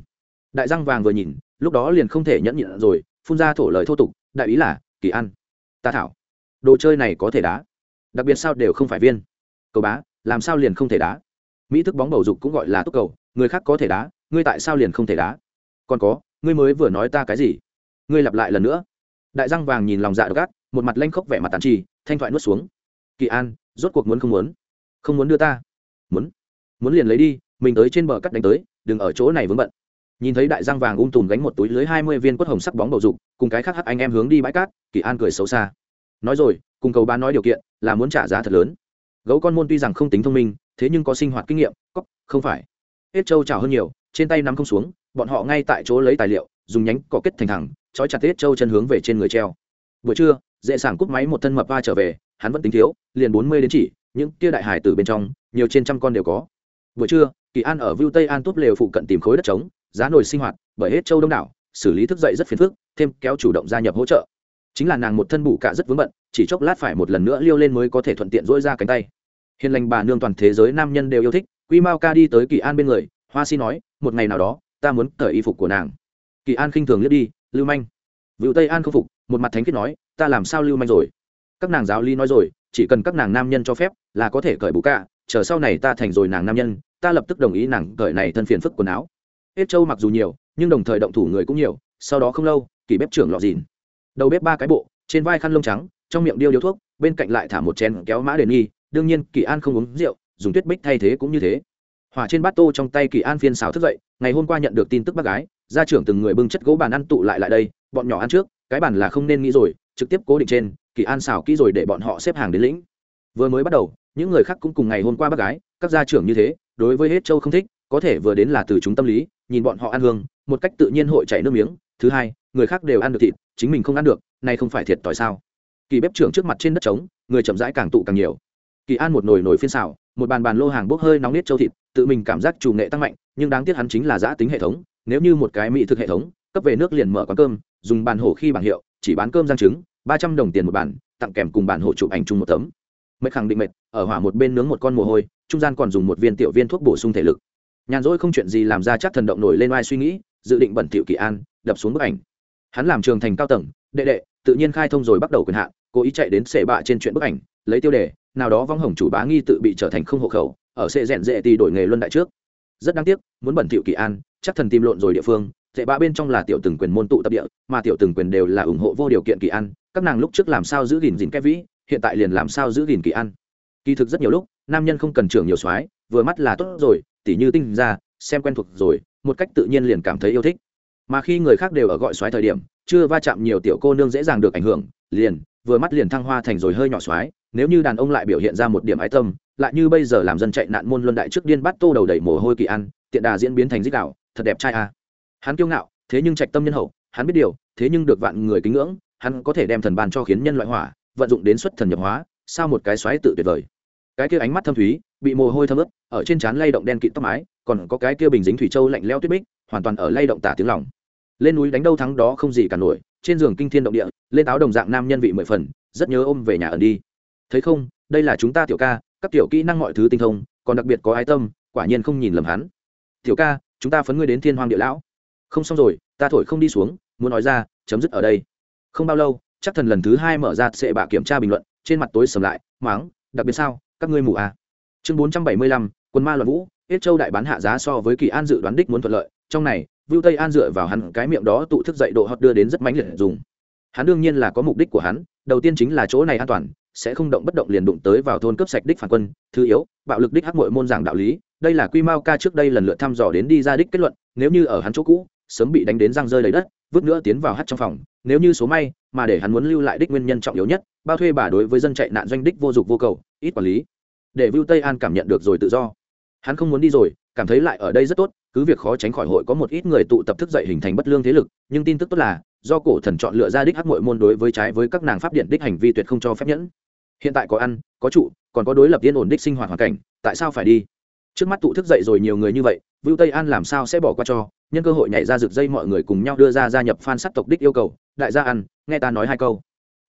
Đại răng vàng vừa nhìn, lúc đó liền không thể nhẫn nhịn rồi, phun ra thổ lời thô tục, đại ý là, kỳ an ta thảo. Đồ chơi này có thể đá. Đặc biệt sao đều không phải viên. Cầu bá, làm sao liền không thể đá? Mỹ thức bóng bầu dục cũng gọi là túc cầu, người khác có thể đá, ngươi tại sao liền không thể đá? Còn có, ngươi mới vừa nói ta cái gì? Ngươi lặp lại lần nữa. Đại răng vàng nhìn lòng dạ đ ộ gác một mặt lanh khóc vẻ mặt tàn trì, thanh thoại nuốt xuống. Kỳ an, rốt cuộc muốn không muốn? Không muốn đưa ta. Muốn. Muốn liền lấy đi, mình tới trên bờ cắt đánh tới, đừng ở chỗ này vướng bận nhìn thấy đại răng vàng ung tùm gánh một túi lưới hai mươi viên quất hồng sắc bóng bầu dục, cùng cái khác hắc anh em hướng đi bãi cát, kỳ an cười xấu xa. Nói rồi, cùng cầu bán nói điều kiện, là muốn trả giá thật lớn. Gấu con môn tuy rằng không tính thông minh, thế nhưng có sinh hoạt kinh nghiệm cóc không phải. Hết trâu trào hơn nhiều, trên tay nắm không xuống, bọn họ ngay tại chỗ lấy tài liệu, dùng nhánh cỏ kết thành thẳng, trói chặt hết trâu chân hướng về trên người treo. Buổi trưa, dễ sảng cúp máy một thân mập va trở về, hắn vẫn tính thiếu, liền bốn mươi đến chỉ, những tia đại hải từ bên trong, nhiều trên trăm con đều có. Buổi trưa, kỳ an ở view tây an túp lều phụ cận tìm khối đất trống giá nổi sinh hoạt, bởi hết châu đông đảo, xử lý thức dậy rất phiền phức, thêm kéo chủ động gia nhập hỗ trợ. Chính là nàng một thân bù cả rất vướng bận, chỉ chốc lát phải một lần nữa liêu lên mới có thể thuận tiện dỗi ra cánh tay. Hiền lành bà nương toàn thế giới nam nhân đều yêu thích, quy mao ca đi tới kỳ an bên người, hoa si nói, một ngày nào đó, ta muốn cởi y phục của nàng. Kỳ an khinh thường liếc đi, lưu manh. Vựu tây an không phục, một mặt thánh khiết nói, ta làm sao lưu manh rồi? Các nàng giáo ly nói rồi, chỉ cần các nàng nam nhân cho phép, là có thể cởi bù cả, chờ sau này ta thành rồi nàng nam nhân, ta lập tức đồng ý nàng cởi này thân phiền phức quần áo hết châu mặc dù nhiều, nhưng đồng thời động thủ người cũng nhiều, sau đó không lâu kỳ bếp trưởng lọ dìn. Đầu bếp ba cái bộ, trên vai khăn lông trắng, trong miệng điêu điếu thuốc, bên cạnh lại thả một chén kéo mã đền nghi, đương nhiên kỳ an không uống rượu, dùng tuyết bích thay thế cũng như thế. Hỏa trên bát tô trong tay kỳ an phiên xào thức dậy, ngày hôm qua nhận được tin tức bác gái, gia trưởng từng người bưng chất gỗ bàn ăn tụ lại lại đây, bọn nhỏ ăn trước, cái bàn là không nên nghĩ rồi, trực tiếp cố định trên, kỳ an xào kỹ rồi để bọn họ xếp hàng đến lĩnh. Vừa mới bắt đầu, những người khác cũng cùng ngày hôm qua bác gái, các gia trưởng như thế, đối với hết châu không thích, có thể vừa đến là từ chúng tâm lý nhìn bọn họ ăn hương, một cách tự nhiên hội chảy nước miếng. Thứ hai, người khác đều ăn được thịt, chính mình không ăn được nay không phải thiệt tỏi sao? Kỳ bếp trưởng trước mặt trên đất trống, người chậm rãi càng tụ càng nhiều. Kỳ an một nồi nồi phiên xào, một bàn bàn lô hàng bốc hơi nóng nết châu thịt, tự mình cảm giác chủ nghệ tăng mạnh, nhưng đáng tiếc hắn chính là giã tính hệ thống. Nếu như một cái mỹ thực hệ thống, cấp về nước liền mở quán cơm, dùng bàn hổ khi bảng hiệu, chỉ bán cơm giang trứng, ba trăm đồng tiền một bàn, tặng kèm cùng bàn hổ chụp ảnh chung một tấm. Mệt khẳng định mệt, ở hỏa một bên nướng một con mồ hôi, trung gian còn dùng một viên tiểu viên thuốc bổ sung thể lực nhàn rỗi không chuyện gì làm ra chắc thần động nổi lên oai suy nghĩ, dự định bẩn tiểu kỳ an, đập xuống bức ảnh. Hắn làm trường thành cao tầng, đệ đệ, tự nhiên khai thông rồi bắt đầu quyền hạn, cố ý chạy đến sệ bạ trên chuyện bức ảnh, lấy tiêu đề, nào đó vong hồng chủ bá nghi tự bị trở thành không hộ khẩu, ở sệ rèn rệ thì đổi nghề luân đại trước. Rất đáng tiếc, muốn bẩn tiểu kỳ an, chắc thần tìm lộn rồi địa phương dễ bạ bên trong là tiểu từng quyền môn tụ tập địa, mà tiểu từng quyền đều là ủng hộ vô điều kiện kỳ an, các nàng lúc trước làm sao giữ gìn gìn cái vĩ, hiện tại liền làm sao giữ gìn kỳ an. Kỳ thực rất nhiều lúc, nam nhân không cần trưởng nhiều soái, vừa mắt là tốt rồi tỉ như tinh ra, xem quen thuộc rồi, một cách tự nhiên liền cảm thấy yêu thích mà khi người khác đều ở gọi xoáy thời điểm, chưa va chạm nhiều tiểu cô nương dễ dàng được ảnh hưởng, liền, vừa mắt liền thăng hoa thành rồi hơi nhỏ xoáy nếu như đàn ông lại biểu hiện ra một điểm ái tâm, lại như bây giờ làm dân chạy nạn môn luân đại trước điên bắt tô đầu đầy mồ hôi kỳ ăn, tiện đà diễn biến thành dích đạo, thật đẹp trai à. hắn kiêu ngạo, thế nhưng trạch tâm nhân hậu, hắn biết điều, thế nhưng được vạn người kính ngưỡng, hắn có thể đem thần ban cho khiến nhân loại hỏa, vận dụng đến xuất thần nhập hóa, sao một cái xoáy tự tuyệt vời cái kia ánh mắt thâm thúy bị mồ hôi thấm ướt, ở trên trán lay động đen kịt tóc mái, còn có cái kia bình dính thủy châu lạnh leo tuyết bích, hoàn toàn ở lay động tả tiếng lòng. Lên núi đánh đâu thắng đó không gì cả nổi, trên giường kinh thiên động địa, lên táo đồng dạng nam nhân vị mười phần, rất nhớ ôm về nhà ẩn đi. Thấy không, đây là chúng ta tiểu ca, các tiểu kỹ năng mọi thứ tinh thông, còn đặc biệt có ái tâm, quả nhiên không nhìn lầm hắn. Tiểu ca, chúng ta phấn ngươi đến thiên hoàng địa lão. Không xong rồi, ta thổi không đi xuống, muốn nói ra, chấm dứt ở đây. Không bao lâu, chắc thần lần thứ hai mở ra sệ bạ kiểm tra bình luận, trên mặt tối sầm lại, máng, đặc biệt sao, các ngươi mù à? Chương bốn trăm bảy mươi lăm quân ma loạn vũ hết châu đại bán hạ giá so với kỳ an dự đoán đích muốn thuận lợi trong này Vưu Tây An dựa vào hắn cái miệng đó tụ thức dậy độ hot đưa đến rất mãnh liệt dùng. Hắn đương nhiên là có mục đích của hắn, đầu tiên chính là chỗ này an toàn, sẽ không động bất động liền đụng tới vào thôn cấp sạch đích phản quân, thứ yếu, bạo lực đích hắc muội môn giảng đạo lý, đây là Quy Mao ca trước đây lần lượt thăm dò đến đi ra đích kết luận, nếu như ở hắn chỗ cũ, sớm bị đánh đến răng rơi đầy đất, vứt nữa tiến vào hắt trong phòng, nếu như số may, mà để hắn muốn lưu lại đích nguyên nhân trọng yếu nhất, bao thuê bà đối với dân chạy nạn doanh đích vô dụng vô cầu, ít quản lý. Để Vu Tây An cảm nhận được rồi tự do. Hắn không muốn đi rồi, cảm thấy lại ở đây rất tốt cứ việc khó tránh khỏi hội có một ít người tụ tập thức dậy hình thành bất lương thế lực nhưng tin tức tốt là do cổ thần chọn lựa ra đích hắc muội môn đối với trái với các nàng pháp điện đích hành vi tuyệt không cho phép nhẫn. Hiện tại có ăn có trụ còn có đối lập yên ổn đích sinh hoạt hoàn cảnh tại sao phải đi? Trước mắt tụ thức dậy rồi nhiều người như vậy Vu tây an làm sao sẽ bỏ qua cho? Nhân cơ hội nhảy ra rực dây mọi người cùng nhau đưa ra gia nhập fan sắt tộc đích yêu cầu đại gia ăn nghe ta nói hai câu.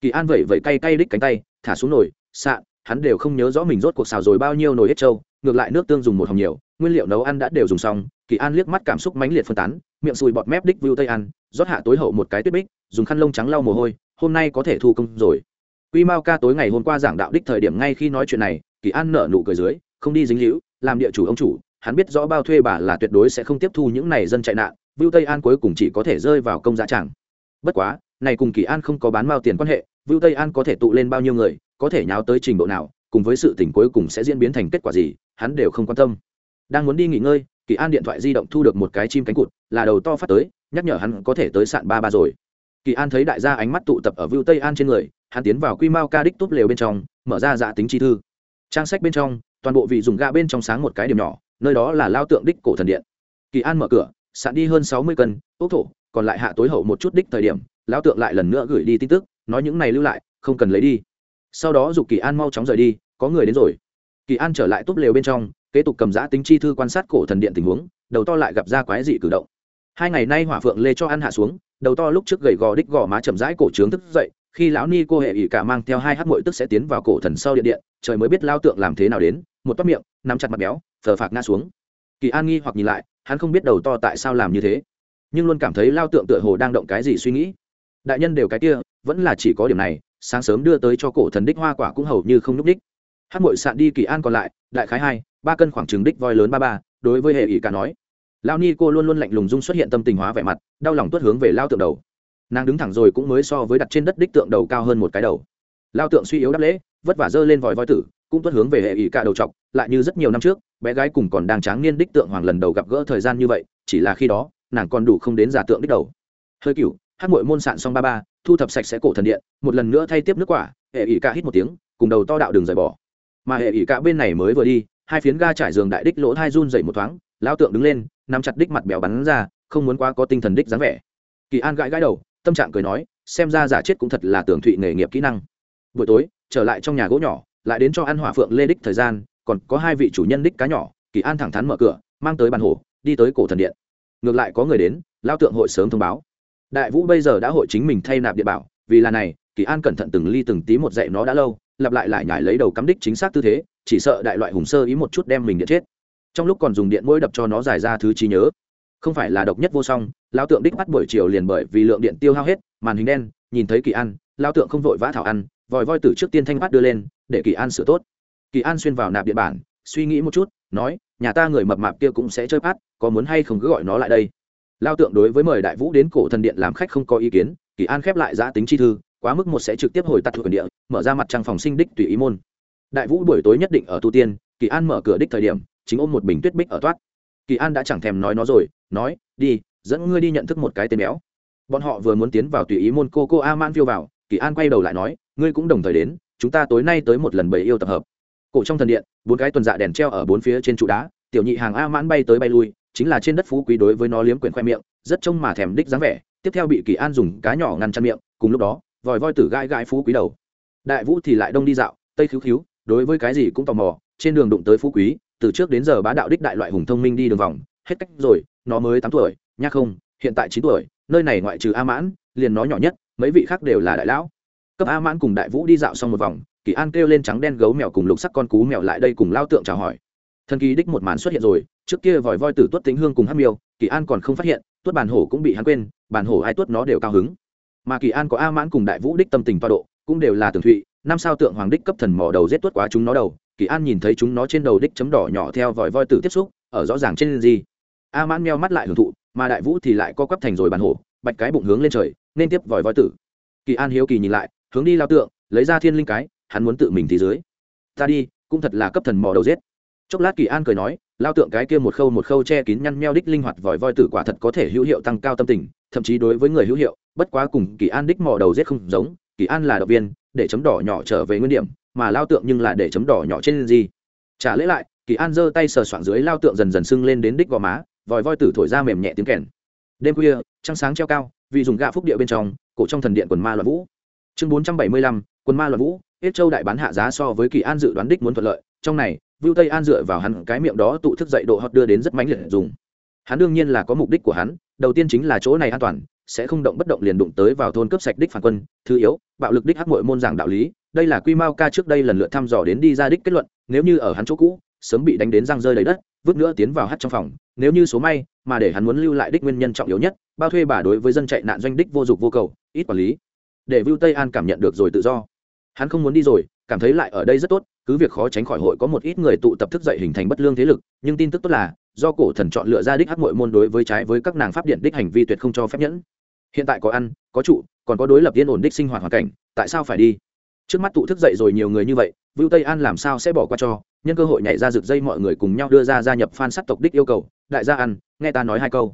Kỳ an vẩy vẩy cay cay đích cánh tay thả xuống nồi xạ hắn đều không nhớ rõ mình rốt cuộc xào rồi bao nhiêu nồi hết trâu, ngược lại nước tương dùng một hồng nhiều, nguyên liệu nấu ăn đã đều dùng xong, kỳ an liếc mắt cảm xúc mãnh liệt phân tán, miệng sùi bọt mép đích vưu tây ăn rót hạ tối hậu một cái tuyết bích, dùng khăn lông trắng lau mồ hôi, hôm nay có thể thu công rồi quy mao ca tối ngày hôm qua giảng đạo đích thời điểm ngay khi nói chuyện này, kỳ an nở nụ cười dưới, không đi dính hữu làm địa chủ ông chủ, hắn biết rõ bao thuê bà là tuyệt đối sẽ không tiếp thu những này dân chạy nạn vưu tây an cuối cùng chỉ có thể rơi vào công giá chẳng. bất quá, này cùng kỳ an không có bán mao tiền quan hệ vưu tây an có thể tụ lên bao nhiêu người có thể nháo tới trình độ nào, cùng với sự tình cuối cùng sẽ diễn biến thành kết quả gì, hắn đều không quan tâm. Đang muốn đi nghỉ ngơi, kỳ an điện thoại di động thu được một cái chim cánh cụt, là đầu to phát tới, nhắc nhở hắn có thể tới sạn ba ba rồi. Kỳ an thấy đại gia ánh mắt tụ tập ở vưu tây an trên người, hắn tiến vào quy mao ca đích túp lều bên trong, mở ra dạ tính chi thư. Trang sách bên trong, toàn bộ vị dùng ga bên trong sáng một cái điểm nhỏ, nơi đó là lao tượng đích cổ thần điện. Kỳ an mở cửa, sạn đi hơn sáu mươi cân, ốc thổ, còn lại hạ tối hậu một chút đích thời điểm lão tượng lại lần nữa gửi đi tin tức, nói những này lưu lại, không cần lấy đi sau đó dục kỳ an mau chóng rời đi, có người đến rồi. Kỳ an trở lại túp lều bên trong, kế tục cầm giã tính chi thư quan sát cổ thần điện tình huống, đầu to lại gặp ra quái dị cử động. Hai ngày nay hỏa phượng lê cho ăn hạ xuống, đầu to lúc trước gầy gò đích gò má chậm rãi cổ trướng thức dậy, khi lão ni cô hệ ỷ cả mang theo hai hát mội tức sẽ tiến vào cổ thần sau điện điện, trời mới biết lao tượng làm thế nào đến, một toát miệng, nắm chặt mặt béo thờ phạc ngã xuống. Kỳ an nghi hoặc nhìn lại, hắn không biết đầu to tại sao làm như thế, nhưng luôn cảm thấy lao tượng tựa hồ đang động cái gì suy nghĩ. Đại nhân đều cái kia, vẫn là chỉ có điểm này sáng sớm đưa tới cho cổ thần đích hoa quả cũng hầu như không núp đích hát mội sạn đi kỳ an còn lại, đại khái hai, ba cân khoảng trừng đích voi lớn ba ba, đối với hệ ỷ cả nói. Lao ni cô luôn luôn lạnh lùng dung xuất hiện tâm tình hóa vẻ mặt, đau lòng tuất hướng về lao tượng đầu. Nàng đứng thẳng rồi cũng mới so với đặt trên đất đích tượng đầu cao hơn một cái đầu. Lao tượng suy yếu đáp lễ, vất vả dơ lên vòi voi tử, cũng tuất hướng về hệ ỷ cả đầu trọc lại như rất nhiều năm trước, bé gái cùng còn đang tráng niên đích tượng hoàng lần đầu gặp gỡ thời gian như vậy, chỉ là khi đó, nàng còn đủ không đến giả tượng đích đầu. Hơi cựu hát mội môn sạn xong ba ba, thu thập sạch sẽ cổ thần điện, một lần nữa thay tiếp nước quả, hệ ỷ cả hít một tiếng, cùng đầu to đạo đường rời bỏ. Mà hệ ỷ cả bên này mới vừa đi, hai phiến ga trải giường đại đích lỗ hai run dậy một thoáng lao tượng đứng lên, nắm chặt đích mặt bèo bắn ra, không muốn quá có tinh thần đích dáng vẻ. Kỳ an gãi gãi đầu, tâm trạng cười nói, xem ra giả chết cũng thật là tưởng thụy nghề nghiệp kỹ năng. Buổi tối, trở lại trong nhà gỗ nhỏ, lại đến cho ăn hỏa phượng lê đích thời gian, còn có hai vị chủ nhân đích cá nhỏ, kỳ an thẳng thắn mở cửa, mang tới bàn hổ đi tới cổ thần điện. Ngược lại có người đến lao tượng hội sớm thông báo đại vũ bây giờ đã hội chính mình thay nạp địa bảo, vì là này, kỳ an cẩn thận từng ly từng tí một dạy nó đã lâu, lặp lại lại nhải lấy đầu cắm đích chính xác tư thế, chỉ sợ đại loại hùng sơ ý một chút đem mình điện chết. Trong lúc còn dùng điện mũi đập cho nó giải ra thứ trí nhớ. Không phải là độc nhất vô song lao tượng đích bắt buổi chiều liền bởi vì lượng điện tiêu hao hết, màn hình đen, nhìn thấy kỳ an lao tượng không vội vã thảo ăn, vòi voi từ trước tiên thanh bắt đưa lên, để kỳ an sửa tốt. Kỳ an xuyên vào nạp địa bản, suy nghĩ một chút, nói, nhà ta người mập mạp kia cũng sẽ chơi bắt, có muốn hay không cứ gọi nó lại đây lao tượng đối với mời đại vũ đến cổ thần điện làm khách không có ý kiến, kỳ an khép lại giã tính chi thư, quá mức một sẽ trực tiếp hồi tắt thuộc địa, mở ra mặt trăng phòng sinh đích tùy ý môn. Đại vũ buổi tối nhất định ở tu tiên, kỳ an mở cửa đích thời điểm, chính ôm một bình tuyết bích ở toát. Kỳ an đã chẳng thèm nói nó rồi, nói, đi, dẫn ngươi đi nhận thức một cái tên béo. Bọn họ vừa muốn tiến vào tùy ý môn cô cô a man phiêu vào, kỳ an quay đầu lại nói, ngươi cũng đồng thời đến, chúng ta tối nay tới một lần bầy yêu tập hợp. Cổ trong thần điện, bốn cái tuần dạ đèn treo ở bốn phía trên trụ đá, tiểu nhị hàng a mãn bay tới bay lui chính là trên đất phú quý đối với nó liếm quyển khoe miệng, rất trông mà thèm đích dáng vẻ, tiếp theo bị kỳ an dùng cá nhỏ ngăn chặn miệng, cùng lúc đó, vòi voi tử gai gai phú quý đầu. Đại vũ thì lại đông đi dạo, tây khíu khíu, đối với cái gì cũng tò mò, trên đường đụng tới phú quý, từ trước đến giờ bá đạo đích đại loại hùng thông minh đi đường vòng, hết cách rồi, nó mới tám tuổi, nha không, hiện tại chín tuổi, nơi này ngoại trừ a mãn, liền nó nhỏ nhất, mấy vị khác đều là đại lão. Cấp a mãn cùng đại vũ đi dạo xong một vòng, kỳ an kêu lên trắng đen gấu mèo cùng lục sắc con cú mèo lại đây cùng lao tượng chào hỏi. Thần kỳ đích một màn xuất hiện rồi trước kia vòi voi tử tuất tính hương cùng hát miêu, kỳ an còn không phát hiện, tuất bàn hổ cũng bị hắn quên bàn hổ ai tuất nó đều cao hứng. Mà kỳ an có a mãn cùng đại vũ đích tâm tình toa độ, cũng đều là tường thụy, năm sao tượng hoàng đích cấp thần mỏ đầu rết tuất quá chúng nó đầu, kỳ an nhìn thấy chúng nó trên đầu đích chấm đỏ nhỏ theo vòi voi tử tiếp xúc, ở rõ ràng trên gì. A mãn meo mắt lại hưởng thụ, mà đại vũ thì lại co quắp thành rồi bàn hổ, bạch cái bụng hướng lên trời, nên tiếp vòi voi tử. Kỳ an hiếu kỳ nhìn lại, hướng đi lao tượng, lấy ra thiên linh cái, hắn muốn tự mình thì dưới. Ta đi, cũng thật là cấp thần mò đầu giết. Chốc lát kỳ an cười nói lao tượng cái kia một khâu một khâu che kín nhăn meo đích linh hoạt vòi voi tử quả thật có thể hữu hiệu tăng cao tâm tình, thậm chí đối với người hữu hiệu, bất quá cùng kỳ an đích mò đầu giết không giống, kỳ an là động viên, để chấm đỏ nhỏ trở về nguyên điểm, mà lao tượng nhưng là để chấm đỏ nhỏ trên gì. Trả lễ lại, kỳ an giơ tay sờ soạng dưới lao tượng dần dần sưng lên đến đích gò má, vòi voi tử thổi ra mềm nhẹ tiếng kèn. Đêm khuya, trăng sáng treo cao, vì dùng gạ phúc địa bên trong, cổ trong thần điện quần ma loạn vũ. Chương bốn trăm bảy mươi lăm, quần ma loạn vũ hết châu đại bán hạ giá so với kỳ an dự đoán đích muốn thuận lợi, trong này vưu tây an dựa vào hắn cái miệng đó tụ thức dậy độ hot đưa đến rất mãnh liệt dùng. Hắn đương nhiên là có mục đích của hắn, đầu tiên chính là chỗ này an toàn, sẽ không động bất động liền đụng tới vào thôn cấp sạch đích phản quân, thứ yếu, bạo lực đích hắc muội môn giảng đạo lý, đây là quy mao ca trước đây lần lượt thăm dò đến đi ra đích kết luận, nếu như ở hắn chỗ cũ, sớm bị đánh đến răng rơi đầy đất, vứt nữa tiến vào hát trong phòng, nếu như số may, mà để hắn muốn lưu lại đích nguyên nhân trọng yếu nhất, bao thuê bà đối với dân chạy nạn doanh đích vô dụng vô cầu, ít quản lý. Để vưu tây an cảm nhận được rồi tự do. Hắn không muốn đi rồi cảm thấy lại ở đây rất tốt, cứ việc khó tránh khỏi hội có một ít người tụ tập thức dậy hình thành bất lương thế lực, nhưng tin tức tốt là, do cổ thần chọn lựa ra đích hắc mội môn đối với trái với các nàng pháp điện đích hành vi tuyệt không cho phép nhẫn. Hiện tại có ăn, có trụ, còn có đối lập yên ổn đích sinh hoạt hoàn cảnh, tại sao phải đi? Trước mắt tụ thức dậy rồi nhiều người như vậy, vưu tây an làm sao sẽ bỏ qua cho? Nhân cơ hội nhảy ra rực dây mọi người cùng nhau đưa ra gia nhập phan sắc tộc đích yêu cầu, đại gia ăn, nghe ta nói hai câu.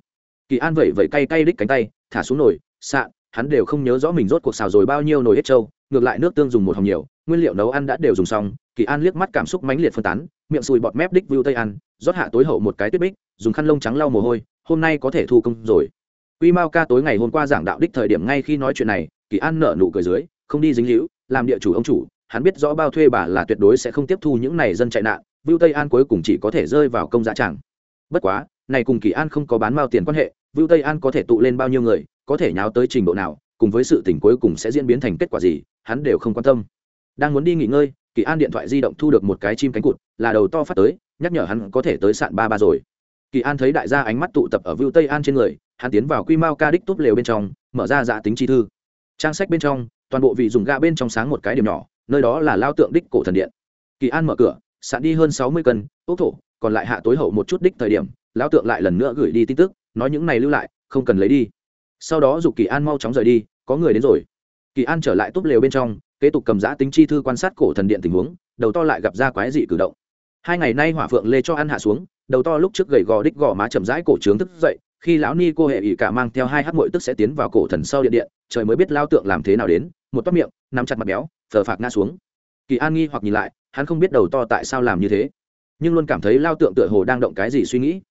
Kỳ an vẩy vẩy cay cay đích cánh tay, thả xuống nồi xạ hắn đều không nhớ rõ mình rốt cuộc xào rồi bao nhiêu nồi hết trâu, ngược lại nước tương dùng một hồng nhiều nguyên liệu nấu ăn đã đều dùng xong, kỳ an liếc mắt cảm xúc mãnh liệt phân tán, miệng sùi bọt mép đích vưu tây ăn rót hạ tối hậu một cái tuyết bích, dùng khăn lông trắng lau mồ hôi, hôm nay có thể thu công rồi. Quy mao ca tối ngày hôm qua giảng đạo đích thời điểm ngay khi nói chuyện này, kỳ an nở nụ cười dưới, không đi dính hữu làm địa chủ ông chủ, hắn biết rõ bao thuê bà là tuyệt đối sẽ không tiếp thu những này dân chạy nạn vưu tây an cuối cùng chỉ có thể rơi vào công giá tràng. Bất quá, này cùng kỳ an không có bán mao tiền quan hệ vưu tây an có thể tụ lên bao nhiêu người, có thể nháo tới trình độ nào, cùng với sự tình cuối cùng sẽ diễn biến thành kết quả gì, hắn đều không quan tâm đang muốn đi nghỉ ngơi, kỳ an điện thoại di động thu được một cái chim cánh cụt, là đầu to phát tới, nhắc nhở hắn có thể tới sạn ba ba rồi. Kỳ an thấy đại gia ánh mắt tụ tập ở vưu tây an trên người, hắn tiến vào quy mao ca đích túp lều bên trong, mở ra dạ tính chi thư. Trang sách bên trong, toàn bộ vị dùng ga bên trong sáng một cái điểm nhỏ, nơi đó là lao tượng đích cổ thần điện. Kỳ an mở cửa, sạn đi hơn sáu mươi cân ốc thổ, còn lại hạ tối hậu một chút đích thời điểm, lao tượng lại lần nữa gửi đi tin tức, nói những này lưu lại, không cần lấy đi. Sau đó giục kỳ an mau chóng rời đi, có người đến rồi. Kỳ an trở lại túp lều bên trong kế tục cầm giã tính chi thư quan sát cổ thần điện tình huống, đầu to lại gặp ra quái dị cử động. Hai ngày nay hỏa phượng lê cho ăn hạ xuống, đầu to lúc trước gầy gò đích gò má chậm rãi cổ trướng thức dậy, khi lão ni cô hệ ỷ cả mang theo hai hát mội tức sẽ tiến vào cổ thần sau điện điện, trời mới biết lao tượng làm thế nào đến, một toát miệng, nắm chặt mặt béo thờ phạc ngã xuống. Kỳ an nghi hoặc nhìn lại, hắn không biết đầu to tại sao làm như thế, nhưng luôn cảm thấy lao tượng tựa hồ đang động cái gì suy nghĩ.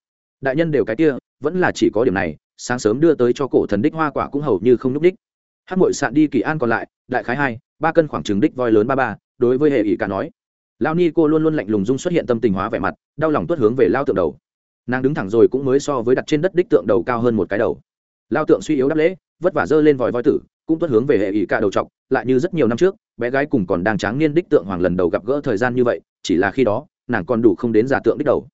Đại nhân đều cái kia, vẫn là chỉ có điểm này, sáng sớm đưa tới cho cổ thần đích hoa quả cũng hầu như không n ú c đích hát mội sạn đi kỳ an còn lại, đại khái hai ba cân khoảng trứng đích voi lớn ba ba, đối với hệ ỷ cả nói. Lao ni cô luôn luôn lạnh lùng dung xuất hiện tâm tình hóa vẻ mặt, đau lòng tuất hướng về lao tượng đầu. Nàng đứng thẳng rồi cũng mới so với đặt trên đất đích tượng đầu cao hơn một cái đầu. Lao tượng suy yếu đáp lễ, vất vả dơ lên vòi voi tử, cũng tuất hướng về hệ ỷ cả đầu t lại như rất nhiều năm trước, bé gái cùng còn đang tráng niên đích tượng hoàng lần đầu gặp gỡ thời gian như vậy, chỉ là khi đó, nàng còn đủ không đến giả tượng đích đầu.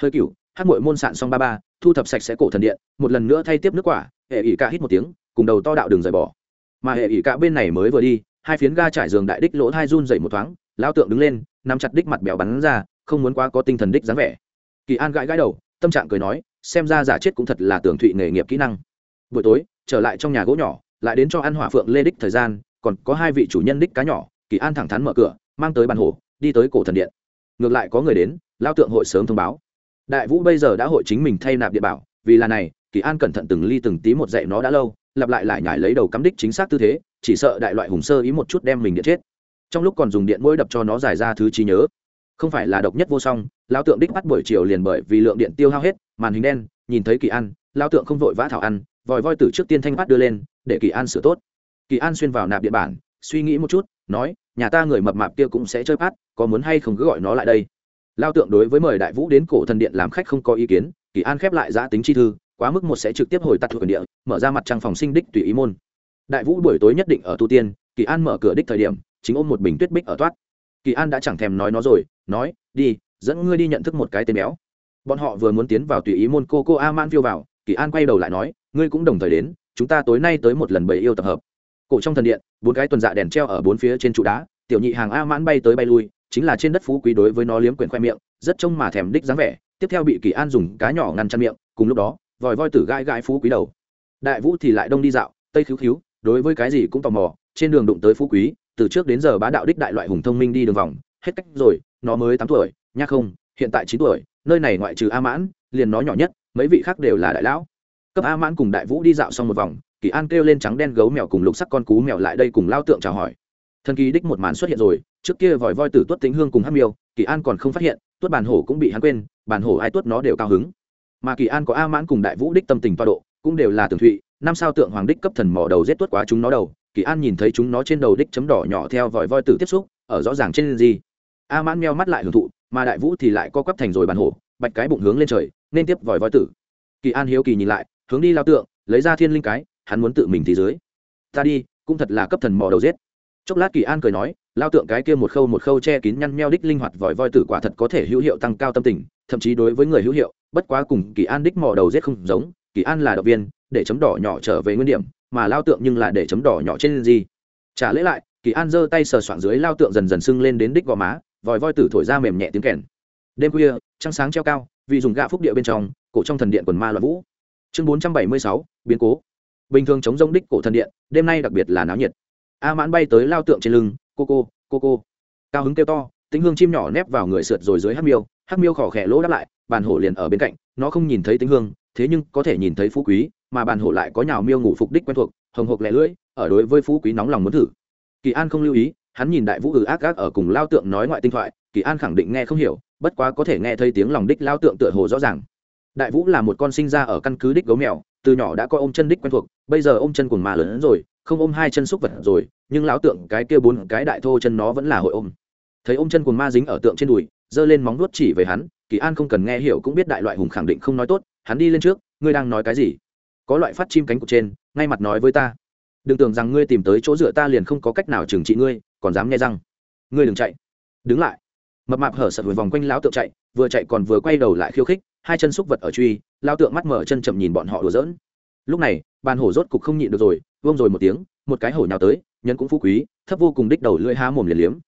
Hơi cựu hát mội môn sạn xong ba ba, thu thập sạch sẽ cổ thần điện, một lần nữa thay tiếp nước quả, hệ ỷ cả hít một tiếng, cùng đầu to đạo đường rời bỏ. Mà hệ ỷ cả bên này mới vừa đi hai phiến ga trải giường đại đích lỗ hai run dậy một thoáng lao tượng đứng lên, nắm chặt đích mặt bèo bắn ra, không muốn quá có tinh thần đích dáng vẻ. Kỳ an gãi gãi đầu, tâm trạng cười nói, xem ra giả chết cũng thật là tưởng thụy nghề nghiệp kỹ năng. Buổi tối, trở lại trong nhà gỗ nhỏ, lại đến cho ăn hỏa phượng lê đích thời gian, còn có hai vị chủ nhân đích cá nhỏ, kỳ an thẳng thắn mở cửa, mang tới bàn hồ, đi tới cổ thần điện. Ngược lại có người đến lao tượng hội sớm thông báo. Đại vũ bây giờ đã hội chính mình thay nạp địa bảo, vì là này, kỳ an cẩn thận từng ly từng tí một dạy nó đã lâu, lặp lại lại nhải lấy đầu cắm đích chính xác tư thế chỉ sợ đại loại hùng sơ ý một chút đem mình điện chết. Trong lúc còn dùng điện mũi đập cho nó giải ra thứ trí nhớ. Không phải là độc nhất vô song lao tượng đích bắt buổi chiều liền bởi vì lượng điện tiêu hao hết, màn hình đen, nhìn thấy kỳ an lao tượng không vội vã thảo ăn, vòi voi từ trước tiên thanh bắt đưa lên, để kỳ an sửa tốt. Kỳ an xuyên vào nạp địa bản, suy nghĩ một chút, nói, nhà ta người mập mạp kia cũng sẽ chơi bắt, có muốn hay không cứ gọi nó lại đây. Lao tượng đối với mời đại vũ đến cổ thần điện làm khách không có ý kiến, kỳ an khép lại giã tính chi thư, quá mức một sẽ trực tiếp hồi tắt thuộc địa, mở ra mặt trăng phòng sinh đích tùy ý môn đại vũ buổi tối nhất định ở tu tiên, kỳ an mở cửa đích thời điểm, chính ôm một bình tuyết bích ở toát. Kỳ an đã chẳng thèm nói nó rồi, nói, đi, dẫn ngươi đi nhận thức một cái tên béo. Bọn họ vừa muốn tiến vào tùy ý môn cô cô a man phiêu vào, kỳ an quay đầu lại nói, ngươi cũng đồng thời đến, chúng ta tối nay tới một lần bầy yêu tập hợp. Cổ trong thần điện, bốn cái tuần dạ đèn treo ở bốn phía trên trụ đá, tiểu nhị hàng a mãn bay tới bay lui, chính là trên đất phú quý đối với nó liếm quyển khoe miệng, rất trông mà thèm đích dáng vẻ, tiếp theo bị kỳ an dùng cá nhỏ ngăn chặn miệng, cùng lúc đó, vòi voi tử gai gai phú quý đầu. Đại vũ thì lại đông đi dạo, tây khíu khíu đối với cái gì cũng tò mò, trên đường đụng tới phú quý, từ trước đến giờ bá đạo đích đại loại hùng thông minh đi đường vòng, hết cách rồi, nó mới tám tuổi nhắc không, hiện tại chín tuổi, nơi này ngoại trừ a mãn, liền nó nhỏ nhất, mấy vị khác đều là đại lão. Cấp a mãn cùng đại vũ đi dạo xong một vòng, kỳ an kêu lên trắng đen gấu mèo cùng lục sắc con cú mèo lại đây cùng lao tượng chào hỏi. Thần kỳ đích một màn xuất hiện rồi, trước kia vòi voi tử tuất tính hương cùng hát miêu, kỳ an còn không phát hiện, tuất bàn hổ cũng bị hắn quên, bàn hổ ai tuất nó đều cao hứng. Mà kỳ an có a mãn cùng đại vũ đích tâm tình toa độ, cũng đều là tường thụy năm sao tượng hoàng đích cấp thần mỏ đầu giết tuốt quá chúng nó đầu, kỳ an nhìn thấy chúng nó trên đầu đích chấm đỏ nhỏ theo vòi voi tử tiếp xúc, ở rõ ràng trên gì. A mãn meo mắt lại hưởng thụ, mà đại vũ thì lại co quắp thành rồi bàn hổ, bạch cái bụng hướng lên trời, nên tiếp vòi voi tử. Kỳ an hiếu kỳ nhìn lại, hướng đi lao tượng, lấy ra thiên linh cái, hắn muốn tự mình thì dưới. Ta đi, cũng thật là cấp thần mỏ đầu giết. Chốc lát kỳ an cười nói, lao tượng cái kia một khâu một khâu che kín nhăn meo đích linh hoạt vòi voi tử quả thật có thể hữu hiệu tăng cao tâm tình, thậm chí đối với người hữu hiệu, bất quá cùng kỳ an đích mỏ đầu giết không giống, kỳ an là động viên để chấm đỏ nhỏ trở về nguyên điểm, mà lao tượng nhưng là để chấm đỏ nhỏ trên gì. Trả lễ lại, kỳ an giơ tay sờ soạng dưới lao tượng dần dần sưng lên đến đích gò má, vòi voi tử thổi ra mềm nhẹ tiếng kèn. Đêm khuya, trăng sáng treo cao, vì dùng gạ phúc địa bên trong, cổ trong thần điện quần ma loạn vũ. Chương bốn trăm bảy mươi sáu, biến cố. Bình thường chống rông đích cổ thần điện, đêm nay đặc biệt là náo nhiệt. A mãn bay tới lao tượng trên lưng, cô cô cô cô. Cao hứng kêu to tính hương chim nhỏ nép vào người sượt rồi dưới hát miêu hát miêu khỏ khẽ lỗ đáp lại bàn hổ liền ở bên cạnh, nó không nhìn thấy tính hương, thế nhưng có thể nhìn thấy phú quý, mà bàn hổ lại có nhào miêu ngủ phục đích quen thuộc, hồng hộc lẻ lưỡi, ở đối với phú quý nóng lòng muốn thử. Kỳ an không lưu ý, hắn nhìn đại vũ ử ác ác ở cùng lao tượng nói ngoại tinh thoại, kỳ an khẳng định nghe không hiểu, bất quá có thể nghe thấy tiếng lòng đích lao tượng tựa hồ rõ ràng. Đại vũ là một con sinh ra ở căn cứ đích gấu mèo, từ nhỏ đã coi ôm chân đích quen thuộc, bây giờ ôm chân cùng mà lớn hơn rồi, không ôm hai chân xúc vật rồi, nhưng lão tượng cái kia bốn cái đại thô chân nó vẫn là hội ôm. Thấy ôm chân cùng ma dính ở tượng trên đùi, giơ lên móng nuốt chỉ về hắn kỳ an không cần nghe hiểu cũng biết đại loại hùng khẳng định không nói tốt, hắn đi lên trước, ngươi đang nói cái gì? Có loại phát chim cánh cụt trên, ngay mặt nói với ta. Đừng tưởng rằng ngươi tìm tới chỗ dựa ta liền không có cách nào trừng trị ngươi, còn dám nghe răng. Ngươi đừng chạy. Đứng lại. Mập mạp hở sợ hồi vòng quanh lão tượng chạy, vừa chạy còn vừa quay đầu lại khiêu khích, hai chân xúc vật ở truy lao tượng mắt mở chân chậm nhìn bọn họ đùa giỡn. Lúc này, bàn hổ rốt cục không nhịn được rồi vông rồi một tiếng, một cái hổ nhào tới, nhân cũng phú quý, thấp vô cùng đích đầu lưỡi há mồm liền liếm.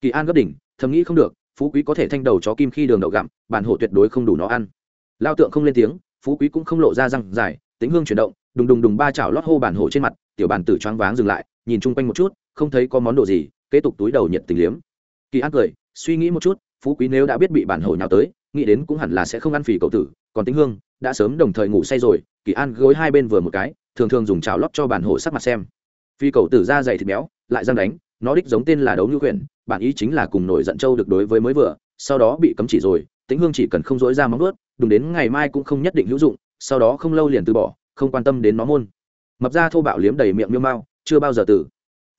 Kỳ an gấp đỉnh, thầm nghĩ không được phú quý có thể thanh đầu chó kim khi đường đậu gặm, bản hổ tuyệt đối không đủ nó ăn. Lao tượng không lên tiếng, phú quý cũng không lộ ra răng dài, tính hương chuyển động, đùng đùng đùng ba chảo lót hô bản hổ trên mặt, tiểu bản tử choáng váng dừng lại, nhìn chung quanh một chút, không thấy có món đồ gì, kế tục túi đầu nhiệt tình liếm. Kỳ an cười, suy nghĩ một chút, phú quý nếu đã biết bị bản hổ nhào tới, nghĩ đến cũng hẳn là sẽ không ăn phì cậu tử, còn tính hương, đã sớm đồng thời ngủ say rồi, kỳ an gối hai bên vừa một cái, thường thường dùng chảo lót cho bản hổ sắc mặt xem. Phi cậu tử da dày thịt béo, lại răng đánh, nó đích giống tên là đấu như quyển bản ý chính là cùng nổi giận châu được đối với mới vừa, sau đó bị cấm chỉ rồi, tĩnh hương chỉ cần không dối ra móng ướt đùng đến ngày mai cũng không nhất định hữu dụng, sau đó không lâu liền từ bỏ, không quan tâm đến nó môn. Mập ra thô bạo liếm đầy miệng miêu mao chưa bao giờ tử.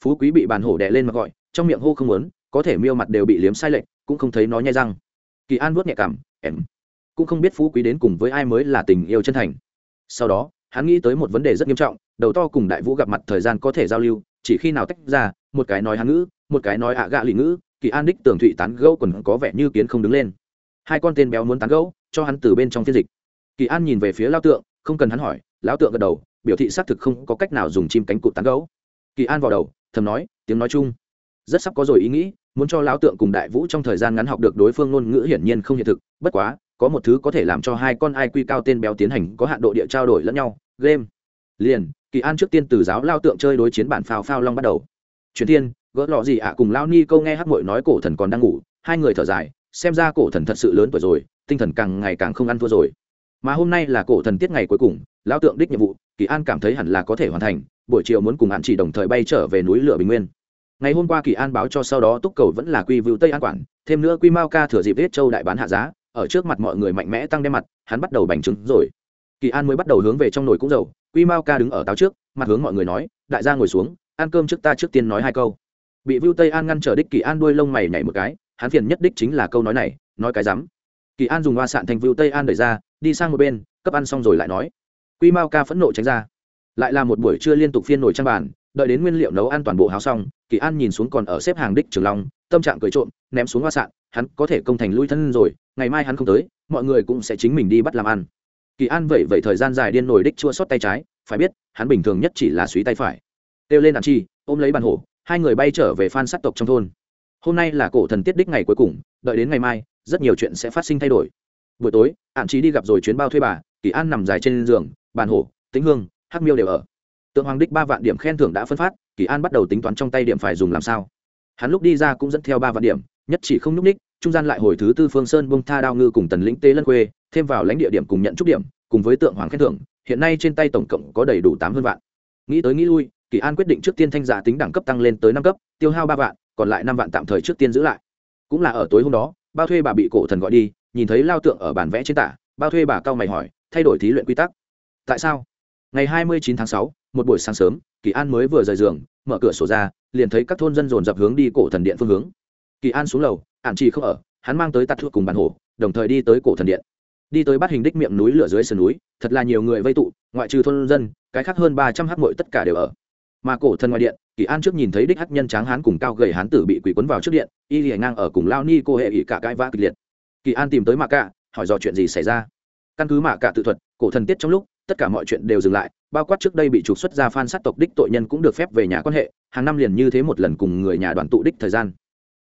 Phú quý bị bàn hổ đè lên mà gọi, trong miệng hô không muốn, có thể miêu mặt đều bị liếm sai lệch, cũng không thấy nó nhai răng. Kỳ an vuốt nhẹ cảm, em, cũng không biết phú quý đến cùng với ai mới là tình yêu chân thành. Sau đó, hắn nghĩ tới một vấn đề rất nghiêm trọng, đầu to cùng đại vũ gặp mặt thời gian có thể giao lưu, chỉ khi nào tách ra, một cái nói hắn ngữ một cái nói ạ gạ lì ngữ, kỳ an đích tường thụy tán gẫu còn có vẻ như kiến không đứng lên. Hai con tên béo muốn tán gẫu, cho hắn từ bên trong phiên dịch. Kỳ an nhìn về phía lao tượng, không cần hắn hỏi, lão tượng gật đầu, biểu thị xác thực không có cách nào dùng chim cánh cụt tán gẫu. Kỳ an vào đầu, thầm nói, tiếng nói chung. Rất sắp có rồi ý nghĩ, muốn cho lão tượng cùng đại vũ trong thời gian ngắn học được đối phương ngôn ngữ hiển nhiên không hiện thực, bất quá, có một thứ có thể làm cho hai con ai quy cao tên béo tiến hành có hạn độ địa trao đổi lẫn nhau, game. Liền, kỳ an trước tiên từ giáo lao tượng chơi đối chiến bản phao phao long bắt đầu. Truyền tiên gỡ lọ gì ạ à, cùng lao ni câu nghe hát mội nói cổ thần còn đang ngủ, hai người thở dài, xem ra cổ thần thật sự lớn tuổi rồi, tinh thần càng ngày càng không ăn thua rồi. Mà hôm nay là cổ thần tiết ngày cuối cùng, lao tượng đích nhiệm vụ, kỳ an cảm thấy hẳn là có thể hoàn thành, buổi chiều muốn cùng hạn chỉ đồng thời bay trở về núi lửa bình nguyên. Ngày hôm qua kỳ an báo cho sau đó túc cầu vẫn là quy vưu tây an quản, thêm nữa quy mao ca thừa dịp hết châu đại bán hạ giá, ở trước mặt mọi người mạnh mẽ tăng đem mặt, hắn bắt đầu bành trứng rồi. Kỳ an mới bắt đầu hướng về trong nồi cũng dầu, quy mao ca đứng ở táo trước, mặt hướng mọi người nói, đại gia ngồi xuống, ăn cơm trước ta trước tiên nói hai câu bị Vu tây an ngăn trở đích kỳ an đuôi lông mày nhảy một cái, hắn phiền nhất đích chính là câu nói này, nói cái rắm. Kỳ an dùng hoa sạn thành Vu tây an đẩy ra, đi sang một bên, cấp ăn xong rồi lại nói. Quy mao ca phẫn nộ tránh ra. Lại là một buổi trưa liên tục phiên nổi trang bàn, đợi đến nguyên liệu nấu ăn toàn bộ háo xong, kỳ an nhìn xuống còn ở xếp hàng đích trường long, tâm trạng cười trộm, ném xuống hoa sạn, hắn có thể công thành lui thân rồi, ngày mai hắn không tới, mọi người cũng sẽ chính mình đi bắt làm ăn. Kỳ an vậy vậy thời gian dài điên nổi đích chua xót tay trái, phải biết, hắn bình thường nhất chỉ là suý tay phải. Têu lên đàn chi, ôm lấy bàn hổ hai người bay trở về phan sát tộc trong thôn. Hôm nay là cổ thần tiết đích ngày cuối cùng, đợi đến ngày mai, rất nhiều chuyện sẽ phát sinh thay đổi. Buổi tối ạn trí đi gặp rồi chuyến bao thuê bà, kỳ an nằm dài trên giường, bàn hổ, tĩnh hương, hắc miêu đều ở. Tượng hoàng đích ba vạn điểm khen thưởng đã phân phát, kỳ an bắt đầu tính toán trong tay điểm phải dùng làm sao. Hắn lúc đi ra cũng dẫn theo ba vạn điểm, nhất chỉ không n ú c ních trung gian lại hồi thứ tư phương sơn bông tha đao ngư cùng tần lĩnh tế lân quê thêm vào lãnh địa điểm cùng nhận trúc điểm, cùng với tượng hoàng khen thưởng, hiện nay trên tay tổng cộng có đầy đủ tám hơn vạn. Nghĩ tới nghĩ lui kỳ an quyết định trước tiên thanh giả tính đẳng cấp tăng lên tới năm cấp, tiêu hao ba vạn, còn lại năm vạn tạm thời trước tiên giữ lại. Cũng là ở tối hôm đó, bao thuê bà bị cổ thần gọi đi, nhìn thấy lao tượng ở bản vẽ trên tả, bao thuê bà cao mày hỏi, thay đổi thí luyện quy tắc. Tại sao? Ngày hai mươi chín tháng sáu, một buổi sáng sớm, kỳ an mới vừa rời giường, mở cửa sổ ra, liền thấy các thôn dân dồn dập hướng đi cổ thần điện phương hướng. Kỳ an xuống lầu, ản trì không ở, hắn mang tới tạt thuốc cùng bàn hổ, đồng thời đi tới cổ thần điện. Đi tới bắt hình đích miệng núi lửa dưới sườn núi, thật là nhiều người vây tụ, ngoại trừ thôn dân, cái khác hơn ba trăm h mội tất cả đều ở mà cổ thần ngoài điện, kỳ an trước nhìn thấy đích hắc nhân tráng hán cùng cao gầy hán tử bị quỷ quấn vào trước điện, y lìa ngang ở cùng lao ni cô hệ ỉ cả cãi vã kịch liệt. Kỳ an tìm tới mạ cạ, hỏi dò chuyện gì xảy ra. Căn cứ mạ cạ tự thuật, cổ thần tiết trong lúc, tất cả mọi chuyện đều dừng lại, bao quát trước đây bị trục xuất ra phan sát tộc đích tội nhân cũng được phép về nhà quan hệ, hàng năm liền như thế một lần cùng người nhà đoàn tụ đích thời gian.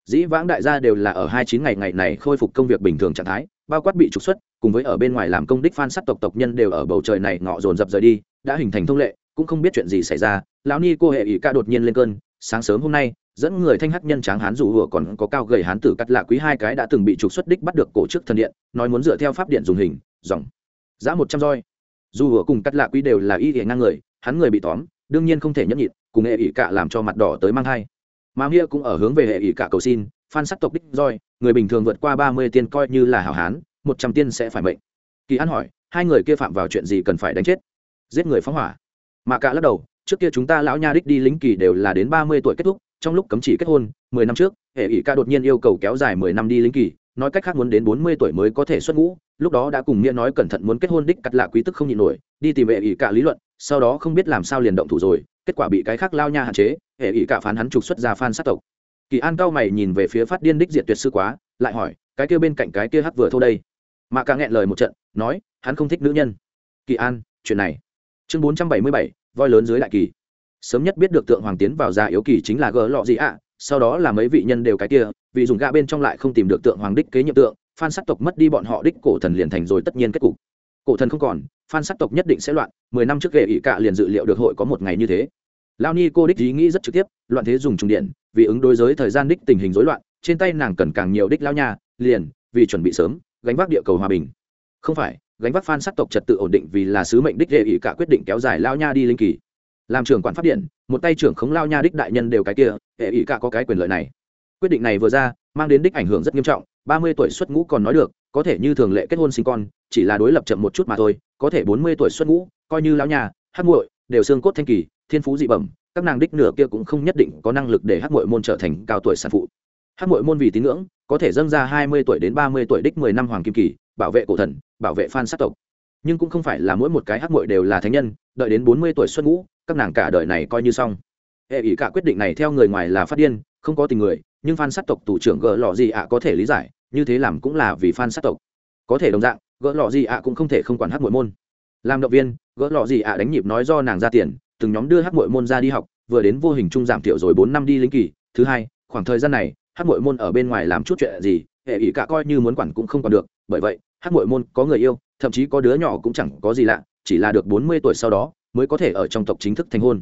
Dĩ vãng đại gia đều là ở hai chín ngày ngày này khôi phục công việc bình thường trạng thái, bao quát bị trục xuất, cùng với ở bên ngoài làm công đích phan sát tộc tộc nhân đều ở bầu trời này ngọ dồn dập rời đi, đã hình thành thông lệ, cũng không biết chuyện gì xảy ra lão ni cô hệ ỷ ca đột nhiên lên cơn, sáng sớm hôm nay, dẫn người thanh hắc nhân tráng hán dù hùa còn có cao gầy hán tử cắt lạ quý hai cái đã từng bị trục xuất đích bắt được cổ chức thần điện, nói muốn dựa theo pháp điện dùng hình, dòng. Giá một trăm roi. Dù hùa cùng cắt lạ quý đều là y hệ ngang người, hắn người bị tóm, đương nhiên không thể nhẫn nhịn, cùng hệ ỷ cạ làm cho mặt đỏ tới mang thai. Mà nghĩa cũng ở hướng về hệ ỷ cạ cầu xin, phan sắc tộc đích roi, người bình thường vượt qua ba mươi tiên coi như là hảo hán, một trăm tiên sẽ phải mệnh. Kỳ an hỏi, hai người kia phạm vào chuyện gì cần phải đánh chết? Giết người phóng hỏa. Mà cả lắc đầu trước kia chúng ta lão nha đích đi lính kỳ đều là đến ba mươi tuổi kết thúc, trong lúc cấm chỉ kết hôn, mười năm trước, hệ ỷ ca đột nhiên yêu cầu kéo dài mười năm đi lính kỳ, nói cách khác muốn đến bốn mươi tuổi mới có thể xuất ngũ, lúc đó đã cùng nghĩa nói cẩn thận muốn kết hôn đích cắt lạ quý tức không nhịn nổi, đi tìm hệ ỷ cả lý luận, sau đó không biết làm sao liền động thủ rồi, kết quả bị cái khác lao nha hạn chế, hệ ỷ cả phán hắn trục xuất ra phan sát tộc. Kỳ an cao mày nhìn về phía phát điên đích diệt tuyệt sư quá, lại hỏi, cái kia bên cạnh cái kia hắc vừa thâu đây? Mà cả nghẹn lời một trận, nói, hắn không thích nữ nhân. Kỳ an, chuyện này. Chương bốn trăm bảy mươi bảy voi lớn dưới đại kỳ. Sớm nhất biết được tượng hoàng tiến vào già yếu kỳ chính là gỡ lọ gì ạ, sau đó là mấy vị nhân đều cái kia, vì dùng gạ bên trong lại không tìm được tượng hoàng đích kế nhiệm tượng, phan sắc tộc mất đi bọn họ đích cổ thần liền thành rồi tất nhiên kết cục. Cổ thần không còn, phan sắc tộc nhất định sẽ loạn, mười năm trước ghệ ỵ cạ liền dự liệu được hội có một ngày như thế. Lao ni cô đích ý nghĩ rất trực tiếp, loạn thế dùng trùng điện, vì ứng đối giới thời gian đích tình hình rối loạn, trên tay nàng cần càng nhiều đích lao nha, liền, vì chuẩn bị sớm, gánh vác địa cầu hòa bình. Không phải gánh vác phan sắc tộc trật tự ổn định vì là sứ mệnh đích đệ ý cạ quyết định kéo dài lao nha đi linh kỳ. Làm trưởng quản pháp điện, một tay trưởng khống lao nha đích đại nhân đều cái kia, hệ ý cạ có cái quyền lợi này. Quyết định này vừa ra, mang đến đích ảnh hưởng rất nghiêm trọng, ba mươi tuổi xuất ngũ còn nói được, có thể như thường lệ kết hôn sinh con, chỉ là đối lập chậm một chút mà thôi, có thể bốn mươi tuổi xuất ngũ, coi như lão nhà hát muội, đều xương cốt thanh kỳ, thiên phú dị bẩm, các nàng đích nửa kia cũng không nhất định có năng lực để hát muội môn trở thành cao tuổi sản phụ. Hát muội môn vì tín ngưỡng, có thể dâng ra hai mươi tuổi đến ba mươi tuổi đích mười năm hoàng kim kỳ bảo vệ cổ thần, bảo vệ phan sát tộc. Nhưng cũng không phải là mỗi một cái hát mội đều là thánh nhân, đợi đến bốn mươi tuổi xuất ngũ, các nàng cả đời này coi như xong. Hệ ý cả quyết định này theo người ngoài là phát điên, không có tình người, nhưng phan sát tộc thủ trưởng gỡ lọ gì ạ có thể lý giải, như thế làm cũng là vì phan sát tộc. Có thể đồng dạng, gỡ lọ gì ạ cũng không thể không quản hát mội môn. Làm động viên, gỡ lọ gì ạ đánh nhịp nói do nàng ra tiền, từng nhóm đưa hát mội môn ra đi học, vừa đến vô hình trung giảm thiểu rồi bốn năm đi lính kỳ. Thứ hai, khoảng thời gian này hát mội môn ở bên ngoài làm chút chuyện gì, hệ ý cả coi như muốn quản cũng không còn được, bởi vậy hát mội môn có người yêu, thậm chí có đứa nhỏ cũng chẳng có gì lạ, chỉ là được bốn mươi tuổi sau đó mới có thể ở trong tộc chính thức thành hôn.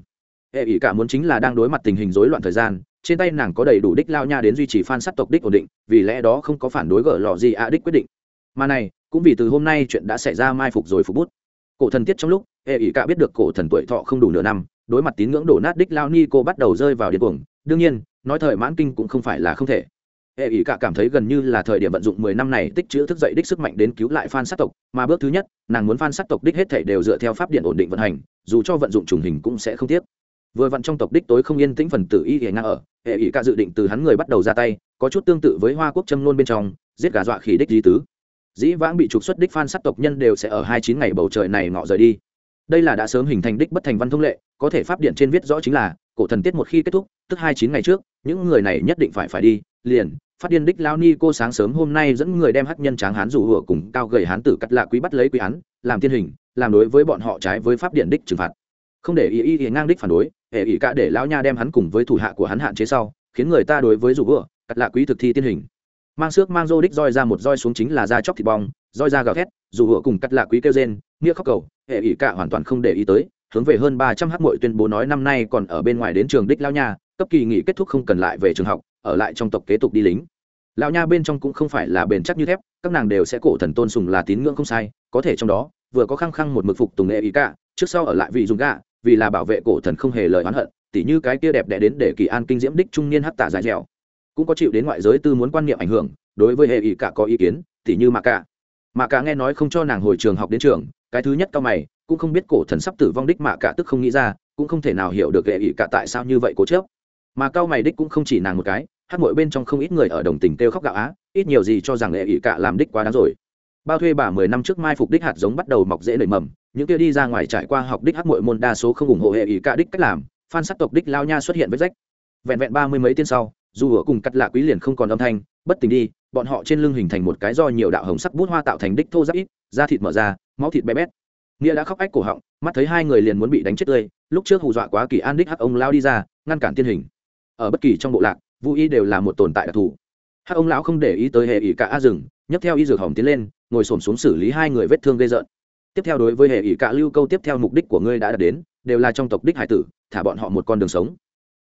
Hệ ỷ cả muốn chính là đang đối mặt tình hình rối loạn thời gian, trên tay nàng có đầy đủ đích lao nha đến duy trì phan sắt tộc đích ổn định, vì lẽ đó không có phản đối gỡ lò gì ạ đích quyết định. Mà này, cũng vì từ hôm nay chuyện đã xảy ra mai phục rồi phục bút. Cổ thần tiết trong lúc, hệ ỷ cả biết được cổ thần tuổi thọ không đủ nửa năm, đối mặt tín ngưỡng đổ nát đích lao ni cô bắt đầu rơi vào điên cuồng. Đương nhiên, nói thời mãn kinh cũng không phải là không thể hệ ỷ cả cảm thấy gần như là thời điểm vận dụng mười năm này tích chữ thức dậy đích sức mạnh đến cứu lại phan sát tộc, mà bước thứ nhất, nàng muốn phan sát tộc đích hết thể đều dựa theo pháp điện ổn định vận hành, dù cho vận dụng trùng hình cũng sẽ không tiếc. Vừa vặn trong tộc đích tối không yên tĩnh phần tử y hề ngang ở hệ ỷ cả dự định từ hắn người bắt đầu ra tay, có chút tương tự với hoa quốc châm nôn bên trong, giết gà dọa khỉ đích di tứ. Dĩ vãng bị trục xuất đích phan sát tộc nhân đều sẽ ở hai chín ngày bầu trời này ngọ rời đi. Đây là đã sớm hình thành đích bất thành văn thông lệ, có thể pháp điện trên viết rõ chính là, cổ thần tiết một khi kết thúc, tức hai chín ngày trước, những người này nhất định phải phải đi, liền phát điên đích lao ni cô sáng sớm hôm nay dẫn người đem hắc nhân tráng hán rủ hựa cùng cao gầy hán tử cắt lạ quý bắt lấy quý án làm tiên hình làm đối với bọn họ trái với pháp điện đích trừng phạt. Không để ý ý, ý ngang đích phản đối hệ ý cả để lão nha đem hắn cùng với thủ hạ của hắn hạn chế sau khiến người ta đối với rủ hựa cắt lạ quý thực thi tiên hình. Mang xước mang rô đích roi ra một roi xuống chính là da chóc thịt bong roi ra gào thét dù hựa cùng cắt lạ quý kêu rên nghĩa khóc cầu hệ ỷ cả hoàn toàn không để ý tới hướng về hơn ba trăm h mội tuyên bố nói năm nay còn ở bên ngoài đến trường đích lao nha cấp kỳ nghỉ kết thúc không cần lại về trường học ở lại trong tộc kế tục đi lính. Lão nha bên trong cũng không phải là bền chắc như thép các nàng đều sẽ cổ thần tôn sùng là tín ngưỡng không sai có thể trong đó vừa có khăng khăng một mực phục tùng nghệ ý cả trước sau ở lại vị dùng gạ vì là bảo vệ cổ thần không hề lời oán hận tỉ như cái kia đẹp đẽ đến để kỳ an kinh diễm đích trung niên hắc tả dài dẻo. Cũng có chịu đến ngoại giới tư muốn quan niệm ảnh hưởng đối với hệ ý cả có ý kiến tỉ như mạ cả mạ cả nghe nói không cho nàng hồi trường học đến trường cái thứ nhất cao mày cũng không biết cổ thần sắp tử vong đích mạ cả tức không nghĩ ra cũng không thể nào hiểu được hệ ý cả tại sao như vậy cố chấp, mà cao mày đích cũng không chỉ nàng một cái hát mội bên trong không ít người ở đồng tình kêu khóc gạo á, ít nhiều gì cho rằng hệ ý cạ làm đích quá đáng rồi. Bao thuê bà mười năm trước mai phục đích hạt giống bắt đầu mọc dễ nảy mầm, những kia đi ra ngoài trải qua học đích hát mội môn đa số không ủng hộ hệ ý cạ đích cách làm, phan sắc tộc đích lao nha xuất hiện với rách. Vẹn vẹn ba mươi mấy tiên sau, dù ở cùng cắt lạ quý liền không còn âm thanh, bất tình đi, bọn họ trên lưng hình thành một cái do nhiều đạo hồng sắc bút hoa tạo thành đích thô giáp ít, da thịt mở ra, máu thịt bé bét. Nghĩa đã khóc ách cổ họng, mắt thấy hai người liền muốn bị đánh chết tươi, lúc trước hù dọa quá kỳ an đích hắc ông lao đi ra, ngăn cản tiên hình. Ở bất kỳ trong bộ lạc vũ y đều là một tồn tại đặc thù. Hắc ông lão không để ý tới hệ ỷ cả a rừng nhấc theo y dược hỏng tiến lên, ngồi xổm xuống xử lý hai người vết thương gây rợn. Tiếp theo đối với hệ ỷ cả lưu câu tiếp theo mục đích của ngươi đã đạt đến, đều là trong tộc đích hải tử, thả bọn họ một con đường sống.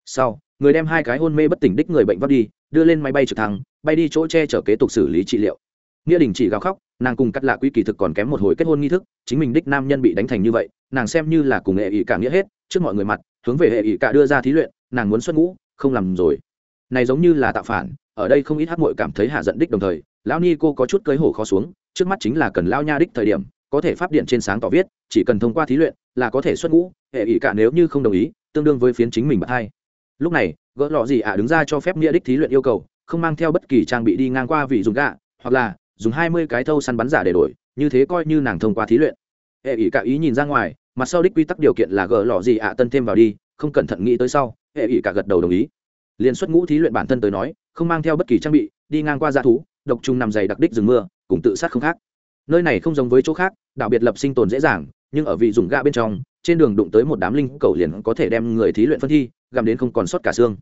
Sau, người đem hai cái hôn mê bất tỉnh đích người bệnh vắt đi, đưa lên máy bay trực thăng, bay đi chỗ che chở kế tục xử lý trị liệu. Nghĩa đình chỉ gào khóc, nàng cùng cắt lạ quy kỳ thực còn kém một hồi kết hôn nghi thức, chính mình đích nam nhân bị đánh thành như vậy, nàng xem như là cùng hệ ỷ cả nghĩa hết, trước mọi người mặt, hướng về hệ ỷ cả đưa ra thí luyện, nàng muốn xuất ngũ, không làm rồi này giống như là tạo phản, ở đây không ít hát mội cảm thấy hạ giận đích đồng thời, lão ni cô có chút cưới hổ khó xuống, trước mắt chính là cần lao nha đích thời điểm, có thể p điện trên sáng tỏ viết, chỉ cần thông qua thí luyện, là có thể xuất ngũ, hệ ỷ cả nếu như không đồng ý, tương đương với phiến chính mình bật hai lúc này, gỡ lọ gì ạ đứng ra cho phép nghĩa đích thí luyện yêu cầu, không mang theo bất kỳ trang bị đi ngang qua vị dùng gạ, hoặc là, dùng hai mươi cái thâu săn bắn giả để đổi, như thế coi như nàng thông qua thí luyện. Hệ ỷ cả ý nhìn ra ngoài, mặt sau đích quy tắc điều kiện là gỡ lọ gì ạ tân thêm vào đi, không cẩn thận nghĩ tới sau, hệ ỷ cả gật đầu đồng ý liên xuất ngũ thí luyện bản thân tới nói, không mang theo bất kỳ trang bị, đi ngang qua g thú, độc trùng nằm dày đặc đích rừng mưa, cùng tự sát không khác. Nơi này không giống với chỗ khác đạo biệt lập sinh tồn dễ dàng, nhưng ở vị dùng gạ bên trong, trên đường đụng tới một đám linh cầu liền có thể đem người thí luyện phân thi, gặm đến không còn sót cả xương.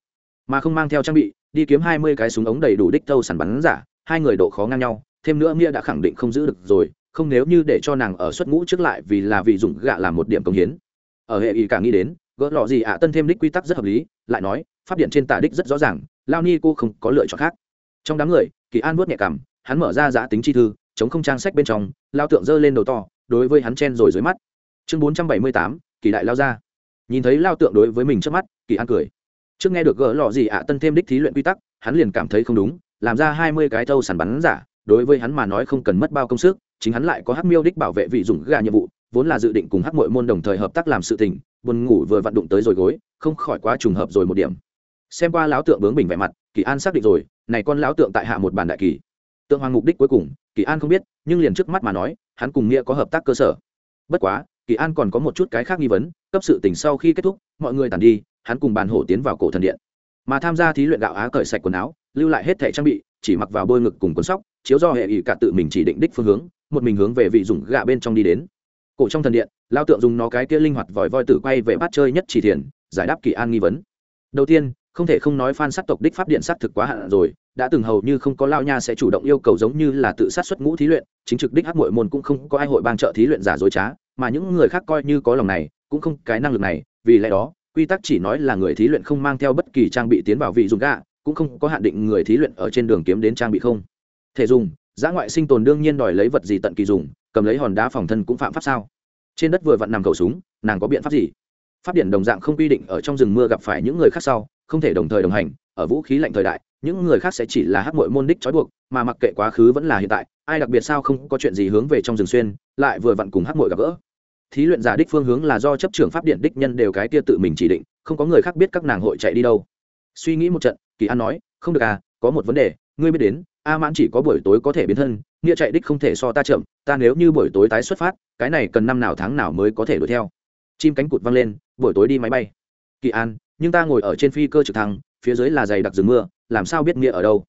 Mà không mang theo trang bị, đi kiếm hai mươi cái súng ống đầy đủ đích thâu sàn bắn giả, hai người độ khó ngang nhau, thêm nữa nghĩa đã khẳng định không giữ được rồi, không nếu như để cho nàng ở xuất ngũ trước lại vì là vị dùng gạ làm một điểm công hiến. Ở hệ ý cả nghĩ đến, gỡ lọ gì ạ, tân thêm đích quy tắc rất hợp lý, lại nói pháp điện trên tả đích rất rõ ràng, lao ni cô không có lựa chọn khác. Trong đám người, kỳ an vuốt nhẹ cảm hắn mở ra giã tính chi thư, chống không trang sách bên trong, lao tượng giơ lên đầu to, đối với hắn chen rồi dưới mắt. Chương bốn trăm bảy mươi tám, kỳ đại lao ra nhìn thấy lao tượng đối với mình trước mắt, kỳ an cười. Trước nghe được gỡ lọ gì ạ, tân thêm đích thí luyện quy tắc, hắn liền cảm thấy không đúng, làm ra hai mươi cái thâu sàn bắn giả, đối với hắn mà nói không cần mất bao công sức, chính hắn lại có hắc miêu đích bảo vệ vị dùng gà nhiệm vụ, vốn là dự định cùng hắc mội môn đồng thời hợp tác làm sự tình, buồn ngủ vừa vặn đụng tới rồi gối, không khỏi quá trùng hợp rồi một điểm xem qua lão tượng bướng bình vẻ mặt, kỳ an xác định rồi, này con lão tượng tại hạ một bản đại kỳ. Tượng hoàng mục đích cuối cùng, kỳ an không biết, nhưng liền trước mắt mà nói, hắn cùng nghĩa có hợp tác cơ sở. Bất quá, kỳ an còn có một chút cái khác nghi vấn, cấp sự tình sau khi kết thúc, mọi người tàn đi, hắn cùng bàn hổ tiến vào cổ thần điện. Mà tham gia thí luyện gạo á cởi sạch quần áo, lưu lại hết thẻ trang bị, chỉ mặc vào bôi ngực cùng cuốn sóc, chiếu do hệ ý cả tự mình chỉ định đích phương hướng, một mình hướng về vị dùng gạ bên trong đi đến. Cổ trong thần điện lao tượng dùng nó cái kia linh hoạt vòi voi tử quay về bắt chơi nhất chỉ thiền, giải đáp kỳ an nghi vấn. Đầu tiên không thể không nói phan sát tộc đích pháp điện sát thực quá hạn rồi, đã từng hầu như không có lao nha sẽ chủ động yêu cầu giống như là tự sát xuất ngũ thí luyện, chính trực đích hắc mội môn cũng không có ai hội bang trợ thí luyện giả dối trá, mà những người khác coi như có lòng này, cũng không cái năng lực này, vì lẽ đó, quy tắc chỉ nói là người thí luyện không mang theo bất kỳ trang bị tiến vào vị dùng gạ, cũng không có hạn định người thí luyện ở trên đường kiếm đến trang bị không. Thể dùng, giã ngoại sinh tồn đương nhiên đòi lấy vật gì tận kỳ dùng, cầm lấy hòn đá phòng thân cũng phạm pháp sao? Trên đất vừa vặn nằm khẩu súng, nàng có biện pháp gì? Pháp điện đồng dạng không quy định ở trong rừng mưa gặp phải những người khác sau không thể đồng thời đồng hành, ở vũ khí lạnh thời đại, những người khác sẽ chỉ là hát mội môn đích trói buộc, mà mặc kệ quá khứ vẫn là hiện tại, ai đặc biệt sao không có chuyện gì hướng về trong rừng xuyên, lại vừa vặn cùng hát mội gặp gỡ. Thí luyện giả đích phương hướng là do chấp trưởng pháp điện đích nhân đều cái tia tự mình chỉ định, không có người khác biết các nàng hội chạy đi đâu. Suy nghĩ một trận, kỳ an nói, không được à có một vấn đề, ngươi biết đến, a mãn chỉ có buổi tối có thể biến thân, nghĩa chạy đích không thể so ta chậm, ta nếu như buổi tối tái xuất phát, cái này cần năm nào tháng nào mới có thể đuổi theo. Chim cánh cụt văng lên, buổi tối đi máy bay. Kỳ an nhưng ta ngồi ở trên phi cơ trực thăng, phía dưới là dày đặc rừng mưa, làm sao biết nghĩa ở đâu?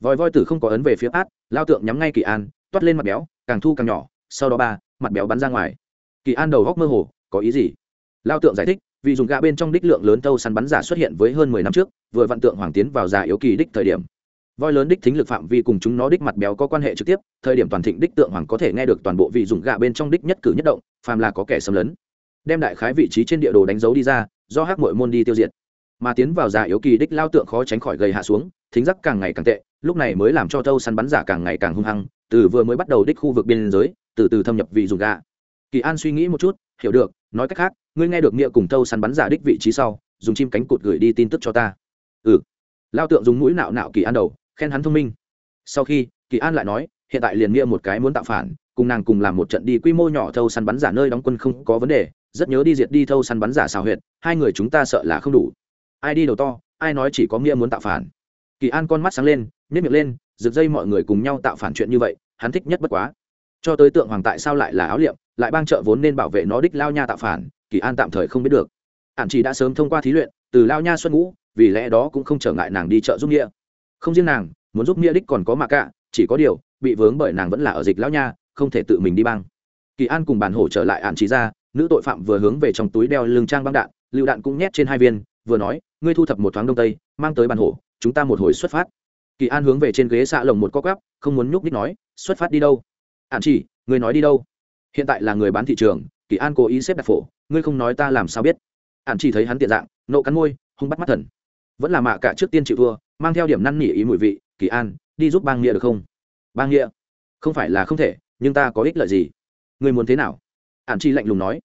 Vòi voi tử không có ấn về phía át, lao tượng nhắm ngay kỳ an, toát lên mặt béo, càng thu càng nhỏ, sau đó ba, mặt béo bắn ra ngoài. Kỳ an đầu góc mơ hồ, có ý gì? Lao tượng giải thích, vì dùng gạ bên trong đích lượng lớn tâu săn bắn giả xuất hiện với hơn mười năm trước, vừa vạn tượng hoàng tiến vào già yếu kỳ đích thời điểm. Voi lớn đích thính lực phạm vi cùng chúng nó đích mặt béo có quan hệ trực tiếp, thời điểm toàn thịnh đích tượng hoàng có thể nghe được toàn bộ vị dùng gạ bên trong đích nhất cử nhất động, phàm là có kẻ xâm lấn, đem đại khái vị trí trên địa đồ đánh dấu đi ra, do hắc mội môn đi tiêu diệt mà tiến vào già yếu kỳ đích lao tượng khó tránh khỏi gầy hạ xuống, thính giác càng ngày càng tệ, lúc này mới làm cho thâu săn bắn giả càng ngày càng hung hăng, từ vừa mới bắt đầu đích khu vực biên giới, từ từ thâm nhập vị dùng gạ kỳ an suy nghĩ một chút, hiểu được, nói cách khác, ngươi nghe được nghĩa cùng thâu săn bắn giả đích vị trí sau, dùng chim cánh cụt gửi đi tin tức cho ta. Ừ. Lao tượng dùng mũi nạo nạo kỳ an đầu, khen hắn thông minh. Sau khi, kỳ an lại nói, hiện tại liền nghĩa một cái muốn tạo phản, cùng nàng cùng làm một trận đi quy mô nhỏ thâu săn bắn giả nơi đóng quân không có vấn đề, rất nhớ đi diệt đi thâu săn bắn giả xào huyệt, hai người chúng ta sợ là không đủ ai đi đầu to, ai nói chỉ có nghĩa muốn tạo phản. Kỳ an con mắt sáng lên nhét miệng lên, rực dây mọi người cùng nhau tạo phản chuyện như vậy, hắn thích nhất bất quá. Cho tới tượng hoàng tại sao lại là áo liệm, lại bang trợ vốn nên bảo vệ nó đích lao nha tạo phản, kỳ an tạm thời không biết được. Ạn chỉ đã sớm thông qua thí luyện, từ lao nha xuân ngũ, vì lẽ đó cũng không trở ngại nàng đi chợ giúp nghĩa. Không riêng nàng, muốn giúp nghĩa đích còn có mạ cả chỉ có điều, bị vướng bởi nàng vẫn là ở dịch lao nha, không thể tự mình đi băng kỳ an cùng bàn hổ trở lại ạn chỉ ra, nữ tội phạm vừa hướng về trong túi đeo lưng trang băng đạn, lựu đạn cũng nhét trên hai viên vừa nói ngươi thu thập một thoáng đông tây mang tới bàn hổ chúng ta một hồi xuất phát. Kỳ an hướng về trên ghế xạ lồng một co quắp, không muốn nhúc nhích nói xuất phát đi đâu? Ạn chỉ ngươi nói đi đâu? Hiện tại là người bán thị trường kỳ an cố ý xếp đặt phổ ngươi không nói ta làm sao biết? Ạn chỉ thấy hắn tiện dạng nộ cắn môi hung bắt mắt thần. Vẫn là mạ cả trước tiên chịu thua mang theo điểm năn nỉ ý mùi vị kỳ an đi giúp bang nghĩa được không? Bang nghĩa? Không phải là không thể nhưng ta có ích lợi gì? Ngươi muốn thế nào? Ạn chi lạnh lùng nói.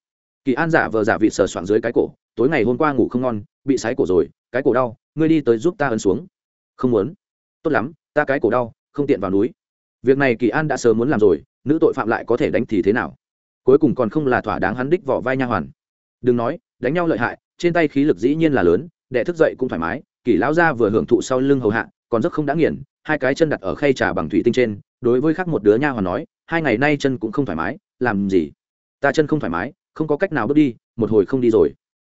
Kỳ an giả vờ giả vị sờ soạn dưới cái cổ tối ngày hôm qua ngủ không ngon bị sái cổ rồi, cái cổ đau, ngươi đi tới giúp ta ấn xuống. Không muốn. Tốt lắm, ta cái cổ đau, không tiện vào núi. Việc này kỳ an đã sớm muốn làm rồi, nữ tội phạm lại có thể đánh thì thế nào? Cuối cùng còn không là thỏa đáng hắn đích vỏ vai nha hoàn. Đừng nói, đánh nhau lợi hại, trên tay khí lực dĩ nhiên là lớn, đệ thức dậy cũng thoải mái, kỳ lão gia vừa hưởng thụ sau lưng hầu hạ, còn rất không đã nghiền, hai cái chân đặt ở khay trà bằng thủy tinh trên, đối với khác một đứa nha hoàn nói, hai ngày nay chân cũng không thoải mái, làm gì? Ta chân không thoải mái, không có cách nào bước đi, một hồi không đi rồi.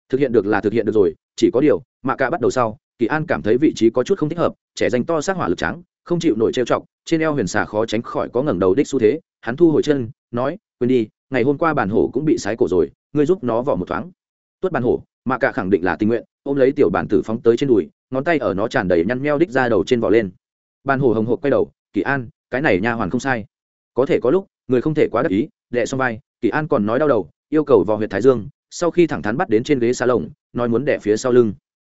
Thực hiện được là thực hiện được rồi chỉ có điều, mạ cả bắt đầu sau, kỳ an cảm thấy vị trí có chút không thích hợp, trẻ dành to sát hỏa lực trắng không chịu nổi trêu chọc, trên eo huyền xà khó tránh khỏi có ngẩng đầu đích xu thế, hắn thu hồi chân, nói, quên đi, ngày hôm qua bản hổ cũng bị sái cổ rồi, ngươi giúp nó vỏ một thoáng. Tuất bản hổ, mạ cả khẳng định là tình nguyện, ôm lấy tiểu bản tử phóng tới trên đùi, ngón tay ở nó tràn đầy nhăn meo đích ra đầu trên vỏ lên. Bản hổ hồng hộp quay đầu, kỳ an, cái này nha hoàn không sai. Có thể có lúc, người không thể quá đắc ý đệ xong vai. Kỳ an còn nói đau đầu, yêu cầu vò huyện thái dương sau khi thẳng thắn bắt đến trên ghế xa lồng nói muốn đẻ phía sau lưng.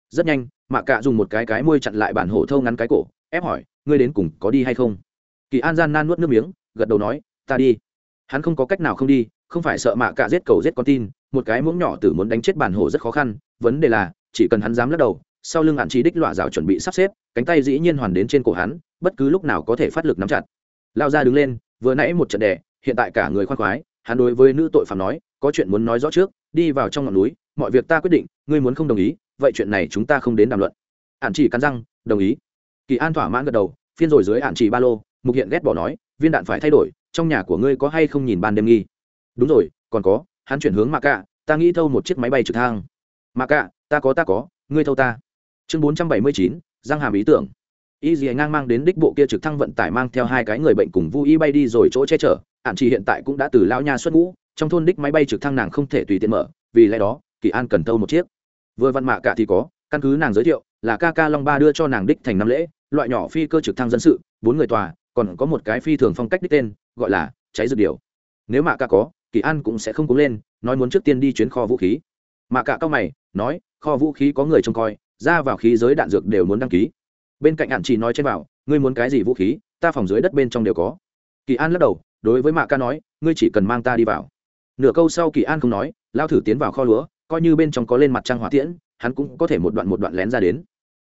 Rất nhanh, mạ cạ dùng một cái cái môi chặn lại bản hổ thâu ngắn cái cổ, ép hỏi, ngươi đến cùng có đi hay không? Kỳ an gian nan nuốt nước miếng, gật đầu nói, ta đi. Hắn không có cách nào không đi, không phải sợ mạ cạ giết cầu giết con tin, một cái muỗng nhỏ tử muốn đánh chết bản hổ rất khó khăn, vấn đề là, chỉ cần hắn dám lắc đầu, sau lưng hạn trí đích lọa rào chuẩn bị sắp xếp, cánh tay dĩ nhiên hoàn đến trên cổ hắn, bất cứ lúc nào có thể phát lực nắm chặt. Lao ra đứng lên, vừa nãy một trận đẻ hiện tại cả người khoan khoái hắn đối với nữ tội phạm nói, có chuyện muốn nói rõ trước, đi vào trong ngọn núi, mọi việc ta quyết định, ngươi muốn không đồng ý, vậy chuyện này chúng ta không đến đàm luận. Hạn chỉ cắn răng, đồng ý. Kỳ an thỏa mãn gật đầu, phiên rồi dưới hạn chỉ ba lô, mục hiện ghét bỏ nói, viên đạn phải thay đổi, trong nhà của ngươi có hay không nhìn ban đêm nghi? Đúng rồi, còn có, hắn chuyển hướng mạ cạ, ta nghĩ thâu một chiếc máy bay trực thăng. Mạ cạ, ta có ta có, ngươi thâu ta. Chương bốn trăm bảy mươi chín giang hàm ý tưởng y dì ngang mang đến đích bộ kia trực thăng vận tải mang theo hai cái người bệnh cùng vu y bay đi rồi chỗ che chở. Ạn chỉ hiện tại cũng đã từ lão nha xuất ngũ, trong thôn đích máy bay trực thăng nàng không thể tùy tiện mở, vì lẽ đó, kỳ an cần tâu một chiếc. Vừa văn mạ cả thì có, căn cứ nàng giới thiệu, là ca ca long ba đưa cho nàng đích thành năm lễ, loại nhỏ phi cơ trực thăng dân sự, bốn người tòa, còn có một cái phi thường phong cách đích tên, gọi là cháy dược điều. Nếu mạ cả có, kỳ an cũng sẽ không cố lên, nói muốn trước tiên đi chuyến kho vũ khí. Mạ cả cao mày, nói, kho vũ khí có người trông coi, ra vào khí giới đạn dược đều muốn đăng ký bên cạnh hạn chỉ nói trên bảo, ngươi muốn cái gì vũ khí, ta phòng dưới đất bên trong đều có. Kỳ an lắc đầu, đối với mạ ca nói, ngươi chỉ cần mang ta đi vào. Nửa câu sau kỳ an không nói, lao thử tiến vào kho lúa, coi như bên trong có lên mặt trăng hỏa tiễn, hắn cũng có thể một đoạn một đoạn lén ra đến.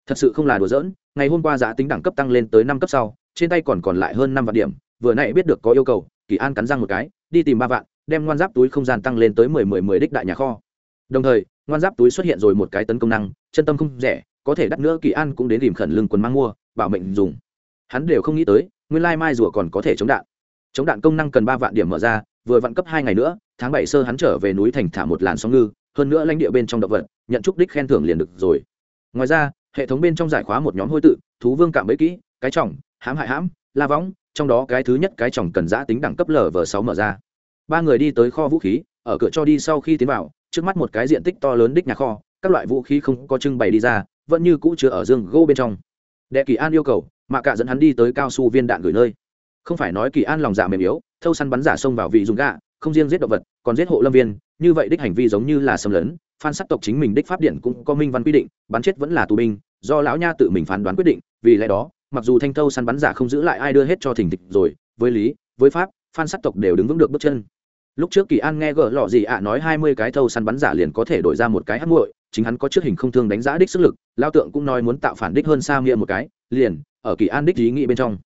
Thật sự không là đùa giỡn, ngày hôm qua giá tính đẳng cấp tăng lên tới năm cấp sau, trên tay còn còn lại hơn năm vạn điểm, vừa nãy biết được có yêu cầu, kỳ an cắn răng một cái, đi tìm ba vạn, đem ngoan giáp túi không gian tăng lên tới mười mười mười đích đại nhà kho. Đồng thời, ngoan giáp túi xuất hiện rồi một cái tấn công năng, chân tâm không rẻ có thể đắt nữa kỳ an cũng đến tìm khẩn lưng quần mang mua, bảo mệnh dùng. Hắn đều không nghĩ tới, nguyên lai mai rùa còn có thể chống đạn. Chống đạn công năng cần ba vạn điểm mở ra, vừa vặn cấp hai ngày nữa, tháng bảy sơ hắn trở về núi thành thả một làn sóng ngư, hơn nữa lãnh địa bên trong động vật, nhận chúc đích khen thưởng liền được rồi. Ngoài ra, hệ thống bên trong giải khóa một nhóm hôi tự, thú vương cạm bẫy kỹ, cái trỏng hãm hại hãm, la võng, trong đó cái thứ nhất cái trỏng cần giã tính đẳng cấp lv sáu mở ra. Ba người đi tới kho vũ khí, ở cửa cho đi sau khi tiến vào, trước mắt một cái diện tích to lớn đích nhà kho, các loại vũ khí không có trưng bày đi ra vẫn như cũ chứa ở dương gỗ bên trong. Đệ kỳ an yêu cầu, mạ cạ dẫn hắn đi tới cao su viên đạn gửi nơi. Không phải nói kỳ an lòng dạ mềm yếu, thâu săn bắn giả xông vào vị dùng gạ, không riêng giết động vật, còn giết hộ lâm viên, như vậy đích hành vi giống như là xâm lấn, phan sắc tộc chính mình đích pháp điện cũng có minh văn quy định, bắn chết vẫn là tù binh, do lão nha tự mình phán đoán quyết định, vì lẽ đó, mặc dù thanh thâu săn bắn giả không giữ lại ai đưa hết cho thỉnh thịch rồi, với lý, với pháp, phan sắc tộc đều đứng vững được bước chân lúc trước kỳ an nghe gỡ lọ gì ạ à nói hai mươi cái thâu săn bắn giả liền có thể đổi ra một cái hát muội, chính hắn có trước hình không thương đánh giá đích sức lực, lao tượng cũng nói muốn tạo phản đích hơn xa nghĩa một cái, liền, ở kỳ an đích ý nghĩ bên trong.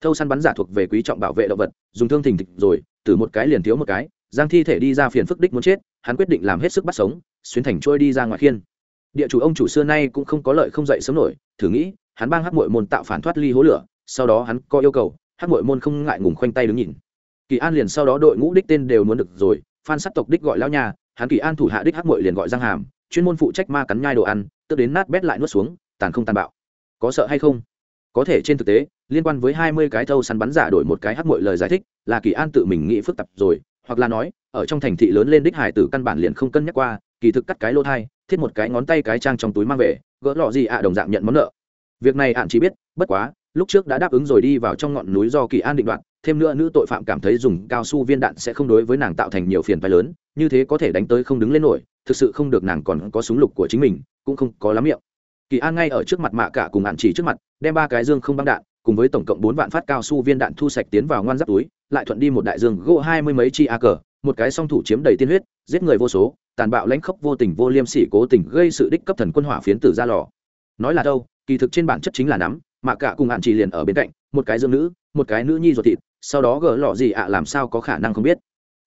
Thâu săn bắn giả thuộc về quý trọng bảo vệ động vật, dùng thương thình thịch rồi, từ một cái liền thiếu một cái, giang thi thể đi ra phiền phức đích muốn chết, hắn quyết định làm hết sức bắt sống xuyên thành trôi đi ra ngoài khiên. Địa chủ ông chủ xưa nay cũng không có lợi không dậy sớm nổi, thử nghĩ, hắn bang hát mội môn tạo phản thoát ly hố lửa, sau đó hắn có yêu cầu hát mội môn không ngại ngùng khoanh tay đứng nhìn kỳ an liền sau đó đội ngũ đích tên đều muốn được rồi phan sắc tộc đích gọi lao nhà, hắn kỳ an thủ hạ đích hắc mội liền gọi giang hàm, chuyên môn phụ trách ma cắn nhai đồ ăn, tức đến nát bét lại nuốt xuống, tàn không tàn bạo. Có sợ hay không? Có thể trên thực tế, liên quan với hai mươi cái thâu săn bắn giả đổi một cái hắc muội lời giải thích, là kỳ an tự mình nghĩ phức tạp rồi, hoặc là nói, ở trong thành thị lớn lên đích hải tử căn bản liền không cân nhắc qua, kỳ thực cắt cái lô thai, thiết một cái ngón tay cái trang trong túi mang về, gỡ lọ gì ạ, đồng dạng nhận món nợ. Việc này ạn chỉ biết, bất quá lúc trước đã đáp ứng rồi đi vào trong ngọn núi do kỳ an định đoạn thêm nữa nữ tội phạm cảm thấy dùng cao su viên đạn sẽ không đối với nàng tạo thành nhiều phiền phái lớn, như thế có thể đánh tới không đứng lên nổi, thực sự không được nàng còn có súng lục của chính mình, cũng không có lắm miệng. Kỳ an ngay ở trước mặt mạ cả cùng hạn chỉ trước mặt, đem ba cái dương không băng đạn, cùng với tổng cộng bốn vạn phát cao su viên đạn thu sạch tiến vào ngoan giáp túi, lại thuận đi một đại dương gỗ hai mươi mấy chi a cờ, một cái song thủ chiếm đầy tiên huyết, giết người vô số, tàn bạo lãnh khốc vô tình vô liêm sỉ cố tình gây sự đích cấp thần quân hỏa phiến tử ra lò. Nói là đâu, kỳ thực trên bản chất chính là nắm mạ cả cùng hạn chỉ liền ở bên cạnh, một cái dương nữ, một cái nữ nhi ruột thịt, sau đó gỡ lọ gì ạ à, làm sao có khả năng không biết.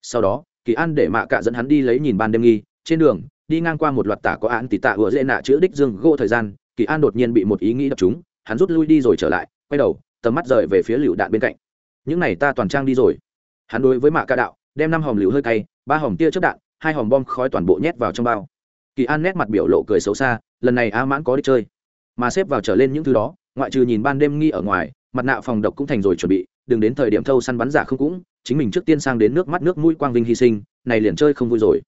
Sau đó, kỳ an để mạ cả dẫn hắn đi lấy nhìn ban đêm nghi, trên đường, đi ngang qua một loạt tả có án tỷ tạ vừa dễ nạ chữa đích dương gỗ thời gian, kỳ an đột nhiên bị một ý nghĩ đập chúng hắn rút lui đi rồi trở lại, quay đầu, tầm mắt rời về phía lựu đạn bên cạnh. Những này ta toàn trang đi rồi. Hắn đối với mạ cả đạo, đem năm hòm lựu hơi cay, ba hòm tia chớp đạn, hai hòm bom khói toàn bộ nhét vào trong bao. Kỳ an nét mặt biểu lộ cười xấu xa, lần này a mãn có đi chơi mà xếp vào trở lên những thứ đó, ngoại trừ nhìn ban đêm nghi ở ngoài, mặt nạ phòng độc cũng thành rồi chuẩn bị, đừng đến thời điểm thâu săn bắn giả không cũng, chính mình trước tiên sang đến nước mắt nước mũi quang vinh hy sinh, này liền chơi không vui rồi.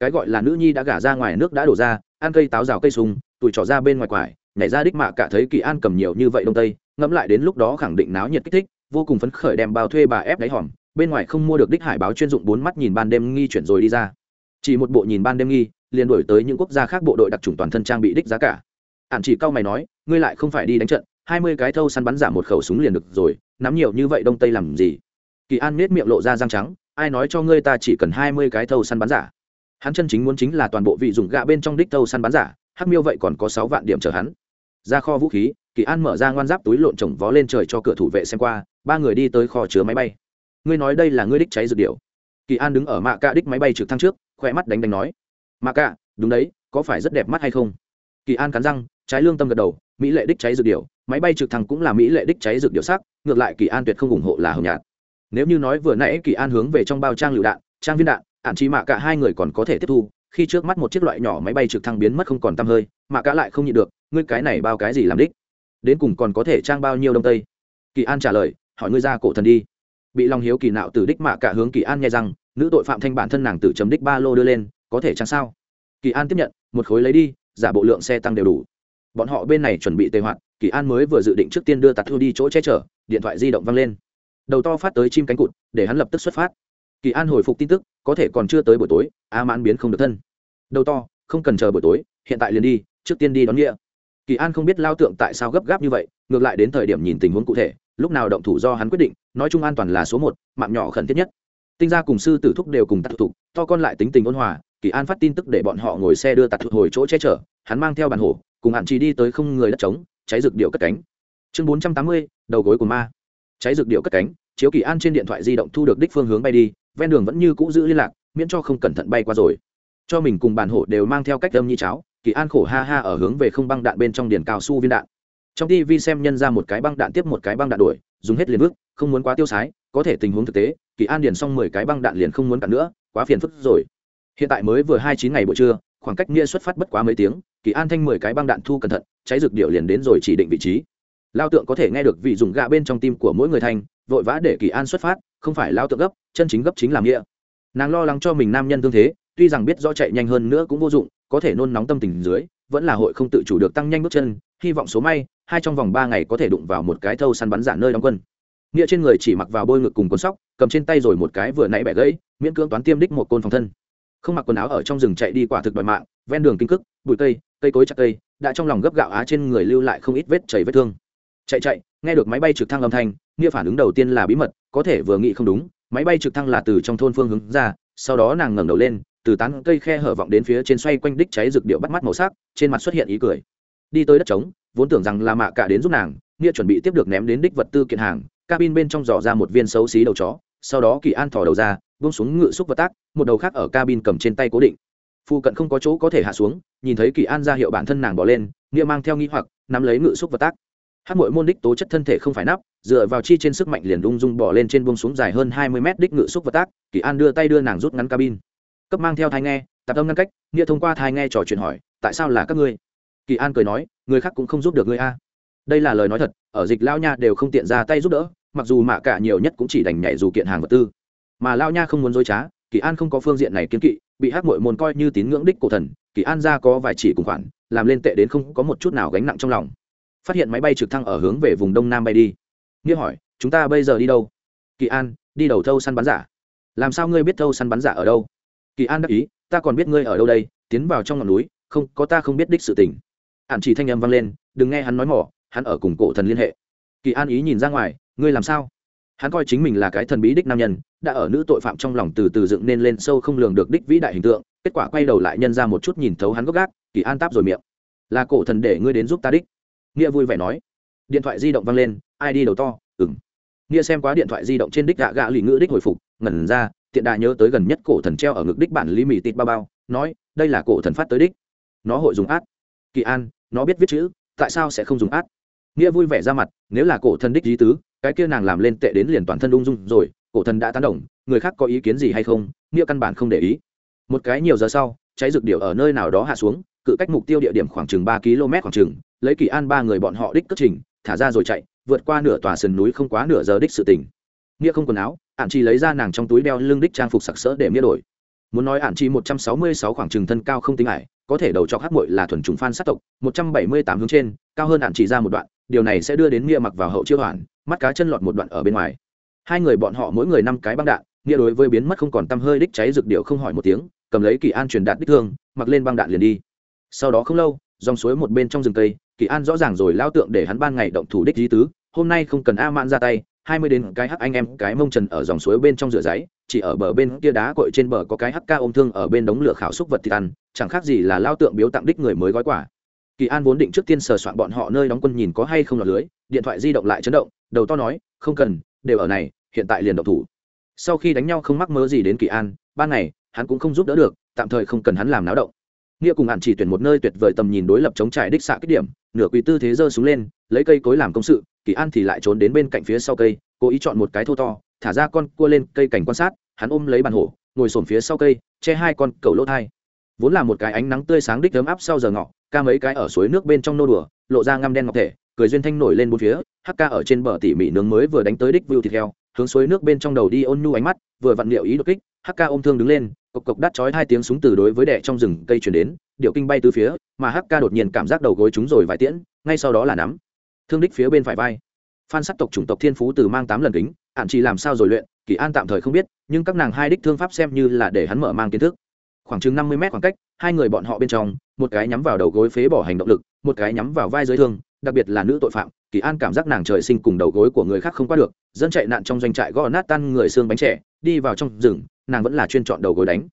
Cái gọi là nữ nhi đã gả ra ngoài nước đã đổ ra, ăn cây táo rào cây sung tụi trỏ ra bên ngoài quải, nhảy ra đích mạ cả thấy kỳ an cầm nhiều như vậy đông tây, ngẫm lại đến lúc đó khẳng định náo nhiệt kích thích, vô cùng phấn khởi đem bao thuê bà ép đáy hòm, bên ngoài không mua được đích hải báo chuyên dụng bốn mắt nhìn ban đêm nghi chuyển rồi đi ra. Chỉ một bộ nhìn ban đêm nghi, liền đổi tới những quốc gia khác bộ đội đặc trùng toàn thân trang bị đích giá cả ạn chỉ cao mày nói, ngươi lại không phải đi đánh trận, hai mươi cái thâu săn bắn giả một khẩu súng liền được rồi, nắm nhiều như vậy đông tây làm gì? Kỳ an nết miệng lộ ra răng trắng, ai nói cho ngươi ta chỉ cần hai mươi cái thâu săn bắn giả? Hắn chân chính muốn chính là toàn bộ vị dùng gạ bên trong đích thâu săn bắn giả, hắc miêu vậy còn có sáu vạn điểm chờ hắn. Ra kho vũ khí, kỳ an mở ra ngoan giáp túi lộn trồng vó lên trời cho cửa thủ vệ xem qua, ba người đi tới kho chứa máy bay. Ngươi nói đây là ngươi đích cháy dược điệu kỳ an đứng ở mạ cạ đích máy bay trực thăng trước khoe mắt đánh đánh nói, mạ cạ, đúng đấy, có phải rất đẹp mắt hay không? Kỳ an cắn răng trái lương tâm gật đầu, mỹ lệ đích cháy dược điệu máy bay trực thăng cũng là mỹ lệ đích cháy dược điệu sắc, ngược lại kỳ an tuyệt không ủng hộ là hồng nhạt. Nếu như nói vừa nãy kỳ an hướng về trong bao trang lựu đạn, trang viên đạn ạn chí mạ cả hai người còn có thể tiếp thu, khi trước mắt một chiếc loại nhỏ máy bay trực thăng biến mất không còn tăm hơi, mạ cả lại không nhịn được, ngươi cái này bao cái gì làm đích? Đến cùng còn có thể trang bao nhiêu đông tây? Kỳ an trả lời, hỏi ngươi ra cổ thần đi. Bị lòng hiếu kỳ nạo từ đích mạ cả hướng kỳ an nghe rằng, nữ tội phạm thanh bản thân nàng tự chấm đích ba lô đưa lên, có thể chăng sao? Kỳ an tiếp nhận, một khối lấy đi, giả bộ lượng xe tăng đều đủ bọn họ bên này chuẩn bị tề hoạt, kỳ an mới vừa dự định trước tiên đưa tạt thu đi chỗ che chở, điện thoại di động văng lên. Đầu to phát tới chim cánh cụt, để hắn lập tức xuất phát. Kỳ an hồi phục tin tức, có thể còn chưa tới buổi tối, a mãn biến không được thân. Đầu to, không cần chờ buổi tối, hiện tại liền đi, trước tiên đi đón nghĩa. Kỳ an không biết lao tượng tại sao gấp gáp như vậy, ngược lại đến thời điểm nhìn tình huống cụ thể, lúc nào động thủ do hắn quyết định, nói chung an toàn là số một, mạng nhỏ khẩn thiết nhất. Tinh gia cùng sư tử thúc đều cùng tạt thủ, to con lại tính tình ôn hòa, kỳ an phát tin tức để bọn họ ngồi xe đưa tạt hồi chỗ che chở, hắn mang theo bàn hổ cùng hạn chỉ đi tới không người đất trống cháy rực điệu cất cánh. Chương bốn trăm tám mươi đầu gối của ma. Cháy rực điệu cất cánh chiếu kỳ an trên điện thoại di động thu được đích phương hướng bay đi ven đường vẫn như cũ giữ liên lạc miễn cho không cẩn thận bay qua rồi. Cho mình cùng bản hộ đều mang theo cách âm như cháo kỳ an khổ ha ha ở hướng về không băng đạn bên trong điền cao su viên đạn. Trong tv xem nhân ra một cái băng đạn tiếp một cái băng đạn đuổi dùng hết liền bước, không muốn quá tiêu sái có thể tình huống thực tế kỳ an điền xong mười cái băng đạn liền không muốn cạn nữa quá phiền phức rồi. Hiện tại mới vừa hai chín ngày buổi trưa khoảng cách nghĩa xuất phát bất quá mấy tiếng, kỳ an thanh mười cái băng đạn thu cẩn thận, cháy rực điệu liền đến rồi chỉ định vị trí. Lao tượng có thể nghe được vị dùng gạ bên trong tim của mỗi người thanh, vội vã để kỳ an xuất phát, không phải lao tượng gấp, chân chính gấp chính làm nghĩa. Nàng lo lắng cho mình nam nhân tương thế, tuy rằng biết rõ chạy nhanh hơn nữa cũng vô dụng, có thể nôn nóng tâm tình dưới, vẫn là hội không tự chủ được tăng nhanh bước chân, hy vọng số may, hai trong vòng ba ngày có thể đụng vào một cái thâu săn bắn giả nơi đóng quân. Nghĩa trên người chỉ mặc vào bôi ngực cùng cuốn sóc, cầm trên tay rồi một cái vừa nãy bẻ gãy, miễn cưỡng toán tiêm đích một côn phòng thân không mặc quần áo ở trong rừng chạy đi quả thực đòi mạng, ven đường kinh cức, bụi cây cây cối chặt cây, đã trong lòng gấp gạo á trên người lưu lại không ít vết chảy vết thương. Chạy chạy, nghe được máy bay trực thăng âm thanh, nghĩa phản ứng đầu tiên là bí mật, có thể vừa nghĩ không đúng, máy bay trực thăng là từ trong thôn phương hướng ra, sau đó nàng ngẩng đầu lên, từ tán cây khe hở vọng đến phía trên xoay quanh đích cháy rực điệu bắt mắt màu sắc, trên mặt xuất hiện ý cười. Đi tới đất trống, vốn tưởng rằng là mạ cả đến giúp nàng, nghĩa chuẩn bị tiếp được ném đến đích vật tư kiện hàng, cabin bên trong dò ra một viên xấu xí đầu chó, sau đó kỳ an thò đầu ra bông xuống ngựa xúc vật tác, một đầu khác ở cabin cầm trên tay cố định. Phụ cận không có chỗ có thể hạ xuống, nhìn thấy kỳ an ra hiệu bản thân nàng bỏ lên, nghĩa mang theo nghi hoặc, nắm lấy ngự xúc vật tác. Hát mội môn đích tố chất thân thể không phải nắp, dựa vào chi trên sức mạnh liền ung dung bỏ lên trên buông xuống dài hơn hai mươi mét đích ngự xúc vật tác, kỳ an đưa tay đưa nàng rút ngắn cabin. Cấp mang theo thai nghe, tạp âm ngăn cách, nghĩa thông qua thai nghe trò chuyện hỏi, tại sao là các ngươi? Kỳ an cười nói, người khác cũng không giúp được ngươi a. Đây là lời nói thật, ở dịch lao nha đều không tiện ra tay giúp đỡ, mặc dù mạ cả nhiều nhất cũng chỉ đành nhảy dù kiện hàng vật tư mà lao nha không muốn dối trá, kỳ an không có phương diện này kiến kỵ, bị hát mội môn coi như tín ngưỡng đích cổ thần, kỳ an ra có vài chỉ cùng khoản, làm lên tệ đến không có một chút nào gánh nặng trong lòng. Phát hiện máy bay trực thăng ở hướng về vùng đông nam bay đi. Nghĩa hỏi, chúng ta bây giờ đi đâu? Kỳ an, đi đầu thâu săn bắn giả. Làm sao ngươi biết thâu săn bắn giả ở đâu? Kỳ an đáp ý, ta còn biết ngươi ở đâu đây, tiến vào trong ngọn núi, không, có ta không biết đích sự tình. Ạn chỉ thanh âm vang lên, đừng nghe hắn nói mỏ, hắn ở cùng cổ thần liên hệ. Kỳ an ý nhìn ra ngoài, ngươi làm sao? Hắn coi chính mình là cái thần bí đích nam nhân, đã ở nữ tội phạm trong lòng từ từ dựng nên lên sâu không lường được đích vĩ đại hình tượng, kết quả quay đầu lại nhân ra một chút nhìn thấu hắn gốc gác, kỳ an táp rồi miệng. Là cổ thần để ngươi đến giúp ta đích. Nghĩa vui vẻ nói. Điện thoại di động văng lên, ai đi đầu to ừng nghĩa xem quá điện thoại di động trên đích gạ gạ lì ngữ đích hồi phục, ngẩn ra, tiện đà nhớ tới gần nhất cổ thần treo ở ngực đích bản lý mì tịt bao bao, nói, đây là cổ thần phát tới đích. Nó hội dùng át. Kỳ an, nó biết viết chữ, tại sao sẽ không dùng át? Nghĩa vui vẻ ra mặt, nếu là cổ thần đích lý tứ cái kia nàng làm lên tệ đến liền toàn thân ung dung rồi, cổ thần đã tán đồng, người khác có ý kiến gì hay không, nghĩa căn bản không để ý. Một cái nhiều giờ sau, cháy rực điệu ở nơi nào đó hạ xuống, cự cách mục tiêu địa điểm khoảng chừng ba km khoảng chừng, lấy kỳ an ba người bọn họ đích cất trình, thả ra rồi chạy, vượt qua nửa tòa sườn núi không quá nửa giờ đích sự tỉnh nghĩa không quần áo ạn chi lấy ra nàng trong túi đeo lưng đích trang phục sặc sỡ để nghĩa đổi. Muốn nói ạn chi một trăm sáu mươi sáu khoảng chừng thân cao không tính ải, có thể đầu cho hát muội là thuần trùng phan sát tộc, một trăm bảy mươi tám hướng trên, cao hơn ạn chỉ ra một đoạn điều này sẽ đưa đến nghĩa mặc vào hậu chiêu hoàn, mắt cá chân lọt một đoạn ở bên ngoài. Hai người bọn họ mỗi người năm cái băng đạn, nghĩa đối với biến mất không còn tăm hơi đích cháy rực điệu không hỏi một tiếng, cầm lấy kỳ an truyền đạt đích thương, mặc lên băng đạn liền đi. Sau đó không lâu, dòng suối một bên trong rừng cây, kỳ an rõ ràng rồi lao tượng để hắn ban ngày động thủ đích di tứ, hôm nay không cần a man ra tay, hai mươi đến cái hắc anh em, cái mông trần ở dòng suối bên trong rửa giấy, chỉ ở bờ bên kia đá cội trên bờ có cái hắc ca ôm thương ở bên đống lửa khảo xúc vật thịt ăn, chẳng khác gì là lao tượng biếu tặng đích người mới gói quả kỳ an vốn định trước tiên sờ soạn bọn họ nơi đóng quân nhìn có hay không lọt lưới, điện thoại di động lại chấn động, đầu to nói, không cần, đều ở này, hiện tại liền động thủ. Sau khi đánh nhau không mắc mớ gì đến kỳ an, ban ngày, hắn cũng không giúp đỡ được, tạm thời không cần hắn làm náo động. Nghĩa cùng hạn chỉ tuyển một nơi tuyệt vời tầm nhìn đối lập chống trải đích xạ kích điểm, nửa quỳ tư thế giơ xuống lên, lấy cây cối làm công sự, kỳ an thì lại trốn đến bên cạnh phía sau cây, cố ý chọn một cái thô to, thả ra con cua lên cây cảnh quan sát, hắn ôm lấy bàn hổ, ngồi xổm phía sau cây, che hai con cầu lỗ thai vốn là một cái ánh nắng tươi sáng đích ấm áp sau giờ ngọ, ca mấy cái ở suối nước bên trong nô đùa, lộ ra ngăm đen ngọc thể, cười duyên thanh nổi lên bốn phía hắc ca ở trên bờ tỉ mỉ nướng mới vừa đánh tới đích vưu thịt heo, hướng suối nước bên trong đầu đi ôn nhu ánh mắt, vừa vặn liệu ý đột kích hắc ca ôm thương đứng lên, cộc cộc đắt chói hai tiếng súng từ đối với đẻ trong rừng cây chuyển đến, điệu kinh bay từ phía, mà hắc ca đột nhiên cảm giác đầu gối chúng rồi vài tiễn, ngay sau đó là nắm, thương đích phía bên phải vai. Phan sắc tộc chủng tộc thiên phú từ mang tám lần kính, hạn chỉ làm sao rồi luyện, kỳ an tạm thời không biết, nhưng các nàng hai đích thương pháp xem như là để hắn mở mang kiến thức khoảng chừng năm mươi mét khoảng cách, hai người bọn họ bên trong, một cái nhắm vào đầu gối phế bỏ hành động lực, một cái nhắm vào vai dưới thương, đặc biệt là nữ tội phạm, kỳ an cảm giác nàng trời sinh cùng đầu gối của người khác không qua được, dân chạy nạn trong doanh trại gõ nát tan người xương bánh trẻ, đi vào trong rừng, nàng vẫn là chuyên chọn đầu gối đánh.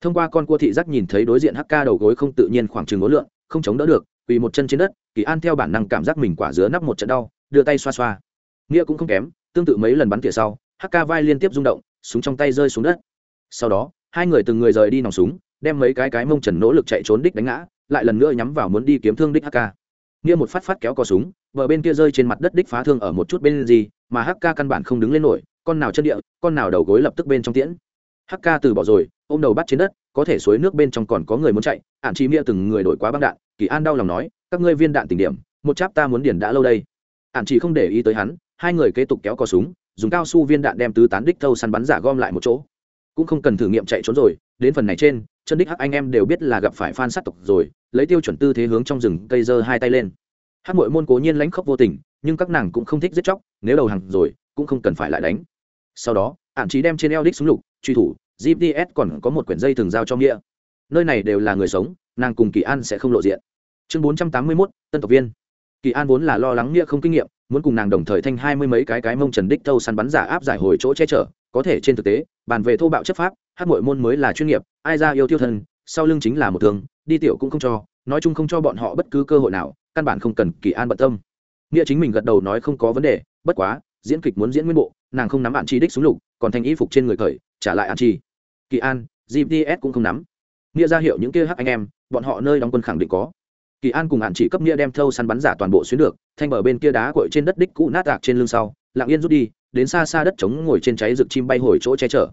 Thông qua con cua thị giác nhìn thấy đối diện hk đầu gối không tự nhiên khoảng chừng ố lượng, không chống đỡ được, quỳ một chân trên đất, kỳ an theo bản năng cảm giác mình quả dứa nắp một trận đau, đưa tay xoa xoa. Nghĩa cũng không kém, tương tự mấy lần bắn tỉa sau hk vai liên tiếp rung động, súng trong tay rơi xuống đất. Sau đó hai người từng người rời đi nòng súng, đem mấy cái cái mông trần nỗ lực chạy trốn đích đánh ngã, lại lần nữa nhắm vào muốn đi kiếm thương đích hk nghĩa một phát phát kéo cò súng vợ bên kia rơi trên mặt đất đích phá thương ở một chút bên gì, mà hk căn bản không đứng lên nổi, con nào chân địa, con nào đầu gối lập tức bên trong tiễn. Hk từ bỏ rồi, ôm đầu bắt trên đất, có thể suối nước bên trong còn có người muốn chạy ạn chi nghĩa từng người đổi quá băng đạn, kỳ an đau lòng nói, các ngươi viên đạn tình điểm, một cháp ta muốn điền đã lâu đây. Ạn chỉ không để ý tới hắn, hai người kế tục kéo cò súng, dùng cao su viên đạn đem tứ tán đích thâu săn bắn giả gom lại một chỗ cũng không cần thử nghiệm chạy trốn rồi, đến phần này trên, chân đích hắc anh em đều biết là gặp phải phan sát tộc rồi, lấy tiêu chuẩn tư thế hướng trong rừng cây giơ hai tay lên. Hát mội môn cố nhiên lãnh khốc vô tình, nhưng các nàng cũng không thích giết chóc, nếu đầu hàng rồi, cũng không cần phải lại đánh. Sau đó ạn trí đem trên eo đích súng lục, truy thủ gps còn có một quyển dây thường giao cho nghĩa. Nơi này đều là người sống, nàng cùng kỳ an sẽ không lộ diện. Chương bốn trăm tám mươi mốt, tân tộc viên. Kỳ an vốn là lo lắng nghĩa không kinh nghiệm, muốn cùng nàng đồng thời thanh hai mươi mấy cái cái mông trần đích thâu săn bắn giả áp giải hồi chỗ che chở có thể trên thực tế, bàn về thô bạo chấp pháp, hát mội môn mới là chuyên nghiệp, ai ra yêu tiêu thân, sau lưng chính là một thường đi tiểu cũng không cho, nói chung không cho bọn họ bất cứ cơ hội nào, căn bản không cần kỳ an bận tâm. Nghĩa chính mình gật đầu nói không có vấn đề, bất quá, diễn kịch muốn diễn nguyên bộ, nàng không nắm bạn chi đích xuống lục, còn thành y phục trên người khởi trả lại an chi. Kỳ an gps cũng không nắm. Nghĩa ra hiệu những kia hắc anh em, bọn họ nơi đóng quân khẳng định có. Kỳ an cùng hạn chỉ cấp nghĩa đem thâu săn bắn giả toàn bộ xuyến được, thanh bờ bên kia đá cội trên đất đích cũ nát tạc trên lưng sau lặng yên rút đi, đến xa xa đất trống ngồi trên cháy rực chim bay hồi chỗ che chở.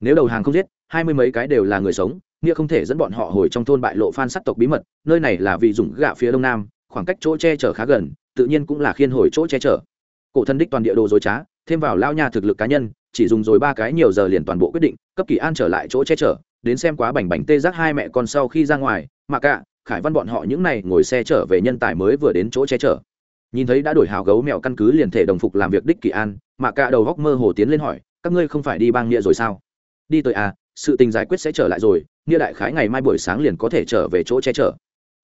Nếu đầu hàng không giết, hai mươi mấy cái đều là người sống, nghĩa không thể dẫn bọn họ hồi trong thôn bại lộ phan sắc tộc bí mật, nơi này là vị dùng gạ phía đông nam, khoảng cách chỗ che chở khá gần, tự nhiên cũng là khiên hồi chỗ che chở. Cổ thân đích toàn địa đồ dối trá, thêm vào lao nha thực lực cá nhân, chỉ dùng rồi ba cái nhiều giờ liền toàn bộ quyết định, cấp kỳ an trở lại chỗ che chở, đến xem quá bảnh bảnh tê giác hai mẹ con sau khi ra ngoài, mà cả, khải văn bọn họ những này ngồi xe trở về nhân tài mới vừa đến chỗ che chở nhìn thấy đã đổi hào gấu mèo căn cứ liền thể đồng phục làm việc đích kỳ an, mà cả đầu góc mơ hồ tiến lên hỏi, các ngươi không phải đi bang nghĩa rồi sao? Đi tới à sự tình giải quyết sẽ trở lại rồi, nghĩa đại khái ngày mai buổi sáng liền có thể trở về chỗ che chở.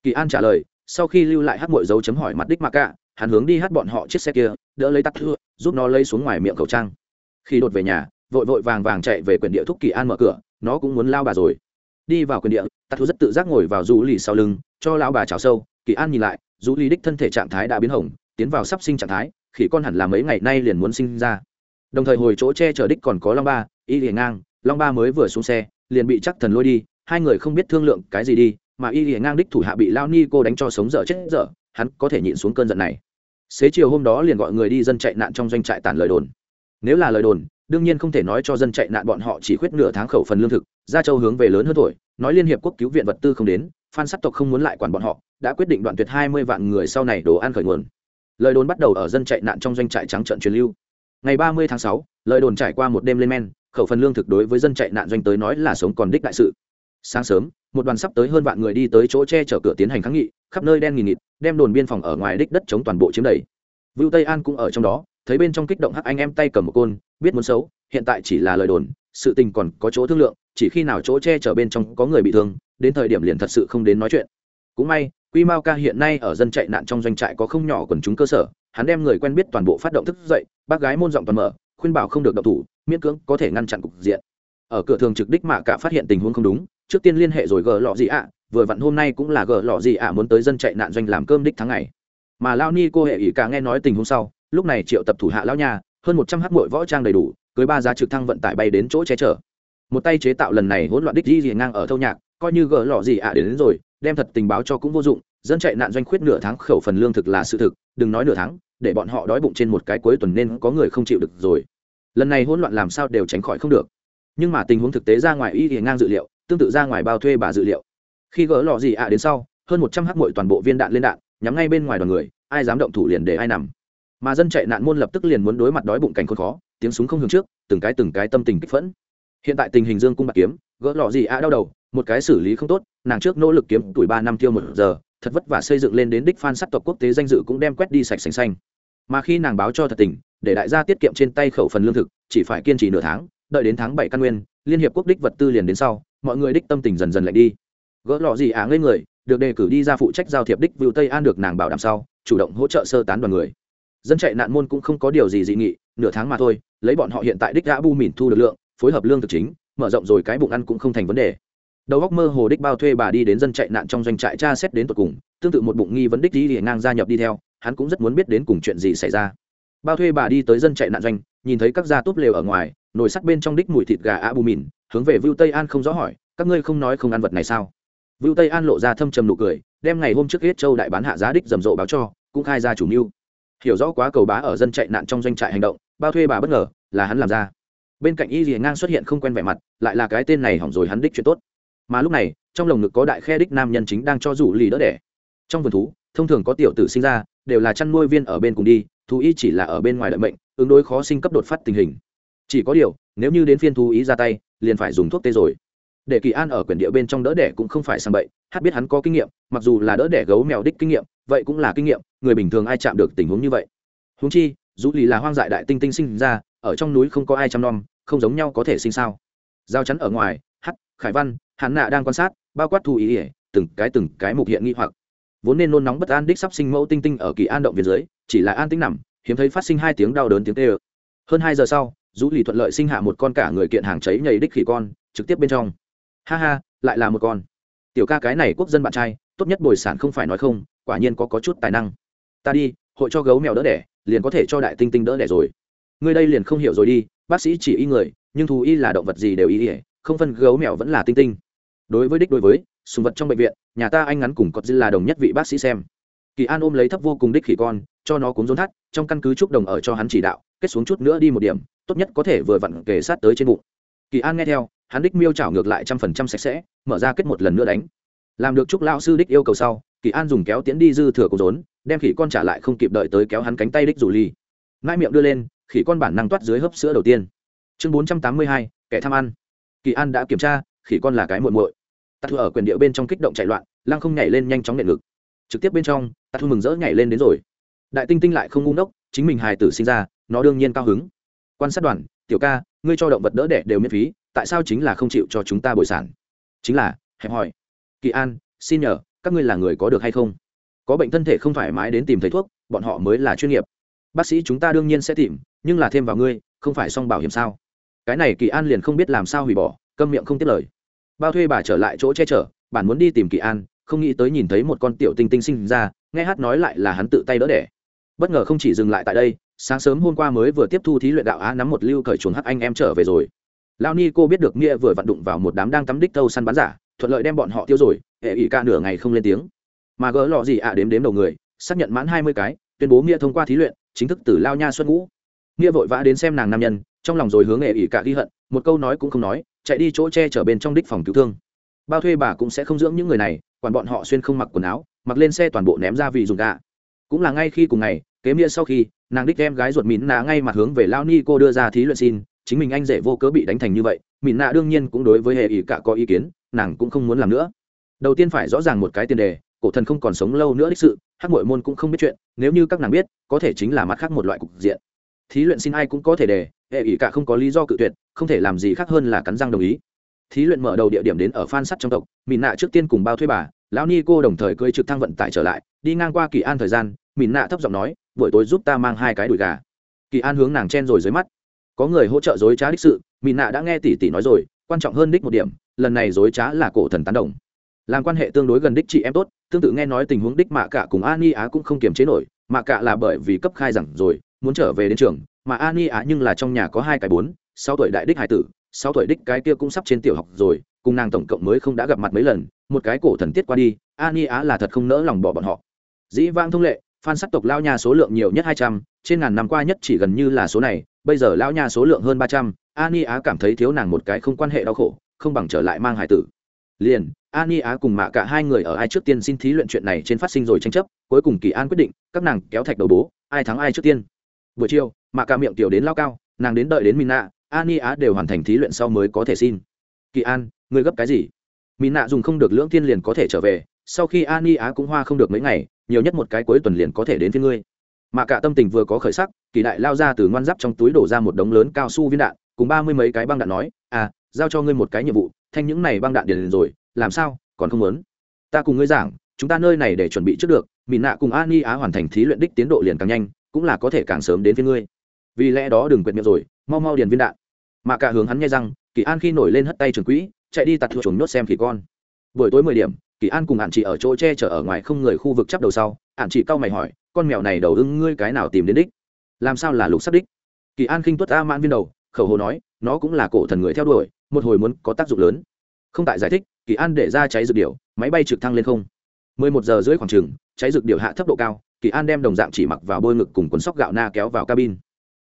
Kỳ an trả lời, sau khi lưu lại hát mội dấu chấm hỏi mặt đích mà cả hắn hướng đi hát bọn họ chiếc xe kia, đỡ lấy tắt thưa, giúp nó lấy xuống ngoài miệng khẩu trang. Khi đột về nhà, vội vội vàng vàng chạy về quyền địa thúc kỳ an mở cửa, nó cũng muốn lao bà rồi. Đi vào quyền địa, tắt thu rất tự giác ngồi vào du lì sau lưng, cho lao bà chào sâu. Kỳ an nhìn lại du lì đích thân thể trạng thái đã biến hỏng tiến vào sắp sinh trạng thái, khỉ con hẳn là mấy ngày nay liền muốn sinh ra. Đồng thời hồi chỗ che chở đích còn có long ba, y hiền ngang, long ba mới vừa xuống xe, liền bị chắc thần lôi đi, hai người không biết thương lượng cái gì đi, mà y hiền ngang đích thủ hạ bị lao ni cô đánh cho sống dở chết dở, hắn có thể nhịn xuống cơn giận này. Xế chiều hôm đó liền gọi người đi dân chạy nạn trong doanh trại tản lời đồn. Nếu là lời đồn, đương nhiên không thể nói cho dân chạy nạn bọn họ chỉ khuyết nửa tháng khẩu phần lương thực ra châu hướng về lớn hơn tuổi, nói liên hiệp quốc cứu viện vật tư không đến, phan sắc tộc không muốn lại quản bọn họ, đã quyết định đoạn tuyệt hai mươi vạn người sau này đồ ăn khởi nguồn lời đồn bắt đầu ở dân chạy nạn trong doanh trại trắng trận truyền lưu. Ngày ba mươi tháng sáu, lời đồn trải qua một đêm lên men, khẩu phần lương thực đối với dân chạy nạn doanh tới nói là sống còn đích đại sự. Sáng sớm, một đoàn sắp tới hơn vạn người đi tới chỗ che chở cửa tiến hành kháng nghị, khắp nơi đen nghìn nghịt, đem đồn biên phòng ở ngoài đích đất chống toàn bộ chiếm đầy. Vưu tây an cũng ở trong đó, thấy bên trong kích động hắc anh em tay cầm một côn, biết muốn xấu, hiện tại chỉ là lời đồn, sự tình còn có chỗ thương lượng, chỉ khi nào chỗ che chở bên trong có người bị thương, đến thời điểm liền thật sự không đến nói chuyện. Cũng may quy mao ca hiện nay ở dân chạy nạn trong doanh trại có không nhỏ quần chúng cơ sở hắn đem người quen biết toàn bộ phát động thức dậy bác gái môn giọng toàn mở khuyên bảo không được động thủ miễn cưỡng có thể ngăn chặn cục diện. Ở cửa thường trực đích mạ cả phát hiện tình huống không đúng trước tiên liên hệ rồi gờ lọ gì ạ vừa vặn hôm nay cũng là gờ lọ gì ạ muốn tới dân chạy nạn doanh làm cơm đích tháng ngày. Mà lao ni cô hệ ỷ cả nghe nói tình huống sau lúc này triệu tập thủ hạ Lão nhà hơn một trăm hắc mội võ trang đầy đủ cưới ba giá trực thăng vận tải bay đến chỗ che chở. Một tay chế tạo lần này hỗn loạn đích di gì ngang ở thâu nhạc coi như gỡ lọ gì ạ đến, đến rồi đem thật tình báo cho cũng vô dụng, dân chạy nạn doanh khuyết nửa tháng khẩu phần lương thực là sự thực, đừng nói nửa tháng, để bọn họ đói bụng trên một cái cuối tuần nên có người không chịu được rồi. Lần này hỗn loạn làm sao đều tránh khỏi không được. Nhưng mà tình huống thực tế ra ngoài y thì ngang dự liệu, tương tự ra ngoài bao thuê bà dự liệu. Khi gỡ lọ gì ạ đến sau, hơn một trăm hắc mội toàn bộ viên đạn lên đạn, nhắm ngay bên ngoài đoàn người, ai dám động thủ liền để ai nằm. Mà dân chạy nạn môn lập tức liền muốn đối mặt đói bụng cảnh khốn khó, tiếng súng không hướng trước, từng cái từng cái tâm tình kích phẫn. Hiện tại tình hình dương cung bạc kiếm, gỡ lọ gì ạ đau đầu, một cái xử lý không tốt nàng trước nỗ lực kiếm tuổi ba năm tiêu một giờ, thật vất vả xây dựng lên đến đích phan sắc tộc quốc tế danh dự cũng đem quét đi sạch sành xanh. Mà khi nàng báo cho thật tình, để đại gia tiết kiệm trên tay khẩu phần lương thực, chỉ phải kiên trì nửa tháng, đợi đến tháng bảy căn nguyên, liên hiệp quốc đích vật tư liền đến sau, mọi người đích tâm tình dần dần lạnh đi. Gỡ lọ gì á ngây người, được đề cử đi ra phụ trách giao thiệp đích vựu tây an được nàng bảo đảm sau, chủ động hỗ trợ sơ tán đoàn người. Dân chạy nạn môn cũng không có điều gì dị nghị, nửa tháng mà thôi, lấy bọn họ hiện tại đích đã bu mìn thu được lượng, phối hợp lương thực chính, mở rộng rồi cái bụng ăn cũng không thành vấn đề đầu góc mơ hồ đích bao thuê bà đi đến dân chạy nạn trong doanh trại tra xét đến tột cùng, tương tự một bụng nghi vấn đích đi hiện ngang gia nhập đi theo, hắn cũng rất muốn biết đến cùng chuyện gì xảy ra. Bao thuê bà đi tới dân chạy nạn doanh, nhìn thấy các gia túp lều ở ngoài, nồi sắt bên trong đích mùi thịt gà a bù mìn, hướng về vưu tây an không rõ hỏi, các ngươi không nói không ăn vật này sao? Vưu tây an lộ ra thâm trầm nụ cười, đem ngày hôm trước hết châu đại bán hạ giá đích rầm rộ báo cho, cũng khai ra chủ mưu. Hiểu rõ quá cầu bá ở dân chạy nạn trong doanh trại hành động, bao thuê bà bất ngờ, là hắn làm ra. Bên cạnh y rìa ngang xuất hiện không quen vẻ mặt, lại là cái tên này hỏng rồi hắn đích chuyện tốt mà lúc này, trong lồng ngực có đại khe đích nam nhân chính đang cho rủ lì đỡ đẻ. Trong vườn thú, thông thường có tiểu tử sinh ra, đều là chăn nuôi viên ở bên cùng đi, thú y chỉ là ở bên ngoài lợi mệnh, ứng đối khó sinh cấp đột phát tình hình. Chỉ có điều, nếu như đến phiên thú ý ra tay, liền phải dùng thuốc tê rồi. Để kỳ an ở quyển địa bên trong đỡ đẻ cũng không phải sang bậy, hát biết hắn có kinh nghiệm, mặc dù là đỡ đẻ gấu mèo đích kinh nghiệm, vậy cũng là kinh nghiệm, người bình thường ai chạm được tình huống như vậy? Húng chi, dù lì là hoang dại đại tinh tinh sinh ra, ở trong núi không có ai chăm nom, không giống nhau có thể sinh sao? Giao chắn ở ngoài, hát, khải văn hắn nạ đang quan sát bao quát thu ý ỉa từng cái từng cái mục hiện nghi hoặc. Vốn nên nôn nóng bất an đích sắp sinh mẫu tinh tinh ở kỳ an động viên dưới chỉ là an tính nằm hiếm thấy phát sinh hai tiếng đau đớn tiếng tê ơ hơn hai giờ sau dũ lì thuận lợi sinh hạ một con cả người kiện hàng cháy nhảy đích khỉ con trực tiếp bên trong. Ha ha lại là một con. Tiểu ca cái này quốc dân bạn trai tốt nhất bồi sản không phải nói không quả nhiên có, có chút tài năng. Ta đi hội cho gấu mèo đỡ đẻ liền có thể cho đại tinh tinh đỡ đẻ rồi. Người đây liền không hiểu rồi đi bác sĩ chỉ y người nhưng thú y là động vật gì đều y ỉa không phân gấu mèo vẫn là tinh tinh đối với đích đối với, sùng vật trong bệnh viện, nhà ta anh ngắn cùng cọt dư là đồng nhất vị bác sĩ xem. Kỳ an ôm lấy thấp vô cùng đích khỉ con, cho nó cúng rốn thắt, trong căn cứ trúc đồng ở cho hắn chỉ đạo, kết xuống chút nữa đi một điểm, tốt nhất có thể vừa vặn kề sát tới trên bụng. Kỳ an nghe theo, hắn đích miêu chảo ngược lại trăm phần trăm sạch sẽ, mở ra kết một lần nữa đánh. Làm được trúc lao sư đích yêu cầu sau, kỳ an dùng kéo tiến đi dư thừa cúng rốn, đem khỉ con trả lại không kịp đợi tới kéo hắn cánh tay đích rủ ly ngai miệng đưa lên, khỉ con bản năng toát dưới hấp sữa đầu tiên. Chương bốn trăm tám mươi hai, kẻ tham ăn. Kỳ an đã kiểm tra, khỉ con là cái muội muội tạ thu ở quyền địa bên trong kích động chạy loạn, lăng không nhảy lên nhanh chóng nện ngực. Trực tiếp bên trong, tạ thu mừng rỡ nhảy lên đến rồi. Đại tinh tinh lại không ngu ngốc, chính mình hài tử sinh ra, nó đương nhiên cao hứng. Quan sát đoàn, tiểu ca, ngươi cho động vật đỡ đẻ đều miễn phí, tại sao chính là không chịu cho chúng ta bồi sản? Chính là, hẹp hỏi kỳ an, xin nhờ, các ngươi là người có được hay không? Có bệnh thân thể không thoải mái đến tìm thầy thuốc, bọn họ mới là chuyên nghiệp. Bác sĩ chúng ta đương nhiên sẽ tìm, nhưng là thêm vào ngươi, không phải xong bảo hiểm sao? Cái này kỳ an liền không biết làm sao hủy bỏ, câm miệng không tiếp lời bao thuê bà trở lại chỗ che chở, bản muốn đi tìm kỳ an, không nghĩ tới nhìn thấy một con tiểu tinh tinh sinh ra, nghe hát nói lại là hắn tự tay đỡ đẻ. Bất ngờ không chỉ dừng lại tại đây, sáng sớm hôm qua mới vừa tiếp thu thí luyện đạo á, nắm một lưu cởi chuồng hắc anh em trở về rồi. Lao ni cô biết được nghĩa vừa vặn đụng vào một đám đang tắm đích thâu săn bán giả, thuận lợi đem bọn họ tiêu rồi, hệ ỷ ca nửa ngày không lên tiếng. Mà gỡ lọ gì ạ à đếm đếm đầu người, xác nhận mãn hai mươi cái, tuyên bố nghĩa thông qua thí luyện, chính thức từ lao nha xuất ngũ. Nghĩa vội vã đến xem nàng nam nhân, trong lòng rồi hướng hệ ỷ cả ghi hận, một câu nói cũng không nói chạy đi chỗ che chở bên trong đích phòng cứu thương. Bao thuê bà cũng sẽ không dưỡng những người này, quản bọn họ xuyên không mặc quần áo, mặc lên xe toàn bộ ném ra vì dùng gà cũng là ngay khi cùng ngày, kế nghĩa sau khi, nàng đích em gái ruột mịn nạ ngay mặt hướng về lao ni cô đưa ra thí luyện xin, chính mình anh rể vô cớ bị đánh thành như vậy, mịn nạ đương nhiên cũng đối với hệ ý cả có ý kiến, nàng cũng không muốn làm nữa. Đầu tiên phải rõ ràng một cái tiền đề, cổ thần không còn sống lâu nữa đích sự, hắc mội môn cũng không biết chuyện, nếu như các nàng biết, có thể chính là mặt khác một loại cục diện. Thí luyện xin ai cũng có thể đề hệ ỷ cả không có lý do cự tuyệt, không thể làm gì khác hơn là cắn răng đồng ý. Thí luyện mở đầu địa điểm đến ở phan sắt trong tộc, mìn nạ trước tiên cùng bao thuê bà, lão ni cô đồng thời cưỡi trực thăng vận tải trở lại, đi ngang qua kỳ an thời gian, mìn nạ thấp giọng nói, buổi tối giúp ta mang hai cái đùi gà. Kỳ an hướng nàng chen rồi dưới mắt. Có người hỗ trợ dối trá đích sự, mìn nạ đã nghe tỷ tỷ nói rồi, quan trọng hơn đích một điểm, lần này dối trá là cổ thần tán đồng. Làm quan hệ tương đối gần đích chị em tốt, tương tự nghe nói tình huống đích mạ cả cùng ani á cũng không kiềm chế nổi, mạ cả là bởi vì cấp khai rằng rồi, muốn trở về đến trường mà ani á nhưng là trong nhà có hai cái bốn, sáu tuổi đại đích hải tử, sáu tuổi đích cái kia cũng sắp trên tiểu học rồi, cùng nàng tổng cộng mới không đã gặp mặt mấy lần, một cái cổ thần tiết qua đi ani á là thật không nỡ lòng bỏ bọn họ. Dĩ vang thông lệ, phan sắc tộc lao nha số lượng nhiều nhất hai trăm, trên ngàn năm qua nhất chỉ gần như là số này, bây giờ lao nha số lượng hơn ba trăm ani á cảm thấy thiếu nàng một cái không quan hệ đau khổ, không bằng trở lại mang hải tử. Liền ani á cùng mạ cả hai người ở ai trước tiên xin thí luyện chuyện này trên phát sinh rồi tranh chấp, cuối cùng kỳ an quyết định, các nàng kéo thạch đầu bố, ai thắng ai trước tiên buổi chiều, mạ ca miệng tiểu đến lao cao, nàng đến đợi đến mina, ani á đều hoàn thành thí luyện sau mới có thể xin. Kỳ an ngươi gấp cái gì? Mina dùng không được lưỡng tiên liền có thể trở về, sau khi ani á cũng hoa không được mấy ngày, nhiều nhất một cái cuối tuần liền có thể đến với ngươi. Mạ cả tâm tình vừa có khởi sắc, kỳ đại lao ra từ ngoan giáp trong túi đổ ra một đống lớn cao su viên đạn, cùng ba mươi mấy cái băng đạn nói à giao cho ngươi một cái nhiệm vụ, thanh những này băng đạn điền rồi, làm sao, còn không muốn? Ta cùng ngươi giảng, chúng ta nơi này để chuẩn bị trước được. Mỹ nạ cùng ani á hoàn thành thí luyện đích tiến độ liền càng nhanh cũng là có thể càng sớm đến với ngươi. Vì lẽ đó đừng quyệt miệng rồi, mau mau điền viên đạn. Mà cả hướng hắn nghe rằng, kỳ an khi nổi lên hất tay trường quỹ, chạy đi tạt thuộc chuồng nhốt xem khỉ con. Buổi tối mười điểm, kỳ an cùng hạn chị ở chỗ che chở ở ngoài không người khu vực chắp đầu sau, hạn chị cau mày hỏi, con mèo này đầu ưng ngươi cái nào tìm đến đích? Làm sao là lục sắp đích? Kỳ an khinh tuất a mãn viên đầu, khẩu hồ nói, nó cũng là cổ thần người theo đuổi, một hồi muốn có tác dụng lớn. Không tại giải thích, kỳ an để ra cháy dược điệu máy bay trực thăng lên không. Mười một giờ rưỡi khoảng chừng, cháy dược điệu hạ thấp độ cao kỳ an đem đồng dạng chỉ mặc vào bôi ngực cùng cuốn sóc gạo na kéo vào cabin.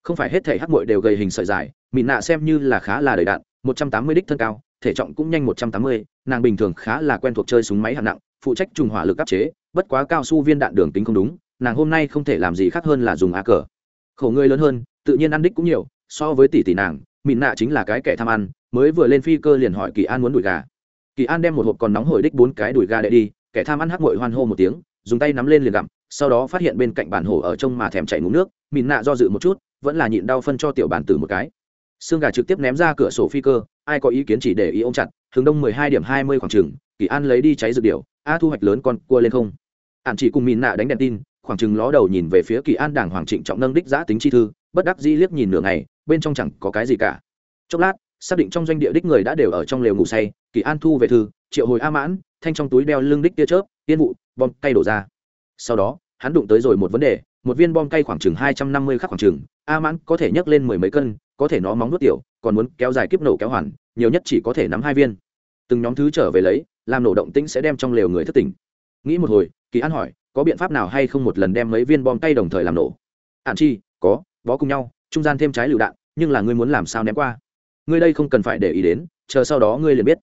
Không phải hết thể hắc mội đều gầy hình sợi dài, mịn nạ xem như là khá là đầy đạn một trăm tám mươi đích thân cao, thể trọng cũng nhanh một trăm tám mươi, nàng bình thường khá là quen thuộc chơi súng máy hạng nặng, phụ trách trùng hỏa lực áp chế, bất quá cao su viên đạn đường tính không đúng, nàng hôm nay không thể làm gì khác hơn là dùng á cờ. Khổ người lớn hơn, tự nhiên ăn đích cũng nhiều, so với tỷ tỷ nàng, mịn nạ chính là cái kẻ tham ăn, mới vừa lên phi cơ liền hỏi kỳ an muốn đùi gà. Kỳ an đem một hộp còn nóng hổi đích bốn cái đùi gà đệ đi, kẻ tham ăn hắc mội hoan hô một tiếng, dùng tay nắm lên liền gặm sau đó phát hiện bên cạnh bản hổ ở trông mà thèm chảy ngủ nước mìn nạ do dự một chút vẫn là nhịn đau phân cho tiểu bản tử một cái. Xương gà trực tiếp ném ra cửa sổ phi cơ ai có ý kiến chỉ để ý ông chặt hướng đông mười hai điểm hai mươi khoảng chừng kỳ an lấy đi cháy dược điều, a thu hoạch lớn con cua lên không. Ạn chỉ cùng mìn nạ đánh đèn tin khoảng chừng ló đầu nhìn về phía kỳ an đảng hoàng trịnh trọng nâng đích giã tính chi thư bất đắc dĩ liếc nhìn nửa ngày bên trong chẳng có cái gì cả. Chốc lát xác định trong doanh địa đích người đã đều ở trong lều ngủ say kỳ an thu về thư triệu hồi a mãn thanh trong túi đeo lưng đích tia chớp tiên vụ bom cay đổ ra. Sau đó hắn đụng tới rồi một vấn đề, một viên bom cay khoảng chừng hai trăm năm mươi khắc khoảng chừng, a mãn có thể nhấc lên mười mấy cân, có thể nó móng nuốt tiểu, còn muốn kéo dài kiếp nổ kéo hoàn, nhiều nhất chỉ có thể nắm hai viên. Từng nhóm thứ trở về lấy, làm nổ động tĩnh sẽ đem trong lều người thất tỉnh. Nghĩ một hồi, kỳ an hỏi, có biện pháp nào hay không một lần đem mấy viên bom cay đồng thời làm nổ? Hạn chi, có, bó cùng nhau, trung gian thêm trái lựu đạn, nhưng là ngươi muốn làm sao ném qua? Ngươi đây không cần phải để ý đến, chờ sau đó ngươi liền biết.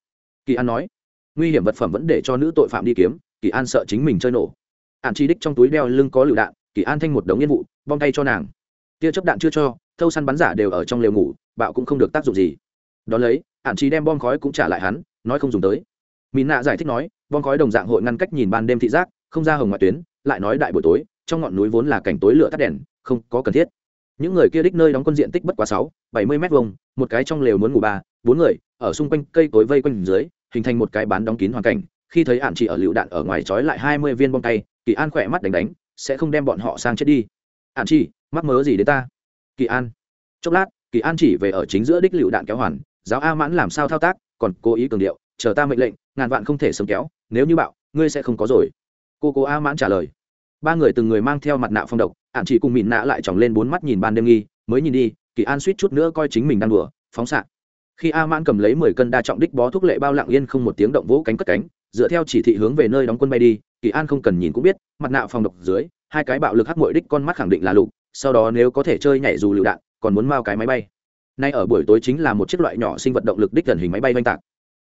Kỳ an nói, nguy hiểm vật phẩm vẫn để cho nữ tội phạm đi kiếm, kỳ an sợ chính mình chơi nổ ạn chi đích trong túi đeo lưng có lựu đạn, kỳ an thanh một đống nhiên vụ bom tay cho nàng. Tia chấp đạn chưa cho, thâu săn bắn giả đều ở trong lều ngủ, bạo cũng không được tác dụng gì. Đ ó lấy ạn chi đem bom khói cũng trả lại hắn, nói không dùng tới. Mỹ nạ giải thích nói, bom khói đồng dạng hội ngăn cách nhìn ban đêm thị giác, không ra hồng ngoại tuyến, lại nói đại buổi tối, trong ngọn núi vốn là cảnh tối lửa tắt đèn, không có cần thiết. Những người kia đích nơi đóng quân diện tích bất quá sáu, bảy mươi m hai một cái trong lều muốn ngủ ba, bốn người, ở xung quanh cây tối vây quanh dưới, hình thành một cái bán đóng kín hoàn cảnh, khi thấy ạn chỉ ở lựu đạn ở ngoài trói lại hai mươi viên bom tay kỳ an khỏe mắt đánh đánh, sẽ không đem bọn họ sang chết đi. Ạn chỉ mắc mớ gì đến ta? Kỳ an. Chốc lát, kỳ an chỉ về ở chính giữa đích lựu đạn kéo hoàn, giáo a mãn làm sao thao tác, còn cố ý cường điệu, chờ ta mệnh lệnh, ngàn vạn không thể sớm kéo, nếu như bạo, ngươi sẽ không có rồi. Cô cố a mãn trả lời. Ba người từng người mang theo mặt nạ phong độc ạn chỉ cùng mịn nạ lại chòng lên bốn mắt nhìn ban đêm nghi, mới nhìn đi, kỳ an suýt chút nữa coi chính mình đang đùa, phóng xạ. Khi a mãn cầm lấy mười cân đa trọng đích bó thuốc lệ bao lặng yên không một tiếng động vỗ cánh cất cánh, dựa theo chỉ thị hướng về nơi đóng quân bay đi kỳ an không cần nhìn cũng biết, mặt nạ phòng độc dưới, hai cái bạo lực hắc mội đích con mắt khẳng định là lục, sau đó nếu có thể chơi nhảy dù lựu đạn, còn muốn mao cái máy bay. Nay ở buổi tối chính là một chiếc loại nhỏ sinh vật động lực đích gần hình máy bay oanh tạc.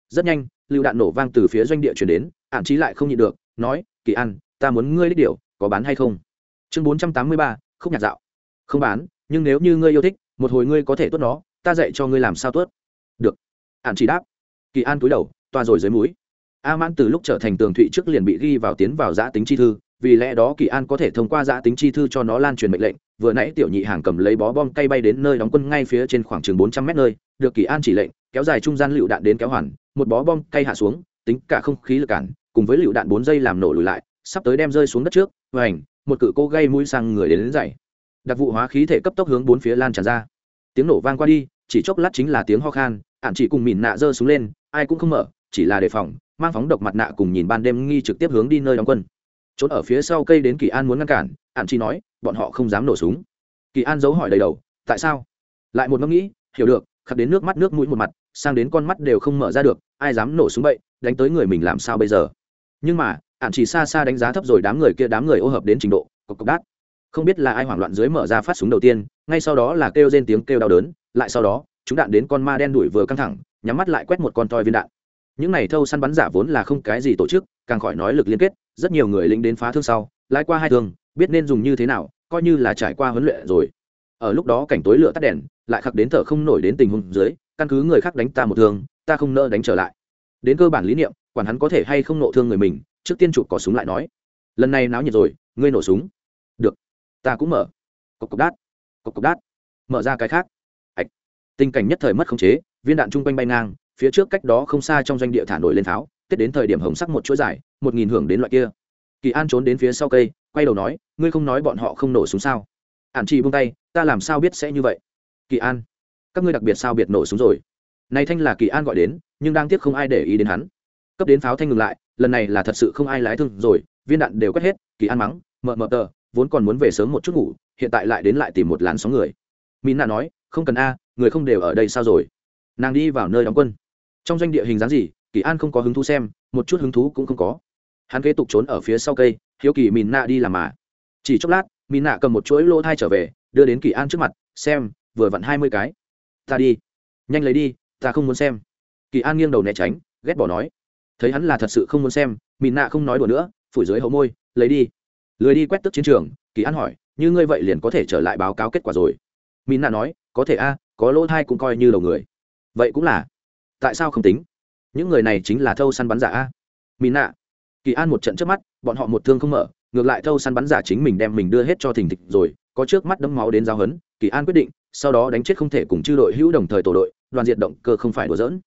Rất nhanh, lựu đạn nổ vang từ phía doanh địa chuyển đến ạn trí lại không nhịn được, nói, kỳ an, ta muốn ngươi đích điều, có bán hay không? Chương bốn trăm tám mươi ba, khúc nhạc dạo. Không bán, nhưng nếu như ngươi yêu thích, một hồi ngươi có thể tuốt nó, ta dạy cho ngươi làm sao tuốt. Được. Ạn chỉ đáp. Kỳ an túi đầu, toa rồi dưới múi a mãn từ lúc trở thành tường thụy trước liền bị ghi vào tiến vào giã tính chi thư vì lẽ đó kỳ an có thể thông qua giã tính chi thư cho nó lan truyền mệnh lệnh vừa nãy tiểu nhị hàng cầm lấy bó bom cây bay đến nơi đóng quân ngay phía trên khoảng chừng bốn trăm mét nơi được kỳ an chỉ lệnh kéo dài trung gian lựu đạn đến kéo hoàn một bó bom cây hạ xuống tính cả không khí lực cản cùng với lựu đạn bốn giây làm nổ lùi lại sắp tới đem rơi xuống đất trước và một cự cô gây mũi sang người đến, đến dậy. Đặc vụ hóa khí thể cấp tốc hướng bốn phía lan tràn ra. Tiếng nổ vang qua đi chỉ chốc lát chính là tiếng ho khan ạn chỉ cùng mìn nạ giơ xuống lên ai cũng không mở chỉ là đề phòng mang phóng độc mặt nạ cùng nhìn ban đêm nghi trực tiếp hướng đi nơi đóng quân. Trốn ở phía sau cây đến kỳ an muốn ngăn cản ạn chỉ nói, bọn họ không dám nổ súng. Kỳ an giấu hỏi đầy đầu, tại sao? Lại một ngẫm nghĩ, hiểu được, khắc đến nước mắt nước mũi một mặt, sang đến con mắt đều không mở ra được, ai dám nổ súng bậy, đánh tới người mình làm sao bây giờ? Nhưng mà ạn chỉ xa xa đánh giá thấp rồi đám người kia đám người ô hợp đến trình độ, cộc cộc đát. Không biết là ai hoảng loạn dưới mở ra phát súng đầu tiên, ngay sau đó là kêu lên tiếng kêu đau đớn, lại sau đó, chúng đạn đến con ma đen đuổi vừa căng thẳng, nhắm mắt lại quét một con toi viên đạn những này thâu săn bắn giả vốn là không cái gì tổ chức, càng khỏi nói lực liên kết, rất nhiều người lính đến phá thương sau, lái qua hai thương, biết nên dùng như thế nào, coi như là trải qua huấn luyện rồi. Ở lúc đó cảnh tối lửa tắt đèn, lại khắc đến thở không nổi đến tình huống dưới, căn cứ người khác đánh ta một thương, ta không nỡ đánh trở lại. Đến cơ bản lý niệm, quản hắn có thể hay không nộ thương người mình, trước tiên chụp có súng lại nói. Lần này náo nhiệt rồi, ngươi nổ súng. Được. Ta cũng mở. Cộc cộc đát. Cộc cộc đát. Mở ra cái khác. Ạch. Tình cảnh nhất thời mất khống chế, viên đạn chung quanh bay ngang phía trước cách đó không xa trong doanh địa thả nổi lên pháo, tết đến thời điểm hồng sắc một chuỗi dài, một nghìn hưởng đến loại kia. Kỳ an trốn đến phía sau cây, quay đầu nói, ngươi không nói bọn họ không nổ súng sao? Ạn chi buông tay, ta làm sao biết sẽ như vậy? Kỳ an, các ngươi đặc biệt sao biệt nổ súng rồi? Này thanh là kỳ an gọi đến, nhưng đang tiếc không ai để ý đến hắn. Cấp đến pháo thanh ngừng lại, lần này là thật sự không ai lái thương rồi, viên đạn đều cất hết, kỳ an mắng mờ mờ tờ, vốn còn muốn về sớm một chút ngủ, hiện tại lại đến lại tìm một làn sóng người. Mỹ nạ nói, không cần a, người không đều ở đây sao rồi? Nàng đi vào nơi đóng quân trong doanh địa hình dáng gì, kỳ an không có hứng thú xem, một chút hứng thú cũng không có. Hắn kế tục trốn ở phía sau cây, hiếu kỳ mìn nạ đi làm mà. Chỉ chốc lát mìn nạ cầm một chuỗi lỗ thai trở về, đưa đến kỳ an trước mặt, xem, vừa vặn hai mươi cái. Ta đi. Nhanh lấy đi, ta không muốn xem. Kỳ an nghiêng đầu né tránh, ghét bỏ nói. Thấy hắn là thật sự không muốn xem mìn nạ không nói đùa nữa, phủi dưới hậu môi, lấy đi. Lười đi quét tức chiến trường, kỳ an hỏi, như ngươi vậy liền có thể trở lại báo cáo kết quả rồi? Mìn nạ nói, có thể a, có lỗ thai cũng coi như đầu người. Vậy cũng là tại sao không tính? Những người này chính là thâu săn bắn giả a. Mỹ nạ kỳ an một trận trước mắt, bọn họ một thương không mở, ngược lại thâu săn bắn giả chính mình đem mình đưa hết cho thình thịch rồi, có trước mắt đấm máu đến giao hấn, kỳ an quyết định, sau đó đánh chết không thể cùng chư đội hữu đồng thời tổ đội, đoàn diệt động cơ không phải đùa dỡn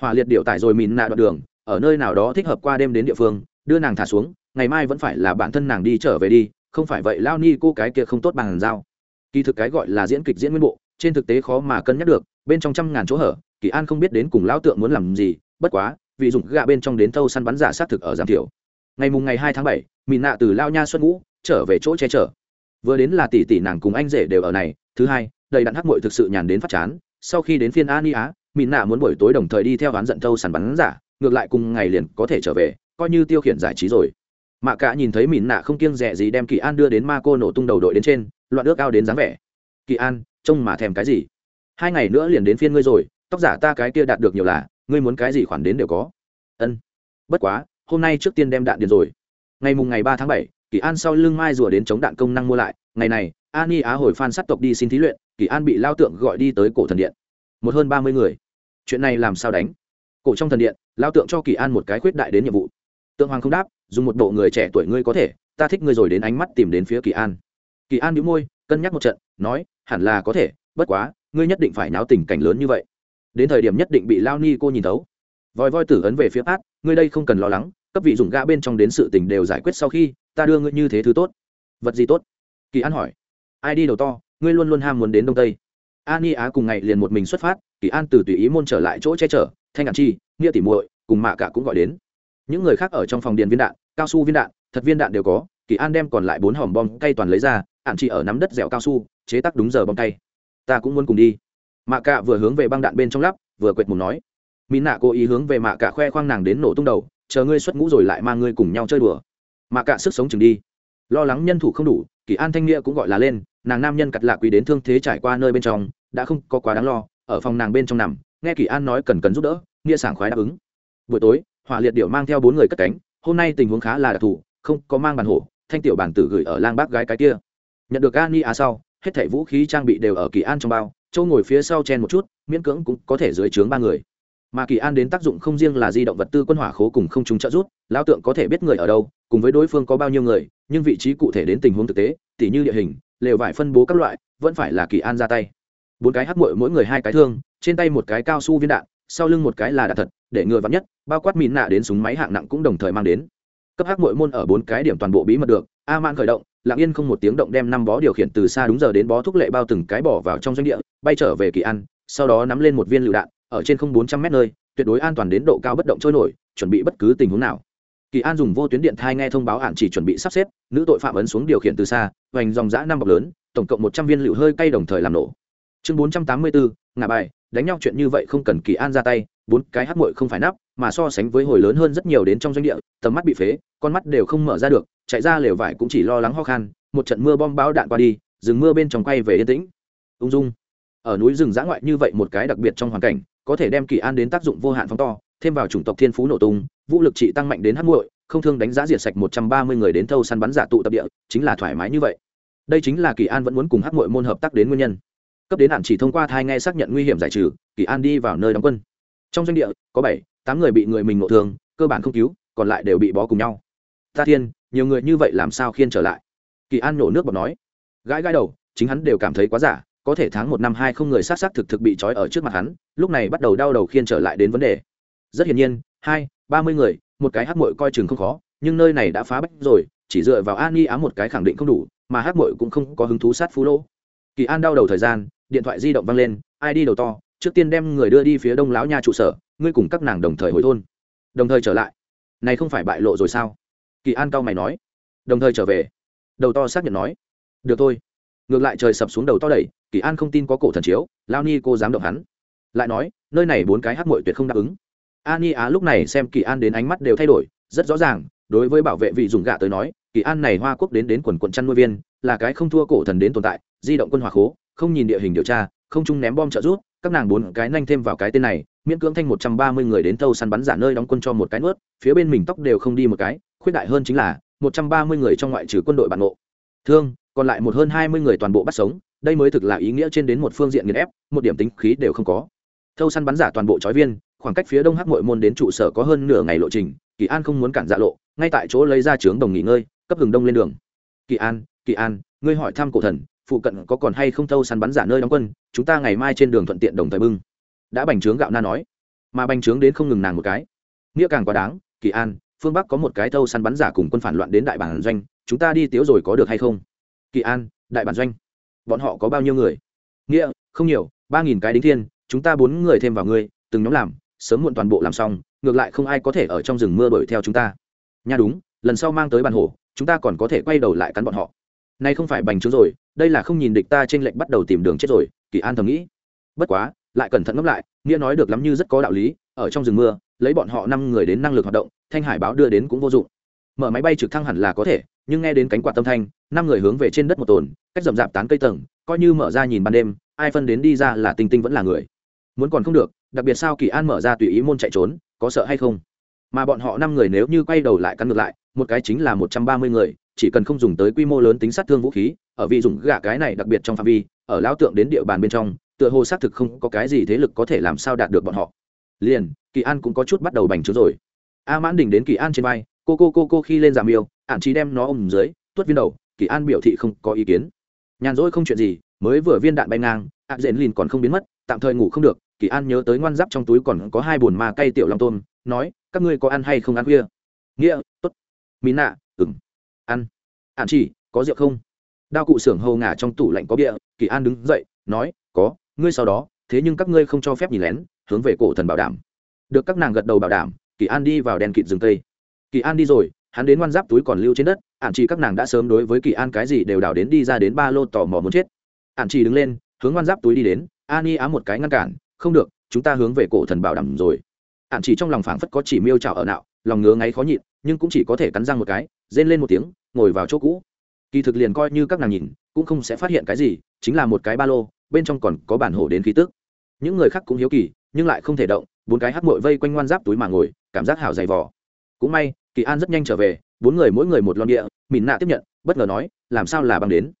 hỏa liệt điệu tải rồi mìn nạ đoạn đường, ở nơi nào đó thích hợp qua đêm đến địa phương, đưa nàng thả xuống, ngày mai vẫn phải là bản thân nàng đi trở về đi, không phải vậy lao ni cô cái kia không tốt bằng giao. Kỳ thực cái gọi là diễn kịch diễn nguyên bộ, trên thực tế khó mà cân nhắc được, bên trong trăm ngàn chỗ hở kỳ an không biết đến cùng lão tượng muốn làm gì, bất quá vì dùng gạ bên trong đến thâu săn bắn giả sát thực ở giảm thiểu. Ngày mùng ngày hai tháng bảy mìn nạ từ lao nha xuân ngũ trở về chỗ che chở. Vừa đến là tỷ tỷ nàng cùng anh rể đều ở này, thứ hai, đầy đặn hắc mội thực sự nhàn đến phát chán, sau khi đến phiên an y á mìn nạ muốn buổi tối đồng thời đi theo ván giận thâu săn bắn giả, ngược lại cùng ngày liền có thể trở về, coi như tiêu khiển giải trí rồi. Mạ cả nhìn thấy mìn nạ không kiêng rẻ gì đem kỳ an đưa đến ma cô nổ tung đầu đội đến trên, loạn ước ao đến dáng vẻ. Kỳ an, trông mà thèm cái gì? Hai ngày nữa liền đến phiên ngươi rồi tóc giả ta cái kia đạt được nhiều là, ngươi muốn cái gì khoản đến đều có. Ân. Bất quá, hôm nay trước tiên đem đạn điền rồi. Ngày mùng ngày ba tháng bảy, kỳ an sau lưng mai rùa đến chống đạn công năng mua lại. Ngày này an y á hồi phan sát tộc đi xin thí luyện, kỳ an bị lao tượng gọi đi tới cổ thần điện. Một hơn ba mươi người. Chuyện này làm sao đánh? Cổ trong thần điện, lao tượng cho kỳ an một cái khuyết đại đến nhiệm vụ. Tượng hoàng không đáp, dùng một bộ người trẻ tuổi ngươi có thể, ta thích ngươi rồi đến ánh mắt tìm đến phía kỳ an. Kỳ an đĩu môi, cân nhắc một trận, nói, hẳn là có thể, bất quá, ngươi nhất định phải náo tình cảnh lớn như vậy đến thời điểm nhất định bị lao ni cô nhìn thấu. Vòi voi tử ấn về phía át ngươi đây không cần lo lắng cấp vị dùng gã bên trong đến sự tình đều giải quyết sau khi ta đưa ngươi như thế thứ tốt. Vật gì tốt? Kỳ an hỏi. Ai đi đầu to ngươi luôn luôn ham muốn đến đông tây. An y á cùng ngày liền một mình xuất phát kỳ an từ tùy ý môn trở lại chỗ che chở thanh ngạn chi nghĩa tỉ muội cùng mạ cả cũng gọi đến. Những người khác ở trong phòng điện viên đạn cao su viên đạn thật viên đạn đều có kỳ an đem còn lại bốn hòm bom cay toàn lấy ra ạn chỉ ở nắm đất dẻo cao su chế tác đúng giờ bom cay, ta cũng muốn cùng đi mạ cạ vừa hướng về băng đạn bên trong lắp, vừa quệt mùng nói. Mỹ nạ cố ý hướng về mạ cạ khoe khoang nàng đến nổ tung đầu, chờ ngươi xuất ngũ rồi lại mang ngươi cùng nhau chơi đùa. Mạ cạ sức sống chừng đi. Lo lắng nhân thủ không đủ, kỳ an thanh nghĩa cũng gọi là lên, nàng nam nhân cặt lạ quý đến thương thế trải qua nơi bên trong, đã không có quá đáng lo, ở phòng nàng bên trong nằm, nghe kỳ an nói cần cần giúp đỡ, nghĩa sảng khoái đáp ứng. Buổi tối, hỏa liệt điệu mang theo bốn người cất cánh, hôm nay tình huống khá là đặc thù, không có mang bàn hổ, thanh tiểu bản tử gửi ở lang bác gái cái kia. Nhận được an ni a sau, hết thảy vũ khí trang bị đều ở kỳ an trong bao châu ngồi phía sau chen một chút, miễn cưỡng cũng có thể dưới trướng ba người. Mà kỳ an đến tác dụng không riêng là di động vật tư quân hỏa khố cùng không chúng trợ rút lao tượng có thể biết người ở đâu, cùng với đối phương có bao nhiêu người, nhưng vị trí cụ thể đến tình huống thực tế, tỉ như địa hình, lều vải phân bố các loại, vẫn phải là kỳ an ra tay. Bốn cái hắc mội mỗi người hai cái thương, trên tay một cái cao su viên đạn, sau lưng một cái là đạn thật, để ngừa vắn nhất, bao quát mìn nạ đến súng máy hạng nặng cũng đồng thời mang đến. Cấp hắc mội môn ở bốn cái điểm toàn bộ bí mật được, a man khởi động, lặng yên không một tiếng động đem năm bó điều khiển từ xa đúng giờ đến bó thuốc lệ bao từng cái bỏ vào trong doanh địa bay trở về kỳ an sau đó nắm lên một viên lựu đạn, ở trên không bốn trăm mét nơi, tuyệt đối an toàn đến độ cao bất động trôi nổi, chuẩn bị bất cứ tình huống nào. Kỳ an dùng vô tuyến điện thai nghe thông báo hạn chỉ chuẩn bị sắp xếp, nữ tội phạm ấn xuống điều khiển từ xa, hoành dòng giã năm bọc lớn, tổng cộng một trăm viên lựu hơi cay đồng thời làm nổ. Chương bốn trăm tám mươi bốn, ngả bài, đánh nhau chuyện như vậy không cần kỳ an ra tay, bốn cái hát mội không phải nắp, mà so sánh với hồi lớn hơn rất nhiều đến trong doanh địa, tầm mắt bị phế, con mắt đều không mở ra được, chạy ra lều vải cũng chỉ lo lắng ho khan, một trận mưa bom bão đạn qua đi, rừng mưa bên trong quay về yên tĩnh. Ung dung ở núi rừng giã ngoại như vậy một cái đặc biệt trong hoàn cảnh, có thể đem kỳ an đến tác dụng vô hạn phóng to, thêm vào chủng tộc thiên phú nổ tung, vũ lực trị tăng mạnh đến hắc muội, không thương đánh giá diệt sạch một trăm ba mươi người đến thâu săn bắn giả tụ tập địa, chính là thoải mái như vậy. Đây chính là kỳ an vẫn muốn cùng hắc muội môn hợp tác đến nguyên nhân. Cấp đến hạn chỉ thông qua thai nghe xác nhận nguy hiểm giải trừ, kỳ an đi vào nơi đóng quân. Trong doanh địa, có bảy, tám người bị người mình ngộ thương, cơ bản không cứu, còn lại đều bị bó cùng nhau. Ta thiên, nhiều người như vậy làm sao khiên trở lại? Kỳ an nổ nước bọt nói. Gãi gãi đầu, chính hắn đều cảm thấy quá giả có thể tháng một năm hai không người sát sát thực thực bị trói ở trước mặt hắn, lúc này bắt đầu đau đầu khiên trở lại đến vấn đề. Rất hiển nhiên, hai, ba mươi người, một cái hát mội coi chừng không khó, nhưng nơi này đã phá bách rồi, chỉ dựa vào an nghi ám một cái khẳng định không đủ, mà hát mội cũng không có hứng thú sát phú lỗ kỳ an đau đầu thời gian, điện thoại di động văng lên, ai đi đầu to, trước tiên đem người đưa đi phía đông lão nha trụ sở, ngươi cùng các nàng đồng thời hồi thôn. Đồng thời trở lại. Này không phải bại lộ rồi sao? Kỳ an cao mày nói. Đồng thời trở về. Đầu to xác nhận nói. Được thôi ngược lại trời sập xuống đầu to đẩy kỳ an không tin có cổ thần chiếu, lao ni cô dám động hắn. Lại nói, nơi này bốn cái hát mội tuyệt không đáp ứng. An ni á lúc này xem kỳ an đến ánh mắt đều thay đổi, rất rõ ràng, đối với bảo vệ vị dùng gạ tới nói, kỳ an này hoa quốc đến đến quần quận chăn nuôi viên, là cái không thua cổ thần đến tồn tại, di động quân hòa khố, không nhìn địa hình điều tra, không chung ném bom trợ rút các nàng bốn cái nhanh thêm vào cái tên này, miễn cưỡng thanh một trăm ba mươi người đến thâu săn bắn giả nơi đóng quân cho một cái nuốt, phía bên mình tóc đều không đi một cái, khuyết đại hơn chính là, một trăm ba mươi người trong ngoại trừ quân đội bản ngộ. Thương còn lại một hơn hai mươi người toàn bộ bắt sống, đây mới thực là ý nghĩa trên đến một phương diện nghiền ép, một điểm tính khí đều không có. Thâu săn bắn giả toàn bộ trói viên, khoảng cách phía đông hắc mội môn đến trụ sở có hơn nửa ngày lộ trình, kỳ an không muốn cản dạ lộ, ngay tại chỗ lấy ra trướng đồng nghỉ ngơi, cấp hừng đông lên đường. Kỳ an kỳ an, ngươi hỏi thăm cổ thần, phụ cận có còn hay không thâu săn bắn giả nơi đóng quân, chúng ta ngày mai trên đường thuận tiện đồng thời bưng. Đã bành trướng gạo na nói. Mà bành trướng đến không ngừng nàng một cái. Nghĩa càng quá đáng, kỳ an, phương bắc có một cái thâu săn bắn giả cùng quân phản loạn đến đại bản doanh, chúng ta đi tiếu rồi có được hay không? Kỳ an, đại bản doanh. Bọn họ có bao nhiêu người? Nghĩa, không nhiều, ba nghìn cái đính thiên, chúng ta bốn người thêm vào ngươi, từng nhóm làm, sớm muộn toàn bộ làm xong, ngược lại không ai có thể ở trong rừng mưa đuổi theo chúng ta. Nha đúng, lần sau mang tới bàn hổ, chúng ta còn có thể quay đầu lại cắn bọn họ. Nay không phải bành trướng rồi, đây là không nhìn địch ta trên lệnh bắt đầu tìm đường chết rồi, kỳ an thầm nghĩ. Bất quá, lại cẩn thận ngẫm lại, nghĩa nói được lắm như rất có đạo lý, ở trong rừng mưa, lấy bọn họ năm người đến năng lực hoạt động, thanh hải báo đưa đến cũng vô dụng. Mở máy bay trực thăng hẳn là có thể nhưng nghe đến cánh quạt tâm thanh, năm người hướng về trên đất một tồn, cách rậm rạp tán cây tầng, coi như mở ra nhìn ban đêm, ai phân đến đi ra là tinh tinh vẫn là người. Muốn còn không được, đặc biệt sao kỳ an mở ra tùy ý môn chạy trốn, có sợ hay không? Mà bọn họ năm người nếu như quay đầu lại căn ngược lại, một cái chính là một trăm ba mươi người, chỉ cần không dùng tới quy mô lớn tính sát thương vũ khí, ở vì dùng gạ cái này đặc biệt trong phạm vi, ở lão tượng đến địa bàn bên trong, tựa hồ xác thực không có cái gì thế lực có thể làm sao đạt được bọn họ. Liền, kỳ an cũng có chút bắt đầu bành trướng rồi. A mãn đỉnh đến kỳ an trên vai, cô cô cô cô khi lên dạ giảm yêu ạn trí đem nó ôm dưới tuất viên đầu, kỳ an biểu thị không có ý kiến. Nhàn rỗi không chuyện gì, mới vừa viên đạn bay ngang ạn dện lìn còn không biến mất, tạm thời ngủ không được, kỳ an nhớ tới ngoan giáp trong túi còn có hai bồn ma cay tiểu long tôm, nói, các ngươi có ăn hay không ăn khuya? Nghĩa, tốt. Mỹ nạ ừng ăn. Ạn chỉ, có rượu không? Đao cụ xưởng hầu ngả trong tủ lạnh có bia, kỳ an đứng dậy, nói, có, ngươi sau đó, thế nhưng các ngươi không cho phép nhìn lén, hướng về cổ thần bảo đảm. Được các nàng gật đầu bảo đảm, kỳ an đi vào đèn kịt rừng tây kỳ an đi rồi hắn đến ngoan giáp túi còn lưu trên đất ạn chỉ các nàng đã sớm đối với kỳ an cái gì đều đào đến đi ra đến ba lô tò mò muốn chết. Ạn chỉ đứng lên, hướng ngoan giáp túi đi đến an y ám một cái ngăn cản, không được, chúng ta hướng về cổ thần bảo đảm rồi. Ạn chỉ trong lòng phảng phất có chỉ miêu trào ở nạo, lòng ngứa ngáy khó nhịn, nhưng cũng chỉ có thể cắn răng một cái, rên lên một tiếng, ngồi vào chỗ cũ. Kỳ thực liền coi như các nàng nhìn, cũng không sẽ phát hiện cái gì, chính là một cái ba lô, bên trong còn có bản hổ đến khí tức. Những người khác cũng hiếu kỳ, nhưng lại không thể động, bốn cái hắc mội vây quanh ngoan giáp túi mà ngồi, cảm giác hảo dày vỏ cũng may kỳ an rất nhanh trở về, bốn người mỗi người một lon địa mìn nạ tiếp nhận, bất ngờ nói, làm sao là bằng đến?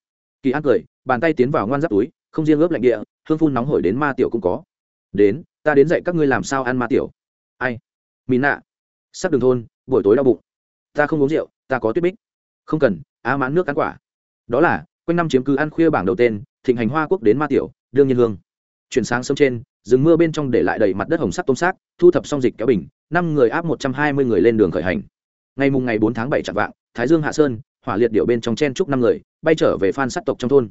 Kỳ an cười, bàn tay tiến vào ngoan giáp túi, không riêng ướp lạnh địa, hương phun nóng hổi đến ma tiểu cũng có. Đến, ta đến dạy các ngươi làm sao ăn ma tiểu. Ai? Mìn nạ. Sắp đường thôn, buổi tối đau bụng. Ta không uống rượu, ta có tuyết bích. Không cần, á mãn nước ăn quả. Đó là, quanh năm chiếm cứ ăn khuya bảng đầu tên, thịnh hành hoa quốc đến ma tiểu, đương nhiên hương. Chuyển sáng sớm trên, rừng mưa bên trong để lại đầy mặt đất hồng sắc tôm xác, thu thập xong dịch kéo bình, năm người áp một trăm hai mươi người lên đường khởi hành ngày mùng ngày bốn tháng bảy chạm vạng, thái dương hạ sơn, hỏa liệt điệu bên trong chen chúc năm người, bay trở về phan sát tộc trong thôn.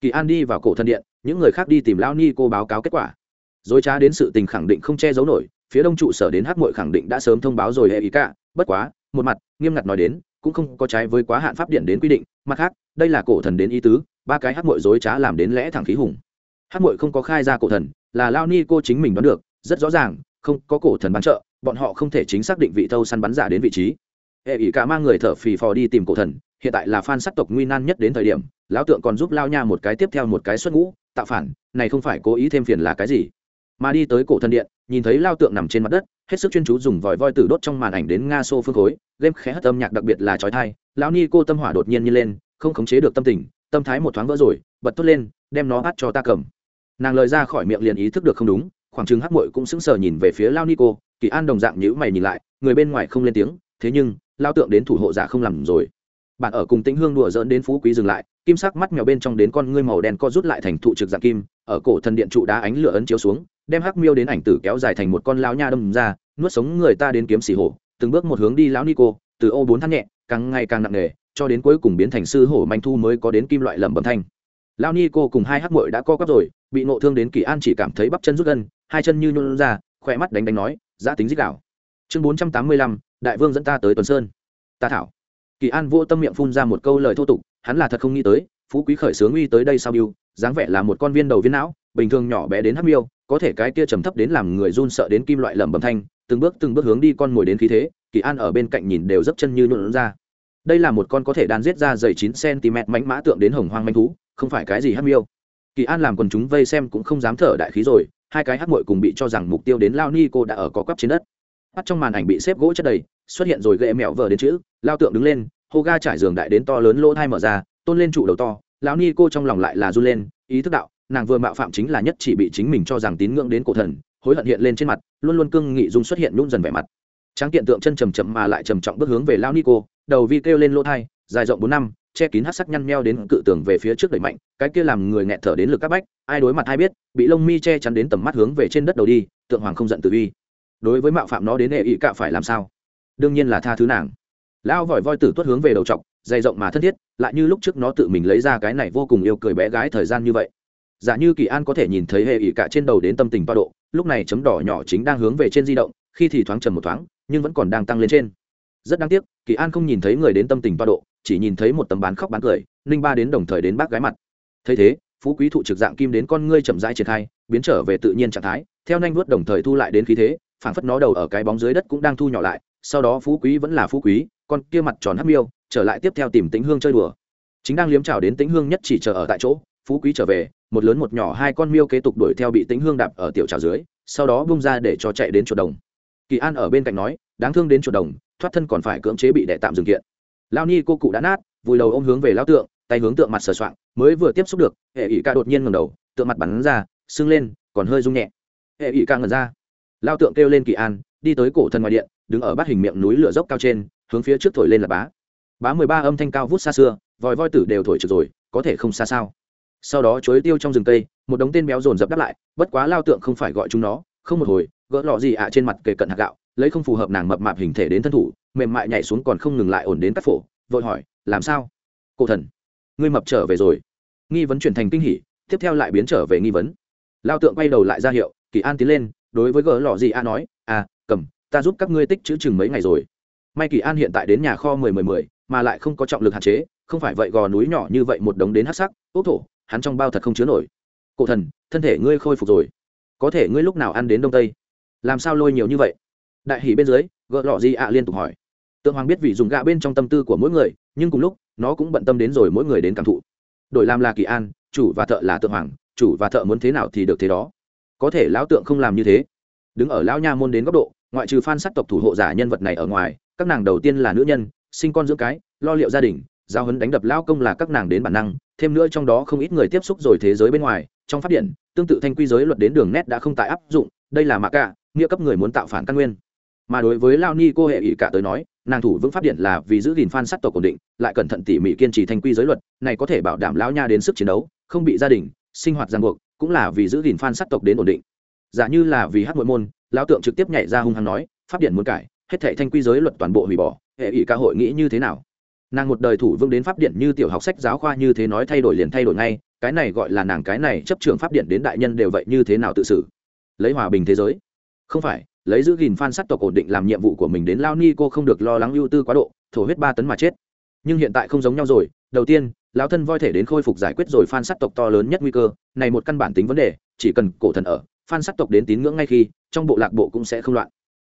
Kỳ an đi vào cổ thân điện, những người khác đi tìm lão ni cô báo cáo kết quả. Dối trá đến sự tình khẳng định không che giấu nổi, phía đông trụ sở đến hát mội khẳng định đã sớm thông báo rồi hệ ý cả bất quá, một mặt, nghiêm ngặt nói đến, cũng không có trái với quá hạn pháp điện đến quy định, mặt khác, đây là cổ thần đến ý tứ, ba cái hát mội dối trá làm đến lẽ thẳng khí hùng. Hát mội không có khai ra cổ thần, là lao ni cô chính mình đoán được, rất rõ ràng, không có cổ thần bán trợ, bọn họ không thể chính xác định vị thâu săn bắn giả đến vị trí hệ ỷ cả mang người thở phì phò đi tìm cổ thần, hiện tại là phan sắc tộc nguy nan nhất đến thời điểm, lão tượng còn giúp lao nha một cái tiếp theo một cái xuất ngũ, tạo phản, này không phải cố ý thêm phiền là cái gì? Mà đi tới cổ thần điện, nhìn thấy lao tượng nằm trên mặt đất, hết sức chuyên chú dùng vòi voi tử đốt trong màn ảnh đến nga xô phương khối, game khẽ hất âm nhạc đặc biệt là trói thai lão ni cô tâm hỏa đột nhiên như lên, không khống chế được tâm tình, tâm thái một thoáng vỡ rồi, bật tốt lên, đem nó bắt cho ta cầm. Nàng lời ra khỏi miệng liền ý thức được không đúng, khoảng chừng hắc muội cũng sững sờ nhìn về phía lao ni cô, kỳ an đồng dạng nhữ mày nhìn lại, người bên ngoài không lên tiếng, thế nhưng lao tượng đến thủ hộ giả không làm rồi. Bạn ở cùng tĩnh hương đùa dỡn đến phú quý dừng lại, kim sắc mắt mèo bên trong đến con ngươi màu đen co rút lại thành thụ trực dạng kim, ở cổ thần điện trụ đá ánh lửa ấn chiếu xuống, đem hắc miêu đến ảnh tử kéo dài thành một con lão nha đâm ra, nuốt sống người ta đến kiếm xì hổ, từng bước một hướng đi lão nico, từ ô bốn thắt nhẹ, càng ngày càng nặng nề, cho đến cuối cùng biến thành sư hổ manh thu mới có đến kim loại lẩm bẩm thanh. Lão nico cùng hai hắc muội đã co quắp rồi, bị nộ thương đến kỳ an chỉ cảm thấy bắp chân rút gân, hai chân như nhún ra, khỏe mắt đánh đánh nói giã tính dích đảo chương bốn trăm tám mươi lăm đại vương dẫn ta tới tuần sơn. Ta thảo. Kỳ an vô tâm miệng phun ra một câu lời thô tục, hắn là thật không nghĩ tới, phú quý khởi sướng uy tới đây sao biêu, dáng vẻ là một con viên đầu viên não, bình thường nhỏ bé đến hấp miêu, có thể cái kia trầm thấp đến làm người run sợ đến kim loại lẩm bẩm thanh, từng bước từng bước hướng đi con mồi đến khí thế, kỳ an ở bên cạnh nhìn đều dấp chân như nhuộn ra. Đây là một con có thể đan giết ra dày chín cm mánh mã tượng đến hồng hoang manh thú, không phải cái gì hấp miêu. Kỳ an làm quần chúng vây xem cũng không dám thở đại khí rồi, hai cái hắc mội cùng bị cho rằng mục tiêu đến lao ni cô đã ở có quắp trên đất bắt trong màn ảnh bị xếp gỗ chất đầy, xuất hiện rồi gậy mẹo vờ đến chữ, lao tượng đứng lên, hô ga trải giường đại đến to lớn lỗ thai mở ra, tôn lên trụ đầu to, lão ni cô trong lòng lại là run lên, ý thức đạo, nàng vừa mạo phạm chính là nhất chỉ bị chính mình cho rằng tín ngưỡng đến cổ thần, hối hận hiện lên trên mặt, luôn luôn cương nghị dung xuất hiện nhún dần vẻ mặt. Tráng kiện tượng chân trầm chậm mà lại trầm trọng bước hướng về lao ni cô, đầu vi kêu lên lỗ thai, dài rộng bốn năm, che kín hát sắc nhăn meo đến cự tường về phía trước đẩy mạnh, cái kia làm người nghẹt thở đến lực các bách, ai đối mặt ai biết, bị lông mi che chắn đến tầm mắt hướng về trên đất đầu đi, tượng hoàng không giận tự uy đối với mạo phạm nó đến hệ ý cạ phải làm sao? Đương nhiên là tha thứ nàng. Lão vòi voi tử tuất hướng về đầu trọc, dày rộng mà thân thiết, lại như lúc trước nó tự mình lấy ra cái này vô cùng yêu cười bé gái thời gian như vậy. Giả như kỳ an có thể nhìn thấy hệ ỉ cả trên đầu đến tâm tình ba độ, lúc này chấm đỏ nhỏ chính đang hướng về trên di động, khi thì thoáng trầm một thoáng, nhưng vẫn còn đang tăng lên trên. Rất đáng tiếc, kỳ an không nhìn thấy người đến tâm tình ba độ, chỉ nhìn thấy một tấm bán khóc bán cười, ninh ba đến đồng thời đến bác gái mặt. Thấy thế, phú quý thụ trực dạng kim đến con ngươi chậm rãi triển khai, biến trở về tự nhiên trạng thái, theo nhanh vuốt đồng thời thu lại đến khí thế phảng phất nó đầu ở cái bóng dưới đất cũng đang thu nhỏ lại, sau đó phú quý vẫn là phú quý, con kia mặt tròn hấp miêu, trở lại tiếp theo tìm tĩnh hương chơi đùa. Chính đang liếm trào đến tĩnh hương nhất chỉ chờ ở tại chỗ, phú quý trở về, một lớn một nhỏ hai con miêu kế tục đuổi theo bị tĩnh hương đạp ở tiểu trào dưới, sau đó bung ra để cho chạy đến chuột đồng. Kỳ an ở bên cạnh nói, đáng thương đến chuột đồng, thoát thân còn phải cưỡng chế bị đệ tạm dừng kiện. Lao ni cô cụ đã nát, vùi đầu ôm hướng về lao tượng, tay hướng tượng mặt sờ soạng, mới vừa tiếp xúc được, hệ ỷ ca đột nhiên ngầm đầu, tượng mặt bắn ra, sưng lên, còn hơi rung nhẹ. Hệ ỷ ca ngẩn ra lao tượng kêu lên kỳ an, đi tới cổ thần ngoài điện, đứng ở bát hình miệng núi lửa dốc cao trên, hướng phía trước thổi lên là bá. Bá mười ba âm thanh cao vút xa xưa, vòi voi tử đều thổi trực rồi, có thể không xa sao? Sau đó chối tiêu trong rừng cây, một đống tên béo dồn dập đáp lại, bất quá lao tượng không phải gọi chúng nó, không một hồi, gỡ lọ gì ạ trên mặt kề cận hạt gạo, lấy không phù hợp nàng mập mạp hình thể đến thân thủ, mềm mại nhảy xuống còn không ngừng lại ổn đến cắt phổ, vội hỏi, làm sao? Cổ thần, ngươi mập trở về rồi. Nghi vấn chuyển thành kinh hỉ, tiếp theo lại biến trở về nghi vấn. Lao tượng quay đầu lại ra hiệu, kỳ an tiến lên đối với gỡ lọ gì a nói à cầm, ta giúp các ngươi tích chữ chừng mấy ngày rồi. May kỳ an hiện tại đến nhà kho mười mười mười, mà lại không có trọng lực hạn chế, không phải vậy gò núi nhỏ như vậy một đống đến hát sắc, ốc thổ, hắn trong bao thật không chứa nổi. Cổ thần, thân thể ngươi khôi phục rồi. Có thể ngươi lúc nào ăn đến đông tây? Làm sao lôi nhiều như vậy? Đại hỉ bên dưới, gỡ lọ gì a liên tục hỏi. Tượng hoàng biết vì dùng gạ bên trong tâm tư của mỗi người, nhưng cùng lúc, nó cũng bận tâm đến rồi mỗi người đến cảm thụ. Đổi làm là kỳ an, chủ và thợ là tượng hoàng, chủ và thợ muốn thế nào thì được thế đó có thể lão tượng không làm như thế. Đứng ở lão nha môn đến góc độ, ngoại trừ phan sắc tộc thủ hộ giả nhân vật này ở ngoài, các nàng đầu tiên là nữ nhân, sinh con dưỡng cái, lo liệu gia đình, giao hấn đánh đập lao công là các nàng đến bản năng, thêm nữa trong đó không ít người tiếp xúc rồi thế giới bên ngoài, trong pháp điện, tương tự thanh quy giới luật đến đường nét đã không tại áp dụng, đây là mạ cả nghĩa cấp người muốn tạo phản căn nguyên. Mà đối với lao ni cô hệ ỷ cả tới nói, nàng thủ vững pháp điện là vì giữ gìn phan sắc tộc ổn định, lại cẩn thận tỉ mỉ kiên trì thanh quy giới luật, này có thể bảo đảm lão nha đến sức chiến đấu, không bị gia đình, sinh hoạt ràng buộc cũng là vì giữ gìn phan sắt tộc đến ổn định. Giả như là vì hát mỗi môn, lão tượng trực tiếp nhảy ra hung hăng nói, pháp điện muốn cải, hết thệ thanh quy giới luật toàn bộ hủy bỏ, hệ ủy ca hội nghĩ như thế nào? Nàng một đời thủ vương đến pháp điện như tiểu học sách giáo khoa như thế nói thay đổi liền thay đổi ngay, cái này gọi là nàng cái này chấp trường pháp điện đến đại nhân đều vậy như thế nào tự xử? Lấy hòa bình thế giới. Không phải, lấy giữ gìn phan sắt tộc ổn định làm nhiệm vụ của mình đến lao ni cô không được lo lắng ưu tư quá độ, thổ huyết ba tấn mà chết. Nhưng hiện tại không giống nhau rồi, đầu tiên lão thân voi thể đến khôi phục giải quyết rồi phan sắc tộc to lớn nhất nguy cơ, này một căn bản tính vấn đề, chỉ cần cổ thần ở, phan sắc tộc đến tín ngưỡng ngay khi, trong bộ lạc bộ cũng sẽ không loạn.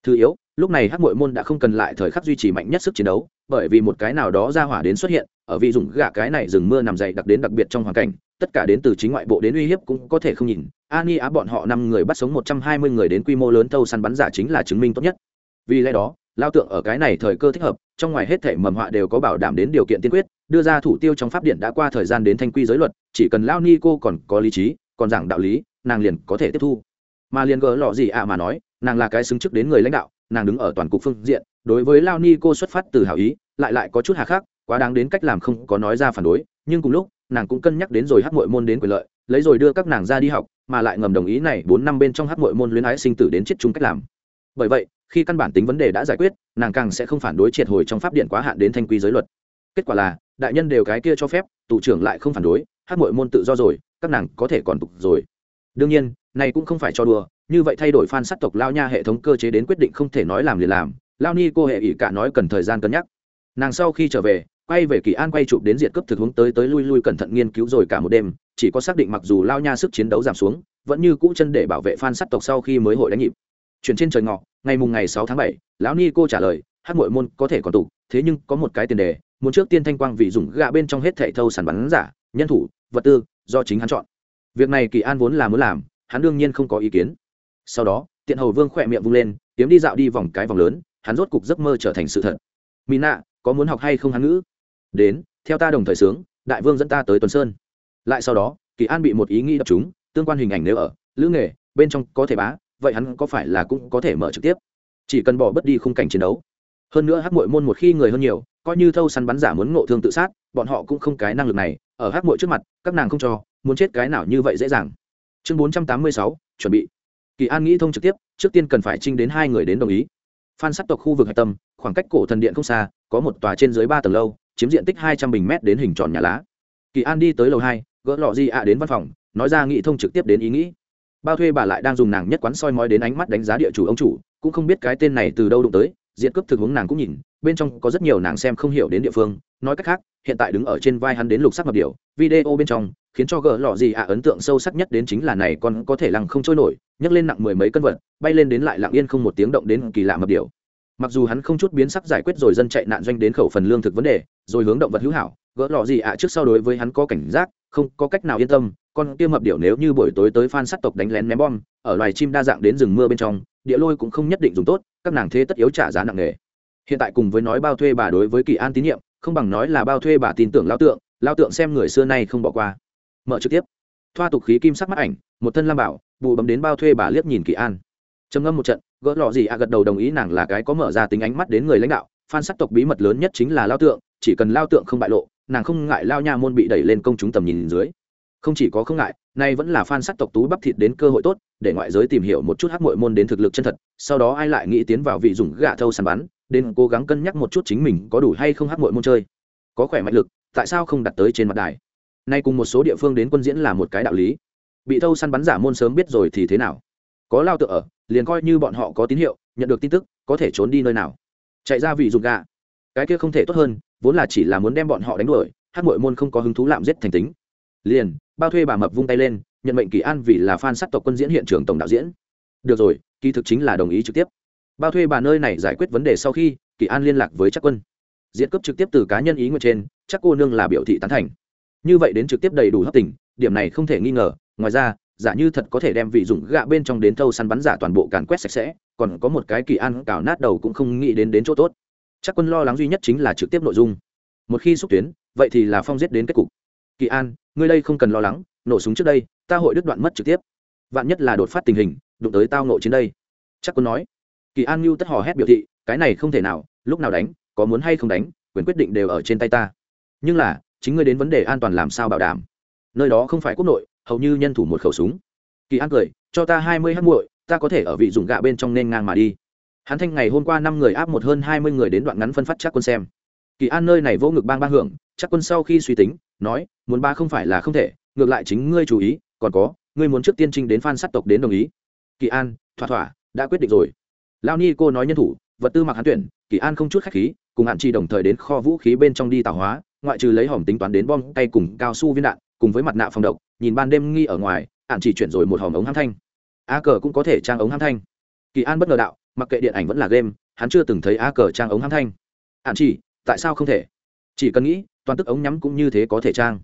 Thứ yếu, lúc này hắc mội môn đã không cần lại thời khắc duy trì mạnh nhất sức chiến đấu, bởi vì một cái nào đó ra hỏa đến xuất hiện, ở vì dùng gạ cái này rừng mưa nằm dày đặc đến đặc biệt trong hoàn cảnh, tất cả đến từ chính ngoại bộ đến uy hiếp cũng có thể không nhìn. Ani á bọn họ năm người bắt sống một trăm hai mươi người đến quy mô lớn thâu săn bắn giả chính là chứng minh tốt nhất. Vì lẽ đó lao tượng ở cái này thời cơ thích hợp, trong ngoài hết thể mầm họa đều có bảo đảm đến điều kiện tiên quyết đưa ra thủ tiêu trong pháp điện đã qua thời gian đến thanh quy giới luật, chỉ cần lao ni cô còn có lý trí, còn giảng đạo lý, nàng liền có thể tiếp thu. Mà liền gỡ lọ gì ạ mà nói, nàng là cái xứng chức đến người lãnh đạo, nàng đứng ở toàn cục phương diện, đối với lao ni cô xuất phát từ hảo ý, lại lại có chút hà khắc, quá đáng đến cách làm không có nói ra phản đối, nhưng cùng lúc, nàng cũng cân nhắc đến rồi hát mội môn đến quyền lợi, lấy rồi đưa các nàng ra đi học, mà lại ngầm đồng ý này bốn năm bên trong hát mội môn luyến ái sinh tử đến chết chung cách làm. Bởi vậy, khi căn bản tính vấn đề đã giải quyết, nàng càng sẽ không phản đối triệt hồi trong pháp điện quá hạn đến thanh quy giới luật. Kết quả là đại nhân đều cái kia cho phép, tù trưởng lại không phản đối, hát mội môn tự do rồi, các nàng có thể còn tục rồi. Đương nhiên, này cũng không phải cho đùa, như vậy thay đổi phan sắc tộc lao nha hệ thống cơ chế đến quyết định không thể nói làm liền làm, lao ni cô hệ ỷ cả nói cần thời gian cân nhắc. Nàng sau khi trở về, quay về kỳ an quay chụp đến diện cấp thực hướng tới tới lui lui cẩn thận nghiên cứu rồi cả một đêm, chỉ có xác định mặc dù lao nha sức chiến đấu giảm xuống, vẫn như cũ chân để bảo vệ phan sắc tộc sau khi mới hội đánh nhịp. Chuyển trên trời ngọ, ngày mùng ngày sáu tháng bảy, lão ni cô trả lời, hát mội môn có thể còn tụ thế nhưng có một cái tiền đề muốn trước tiên thanh quang vị dùng gạ bên trong hết thảy thâu sản bắn giả, nhân thủ, vật tư, do chính hắn chọn. Việc này kỳ an vốn là muốn làm, hắn đương nhiên không có ý kiến. Sau đó, tiện hầu vương khỏe miệng vung lên, kiếm đi dạo đi vòng cái vòng lớn, hắn rốt cục giấc mơ trở thành sự thật. Mina, có muốn học hay không hắn ngữ? Đến, theo ta đồng thời sướng, đại vương dẫn ta tới tuần sơn. Lại sau đó, kỳ an bị một ý nghĩ đập chúng tương quan hình ảnh nếu ở, lữ nghề, bên trong có thể bá, vậy hắn có phải là cũng có thể mở trực tiếp? Chỉ cần bỏ bất đi khung cảnh chiến đấu. Hơn nữa hắc mội môn một khi người hơn nhiều coi như thâu săn bắn giả muốn ngộ thương tự sát, bọn họ cũng không cái năng lực này, ở hắc mội trước mặt, các nàng không cho, muốn chết cái nào như vậy dễ dàng. Chương bốn trăm tám mươi sáu, chuẩn bị. Kỳ an nghĩ thông trực tiếp, trước tiên cần phải trinh đến hai người đến đồng ý. Phan sắc tộc khu vực hạch tâm, khoảng cách cổ thần điện không xa, có một tòa trên dưới ba tầng lâu, chiếm diện tích hai trăm bình mét đến hình tròn nhà lá. Kỳ an đi tới lầu hai, gỡ lọ di ạ đến văn phòng, nói ra nghĩ thông trực tiếp đến ý nghĩ. Bao thuê bà lại đang dùng nàng nhất quán soi mói đến ánh mắt đánh giá địa chủ ông chủ, cũng không biết cái tên này từ đâu đụng tới, diện cướp thực hướng nàng cũng nhìn bên trong có rất nhiều nàng xem không hiểu đến địa phương, nói cách khác, hiện tại đứng ở trên vai hắn đến lục sắc mập điệu video bên trong, khiến cho gỡ lọ gì ạ, ấn tượng sâu sắc nhất đến chính là này còn có thể lăng không trôi nổi, nhấc lên nặng mười mấy cân vật, bay lên đến lại lặng yên không một tiếng động đến kỳ lạ mập điệu mặc dù hắn không chút biến sắc giải quyết rồi dân chạy nạn doanh đến khẩu phần lương thực vấn đề, rồi hướng động vật hữu hảo, gỡ lọ gì ạ trước sau đối với hắn có cảnh giác, không có cách nào yên tâm, con kia mập điểu nếu như buổi tối tới phan sắt tộc đánh lén ném bom, ở loài chim đa dạng đến rừng mưa bên trong, địa lôi cũng không nhất định dùng tốt, các nàng thế tất yếu trả giá nặng nề hiện tại cùng với nói bao thuê bà đối với kỳ an tín nhiệm, không bằng nói là bao thuê bà tin tưởng lao tượng lao tượng xem người xưa nay không bỏ qua. Mở trực tiếp. Thoa tục khí kim sắc mắt ảnh, một thân lam bảo bù bấm đến bao thuê bà liếc nhìn kỳ an. Trầm ngâm một trận, gỡ lọ gì à gật đầu đồng ý nàng là cái có mở ra tính ánh mắt đến người lãnh đạo phan sắc tộc bí mật lớn nhất chính là lao tượng, chỉ cần lao tượng không bại lộ, nàng không ngại lao nha môn bị đẩy lên công chúng tầm nhìn dưới. Không chỉ có không ngại, nay vẫn là phan sắc tộc tú bắp thịt đến cơ hội tốt, để ngoại giới tìm hiểu một chút hắc mội môn đến thực lực chân thật, sau đó ai lại nghĩ tiến vào vị dùng gạ thâu săn bắn đến cố gắng cân nhắc một chút chính mình có đủ hay không hát mội môn chơi. Có khỏe mạnh lực, tại sao không đặt tới trên mặt đài? Nay cùng một số địa phương đến quân diễn là một cái đạo lý. Bị thâu săn bắn giả môn sớm biết rồi thì thế nào? Có lao tựa ở, liền coi như bọn họ có tín hiệu, nhận được tin tức, có thể trốn đi nơi nào? Chạy ra vì dùng gạ cái kia không thể tốt hơn, vốn là chỉ là muốn đem bọn họ đánh đuổi, hát mội môn không có hứng thú làm giết thành tính. Liền, bao thuê bà mập vung tay lên, nhận mệnh kỳ an vì là fan sắc tộc quân diễn hiện trường tổng đạo diễn. Được rồi, kỳ thực chính là đồng ý trực tiếp bao thuê bà nơi này giải quyết vấn đề sau khi, kỳ an liên lạc với chắc quân. Diện cấp trực tiếp từ cá nhân ý nguyện trên chắc cô nương là biểu thị tán thành. Như vậy đến trực tiếp đầy đủ hấp tình, điểm này không thể nghi ngờ. Ngoài ra, giả như thật có thể đem vị dụng gạ bên trong đến thâu săn bắn giả toàn bộ càn quét sạch sẽ, còn có một cái kỳ an cào nát đầu cũng không nghĩ đến đến chỗ tốt. Chắc quân lo lắng duy nhất chính là trực tiếp nội dung. Một khi xúc tuyến, vậy thì là phong giết đến kết cục. Kỳ an, ngươi đây không cần lo lắng, nổ súng trước đây, ta hội đứt đoạn mất trực tiếp. Vạn nhất là đột phát tình hình, đụng tới tao nộ trên đây. Chắc quân nói kỳ an mưu tất hò hét biểu thị, cái này không thể nào, lúc nào đánh, có muốn hay không đánh, quyền quyết định đều ở trên tay ta. Nhưng là, chính ngươi đến vấn đề an toàn làm sao bảo đảm? Nơi đó không phải quốc nội, hầu như nhân thủ một khẩu súng. Kỳ an cười, cho ta hai mươi hát muội, ta có thể ở vị dùng gạ bên trong nên ngang mà đi. Hắn thanh ngày hôm qua năm người áp một hơn hai mươi người đến đoạn ngắn phân phát chắc quân xem. Kỳ an nơi này vô ngực bang ba hưởng, chắc quân sau khi suy tính, nói, muốn ba không phải là không thể, ngược lại chính ngươi chú ý, còn có, ngươi muốn trước tiên trinh đến phan sát tộc đến đồng ý. Kỳ an, thỏa thỏa, đã quyết định rồi lao ni cô nói nhân thủ, vật tư mặc hắn tuyển, kỳ an không chút khách khí, cùng hạn chi đồng thời đến kho vũ khí bên trong đi tạo hóa, ngoại trừ lấy hòm tính toán đến bom tay cùng cao su viên đạn, cùng với mặt nạ phòng độc, nhìn ban đêm nghi ở ngoài, hạn chỉ chuyển rồi một hòm ống hãm thanh. A cờ cũng có thể trang ống hãm thanh. Kỳ an bất ngờ đạo, mặc kệ điện ảnh vẫn là game, hắn chưa từng thấy a cờ trang ống hãm thanh. Hạn chỉ tại sao không thể? Chỉ cần nghĩ, toàn tức ống nhắm cũng như thế có thể trang.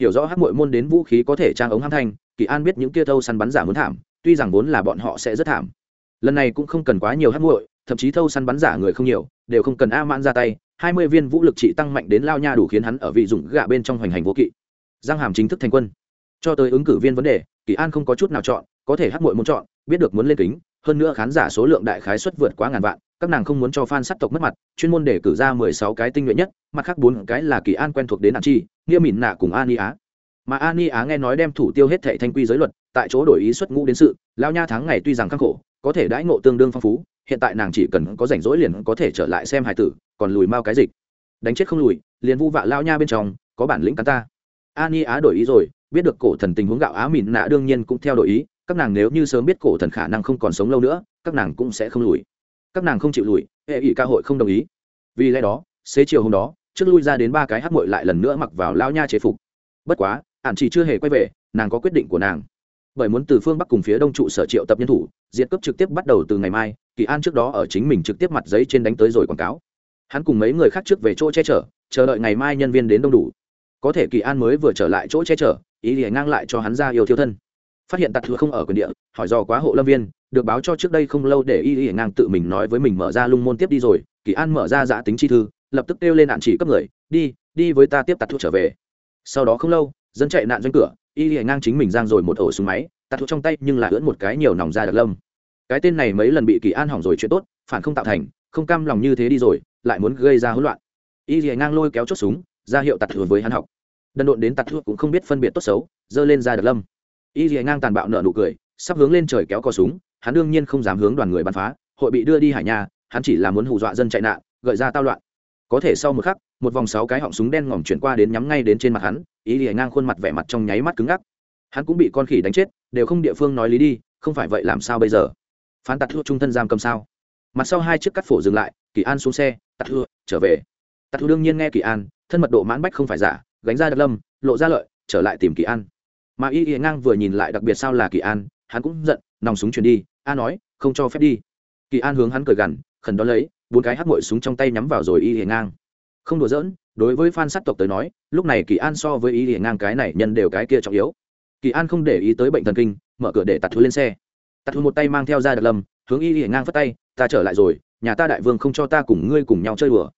Hiểu rõ hát mội môn đến vũ khí có thể trang ống hãm thanh, kỳ an biết những kia thâu săn bắn giả muốn thảm, tuy rằng vốn là bọn họ sẽ rất thảm lần này cũng không cần quá nhiều hát muội, thậm chí thâu săn bắn giả người không nhiều, đều không cần a mãn ra tay, hai mươi viên vũ lực trị tăng mạnh đến lao nha đủ khiến hắn ở vị dụng gạ bên trong hoành hành vô kỵ. Giang hàm chính thức thành quân. Cho tới ứng cử viên vấn đề, kỳ an không có chút nào chọn, có thể hát muội muốn chọn, biết được muốn lên kính, hơn nữa khán giả số lượng đại khái suất vượt quá ngàn vạn, các nàng không muốn cho fan sắc tộc mất mặt, chuyên môn để cử ra mười sáu cái tinh nhuệ nhất, mặt khác bốn cái là kỳ an quen thuộc đến nạn chi, nghĩa mỉn nạ cùng an y á. Mà an y á nghe nói đem thủ tiêu hết thệ thanh quy giới luật, tại chỗ đổi ý xuất ngũ đến sự, lao nha tháng ngày tuy rằng khắc khổ có thể đãi ngộ tương đương phong phú, hiện tại nàng chỉ cần có rảnh rỗi liền có thể trở lại xem hài tử, còn lùi mau cái dịch. Đánh chết không lùi, liền vu vạ lao nha bên trong, có bản lĩnh cắn ta. An y á đổi ý rồi, biết được cổ thần tình huống gạo á mìn nạ đương nhiên cũng theo đổi ý, các nàng nếu như sớm biết cổ thần khả năng không còn sống lâu nữa, các nàng cũng sẽ không lùi. Các nàng không chịu lùi, hệ ỷ ca hội không đồng ý. Vì lẽ đó, xế chiều hôm đó, trước lui ra đến ba cái hát mội lại lần nữa mặc vào lao nha chế phục. Bất quá ạn chỉ chưa hề quay về, nàng có quyết định của nàng bởi muốn từ phương bắc cùng phía đông trụ sở triệu tập nhân thủ, diệt cấp trực tiếp bắt đầu từ ngày mai, kỳ an trước đó ở chính mình trực tiếp mặt giấy trên đánh tới rồi quảng cáo. Hắn cùng mấy người khác trước về chỗ che chở, chờ đợi ngày mai nhân viên đến đông đủ. Có thể kỳ an mới vừa trở lại chỗ che chở, ý thì ngang lại cho hắn ra yêu thiêu thân. Phát hiện tặc thừa không ở quyền địa, hỏi dò quá hộ lâm viên, được báo cho trước đây không lâu để y y ngang tự mình nói với mình mở ra lung môn tiếp đi rồi. Kỳ an mở ra giã tính chi thư, lập tức kêu lên nạn chỉ cấp người, đi đi với ta tiếp tặc thuốc trở về. Sau đó không lâu, dân chạy nạn doanh cửa y y ngang chính mình giang rồi một ổ súng máy, tạt thuốc trong tay nhưng lại ưỡn một cái nhiều nòng ra đặc lâm. Cái tên này mấy lần bị kỳ an hỏng rồi chuyện tốt, phản không tạo thành, không cam lòng như thế đi rồi, lại muốn gây ra hỗn loạn. Y y ngang lôi kéo chốt súng, ra hiệu tạt thuốc với hắn học. Đần độn đến tạt thuốc cũng không biết phân biệt tốt xấu, giơ lên ra đặc lâm. Y y ngang tàn bạo nợ nụ cười, sắp hướng lên trời kéo cò súng, hắn đương nhiên không dám hướng đoàn người bắn phá, hội bị đưa đi hải nhà, hắn chỉ là muốn hù dọa dân chạy nạn, gợi ra tao loạn có thể sau một khắc, một vòng sáu cái họng súng đen ngòm chuyển qua đến nhắm ngay đến trên mặt hắn, ý lìa ngang khuôn mặt vẻ mặt trong nháy mắt cứng ngắc. Hắn cũng bị con khỉ đánh chết, đều không địa phương nói lý đi, không phải vậy làm sao bây giờ? Phán tạt thua trung thân giam cầm sao? Mặt sau hai chiếc cắt phổ dừng lại, kỳ an xuống xe, tạt thua, trở về. Tạt thua đương nhiên nghe kỳ an, thân mật độ mãn bách không phải giả, gánh ra đặc lâm, lộ ra lợi, trở lại tìm kỳ an. Mà y y ngang vừa nhìn lại đặc biệt sao là kỳ an, hắn cũng giận, nòng súng chuyển đi, a nói, không cho phép đi. Kỳ an hướng hắn cười gằn, khẩn đó lấy bốn cái hắc mội súng trong tay nhắm vào rồi y hiền ngang. Không đùa giỡn, đối với phan sát tộc tới nói, lúc này kỳ an so với y hiền ngang cái này nhân đều cái kia trọng yếu. Kỳ an không để ý tới bệnh thần kinh, mở cửa để tạt thu lên xe. Tạt thu một tay mang theo ra đặc lâm, hướng y hiền ngang phất tay, ta trở lại rồi, nhà ta đại vương không cho ta cùng ngươi cùng nhau chơi đùa.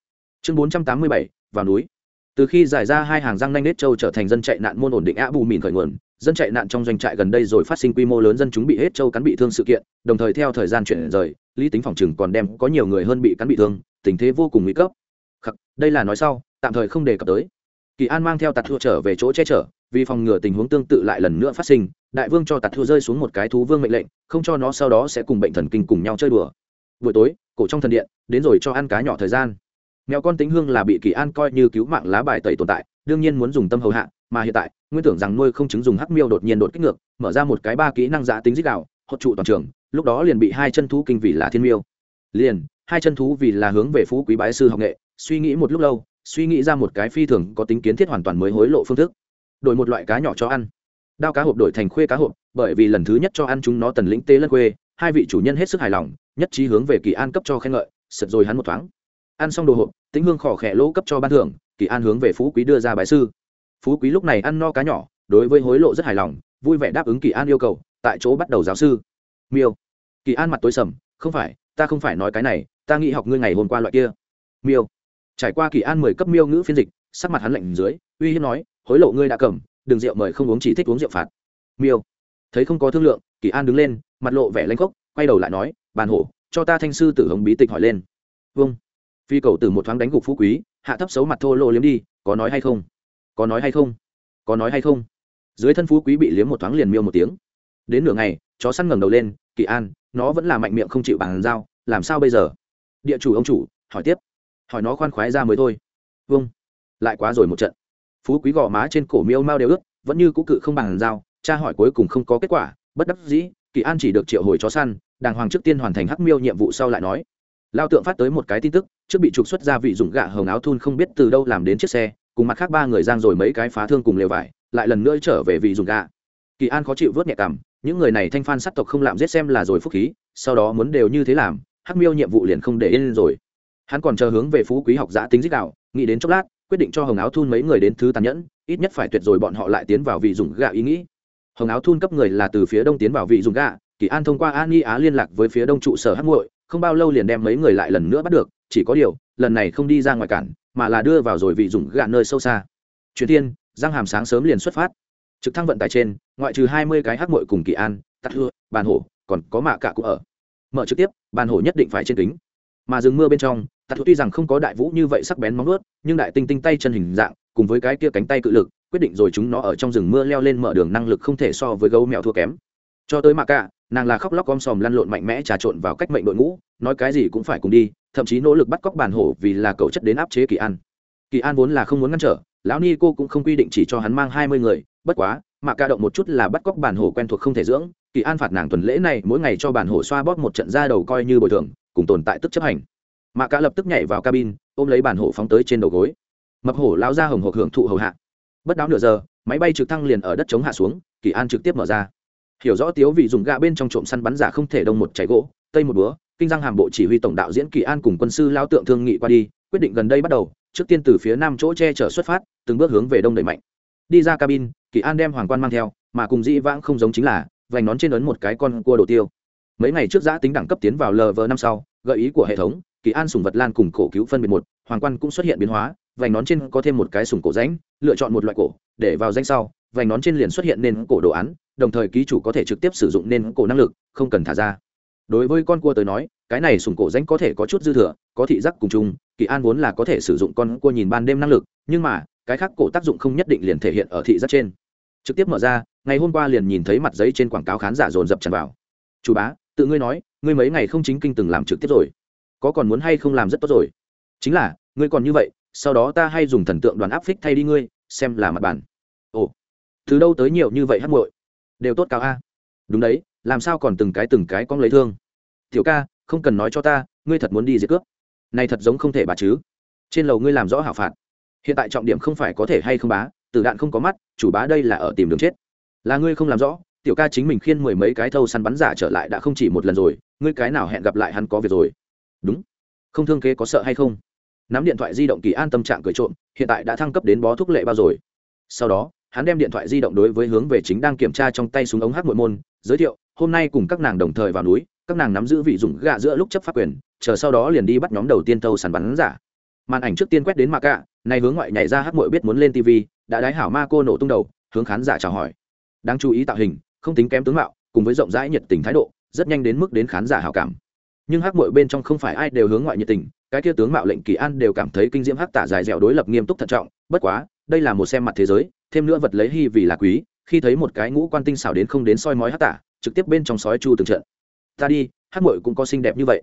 Chương bốn trăm tám mươi bảy, vào núi. Từ khi giải ra hai hàng răng nanh nết châu trở thành dân chạy nạn môn ổn định ạ bù mìn khởi nguồn dân chạy nạn trong doanh trại gần đây rồi phát sinh quy mô lớn dân chúng bị hết châu cắn bị thương sự kiện đồng thời theo thời gian chuyển rời lý tính phòng chừng còn đem có nhiều người hơn bị cắn bị thương tình thế vô cùng nguy cấp. Khắc, đây là nói sau tạm thời không đề cập tới. Kỳ an mang theo tạt thua trở về chỗ che chở vì phòng ngừa tình huống tương tự lại lần nữa phát sinh đại vương cho tạt thua rơi xuống một cái thú vương mệnh lệnh không cho nó sau đó sẽ cùng bệnh thần kinh cùng nhau chơi đùa. Buổi tối cổ trong thần điện đến rồi cho ăn cá nhỏ thời gian. Mèo con tính hương là bị kỳ an coi như cứu mạng lá bài tẩy tồn tại đương nhiên muốn dùng tâm hầu hạ mà hiện tại, nguyên tưởng rằng nuôi không chứng dùng hắc miêu đột nhiên đột kích ngược, mở ra một cái ba kỹ năng giả tính dích đạo, hốt trụ toàn trường, lúc đó liền bị hai chân thú kinh vì là thiên miêu. Liền, hai chân thú vì là hướng về phú quý bái sư học nghệ, suy nghĩ một lúc lâu, suy nghĩ ra một cái phi thường có tính kiến thiết hoàn toàn mới hối lộ phương thức. Đổi một loại cá nhỏ cho ăn. Đao cá hộp đổi thành khuê cá hộp, bởi vì lần thứ nhất cho ăn chúng nó tần lĩnh tê lân khuê hai vị chủ nhân hết sức hài lòng, nhất trí hướng về kỳ an cấp cho khen ngợi sật rồi hắn một thoáng. Ăn xong đồ hộp, tĩnh hương khỏ khẽ lỗ cấp cho ban thưởng, kỳ an hướng về phú quý đưa ra bài sư phú quý lúc này ăn no cá nhỏ, đối với hối lộ rất hài lòng, vui vẻ đáp ứng kỳ an yêu cầu, tại chỗ bắt đầu giáo sư. Miêu. Kỳ an mặt tối sầm, không phải, ta không phải nói cái này, ta nghĩ học ngươi ngày hôm qua loại kia. Miêu. Trải qua kỳ an mười cấp miêu ngữ phiên dịch, sắc mặt hắn lạnh dưới, uy hiếp nói, hối lộ ngươi đã cầm, đừng rượu mời không uống chỉ thích uống rượu phạt. Miêu. Thấy không có thương lượng, kỳ an đứng lên, mặt lộ vẻ lanh khốc, quay đầu lại nói, bàn hổ, cho ta thanh sư tử hồng bí tịch hỏi lên. Vâng. Phi cầu từ một thoáng đánh gục phú quý, hạ thấp xấu mặt thô lô liếm đi, có nói hay không? Có nói hay không? Có nói hay không? Dưới thân phú quý bị liếm một thoáng liền miêu một tiếng. Đến nửa ngày, chó săn ngẩng đầu lên, kỳ an, nó vẫn là mạnh miệng không chịu bàn giao làm sao bây giờ? Địa chủ ông chủ, hỏi tiếp. Hỏi nó khoan khoái ra mới thôi. Vâng. Lại quá rồi một trận. Phú quý gò má trên cổ miêu mau đều ướt, vẫn như cũ cự không bàn giao cha hỏi cuối cùng không có kết quả, bất đắc dĩ, kỳ an chỉ được triệu hồi chó săn, đàng hoàng trước tiên hoàn thành hắc miêu nhiệm vụ sau lại nói. Lao tượng phát tới một cái tin tức, trước bị trục xuất ra vị dụng gạ hồng áo thun không biết từ đâu làm đến chiếc xe cùng mặt khác ba người giang rồi mấy cái phá thương cùng lều vải, lại lần nữa trở về vị Dùng Gà. kỳ an khó chịu vớt nhẹ cảm những người này thanh phan sát tộc không làm giết xem là rồi phúc khí, sau đó muốn đều như thế làm, hắc miêu nhiệm vụ liền không để yên rồi hắn còn chờ hướng về phú quý học giã tính dích đạo, nghĩ đến chốc lát, quyết định cho hồng áo thun mấy người đến thứ tàn nhẫn, ít nhất phải tuyệt rồi bọn họ lại tiến vào vị dùng gạ ý nghĩ hồng áo thun cấp người là từ phía đông tiến vào vị dùng gạ kỳ an thông qua an nghi á liên lạc với phía đông trụ sở hắc muội, không bao lâu liền đem mấy người lại lần nữa bắt được, chỉ có điều, lần này không đi ra ngoài cản mà là đưa vào rồi vị dùng gạ nơi sâu xa. Truyền thiên, giang hàm sáng sớm liền xuất phát. Trực thăng vận tải trên, ngoại trừ hai mươi cái hắc muội cùng kỳ an tắt hưa bàn hổ, còn có mạ cả cũng ở. Mở trực tiếp, bàn hổ nhất định phải trên kính. Mà rừng mưa bên trong tạt tuy rằng không có đại vũ như vậy sắc bén móng ướt nhưng đại tinh tinh tay chân hình dạng, cùng với cái kia cánh tay cự lực, quyết định rồi chúng nó ở trong rừng mưa leo lên mở đường năng lực không thể so với gấu mèo thua kém. Cho tới mạ cả, nàng là khóc lóc om sòm lăn lộn mạnh mẽ trà trộn vào cách mệnh đội ngũ, nói cái gì cũng phải cùng đi thậm chí nỗ lực bắt cóc bản hổ vì là cậu chất đến áp chế kỳ an. Kỳ an vốn là không muốn ngăn trở, lão ni cô cũng không quy định chỉ cho hắn mang hai mươi người, bất quá, mà ca động một chút là bắt cóc bản hổ quen thuộc không thể dưỡng, kỳ an phạt nàng tuần lễ này mỗi ngày cho bản hổ xoa bóp một trận ra đầu coi như bồi thường, cùng tồn tại tức chấp hành. Mà ca lập tức nhảy vào cabin, ôm lấy bản hổ phóng tới trên đầu gối. Mập hổ lao ra hồng hộp hưởng thụ hầu hạ. Bất đáo nửa giờ, máy bay trực thăng liền ở đất chống hạ xuống, kỳ an trực tiếp mở ra. Hiểu rõ tiếu vị dùng gạ bên trong trộm săn bắn giả không thể đông một cháy gỗ, tây một búa kinh giang hàm bộ chỉ huy tổng đạo diễn kỳ an cùng quân sư lao tượng thương nghị qua đi, quyết định gần đây bắt đầu, trước tiên từ phía nam chỗ che chở xuất phát, từng bước hướng về đông đẩy mạnh. Đi ra cabin, kỳ an đem hoàng quan mang theo, mà cùng dĩ vãng không giống chính là, vành nón trên ấn một cái con cua đồ tiêu. Mấy ngày trước giã tính đẳng cấp tiến vào lv năm sau, gợi ý của hệ thống, kỳ an sùng vật lan cùng cổ cứu phân biệt một, hoàng quan cũng xuất hiện biến hóa, vành nón trên có thêm một cái sùng cổ rãnh, lựa chọn một loại cổ, để vào danh sau, vành nón trên liền xuất hiện nên cổ đồ án, đồng thời ký chủ có thể trực tiếp sử dụng nên cổ năng lực, không cần thả ra đối với con cua tới nói, cái này sùng cổ danh có thể có chút dư thừa, có thị giác cùng chung, kỳ an vốn là có thể sử dụng con cua nhìn ban đêm năng lực, nhưng mà, cái khác cổ tác dụng không nhất định liền thể hiện ở thị giác trên. Trực tiếp mở ra, ngày hôm qua liền nhìn thấy mặt giấy trên quảng cáo khán giả dồn dập tràn vào. Chủ bá, tự ngươi nói, ngươi mấy ngày không chính kinh từng làm trực tiếp rồi. Có còn muốn hay không làm rất tốt rồi? Chính là, ngươi còn như vậy, sau đó ta hay dùng thần tượng đoàn áp phích thay đi ngươi, xem là mặt bản ồ, từ đâu tới nhiều như vậy hát muội? Đều tốt cao a. Đúng đấy làm sao còn từng cái từng cái con lấy thương? Tiểu ca, không cần nói cho ta, ngươi thật muốn đi diệt cướp. Này thật giống không thể bà chứ. Trên lầu ngươi làm rõ hảo phạt. Hiện tại trọng điểm không phải có thể hay không bá, tử đạn không có mắt, chủ bá đây là ở tìm đường chết. Là ngươi không làm rõ, tiểu ca chính mình khiên mười mấy cái thâu săn bắn giả trở lại đã không chỉ một lần rồi, ngươi cái nào hẹn gặp lại hắn có việc rồi? Đúng. Không thương kế có sợ hay không? Nắm điện thoại di động kỳ an tâm trạng cười trộm, hiện tại đã thăng cấp đến bó thuốc lệ bao rồi. Sau đó, hắn đem điện thoại di động đối với hướng về chính đang kiểm tra trong tay súng ống hát nội môn, giới thiệu hôm nay cùng các nàng đồng thời vào núi, các nàng nắm giữ vị dụng gạ giữa lúc chấp pháp quyền, chờ sau đó liền đi bắt nhóm đầu tiên thâu sàn bắn giả. Màn ảnh trước tiên quét đến mạc gạ này hướng ngoại nhảy ra hát mội biết muốn lên tv đã đái hảo ma cô nổ tung đầu, hướng khán giả chào hỏi. Đáng chú ý tạo hình, không tính kém tướng mạo, cùng với rộng rãi nhiệt tình thái độ, rất nhanh đến mức đến khán giả hảo cảm. Nhưng hát mội bên trong không phải ai đều hướng ngoại nhiệt tình, cái kia tướng mạo lệnh kỳ an đều cảm thấy kinh diễm hát tả dài dẻo đối lập nghiêm túc thận trọng, bất quá, đây là một xem mặt thế giới, thêm nữa vật lấy hy vì là quý, khi thấy một cái ngũ quan tinh xảo đến không đến soi mói hát tả trực tiếp bên trong sói chu từng trận. Ta đi hắc mội cũng có xinh đẹp như vậy.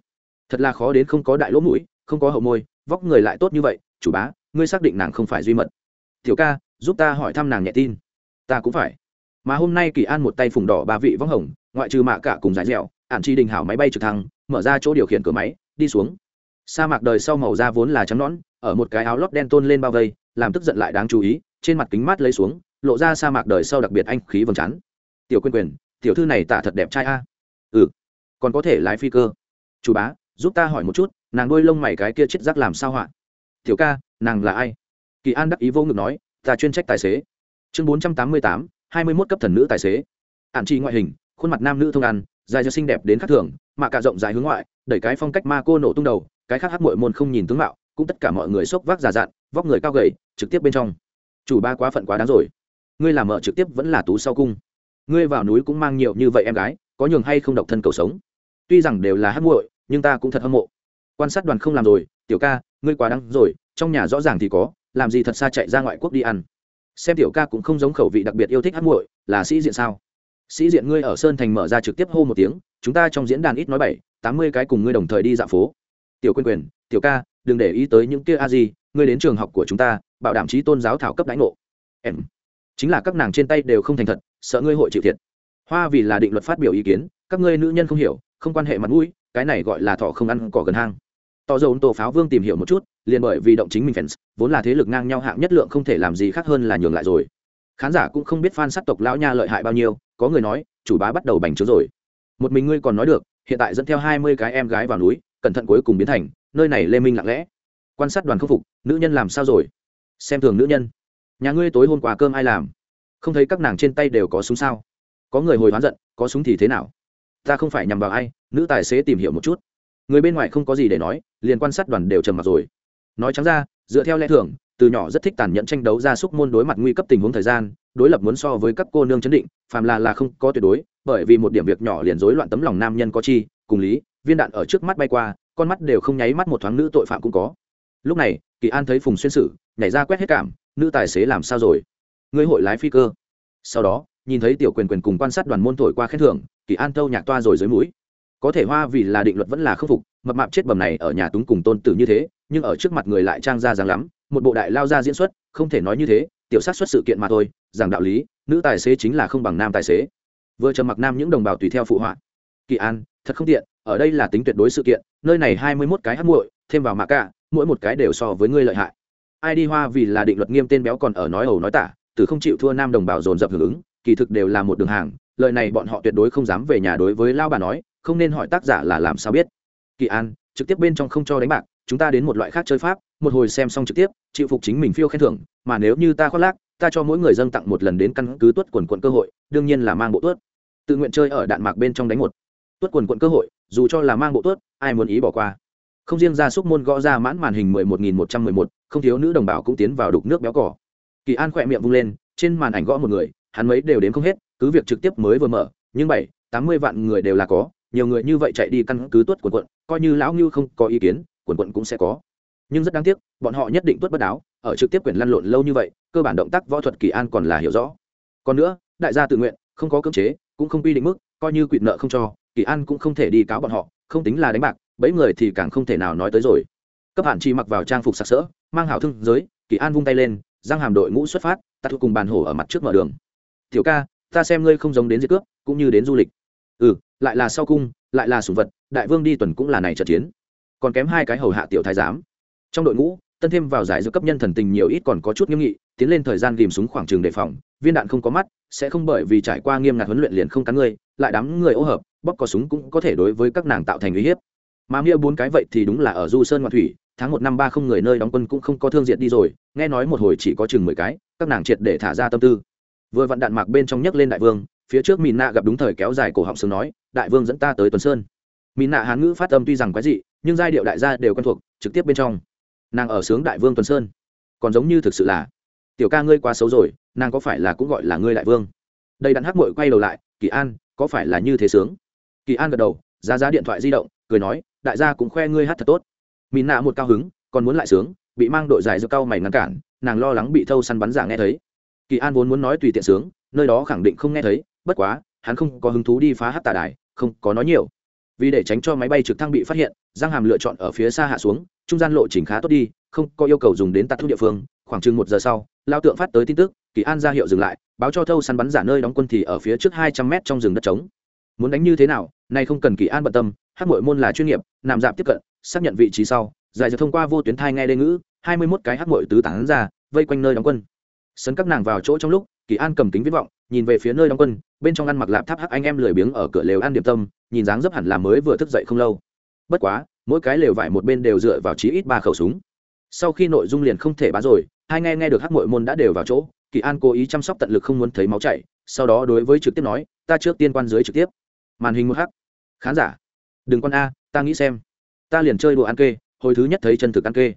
Thật là khó đến không có đại lỗ mũi, không có hậu môi, vóc người lại tốt như vậy, chủ bá, ngươi xác định nàng không phải duy mật. Tiểu ca, giúp ta hỏi thăm nàng nhẹ tin. Ta cũng phải. Mà hôm nay kỳ an một tay phùng đỏ ba vị võng hồng, ngoại trừ mạ cả cùng giải dẻo, ản chi đình hảo máy bay trực thăng, mở ra chỗ điều khiển cửa máy, đi xuống. Sa mạc đời sau màu da vốn là trắng nõn, ở một cái áo lót đen tôn lên bao vây, làm tức giận lại đáng chú ý, trên mặt kính mát lấy xuống, lộ ra sa mạc đời sau đặc biệt anh khí vầng trán. Tiểu quyền quyền tiểu thư này tả thật đẹp trai a. Ừ còn có thể lái phi cơ. Chủ bá, giúp ta hỏi một chút, nàng đôi lông mày cái kia chết rác làm sao họa? Tiểu ca, nàng là ai? Kỳ an đắc ý vô ngực nói, ta chuyên trách tài xế. Chương bốn trăm tám mươi tám, hai mươi mốt cấp thần nữ tài xế. Ạn chi ngoại hình, khuôn mặt nam nữ thông ăn, dài cho xinh đẹp đến khắc thường, mà cả rộng dài hướng ngoại, đẩy cái phong cách ma cô nổ tung đầu, cái khác hát mội môn không nhìn tướng mạo, cũng tất cả mọi người xốc vác già dặn, vóc người cao gầy, trực tiếp bên trong. Chủ ba quá phận quá đáng rồi. Ngươi làm mợ trực tiếp vẫn là tú sau cung ngươi vào núi cũng mang nhiều như vậy em gái, có nhường hay không độc thân cầu sống? Tuy rằng đều là hát muội, nhưng ta cũng thật hâm mộ. Quan sát đoàn không làm rồi, tiểu ca, ngươi quá đắng rồi, trong nhà rõ ràng thì có, làm gì thật xa chạy ra ngoại quốc đi ăn. Xem tiểu ca cũng không giống khẩu vị đặc biệt yêu thích hát muội, là sĩ diện sao? Sĩ diện ngươi ở sơn thành mở ra trực tiếp hô một tiếng, chúng ta trong diễn đàn ít nói bảy, tám mươi cái cùng ngươi đồng thời đi dạo phố. Tiểu quyền quyền tiểu ca, đừng để ý tới những kia a gì ngươi đến trường học của chúng ta, bảo đảm trí tôn giáo thảo cấp đánh ngộ. Em chính là các nàng trên tay đều không thành thật, sợ ngươi hội chịu thiệt. Hoa vì là định luật phát biểu ý kiến, các ngươi nữ nhân không hiểu, không quan hệ mặt mũi, cái này gọi là thọ không ăn cỏ gần hang. Tỏ dầu tổ pháo vương tìm hiểu một chút, liền bởi vì động chính mình fans, vốn là thế lực ngang nhau hạng nhất lượng không thể làm gì khác hơn là nhường lại rồi. Khán giả cũng không biết fan sát tộc lão nha lợi hại bao nhiêu, có người nói, chủ bá bắt đầu bành trướng rồi. Một mình ngươi còn nói được, hiện tại dẫn theo hai mươi cái em gái vào núi, cẩn thận cuối cùng biến thành, nơi này lê minh lặng lẽ. Quan sát đoàn khắc phục, nữ nhân làm sao rồi? Xem thường nữ nhân nhà ngươi tối hôm qua cơm ai làm? Không thấy các nàng trên tay đều có súng sao? Có người hồi hoán giận, có súng thì thế nào? Ta không phải nhằm vào ai, nữ tài xế tìm hiểu một chút. Người bên ngoài không có gì để nói, liền quan sát đoàn đều trầm mặc rồi. Nói trắng ra, dựa theo lẽ thường, từ nhỏ rất thích tàn nhẫn tranh đấu ra xúc môn đối mặt nguy cấp tình huống thời gian, đối lập muốn so với các cô nương chấn định, phàm là là không có tuyệt đối, bởi vì một điểm việc nhỏ liền rối loạn tấm lòng nam nhân có chi, cùng lý, viên đạn ở trước mắt bay qua, con mắt đều không nháy mắt một thoáng nữ tội phạm cũng có. Lúc này, kỳ an thấy phùng xuyên sử, nhảy ra quét hết cảm nữ tài xế làm sao rồi? Ngươi hội lái phi cơ. Sau đó, nhìn thấy tiểu quyền quyền cùng quan sát đoàn môn thổi qua khen thưởng, kỳ an tâu nhạc toa rồi dưới mũi. Có thể hoa vì là định luật vẫn là khâm phục, mập mạp chết bầm này ở nhà túng cùng tôn tử như thế, nhưng ở trước mặt người lại trang ra dáng lắm, một bộ đại lao ra diễn xuất, không thể nói như thế, tiểu sát xuất sự kiện mà thôi rằng đạo lý, nữ tài xế chính là không bằng nam tài xế. Vừa trầm mặc nam những đồng bào tùy theo phụ họa. Kỳ an, thật không tiện, ở đây là tính tuyệt đối sự kiện, nơi này hai mươi mốt cái hát muội, thêm vào mạ cả, mỗi một cái đều so với ngươi lợi hại ai đi hoa vì là định luật nghiêm tên béo còn ở nói ẩu nói tả, từ không chịu thua nam đồng bào dồn dập hưởng ứng, kỳ thực đều là một đường hàng, lời này bọn họ tuyệt đối không dám về nhà đối với lao bà nói, không nên hỏi tác giả là làm sao biết. Kỳ an, trực tiếp bên trong không cho đánh bạc, chúng ta đến một loại khác chơi pháp, một hồi xem xong trực tiếp, chịu phục chính mình phiêu khen thưởng, mà nếu như ta khoác lác, ta cho mỗi người dân tặng một lần đến căn cứ tuất quần quận cơ hội, đương nhiên là mang bộ tuất. Tự nguyện chơi ở đạn mạc bên trong đánh một. Tuất quần quận cơ hội, dù cho là mang bộ tuất, ai muốn ý bỏ qua không riêng ra xúc môn gõ ra mãn màn hình mười một nghìn một trăm mười một, không thiếu nữ đồng bào cũng tiến vào đục nước béo cỏ. Kỳ an khỏe miệng vung lên, trên màn ảnh gõ một người, hắn mấy đều đến không hết, cứ việc trực tiếp mới vừa mở, nhưng bảy, tám mươi vạn người đều là có, nhiều người như vậy chạy đi căn cứ tuất quần quận, coi như lão ngưu không có ý kiến, quần quận cũng sẽ có. Nhưng rất đáng tiếc, bọn họ nhất định tuất bất đáo, ở trực tiếp quyền lăn lộn lâu như vậy, cơ bản động tác võ thuật kỳ an còn là hiểu rõ. Còn nữa, đại gia tự nguyện, không có cưỡng chế, cũng không quy định mức, coi như quỵt nợ không cho, kỳ an cũng không thể đi cáo bọn họ, không tính là đánh bạc bấy người thì càng không thể nào nói tới rồi. Cấp hạn chi mặc vào trang phục sặc sỡ mang hảo thương giới kỳ an vung tay lên giang hàm đội ngũ xuất phát ta thuộc cùng bàn hổ ở mặt trước mở đường. Tiểu ca ta xem ngươi không giống đến diệt cướp cũng như đến du lịch. Ừ lại là sau cung lại là sủng vật đại vương đi tuần cũng là này trận chiến. Còn kém hai cái hầu hạ tiểu thái giám. Trong đội ngũ tân thêm vào giải giữa cấp nhân thần tình nhiều ít còn có chút nghiêm nghị tiến lên thời gian ghìm súng khoảng trường đề phòng viên đạn không có mắt sẽ không bởi vì trải qua nghiêm ngặt huấn luyện liền không cắn ngươi, lại đám người ô hợp bóc có súng cũng có thể đối với các nàng tạo thành uy hiếp mà mia bốn cái vậy thì đúng là ở du sơn ngoại thủy, tháng một năm ba không người nơi đóng quân cũng không có thương diện đi rồi, nghe nói một hồi chỉ có chừng mười cái, các nàng triệt để thả ra tâm tư. Vừa vặn đạn mạc bên trong nhấc lên đại vương, phía trước mìn nạ gặp đúng thời kéo dài cổ họng sướng nói, đại vương dẫn ta tới tuần sơn. Mìn nạ hán ngữ phát âm tuy rằng quái dị, nhưng giai điệu đại gia đều quen thuộc, trực tiếp bên trong. Nàng ở sướng đại vương tuần sơn. Còn giống như thực sự là, tiểu ca ngươi quá xấu rồi, nàng có phải là cũng gọi là ngươi đại vương? Đây đạn hắc mội quay đầu lại, kỳ an, có phải là như thế sướng? Kỳ an gật đầu ra giá điện thoại di động, cười nói đại gia cũng khoe ngươi hát thật tốt. Mỹ nạ một cao hứng, còn muốn lại sướng, bị mang đội giải do cao mày ngăn cản, nàng lo lắng bị thâu săn bắn giả nghe thấy. Kỳ an vốn muốn nói tùy tiện sướng, nơi đó khẳng định không nghe thấy, bất quá, hắn không có hứng thú đi phá hát tà đài, không có nói nhiều. Vì để tránh cho máy bay trực thăng bị phát hiện, giang hàm lựa chọn ở phía xa hạ xuống, trung gian lộ trình khá tốt đi, không có yêu cầu dùng đến tạt thuốc địa phương. Khoảng chừng một giờ sau, lao tượng phát tới tin tức, kỳ an ra hiệu dừng lại, báo cho thâu săn bắn giả nơi đóng quân thì ở phía trước hai trăm mét trong rừng đất trống. Muốn đánh như thế nào, nay không cần kỳ an bận tâm hát mội môn là chuyên nghiệp, nằm dạp tiếp cận, xác nhận vị trí sau, giải dược thông qua vô tuyến thai nghe đê ngữ, hai mươi mốt cái hát mội tứ tán ra, vây quanh nơi đóng quân. Sấn các nàng vào chỗ trong lúc, kỳ an cầm kính viết vọng, nhìn về phía nơi đóng quân, bên trong ăn mặc lạp tháp hắc anh em lười biếng ở cửa lều ăn điểm tâm, nhìn dáng dấp hẳn là mới vừa thức dậy không lâu. Bất quá, mỗi cái lều vải một bên đều dựa vào chí ít ba khẩu súng. Sau khi nội dung liền không thể bá rồi, hai nghe nghe được hắc mội môn đã đều vào chỗ, kỳ an cố ý chăm sóc tận lực không muốn thấy máu chảy, sau đó đối với trực tiếp nói, ta trước tiên quan dưới trực tiếp. Màn hình một hắc. Khán giả đừng quan a, ta nghĩ xem. Ta liền chơi đùa ăn kê, hồi thứ nhất thấy chân thực ăn kê.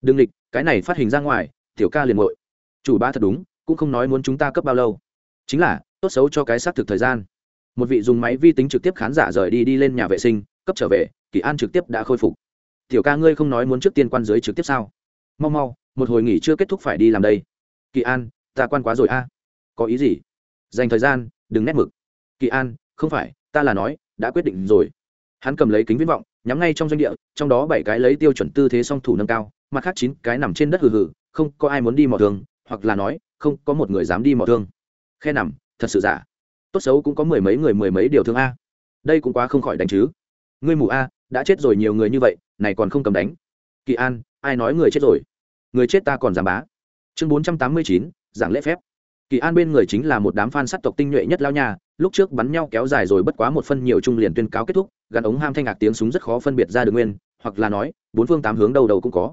Đừng lịch cái này phát hình ra ngoài, tiểu ca liền ngội chủ ba thật đúng, cũng không nói muốn chúng ta cấp bao lâu. Chính là, tốt xấu cho cái xác thực thời gian. Một vị dùng máy vi tính trực tiếp khán giả rời đi đi lên nhà vệ sinh, cấp trở về, kỳ an trực tiếp đã khôi phục. Tiểu ca ngươi không nói muốn trước tiên quan giới trực tiếp sao? Mau mau, một hồi nghỉ chưa kết thúc phải đi làm đây. Kỳ an, ta quan quá rồi a. Có ý gì? Dành thời gian, đừng nét mực. Kỳ an, không phải, ta là nói, đã quyết định rồi hắn cầm lấy kính viễn vọng, nhắm ngay trong doanh địa, trong đó bảy cái lấy tiêu chuẩn tư thế song thủ nâng cao, mặt khác chín cái nằm trên đất hừ hừ, không có ai muốn đi mò thương, hoặc là nói, không có một người dám đi mò thương. Khe nằm, thật sự giả. Tốt xấu cũng có mười mấy người mười mấy điều thương a. Đây cũng quá không khỏi đánh chứ. Ngươi mù a, đã chết rồi nhiều người như vậy, này còn không cầm đánh. Kỳ an, ai nói người chết rồi? Người chết ta còn dám bá. Chương bốn trăm tám mươi chín, giảng lễ phép kỳ an bên người chính là một đám f a n sắc tộc tinh nhuệ nhất lao nhà lúc trước bắn nhau kéo dài rồi bất quá một phân nhiều trung liền tuyên cáo kết thúc, gắn ống ham thanh ngạc tiếng súng rất khó phân biệt ra được nguyên, hoặc là nói, bốn phương tám hướng đầu đầu cũng có.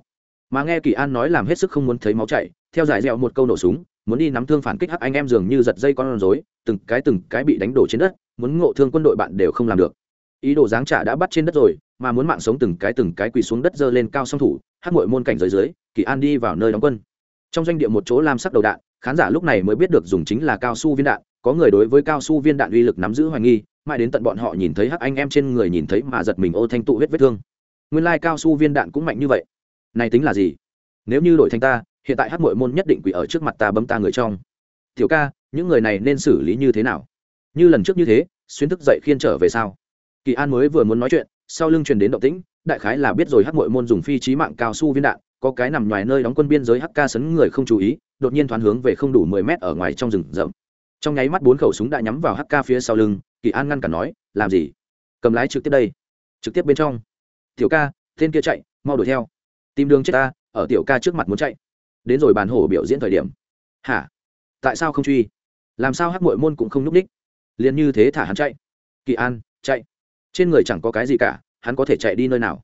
Mà nghe kỳ an nói làm hết sức không muốn thấy máu chảy, theo giải dẹo một câu nổ súng, muốn đi nắm thương phản kích hắc anh em dường như giật dây con rối, từng cái từng cái bị đánh đổ trên đất, muốn ngộ thương quân đội bạn đều không làm được. Ý đồ giáng trả đã bắt trên đất rồi, mà muốn mạng sống từng cái từng cái quỳ xuống đất dơ lên cao song thủ hát mội môn cảnh giới dưới, kỳ an đi vào nơi đóng quân. Trong doanh địa một chỗ lam sắc đầu đạn khán giả lúc này mới biết được dùng chính là cao su viên đạn, có người đối với cao su viên đạn uy lực nắm giữ hoài nghi, mãi đến tận bọn họ nhìn thấy hắc anh em trên người nhìn thấy mà giật mình ô thanh tụ huyết vết thương. Nguyên lai cao su viên đạn cũng mạnh như vậy. Này tính là gì? Nếu như đổi thành ta, hiện tại hắc mội môn nhất định quỷ ở trước mặt ta bấm ta người trong. Tiểu ca, những người này nên xử lý như thế nào? Như lần trước như thế, xuyên thức dậy khiên trở về sao? Kỳ an mới vừa muốn nói chuyện, sau lưng truyền đến động tĩnh, đại khái là biết rồi hắc mội môn dùng phi trí mạng cao su viên đạn có cái nằm ngoài nơi đóng quân biên giới hắc ca sấn người không chú ý, đột nhiên thoáng hướng về không đủ mười mét ở ngoài trong rừng rậm. Trong nháy mắt bốn khẩu súng đã nhắm vào hắc ca phía sau lưng, kỳ an ngăn cản nói, làm gì? Cầm lái trực tiếp đây. Trực tiếp bên trong. Tiểu ca, tên kia chạy, mau đuổi theo. Tìm đường chết ta, ở tiểu ca trước mặt muốn chạy. Đến rồi bàn hổ biểu diễn thời điểm. Hả? Tại sao không truy? Làm sao hắc mội môn cũng không n ú c đích? Liền như thế thả hắn chạy. Kỳ an, chạy. Trên người chẳng có cái gì cả, hắn có thể chạy đi nơi nào?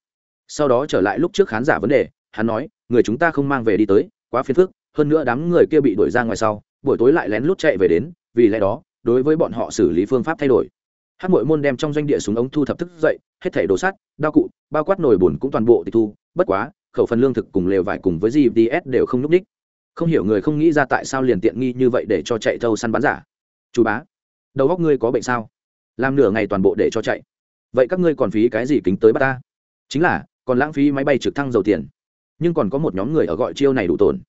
Sau đó trở lại lúc trước khán giả vấn đề hắn nói, người chúng ta không mang về đi tới, quá phiền phức, hơn nữa đám người kia bị đuổi ra ngoài sau, buổi tối lại lén lút chạy về đến, vì lẽ đó, đối với bọn họ xử lý phương pháp thay đổi. Hát mội môn đem trong doanh địa súng ống thu thập thức dậy, hết thẻ đồ sắt, đao cụ, bao quát nồi bùn cũng toàn bộ tịch thu, bất quá, khẩu phần lương thực cùng lều vải cùng với gps đều không núp ních không hiểu người không nghĩ ra tại sao liền tiện nghi như vậy để cho chạy thâu săn bắn giả. Chú bá, đầu góc ngươi có bệnh sao? Làm nửa ngày toàn bộ để cho chạy. Vậy các ngươi còn phí cái gì kính tới bắt ta? Chính là, còn lãng phí máy bay trực thăng dầu tiền nhưng còn có một nhóm người ở gọi chiêu này đủ tổn.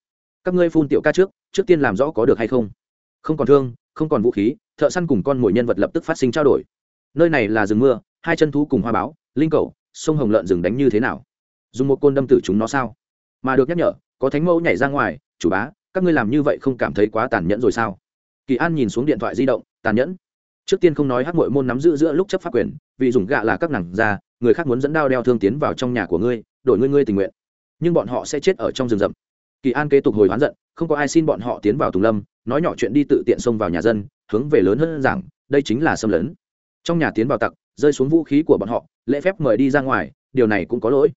Các ngươi phun tiểu ca trước trước tiên làm rõ có được hay không. Không còn thương, không còn vũ khí, thợ săn cùng con mồi nhân vật lập tức phát sinh trao đổi. Nơi này là rừng mưa, hai chân thú cùng hoa báo, linh cầu, sông hồng lợn rừng đánh như thế nào? Dùng một côn đâm tử chúng nó sao? Mà được nhắc nhở, có thánh mẫu nhảy ra ngoài, chủ bá, các ngươi làm như vậy không cảm thấy quá tàn nhẫn rồi sao? Kỳ an nhìn xuống điện thoại di động, tàn nhẫn? Trước tiên không nói hát mội môn nắm giữ giữa lúc chấp pháp quyền, vì dùng gạ là các nàng già người khác muốn dẫn đao đeo thương tiến vào trong nhà của ngươi, đổi ngươi ngươi tình nguyện nhưng bọn họ sẽ chết ở trong rừng rậm. Kỳ an kế tục hồi hoán giận, không có ai xin bọn họ tiến vào tùng lâm, nói nhỏ chuyện đi tự tiện xông vào nhà dân, hướng về lớn hơn rằng đây chính là xâm lấn. Trong nhà tiến vào tặc, rơi xuống vũ khí của bọn họ, lễ phép mời đi ra ngoài, điều này cũng có lỗi.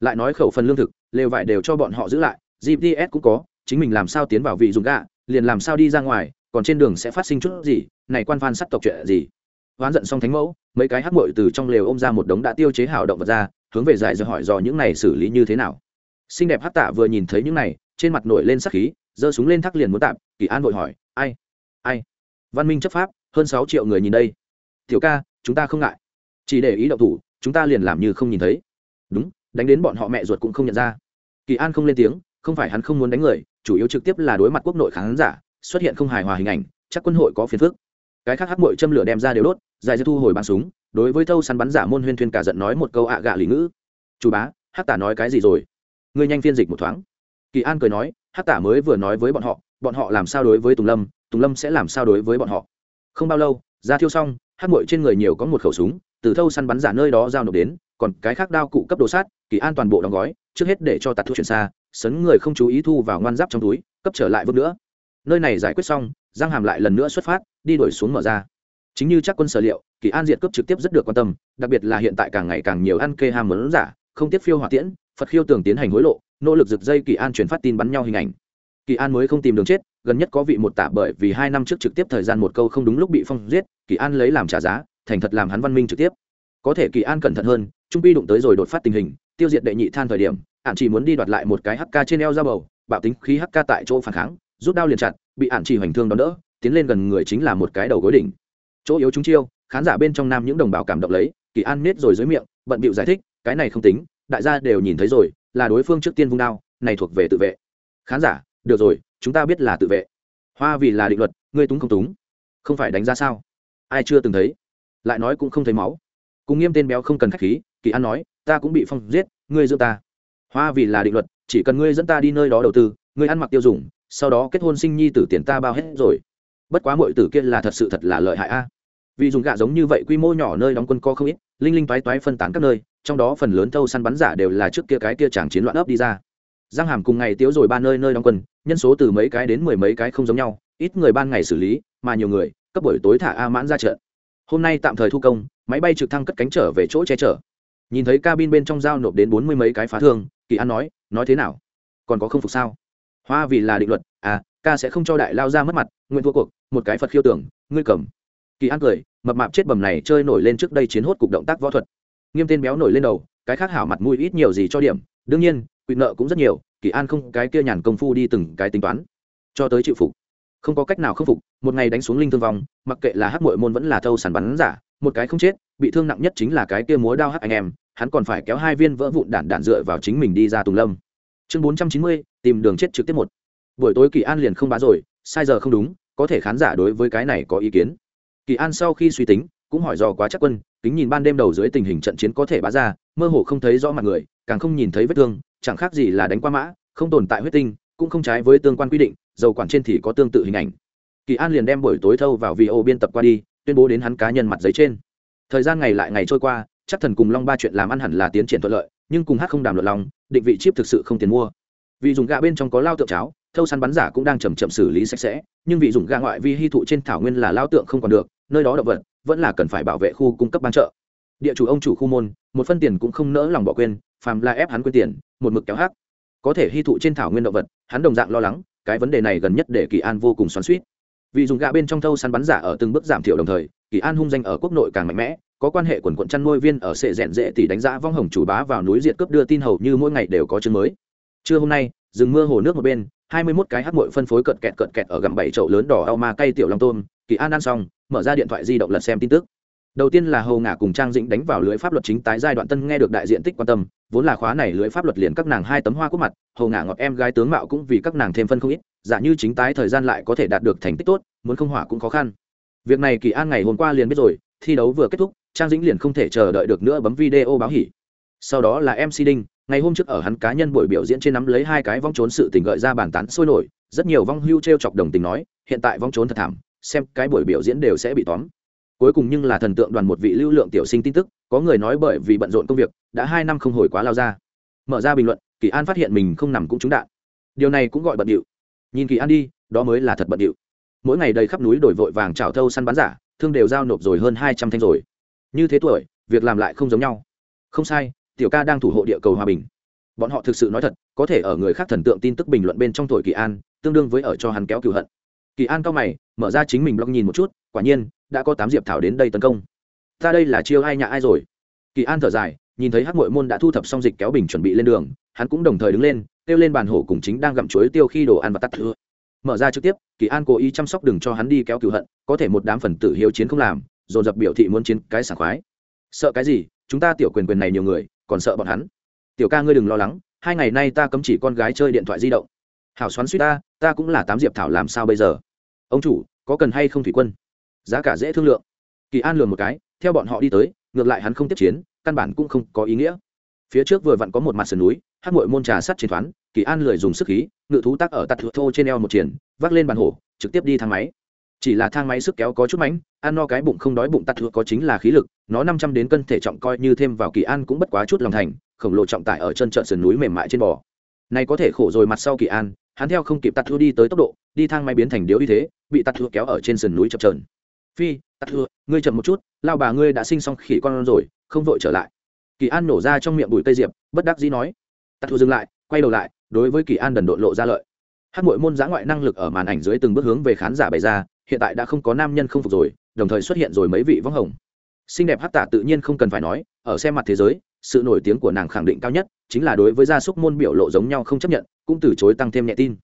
Lại nói khẩu phần lương thực, lều vải đều cho bọn họ giữ lại gps cũng có, chính mình làm sao tiến vào vị dùng gạ, liền làm sao đi ra ngoài, còn trên đường sẽ phát sinh chút gì, này quan phan sắc tộc chuyện gì? Hoán giận xong thánh mẫu, mấy cái hắc mội từ trong lều ôm ra một đống đã tiêu chế hảo động vật ra, hướng về giải rồi hỏi dò những này xử lý như thế nào xinh đẹp hát tạ vừa nhìn thấy những này, trên mặt nổi lên sắc khí, giơ súng lên thắc liền muốn tạm kỳ an vội hỏi, ai? Ai? Văn minh chấp pháp, hơn sáu triệu người nhìn đây. Tiểu ca, chúng ta không ngại. Chỉ để ý động thủ, chúng ta liền làm như không nhìn thấy. Đúng, đánh đến bọn họ mẹ ruột cũng không nhận ra. Kỳ an không lên tiếng, không phải hắn không muốn đánh người, chủ yếu trực tiếp là đối mặt quốc nội khán giả, xuất hiện không hài hòa hình ảnh, chắc quân hội có phiền phức. Cái khác hắc mội châm lửa đem ra đều đốt dài ra thu hồi bắn súng, đối với thâu săn bắn giả môn huyên thuyên cả giận nói một câu ạ gạ lý ngữ. Chú bá, hắc tả nói cái gì rồi? Ngươi nhanh phiên dịch một thoáng. Kỳ an cười nói Hát tả mới vừa nói với bọn họ bọn họ làm sao đối với tùng lâm tùng lâm sẽ làm sao đối với bọn họ. Không bao lâu, ra thiêu xong Hát mội trên người nhiều có một khẩu súng, từ thâu săn bắn giả nơi đó giao nộp đến, còn cái khác đao cụ cấp đồ sát, kỳ an toàn bộ đóng gói, trước hết để cho tạt thuốc chuyển xa, sấn người không chú ý thu vào ngoan giáp trong túi, cấp trở lại vững nữa. Nơi này giải quyết xong, giang hàm lại lần nữa xuất phát, đi đuổi xuống mở ra. Chính như chắc quân sở liệu, kỳ an diện cấp trực tiếp rất được quan tâm, đặc biệt là hiện tại càng ngày càng nhiều ăn kê ham muốn giả, không tiếp phiêu hỏa tiễn phật khiêu tường tiến hành hối lộ, nỗ lực giật dây kỳ an truyền phát tin bắn nhau hình ảnh. Kỳ an mới không tìm đường chết, gần nhất có vị một tả bởi vì hai năm trước trực tiếp thời gian một câu không đúng lúc bị phong giết, kỳ an lấy làm trả giá, thành thật làm hắn văn minh trực tiếp. Có thể kỳ an cẩn thận hơn, trung pi đụng tới rồi đột phát tình hình, tiêu diệt đệ nhị than thời điểm ạn chỉ muốn đi đoạt lại một cái hk trên eo ra bầu, bạo tính khí hk tại chỗ phản kháng, rút đao liền chặt, bị ạn chỉ hoành thương đón đỡ, tiến lên gần người chính là một cái đầu gối đỉnh. Chỗ yếu chúng chiêu, khán giả bên trong nam những đồng bào cảm động lấy, kỳ an nết rồi dưới miệng, bận bịu giải thích, cái này không tính đại gia đều nhìn thấy rồi, là đối phương trước tiên vung đao, này thuộc về tự vệ. Khán giả, được rồi, chúng ta biết là tự vệ. Hoa vì là định luật, ngươi túng không túng? Không phải đánh ra sao? Ai chưa từng thấy? Lại nói cũng không thấy máu. Cùng nghiêm tên béo không cần khách khí, kỳ an nói, ta cũng bị phong giết, ngươi giữ ta. Hoa vì là định luật, chỉ cần ngươi dẫn ta đi nơi đó đầu tư, ngươi ăn mặc tiêu dùng, sau đó kết hôn sinh nhi tử tiền ta bao hết rồi. Bất quá mọi tử kia là thật sự thật là lợi hại a. Vì dùng gạ giống như vậy quy mô nhỏ nơi đóng quân co không ít, linh linh toái toái phân tán các nơi trong đó phần lớn thâu săn bắn giả đều là trước kia cái kia chẳng chiến loạn ấp đi ra. Giang hàm cùng ngày tiếu rồi ba nơi nơi đóng quân, nhân số từ mấy cái đến mười mấy cái không giống nhau, ít người ban ngày xử lý, mà nhiều người, cấp buổi tối thả a mãn ra trận. Hôm nay tạm thời thu công, máy bay trực thăng cất cánh trở về chỗ che chở. Nhìn thấy cabin bên trong dao nộp đến bốn mươi mấy cái phá thương, kỳ an nói nói thế nào? Còn có không phục sao? Hoa, vì là định luật. À ca sẽ không cho đại lao ra mất mặt, nguyện thua cuộc, một cái phật khiêu tưởng, ngươi cầm. Kỳ an cười, mập mạp chết bầm này chơi nổi lên trước đây chiến hốt cục động tác võ thuật nghiêm tên béo nổi lên đầu, cái khác hảo mặt mũi ít nhiều gì cho điểm, đương nhiên quỵ nợ cũng rất nhiều, kỳ an không, cái kia nhàn công phu đi từng cái tính toán, cho tới chịu phục. Không có cách nào khắc phục, một ngày đánh xuống linh thương vong, mặc kệ là hắc mội môn vẫn là thâu sản bắn giả, một cái không chết, bị thương nặng nhất chính là cái kia múa đao hắc anh em, hắn còn phải kéo hai viên vỡ vụn đạn đạn dựa vào chính mình đi ra tùng lâm. Chương bốn trăm chín mươi, tìm đường chết trực tiếp một. Buổi tối kỳ an liền không bá rồi, sai giờ không đúng, có thể khán giả đối với cái này có ý kiến. Kỳ an sau khi suy tính, cũng hỏi dò quá chắc quân kính nhìn ban đêm đầu dưới tình hình trận chiến có thể bá ra, mơ hồ không thấy rõ mặt người, càng không nhìn thấy vết thương, chẳng khác gì là đánh qua mã, không tồn tại huyết tinh, cũng không trái với tương quan quy định, dầu quản trên thì có tương tự hình ảnh. Kỳ an liền đem buổi tối thâu vào video biên tập qua đi, tuyên bố đến hắn cá nhân mặt giấy trên. Thời gian ngày lại ngày trôi qua, chắc thần cùng long ba chuyện làm ăn hẳn là tiến triển thuận lợi, nhưng cùng hát không đàm luận lòng, định vị chip thực sự không tiền mua. Vì dùng gà bên trong có lao tượng cháo, thâu săn bắn giả cũng đang chầm chậm xử lý sạch sẽ, nhưng vị dùng gà ngoại vi hy thụ trên thảo nguyên là lao tượng không còn được, nơi đó động vật vẫn là cần phải bảo vệ khu cung cấp ban trợ địa chủ ông chủ khu môn, một phân tiền cũng không nỡ lòng bỏ quên, phàm là ép hắn quên tiền, một mực kéo hát có thể hy thụ trên thảo nguyên động vật, hắn đồng dạng lo lắng, cái vấn đề này gần nhất để kỳ an vô cùng xoắn suýt vì dùng gạ bên trong thâu săn bắn giả ở từng bước giảm thiểu đồng thời, kỳ an hung danh ở quốc nội càng mạnh mẽ, có quan hệ quần quận chăn nuôi viên ở sệ rèn rệ thì đánh giá vong hồng chủ bá vào núi diệt cướp đưa tin hầu như mỗi ngày đều có chương mới. Trưa hôm nay, rừng mưa hồ nước một bên, hai mươi 21 cái hắc muội phân phối cận kẹt cận kẹt ở gầm bảy chậu lớn đỏ ao ma cây tiểu long tôm kỳ an ăn xong, mở ra điện thoại di động lật xem tin tức. Đầu tiên là hầu ngả cùng trang dĩnh đánh vào lưới pháp luật chính tái giai đoạn tân nghe được đại diện tích quan tâm, vốn là khóa này lưới pháp luật liền các nàng hai tấm hoa quốc mặt hầu ngả ngọt em gái tướng mạo cũng vì các nàng thêm phân không ít, giả như chính tái thời gian lại có thể đạt được thành tích tốt, muốn không hỏa cũng khó khăn. Việc này kỳ an ngày hôm qua liền biết rồi, thi đấu vừa kết thúc, trang dĩnh liền không thể chờ đợi được nữa bấm video báo hỉ. Sau đó là mc đinh, ngày hôm trước ở hắn cá nhân buổi biểu diễn trên nắm lấy hai cái vong trốn sự tình gợi ra bàn tán sôi nổi, rất nhiều vong hưu t r e o chọc đồng tình nói, hiện tại vong trốn thật thảm xem cái buổi biểu diễn đều sẽ bị tóm. Cuối cùng nhưng là thần tượng đoàn một vị lưu lượng tiểu sinh tin tức, có người nói bởi vì bận rộn công việc, đã hai năm không hồi quá lao ra. Mở ra bình luận, kỳ an phát hiện mình không nằm cũng trúng đạn. Điều này cũng gọi bận điệu. Nhìn kỳ an đi, đó mới là thật bận điệu. Mỗi ngày đầy khắp núi đổi vội vàng trào thâu săn bán giả, thương đều giao nộp rồi hơn hai trăm thanh rồi. Như thế tuổi, việc làm lại không giống nhau. Không sai, tiểu ca đang thủ hộ địa cầu hòa bình. Bọn họ thực sự nói thật, có thể ở người khác thần tượng tin tức bình luận bên trong tuổi kỳ an, tương đương với ở cho hắn kéo cựu hận kỳ an cao mày, mở ra chính mình blog nhìn một chút, quả nhiên, đã có tám diệp thảo đến đây tấn công. Ta đây là chiêu ai nhà ai rồi? Kỳ an thở dài, nhìn thấy hắc mội môn đã thu thập xong dịch kéo bình chuẩn bị lên đường, hắn cũng đồng thời đứng lên, kêu lên bàn hổ cùng chính đang gặm chuối tiêu khi đồ ăn và tắt thưa mở ra trực tiếp, kỳ an cố ý chăm sóc đừng cho hắn đi kéo cựu hận, có thể một đám phần tử hiếu chiến không làm, dồn dập biểu thị muốn chiến cái sảng khoái. Sợ cái gì? Chúng ta tiểu quyền quyền này nhiều người, còn sợ bọn hắn. Tiểu ca ngươi đừng lo lắng, hai ngày nay ta cấm chỉ con gái chơi điện thoại di động. Hảo xoắn suýt ta ta cũng là tám diệp thảo làm sao bây giờ? Ông chủ, có cần hay không thủy quân? Giá cả dễ thương lượng. Kỳ an lường một cái, theo bọn họ đi tới, ngược lại hắn không tiếp chiến, căn bản cũng không có ý nghĩa. Phía trước vừa vặn có một mặt sườn núi, hát mội môn trà sắt trên thoáng, kỳ an lười dùng sức khí, ngự thú tắc ở tạt thô trên eo một triển, vác lên bàn hổ, trực tiếp đi thang máy. Chỉ là thang máy sức kéo có chút mánh ăn no cái bụng không đói bụng tạt thua có chính là khí lực, nó năm trăm đến cân thể trọng coi như thêm vào kỳ an cũng bất quá chút lòng thành, khổng lồ trọng tải ở chân trợn sườn núi mềm mại trên bò. Này có thể khổ rồi mặt sau kỳ an hắn theo không kịp tạt thua đi tới tốc độ, đi thang máy biến thành điếu như thế, bị tạt thua kéo ở trên sườn núi chập trờn phi, tạt thua, ngươi chậm một chút, lao bà ngươi đã sinh xong khỉ con rồi, không vội trở lại. Kỳ an nổ ra trong miệng bụi cây diệp, bất đắc dĩ nói. Tạt thua dừng lại, quay đầu lại, đối với kỳ an đần độn lộ ra lợi. Hát mội môn giã ngoại năng lực ở màn ảnh dưới từng bước hướng về khán giả bày ra, hiện tại đã không có nam nhân không phục rồi, đồng thời xuất hiện rồi mấy vị võng hồng. Xinh đẹp hát tả tự nhiên không cần phải nói, ở xem mặt thế giới sự nổi tiếng của nàng khẳng định cao nhất chính là đối với gia súc môn biểu lộ giống nhau không chấp nhận, cũng từ chối tăng thêm nhẹ tin.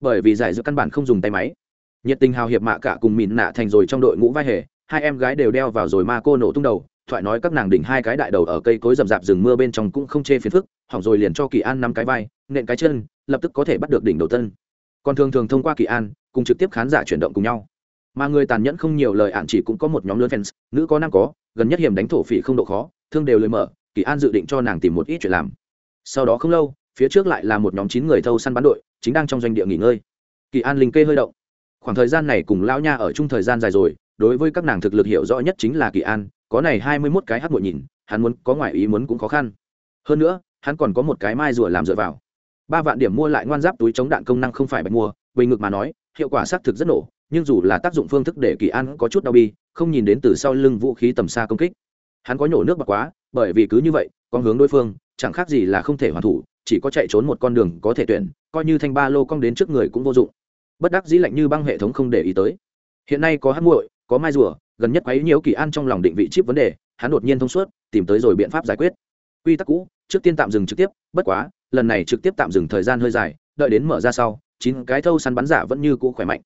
Bởi vì giải giữa căn bản không dùng tay máy. Nhiệt tình hào hiệp mạ cả cùng mịn nạ thành rồi trong đội ngũ vai hề, hai em gái đều đeo vào rồi ma cô nổ tung đầu, thoại nói các nàng đỉnh hai cái đại đầu ở cây cối rậm rạp rừng mưa bên trong cũng không chê phiền phức, hỏng rồi liền cho kỳ an năm cái vai, nện cái chân, lập tức có thể bắt được đỉnh đầu tân. Còn thường thường thông qua kỳ an, cùng trực tiếp khán giả chuyển động cùng nhau. Mà người tàn nhẫn không nhiều lời ạn chỉ cũng có một nhóm lớn fans, nữ có nam có, gần nhất hiểm đánh thổ phỉ không độ khó, thương đều lời mở kỳ an dự định cho nàng tìm một ít chuyện làm. Sau đó không lâu, phía trước lại là một nhóm chín người thâu săn bắn đội, chính đang trong doanh địa nghỉ ngơi. Kỳ an linh kê hơi động. Khoảng thời gian này cùng lão nha ở chung thời gian dài rồi, đối với các nàng thực lực hiểu rõ nhất chính là kỳ an, có này hai mươi mốt cái hát muội nhìn, hắn muốn có ngoại ý muốn cũng khó khăn. Hơn nữa, hắn còn có một cái mai rùa làm dựa vào. Ba vạn điểm mua lại ngoan giáp túi chống đạn công năng không phải bạch mua, bình ngực mà nói, hiệu quả xác thực rất nổ, nhưng dù là tác dụng phương thức để kỳ an có chút đau bi, không nhìn đến từ sau lưng vũ khí tầm xa công kích. Hắn có nhổ nước bạc quá bởi vì cứ như vậy con hướng đối phương, chẳng khác gì là không thể hoàn thủ, chỉ có chạy trốn một con đường có thể tuyển, coi như thanh ba lô cong đến trước người cũng vô dụng. Bất đắc dĩ lạnh như băng hệ thống không để ý tới. Hiện nay có hát muội, có mai rùa, gần nhất quấy nhiễu kỳ an trong lòng định vị chip vấn đề, hắn đột nhiên thông suốt, tìm tới rồi biện pháp giải quyết. Quy tắc cũ, trước tiên tạm dừng trực tiếp, bất quá, lần này trực tiếp tạm dừng thời gian hơi dài, đợi đến mở ra sau, chín cái thâu săn bắn giả vẫn như cũ khỏe mạnh.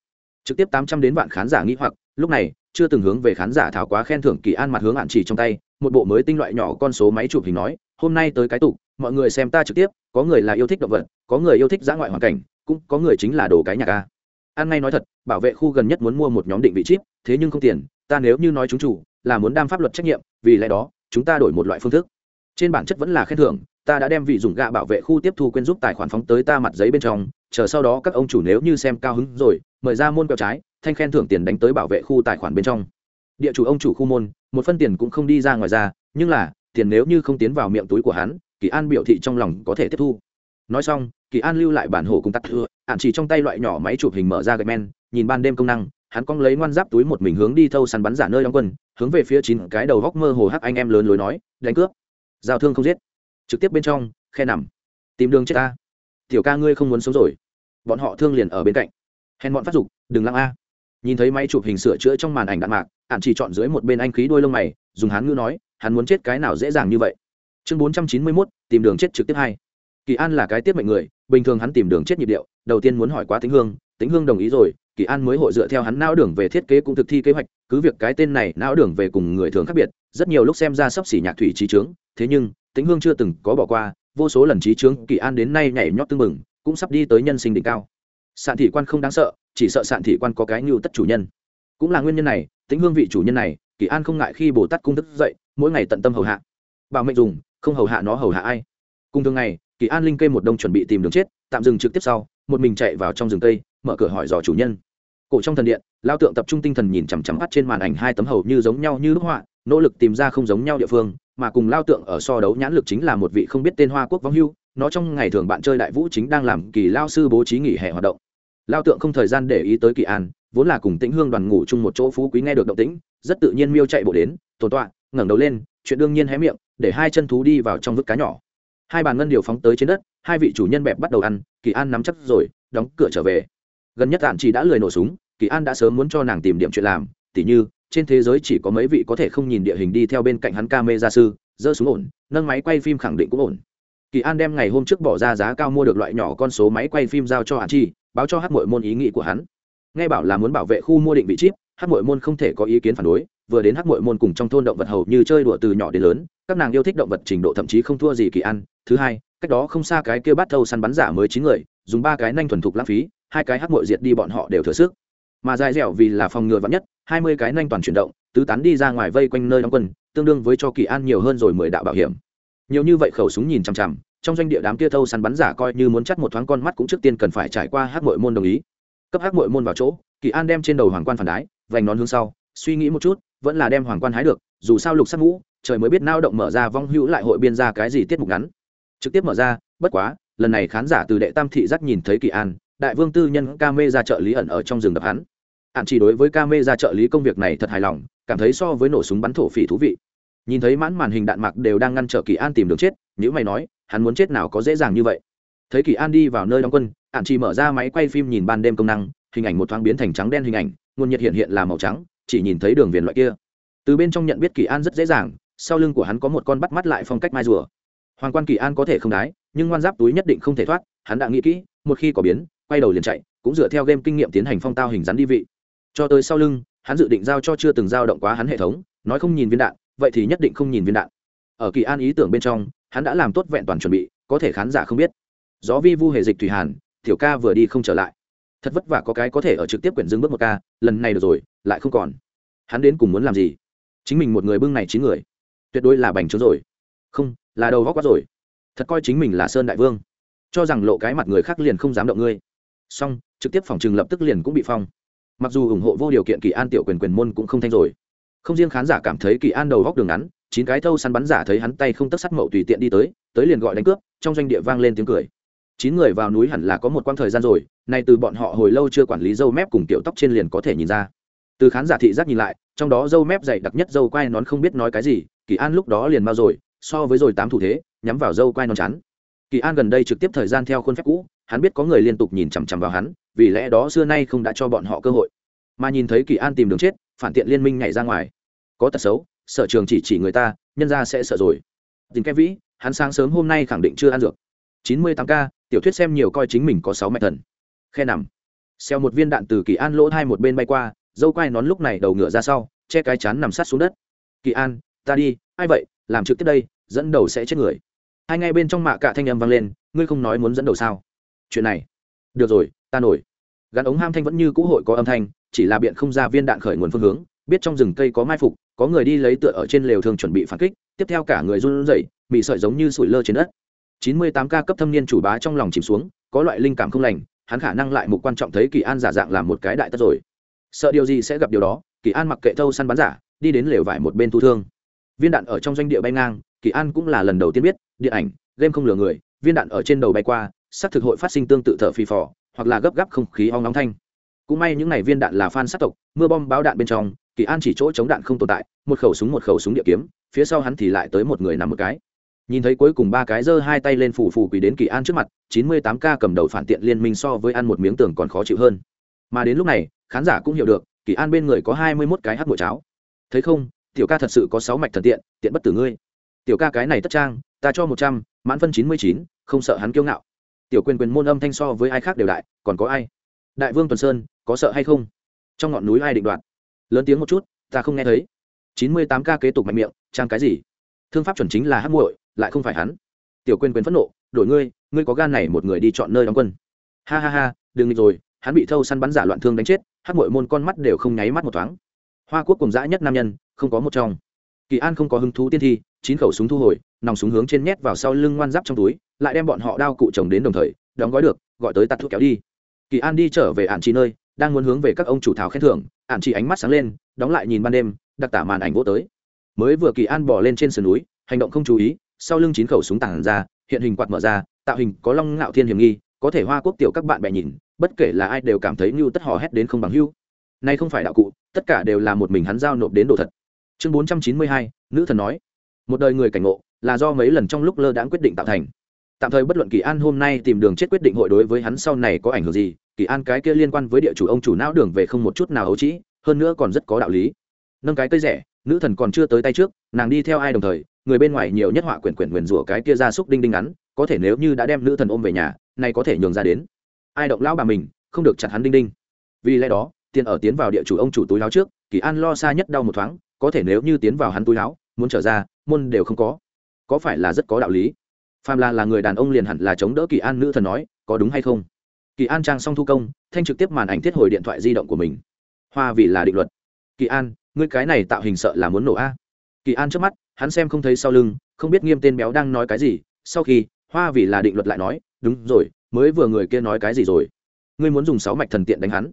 Trực tiếp tám trăm đến vạn khán giả nghĩ hoặc, lúc này chưa từng hướng về khán giả tháo quá khen thưởng kỳ an mặt hướng hạn chỉ trong tay, một bộ mới tinh loại nhỏ con số máy chụp hình nói, hôm nay tới cái tủ mọi người xem ta trực tiếp, có người là yêu thích động vật, có người yêu thích dã ngoại hoàn cảnh, cũng có người chính là đồ cái nhạc a. An ngay nói thật, bảo vệ khu gần nhất muốn mua một nhóm định vị chip, thế nhưng không tiền, ta nếu như nói chúng chủ, là muốn đam pháp luật trách nhiệm, vì lẽ đó, chúng ta đổi một loại phương thức. Trên bản chất vẫn là khen thưởng, ta đã đem vị dùng gạ bảo vệ khu tiếp thu quên giúp tài khoản phóng tới ta mặt giấy bên trong, chờ sau đó các ông chủ nếu như xem cao hứng rồi, mời ra môn quẹo trái thanh khen thưởng tiền đánh tới bảo vệ khu tài khoản bên trong. Địa chủ ông chủ khu môn, một phân tiền cũng không đi ra ngoài ra, nhưng là, tiền nếu như không tiến vào miệng túi của hắn, kỳ an biểu thị trong lòng có thể tiếp thu. Nói xong, kỳ an lưu lại bản hồ cùng tắt thưa ạn chỉ trong tay loại nhỏ máy chụp hình mở ra gạch men, nhìn ban đêm công năng, hắn cong lấy ngoan giáp túi một mình hướng đi thâu săn bắn giả nơi đóng quân, hướng về phía chín cái đầu góc mơ hồ hắc anh em lớn lối nói, đánh cướp, giao thương không giết. Trực tiếp bên trong, khe nằm, tìm đường chết ta. Tiểu ca ngươi không muốn sống rồi. Bọn họ thương liền ở bên cạnh. Hèn bọn phát dục, đừng lăng a nhìn thấy máy chụp hình sửa chữa trong màn ảnh đạn mạc ạn chỉ chọn dưới một bên anh khí đôi lông mày, dùng hán ngữ nói, hắn muốn chết cái nào dễ dàng như vậy? Chương bốn trăm chín mươi mốt, tìm đường chết trực tiếp hai. Kỳ an là cái tiếp mệnh người, bình thường hắn tìm đường chết nhịp điệu, đầu tiên muốn hỏi quá tính hương tính hương đồng ý rồi, kỳ an mới hội dựa theo hắn não đường về thiết kế cũng thực thi kế hoạch, cứ việc cái tên này não đường về cùng người thường khác biệt, rất nhiều lúc xem ra sắp xỉ nhạc thủy trí trướng thế nhưng tính hương chưa từng có bỏ qua, vô số lần trí trướng kỳ an đến nay nhảy nhót tư mừng cũng sắp đi tới nhân sinh đỉnh cao. Sạn thị quan không đáng sợ chỉ sợ sạn thị quan có cái như tất chủ nhân. Cũng là nguyên nhân này, tính hương vị chủ nhân này, kỳ an không ngại khi bồ tát cung thức dậy, mỗi ngày tận tâm hầu hạ. Bảo mệnh dùng, không hầu hạ nó hầu hạ ai. Cùng thường ngày, kỳ an linh kê một đông chuẩn bị tìm đường chết, tạm dừng trực tiếp sau, một mình chạy vào trong rừng cây, mở cửa hỏi dò chủ nhân. Cổ trong thần điện, lao tượng tập trung tinh thần nhìn chằm chằm bắt trên màn ảnh hai tấm hầu như giống nhau như lúc họa, nỗ lực tìm ra không giống nhau địa phương, mà cùng lao tượng ở so đấu nhãn lực chính là một vị không biết tên hoa quốc vong hưu, nó trong ngày thường bạn chơi đại vũ chính đang làm kỳ lao sư bố trí nghỉ hè hoạt động lao tượng không thời gian để ý tới kỳ an, vốn là cùng tĩnh hương đoàn ngủ chung một chỗ phú quý nghe được động tĩnh, rất tự nhiên miêu chạy bộ đến tồn tọa, ngẩng đầu lên, chuyện đương nhiên hé miệng, để hai chân thú đi vào trong vứt cá nhỏ. Hai bàn ngân điều phóng tới trên đất, hai vị chủ nhân bẹp bắt đầu ăn, kỳ an nắm chắc rồi, đóng cửa trở về. Gần nhất đạn chỉ đã lười nổ súng, kỳ an đã sớm muốn cho nàng tìm điểm chuyện làm, tỉ như, trên thế giới chỉ có mấy vị có thể không nhìn địa hình đi theo bên cạnh hắn ca mê gia sư, giơ súng ổn, nâng máy quay phim khẳng định cũng ổn. Kỳ an đem ngày hôm trước bỏ ra giá cao mua được loại nhỏ con số máy quay phim giao cho hạn chi báo cho hát mội môn ý nghĩ của hắn. Nghe bảo là muốn bảo vệ khu mua định vị chip, hát mội môn không thể có ý kiến phản đối, vừa đến hát mội môn cùng trong thôn động vật hầu như chơi đùa từ nhỏ đến lớn, các nàng yêu thích động vật trình độ thậm chí không thua gì kỳ an thứ hai, cách đó không xa cái kia bắt thâu săn bắn giả mới chín người, dùng ba cái nanh thuần thục lãng phí, hai cái hát mội diệt đi bọn họ đều thừa sức. Mà dài dẻo vì là phòng ngừa vắn nhất, hai mươi cái nanh toàn chuyển động, tứ tán đi ra ngoài vây quanh nơi đóng quân, tương đương với cho kỳ an nhiều hơn rồi mười đạo bảo hiểm. Nhiều như vậy khẩu súng nhìn chằm chằm trong doanh địa đám kia thâu săn bắn giả coi như muốn chắt một thoáng con mắt cũng trước tiên cần phải trải qua hát mội môn đồng ý. Cấp hát mội môn vào chỗ, kỳ an đem trên đầu hoàng quan phản đái, vành nón hướng sau, suy nghĩ một chút, vẫn là đem hoàng quan hái được, dù sao lục sắc ngũ, trời mới biết nao động mở ra vong hữu lại hội biên ra cái gì tiết mục ngắn. Trực tiếp mở ra, bất quá, lần này khán giả từ đệ tam thị giác nhìn thấy kỳ an, đại vương tư nhân ca mê ra trợ lý ẩn ở trong rừng đập hắn. Hạn chỉ đối với ca mê ra trợ lý công việc này thật hài lòng, cảm thấy so với nổ súng bắn thổ phỉ thú vị. Nhìn thấy mãn màn hình đạn mạc đều đang ngăn trở kỳ an tìm đường chết những mày nói hắn muốn chết nào có dễ dàng như vậy. Thấy kỳ an đi vào nơi đóng quân hạn chỉ mở ra máy quay phim nhìn ban đêm công năng, hình ảnh một thoáng biến thành trắng đen hình ảnh, nguồn nhiệt hiện hiện là màu trắng, chỉ nhìn thấy đường viền loại kia. Từ bên trong nhận biết kỳ an rất dễ dàng, sau lưng của hắn có một con bắt mắt lại phong cách mai rùa. Hoàng quan kỳ an có thể không đái, nhưng ngoan giáp túi nhất định không thể thoát, hắn đã nghĩ kỹ, một khi có biến, quay đầu liền chạy, cũng dựa theo game kinh nghiệm tiến hành phong tao hình rắn đi vị. Cho tới sau lưng, hắn dự định giao cho chưa từng giao động quá hắn hệ thống, nói không nhìn viên đạn, vậy thì nhất định không nhìn viên đạn. Ở kỳ an ý tưởng bên trong hắn đã làm tốt vẹn toàn chuẩn bị, có thể khán giả không biết. Gió vi vu hệ dịch thủy hàn, tiểu ca vừa đi không trở lại. Thật vất vả có cái có thể ở trực tiếp quyển dương bước một ca, lần này được rồi, lại không còn. Hắn đến cùng muốn làm gì? Chính mình một người bưng này chín người. Tuyệt đối là bành trướng rồi. Không, là đầu góc quá rồi. Thật coi chính mình là sơn đại vương. Cho rằng lộ cái mặt người khác liền không dám động ngươi. Song trực tiếp phòng trừng lập tức liền cũng bị phong. Mặc dù ủng hộ vô điều kiện kỳ an tiểu quyền quyền môn cũng không thanh rồi. Không riêng khán giả cảm thấy kỳ an đầu góc đường ngắn chín cái thâu săn bắn giả thấy hắn tay không tất sắt mậu tùy tiện đi tới tới liền gọi đánh cướp, trong doanh địa vang lên tiếng cười. Chín người vào núi hẳn là có một quãng thời gian rồi, nay từ bọn họ hồi lâu chưa quản lý dâu mép cùng kiểu tóc trên liền có thể nhìn ra. Từ khán giả thị giác nhìn lại, trong đó dâu mép dày đặc nhất dâu quai nón không biết nói cái gì, kỳ an lúc đó liền mau rồi, so với rồi tám thủ thế, nhắm vào dâu quai nón chắn. Kỳ an gần đây trực tiếp thời gian theo khuôn phép cũ, hắn biết có người liên tục nhìn chằm chằm vào hắn, vì lẽ đó xưa nay không đã cho bọn họ cơ hội. Mà nhìn thấy kỳ an tìm đường chết, phản tiện liên minh nhảy ra ngoài. Có tật xấu sở trường chỉ chỉ người ta, nhân ra sẽ sợ rồi. Tình kẽ vĩ, hắn sáng sớm hôm nay khẳng định chưa ăn dược. Chín mươi tám k, tiểu thuyết xem nhiều coi chính mình có sáu mạch thần. Khe nằm. Xeo một viên đạn từ kỳ an lỗ hai một bên bay qua, dâu quai nón lúc này đầu ngựa ra sau, che cái chán nằm sát xuống đất. Kỳ an, ta đi, ai vậy? Làm trực tiếp đây, dẫn đầu sẽ chết người. Hai ngay bên trong mạ cả thanh âm vang lên, ngươi không nói muốn dẫn đầu sao? Chuyện này. Được rồi, ta nổi. Gắn ống ham thanh vẫn như cũ hội có âm thanh, chỉ là biện không ra viên đạn khởi nguồn phương hướng, biết trong rừng cây có mai phục có người đi lấy tựa ở trên lều thường chuẩn bị phản kích, tiếp theo cả người run rẩy bị sợi giống như sủi lơ trên đất. Chín mươi tám ca cấp thâm niên chủ bá trong lòng chìm xuống, có loại linh cảm không lành, hắn khả năng lại mục quan trọng thấy kỳ an giả dạng làm một cái đại tất rồi. Sợ điều gì sẽ gặp điều đó, kỳ an mặc kệ thâu săn bắn giả, đi đến lều vải một bên thu thương. Viên đạn ở trong doanh địa bay ngang, kỳ an cũng là lần đầu tiên biết, điện ảnh, game không lừa người, viên đạn ở trên đầu bay qua sắc thực hội phát sinh tương tự thở phì phò, hoặc là gấp gáp không khí ong nóng thanh. Cũng may những n à y viên đạn là phan sát tộc, mưa bom báo đạn bên trong kỳ an chỉ chỗ chống đạn không tồn tại, một khẩu súng một khẩu súng địa kiếm, phía sau hắn thì lại tới một người nằm một cái. Nhìn thấy cuối cùng ba cái giơ hai tay lên phủ phủ quỳ đến kỳ an trước mặt, chín mươi tám ca cầm đầu phản tiện liên minh so với ăn một miếng tường còn khó chịu hơn. Mà đến lúc này, khán giả cũng hiểu được, kỳ an bên người có hai mươi mốt cái hát bội cháo. Thấy không, tiểu ca thật sự có sáu mạch thần tiện tiện bất tử ngươi. Tiểu ca cái này tất trang, ta cho một trăm, mãn phân chín mươi chín, không sợ hắn kiêu ngạo. Tiểu quyền quyền môn âm thanh so với ai khác đều đại, còn có ai? Đại vương tuần sơn, có sợ hay không? Trong ngọn núi ai định đoạt? Lớn tiếng một chút, ta không nghe thấy. Chín mươi tám ca kế tục mạnh miệng, trang cái gì? Thương pháp chuẩn chính là hát muội, lại không phải hắn. Tiểu quên quên phẫn nộ, đổi ngươi ngươi có gan này một người đi chọn nơi đóng quân. Ha ha ha, đừng rồi, hắn bị thâu săn bắn giả loạn thương đánh chết hát muội môn con mắt đều không nháy mắt một thoáng. Hoa quốc cùng dã nhất nam nhân, không có một trong. Kỳ an không có hứng thú tiên thi, chín khẩu súng thu hồi, nòng súng hướng trên nhét vào sau lưng ngoan giáp trong túi, lại đem bọn họ đao cụ chồng đến đồng thời, đóng gói được, gọi tới tạt thuốc kéo đi. Kỳ an đi trở về ạn trì nơi, đang muốn hướng về các ông chủ thảo khen thưởng ạn chỉ ánh mắt sáng lên, đóng lại nhìn ban đêm, đặc tả màn ảnh vô tới. Mới vừa kỳ an bỏ lên trên sườn núi, hành động không chú ý, sau lưng chín khẩu súng tản ra, hiện hình quạt mở ra, tạo hình có long ngạo thiên hiểm nghi, có thể hoa quốc tiểu các bạn bè nhìn, bất kể là ai đều cảm thấy như tất hò hét đến không bằng hưu. Nay không phải đạo cụ, tất cả đều là một mình hắn giao nộp đến đồ thật. Chương bốn trăm chín mươi hai, nữ thần nói. Một đời người cảnh ngộ, là do mấy lần trong lúc lơ đãng quyết định tạo thành. Tạm thời bất luận kỳ an hôm nay tìm đường chết quyết định hội đối với hắn sau này có ảnh hưởng gì kỳ an cái kia liên quan với địa chủ ông chủ não đường về không một chút nào ấu trĩ, hơn nữa còn rất có đạo lý. Nâng cái cây rẻ, nữ thần còn chưa tới tay trước, nàng đi theo ai đồng thời, người bên ngoài nhiều nhất họa quyển quyển quyển rủa cái kia ra xúc đinh đinh ngắn, có thể nếu như đã đem nữ thần ôm về nhà này có thể nhường ra đến. Ai động lão bà mình, không được chặt hắn đinh đinh. Vì lẽ đó, tiền ở tiến vào địa chủ ông chủ túi láo trước, kỳ an lo xa nhất đau một thoáng, có thể nếu như tiến vào hắn túi láo, muốn trở ra, môn đều không có. Có phải là rất có đạo lý? Phàm là là người đàn ông liền hẳn là chống đỡ kỳ an nữ thần nói, có đúng hay không? Kỳ an trang xong thu công, thanh trực tiếp màn ảnh thiết hồi điện thoại di động của mình. Hoa vì là định luật. Kỳ an, ngươi cái này tạo hình sợ là muốn nổ a. Kỳ an trước mắt, hắn xem không thấy sau lưng, không biết nghiêm tên béo đang nói cái gì. Sau khi, hoa vì là định luật lại nói, đúng rồi, mới vừa người kia nói cái gì rồi? Ngươi muốn dùng sáu mạch thần tiện đánh hắn.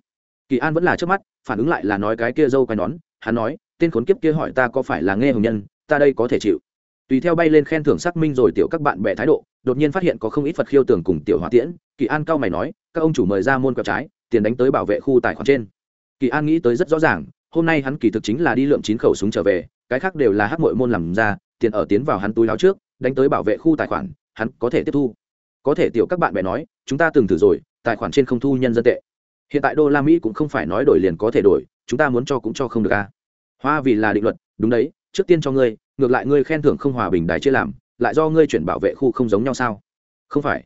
Kỳ an vẫn là trước mắt, phản ứng lại là nói cái kia dâu cái nón. Hắn nói, tên khốn kiếp kia hỏi ta có phải là nghe hồng nhân, ta đây có thể chịu? Tùy theo bay lên khen thưởng xác minh rồi tiểu các bạn bè thái độ, đột nhiên phát hiện có không ít phật khiêu tưởng cùng tiểu hỏa tiễn. Kỳ an cao mày nói, các ông chủ mời ra môn quẹo trái, tiền đánh tới bảo vệ khu tài khoản trên. Kỳ an nghĩ tới rất rõ ràng, hôm nay hắn kỳ thực chính là đi lượm chín khẩu súng trở về, cái khác đều là hát mội môn làm ra, tiền ở tiến vào hắn túi láo trước, đánh tới bảo vệ khu tài khoản, hắn có thể tiếp thu. Có thể tiểu các bạn bè nói, chúng ta từng thử rồi, tài khoản trên không thu nhân dân tệ. Hiện tại đô la mỹ cũng không phải nói đổi liền có thể đổi, chúng ta muốn cho cũng cho không được a hoa vì là định luật, đúng đấy, trước tiên cho ngươi ngược lại ngươi khen thưởng không hòa bình đài chia làm, lại do ngươi chuyển bảo vệ khu không giống nhau sao? Không phải.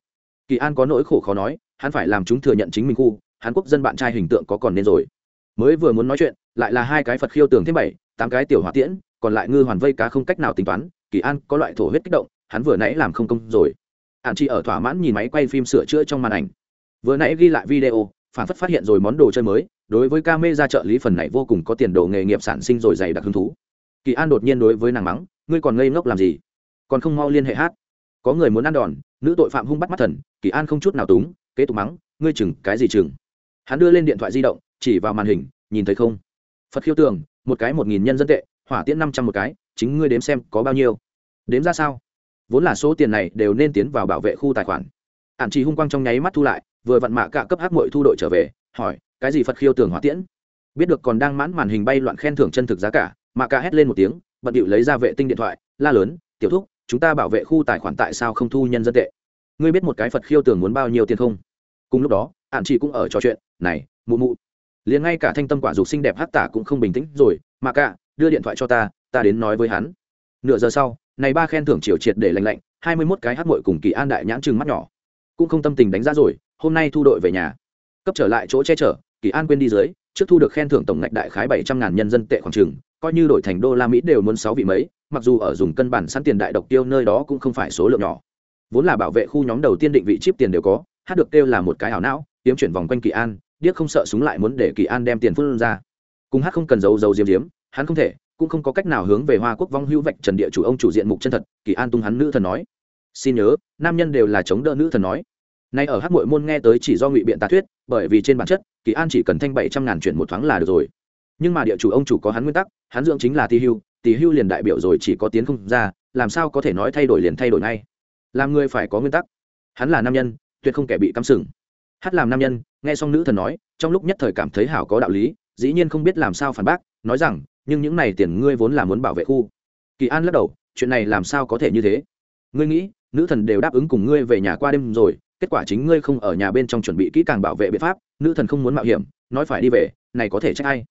Kỳ an có nỗi khổ khó nói, hắn phải làm chúng thừa nhận chính mình khu, Hàn quốc dân bạn trai hình tượng có còn nên rồi. Mới vừa muốn nói chuyện, lại là hai cái phật khiêu tường thêm bảy, tám cái tiểu hỏa tiễn, còn lại ngư hoàn vây cá không cách nào tính toán, kỳ an có loại thổ huyết kích động, hắn vừa nãy làm không công rồi. Hạn chỉ ở thỏa mãn nhìn máy quay phim sửa chữa trong màn ảnh. Vừa nãy ghi lại video, phản phất phát hiện rồi món đồ chơi mới, đối với ca mê ra trợ lý phần này vô cùng có tiền đồ nghề nghiệp sản sinh rồi dày đặc hứng thú kỳ an đột nhiên đối với nàng mắng, ngươi còn ngây ngốc làm gì? Còn không mau liên hệ hát. Có người muốn ăn đòn, nữ tội phạm hung bắt mắt thần. Kỳ an không chút nào túng, kế tục mắng, ngươi chừng cái gì chừng? Hắn đưa lên điện thoại di động, chỉ vào màn hình, nhìn thấy không? Phật khiêu tường một cái một nghìn nhân dân tệ, hỏa tiễn năm trăm một cái, chính ngươi đếm xem có bao nhiêu? Đếm ra sao? Vốn là số tiền này đều nên tiến vào bảo vệ khu tài khoản. Ạn chỉ hung quang trong nháy mắt thu lại, vừa vặn mạ cả cấp hát mội thu đội trở về, hỏi, cái gì phật khiêu tường hỏa tiễn? Biết được còn đang mãn màn hình bay loạn khen thưởng chân thực giá cả mà ca hét lên một tiếng, bận điệu lấy ra vệ tinh điện thoại, la lớn, tiểu thúc, chúng ta bảo vệ khu tài khoản tại sao không thu nhân dân tệ? Ngươi biết một cái phật khiêu tường muốn bao nhiêu tiền không? Cùng lúc đó ạn chỉ cũng ở trò chuyện, này, mụ mụ. Liền ngay cả thanh tâm quả dục xinh đẹp hát tả cũng không bình tĩnh rồi mà cả, đưa điện thoại cho ta ta đến nói với hắn. Nửa giờ sau, này ba khen thưởng chiều triệt để lành lạnh, hai mươi mốt cái hát mội cùng kỳ an đại nhãn chừng mắt nhỏ. Cũng không tâm tình đánh giá rồi, hôm nay thu đội về nhà. Cấp trở lại chỗ che chở, kỳ an quên đi dưới, trước thu được khen thưởng tổng ngạch đại khái bảy trăm ngàn nhân dân tệ khoảng trường coi như đổi thành đô la mỹ đều muốn sáu vị mấy, mặc dù ở dùng cân bản sẵn tiền đại độc tiêu nơi đó cũng không phải số lượng nhỏ. Vốn là bảo vệ khu nhóm đầu tiên định vị chip tiền đều có, hát được kêu là một cái ảo não tiếm chuyển vòng quanh kỳ an, điếc không sợ súng lại muốn để kỳ an đem tiền phương ra. Cùng hát không cần giấu giấu diếm diếm hắn không thể, cũng không có cách nào hướng về hoa quốc vong hữu vạch trần địa chủ ông chủ diện mục chân thật, kỳ an tung hắn nữ thần nói. Xin nhớ, nam nhân đều là chống đỡ nữ thần nói. Nay ở hát mội môn nghe tới chỉ do ngụy biện tà thuyết, bởi vì trên bản chất, kỳ an chỉ cần thanh bảy trăm ngàn chuyển một thoáng là được rồi nhưng mà địa chủ ông chủ có hắn nguyên tắc, hắn dưỡng chính là tỉ hưu tỉ hưu liền đại biểu rồi chỉ có tiến không ra, làm sao có thể nói thay đổi liền thay đổi ngay? Làm người phải có nguyên tắc. Hắn là nam nhân, tuyệt không kẻ bị cắm sừng. Hát làm nam nhân, nghe xong nữ thần nói, trong lúc nhất thời cảm thấy hảo có đạo lý, dĩ nhiên không biết làm sao phản bác, nói rằng, nhưng những này tiền ngươi vốn là muốn bảo vệ khu. Kỳ an lắc đầu, chuyện này làm sao có thể như thế? Ngươi nghĩ, nữ thần đều đáp ứng cùng ngươi về nhà qua đêm rồi, kết quả chính ngươi không ở nhà bên trong chuẩn bị kỹ càng bảo vệ biện pháp, nữ thần không muốn mạo hiểm, nói phải đi về, này có thể trách ai?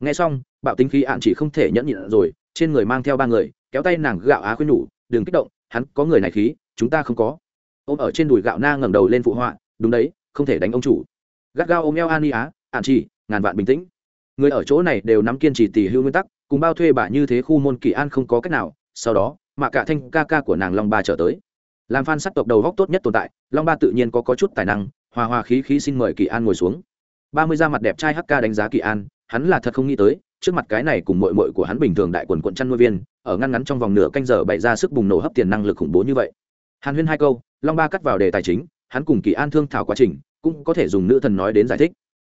Nghe xong bạo tính khí ạn chỉ không thể nhẫn nhịn rồi trên người mang theo ba người kéo tay nàng gạo á khuyên nhủ đừng kích động hắn có người này khí chúng ta không có. Ôm ở trên đùi gạo na ngẩng đầu lên phụ họa đúng đấy không thể đánh ông chủ. Gắt gao ôm eo an y á ạn chỉ ngàn vạn bình tĩnh. Người ở chỗ này đều nắm kiên trì tỉ hưu nguyên tắc cùng bao thuê bà như thế khu môn kỳ an không có cách nào sau đó mà cả thanh ca ca của nàng long ba trở tới. Làm phan sắc tộc đầu góc tốt nhất tồn tại long ba tự nhiên có, có chút tài năng hòa hòa khí khí xin mời kỳ an ngồi xuống. Ba mươi da mặt đẹp trai hk đánh giá kỳ an hắn là thật không nghĩ tới, trước mặt cái này cùng mội mội của hắn bình thường đại quần quận chăn nuôi viên, ở ngăn ngắn trong vòng nửa canh giờ bày ra sức bùng nổ hấp tiền năng lực khủng bố như vậy. Hàn huyên hai câu, long ba cắt vào đề tài chính, hắn cùng kỳ an thương thảo quá trình, cũng có thể dùng nữ thần nói đến giải thích.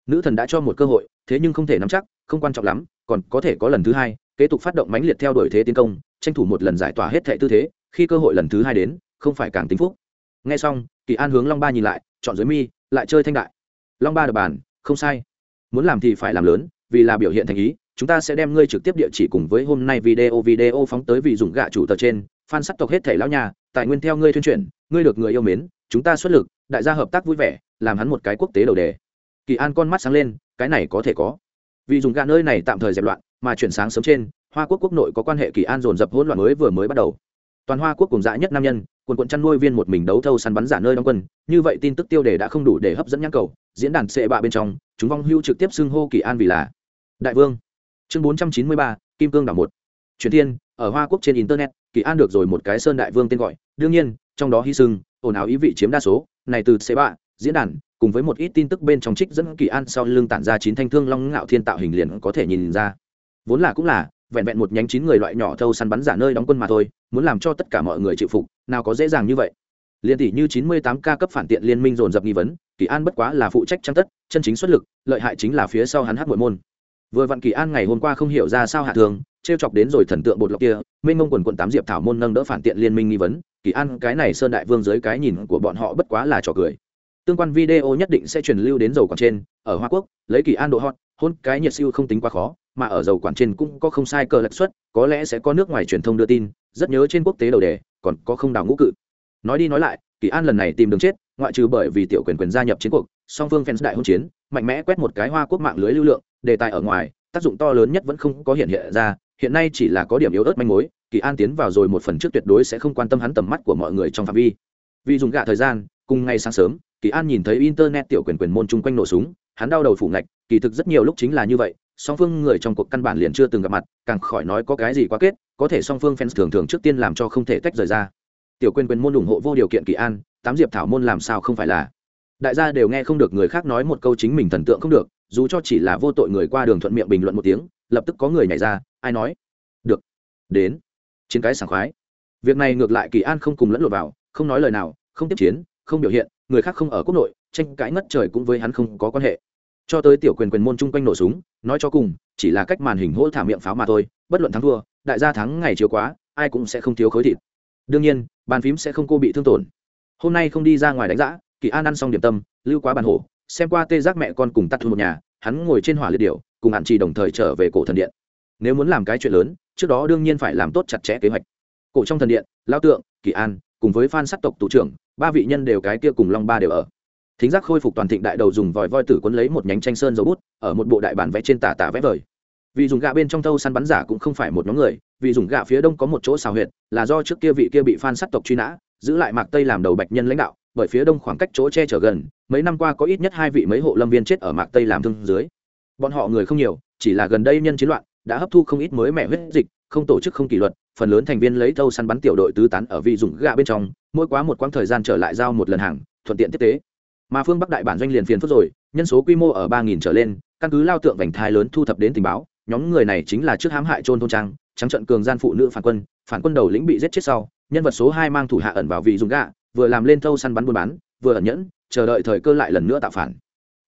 Nữ thần đã cho một cơ hội, thế nhưng không thể nắm chắc, không quan trọng lắm, còn có thể có lần thứ hai, kế tục phát động mãnh liệt theo đuổi thế tiến công, tranh thủ một lần giải tỏa hết thệ tư thế, khi cơ hội lần thứ hai đến, không phải càng tính phúc. Nghe xong, kỳ an hướng long ba nhìn lại, chọn dưới mi, lại chơi thanh đại. Long ba đập bàn, không sai. Muốn làm thì phải làm lớn vì là biểu hiện thành ý, chúng ta sẽ đem ngươi trực tiếp địa chỉ cùng với hôm nay video video phóng tới vị dùng gạ chủ tờ trên, fan sắc tộc hết thể lão nhà, tài nguyên theo ngươi tuyên truyền ngươi được người yêu mến, chúng ta xuất lực, đại gia hợp tác vui vẻ, làm hắn một cái quốc tế đầu đề. Kỳ an con mắt sáng lên, cái này có thể có. Vì dùng gạ nơi này tạm thời dẹp loạn, mà chuyển sáng sớm trên, hoa quốc quốc nội có quan hệ kỳ an dồn dập hỗn loạn mới vừa mới bắt đầu. Toàn hoa quốc cùng dã nhất nam nhân quần quận chăn nuôi viên một mình đấu thâu săn bắn giả nơi đóng quân, như vậy tin tức tiêu đề đã không đủ để hấp dẫn nhãn cầu, diễn đàn sệ bạ bên trong, chúng vong hưu trực tiếp xưng hô kỳ an vì là đại vương. Chương bốn trăm chín mươi ba, kim cương đảo một. Truyền thiên, ở hoa quốc trên internet, kỳ an được rồi một cái sơn đại vương tên gọi, đương nhiên, trong đó hy sưng, ồn ào ý vị chiếm đa số, này từ sệ bạ, diễn đàn, cùng với một ít tin tức bên trong trích dẫn kỳ an sau lưng tản ra chín thanh thương long ngạo thiên tạo hình liền có thể nhìn ra. Vốn là cũng là vẹn vẹn một nhánh chín người loại nhỏ thâu săn bắn giả nơi đóng quân mà thôi, muốn làm cho tất cả mọi người chịu phục, nào có dễ dàng như vậy. Liên tỷ như chín mươi tám ca cấp phản tiện liên minh dồn dập nghi vấn, kỳ an bất quá là phụ trách trang tất, chân chính xuất lực, lợi hại chính là phía sau hắn hát nội môn. Vừa vặn kỳ an ngày hôm qua không hiểu ra sao hạ thường t chọc đến rồi thần tượng bột lọc kia, mênh mông quần quận tám diệp thảo môn nâng đỡ phản tiện liên minh nghi vấn, kỳ an cái này sơn đại vương dưới cái nhìn của bọn họ bất quá là trò cười. Tương quan video nhất định sẽ truyền lưu đến dầu còn trên, ở hoa quốc, lấy kỳ an độ hot, hôn cái nhiệt siêu không tính quá khó mà ở dầu quản trên cũng có không sai cờ lật suất có lẽ sẽ có nước ngoài truyền thông đưa tin, rất nhớ trên quốc tế đầu đề, còn có không đào ngũ cự. Nói đi nói lại, kỳ an lần này tìm đường chết, ngoại trừ bởi vì tiểu quyền quyền gia nhập chiến cuộc, song phương fans đại hôn chiến, mạnh mẽ quét một cái hoa quốc mạng lưới lưu lượng, đề tài ở ngoài, tác dụng to lớn nhất vẫn không có hiện hiện ra, hiện nay chỉ là có điểm yếu ớt manh mối, kỳ an tiến vào rồi một phần trước tuyệt đối sẽ không quan tâm hắn tầm mắt của mọi người trong phạm vi. Vì dùng gạ thời gian, cùng ngày sáng sớm, kỳ an nhìn thấy internet tiểu quyền quyền môn chung quanh nổ súng, hắn đau đầu phủ ngạch, kỳ thực rất nhiều lúc chính là như vậy song phương người trong cuộc căn bản liền chưa từng gặp mặt, càng khỏi nói có cái gì quá kết, có thể song phương fans thường thường trước tiên làm cho không thể tách rời ra. Tiểu quyền quyền môn ủng hộ vô điều kiện kỳ an, tám diệp thảo môn làm sao không phải là? Đại gia đều nghe không được người khác nói một câu chính mình thần tượng không được, dù cho chỉ là vô tội người qua đường thuận miệng bình luận một tiếng, lập tức có người nhảy ra, ai nói? Được. Đến. Chiến cái sảng khoái. Việc này ngược lại kỳ an không cùng lẫn lộn vào, không nói lời nào, không tiếp chiến, không biểu hiện, người khác không ở quốc nội, tranh cãi ngất trời cũng với hắn không có quan hệ cho tới tiểu quyền quyền môn chung quanh nổ súng, nói cho cùng, chỉ là cách màn hình hỗ thả miệng pháo mà thôi, bất luận thắng thua, đại gia thắng ngày chiều quá, ai cũng sẽ không thiếu khối thịt. Đương nhiên, bàn phím sẽ không cô bị thương tổn. Hôm nay không đi ra ngoài đánh giã, kỳ an ăn xong điểm tâm, lưu quá bàn hổ, xem qua tê giác mẹ con cùng tắt thu một nhà, hắn ngồi trên hỏa liệt điệu cùng hạn trì đồng thời trở về cổ thần điện. Nếu muốn làm cái chuyện lớn, trước đó đương nhiên phải làm tốt chặt chẽ kế hoạch. Cổ trong thần điện, lao tượng, kỳ an, cùng với phan sắc tộc tù trưởng, ba vị nhân đều cái kia cùng long ba đều ở thính giác khôi phục toàn thịnh đại đầu dùng vòi voi tử quấn lấy một nhánh tranh sơn dấu bút, ở một bộ đại bản vẽ trên tả tả vẽ vời. Vì dùng gạ bên trong thâu săn bắn giả cũng không phải một nhóm người, vì dùng gạ phía đông có một chỗ xào huyệt, là do trước kia vị kia bị phan sắt tộc truy nã, giữ lại mạc tây làm đầu bạch nhân lãnh đạo, bởi phía đông khoảng cách chỗ che chở gần, mấy năm qua có ít nhất hai vị mấy hộ lâm viên chết ở mạc tây làm thương dưới. Bọn họ người không nhiều, chỉ là gần đây nhân chiến loạn, đã hấp thu không ít mới mẹ huyết dịch, không tổ chức không kỷ luật, phần lớn thành viên lấy thâu săn bắn tiểu đội tứ tán ở vị dùng gạ bên trong, mỗi quá một quãng thời gian trở lại giao một lần hàng, thuận tiện tiếp tế mà phương bắc đại bản doanh liền phiền phức rồi, nhân số quy mô ở ba nghìn trở lên, căn cứ lao tượng vành thai lớn thu thập đến tình báo, nhóm người này chính là trước hãm hại trôn thôn trang, trắng trận cường gian phụ nữ phản quân phản quân đầu lĩnh bị giết chết sau, nhân vật số hai mang thủ hạ ẩn vào vị dùng gạ, vừa làm lên thâu săn bắn buôn bán, vừa ẩn nhẫn, chờ đợi thời cơ lại lần nữa tạo phản.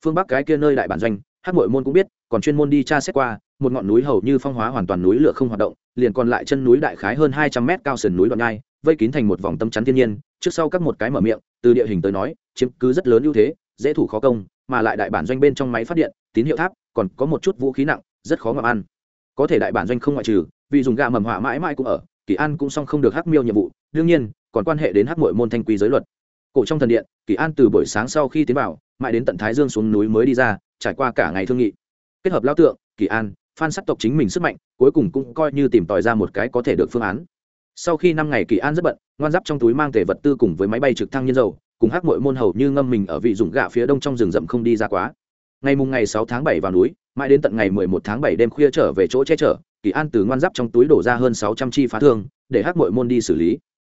Phương bắc cái kia nơi đại bản doanh hát mội môn cũng biết, còn chuyên môn đi tra xét qua, một ngọn núi hầu như phong hóa hoàn toàn núi lửa không hoạt động, liền còn lại chân núi đại khái hơn hai trăm mét cao sườn núi đoạn nhai, vây kín thành một vòng tâm chắn thiên nhiên, trước sau các một cái mở miệng, từ địa hình tới nói chiếm cứ rất lớn ưu thế, dễ thủ khó công, mà lại đại bản doanh bên trong máy phát điện, tín hiệu tháp, còn có một chút vũ khí nặng, rất khó ngậm ăn. Có thể đại bản doanh không ngoại trừ, vì dùng gà mầm hỏa mãi mãi cũng ở, kỳ an cũng song không được hắc miêu nhiệm vụ, đương nhiên, còn quan hệ đến hắc mội môn thanh quý giới luật. Cổ trong thần điện, kỳ an từ buổi sáng sau khi tiến vào, mãi đến tận thái dương xuống núi mới đi ra, trải qua cả ngày thương nghị. Kết hợp lao tượng, kỳ an, phan sắc tộc chính mình sức mạnh, cuối cùng cũng coi như tìm tòi ra một cái có thể được phương án. Sau khi năm ngày kỳ an rất bận, ngoan giáp trong túi mang tể vật tư cùng với máy bay trực thăng nhân dầu cùng hắc mội môn hầu như ngâm mình ở vị dụng gạ phía đông trong rừng rậm không đi ra quá. Ngày mùng ngày sáu tháng bảy vào núi, mãi đến tận ngày mười một tháng bảy đêm khuya trở về chỗ che chở, kỳ an từ ngoan giáp trong túi đổ ra hơn sáu trăm chi phá thương, để hắc mội môn đi xử lý.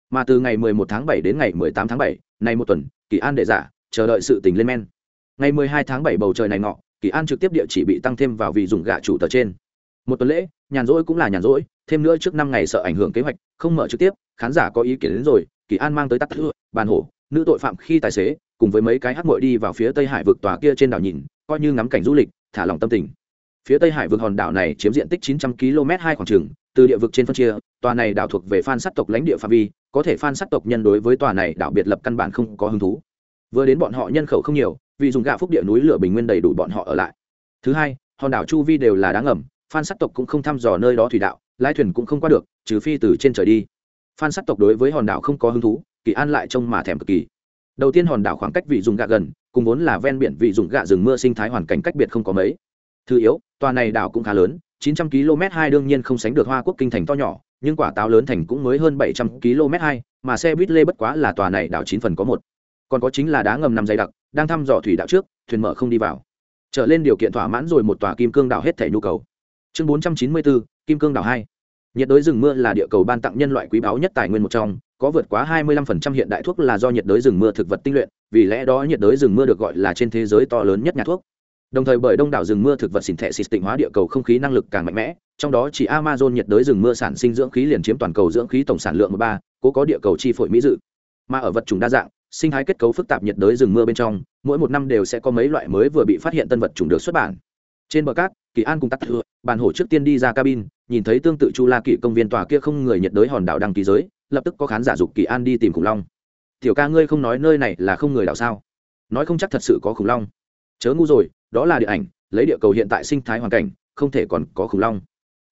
Mà từ ngày mười một tháng bảy đến ngày mười tám tháng bảy, nay một tuần, kỳ an đệ giả, chờ đợi sự tình lên men. Ngày mười hai tháng bảy bầu trời này ngọ, kỳ an trực tiếp địa chỉ bị tăng thêm vào vị dùng gạ chủ tờ trên. Một tuần lễ, nhàn rỗi cũng là nhàn rỗi, thêm nữa trước năm ngày sợ ảnh hưởng kế hoạch, không mở trực tiếp, khán giả có ý kiến đến rồi, kỳ an mang tới tắt thưa bàn hổ nữ tội phạm khi tài xế, cùng với mấy cái hát mội đi vào phía tây hải vực tòa kia trên đảo nhìn, coi như ngắm cảnh du lịch, thả lòng tâm tình. Phía tây hải vực hòn đảo này chiếm diện tích 900 km hai khoảng trường từ địa vực trên phân chia, tòa này đảo thuộc về phan sắc tộc lãnh địa phạm vi, có thể phan sắc tộc nhân đối với tòa này đảo biệt lập căn bản không có hứng thú. Vừa đến bọn họ nhân khẩu không nhiều, vì dùng gạ phúc địa núi lửa bình nguyên đầy đủ bọn họ ở lại. Thứ hai, hòn đảo chu vi đều là đá ngầm, phan sắc tộc cũng không thăm dò nơi đó thủy đạo, lái thuyền cũng không qua được, trừ phi từ trên trời đi. Phan sắc tộc đối với hòn đảo không có hứng thú kỳ an lại trông mà thèm cực kỳ. Đầu tiên hòn đảo khoảng cách vị dùng gạ gần cùng vốn là ven biển vị dùng gạ rừng mưa sinh thái hoàn cảnh cách biệt không có mấy. Thứ yếu tòa này đảo cũng khá lớn 900 km hai đương nhiên không sánh được hoa quốc kinh thành to nhỏ nhưng quả táo lớn thành cũng mới hơn 700 km hai mà xe buýt lê bất quá là tòa này đảo chín phần có một. Còn có chính là đá ngầm nằm dày đặc đang thăm dò thủy đạo trước thuyền mở không đi vào. Trở lên điều kiện thỏa mãn rồi một tòa kim cương đảo hết thể nhu cầu. Chương 494, kim cương đảo hai. Nhiệt đới rừng mưa là địa cầu ban tặng nhân loại quý báu nhất tài nguyên một trong có vượt quá 25% hiện đại thuốc là do nhiệt đới rừng mưa thực vật tinh luyện, vì lẽ đó nhiệt đới rừng mưa được gọi là trên thế giới to lớn nhất nhà thuốc. Đồng thời bởi đông đảo rừng mưa thực vật xỉn thệ xịt tịnh hóa địa cầu không khí năng lực càng mạnh mẽ, trong đó chỉ amazon nhiệt đới rừng mưa sản sinh dưỡng khí liền chiếm toàn cầu dưỡng khí tổng sản lượng một ba, cố có địa cầu chi phổi mỹ dự. Mà ở vật chủng đa dạng, sinh thái kết cấu phức tạp nhiệt đới rừng mưa bên trong, mỗi một năm đều sẽ có mấy loại mới vừa bị phát hiện tân vật chủng được xuất bản. Trên bờ cát, kỳ an cùng tắt thừa, bàn hổ trước tiên đi ra cabin nhìn thấy tương tự chu la kỵ công viên tòa kia không người nhiệt đới hòn đảo đăng ký giới, lập tức có khán giả dục kỳ an đi tìm khủng long. Tiểu ca ngươi không nói nơi này là không người đảo sao? Nói không chắc thật sự có khủng long. Chớ ngu rồi, đó là địa ảnh, lấy địa cầu hiện tại sinh thái hoàn cảnh, không thể còn có khủng long.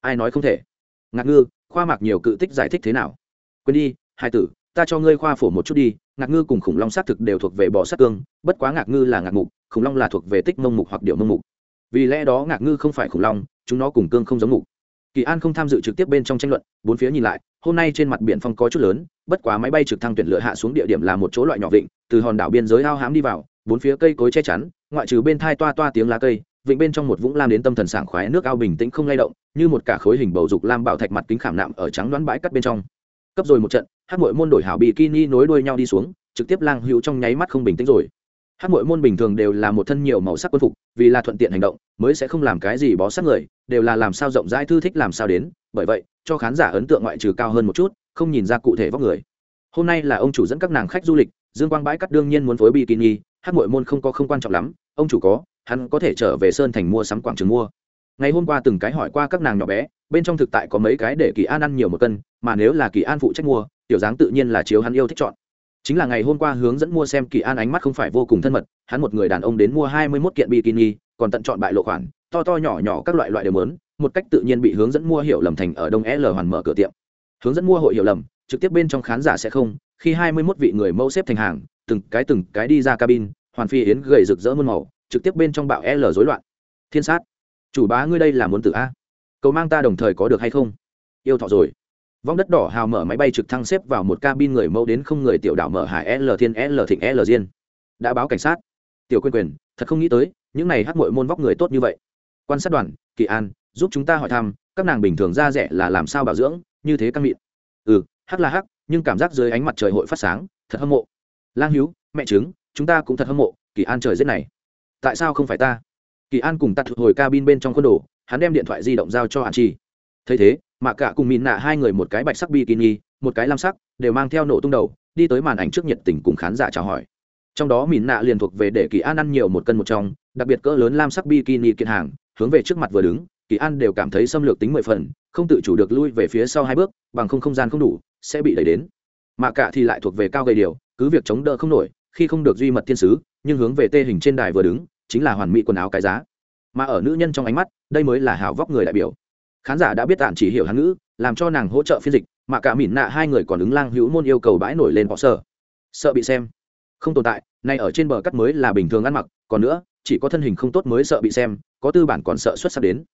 Ai nói không thể? Ngạc ngư, khoa mạc nhiều cự tích giải thích thế nào? Quên đi, hai tử, ta cho ngươi khoa phổ một chút đi, ngạc ngư cùng khủng long xác thực đều thuộc về bò sát cương, bất quá ngạc ngư là ngạc mục, khủng long là thuộc về tích mông mục hoặc điệu mông mục. Vì lẽ đó ngạc ngư không phải khủng long, chúng nó cùng cương không giống mục kỳ an không tham dự trực tiếp bên trong tranh luận, bốn phía nhìn lại, hôm nay trên mặt biển phong có chút lớn, bất quá máy bay trực thăng tuyển lựa hạ xuống địa điểm là một chỗ loại nhỏ vịnh, từ hòn đảo biên giới ao hám đi vào, bốn phía cây cối che chắn, ngoại trừ bên thai toa toa tiếng lá cây, vịnh bên trong một vũng lam đến tâm thần sảng khoái nước ao bình tĩnh không lay động, như một cả khối hình bầu dục lam bảo thạch mặt kính khảm nạm ở trắng đoán bãi cắt bên trong. Cấp rồi một trận, hát mội môn đổi hảo bikini nối đuôi nhau đi xuống, trực tiếp lang hữu trong nháy mắt không bình tĩnh rồi. Hát mội môn bình thường đều là một thân nhiều màu sắc quân phục, vì là thuận tiện hành động, mới sẽ không làm cái gì bó sát người đều là làm sao rộng rãi thư thích làm sao đến, bởi vậy, cho khán giả ấn tượng ngoại trừ cao hơn một chút, không nhìn ra cụ thể vóc người. Hôm nay là ông chủ dẫn các nàng khách du lịch, dương quang bãi cắt đương nhiên muốn phối bikini, hát mội môn không có không quan trọng lắm, ông chủ có, hắn có thể trở về sơn thành mua sắm quảng trường mua. Ngày hôm qua từng cái hỏi qua các nàng nhỏ bé, bên trong thực tại có mấy cái để kỳ an ăn nhiều một cân, mà nếu là kỳ an phụ trách mua, tiểu dáng tự nhiên là chiếu hắn yêu thích chọn. Chính là ngày hôm qua hướng dẫn mua xem kỳ an ánh mắt không phải vô cùng thân mật, hắn một người đàn ông đến mua hai mươi mốt kiện bikini, còn tận chọn bại lộ khoản to to nhỏ nhỏ các loại loại đều lớn một cách tự nhiên bị hướng dẫn mua hiểu lầm thành ở đông l hoàn mở cửa tiệm. Hướng dẫn mua hội hiểu lầm, trực tiếp bên trong khán giả sẽ không, khi hai mươi mốt vị người mẫu xếp thành hàng, từng cái từng cái đi ra cabin, hoàn phi yến gầy rực rỡ muôn màu, trực tiếp bên trong bạo l rối loạn. Thiên sát, chủ bá ngươi đây là muốn tử a. Cầu mang ta đồng thời có được hay không? Yêu thọ rồi. Vong đất đỏ hào mở máy bay trực thăng xếp vào một cabin người mẫu đến không người tiểu đảo mở hải l thiên l thịnh l diên đã báo cảnh sát. Tiểu quyền quyền thật không nghĩ tới, những này hát mội môn vóc người tốt như vậy quan sát đoàn, kỳ an, giúp chúng ta hỏi thăm, các nàng bình thường da rẻ là làm sao bảo dưỡng, như thế căng mịn. Ừ hắc là hắc, nhưng cảm giác dưới ánh mặt trời hội phát sáng, thật hâm mộ. Lang hữu mẹ chứng chúng ta cũng thật hâm mộ, kỳ an trời rét này. Tại sao không phải ta? Kỳ an cùng tắt hồi cabin bên trong khuôn đồ, hắn đem điện thoại di động giao cho hạn chi. Thấy thế, mạ cả cùng mìn nạ hai người một cái bạch sắc bikini, một cái lam sắc, đều mang theo nổ tung đầu, đi tới màn ảnh trước nhiệt tình cùng khán giả chào hỏi. Trong đó mìn nạ liền thuộc về để kỳ an ăn nhiều một cân một trong, đặc biệt cỡ lớn lam sắc bikini kiện hàng hướng về trước mặt vừa đứng, kỳ an đều cảm thấy xâm lược tính mười phần, không tự chủ được lui về phía sau hai bước, bằng không không gian không đủ, sẽ bị đẩy đến. Mà cả thì lại thuộc về cao gầy điều, cứ việc chống đỡ không nổi, khi không được duy mật thiên sứ, nhưng hướng về tê hình trên đài vừa đứng, chính là hoàn mỹ quần áo cái giá. Mà ở nữ nhân trong ánh mắt, đây mới là hào vóc người đại biểu. Khán giả đã biết tạm chỉ hiểu hán ngữ, làm cho nàng hỗ trợ phiên dịch, mà cả mỉn nạ hai người còn ứng lang hữu môn yêu cầu bãi nổi lên bỏ sợ. Sợ bị xem. Không tồn tại, nay ở trên bờ cắt mới là bình thường ăn mặc, còn nữa chỉ có thân hình không tốt mới sợ bị xem, có tư bản còn sợ xuất sắc đến.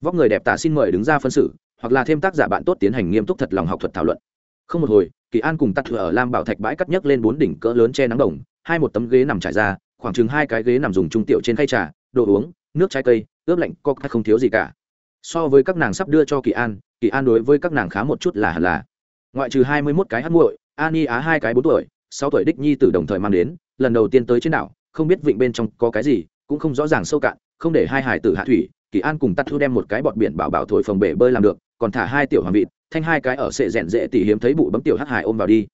Vóc người đẹp tả xin mời đứng ra phân xử, hoặc là thêm tác giả bạn tốt tiến hành nghiêm túc thật lòng học thuật thảo luận. Không một hồi, kỳ an cùng tắt thừa ở lam bảo thạch bãi cắt nhấc lên bốn đỉnh cỡ lớn che nắng đồng, hai một tấm ghế nằm trải ra, khoảng chừng hai cái ghế nằm dùng trung tiểu trên khay trà, đồ uống, nước trái cây, ướp lạnh coca không thiếu gì cả. So với các nàng sắp đưa cho kỳ an kỳ an đối với các nàng khá một chút là hẳn là. Ngoại trừ hai mươi mốt cái hát muội ani á hai cái bốn tuổi, sáu tuổi đích nhi từ đồng thời mang đến, lần đầu tiên tới trên đảo, không biết vịnh bên trong có cái gì cũng không rõ ràng sâu cạn không để hai hải tử hạ thủy kỳ an cùng tắt thu đem một cái bọt biển bảo bảo thổi phồng bể bơi làm được còn thả hai tiểu hoàng vịt thanh hai cái ở sệ rẽn dễ tỉ hiếm thấy bụ bấm tiểu hắc hải ôm vào đi.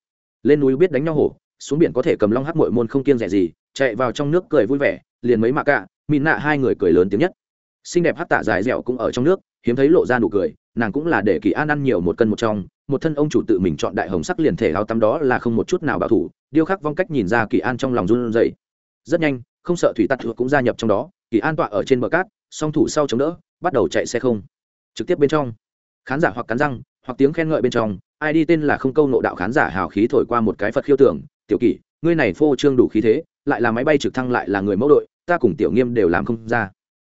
Lên núi biết đánh nhau hổ xuống biển có thể cầm long hắc mội môn không kiêng rẻ gì chạy vào trong nước cười vui vẻ liền mấy mạ cạ, mịn nạ hai người cười lớn tiếng nhất. Xinh đẹp hắc tạ dài dẻo cũng ở trong nước hiếm thấy lộ ra nụ cười nàng cũng là để kỳ an ăn nhiều một cân một trong một thân ông chủ tự mình chọn đại hồng sắc liền thể áo tắm đó là không một chút nào bảo thủ điêu khắc vong cách nhìn ra kỳ an trong lòng run rẩy. Rất nhanh không sợ thủy tắt cũng gia nhập trong đó, kỳ an tọa ở trên bờ cát, song thủ sau chống đỡ, bắt đầu chạy xe không. Trực tiếp bên trong. Khán giả hoặc cắn răng, hoặc tiếng khen ngợi bên trong, ai đi tên là không câu nộ đạo khán giả hào khí thổi qua một cái phật khiêu tưởng, tiểu kỷ, ngươi này phô trương đủ khí thế, lại là máy bay trực thăng lại là người mẫu đội, ta cùng tiểu nghiêm đều làm không ra.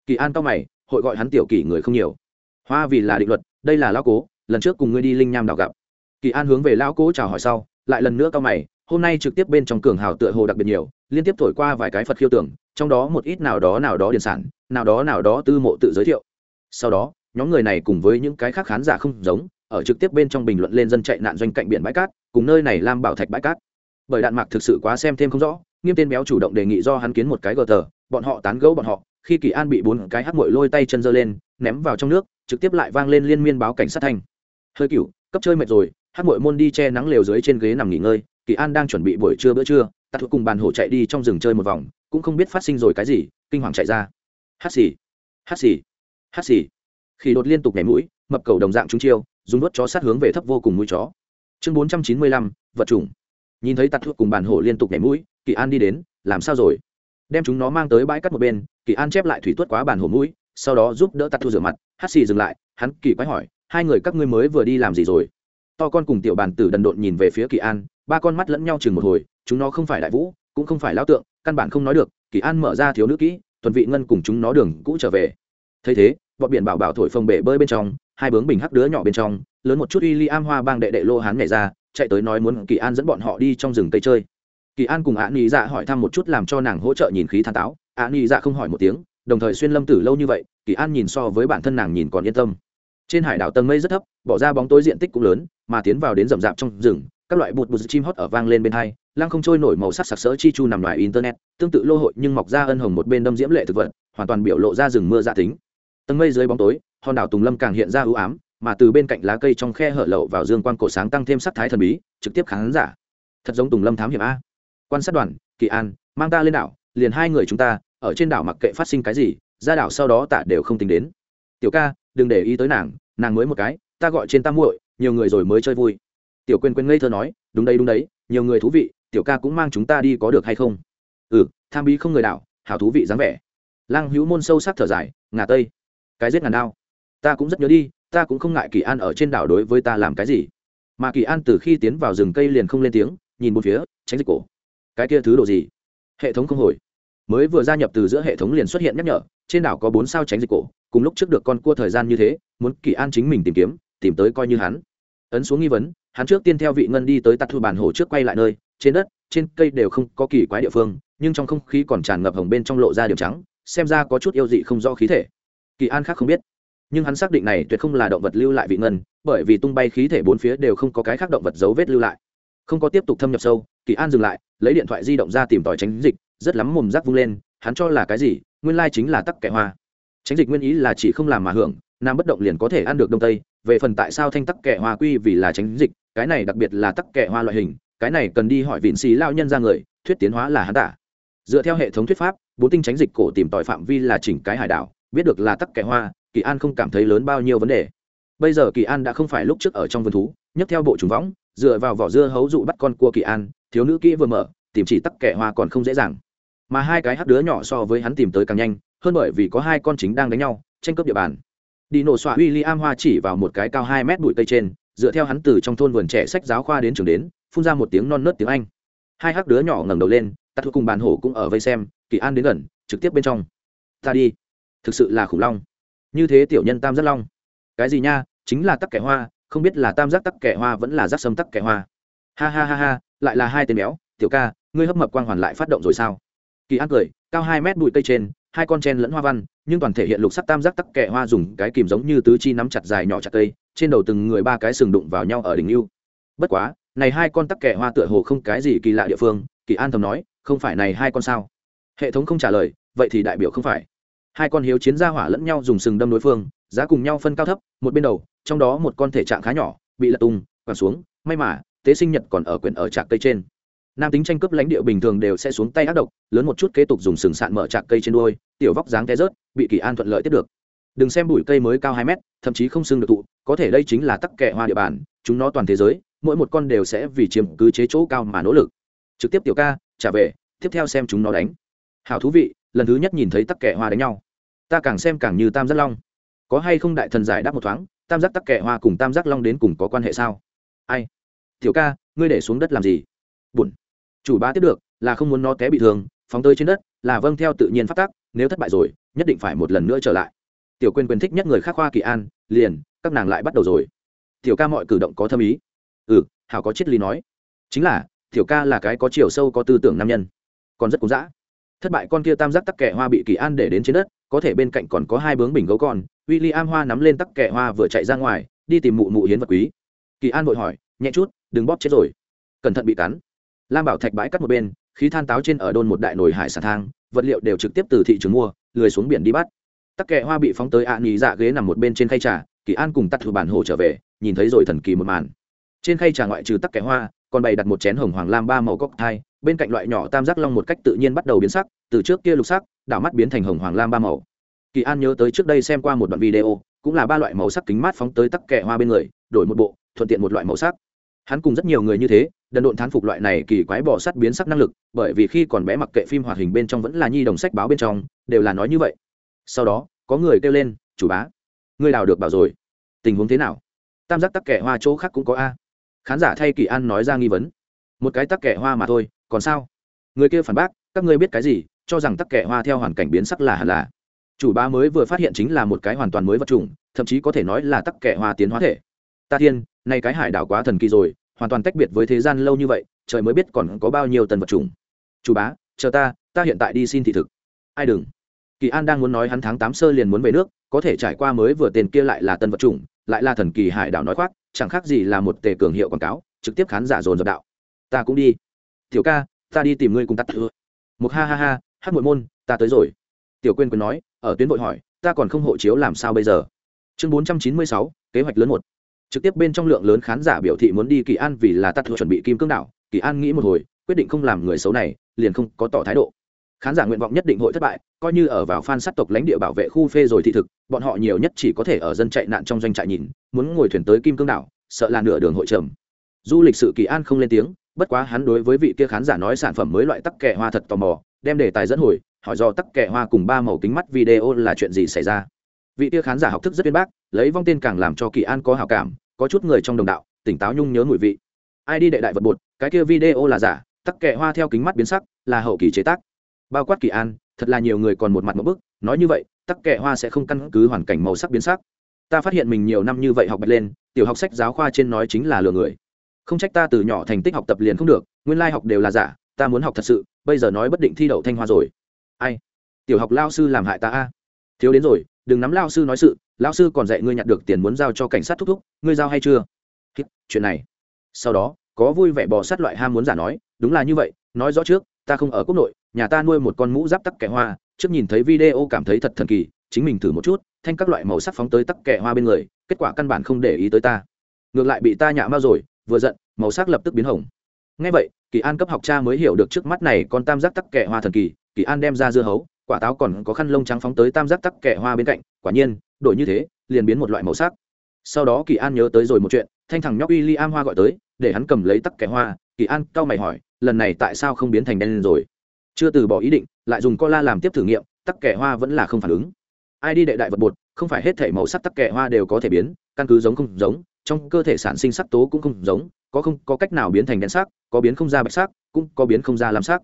Kỳ an cao mày, hội gọi hắn tiểu kỷ người không nhiều. Hoa, vì là định luật, đây là lão cố, lần trước cùng ngươi đi linh nham đào gặp. Kỳ an hướng về lão cố chào hỏi sau, lại lần nữa cao mày hôm nay trực tiếp bên trong cường hào tựa hồ đặc biệt nhiều, liên tiếp thổi qua vài cái phật khiêu tưởng, trong đó một ít nào đó nào đó điền sản, nào đó nào đó tư mộ tự giới thiệu. Sau đó, nhóm người này cùng với những cái khác khán giả không giống, ở trực tiếp bên trong bình luận lên dân chạy nạn doanh cạnh biển bãi cát, cùng nơi này lam bảo thạch bãi cát. Bởi đạn mạc thực sự quá xem thêm không rõ, nghiêm tên béo chủ động đề nghị do hắn kiến một cái gờ tờ, bọn họ tán gẫu bọn họ, khi kỳ an bị bốn cái hắc mội lôi tay chân giơ lên, ném vào trong nước, trực tiếp lại vang lên liên miên báo cảnh sát thanh. Hơi cựu cấp chơi mệt rồi, hắc mội môn đi che nắng lều dưới trên ghế nằm nghỉ ngơi kỳ an đang chuẩn bị buổi trưa bữa trưa tạt thuộc cùng bàn hổ chạy đi trong rừng chơi một vòng, cũng không biết phát sinh rồi cái gì, kinh hoàng chạy ra. Hát xì hát xì hát xì. Khi đột liên tục nhảy mũi, mập cầu đồng dạng trúng chiêu, dùng đốt chó sát hướng về thấp vô cùng mũi chó. Chương bốn trăm chín mươi lăm, vật chủng. Nhìn thấy tạt thuốc cùng bàn hổ liên tục nhảy mũi, kỳ an đi đến, làm sao rồi? Đem chúng nó mang tới bãi cắt một bên, kỳ an chép lại thủy tuất quá bàn hổ mũi, sau đó giúp đỡ tạt thu rửa mặt. Hát xì dừng lại, hắn kỳ quái hỏi, hai người các ngươi mới vừa đi làm gì rồi? To con cùng tiểu bàn tử đần độn nhìn về phía kỳ an ba con mắt lẫn nhau chừng một hồi, chúng nó không phải đại vũ, cũng không phải lao tượng, căn bản không nói được, kỳ an mở ra thiếu nữ kỹ thuần vị ngân cùng chúng nó đường cũ trở về. Thấy thế, bọn biển bảo bảo thổi phồng bể bơi bên trong, hai bướng bình hắc đứa nhỏ bên trong, lớn một chút uy li am hoa bang đệ đệ lô hán nhảy ra, chạy tới nói muốn kỳ an dẫn bọn họ đi trong rừng tây chơi. Kỳ an cùng ạ nị dạ hỏi thăm một chút làm cho nàng hỗ trợ nhìn khí than táo. Ạ nị dạ không hỏi một tiếng, đồng thời xuyên lâm tử lâu như vậy, kỳ an nhìn so với bản thân nàng nhìn còn yên tâm. Trên hải đảo tầng mây rất thấp, bỏ ra bóng tối diện tích cũng lớn, mà tiến vào đến rậm rạp trong rừng các loại bụt bụt chim hót ở vang lên bên hai, lăng không trôi nổi màu sắc sặc sỡ chi chu nằm ngoài internet, tương tự lô hội nhưng mọc ra ân hồng một bên đâm diễm lệ thực vật, hoàn toàn biểu lộ ra rừng mưa dạ tính. Tầng mây dưới bóng tối, hòn đảo tùng lâm càng hiện ra ưu ám, mà từ bên cạnh lá cây trong khe hở lậu vào dương quan cổ sáng tăng thêm sắc thái thần bí, trực tiếp khán giả. Thật giống tùng lâm thám hiểm a. Quan sát đoàn, kỳ an, mang ta lên đảo, liền hai người chúng ta, ở trên đảo mặc kệ phát sinh cái gì, ra đảo sau đó tạ đều không tính đến. Tiểu ca, đừng để ý tới nàng nàng mới một cái, ta gọi trên tam muội, nhiều người rồi mới chơi vui tiểu quên quên ngây thơ nói, đúng đấy đúng đấy, nhiều người thú vị, tiểu ca cũng mang chúng ta đi có được hay không? Ừ tham bí không người đảo, hảo thú vị dáng vẻ. Lang hữu môn sâu sắc thở dài, ngà tây, cái giết ngàn đao. Ta cũng rất nhớ đi, ta cũng không ngại kỳ an ở trên đảo đối với ta làm cái gì. Mà kỳ an từ khi tiến vào rừng cây liền không lên tiếng, nhìn một phía, tránh dịch cổ. Cái kia thứ đồ gì? Hệ thống không hồi. Mới vừa gia nhập từ giữa hệ thống liền xuất hiện nhắc nhở, trên đảo có bốn sao tránh dịch cổ, cùng lúc trước được con cua thời gian như thế, muốn kỳ an chính mình tìm kiếm, tìm tới coi như hắn. Ấn xuống nghi vấn hắn trước tiên theo vị ngân đi tới tạt thu bản hồ trước quay lại nơi, trên đất, trên cây đều không có kỳ quái địa phương, nhưng trong không khí còn tràn ngập hồng bên trong lộ ra điểm trắng, xem ra có chút yêu dị không rõ khí thể. Kỳ an khác không biết, nhưng hắn xác định này tuyệt không là động vật lưu lại vị ngân, bởi vì tung bay khí thể bốn phía đều không có cái khác động vật dấu vết lưu lại. Không có tiếp tục thâm nhập sâu, kỳ an dừng lại, lấy điện thoại di động ra tìm tòi tránh dịch, rất lắm mồm rác vung lên, hắn cho là cái gì, nguyên lai chính là tắc kẻ hoa. Tránh dịch nguyên ý là chỉ không làm mà hưởng, nam bất động liền có thể ăn được đông tây về phần tại sao thanh tắc kẻ hoa quy vì là tránh dịch, cái này đặc biệt là tắc kẻ hoa loại hình, cái này cần đi hỏi vịn xì lao nhân ra người, thuyết tiến hóa là hắn tả. Dựa theo hệ thống thuyết pháp, bốn tinh tránh dịch cổ tìm tòi phạm vi là chỉnh cái hải đảo, biết được là tắc kẻ hoa, kỳ an không cảm thấy lớn bao nhiêu vấn đề. Bây giờ kỳ an đã không phải lúc trước ở trong vườn thú, nhấc theo bộ trùng võng, dựa vào vỏ dưa hấu dụ bắt con cua kỳ an, thiếu nữ kỹ vừa mở, tìm chỉ tắc kẻ hoa còn không dễ dàng. Mà hai cái hắc đứa nhỏ so với hắn tìm tới càng nhanh, hơn bởi vì có hai con chính đang đánh nhau, tranh cướp địa bàn đi nổ xoa w i l l i am hoa chỉ vào một cái cao hai mét bụi cây trên, dựa theo hắn từ trong thôn vườn trẻ sách giáo khoa đến trường đến, phun ra một tiếng non nớt tiếng anh. Hai hắc đứa nhỏ ngẩng đầu lên tắt thu cùng bàn hổ cũng ở vây xem, kỳ an đến gần, trực tiếp bên trong. Ta đi. Thực sự là khủng long. Như thế tiểu nhân tam giác long. Cái gì nha, chính là tắc kẻ hoa, không biết là tam giác tắc kẻ hoa vẫn là giác sâm tắc kẻ hoa. Ha ha ha ha, lại là hai tên béo. Tiểu ca, ngươi hấp mập quang hoàn lại phát động rồi sao? Kỳ an cười, cao hai mét bụi cây trên hai con chen lẫn hoa văn, nhưng toàn thể hiện lục sắc tam giác tắc kẹ hoa dùng cái kìm giống như tứ chi nắm chặt dài nhỏ chặt cây, trên đầu từng người ba cái sừng đụng vào nhau ở đỉnh lưu bất quá, này hai con tắc kẹ hoa tựa hồ không cái gì kỳ lạ địa phương, kỳ an thầm nói, không phải này hai con sao? Hệ thống không trả lời, vậy thì đại biểu không phải. Hai con hiếu chiến gia hỏa lẫn nhau dùng sừng đâm đối phương, giá cùng nhau phân cao thấp, một bên đầu, trong đó một con thể trạng khá nhỏ, bị lật tung, quẳng xuống, may mà, tế sinh nhật còn ở quyển ở trạc cây trên nam tính tranh cướp lãnh địa bình thường đều sẽ xuống tay ác độc, lớn một chút kế tục dùng sừng sạn mở chạc cây trên đuôi, tiểu vóc dáng té rớt, bị kỳ an thuận lợi tiếp được. Đừng xem bụi cây mới cao hai mét, thậm chí không xưng được tụ, có thể đây chính là tắc kẹ hoa địa bàn, chúng nó toàn thế giới, mỗi một con đều sẽ vì chiếm cứ chế chỗ cao mà nỗ lực. Trực tiếp tiểu ca, trả về, tiếp theo xem chúng nó đánh. Hào thú vị, lần thứ nhất nhìn thấy tắc kẹ hoa đánh nhau. Ta càng xem càng như tam giác long. Có hay không đại thần giải đáp một thoáng, tam giác tắc kẹ hoa cùng tam giác long đến cùng có quan hệ sao? Ai? Tiểu ca, ngươi để xuống đất làm gì? Bùn chủ bá tiếp được, là không muốn nó té bị thương, phóng tơi trên đất, là vâng theo tự nhiên phát tác nếu thất bại rồi, nhất định phải một lần nữa trở lại. Tiểu quyền quyền thích nhất người khác khoa kỳ an, liền, các nàng lại bắt đầu rồi. Tiểu ca mọi cử động có thâm ý. Ừ hảo có triết lý nói. Chính là, tiểu ca là cái có chiều sâu có tư tưởng nam nhân. Còn rất cũng dã thất bại con kia tam giác tắc kẻ hoa bị kỳ an để đến trên đất, có thể bên cạnh còn có hai bướng bình gấu con w i l l i am hoa nắm lên tắc kẻ hoa vừa chạy ra ngoài, đi tìm mụ mụ hiến vật quý. Kỳ an vội hỏi, nhẹ chút, đừng bóp chết rồi. Cẩn thận bị cắn lam bảo thạch bãi cắt một bên, khí than táo trên ở đôn một đại nồi hải sản thang, vật liệu đều trực tiếp từ thị trường mua, lười xuống biển đi bắt. Tắc kẹ hoa bị phóng tới ạ à nghỉ dạ ghế nằm một bên trên khay trà, kỳ an cùng tắt thử bản hồ trở về, nhìn thấy rồi thần kỳ một màn. Trên khay trà ngoại trừ tắc kẹ hoa, còn bày đặt một chén hồng hoàng lam ba màu cóc thai bên cạnh loại nhỏ tam giác long một cách tự nhiên bắt đầu biến sắc, từ trước kia lục sắc, đảo mắt biến thành hồng hoàng lam ba màu. Kỳ an nhớ tới trước đây xem qua một đoạn video, cũng là ba loại màu sắc kính mát phóng tới tắc kẹ hoa bên người, đổi một bộ, thuận tiện một loại màu sắc hắn cùng rất nhiều người như thế, đần độn thán phục loại này kỳ quái bỏ sắt biến sắc năng lực, bởi vì khi còn bé mặc kệ phim hoạt hình bên trong vẫn là nhi đồng sách báo bên trong, đều là nói như vậy. Sau đó, có người kêu lên, chủ bá, ngươi đào được bảo rồi. Tình huống thế nào? Tam giác tắc kẻ hoa chỗ khác cũng có a. Khán giả thay kỳ an nói ra nghi vấn. Một cái tắc kẻ hoa mà thôi, còn sao? Người kia phản bác, các ngươi biết cái gì? Cho rằng tắc kẻ hoa theo hoàn cảnh biến sắc là hẳn là. Chủ bá mới vừa phát hiện chính là một cái hoàn toàn mới vật chủng, thậm chí có thể nói là tắc kẻ hoa tiến hóa thể. Ta thiên nay cái hải đảo quá thần kỳ rồi, hoàn toàn tách biệt với thế gian lâu như vậy, trời mới biết còn có bao nhiêu tần vật trùng chủ bá, chờ ta ta hiện tại đi xin thị thực. Ai đừng. Kỳ an đang muốn nói hắn tháng tám sơ liền muốn về nước, có thể trải qua mới vừa tiền kia lại là tân vật chủng, lại là thần kỳ hải đảo nói khoác, chẳng khác gì là một tề cường hiệu quảng cáo, trực tiếp khán giả dồn dập đạo. Ta cũng đi. Tiểu ca, ta đi tìm ngươi cùng tắt thưa một ha ha ha, hát muội môn, ta tới rồi. Tiểu quên quên nói, ở tuyến vội hỏi, ta còn không hộ chiếu làm sao bây giờ? Chương bốn trăm chín mươi sáu, kế hoạch lớn một trực tiếp bên trong lượng lớn khán giả biểu thị muốn đi kỳ an vì là tắt chuẩn bị kim cương đảo. Kỳ an nghĩ một hồi, quyết định không làm người xấu này, liền không có tỏ thái độ. Khán giả nguyện vọng nhất định hội thất bại, coi như ở vào phan sát tộc lãnh địa bảo vệ khu phê rồi thị thực, bọn họ nhiều nhất chỉ có thể ở dân chạy nạn trong doanh trại nhìn, muốn ngồi thuyền tới kim cương đảo, sợ là nửa đường hội trầm. Du lịch sự kỳ an không lên tiếng, bất quá hắn đối với vị kia khán giả nói sản phẩm mới loại tắc kẹ hoa thật tò mò, đem đề tài dẫn hồi, hỏi do tắc kẹ hoa cùng ba màu kính mắt video là chuyện gì xảy ra. Vị kia khán giả học thức rất viên bác, lấy vong tên càng làm cho kỳ an có hào cảm có chút người trong đồng đạo, tỉnh táo nhung nhớ mùi vị. Ai đi đệ đại vật bột, cái kia video là giả, tắc kẹ hoa theo kính mắt biến sắc, là hậu kỳ chế tác. Bao quát kỳ an, thật là nhiều người còn một mặt một bức, nói như vậy, tắc kẹ hoa sẽ không căn cứ hoàn cảnh màu sắc biến sắc. Ta phát hiện mình nhiều năm như vậy học bật lên, tiểu học sách giáo khoa trên nói chính là lừa người. Không trách ta từ nhỏ thành tích học tập liền không được, nguyên lai học đều là giả, ta muốn học thật sự, bây giờ nói bất định thi đậu thanh hoa rồi. Ai? Tiểu học lao sư làm hại ta a. Thiếu đến rồi, đừng nắm lao sư nói sự Lão sư còn dạy ngươi nhặt được tiền muốn giao cho cảnh sát thúc thúc, ngươi giao hay chưa? Chuyện này. Sau đó, có vui vẻ bò sát loại ham muốn giả nói, đúng là như vậy, nói rõ trước, ta không ở quốc nội, nhà ta nuôi một con mũ giáp tắc kẻ hoa, trước nhìn thấy video cảm thấy thật thần kỳ, chính mình thử một chút, thanh các loại màu sắc phóng tới tắc kẻ hoa bên người, kết quả căn bản không để ý tới ta. Ngược lại bị ta nhạ mau rồi, vừa giận, màu sắc lập tức biến hồng. Ngay vậy, kỳ an cấp học cha mới hiểu được trước mắt này con tam giác tắc kẻ hoa thần kỳ kỳ an đem ra dưa hấu quả táo còn có khăn lông trắng phóng tới tam giác tắc kẻ hoa bên cạnh, quả nhiên, đổi như thế, liền biến một loại màu sắc. Sau đó kỳ an nhớ tới rồi một chuyện, thanh thằng nhóc uy ly am hoa gọi tới, để hắn cầm lấy tắc kẻ hoa, kỳ an cau mày hỏi, lần này tại sao không biến thành đen lên rồi? Chưa từ bỏ ý định, lại dùng co la làm tiếp thử nghiệm, tắc kẻ hoa vẫn là không phản ứng. Ai đi đệ đại vật bột, không phải hết thể màu sắc tắc kẻ hoa đều có thể biến, căn cứ giống không giống, trong cơ thể sản sinh sắc tố cũng không giống, có không có cách nào biến thành đen sắc, có biến không ra bạch sắc, cũng có biến không ra làm sắc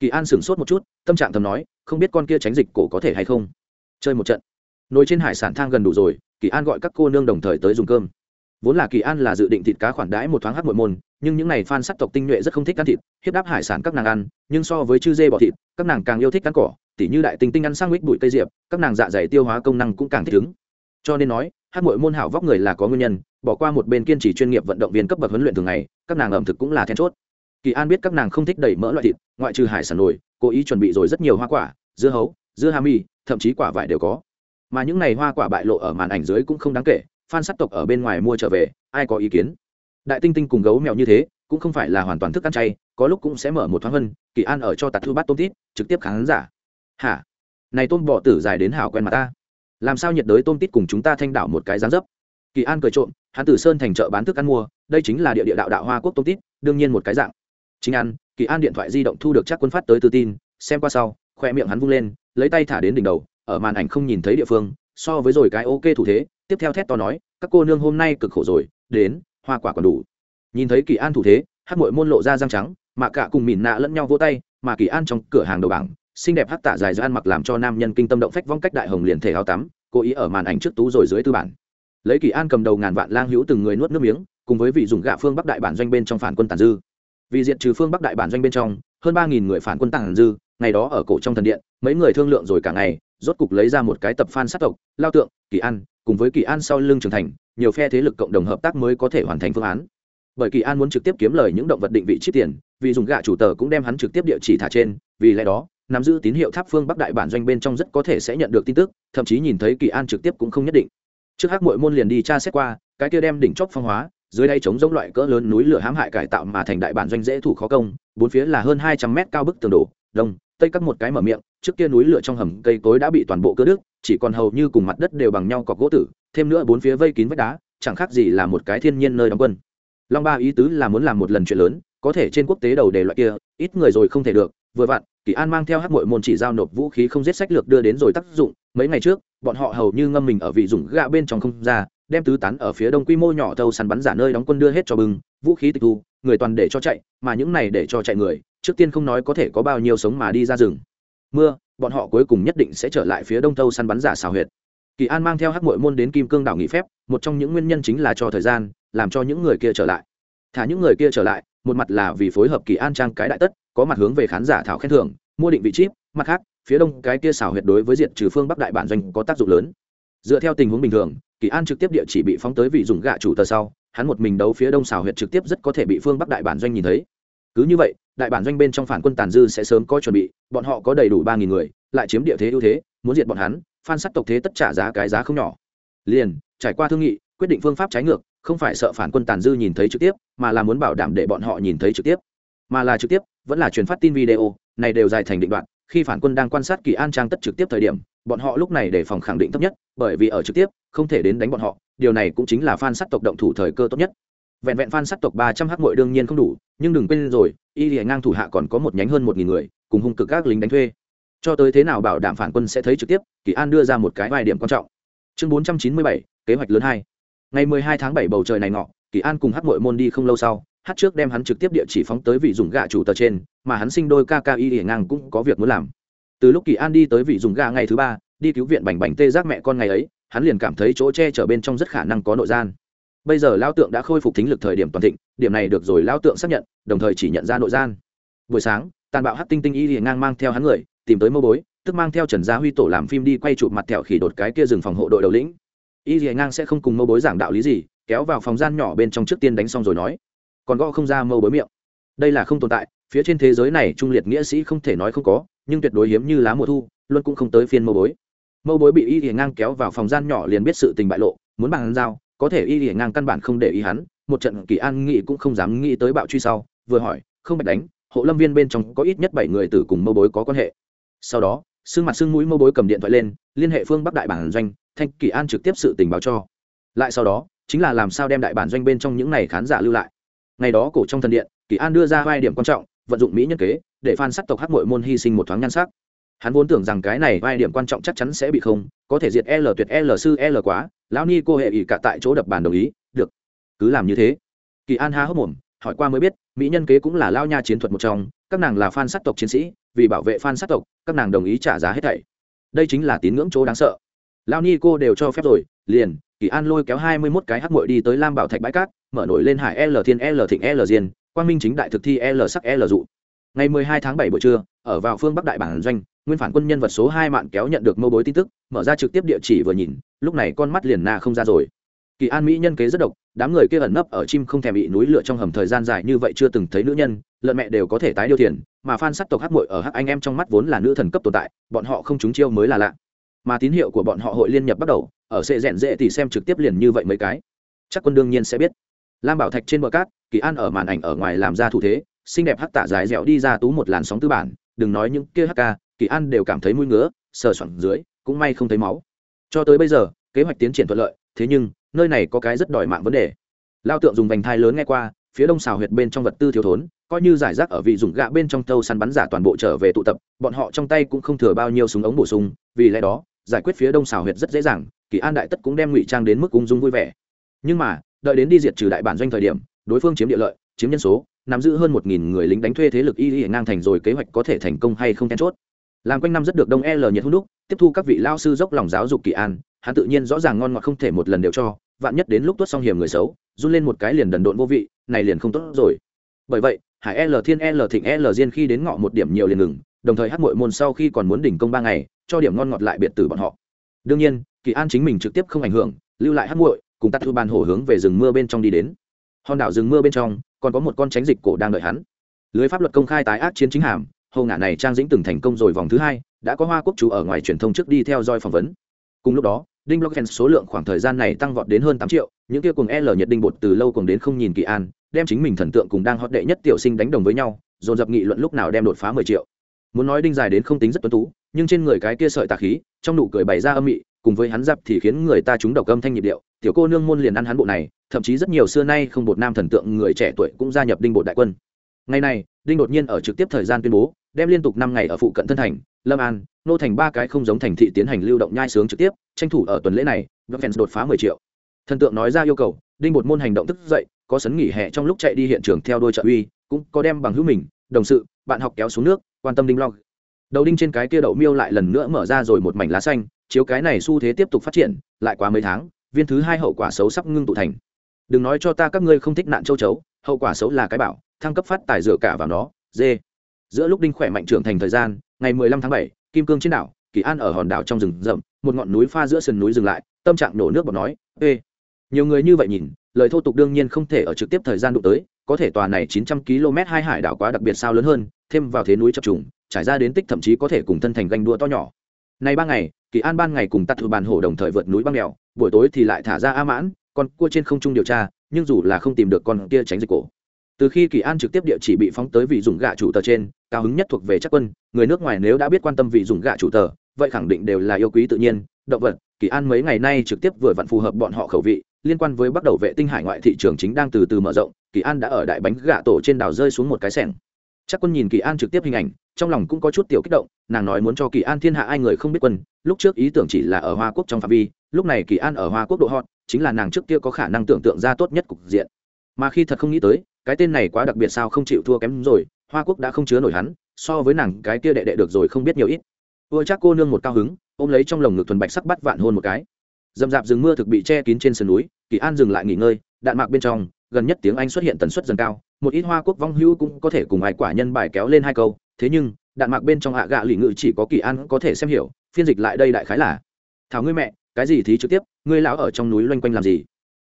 kỳ an sửng sốt một chút, tâm trạng thầm nói, không biết con kia tránh dịch cổ có thể hay không. Chơi một trận. Nồi trên hải sản thang gần đủ rồi, kỳ an gọi các cô nương đồng thời tới dùng cơm. Vốn là kỳ an là dự định thịt cá khoản đãi một thoáng hát muội môn, nhưng những này fan sắc tộc tinh nhuệ rất không thích ăn thịt, hiếp đáp hải sản các nàng ăn, nhưng so với chư dê bọ thịt, các nàng càng yêu thích ăn cỏ, tỉ như đại tinh tinh ăn sang mít bụi cây diệp, các nàng dạ dày tiêu hóa công năng cũng càng thích ứng. Cho nên nói hát mội môn hảo vóc người là có nguyên nhân, bỏ qua một bên kiên trì chuyên nghiệp vận động viên cấp bậc huấn luyện thường ngày, các nàng ẩm thực cũng là then chốt kỳ an biết các nàng không thích đẩy mỡ loại thịt, ngoại trừ hải sản nổi, cố ý chuẩn bị rồi rất nhiều hoa quả, dưa hấu, dưa hà mi thậm chí quả vải đều có. Mà những này hoa quả bại lộ ở màn ảnh dưới cũng không đáng kể, fan sắc tộc ở bên ngoài mua trở về, ai có ý kiến? Đại tinh tinh cùng gấu mèo như thế, cũng không phải là hoàn toàn thức ăn chay, có lúc cũng sẽ mở một thoáng vân, kỳ an ở cho tạt thu bát tôm tít, trực tiếp khán giả. Hả? Này tôm bọ tử dài đến hảo quen mặt ta. Làm sao nhiệt đới tôm tít cùng chúng ta thanh đảo một cái dáng dấp? Kỳ an cười trộm, hắn từ sơn thành chợ bán thức ăn mua, đây chính là địa địa đạo đạo hoa quốc tôm tít, đương nhiên một cái dạng chính ăn kỳ an điện thoại di động thu được chắc quân phát tới từ tin, xem qua sau, khoe miệng hắn vung lên, lấy tay thả đến đỉnh đầu, ở màn ảnh không nhìn thấy địa phương, so với rồi cái ok thủ thế, tiếp theo thét to nói, các cô nương hôm nay cực khổ rồi, đến, hoa quả còn đủ. Nhìn thấy kỳ an thủ thế, hát mội môn lộ ra răng trắng, mà cả cùng mỉn nạ lẫn nhau vỗ tay, mà kỳ an trong cửa hàng đầu bảng, xinh đẹp hát tạ dài do ăn mặc làm cho nam nhân kinh tâm động phách vong cách đại hồng liền thể áo tắm, cố ý ở màn ảnh trước tú rồi dưới tư bản. Lấy kỳ an cầm đầu ngàn vạn lang hữu từng người nuốt nước miếng, cùng với vị dùng gạ phương bắc đại bản doanh bên trong phản quân tàn dư vì diện trừ phương bắc đại bản doanh bên trong, hơn ba nghìn người phản quân tàng dư, ngày đó ở cổ trong thần điện, mấy người thương lượng rồi cả ngày, rốt cục lấy ra một cái tập phan sát tộc, lao tượng, kỳ an, cùng với kỳ an sau lưng trưởng thành, nhiều phe thế lực cộng đồng hợp tác mới có thể hoàn thành phương án. Bởi kỳ an muốn trực tiếp kiếm lời những động vật định vị chip tiền, vì dùng gạ chủ tờ cũng đem hắn trực tiếp địa chỉ thả trên, vì lẽ đó, nắm giữ tín hiệu tháp phương bắc đại bản doanh bên trong rất có thể sẽ nhận được tin tức, thậm chí nhìn thấy kỳ an trực tiếp cũng không nhất định. Trước hắc mội môn liền đi tra xét qua, cái kia đem đỉnh chóp phong hóa dưới đây chống giống loại cỡ lớn núi lửa hãm hại cải tạo mà thành đại bản doanh dễ thủ khó công, bốn phía là hơn hai trăm mét cao bức tường đổ, đông, tây cắt một cái mở miệng, trước kia núi lửa trong hầm cây cối đã bị toàn bộ cơ đức chỉ còn hầu như cùng mặt đất đều bằng nhau cọc gỗ tử, thêm nữa bốn phía vây kín vách đá, chẳng khác gì là một cái thiên nhiên nơi đóng quân. Long ba ý tứ là muốn làm một lần chuyện lớn, có thể trên quốc tế đầu đề loại kia, ít người rồi không thể được, vừa vặn, kỳ an mang theo hát mội môn chỉ giao nộp vũ khí không giết sách lược đưa đến rồi tác dụng, mấy ngày trước, bọn họ hầu như ngâm mình ở vị dùng gạ bên trong không ra đem tứ tán ở phía đông quy mô nhỏ thâu săn bắn giả nơi đóng quân đưa hết cho bưng, vũ khí tịch thu, người toàn để cho chạy, mà những này để cho chạy người, trước tiên không nói có thể có bao nhiêu sống mà đi ra rừng. Mưa, bọn họ cuối cùng nhất định sẽ trở lại phía đông thâu săn bắn giả xào huyệt. Kỳ an mang theo hắc mội môn đến kim cương đảo nghỉ phép, một trong những nguyên nhân chính là cho thời gian, làm cho những người kia trở lại. Thả những người kia trở lại, một mặt là vì phối hợp kỳ an trang cái đại tất, có mặt hướng về khán giả thảo khen thưởng, mua định vị chip, mặt khác, phía đông cái kia xảo huyệt đối với diện trừ phương bắc đại bản doanh có tác dụng lớn. Dựa theo tình huống bình thường kỳ an trực tiếp địa chỉ bị phóng tới vị dùng gạ chủ tờ sau, hắn một mình đấu phía đông xào huyện trực tiếp rất có thể bị phương bắc đại bản doanh nhìn thấy. Cứ như vậy, đại bản doanh bên trong phản quân tàn dư sẽ sớm có chuẩn bị, bọn họ có đầy đủ ba nghìn người, lại chiếm địa thế ưu thế, muốn diệt bọn hắn, phan sắc tộc thế tất trả giá cái giá không nhỏ. Liền, trải qua thương nghị, quyết định phương pháp trái ngược, không phải sợ phản quân tàn dư nhìn thấy trực tiếp, mà là muốn bảo đảm để bọn họ nhìn thấy trực tiếp. Mà là trực tiếp, vẫn là truyền phát tin video, này đều dài thành định đoạn, khi phản quân đang quan sát kỳ an trang tất trực tiếp thời điểm, bọn họ lúc này để phòng khẳng định thấp nhất bởi vì ở trực tiếp, không thể đến đánh bọn họ, điều này cũng chính là phan sắc tộc động thủ thời cơ tốt nhất. Vẹn vẹn phan sắc tộc ba trăm h mội đương nhiên không đủ, nhưng đừng quên rồi, y lìa ngang thủ hạ còn có một nhánh hơn một nghìn người, cùng hung cực các lính đánh thuê. Cho tới thế nào bảo đảm phản quân sẽ thấy trực tiếp, kỳ an đưa ra một cái vài điểm quan trọng. Chương bốn trăm chín mươi bảy, kế hoạch lớn hai. Ngày mười hai tháng bảy bầu trời này ngọ, kỳ an cùng hát mội môn đi không lâu sau, hát trước đem hắn trực tiếp địa chỉ phóng tới vị dùng gà chủ tờ trên, mà hắn sinh đôi ca ca y lìa ngang cũng có việc muốn làm. Từ lúc kỳ an đi tới vị dùng gà ngày thứ ba đi cứu viện bành bành tê giác mẹ con ngày ấy, hắn liền cảm thấy chỗ che chở bên trong rất khả năng có nội gian. Bây giờ lao tượng đã khôi phục thính lực thời điểm toàn thịnh, điểm này được rồi lao tượng xác nhận, đồng thời chỉ nhận ra nội gian. Buổi sáng, tàn bạo hát tinh tinh y hiển ngang mang theo hắn người, tìm tới mâu bối, tức mang theo trần gia huy tổ làm phim đi quay chụp mặt thẹo khỉ đột cái kia rừng phòng hộ đội đầu lĩnh. Y hiển ngang sẽ không cùng mâu bối giảng đạo lý gì, kéo vào phòng gian nhỏ bên trong trước tiên đánh xong rồi nói, còn gõ không ra mâu bối miệng. Đây là không tồn tại, phía trên thế giới này trung liệt nghĩa sĩ không thể nói không có, nhưng tuyệt đối hiếm như lá mùa thu, luôn cũng không tới phiên mâu bối mâu bối bị y hiển ngang kéo vào phòng gian nhỏ liền biết sự tình bại lộ, muốn bằng giao, có thể y hiển ngang căn bản không để ý hắn, một trận kỳ an nghị cũng không dám nghĩ tới bạo truy sau, vừa hỏi, không bạch đánh, hộ lâm viên bên trong có ít nhất bảy người tử cùng mâu bối có quan hệ? Sau đó, xương mặt xương mũi mâu bối cầm điện thoại lên, liên hệ phương bắc đại bản doanh, thanh kỳ an trực tiếp sự tình báo cho. Lại sau đó, chính là làm sao đem đại bản doanh bên trong những này khán giả lưu lại. Ngày đó cổ trong thần điện, kỳ an đưa ra vai điểm quan trọng, vận dụng mỹ nhân kế, để phan sắc tộc hắc mội môn hy sinh một thoáng nhan sắc hắn vốn tưởng rằng cái này vai điểm quan trọng chắc chắn sẽ bị không, có thể diệt l tuyệt l sư l quá, lão ni cô hệ ỉ cả tại chỗ đập bàn đồng ý, được. Cứ làm như thế. Kỳ an há hốc mồm, hỏi qua mới biết, mỹ nhân kế cũng là lao nha chiến thuật một trong, các nàng là phan sắc tộc chiến sĩ, vì bảo vệ phan sắc tộc, các nàng đồng ý trả giá hết thảy. Đây chính là tín ngưỡng chỗ đáng sợ. Lao ni cô đều cho phép rồi, liền, kỳ an lôi kéo hai mươi mốt cái hắc mội đi tới lam bảo thạch bãi cát, mở nổi lên hải l thiên l thịnh l diên, quang minh chính đại thực thi l sắc l dụ. Ngày mười hai tháng bảy buổi trưa, ở vào phương bắc đại bản doanh nguyên phản quân nhân vật số hai mạn kéo nhận được mâu bối tin tức, mở ra trực tiếp địa chỉ vừa nhìn, lúc này con mắt liền na không ra rồi. Kỳ an mỹ nhân kế rất độc, đám người kia ẩn nấp ở chim không thèm bị núi lửa trong hầm thời gian dài như vậy chưa từng thấy nữ nhân, lợn mẹ đều có thể tái điêu thiền, mà phan sắc tộc hắc mội ở hắc anh em trong mắt vốn là nữ thần cấp tồn tại, bọn họ không trúng chiêu mới là lạ. Mà tín hiệu của bọn họ hội liên nhập bắt đầu, ở sệ rẽn dễ thì xem trực tiếp liền như vậy mấy cái. Chắc quân đương nhiên sẽ biết. Lam bảo thạch trên bờ cát, kỳ an ở màn ảnh ở ngoài làm ra thủ thế, xinh đẹp hắc tạ dài dẻo đi ra tú một làn sóng tư bản, đừng nói những kia hắc ca kỳ an đều cảm thấy mũi ngứa, sờ soạn dưới, cũng may không thấy máu. Cho tới bây giờ, kế hoạch tiến triển thuận lợi, thế nhưng, nơi này có cái rất đòi mạng vấn đề. Lao tượng dùng vành thai lớn nghe qua, phía đông xào huyệt bên trong vật tư thiếu thốn, coi như giải rác ở vị dùng gạ bên trong tâu săn bắn giả toàn bộ trở về tụ tập, bọn họ trong tay cũng không thừa bao nhiêu súng ống bổ sung, vì lẽ đó, giải quyết phía đông xào huyệt rất dễ dàng, kỳ an đại tất cũng đem ngụy trang đến mức ung dung vui vẻ. Nhưng mà, đợi đến đi diệt trừ đại bản doanh thời điểm, đối phương chiếm địa lợi, chiếm nhân số, nắm giữ hơn một nghìn người lính đánh thuê thế lực y y ngang thành rồi kế hoạch có thể thành công hay không then chốt làm quanh năm rất được đông l nhiệt hút đúc, tiếp thu các vị lao sư dốc lòng giáo dục kỳ an, hắn tự nhiên rõ ràng ngon ngọt không thể một lần đều cho, vạn nhất đến lúc tuất xong hiểm người xấu, run lên một cái liền đần độn vô vị, này liền không tốt rồi. Bởi vậy, hải l, thiên l, thịnh l diên khi đến ngọ một điểm nhiều liền ngừng, đồng thời hát mội môn sau khi còn muốn đỉnh công ba ngày, cho điểm ngon ngọt lại biệt tử bọn họ. Đương nhiên, kỳ an chính mình trực tiếp không ảnh hưởng, lưu lại hát muội, cùng tắt thu bàn hổ hướng về rừng mưa bên trong đi đến. Hòn đảo rừng mưa bên trong, còn có một con tránh dịch cổ đang đợi hắn. Lưới pháp luật công khai tái ác chiến chính hàm hồ ngã này trang dĩnh từng thành công rồi vòng thứ hai, đã có hoa quốc chủ ở ngoài truyền thông trước đi theo dõi phỏng vấn. Cùng lúc đó, đinh blockchain số lượng khoảng thời gian này tăng vọt đến hơn tám triệu, những kia cùng l nhật đinh bột từ lâu cùng đến không nhìn kỳ an, đem chính mình thần tượng cùng đang hot đệ nhất tiểu sinh đánh đồng với nhau, dồn dập nghị luận lúc nào đem đột phá mười triệu. Muốn nói đinh dài đến không tính rất tuấn tú, nhưng trên người cái kia sợi tà khí, trong nụ cười bày ra âm mị, cùng với hắn dập thì khiến người ta trúng độc âm thanh nhịp điệu, tiểu cô nương môn liền ăn hắn bộ này, thậm chí rất nhiều xưa nay không bột nam thần tượng người trẻ tuổi cũng gia nhập đinh bột đại quân. Ngày này, đinh đột nhiên ở trực tiếp thời gian tuyên bố đem liên tục năm ngày ở phụ cận thân thành, lâm an, nô thành ba cái không giống thành thị tiến hành lưu động nhai sướng trực tiếp, tranh thủ ở tuần lễ này fans đột phá mười triệu. Thần tượng nói ra yêu cầu, đinh bột môn hành động tức dậy, có sấn nghỉ hè trong lúc chạy đi hiện trường theo đôi trợ uy, cũng có đem bằng hữu mình, đồng sự, bạn học kéo xuống nước, quan tâm đinh long. Đầu đinh trên cái kia đậu miêu lại lần nữa mở ra rồi một mảnh lá xanh, chiếu cái này xu thế tiếp tục phát triển, lại quá mấy tháng, viên thứ hai hậu quả xấu sắp ngưng tụ thành. Đừng nói cho ta các ngươi không thích nạn châu chấu, hậu quả xấu là cái bảo, thăng cấp phát tài dựa cả vào nó, dê giữa lúc đinh khỏe mạnh trưởng thành thời gian ngày 15 tháng 7, kim cương trên đảo kỳ an ở hòn đảo trong rừng rậm một ngọn núi pha giữa sườn núi dừng lại tâm trạng nổ nước bọt nói ê! Nhiều người như vậy nhìn lời thô tục đương nhiên không thể ở trực tiếp thời gian đụng tới có thể tòa này 900 km hai hải đảo quá đặc biệt sao lớn hơn thêm vào thế núi chập trùng trải ra đến tích thậm chí có thể cùng thân thành ganh đua to nhỏ. Nay ba ngày kỳ an ban ngày cùng tắt thử bàn hổ đồng thời vượt núi băng đèo buổi tối thì lại thả ra a mãn con cua trên không trung điều tra nhưng dù là không tìm được con kia tránh dịch cổ từ khi kỳ an trực tiếp địa chỉ bị phóng tới vị dùng gạ chủ tờ trên cao hứng nhất thuộc về chắc quân người nước ngoài nếu đã biết quan tâm vị dùng gạ chủ tờ vậy khẳng định đều là yêu quý tự nhiên động vật. Kỳ an mấy ngày nay trực tiếp vừa vặn phù hợp bọn họ khẩu vị liên quan với bắt đầu vệ tinh hải ngoại thị trường chính đang từ từ mở rộng kỳ an đã ở đại bánh gạ tổ trên đảo rơi xuống một cái sẻng. Chắc quân nhìn kỳ an trực tiếp hình ảnh trong lòng cũng có chút tiểu kích động nàng nói muốn cho kỳ an thiên hạ ai người không biết quân lúc trước ý tưởng chỉ là ở hoa quốc trong phạm vi lúc này kỳ an ở hoa quốc độ họ, chính là nàng trước kia có khả năng tưởng tượng ra tốt nhất cục diện. Mà khi thật không nghĩ tới cái tên này quá đặc biệt sao không chịu thua kém rồi, hoa quốc đã không chứa nổi hắn, so với nàng cái kia đệ đệ được rồi không biết nhiều ít. Ưa chắc cô nương một cao hứng, ôm lấy trong lồng ngực thuần bạch sắc bắt vạn hôn một cái. Dầm dạp rừng mưa thực bị che kín trên sườn núi, kỳ an dừng lại nghỉ ngơi, đạn mạc bên trong, gần nhất tiếng anh xuất hiện tần suất dần cao, một ít hoa quốc vong hữu cũng có thể cùng ai quả nhân bài kéo lên hai câu, thế nhưng, đạn mạc bên trong hạ gạ lì ngự chỉ có kỳ an có thể xem hiểu, phiên dịch lại đây đại khái là, thảo ngươi mẹ, cái gì thí trực tiếp, ngươi lão ở trong núi loanh quanh làm gì?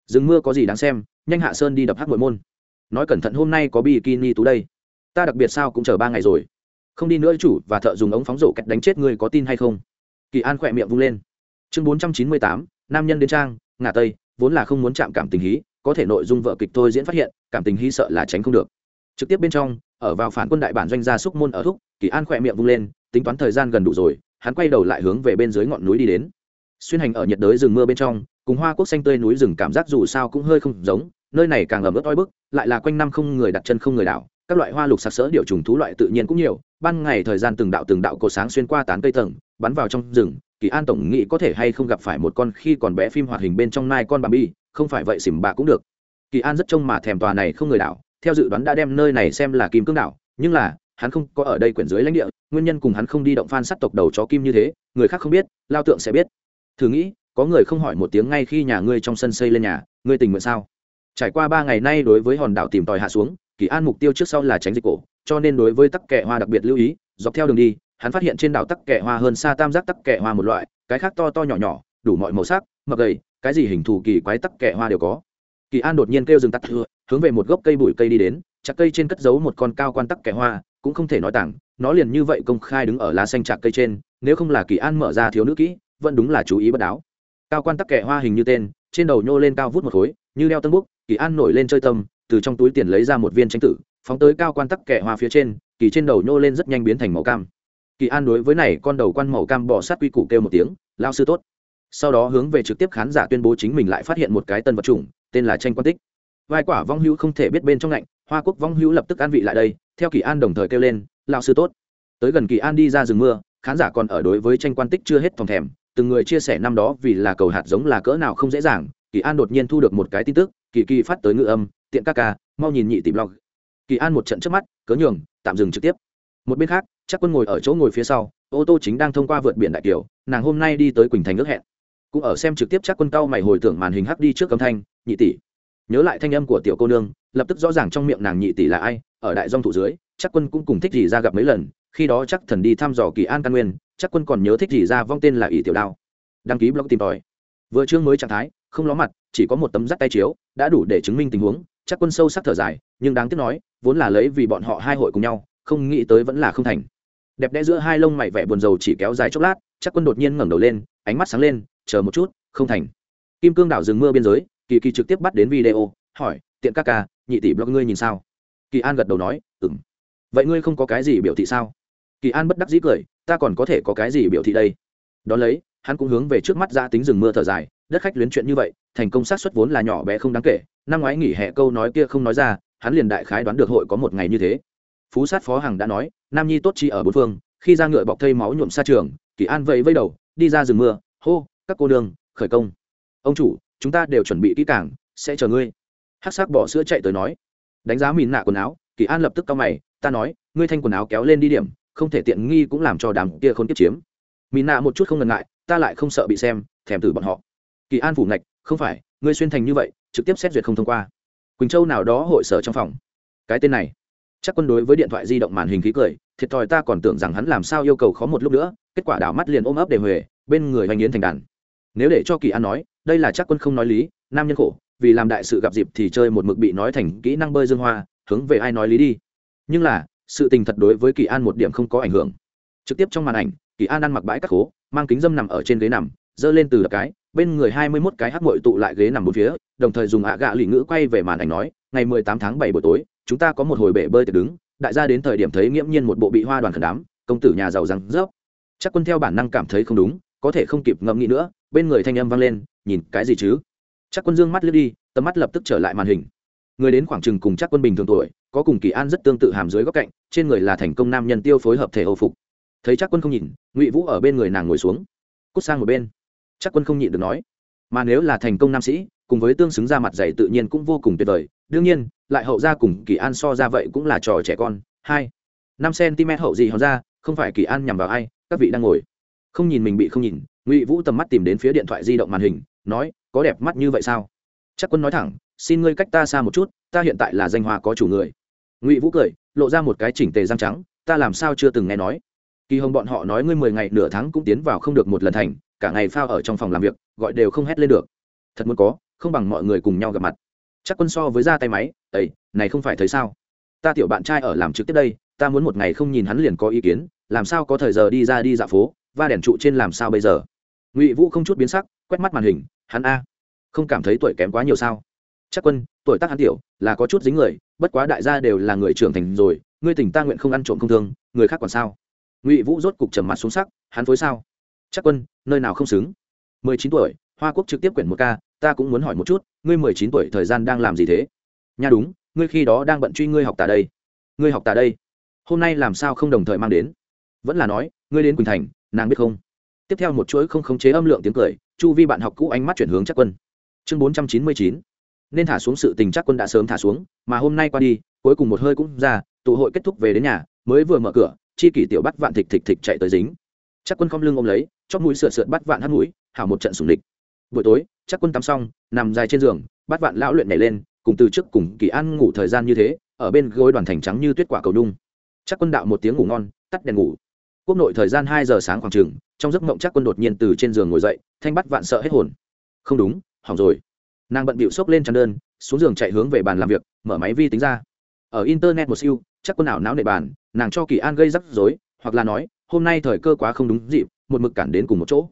Rừng mưa có gì đáng xem, nhanh hạ sơn đi đập hát nội môn nói cẩn thận hôm nay có bikini tú đây. Ta đặc biệt sao cũng chờ ba ngày rồi. Không đi nữa chủ và thợ dùng ống phóng rổ cách đánh chết người có tin hay không? Kỳ an khỏe miệng vung lên. Chương bốn trăm chín mươi tám, nam nhân đến trang, ngả tây, vốn là không muốn chạm cảm tình hí, có thể nội dung vợ kịch tôi diễn phát hiện, cảm tình hí sợ là tránh không được. Trực tiếp bên trong, ở vào phản quân đại bản doanh gia xúc môn ở thúc, kỳ an khỏe miệng vung lên, tính toán thời gian gần đủ rồi, hắn quay đầu lại hướng về bên dưới ngọn núi đi đến. Xuyên hành ở nhiệt đới rừng mưa bên trong, cùng hoa quốc xanh tươi núi rừng cảm giác dù sao cũng hơi không giống nơi này càng ẩm ướt oi bức, lại là quanh năm không người đặt chân không người đảo, các loại hoa lục sặc sỡ điệu trùng thú loại tự nhiên cũng nhiều, ban ngày thời gian từng đạo từng đạo cột sáng xuyên qua tán cây tầng, bắn vào trong rừng, kỳ an tổng nghĩ có thể hay không gặp phải một con khi còn bé phim hoạt hình bên trong nai con bà bi, không phải vậy xỉm bà cũng được. Kỳ an rất trông mà thèm tòa này không người đảo, theo dự đoán đã đem nơi này xem là kim cương đảo, nhưng là, hắn không có ở đây quyển dưới lãnh địa, nguyên nhân cùng hắn không đi động phan sắt tộc đầu chó kim như thế, người khác không biết, lao tượng sẽ biết. Thử nghĩ, có người không hỏi một tiếng ngay khi nhà ngươi trong sân xây lên nhà, ngươi tình nguyện sao? Trải qua ba ngày nay đối với hòn đảo tìm tòi hạ xuống, kỳ an mục tiêu trước sau là tránh dịch cổ, cho nên đối với tắc kẹ hoa đặc biệt lưu ý, dọc theo đường đi, hắn phát hiện trên đảo tắc kẹ hoa hơn xa tam giác tắc kẹ hoa một loại, cái khác to to nhỏ nhỏ, đủ mọi màu sắc, mập gầy, cái gì hình thù kỳ quái tắc kẹ hoa đều có. Kỳ an đột nhiên kêu dừng tắc thưa hướng về một gốc cây bụi cây đi đến, chặt cây trên cất giấu một con cao quan tắc kẹ hoa, cũng không thể nói tảng, nó liền như vậy công khai đứng ở lá xanh chạc cây trên, nếu không là kỳ an mở ra thiếu nữ kỹ, vẫn đúng là chú ý bất đáo. Cao quan tắc kẹ hoa hình như tên, trên đầu nhô lên cao vút một khối, như đeo tân búc kỳ an nổi lên chơi tâm, từ trong túi tiền lấy ra một viên tranh tử, phóng tới cao quan tắc kẻ hoa phía trên, kỳ trên đầu nhô lên rất nhanh biến thành màu cam. Kỳ an đối với này con đầu quan màu cam bỏ sát quy củ kêu một tiếng lao sư tốt. Sau đó hướng về trực tiếp khán giả tuyên bố chính mình lại phát hiện một cái tân vật chủng, tên là tranh quan tích. Vai quả vong hữu không thể biết bên trong lạnh, hoa quốc vong hữu lập tức an vị lại đây, theo kỳ an đồng thời kêu lên lao sư tốt. Tới gần kỳ an đi ra rừng mưa, khán giả còn ở đối với tranh quan tích chưa hết phòng thèm, từng người chia sẻ năm đó vì là cầu hạt giống là cỡ nào không dễ dàng, kỳ an đột nhiên thu được một cái tin tức kỳ kỳ phát tới ngữ âm, tiện các ca, mau nhìn nhị tỷ blog kỳ an một trận trước mắt, cớ nhường, tạm dừng trực tiếp. Một bên khác chắc quân ngồi ở chỗ ngồi phía sau, ô tô chính đang thông qua vượt biển đại kiều nàng hôm nay đi tới quỳnh thành ước hẹn. Cũng ở xem trực tiếp chắc quân cao mày hồi tưởng màn hình hắc đi trước cấm thanh, nhị tỷ. Nhớ lại thanh âm của tiểu cô nương, lập tức rõ ràng trong miệng nàng nhị tỷ là ai, ở đại dông thủ dưới chắc quân cũng cùng thích gì ra gặp mấy lần, khi đó chắc thần đi thăm dò kỳ an căn nguyên chắc quân còn nhớ thích gì ra vong tên là ỷ tiểu đao. Đăng ký blog tìm tòi. Vừa chương mới trạng thái, không ló mặt chỉ có một tấm dắt tay chiếu, đã đủ để chứng minh tình huống, chắc quân sâu sắc thở dài, nhưng đáng tiếc nói, vốn là lấy vì bọn họ hai hội cùng nhau, không nghĩ tới vẫn là không thành. Đẹp đẽ giữa hai lông mày vẻ buồn rầu chỉ kéo dài chốc lát, chắc quân đột nhiên ngẩng đầu lên, ánh mắt sáng lên, chờ một chút, không thành. Kim cương đảo rừng mưa biên giới, kỳ kỳ trực tiếp bắt đến video, hỏi, tiện các ca, nhị tỷ blog ngươi nhìn sao? Kỳ an gật đầu nói ừng vậy ngươi không có cái gì biểu thị sao? Kỳ an bất đắc dĩ cười, ta còn có thể có cái gì biểu thị đây? Đón lấy, hắn cũng hướng về trước mắt ra tính rừng mưa thở dài đất khách luyến chuyện như vậy, thành công sát xuất vốn là nhỏ bé không đáng kể, năm ngoái nghỉ hè câu nói kia không nói ra, hắn liền đại khái đoán được hội có một ngày như thế. Phú sát phó hằng đã nói, nam nhi tốt chi ở bốn phương, khi ra ngựa bọc thây máu nhuộm xa trường, kỳ an vẫy vây đầu, đi ra rừng mưa, hô, các cô đường, khởi công. Ông chủ, chúng ta đều chuẩn bị kỹ càng, sẽ chờ ngươi. Hát sắc bỏ sữa chạy tới nói. Đánh giá mìn nạ quần áo, kỳ an lập tức cao mày, ta nói, ngươi thanh quần áo kéo lên đi điểm, không thể tiện nghi cũng làm cho đám kia không tiếp chiếm. Mìn nạ một chút không ngần ngại, ta lại không sợ bị xem, thèm tử bọn họ kỳ an phủ ngạch, không phải, ngươi xuyên thành như vậy, trực tiếp xét duyệt không thông qua. Quỳnh châu nào đó hội sở trong phòng. Cái tên này, chắc quân đối với điện thoại di động màn hình khí cười, thiệt thòi ta còn tưởng rằng hắn làm sao yêu cầu khó một lúc nữa, kết quả đảo mắt liền ôm ấp để huề, bên người hoành yến thành đàn. Nếu để cho kỳ an nói, đây là chắc quân không nói lý, nam nhân khổ, vì làm đại sự gặp dịp thì chơi một mực bị nói thành kỹ năng bơi dương hoa, hướng về ai nói lý đi. Nhưng là, sự tình thật đối với kỳ an một điểm không có ảnh hưởng. Trực tiếp trong màn ảnh, kỳ an ăn mặc bãi các khố, mang kính dâm nằm ở trên ghế nằm, giơ lên từ đập cái bên người hai mươi mốt cái hắc muội tụ lại ghế nằm bốn phía, đồng thời dùng ạ gạ lì ngữ quay về màn ảnh nói, ngày mười tám tháng bảy buổi tối, chúng ta có một hồi bể bơi tiệc đứng, đại gia đến thời điểm thấy nghiễm nhiên một bộ bị hoa đoàn khẩn đám, công tử nhà giàu răng rớp. Chắc quân theo bản năng cảm thấy không đúng, có thể không kịp ngẫm nghĩ nữa, bên người thanh âm vang lên, nhìn, cái gì chứ? Chắc quân dương mắt lướt đi, tầm mắt lập tức trở lại màn hình. Người đến khoảng chừng cùng chắc quân bình thường tuổi, có cùng kỳ an rất tương tự hàm dưới góc cạnh, trên người là thành công nam nhân tiêu phối hợp thể hầu phục. Thấy chắc quân không nhìn, ngụy vũ ở bên người nàng ngồi xuống. Cút sang một bên chắc quân không nhịn được nói. Mà nếu là thành công nam sĩ, cùng với tương xứng ra mặt dày tự nhiên cũng vô cùng tuyệt vời. Đương nhiên, lại hậu ra cùng kỳ an so ra vậy cũng là trò trẻ con. Hai, năm cm hậu gì họ ra không phải kỳ an nhằm vào ai, các vị đang ngồi. Không nhìn mình bị không nhìn, ngụy vũ tầm mắt tìm đến phía điện thoại di động màn hình, nói, có đẹp mắt như vậy sao? Chắc quân nói thẳng, xin ngươi cách ta xa một chút, ta hiện tại là danh hoa có chủ người. Ngụy vũ cười, lộ ra một cái chỉnh tề răng trắng, ta làm sao chưa từng nghe nói. Kỳ hồng bọn họ nói ngươi mười ngày nửa tháng cũng tiến vào không được một lần thành cả ngày phao ở trong phòng làm việc, gọi đều không hét lên được. Thật muốn có, không bằng mọi người cùng nhau gặp mặt. Chắc quân so với ra tay máy ấy này không phải thấy sao? Ta tiểu bạn trai ở làm trực tiếp đây, ta muốn một ngày không nhìn hắn liền có ý kiến, làm sao có thời giờ đi ra đi dạo phố và đèn trụ trên làm sao bây giờ? Ngụy vũ không chút biến sắc, quét mắt màn hình, hắn a, không cảm thấy tuổi kém quá nhiều sao? Chắc quân, tuổi tác hắn tiểu, là có chút dính người, bất quá đại gia đều là người trưởng thành rồi, ngươi tỉnh ta nguyện không ăn trộm không thương, người khác còn sao? Ngụy vũ rốt cục trầm mặt xuống sắc, hắn phối sao? Chắc quân, nơi nào không xứng? Mười chín tuổi, hoa quốc trực tiếp quyển một ca, ta cũng muốn hỏi một chút, ngươi mười chín tuổi thời gian đang làm gì thế? Nha đúng, ngươi khi đó đang bận truy ngươi học tà đây. Ngươi học tà đây. Hôm nay làm sao không đồng thời mang đến? Vẫn là nói, ngươi đến quỳnh thành, nàng biết không? Tiếp theo một chuỗi không khống chế âm lượng tiếng cười, chu vi bạn học cũ ánh mắt chuyển hướng chắc quân. Chương bốn trăm chín mươi chín. Nên thả xuống sự tình chắc quân đã sớm thả xuống, mà hôm nay qua đi, cuối cùng một hơi cũng ra, tụ hội kết thúc về đến nhà, mới vừa mở cửa, chi kỷ tiểu bắt vạn thịt thịt thịt chạy tới dính chắc quân không lưng ôm lấy chót mũi sửa sượt bắt vạn hắt mũi hảo một trận sùng địch buổi tối chắc quân tắm xong nằm dài trên giường bắt vạn lão luyện nhảy lên cùng từ trước cùng kỳ an ngủ thời gian như thế ở bên gối đoàn thành trắng như tuyết quả cầu đung. chắc quân đạo một tiếng ngủ ngon tắt đèn ngủ. Quốc nội thời gian hai giờ sáng khoảng trường, trong giấc mộng chắc quân đột nhiên từ trên giường ngồi dậy thanh bắt vạn sợ hết hồn. Không đúng hỏng rồi. Nàng bận bịu xốc lên chăn đơn xuống giường chạy hướng về bàn làm việc mở máy vi tính ra. Ở internet một siêu chắc quân ảo não nệ bàn nàng cho kỳ an gây rắc rối hoặc là nói hôm nay thời cơ quá không đúng dịp, một mực cản đến cùng một chỗ.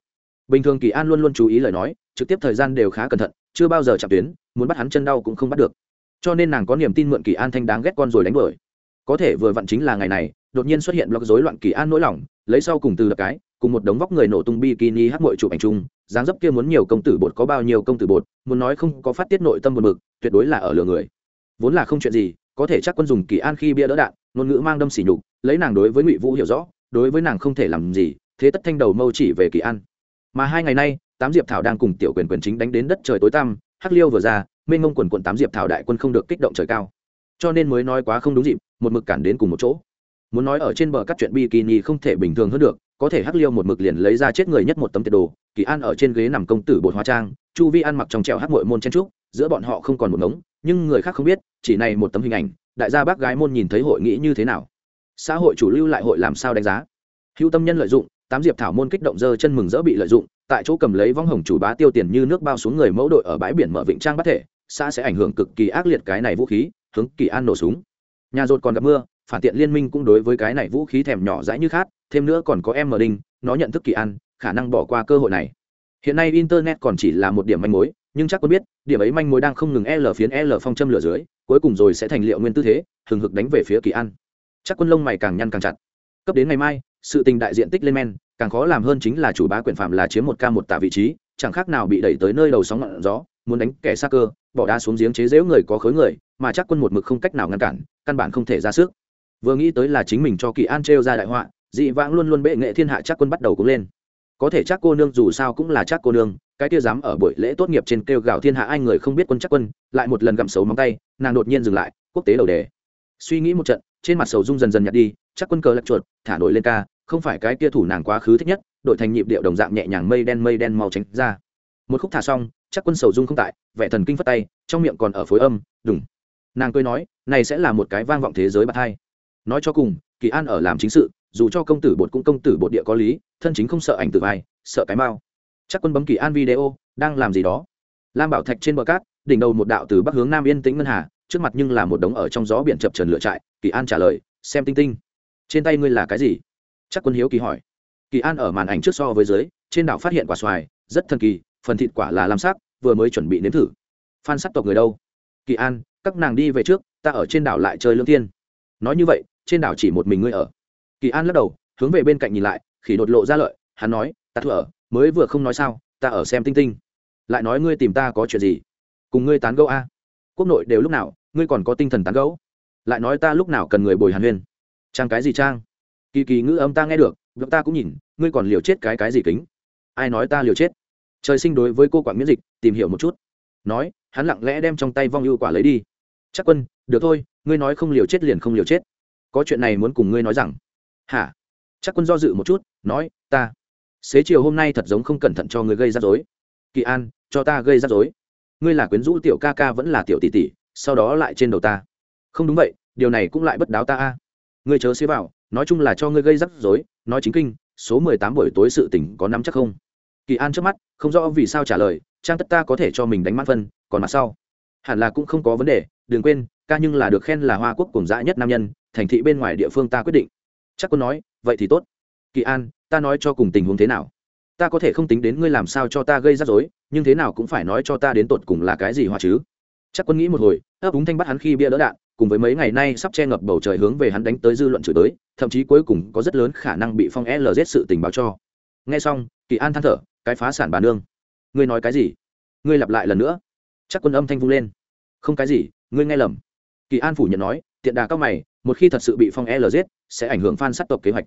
Bình thường kỳ an luôn luôn chú ý lời nói, trực tiếp thời gian đều khá cẩn thận, chưa bao giờ chạm tuyến, muốn bắt hắn chân đau cũng không bắt được. Cho nên nàng có niềm tin mượn kỳ an thanh đáng ghét con rồi đánh đuổi. Có thể vừa vặn chính là ngày này, đột nhiên xuất hiện lọc rối loạn kỳ an nỗi lòng, lấy sau cùng từ lập cái, cùng một đống vóc người nổ tung bikini hát mội chụp ảnh chung, dáng dấp kia muốn nhiều công tử bột có bao nhiêu công tử bột, muốn nói không có phát tiết nội tâm một mực tuyệt đối là ở lừa người. Vốn là không chuyện gì, có thể chắc quân dùng kỳ an khi bia đỡ đạn, ngôn ngữ mang đâm xỉ nhục, lấy nàng đối với ngụy vũ hiểu rõ đối với nàng không thể làm gì, thế tất thanh đầu mâu chỉ về kỳ an. Mà hai ngày nay, tám diệp thảo đang cùng tiểu quyền quyền chính đánh đến đất trời tối tăm, hắc liêu vừa ra, mênh mông quần quận tám diệp thảo đại quân không được kích động trời cao. Cho nên mới nói quá không đúng dịp, một mực cản đến cùng một chỗ. Muốn nói ở trên bờ các chuyện bikini không thể bình thường hơn được, có thể hắc liêu một mực liền lấy ra chết người nhất một tấm tiệt đồ, kỳ an ở trên ghế nằm công tử bột hóa trang, chu vi ăn mặc trong trèo hắc mội môn chen trúc, giữa bọn họ không còn một ngống, nhưng người khác không biết, chỉ này một tấm hình ảnh, đại gia bác gái môn nhìn thấy hội nghĩ như thế nào xã hội chủ lưu lại hội làm sao đánh giá? Hữu tâm nhân lợi dụng, tám diệp thảo môn kích động dơ chân mừng dỡ bị lợi dụng, tại chỗ cầm lấy võng hồng chủ bá tiêu tiền như nước bao xuống người mẫu đội ở bãi biển mở vịnh trang bắt thể, xã sẽ ảnh hưởng cực kỳ ác liệt cái này vũ khí, hướng kỳ an nổ súng. Nhà rột còn gặp mưa, phản tiện liên minh cũng đối với cái này vũ khí thèm nhỏ dãi như khát, thêm nữa còn có em mờ đinh, nó nhận thức kỳ an, khả năng bỏ qua cơ hội này. Hiện nay internet còn chỉ là một điểm manh mối, nhưng chắc quân biết, điểm ấy manh mối đang không ngừng l phiến l phong châm lửa dưới, cuối cùng rồi sẽ thành liệu nguyên tư thế, hừng hực đánh về phía kỳ an chắc quân lông mày càng nhăn càng chặt. Cấp đến ngày mai, sự tình đại diện tích lên men, càng khó làm hơn chính là chủ bá quyền phạm là chiếm một ca một tạ vị trí, chẳng khác nào bị đẩy tới nơi đầu sóng ngọn gió, muốn đánh kẻ xa cơ, bỏ đá xuống giếng chế dễu người có khối người, mà chắc quân một mực không cách nào ngăn cản, căn bản không thể ra sức. Vừa nghĩ tới là chính mình cho kỳ an trêu ra đại họa, dị vãng luôn luôn bệ nghệ thiên hạ chắc quân bắt đầu cũng lên. Có thể chắc cô nương dù sao cũng là chắc cô nương, cái kia dám ở buổi lễ tốt nghiệp trên kêu gào thiên hạ ai người không biết quân chắc quân, lại một lần gặm xấu móng tay, nàng đột nhiên dừng lại, quốc tế đầu đề. Suy nghĩ một trận trên mặt sầu dung dần dần nhạt đi, chắc quân cờ lạch chuột, thả nổi lên ca, không phải cái kia thủ nàng quá khứ thích nhất, đội thành nhịp điệu đồng dạng nhẹ nhàng mây đen mây đen màu tránh ra. Một khúc thả xong, chắc quân sầu dung không tại, vẻ thần kinh phất tay, trong miệng còn ở phối âm, đùng. Nàng cười nói, này sẽ là một cái vang vọng thế giới bạc hai. Nói cho cùng, kỳ an ở làm chính sự, dù cho công tử bột cũng công tử bột địa có lý, thân chính không sợ ảnh tử vai, sợ cái mau. Chắc quân bấm kỳ an video, đang làm gì đó. Lam bảo thạch trên bờ cát, đỉnh đầu một đạo từ bắc hướng nam yên tĩnh ngân hà trước mặt nhưng là một đống ở trong gió biển chập trần lựa trại, kỳ an trả lời, xem tinh tinh, trên tay ngươi là cái gì? Chắc quân hiếu kỳ hỏi. Kỳ an ở màn ảnh trước so với dưới, trên đảo phát hiện quả xoài, rất thần kỳ, phần thịt quả là lam sắc, vừa mới chuẩn bị nếm thử. Phan sắc tộc người đâu? Kỳ an, các nàng đi về trước, ta ở trên đảo lại chơi lương thiên. Nói như vậy, trên đảo chỉ một mình ngươi ở. Kỳ an lắc đầu, hướng về bên cạnh nhìn lại, khỉ đột lộ ra lợi, hắn nói, ta thua ở, mới vừa không nói sao, ta ở xem tinh tinh. Lại nói ngươi tìm ta có chuyện gì? Cùng ngươi tán gẫu a. Quốc nội đều lúc nào ngươi còn có tinh thần tán gẫu. Lại nói ta lúc nào cần người bồi hàn huyên trang cái gì trang? Kỳ kỳ ngữ âm ta nghe được việc ta cũng nhìn, ngươi còn liều chết cái cái gì kính? Ai nói ta liều chết? Trời sinh đối với cô quản miễn dịch, tìm hiểu một chút. Nói, hắn lặng lẽ đem trong tay vong ưu quả lấy đi. Chắc quân, được thôi, ngươi nói không liều chết liền không liều chết. Có chuyện này muốn cùng ngươi nói rằng. Hả? Chắc quân do dự một chút, nói, ta. Xế chiều hôm nay thật giống không cẩn thận cho ngươi gây rắc rối. Kỳ an, cho ta gây rắc rối. Ngươi là quyến rũ tiểu ca ca vẫn là tiểu tỷ tỷ sau đó lại trên đầu ta. Không đúng vậy, điều này cũng lại bất đáo ta a. Ngươi chớ xế vào, nói chung là cho ngươi gây rắc rối, nói chính kinh, số mười tám buổi tối sự tỉnh có nắm chắc không? Kỳ an trước mắt, không rõ vì sao trả lời, trang tất ta có thể cho mình đánh mắt phân, còn mặt sau? Hẳn là cũng không có vấn đề, đừng quên, ca nhưng là được khen là hoa quốc cùng dã nhất nam nhân, thành thị bên ngoài địa phương ta quyết định. Chắc quân nói, vậy thì tốt. Kỳ an, ta nói cho cùng tình huống thế nào? Ta có thể không tính đến ngươi làm sao cho ta gây rắc rối, nhưng thế nào cũng phải nói cho ta đến tột cùng là cái gì hoa chứ? Chắc quân nghĩ một hồi, ấp úng thanh bắt hắn khi bia đỡ đạn, cùng với mấy ngày nay sắp che ngập bầu trời hướng về hắn đánh tới dư luận chửi tới, thậm chí cuối cùng có rất lớn khả năng bị phong lz sự tình báo cho. Nghe xong, kỳ an than thở, cái phá sản bà nương. Ngươi nói cái gì? Ngươi lặp lại lần nữa. Chắc quân âm thanh vung lên. Không cái gì, ngươi nghe lầm. Kỳ an phủ nhận nói, tiện đà các mày, một khi thật sự bị phong lz sẽ ảnh hưởng phan sát tộc kế hoạch.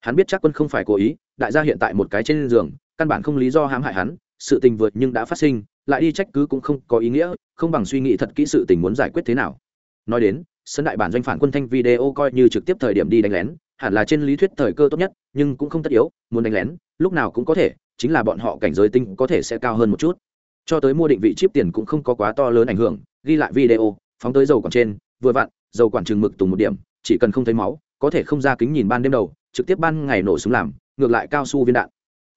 Hắn biết chắc quân không phải cố ý, đại gia hiện tại một cái trên giường, căn bản không lý do hãm hại hắn sự tình vượt nhưng đã phát sinh, lại đi trách cứ cũng không có ý nghĩa, không bằng suy nghĩ thật kỹ sự tình muốn giải quyết thế nào. Nói đến, sân đại bản doanh phản quân thanh video coi như trực tiếp thời điểm đi đánh lén, hẳn là trên lý thuyết thời cơ tốt nhất, nhưng cũng không tất yếu, muốn đánh lén, lúc nào cũng có thể, chính là bọn họ cảnh giới tinh có thể sẽ cao hơn một chút. Cho tới mua định vị chip tiền cũng không có quá to lớn ảnh hưởng, ghi lại video, phóng tới dầu quản trên, vừa vặn, dầu quản trường mực tùng một điểm, chỉ cần không thấy máu, có thể không ra kính nhìn ban đêm đầu, trực tiếp ban ngày nổ súng làm, ngược lại cao su viên đạn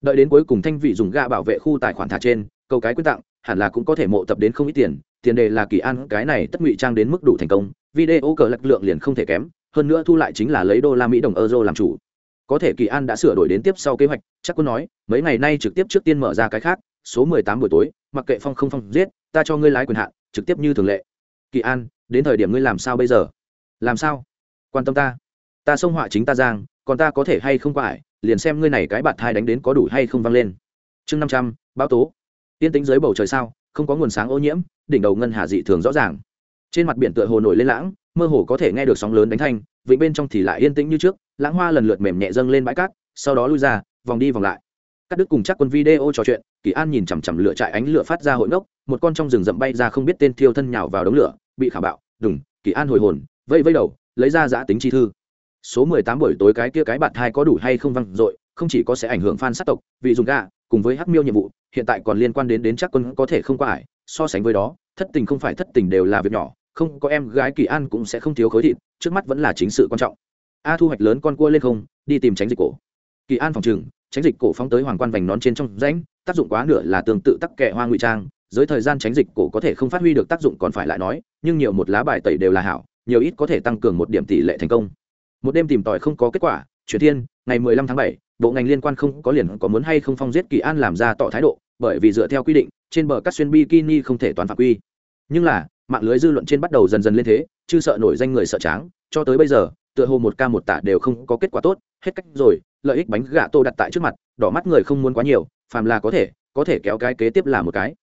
đợi đến cuối cùng thanh vị dùng ga bảo vệ khu tài khoản thả trên, câu cái quyết tặng, hẳn là cũng có thể mộ tập đến không ít tiền tiền đề là kỳ an, cái này tất ngụy trang đến mức đủ thành công, video cờ lực lượng liền không thể kém, hơn nữa thu lại chính là lấy đô la mỹ đồng euro làm chủ. Có thể kỳ an đã sửa đổi đến tiếp sau kế hoạch, chắc có nói, mấy ngày nay trực tiếp trước tiên mở ra cái khác, số mười tám buổi tối, mặc kệ phong không phong giết, ta cho ngươi lái quyền hạn, trực tiếp như thường lệ. Kỳ an, đến thời điểm ngươi làm sao bây giờ? Làm sao? Quan tâm ta. Ta xông họa chính ta giang, còn ta có thể hay không phải? Liền xem ngươi này cái bạt thai đánh đến có đủ hay không văng lên. Chương năm trăm, báo tố. Tiên tính dưới bầu trời sao, không có nguồn sáng ô nhiễm, đỉnh đầu ngân hà dị thường rõ ràng. Trên mặt biển tựa hồ nổi lên lãng, mơ hồ có thể nghe được sóng lớn đánh thanh, vịnh bên trong thì lại yên tĩnh như trước, lãng hoa lần lượt mềm nhẹ dâng lên bãi cát, sau đó lui ra, vòng đi vòng lại. Các đức cùng chắc quân video trò chuyện, kỳ an nhìn chằm chằm lửa trại ánh lửa phát ra hội ngốc, một con trong rừng rậm bay ra không biết tên thiêu thân nhào vào đống lửa, bị khả bạo Đừng. kỳ an hồi hồn vây vây đầu, lấy ra giã tính chi thư số mười tám buổi tối cái kia cái bạn hai có đủ hay không văng dội, không chỉ có sẽ ảnh hưởng fan sát tộc, vì dùng gà, cùng với hắc miêu nhiệm vụ, hiện tại còn liên quan đến đến chắc quân có thể không qua ải, so sánh với đó, thất tình không phải thất tình đều là việc nhỏ, không có em gái kỳ an cũng sẽ không thiếu khối thịt, trước mắt vẫn là chính sự quan trọng. A thu hoạch lớn con cua lên không, đi tìm tránh dịch cổ. Kỳ an phòng trừng, tránh dịch cổ phóng tới hoàng quan vành nón trên trong rãnh, tác dụng quá nửa là tương tự tắc kệ hoa ngụy trang, dưới thời gian tránh dịch cổ có thể không phát huy được tác dụng còn phải lại nói, nhưng nhiều một lá bài tẩy đều là hảo, nhiều ít có thể tăng cường một điểm tỷ lệ thành công một đêm tìm tòi không có kết quả chuyển thiên ngày 15 tháng 7, bộ ngành liên quan không có liền có muốn hay không phong giết kỳ an làm ra tỏ thái độ bởi vì dựa theo quy định trên bờ các xuyên bikini không thể toàn phạm quy. Nhưng là mạng lưới dư luận trên bắt đầu dần dần lên thế chứ sợ nổi danh người sợ tráng cho tới bây giờ tựa hồ một ca một tả đều không có kết quả tốt hết cách rồi lợi ích bánh gà tô đặt tại trước mặt đỏ mắt người không muốn quá nhiều phàm là có thể có thể kéo cái kế tiếp là một cái.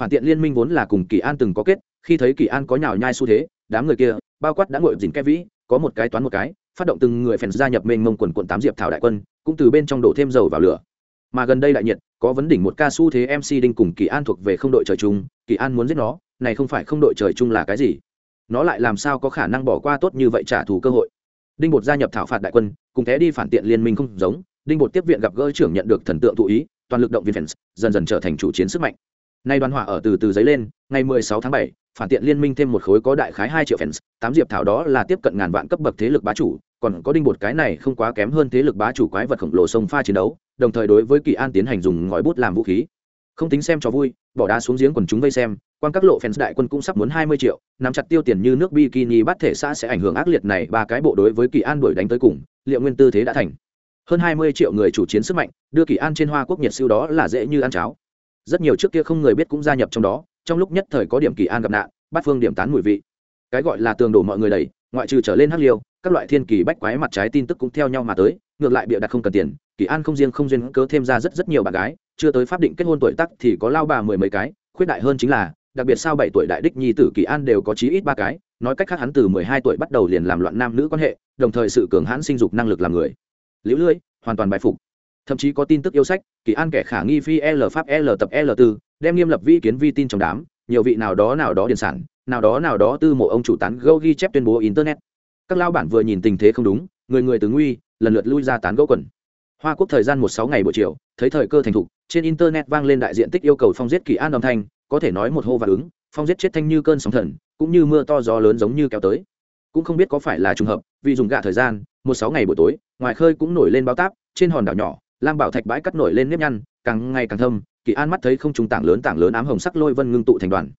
Phản tiện liên minh vốn là cùng kỳ an từng có kết khi thấy kỳ an có nhào nhai xu thế đám người kia bao quát đã ngội dình cái vĩ có một cái toán một cái phát động từng người phèn gia nhập mênh mông quần quận tám diệp thảo đại quân, cũng từ bên trong đổ thêm dầu vào lửa. Mà gần đây đại nhiệt, có vấn đỉnh một ca su thế mc đinh cùng kỳ an thuộc về không đội trời chung, kỳ an muốn giết nó, này không phải không đội trời chung là cái gì? Nó lại làm sao có khả năng bỏ qua tốt như vậy trả thù cơ hội? Đinh bột gia nhập thảo phạt đại quân, cùng té đi phản tiện liên minh không giống, đinh bột tiếp viện gặp gỡ trưởng nhận được thần tượng thụ ý, toàn lực động viên fans dần dần trở thành chủ chiến sức mạnh nay đoàn hỏa ở từ từ dấy lên ngày 16 tháng 7, phản tiện liên minh thêm một khối có đại khái hai triệu fans tám diệp thảo đó là tiếp cận ngàn vạn cấp bậc thế lực bá chủ còn có đinh bột cái này không quá kém hơn thế lực bá chủ quái vật khổng lồ sông pha chiến đấu đồng thời đối với kỳ an tiến hành dùng ngòi bút làm vũ khí. Không tính xem cho vui bỏ đá xuống giếng quần chúng vây xem quan các lộ fans đại quân cũng sắp muốn hai mươi triệu nắm chặt tiêu tiền như nước bikini bắt thể xã sẽ ảnh hưởng ác liệt này ba cái bộ đối với kỳ an đuổi đánh tới cùng liệu nguyên tư thế đã thành. Hơn hai mươi triệu người chủ chiến sức mạnh đưa kỳ an trên hoa quốc nhiệt siêu đó là dễ như ăn cháo rất nhiều trước kia không người biết cũng gia nhập trong đó, trong lúc nhất thời có điểm kỳ an gặp nạn, bắt phương điểm tán mùi vị. Cái gọi là tường đổ mọi người đầy, ngoại trừ trở lên hắc liêu, các loại thiên kỳ bách quái mặt trái tin tức cũng theo nhau mà tới, ngược lại bịa đặt không cần tiền, kỳ an không riêng không duyên cớ thêm ra rất rất nhiều bạn gái, chưa tới pháp định kết hôn tuổi tắc thì có lao bà mười mấy cái, khuyết đại hơn chính là, đặc biệt sau bảy tuổi đại đích nhi tử kỳ an đều có chí ít ba cái, nói cách khác hắn từ mười hai tuổi bắt đầu liền làm loạn nam nữ quan hệ, đồng thời sự cường hãn sinh dục năng lực làm người. Liễu lưỡi hoàn toàn bài phục thậm chí có tin tức yêu sách, kỳ an kẻ khả nghi phi l pháp l tập l 4 đem nghiêm lập vi kiến vi tin trong đám, nhiều vị nào đó nào đó điền sản, nào đó nào đó tư mộ ông chủ tán gâu ghi chép tuyên bố internet. Các lao bản vừa nhìn tình thế không đúng, người người từ nguy, lần lượt lui ra tán gẫu quần. Hoa quốc thời gian một sáu ngày buổi chiều, thấy thời cơ thành thục, trên internet vang lên đại diện tích yêu cầu phong giết kỳ an âm thanh, có thể nói một hô và ứng, phong giết chết thanh như cơn sóng thần, cũng như mưa to gió lớn giống như kéo tới. Cũng không biết có phải là trùng hợp, vì dùng gạ thời gian, một sáu ngày buổi tối, ngoài khơi cũng nổi lên bao táp, trên hòn đảo nhỏ lam bảo thạch bãi cắt nổi lên nếp nhăn, càng ngày càng thâm, kỳ an mắt thấy không trùng tảng lớn tảng lớn ám hồng sắc lôi vân ngưng tụ thành đoàn.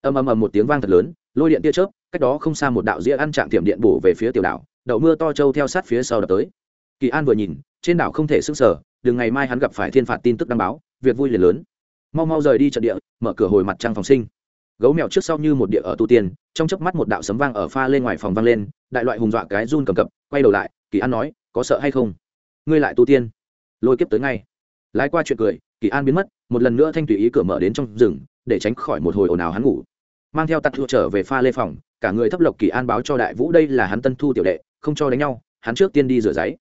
Ầm ầm ầm một tiếng vang thật lớn, lôi điện tia chớp, cách đó không xa một đạo dĩa ăn chạm tiệm điện bổ về phía tiểu đảo, đậu mưa to trâu theo sát phía sau đập tới. Kỳ an vừa nhìn, trên đảo không thể sức sở đừng ngày mai hắn gặp phải thiên phạt tin tức đăng báo, việc vui liền lớn. Mau mau rời đi trận địa, mở cửa hồi mặt trăng phòng sinh. Gấu mèo trước sau như một địa ở tu tiên, trong chớp mắt một đạo sấm vang ở pha lên ngoài phòng vang lên, đại loại hùng dọa cái run cầm cập, quay đầu lại, kỳ an nói, có sợ hay không? Ngươi lại tu tiên? Lôi kiếp tới ngay. Lái qua chuyện cười, kỳ an biến mất, một lần nữa thanh tùy ý cửa mở đến trong rừng, để tránh khỏi một hồi ồn ào hắn ngủ. Mang theo tặc thua trở về pha lê phòng, cả người thấp lộc kỳ an báo cho đại vũ đây là hắn tân thu tiểu đệ, không cho đánh nhau, hắn trước tiên đi rửa giấy.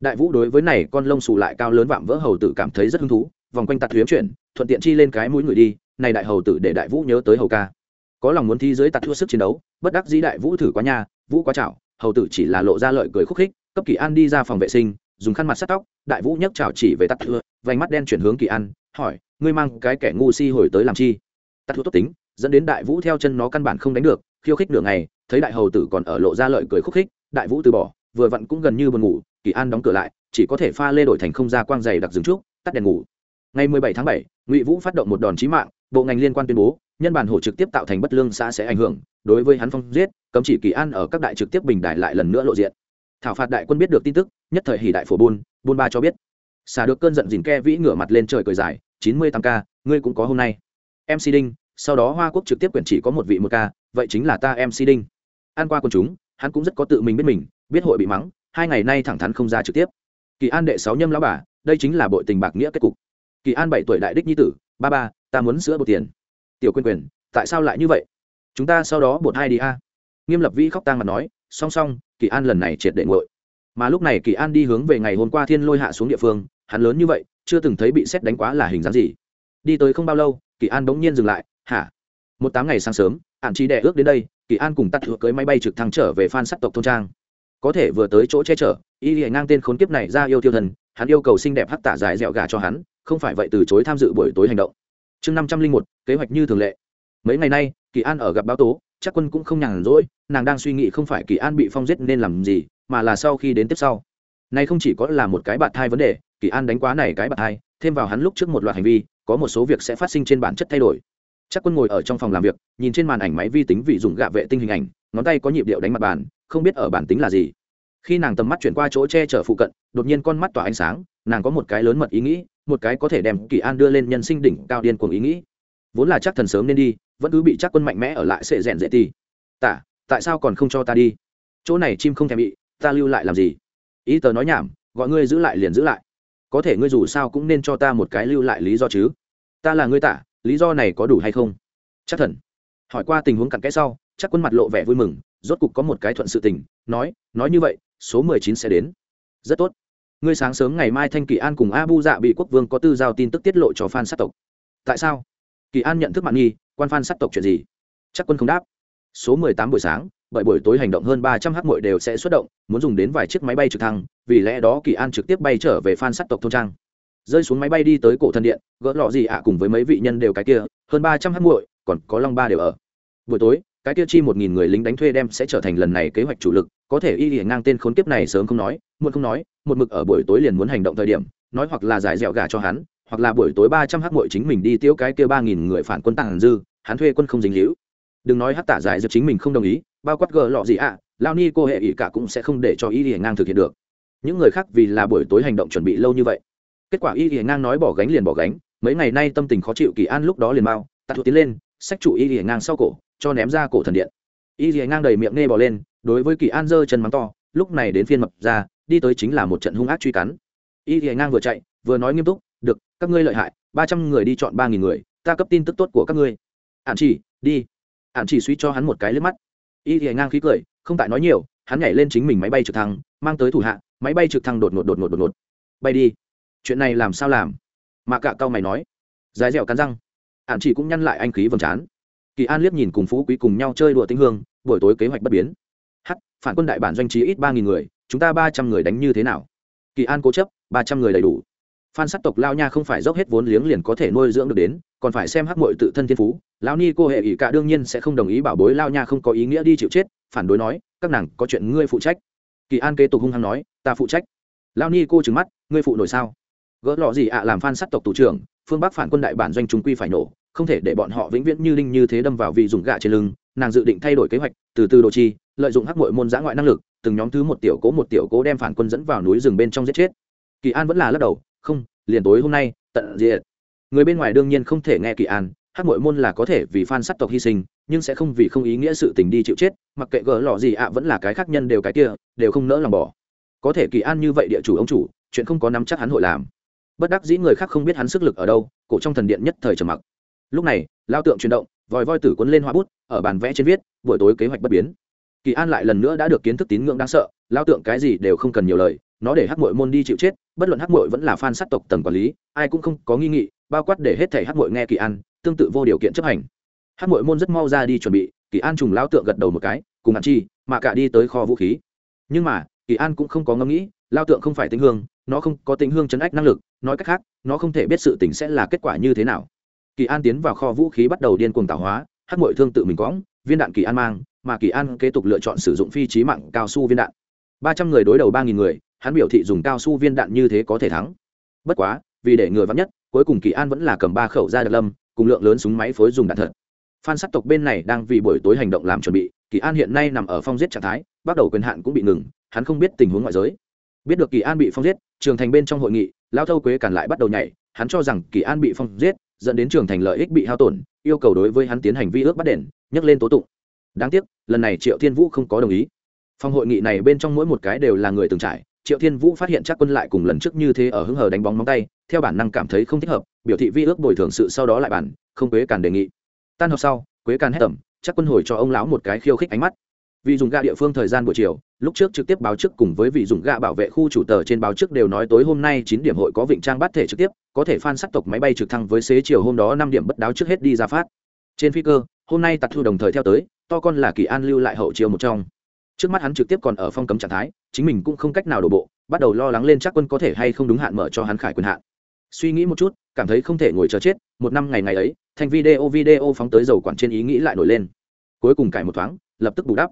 Đại vũ đối với này con lông xù lại cao lớn vạm vỡ hầu tử cảm thấy rất hứng thú, vòng quanh tặc huyếm chuyển thuận tiện chi lên cái mũi người đi, này đại hầu tử để đại vũ nhớ tới hầu ca. Có lòng muốn thi dưới tặc thua sức chiến đấu, bất đắc dĩ đại vũ thử quá nha, vũ quá chảo, hầu tử chỉ là lộ ra lợi cười khúc khích, cấp kỳ an đi ra phòng vệ sinh dùng khăn mặt sát tóc đại vũ nhấc chảo chỉ về tắt thua vành mắt đen chuyển hướng kỳ an hỏi ngươi mang cái kẻ ngu si hồi tới làm chi? Tắt thua tốt tính dẫn đến đại vũ theo chân nó căn bản không đánh được khiêu khích nửa ngày thấy đại hầu tử còn ở lộ ra lợi cười khúc khích đại vũ từ bỏ vừa vặn cũng gần như buồn ngủ kỳ an đóng cửa lại chỉ có thể pha lê đổi thành không ra quang dày đặc dừng trúc tắt đèn ngủ. Ngày 17 tháng 7, ngụy vũ phát động một đòn chí mạng bộ ngành liên quan tuyên bố nhân bản hổ trực tiếp tạo thành bất lương xã sẽ ảnh hưởng đối với hắn phong giết cấm chỉ kỳ an ở các đại trực tiếp bình đại lại lần nữa lộ diện thảo phạt đại quân biết được tin tức, nhất thời hỉ đại phổ bôn bôn ba cho biết. Xả được cơn giận dìn ke vĩ ngửa mặt lên trời cười dài, chín mươi tám k ngươi cũng có hôm nay. Mc đinh, sau đó hoa quốc trực tiếp quyển chỉ có một vị một ca, vậy chính là ta mc đinh. An qua quần chúng, hắn cũng rất có tự mình biết mình, biết hội bị mắng, hai ngày nay thẳng thắn không ra trực tiếp. Kỳ an đệ sáu nhâm lão bà, đây chính là bội tình bạc nghĩa kết cục. Kỳ an bảy tuổi đại đích nhi tử, ba ba, ta muốn sữa bột tiền. Tiểu quyền quyền tại sao lại như vậy? Chúng ta sau đó bột hai đi a. Nghiêm lập vĩ khóc tang mà nói, song song kỳ an lần này triệt đệ ngội mà lúc này kỳ an đi hướng về ngày hôm qua thiên lôi hạ xuống địa phương, hắn lớn như vậy, chưa từng thấy bị xét đánh quá là hình dáng gì. Đi tới không bao lâu, kỳ an bỗng nhiên dừng lại, hả? Một tám ngày sáng sớm ạn chí đẻ ước đến đây, kỳ an cùng tắt thừa cưới máy bay trực thăng trở về phan sắc tộc thôn trang. Có thể vừa tới chỗ che chở, y hiện ngang tên khốn kiếp này ra yêu tiêu thần, hắn yêu cầu xinh đẹp hắc tả dài dẻo gà cho hắn, không phải vậy từ chối tham dự buổi tối hành động. Chương năm trăm linh một, kế hoạch như thường lệ. Mấy ngày nay, kỳ an ở gặp báo tố chắc quân cũng không nhàn rỗi, nàng đang suy nghĩ không phải kỳ an bị phong giết nên làm gì, mà là sau khi đến tiếp sau. Nay không chỉ có là một cái bạt thai vấn đề, kỳ an đánh quá này cái bạt thai, thêm vào hắn lúc trước một loạt hành vi, có một số việc sẽ phát sinh trên bản chất thay đổi. Chắc quân ngồi ở trong phòng làm việc, nhìn trên màn ảnh máy vi tính vị dùng gạ vệ tinh hình ảnh, ngón tay có nhịp điệu đánh mặt bàn, không biết ở bản tính là gì. Khi nàng tầm mắt chuyển qua chỗ che chở phụ cận, đột nhiên con mắt tỏa ánh sáng, nàng có một cái lớn mật ý nghĩ, một cái có thể đem kỳ an đưa lên nhân sinh đỉnh cao điên cuồng ý nghĩ vốn là chắc thần sớm nên đi, vẫn cứ bị chắc quân mạnh mẽ ở lại sệ rèn dễ ti tả, tại sao còn không cho ta đi? Chỗ này chim không thèm bị, ta lưu lại làm gì? Ý tờ nói nhảm, gọi ngươi giữ lại liền giữ lại. Có thể ngươi dù sao cũng nên cho ta một cái lưu lại lý do chứ. Ta là ngươi tả, lý do này có đủ hay không? Chắc thần. Hỏi qua tình huống cặn kẽ sau, chắc quân mặt lộ vẻ vui mừng, rốt cục có một cái thuận sự tình, nói nói như vậy, số mười chín sẽ đến. Rất tốt. Ngươi sáng sớm ngày mai thanh kỳ an cùng abu dạ bị quốc vương có tư giao tin tức tiết lộ cho phan sát tộc. Tại sao? Kỳ an nhận thức mạng nghi, quan phan sắc tộc chuyện gì? Chắc quân không đáp. Số mười tám buổi sáng, bởi buổi tối hành động hơn ba trăm h mội đều sẽ xuất động, muốn dùng đến vài chiếc máy bay trực thăng, vì lẽ đó kỳ an trực tiếp bay trở về phan sắc tộc thôn trang. Rơi xuống máy bay đi tới cổ thần điện, gỡ lọ gì ạ cùng với mấy vị nhân đều cái kia, hơn ba trăm h muội, còn có long ba đều ở. Buổi tối, cái kia chi một nghìn người lính đánh thuê đem sẽ trở thành lần này kế hoạch chủ lực, có thể y hiển ngang tên khốn kiếp này sớm không nói, muộn không nói, một mực ở buổi tối liền muốn hành động thời điểm, nói hoặc là giải dẻo gà cho hắn hoặc là buổi tối ba trăm h muội chính mình đi tiêu cái kia ba nghìn người phản quân tàng dư, hắn thuê quân không dính hữu đừng nói hát tả giải dược chính mình không đồng ý, bao quát gờ lọ gì ạ, lao ni cô hệ ỷ cả cũng sẽ không để cho y hiển ngang thực hiện được. Những người khác vì là buổi tối hành động chuẩn bị lâu như vậy. Kết quả y hiển ngang nói bỏ gánh liền bỏ gánh, mấy ngày nay tâm tình khó chịu kỳ an lúc đó liền mau tạt thuộc tiến lên sách chủ y hiển ngang sau cổ, cho ném ra cổ thần điện. Y hiển ngang đầy miệng nghe bỏ lên, đối với kỳ an giơ chân mắng to, lúc này đến phiên mập ra, đi tới chính là một trận hung ác truy cắn. Y hiển ngang vừa chạy, vừa nói nghiêm túc được, các ngươi lợi hại, ba trăm người đi chọn ba nghìn người, ta cấp tin tức tốt của các ngươi. Ạn chỉ, đi. Ạn chỉ suy cho hắn một cái lướt mắt. Y thì ngang khí cười, không tại nói nhiều, hắn nhảy lên chính mình máy bay trực thăng, mang tới thủ hạ, máy bay trực thăng đột ngột đột ngột đột ngột. Bay đi. Chuyện này làm sao làm? Mà cả cao mày nói. Dài dẻo cắn răng. Ạn chỉ cũng nhăn lại anh khí vầng trán. Kỳ an liếc nhìn cùng phú quý cùng nhau chơi đùa tinh hương, buổi tối kế hoạch bất biến. Hắc, phản quân đại bản doanh trí ít ba nghìn người, chúng ta ba trăm người đánh như thế nào? Kỳ an cố chấp, ba trăm người đầy đủ phan sắc tộc lao nha không phải dốc hết vốn liếng liền có thể nuôi dưỡng được đến, còn phải xem hắc mội tự thân thiên phú. Lao ni cô hệ ỷ cả đương nhiên sẽ không đồng ý bảo bối lao nha không có ý nghĩa đi chịu chết, phản đối nói, các nàng có chuyện ngươi phụ trách. Kỳ an kế tục hung hăng nói, ta phụ trách. Lao ni cô trừng mắt, ngươi phụ nổi sao? Gỡ lọ gì ạ, làm phan sắc tộc tù trưởng, phương bắc phản quân đại bản doanh chúng quy phải nổ, không thể để bọn họ vĩnh viễn như linh như thế đâm vào vì dùng gạ trên lưng. Nàng dự định thay đổi kế hoạch, từ từ đồ chi, lợi dụng hắc mội môn giã ngoại năng lực, từng nhóm thứ một tiểu cố một tiểu cố đem phản quân dẫn vào núi rừng bên trong giết chết. Kỳ an vẫn là lắc đầu không, liền tối hôm nay, tận diệt. Người bên ngoài đương nhiên không thể nghe kỳ an, hát mội môn là có thể vì phan sắc tộc hy sinh, nhưng sẽ không vì không ý nghĩa sự tình đi chịu chết, mặc kệ gỡ lọ gì ạ, vẫn là cái khác nhân đều cái kia, đều không nỡ lòng bỏ. Có thể kỳ an như vậy địa chủ ông chủ, chuyện không có nắm chắc hắn hội làm. Bất đắc dĩ người khác không biết hắn sức lực ở đâu, cổ trong thần điện nhất thời trầm mặc. Lúc này, lao tượng chuyển động, vòi voi tử quấn lên hoa bút, ở bàn vẽ trên viết, buổi tối kế hoạch bất biến. Kỳ an lại lần nữa đã được kiến thức tín ngưỡng đáng sợ, lao tượng cái gì đều không cần nhiều lời nó để hắc mội môn đi chịu chết, bất luận hắc mội vẫn là fan sát tộc tầng quản lý, ai cũng không có nghi nghị, bao quát để hết thể hắc mội nghe kỳ an, tương tự vô điều kiện chấp hành. Hắc mội môn rất mau ra đi chuẩn bị, kỳ an trùng lao tượng gật đầu một cái, cùng hạn chi, mà cả đi tới kho vũ khí. Nhưng mà, kỳ an cũng không có ngẫm nghĩ lao tượng không phải tính hương, nó không có tính hương chấn ách năng lực, nói cách khác, nó không thể biết sự tình sẽ là kết quả như thế nào. Kỳ an tiến vào kho vũ khí bắt đầu điên cuồng tạo hóa, hắc mội thương tự mình quõng viên đạn kỳ an mang, mà kỳ an kế tục lựa chọn sử dụng phi trí mạng cao su viên đạn. Ba trăm người đối đầu ba nghìn người hắn biểu thị dùng cao su viên đạn như thế có thể thắng. Bất quá, vì để người vắng nhất, cuối cùng kỳ an vẫn là cầm ba khẩu ra đặc lâm, cùng lượng lớn súng máy phối dùng đạn thật. Phan sắc tộc bên này đang vì buổi tối hành động làm chuẩn bị, kỳ an hiện nay nằm ở phong giết trạng thái, bắt đầu quyền hạn cũng bị ngừng, hắn không biết tình huống ngoại giới. Biết được kỳ an bị phong giết, trường thành bên trong hội nghị lao thâu quế cản lại bắt đầu nhảy, hắn cho rằng kỳ an bị phong giết, dẫn đến trường thành lợi ích bị hao tổn, yêu cầu đối với hắn tiến hành vi ước bắt đền nhắc lên tố tụng. Đáng tiếc, lần này triệu thiên vũ không có đồng ý. Phòng hội nghị này bên trong mỗi một cái đều là người từng trải triệu thiên vũ phát hiện chắc quân lại cùng lần trước như thế ở hứng hờ đánh bóng móng tay, theo bản năng cảm thấy không thích hợp, biểu thị vi ước bồi thường sự sau đó lại bản không quế càn đề nghị. Tan học sau, quế càn hét tầm chắc quân hồi cho ông lão một cái khiêu khích ánh mắt. Vì dùng ga địa phương thời gian buổi chiều, lúc trước trực tiếp báo trước cùng với vị dùng ga bảo vệ khu chủ tờ trên báo trước đều nói tối hôm nay chín điểm hội có vịnh trang bắt thể trực tiếp, có thể phan sắc tộc máy bay trực thăng với xế chiều hôm đó năm điểm bất đáo trước hết đi ra phát. Trên phi cơ, hôm nay tặc thu đồng thời theo tới, to con là kỳ an lưu lại hậu chiều một trong trước mắt hắn trực tiếp còn ở phong cấm trạng thái, chính mình cũng không cách nào đổ bộ, bắt đầu lo lắng lên chắc quân có thể hay không đúng hạn mở cho hắn khải quyền hạn. Suy nghĩ một chút, cảm thấy không thể ngồi chờ chết, một năm ngày ngày ấy thành video video phóng tới dầu quản trên ý nghĩ lại nổi lên. Cuối cùng cải một thoáng, lập tức bù đắp.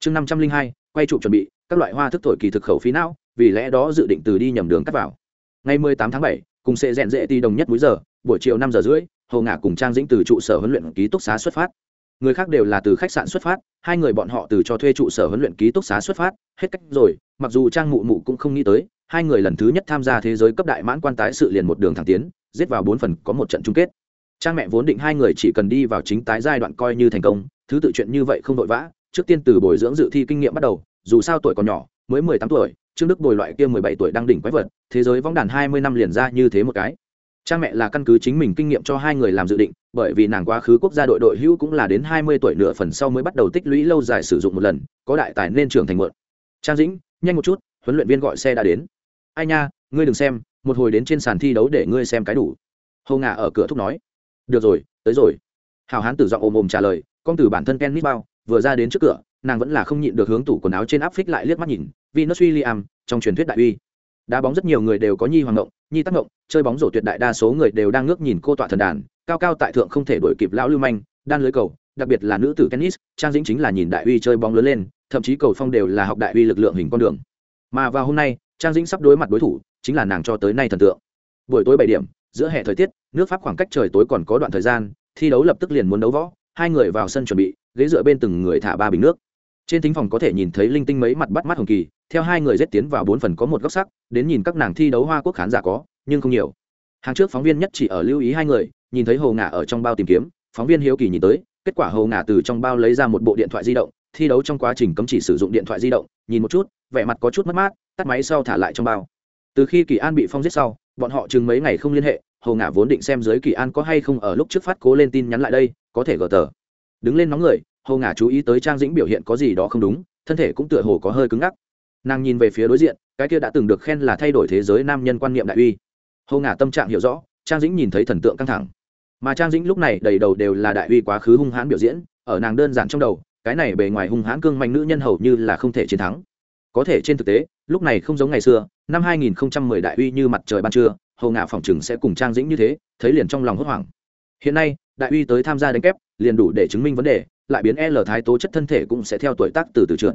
Chương năm trăm linh hai, quay trụ chuẩn bị, các loại hoa thức thổi kỳ thực khẩu phí não, vì lẽ đó dự định từ đi nhầm đường cắt vào. Ngày mười tám tháng bảy, cùng sẽ rèn rệ ti đồng nhất múi giờ, buổi chiều năm giờ rưỡi hầu ngả cùng trang dĩnh từ trụ sở huấn luyện ký túc xá xuất phát người khác đều là từ khách sạn xuất phát, hai người bọn họ từ cho thuê trụ sở huấn luyện ký túc xá xuất phát, hết cách rồi, mặc dù trang mụ mụ cũng không nghĩ tới, hai người lần thứ nhất tham gia thế giới cấp đại mãn quan tái sự liền một đường thẳng tiến, giết vào bốn phần có một trận chung kết. Trang mẹ vốn định hai người chỉ cần đi vào chính tái giai đoạn coi như thành công, thứ tự chuyện như vậy không vội vã, trước tiên từ bồi dưỡng dự thi kinh nghiệm bắt đầu, dù sao tuổi còn nhỏ, mới mười tám tuổi, trương đức bồi loại kia mười bảy tuổi đang đỉnh quái vật, thế giới võng đàn hai mươi năm liền ra như thế một cái cha mẹ là căn cứ chính mình kinh nghiệm cho hai người làm dự định, bởi vì nàng quá khứ quốc gia đội đội hữu cũng là đến hai mươi tuổi nửa phần sau mới bắt đầu tích lũy lâu dài sử dụng một lần, có đại tài nên trưởng thành mượn trang dĩnh, nhanh một chút, huấn luyện viên gọi xe đã đến. Ai nha, ngươi đừng xem, một hồi đến trên sàn thi đấu để ngươi xem cái đủ. Hầu ngà ở cửa thúc nói. Được rồi, tới rồi. Hào hán tử giọng ồm ồm trả lời, con từ bản thân ken nít bao, vừa ra đến trước cửa, nàng vẫn là không nhịn được hướng tủ quần áo trên áp phích lại liếc mắt nhìn vì nó suy liam trong truyền thuyết đại uy. Đá bóng rất nhiều người đều có nhi hoàng ngộng nhi tác động chơi bóng rổ tuyệt đại đa số người đều đang ngước nhìn cô tọa thần đàn, cao cao tại thượng không thể đổi kịp lão lưu manh, đan lưới cầu, đặc biệt là nữ tử tennis, trang dĩnh chính là nhìn đại uy chơi bóng lớn lên, thậm chí cầu phong đều là học đại uy lực lượng hình con đường. Mà vào hôm nay, trang dĩnh sắp đối mặt đối thủ, chính là nàng cho tới nay thần tượng. Buổi tối bảy điểm, giữa hè thời tiết, nước pháp khoảng cách trời tối còn có đoạn thời gian, thi đấu lập tức liền muốn đấu võ, hai người vào sân chuẩn bị, ghế dựa bên từng người thả ba bình nước trên thính phòng có thể nhìn thấy linh tinh mấy mặt bắt mắt hồng kỳ, theo hai người rết tiến vào bốn phần có một góc sắc, đến nhìn các nàng thi đấu hoa quốc khán giả có, nhưng không nhiều. Hàng trước phóng viên nhất chỉ ở lưu ý hai người, nhìn thấy hồ ngả ở trong bao tìm kiếm, phóng viên hiếu kỳ nhìn tới, kết quả hồ ngả từ trong bao lấy ra một bộ điện thoại di động, thi đấu trong quá trình cấm chỉ sử dụng điện thoại di động, nhìn một chút, vẻ mặt có chút mất mát, tắt máy sau thả lại trong bao. Từ khi kỳ an bị phong giết sau, bọn họ chừng mấy ngày không liên hệ, hồ ngả vốn định xem giới kỳ an có hay không ở lúc trước phát cố lên tin nhắn lại đây, có thể gờ tờ. Đứng lên nóng người hồ ngả chú ý tới trang dĩnh biểu hiện có gì đó không đúng, thân thể cũng tựa hồ có hơi cứng ngắc. Nàng nhìn về phía đối diện, cái kia đã từng được khen là thay đổi thế giới nam nhân quan niệm đại uy. Hồ ngả tâm trạng hiểu rõ, trang dĩnh nhìn thấy thần tượng căng thẳng. Mà trang dĩnh lúc này đầy đầu đều là đại uy quá khứ hung hãn biểu diễn, ở nàng đơn giản trong đầu, cái này bề ngoài hung hãn cương mạnh nữ nhân hầu như là không thể chiến thắng. Có thể trên thực tế, lúc này không giống ngày xưa, năm 2010 đại uy như mặt trời ban trưa hầu Ngả phòng chừng sẽ cùng trang dĩnh như thế, thấy liền trong lòng hốt hoảng. Hiện nay, đại uy tới tham gia đánh kép, liền đủ để chứng minh vấn đề lại biến l thái tố chất thân thể cũng sẽ theo tuổi tác từ từ trượt.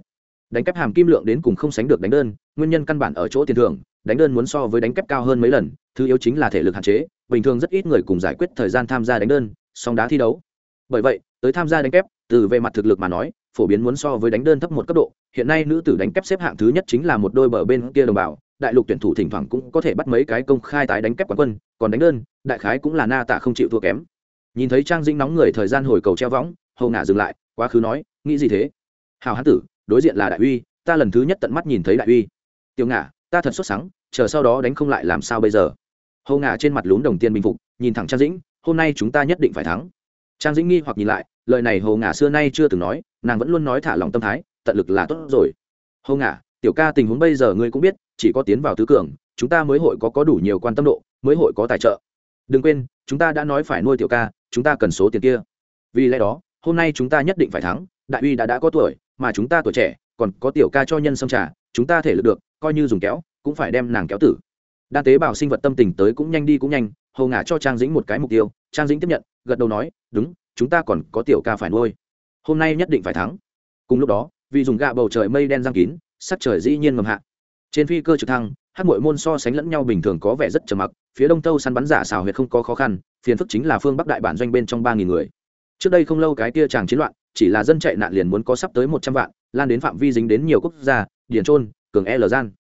Đánh kép hàm kim lượng đến cùng không sánh được đánh đơn, nguyên nhân căn bản ở chỗ tiền thưởng, đánh đơn muốn so với đánh kép cao hơn mấy lần, thứ yếu chính là thể lực hạn chế, bình thường rất ít người cùng giải quyết thời gian tham gia đánh đơn, song đá thi đấu. Bởi vậy, tới tham gia đánh kép, từ về mặt thực lực mà nói, phổ biến muốn so với đánh đơn thấp một cấp độ, hiện nay nữ tử đánh kép xếp hạng thứ nhất chính là một đôi bờ bên kia đồng bào, đại lục tuyển thủ thỉnh thoảng cũng có thể bắt mấy cái công khai tái đánh kép quán quân, còn đánh đơn, đại khái cũng là na tạ không chịu thua kém. Nhìn thấy trang dinh nóng người thời gian hồi cầu treo võng hầu ngả dừng lại, quá khứ nói, nghĩ gì thế? Hào hán tử, đối diện là đại uy, ta lần thứ nhất tận mắt nhìn thấy đại uy. Tiêu ngả, ta thật xuất sáng chờ sau đó đánh không lại làm sao bây giờ? Hầu ngả trên mặt lún đồng tiền bình phục, nhìn thẳng trang dĩnh, hôm nay chúng ta nhất định phải thắng. Trang dĩnh nghi hoặc nhìn lại, lời này hồ ngả xưa nay chưa từng nói, nàng vẫn luôn nói thả lòng tâm thái, tận lực là tốt rồi. Hồ ngả, tiểu ca tình huống bây giờ ngươi cũng biết, chỉ có tiến vào tứ cường, chúng ta mới hội có có đủ nhiều quan tâm độ, mới hội có tài trợ. Đừng quên, chúng ta đã nói phải nuôi tiểu ca, chúng ta cần số tiền kia. Vì lẽ đó hôm nay chúng ta nhất định phải thắng, đại uy đã đã có tuổi, mà chúng ta tuổi trẻ, còn có tiểu ca cho nhân sông trà, chúng ta thể lực được, coi như dùng kéo, cũng phải đem nàng kéo tử. Đa tế bào sinh vật tâm tình tới cũng nhanh đi cũng nhanh hầu ngả cho trang dĩnh một cái mục tiêu, trang dĩnh tiếp nhận, gật đầu nói, đúng, chúng ta còn có tiểu ca phải nuôi. Hôm nay nhất định phải thắng. Cùng lúc đó, vì dùng gạ bầu trời mây đen giang kín, sắc trời dĩ nhiên ngầm hạ. Trên phi cơ trực thăng, hát mội môn so sánh lẫn nhau bình thường có vẻ rất trầm mặc, phía đông tâu săn bắn giả xào huyệt không có khó khăn, phiền phức chính là phương bắc đại bản doanh bên trong ba nghìn người trước đây không lâu cái kia chàng chiến loạn, chỉ là dân chạy nạn liền muốn có sắp tới một trăm vạn, lan đến phạm vi dính đến nhiều quốc gia điển trôn cường e l gian.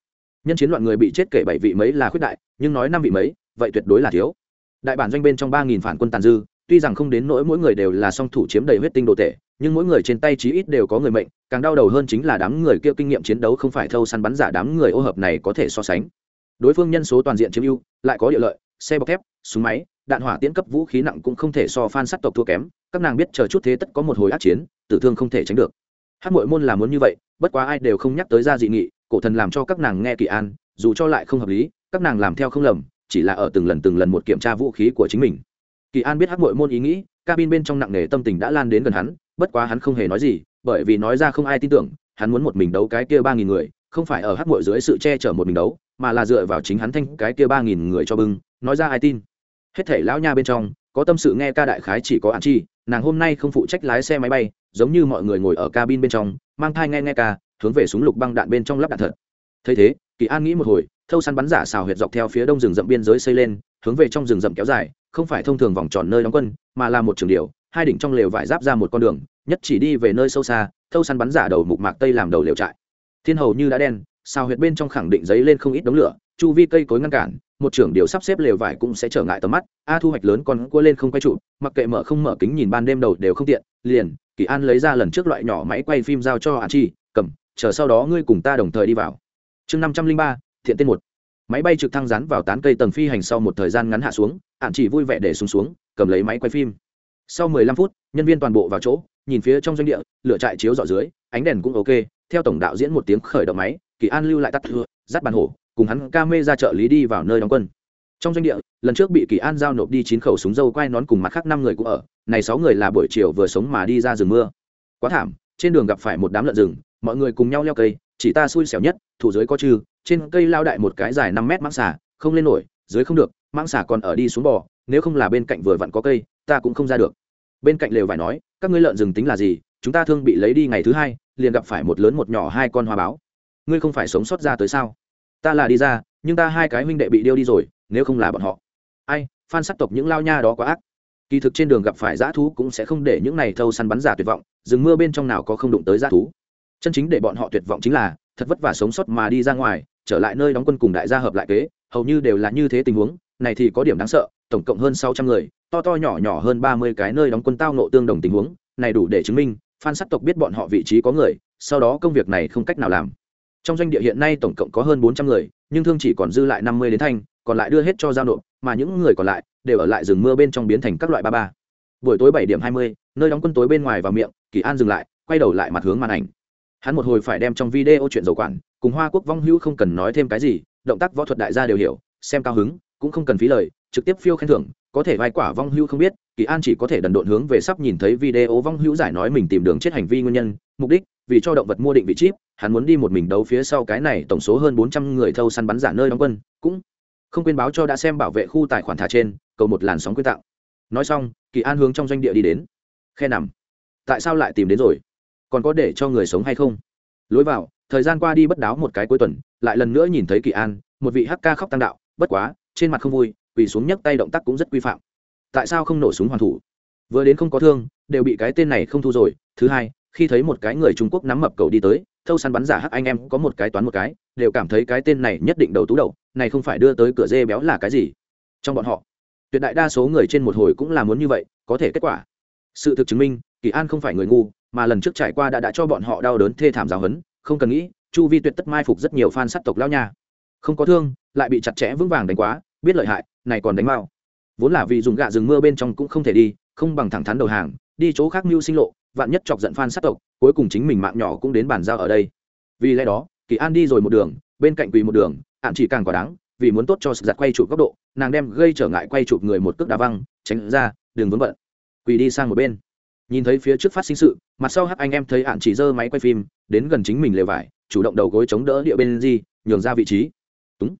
Nhân chiến loạn người bị chết kể bảy vị mấy là khuyết đại, nhưng nói năm vị mấy, vậy tuyệt đối là thiếu. Đại bản doanh bên trong ba nghìn phản quân tàn dư, tuy rằng không đến nỗi mỗi người đều là song thủ chiếm đầy huyết tinh đồ tệ nhưng mỗi người trên tay chí ít đều có người mệnh, càng đau đầu hơn chính là đám người kia kinh nghiệm chiến đấu không phải thâu săn bắn giả đám người ô hợp này có thể so sánh. Đối phương nhân số toàn diện chiếm ưu, lại có địa lợi, xe bọc thép, súng máy đạn hỏa tiễn cấp vũ khí nặng cũng không thể so phan sắt tộc thua kém, các nàng biết chờ chút thế tất có một hồi ác chiến, tử thương không thể tránh được. Hát mội môn là muốn như vậy, bất quá ai đều không nhắc tới ra dị nghị, cổ thần làm cho các nàng nghe kỳ an, dù cho lại không hợp lý, các nàng làm theo không lầm, chỉ là ở từng lần từng lần một kiểm tra vũ khí của chính mình. Kỳ an biết hát mội môn ý nghĩ, cabin bên trong nặng nề tâm tình đã lan đến gần hắn, bất quá hắn không hề nói gì, bởi vì nói ra không ai tin tưởng, hắn muốn một mình đấu cái kia ba nghìn người, không phải ở hát mội dưới sự che chở một mình đấu, mà là dựa vào chính hắn thanh cái kia ba nghìn người cho bưng, nói ra ai tin hết thể lão nha bên trong, có tâm sự nghe ca đại khái chỉ có an chi, nàng hôm nay không phụ trách lái xe máy bay, giống như mọi người ngồi ở cabin bên trong, mang thai nghe nghe ca, hướng về súng lục băng đạn bên trong lắp đạn thật. Thấy thế, kỳ an nghĩ một hồi, thâu săn bắn giả xào huyệt dọc theo phía đông rừng rậm biên giới xây lên, hướng về trong rừng rậm kéo dài, không phải thông thường vòng tròn nơi đóng quân, mà là một trường điều hai đỉnh trong lều vải giáp ra một con đường, nhất chỉ đi về nơi sâu xa, thâu săn bắn giả đầu mục mạc tây làm đầu lều trại. Thiên hầu như đã đen, xào huyệt bên trong khẳng định giấy lên không ít đống lửa chu vi cây cối ngăn cản, một trưởng điều sắp xếp lều vải cũng sẽ trở ngại tầm mắt. A thu hoạch lớn còn cua lên không quay trụ, mặc kệ mở không mở kính nhìn ban đêm đầu đều không tiện, liền, kỳ an lấy ra lần trước loại nhỏ máy quay phim giao cho an chi, cầm, chờ sau đó ngươi cùng ta đồng thời đi vào. Chương năm trăm linh ba, thiện tên một. Máy bay trực thăng rán vào tán cây tầng phi hành sau một thời gian ngắn hạ xuống ạn chỉ vui vẻ để xuống xuống, cầm lấy máy quay phim. Sau mười lăm phút, nhân viên toàn bộ vào chỗ, nhìn phía trong doanh địa, lửa trại chiếu dọ dưới, ánh đèn cũng ok, theo tổng đạo diễn một tiếng khởi động máy, kỳ an lưu lại tắt thưa dắt bàn hổ cùng hắn ca mê ra trợ lý đi vào nơi đóng quân. Trong doanh địa, lần trước bị kỳ an giao nộp đi chín khẩu súng dâu quai nón cùng mặt khác năm người cũng ở, này sáu người là buổi chiều vừa sống mà đi ra rừng mưa. Quá thảm, trên đường gặp phải một đám lợn rừng, mọi người cùng nhau leo cây, chỉ ta xui xẻo nhất, thủ dưới có chư trên cây lao đại một cái dài năm mét mãng xà, không lên nổi, dưới không được, mãng xà còn ở đi xuống bò, nếu không là bên cạnh vừa vặn có cây, ta cũng không ra được. Bên cạnh lều vải nói, các ngươi lợn rừng tính là gì, chúng ta thương bị lấy đi ngày thứ hai, liền gặp phải một lớn một nhỏ hai con hoa báo. Ngươi không phải sống sót ra tới sao? Ta là đi ra, nhưng ta hai cái huynh đệ bị điêu đi rồi, nếu không là bọn họ. Ai phan sắc tộc những lao nha đó quá ác. Kỳ thực trên đường gặp phải dã thú cũng sẽ không để những này thâu săn bắn giả tuyệt vọng, rừng mưa bên trong nào có không đụng tới dã thú. Chân chính để bọn họ tuyệt vọng chính là, thật vất vả sống sót mà đi ra ngoài, trở lại nơi đóng quân cùng đại gia hợp lại kế, hầu như đều là như thế tình huống, này thì có điểm đáng sợ, tổng cộng hơn sáu trăm người, to to nhỏ nhỏ hơn ba mươi cái nơi đóng quân tao nộ tương đồng tình huống, này đủ để chứng minh phan sắc tộc biết bọn họ vị trí có người, sau đó công việc này không cách nào làm trong doanh địa hiện nay tổng cộng có hơn bốn trăm người, nhưng thương chỉ còn dư lại năm mươi đến thanh, còn lại đưa hết cho giao nộp, mà những người còn lại đều ở lại rừng mưa bên trong biến thành các loại ba ba. Buổi tối bảy điểm hai mươi, nơi đóng quân tối bên ngoài vào miệng, kỳ an dừng lại, quay đầu lại mặt hướng màn ảnh. Hắn một hồi phải đem trong video chuyện dầu quản, cùng hoa quốc vong hữu không cần nói thêm cái gì, động tác võ thuật đại gia đều hiểu, xem cao hứng, cũng không cần phí lời, trực tiếp phiêu khen thưởng, có thể vai quả vong hữu không biết kỳ an chỉ có thể đần độn hướng về sắp nhìn thấy video vong hữu giải nói mình tìm đường chết hành vi nguyên nhân, mục đích, vì cho động vật mua định vị chip, hắn muốn đi một mình đấu phía sau cái này tổng số hơn bốn trăm người thâu săn bắn giả nơi đóng quân, cũng không quên báo cho đã xem bảo vệ khu tài khoản thả trên, cầu một làn sóng quyên tạo nói xong, kỳ an hướng trong doanh địa đi đến. Khe nằm. Tại sao lại tìm đến rồi? Còn có để cho người sống hay không? Lối vào, thời gian qua đi bất đáo một cái cuối tuần, lại lần nữa nhìn thấy kỳ an, một vị hk khóc tăng đạo, bất quá, trên mặt không vui, quỳ xuống nhấc tay động tác cũng rất quy phạm tại sao không nổ súng hoàn thủ? Vừa đến không có thương, đều bị cái tên này không thu rồi. Thứ hai, khi thấy một cái người trung quốc nắm mập cầu đi tới, thâu săn bắn giả hắc anh em có một cái toán một cái, đều cảm thấy cái tên này nhất định đầu tú đầu, này không phải đưa tới cửa dê béo là cái gì? Trong bọn họ, tuyệt đại đa số người trên một hồi cũng là muốn như vậy, có thể kết quả. Sự thực chứng minh, kỳ an không phải người ngu, mà lần trước trải qua đã đã cho bọn họ đau đớn thê thảm giáo hấn không cần nghĩ, chu vi tuyệt tất mai phục rất nhiều fan sát tộc lao nha. Không có thương, lại bị chặt chẽ vững vàng đánh quá, biết lợi hại, này còn đánh mau vốn là vì dùng gạ rừng mưa bên trong cũng không thể đi, không bằng thẳng thắn đầu hàng, đi chỗ khác mưu sinh lộ, vạn nhất chọc giận phan sát tộc, cuối cùng chính mình mạng nhỏ cũng đến bàn giao ở đây. Vì lẽ đó, kỳ an đi rồi một đường, bên cạnh quỳ một đường, ạn chỉ càng quả đáng, vì muốn tốt cho sự giặt quay chụp góc độ, nàng đem gây trở ngại quay chụp người một cước đá văng, tránh ra đường vướng bận. Quỳ đi sang một bên. Nhìn thấy phía trước phát sinh sự, mặt sau hắc anh em thấy ạn chỉ giơ máy quay phim, đến gần chính mình lều vải, chủ động đầu gối chống đỡ địa bên di, nhường ra vị trí. Đúng.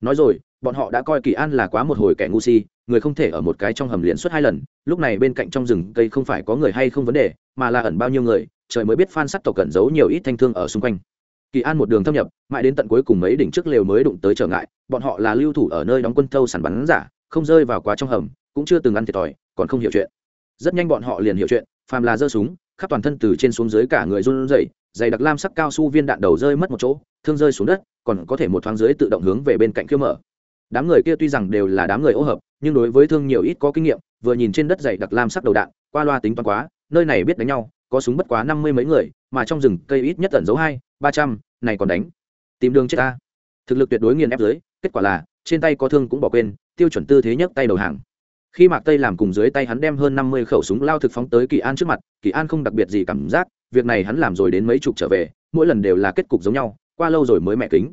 Nói rồi, bọn họ đã coi kỳ an là quá một hồi kẻ ngu si người không thể ở một cái trong hầm liền suốt hai lần, lúc này bên cạnh trong rừng cây không phải có người hay không vấn đề, mà là ẩn bao nhiêu người, trời mới biết phan sắc tộc cẩn giấu nhiều ít thanh thương ở xung quanh. Kỳ an một đường thâm nhập, mãi đến tận cuối cùng mấy đỉnh trước lều mới đụng tới trở ngại, bọn họ là lưu thủ ở nơi đóng quân thâu sàn bắn giả, không rơi vào quá trong hầm, cũng chưa từng ăn thiệt thòi, còn không hiểu chuyện. Rất nhanh bọn họ liền hiểu chuyện, phàm là giơ súng, khắp toàn thân từ trên xuống dưới cả người run rẩy, dày đặc lam sắc cao su viên đạn đầu rơi mất một chỗ, thương rơi xuống đất, còn có thể một thoáng dưới tự động hướng về bên cạnh khiêu mở. Đám người kia tuy rằng đều là đám người ô hợp nhưng đối với thương nhiều ít có kinh nghiệm, vừa nhìn trên đất dày đặc lam sắc đầu đạn, qua loa tính toán quá, nơi này biết đánh nhau, có súng bất quá năm mươi mấy người, mà trong rừng cây ít nhất tẩn dấu hai, ba trăm, này còn đánh. Tìm đường chết ta. Thực lực tuyệt đối nghiền ép dưới kết quả là, trên tay có thương cũng bỏ quên, tiêu chuẩn tư thế nhấc tay đầu hàng. Khi mạc tây làm cùng dưới tay hắn đem hơn năm mươi khẩu súng lao thực phóng tới kỳ an trước mặt, kỳ an không đặc biệt gì cảm giác, việc này hắn làm rồi đến mấy chục trở về, mỗi lần đều là kết cục giống nhau, qua lâu rồi mới mẹ kính.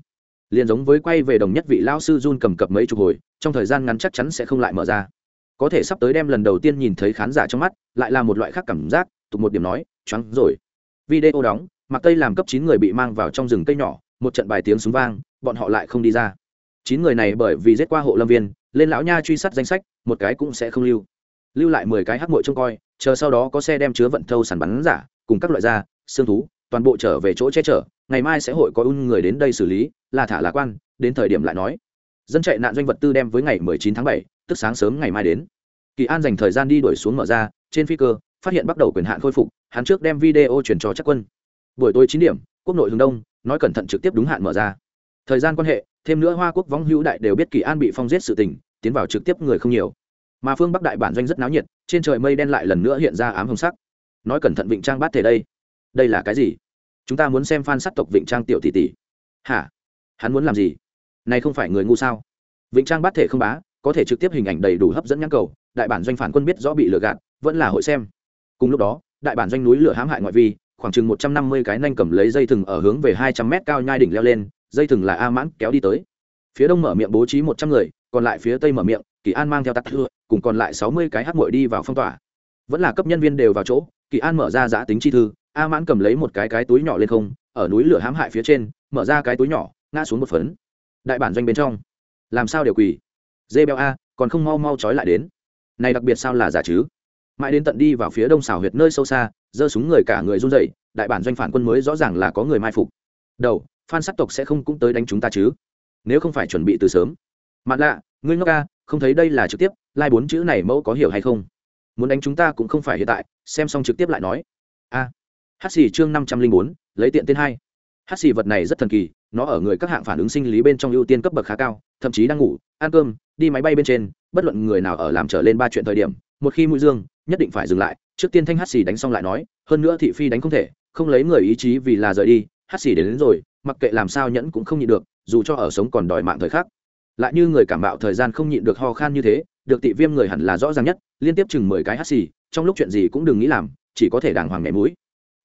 Liền giống với quay về đồng nhất vị lao sư Jun cầm cập mấy chục hồi trong thời gian ngắn chắc chắn sẽ không lại mở ra. Có thể sắp tới đem lần đầu tiên nhìn thấy khán giả trong mắt, lại là một loại khác cảm giác tục một điểm nói, choáng rồi. Video đóng mặc tây làm cấp chín người bị mang vào trong rừng cây nhỏ, một trận bài tiếng súng vang, bọn họ lại không đi ra. Chín người này bởi vì giết qua hộ lâm viên, lên lão nha truy sát danh sách, một cái cũng sẽ không lưu. Lưu lại mười cái hắc mội trông coi, chờ sau đó có xe đem chứa vận thâu sản bắn giả, cùng các loại da xương thú, toàn bộ trở về chỗ che chở, ngày mai sẽ hội có un người đến đây xử lý, là thả lạc quan, đến thời điểm lại nói dân chạy nạn doanh vật tư đem với ngày 19 tháng 7, tức sáng sớm ngày mai đến. Kỳ an dành thời gian đi đuổi xuống mở ra trên phi cơ phát hiện bắt đầu quyền hạn khôi phục hắn trước đem video chuyển cho chắc quân. Buổi tối chín điểm quốc nội hướng đông nói cẩn thận trực tiếp đúng hạn mở ra. Thời gian quan hệ thêm nữa hoa quốc vong hữu đại đều biết kỳ an bị phong giết sự tình tiến vào trực tiếp người không nhiều. Mà phương bắc đại bản doanh rất náo nhiệt trên trời mây đen lại lần nữa hiện ra ám hồng sắc. Nói cẩn thận vịnh trang bát thể đây. Đây là cái gì? Chúng ta muốn xem phan sát tộc vịnh trang tiểu tỷ tỷ. Hả? Hắn muốn làm gì? Này không phải người ngu sao? Vịnh trang bát thể không bá, có thể trực tiếp hình ảnh đầy đủ hấp dẫn nhãn cầu, đại bản doanh phản quân biết rõ bị lừa gạt, vẫn là hội xem. Cùng lúc đó, đại bản doanh núi lửa hãm hại ngoại vi, khoảng chừng một trăm năm mươi cái nanh cầm lấy dây thừng ở hướng về hai trăm mét cao nhai đỉnh leo lên, dây thừng là a mãn kéo đi tới. Phía đông mở miệng bố trí một trăm người, còn lại phía tây mở miệng, kỳ an mang theo tắt thưa, cùng còn lại sáu mươi cái hát mội đi vào phong tỏa. Vẫn là cấp nhân viên đều vào chỗ, kỳ an mở ra giã tính chi thư, a mãn cầm lấy một cái cái túi nhỏ lên không, ở núi lửa hãm hại phía trên, mở ra cái túi nhỏ, ngã xuống một phấn đại bản doanh bên trong. Làm sao đều quỳ? Dê béo a, còn không mau mau trói lại đến. Này đặc biệt sao là giả chứ? Mãi đến tận đi vào phía đông xảo huyệt nơi sâu xa, giơ súng người cả người run rẩy, đại bản doanh phản quân mới rõ ràng là có người mai phục. Đầu, phan sắc tộc sẽ không cũng tới đánh chúng ta chứ? Nếu không phải chuẩn bị từ sớm. Mặt lạ, ngươi ngốc ca không thấy đây là trực tiếp, lai bốn chữ này mẫu có hiểu hay không? Muốn đánh chúng ta cũng không phải hiện tại, xem xong trực tiếp lại nói. A. Hát xì chương năm trăm linh bốn, lấy tiện tên hai. Hát xì vật này rất thần kỳ nó ở người các hạng phản ứng sinh lý bên trong ưu tiên cấp bậc khá cao thậm chí đang ngủ ăn cơm đi máy bay bên trên bất luận người nào ở làm trở lên ba chuyện thời điểm một khi mũi dương nhất định phải dừng lại trước tiên thanh hát xì đánh xong lại nói hơn nữa thị phi đánh không thể không lấy người ý chí vì là rời đi hát xì đến, đến rồi mặc kệ làm sao nhẫn cũng không nhịn được dù cho ở sống còn đòi mạng thời khắc. Lại như người cảm bạo thời gian không nhịn được ho khan như thế được tị viêm người hẳn là rõ ràng nhất liên tiếp chừng mười cái hát xì trong lúc chuyện gì cũng đừng nghĩ làm chỉ có thể đàng hoàng nhảy mũi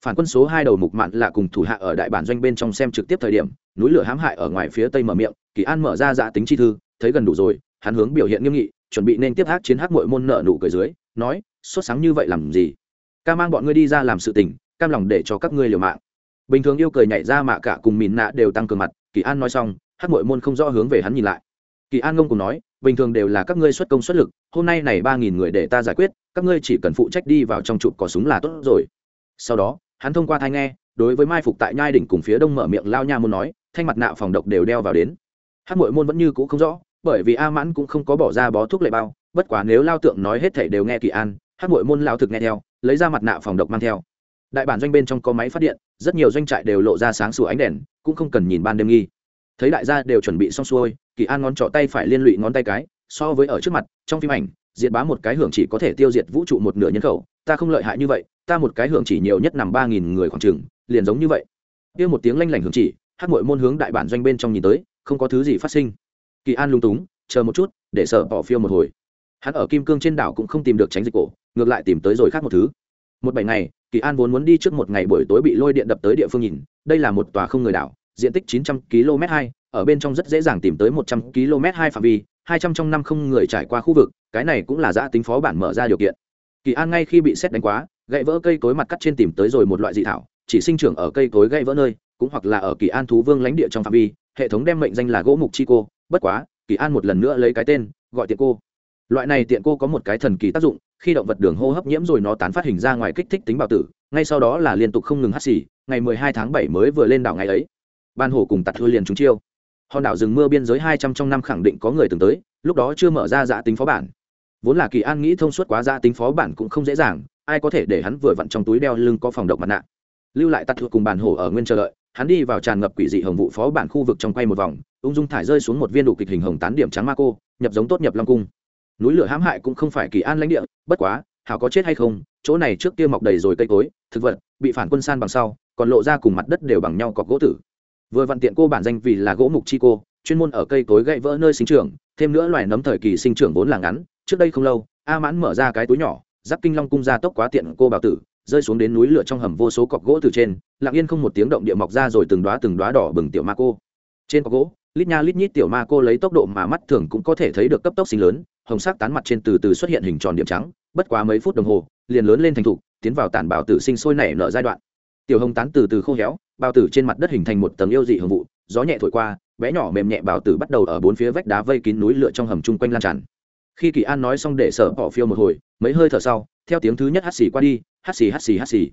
phản quân số hai đầu mục mạn là cùng thủ hạ ở đại bản doanh bên trong xem trực tiếp thời điểm, núi lửa hãm hại ở ngoài phía tây mở miệng, kỳ an mở ra dạ tính chi thư, thấy gần đủ rồi, hắn hướng biểu hiện nghiêm nghị, chuẩn bị nên tiếp hát chiến hát mội môn nợ nụ cười dưới, nói, sốt sáng như vậy làm gì? Ca mang bọn ngươi đi ra làm sự tình, cam lòng để cho các ngươi liều mạng. Bình thường yêu cười nhảy ra mạ cả cùng mìn nạ đều tăng cường mặt, kỳ an nói xong, hát mội môn không rõ hướng về hắn nhìn lại. Kỳ an ngông cùng nói, bình thường đều là các ngươi xuất công xuất lực, hôm nay này ba nghìn người để ta giải quyết, các ngươi chỉ cần phụ trách đi vào trong trụ cỏ súng là tốt rồi. Sau đó hắn thông qua thai nghe, đối với mai phục tại nhai đỉnh cùng phía đông mở miệng lao nha môn nói, thanh mặt nạ phòng độc đều đeo vào đến. Hát mội môn vẫn như cũ không rõ, bởi vì a mãn cũng không có bỏ ra bó thuốc lệ bao, bất quá nếu lao tượng nói hết thảy đều nghe kỳ an, hát mội môn lao thực nghe theo, lấy ra mặt nạ phòng độc mang theo. Đại bản doanh bên trong có máy phát điện, rất nhiều doanh trại đều lộ ra sáng sủa ánh đèn, cũng không cần nhìn ban đêm nghi. Thấy đại gia đều chuẩn bị xong xuôi, kỳ an ngón trỏ tay phải liên lụy ngón tay cái, so với ở trước mặt, trong phim ảnh, diệt bá một cái hưởng chỉ có thể tiêu diệt vũ trụ một nửa nhân khẩu, ta không lợi hại như vậy ta một cái hưởng chỉ nhiều nhất nằm ba nghìn người khoảng chừng, liền giống như vậy. Kia một tiếng lanh lảnh hưởng chỉ, hát mội môn hướng đại bản doanh bên trong nhìn tới, không có thứ gì phát sinh. Kỳ an lung túng, chờ một chút, để sợ bỏ phiêu một hồi. Hắn ở kim cương trên đảo cũng không tìm được tránh dịch cổ, ngược lại tìm tới rồi khác một thứ. Một bảy ngày, kỳ an vốn muốn đi trước một ngày buổi tối bị lôi điện đập tới địa phương nhìn, đây là một tòa không người đảo, diện tích chín trăm km hai, ở bên trong rất dễ dàng tìm tới một trăm km hai phạm vi, hai trăm trong năm không người trải qua khu vực, cái này cũng là giã tính phó bản mở ra điều kiện. Kỳ an ngay khi bị xét đánh quá gãy vỡ cây cối mặt cắt trên tìm tới rồi một loại dị thảo, chỉ sinh trưởng ở cây cối gãy vỡ nơi, cũng hoặc là ở kỳ an thú vương lãnh địa trong phạm vi, hệ thống đem mệnh danh là gỗ mục chi cô, bất quá, kỳ an một lần nữa lấy cái tên, gọi tiện cô. Loại này tiện cô có một cái thần kỳ tác dụng, khi động vật đường hô hấp nhiễm rồi nó tán phát hình ra ngoài kích thích tính bào tử, ngay sau đó là liên tục không ngừng hắt xì, ngày mười hai tháng bảy mới vừa lên đảo ngày ấy. Ban hồ cùng tạt thưa liền chúng chiêu. Hòn đảo rừng mưa biên giới hai trăm trong năm khẳng định có người từng tới, lúc đó chưa mở ra dạ tính phó bản. Vốn là kỳ an nghĩ thông suốt quá dạ tính phó bản cũng không dễ dàng ai có thể để hắn vừa vặn trong túi đeo lưng có phòng độc mặt nạ. Lưu lại tạt thuộc cùng bản hổ ở nguyên chờ đợi, hắn đi vào tràn ngập quỷ dị hồng vụ phó bản khu vực trong quay một vòng, ung dung thải rơi xuống một viên đủ kịch hình hồng tán điểm trắng ma cô, nhập giống tốt nhập long cung. Núi lửa hãm hại cũng không phải kỳ an lãnh địa, bất quá, hảo có chết hay không, chỗ này trước kia mọc đầy rồi cây cối, thực vật, bị phản quân san bằng sau, còn lộ ra cùng mặt đất đều bằng nhau cọc gỗ tử. Vừa vặn tiện cô bản danh vì là gỗ mục chi cô, chuyên môn ở cây cối gãy vỡ nơi sinh trưởng, thêm nữa loài nấm thời kỳ sinh trưởng vốn là ngắn, trước đây không lâu, a mãn mở ra cái túi nhỏ giáp kinh long cung ra tốc quá tiện cô bảo tử, rơi xuống đến núi lửa trong hầm vô số cọc gỗ từ trên, lặng yên không một tiếng động địa mọc ra rồi từng đoá từng đoá đỏ bừng tiểu ma cô. Trên cọc gỗ, lít nha lít nhít tiểu ma cô lấy tốc độ mà mắt thường cũng có thể thấy được cấp tốc sinh lớn, hồng sắc tán mặt trên từ từ xuất hiện hình tròn điểm trắng, bất quá mấy phút đồng hồ, liền lớn lên thành thục, tiến vào tản bảo tử sinh sôi nảy nở giai đoạn. Tiểu hồng tán từ từ khô héo bao tử trên mặt đất hình thành một tầng yêu dị hồng vụ, gió nhẹ thổi qua, bé nhỏ mềm nhẹ bao tử bắt đầu ở bốn phía vách đá vây kín núi lửa trong hầm chung quanh lan tràn khi kỳ an nói xong để sở bỏ phiêu một hồi, mấy hơi thở sau, theo tiếng thứ nhất hắt xì qua đi hắt xì hắt xì hắt xì.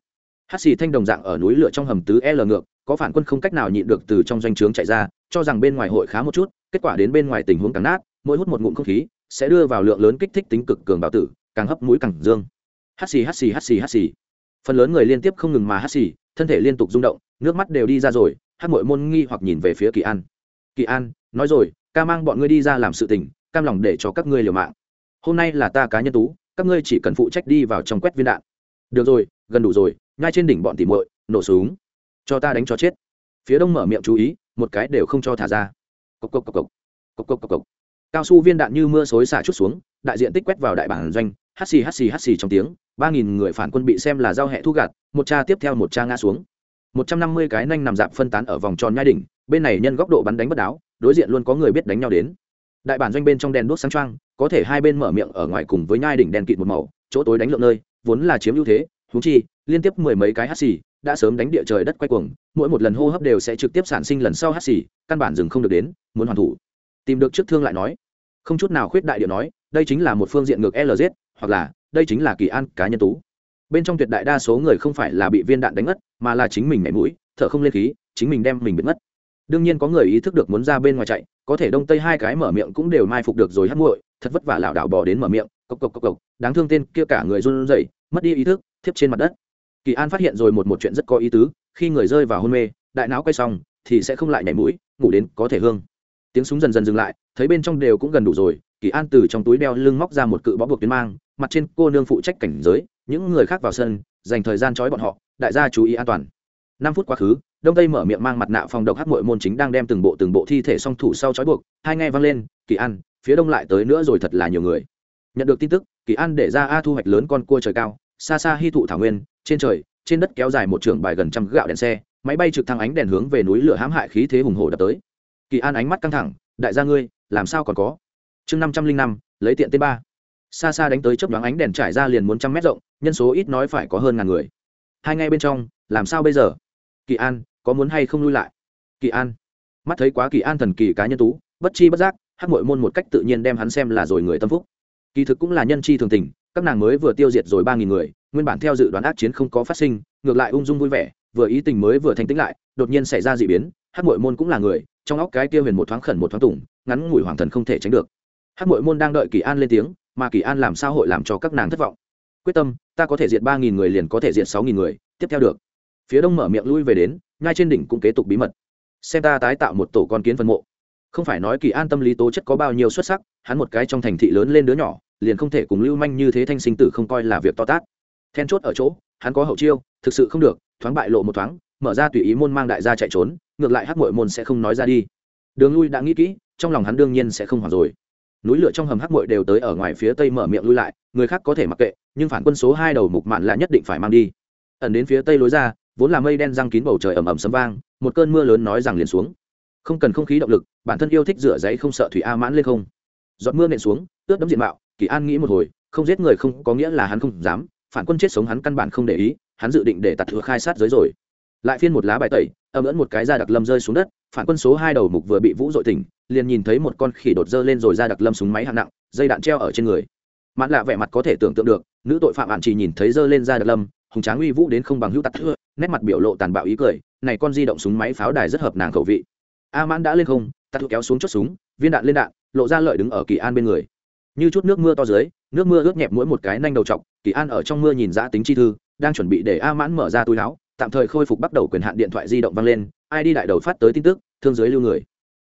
Hắt xì thanh đồng dạng ở núi lửa trong hầm tứ l ngược, có phản quân không cách nào nhịn được từ trong doanh trướng chạy ra, cho rằng bên ngoài hội khá một chút, kết quả đến bên ngoài tình huống càng nát, mỗi hút một ngụm không khí, sẽ đưa vào lượng lớn kích thích tính cực cường bào tử, càng hấp mũi càng dương. Hắt xì hắt xì hắt xì hắt xì. Phần lớn người liên tiếp không ngừng mà hắt xì, thân thể liên tục rung động, nước mắt đều đi ra rồi, hát mội môn nghi hoặc nhìn về phía kỳ an. Kỳ an, nói rồi, ca mang bọn ngươi đi ra làm sự tình cam lòng để cho các ngươi liều mạng. Hôm nay là ta cá nhân tú, các ngươi chỉ cần phụ trách đi vào trong quét viên đạn. Được rồi, gần đủ rồi ngay trên đỉnh bọn tỉ muội, nổ súng. Cho ta đánh cho chết. Phía đông mở miệng chú ý, một cái đều không cho thả ra. Cộc cộc cộc cộc. Cộc cộc cộc cộc. Cao su viên đạn như mưa xối xả chút xuống, đại diện tích quét vào đại bản doanh hắt xì hắt xì hắt xì trong tiếng, ba nghìn người phản quân bị xem là giao hệ thu gạt, một cha tiếp theo một cha ngã xuống. Một trăm năm mươi cái nanh nằm dạp phân tán ở vòng tròn nhai đỉnh, bên này nhân góc độ bắn đánh bất đáo, đối diện luôn có người biết đánh nhau đến đại bản doanh bên trong đèn đuốc sáng trăng có thể hai bên mở miệng ở ngoài cùng với nhai đỉnh đèn kịt một màu chỗ tối đánh lượng nơi vốn là chiếm ưu thế thú chi liên tiếp mười mấy cái hắt xì đã sớm đánh địa trời đất quay cuồng mỗi một lần hô hấp đều sẽ trực tiếp sản sinh lần sau hắt xì căn bản dừng không được đến muốn hoàn thủ. Tìm được trước thương lại nói. Không chút nào khuyết đại điệu nói đây chính là một phương diện ngược lz hoặc là đây chính là kỳ an cá nhân tú. Bên trong tuyệt đại đa số người không phải là bị viên đạn đánh mất, mà là chính mình nhảy mũi thở không lên khí chính mình đem mình bị mất. đương nhiên có người ý thức được muốn ra bên ngoài chạy có thể đông tây hai cái mở miệng cũng đều mai phục được rồi hắt muội, thật vất vả lảo đảo bỏ đến mở miệng, cộc cộc cộc cộc, đáng thương tên kia cả người run rẩy, mất đi ý thức, thiếp trên mặt đất. Kỳ an phát hiện rồi một một chuyện rất có ý tứ, khi người rơi vào hôn mê, đại não quay xong, thì sẽ không lại nhảy mũi, ngủ đến có thể hương. Tiếng súng dần dần dừng lại, thấy bên trong đều cũng gần đủ rồi, kỳ an từ trong túi đeo lưng móc ra một cự bó buộc tuyến mang, mặt trên cô nương phụ trách cảnh giới, những người khác vào sân, dành thời gian trói bọn họ, đại gia chú ý an toàn năm phút quá khứ, đông tây mở miệng mang mặt nạ phòng độc hát mội môn chính đang đem từng bộ từng bộ thi thể song thủ sau trói buộc, hai nghe vang lên, kỳ an, phía đông lại tới nữa rồi thật là nhiều người. Nhận được tin tức, kỳ an để ra a thu hoạch lớn con cua trời cao, xa xa hy thụ thảo nguyên, trên trời, trên đất kéo dài một trường bài gần trăm gạo đèn xe, máy bay trực thăng ánh đèn hướng về núi lửa hãm hại khí thế hùng hồ đập tới. Kỳ an ánh mắt căng thẳng, đại gia ngươi, làm sao còn có? Chương năm trăm linh năm, lấy tiện t ba. Xa xa đánh tới chớp nhoáng ánh đèn trải ra liền muốn trăm mét rộng, nhân số ít nói phải có hơn ngàn người. Hai ngay bên trong, làm sao bây giờ? Kỳ an, có muốn hay không lui lại? Kỳ an. Mắt thấy quá kỳ an thần kỳ cá nhân tú, bất chi bất giác hát mội môn một cách tự nhiên đem hắn xem là rồi người tâm phúc. Kỳ thực cũng là nhân chi thường tình, các nàng mới vừa tiêu diệt rồi ba nghìn người, nguyên bản theo dự đoán ác chiến không có phát sinh, ngược lại ung dung vui vẻ, vừa ý tình mới vừa thành tĩnh lại, đột nhiên xảy ra d ị biến hát mội môn cũng là người, trong óc cái kia huyền một thoáng khẩn một thoáng tủng ngắn ngủi hoàng thần không thể tránh được. Hát mội môn đang đợi kỳ an lên tiếng, mà kỳ an làm sao hội làm cho các nàng thất vọng? Quyết tâm, ta có thể diệt ba nghìn người liền có thể diệt sáu nghìn người, tiếp theo được phía đông mở miệng lui về đến, ngay trên đỉnh cũng kế tục bí mật. Xem ta tái tạo một tổ con kiến phân mộ. Không phải nói kỳ an tâm lý tố chất có bao nhiêu xuất sắc, hắn một cái trong thành thị lớn lên đứa nhỏ, liền không thể cùng lưu manh như thế thanh sinh tử không coi là việc to tát. Then chốt ở chỗ, hắn có hậu chiêu, thực sự không được, thoáng bại lộ một thoáng, mở ra tùy ý môn mang đại gia chạy trốn, ngược lại hắc mội môn sẽ không nói ra đi. Đường lui đã nghĩ kỹ, trong lòng hắn đương nhiên sẽ không hoảng rồi. Núi lửa trong hầm hắc mội đều tới ở ngoài phía tây mở miệng lui lại, người khác có thể mặc kệ, nhưng phản quân số hai đầu mục mạn lại nhất định phải mang đi. Ẩn đến phía tây lối ra vốn là mây đen răng kín bầu trời ầm ầm sấm vang, một cơn mưa lớn nói rằng liền xuống. Không cần không khí động lực, bản thân yêu thích rửa giấy không sợ thủy a mãn lên không. Giọt mưa nện xuống, ướt đấm diện mạo, kỳ an nghĩ một hồi, không giết người không có nghĩa là hắn không dám, phản quân chết sống hắn căn bản không để ý, hắn dự định để tạt thừa khai sát giới rồi. Lại phiên một lá bài tẩy, ầm ẫn một cái da đặc lâm rơi xuống đất, phản quân số hai đầu mục vừa bị vũ dội tỉnh, liền nhìn thấy một con khỉ đột dơ lên rồi ra đặc lâm súng máy hạng nặng, dây đạn treo ở trên người. Mãn lạ vẻ mặt có thể tưởng tượng được, nữ tội phạm bạn chỉ nhìn thấy dơ lên ra đặc lâm, hùng tráng uy vũ đến không bằng hữu tặc thưa nét mặt biểu lộ tàn bạo ý cười, này con di động súng máy pháo đài rất hợp nàng khẩu vị. A mãn đã lên không tặc thưa kéo xuống chốt súng, viên đạn lên đạn, lộ ra lợi đứng ở kỳ an bên người. Như chút nước mưa to dưới, nước mưa ướt nhẹp mỗi một cái nanh đầu trọc, kỳ an ở trong mưa nhìn giã tính chi thư, đang chuẩn bị để a mãn mở ra túi láo tạm thời khôi phục bắt đầu quyền hạn điện thoại di động vang lên, ai đi đại đầu phát tới tin tức, thương giới lưu người.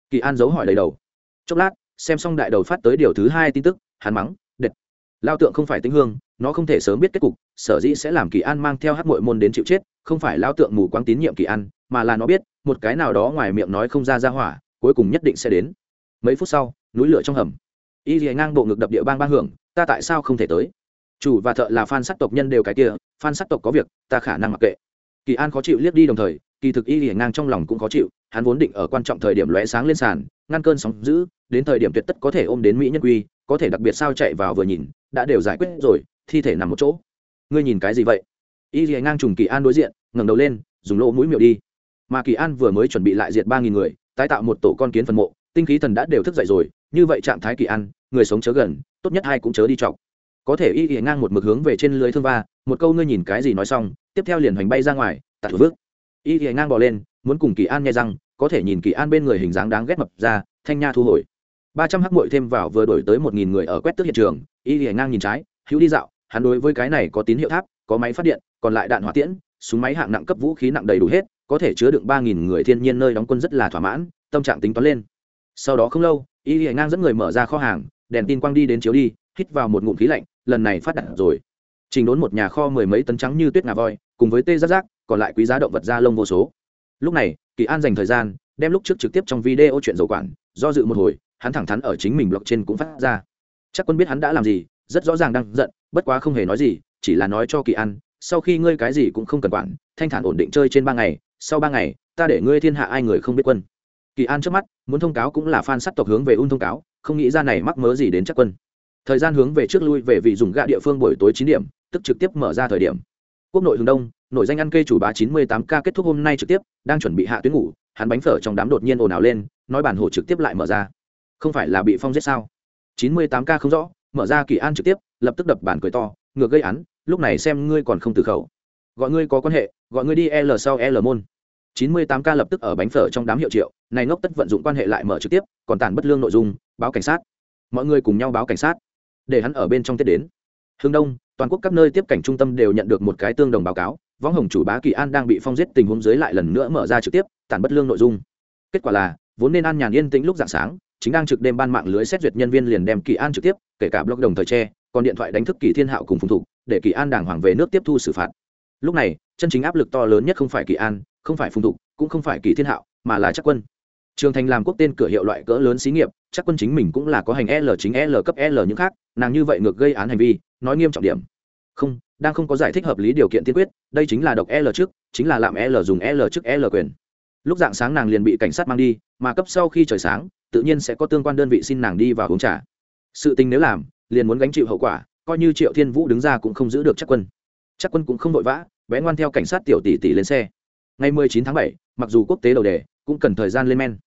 Kỳ an giấu hỏi đầy đầu. Chốc lát, xem xong đại đầu phát tới điều thứ hai tin tức, hắn mắng, đệt, lao tượng không phải tính hương nó không thể sớm biết kết cục, sở dĩ sẽ làm kỳ an mang theo hát mội môn đến chịu chết, không phải lao tượng mù quáng tín nhiệm kỳ an, mà là nó biết, một cái nào đó ngoài miệng nói không ra ra hỏa, cuối cùng nhất định sẽ đến. Mấy phút sau, núi lửa trong hầm. Y dì ngang bộ ngực đập địa bang ba hưởng, ta tại sao không thể tới? Chủ và thợ là phan sắc tộc nhân đều cái kia phan sắc tộc có việc, ta khả năng mặc kệ. Kỳ an khó chịu liếc đi đồng thời, kỳ thực y dì ngang trong lòng cũng khó chịu, hắn vốn định ở quan trọng thời điểm lóe sáng lên sàn, ngăn cơn sóng giữ đến thời điểm tuyệt tất có thể ôm đến mỹ nhân quy, có thể đặc biệt sao chạy vào vừa nhìn, đã đều giải quyết rồi thi thể nằm một chỗ. Ngươi nhìn cái gì vậy? Y dì ngang trùng kỳ an đối diện ngẩng đầu lên dùng lỗ mũi miệng đi. Mà kỳ an vừa mới chuẩn bị lại diệt ba nghìn người tái tạo một tổ con kiến phần mộ tinh khí thần đã đều thức dậy rồi như vậy trạng thái kỳ an người sống chớ gần tốt nhất hai cũng chớ đi chọc. Có thể y ỉa ngang một mực hướng về trên lưới thương va một câu ngươi nhìn cái gì nói xong tiếp theo liền hoành bay ra ngoài tạt vước. Y ỉa ngang bỏ lên muốn cùng kỳ an nghe rằng, có thể nhìn kỳ an bên người hình dáng đáng ghét mập ra thanh nha thu hồi. Ba trăm hắc mội thêm vào vừa đổi tới một nghìn người ở quét tước hiện trường y ỉa ngang nhìn trái hữu đi dạo hắn đối với cái này có tín hiệu tháp, có máy phát điện, còn lại đạn hỏa tiễn, súng máy hạng nặng cấp vũ khí nặng đầy đủ hết, có thể chứa đựng ba nghìn người thiên nhiên nơi đóng quân rất là thỏa mãn, tâm trạng tính toán lên. Sau đó không lâu, y hải ngang dẫn người mở ra kho hàng, đèn tin quang đi đến chiếu đi, hít vào một ngụm khí lạnh, lần này phát đạt rồi. Trình đốn một nhà kho mười mấy tấn trắng như tuyết ngà voi, cùng với tê giác giác, còn lại quý giá động vật da lông vô số. Lúc này, kỳ an dành thời gian, đem lúc trước trực tiếp trong video chuyện dầu quản, do dự một hồi, hắn thẳng thắn ở chính mình blog trên cũng phát ra. Chắc quân biết hắn đã làm gì, rất rõ ràng đang giận bất quá không hề nói gì, chỉ là nói cho kỳ an, sau khi ngươi cái gì cũng không cần quản, thanh thản ổn định chơi trên ba ngày, sau ba ngày, ta để ngươi thiên hạ ai người không biết quân. Kỳ an trước mắt, muốn thông cáo cũng là fan sắt tộc hướng về un thông cáo, không nghĩ ra này mắc mớ gì đến chắc quân. Thời gian hướng về trước lui về vị dùng gạ địa phương buổi tối chín điểm, tức trực tiếp mở ra thời điểm. Quốc nội hướng đông nội danh ăn cây chủ bá chín mươi tám k kết thúc hôm nay trực tiếp, đang chuẩn bị hạ tuyến ngủ, hắn bánh phở trong đám đột nhiên ồn ào lên, nói bản hồ trực tiếp lại mở ra. Không phải là bị phong giết sao? chín mươi tám k không rõ, mở ra kỳ an trực tiếp lập tức đập bản cười to, ngược gây án, lúc này xem ngươi còn không từ khẩu. Gọi ngươi có quan hệ, gọi ngươi đi l sau l môn. Chín mươi tám k lập tức ở bánh phở trong đám hiệu triệu, này ngốc tất vận dụng quan hệ lại mở trực tiếp, còn tàn bất lương nội dung, báo cảnh sát. Mọi người cùng nhau báo cảnh sát, để hắn ở bên trong tết đến. Hương đông, toàn quốc các nơi tiếp cảnh trung tâm đều nhận được một cái tương đồng báo cáo, võng hồng chủ bá kỳ an đang bị phong giết tình huống dưới lại lần nữa mở ra trực tiếp tàn bất lương nội dung. Kết quả là, vốn nên an nhàn yên tĩnh lúc dạng sáng, chính đang trực đêm ban mạng lưới xét duyệt nhân viên liền đem kỳ an trực tiếp, kể cả blog đồng thời tre còn điện thoại đánh thức kỳ thiên hạo cùng phùng thục, để kỳ an đàng hoàng về nước tiếp thu xử phạt. Lúc này, chân chính áp lực to lớn nhất không phải kỳ an, không phải phùng thục, cũng không phải kỳ thiên hạo, mà là chắc quân. Trường thành làm quốc tên cửa hiệu loại cỡ lớn xí nghiệp chắc quân chính mình cũng là có hành l chính l cấp l những khác, nàng như vậy ngược gây án hành vi, nói nghiêm trọng điểm. Không, đang không có giải thích hợp lý điều kiện tiên quyết, đây chính là độc l trước, chính là làm l dùng l trước l quyền. Lúc dạng sáng nàng liền bị cảnh sát mang đi, mà cấp sau khi trời sáng, tự nhiên sẽ có tương quan đơn vị xin nàng đi vào uống trà. Sự tình nếu làm liền muốn gánh chịu hậu quả coi như triệu thiên vũ đứng ra cũng không giữ được chắc quân. Chắc quân cũng không vội vã bé ngoan theo cảnh sát tiểu tỷ tỷ lên xe. Ngày 19 tháng 7, mặc dù quốc tế đầu đề cũng cần thời gian lên men.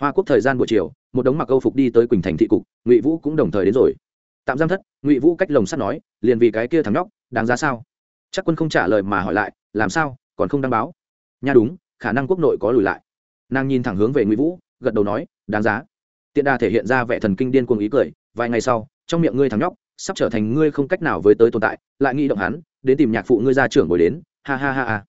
Hoa quốc thời gian buổi chiều một đống mặc âu phục đi tới quỳnh thành thị cục ngụy vũ cũng đồng thời đến rồi. Tạm giam thất ngụy vũ cách lồng sắt nói liền vì cái kia thằng nhóc đáng giá sao? Chắc quân không trả lời mà hỏi lại làm sao còn không đăng báo? Nha đúng khả năng quốc nội có lùi lại. Nàng nhìn thẳng hướng về ngụy vũ gật đầu nói đáng giá tiện đà thể hiện ra vẻ thần kinh điên cuồng ý cười, vài ngày sau, trong miệng ngươi thằng nhóc, sắp trở thành ngươi không cách nào với tới tồn tại, lại nghĩ động hắn, đến tìm nhạc phụ ngươi ra trưởng bồi đến, ha ha ha ha.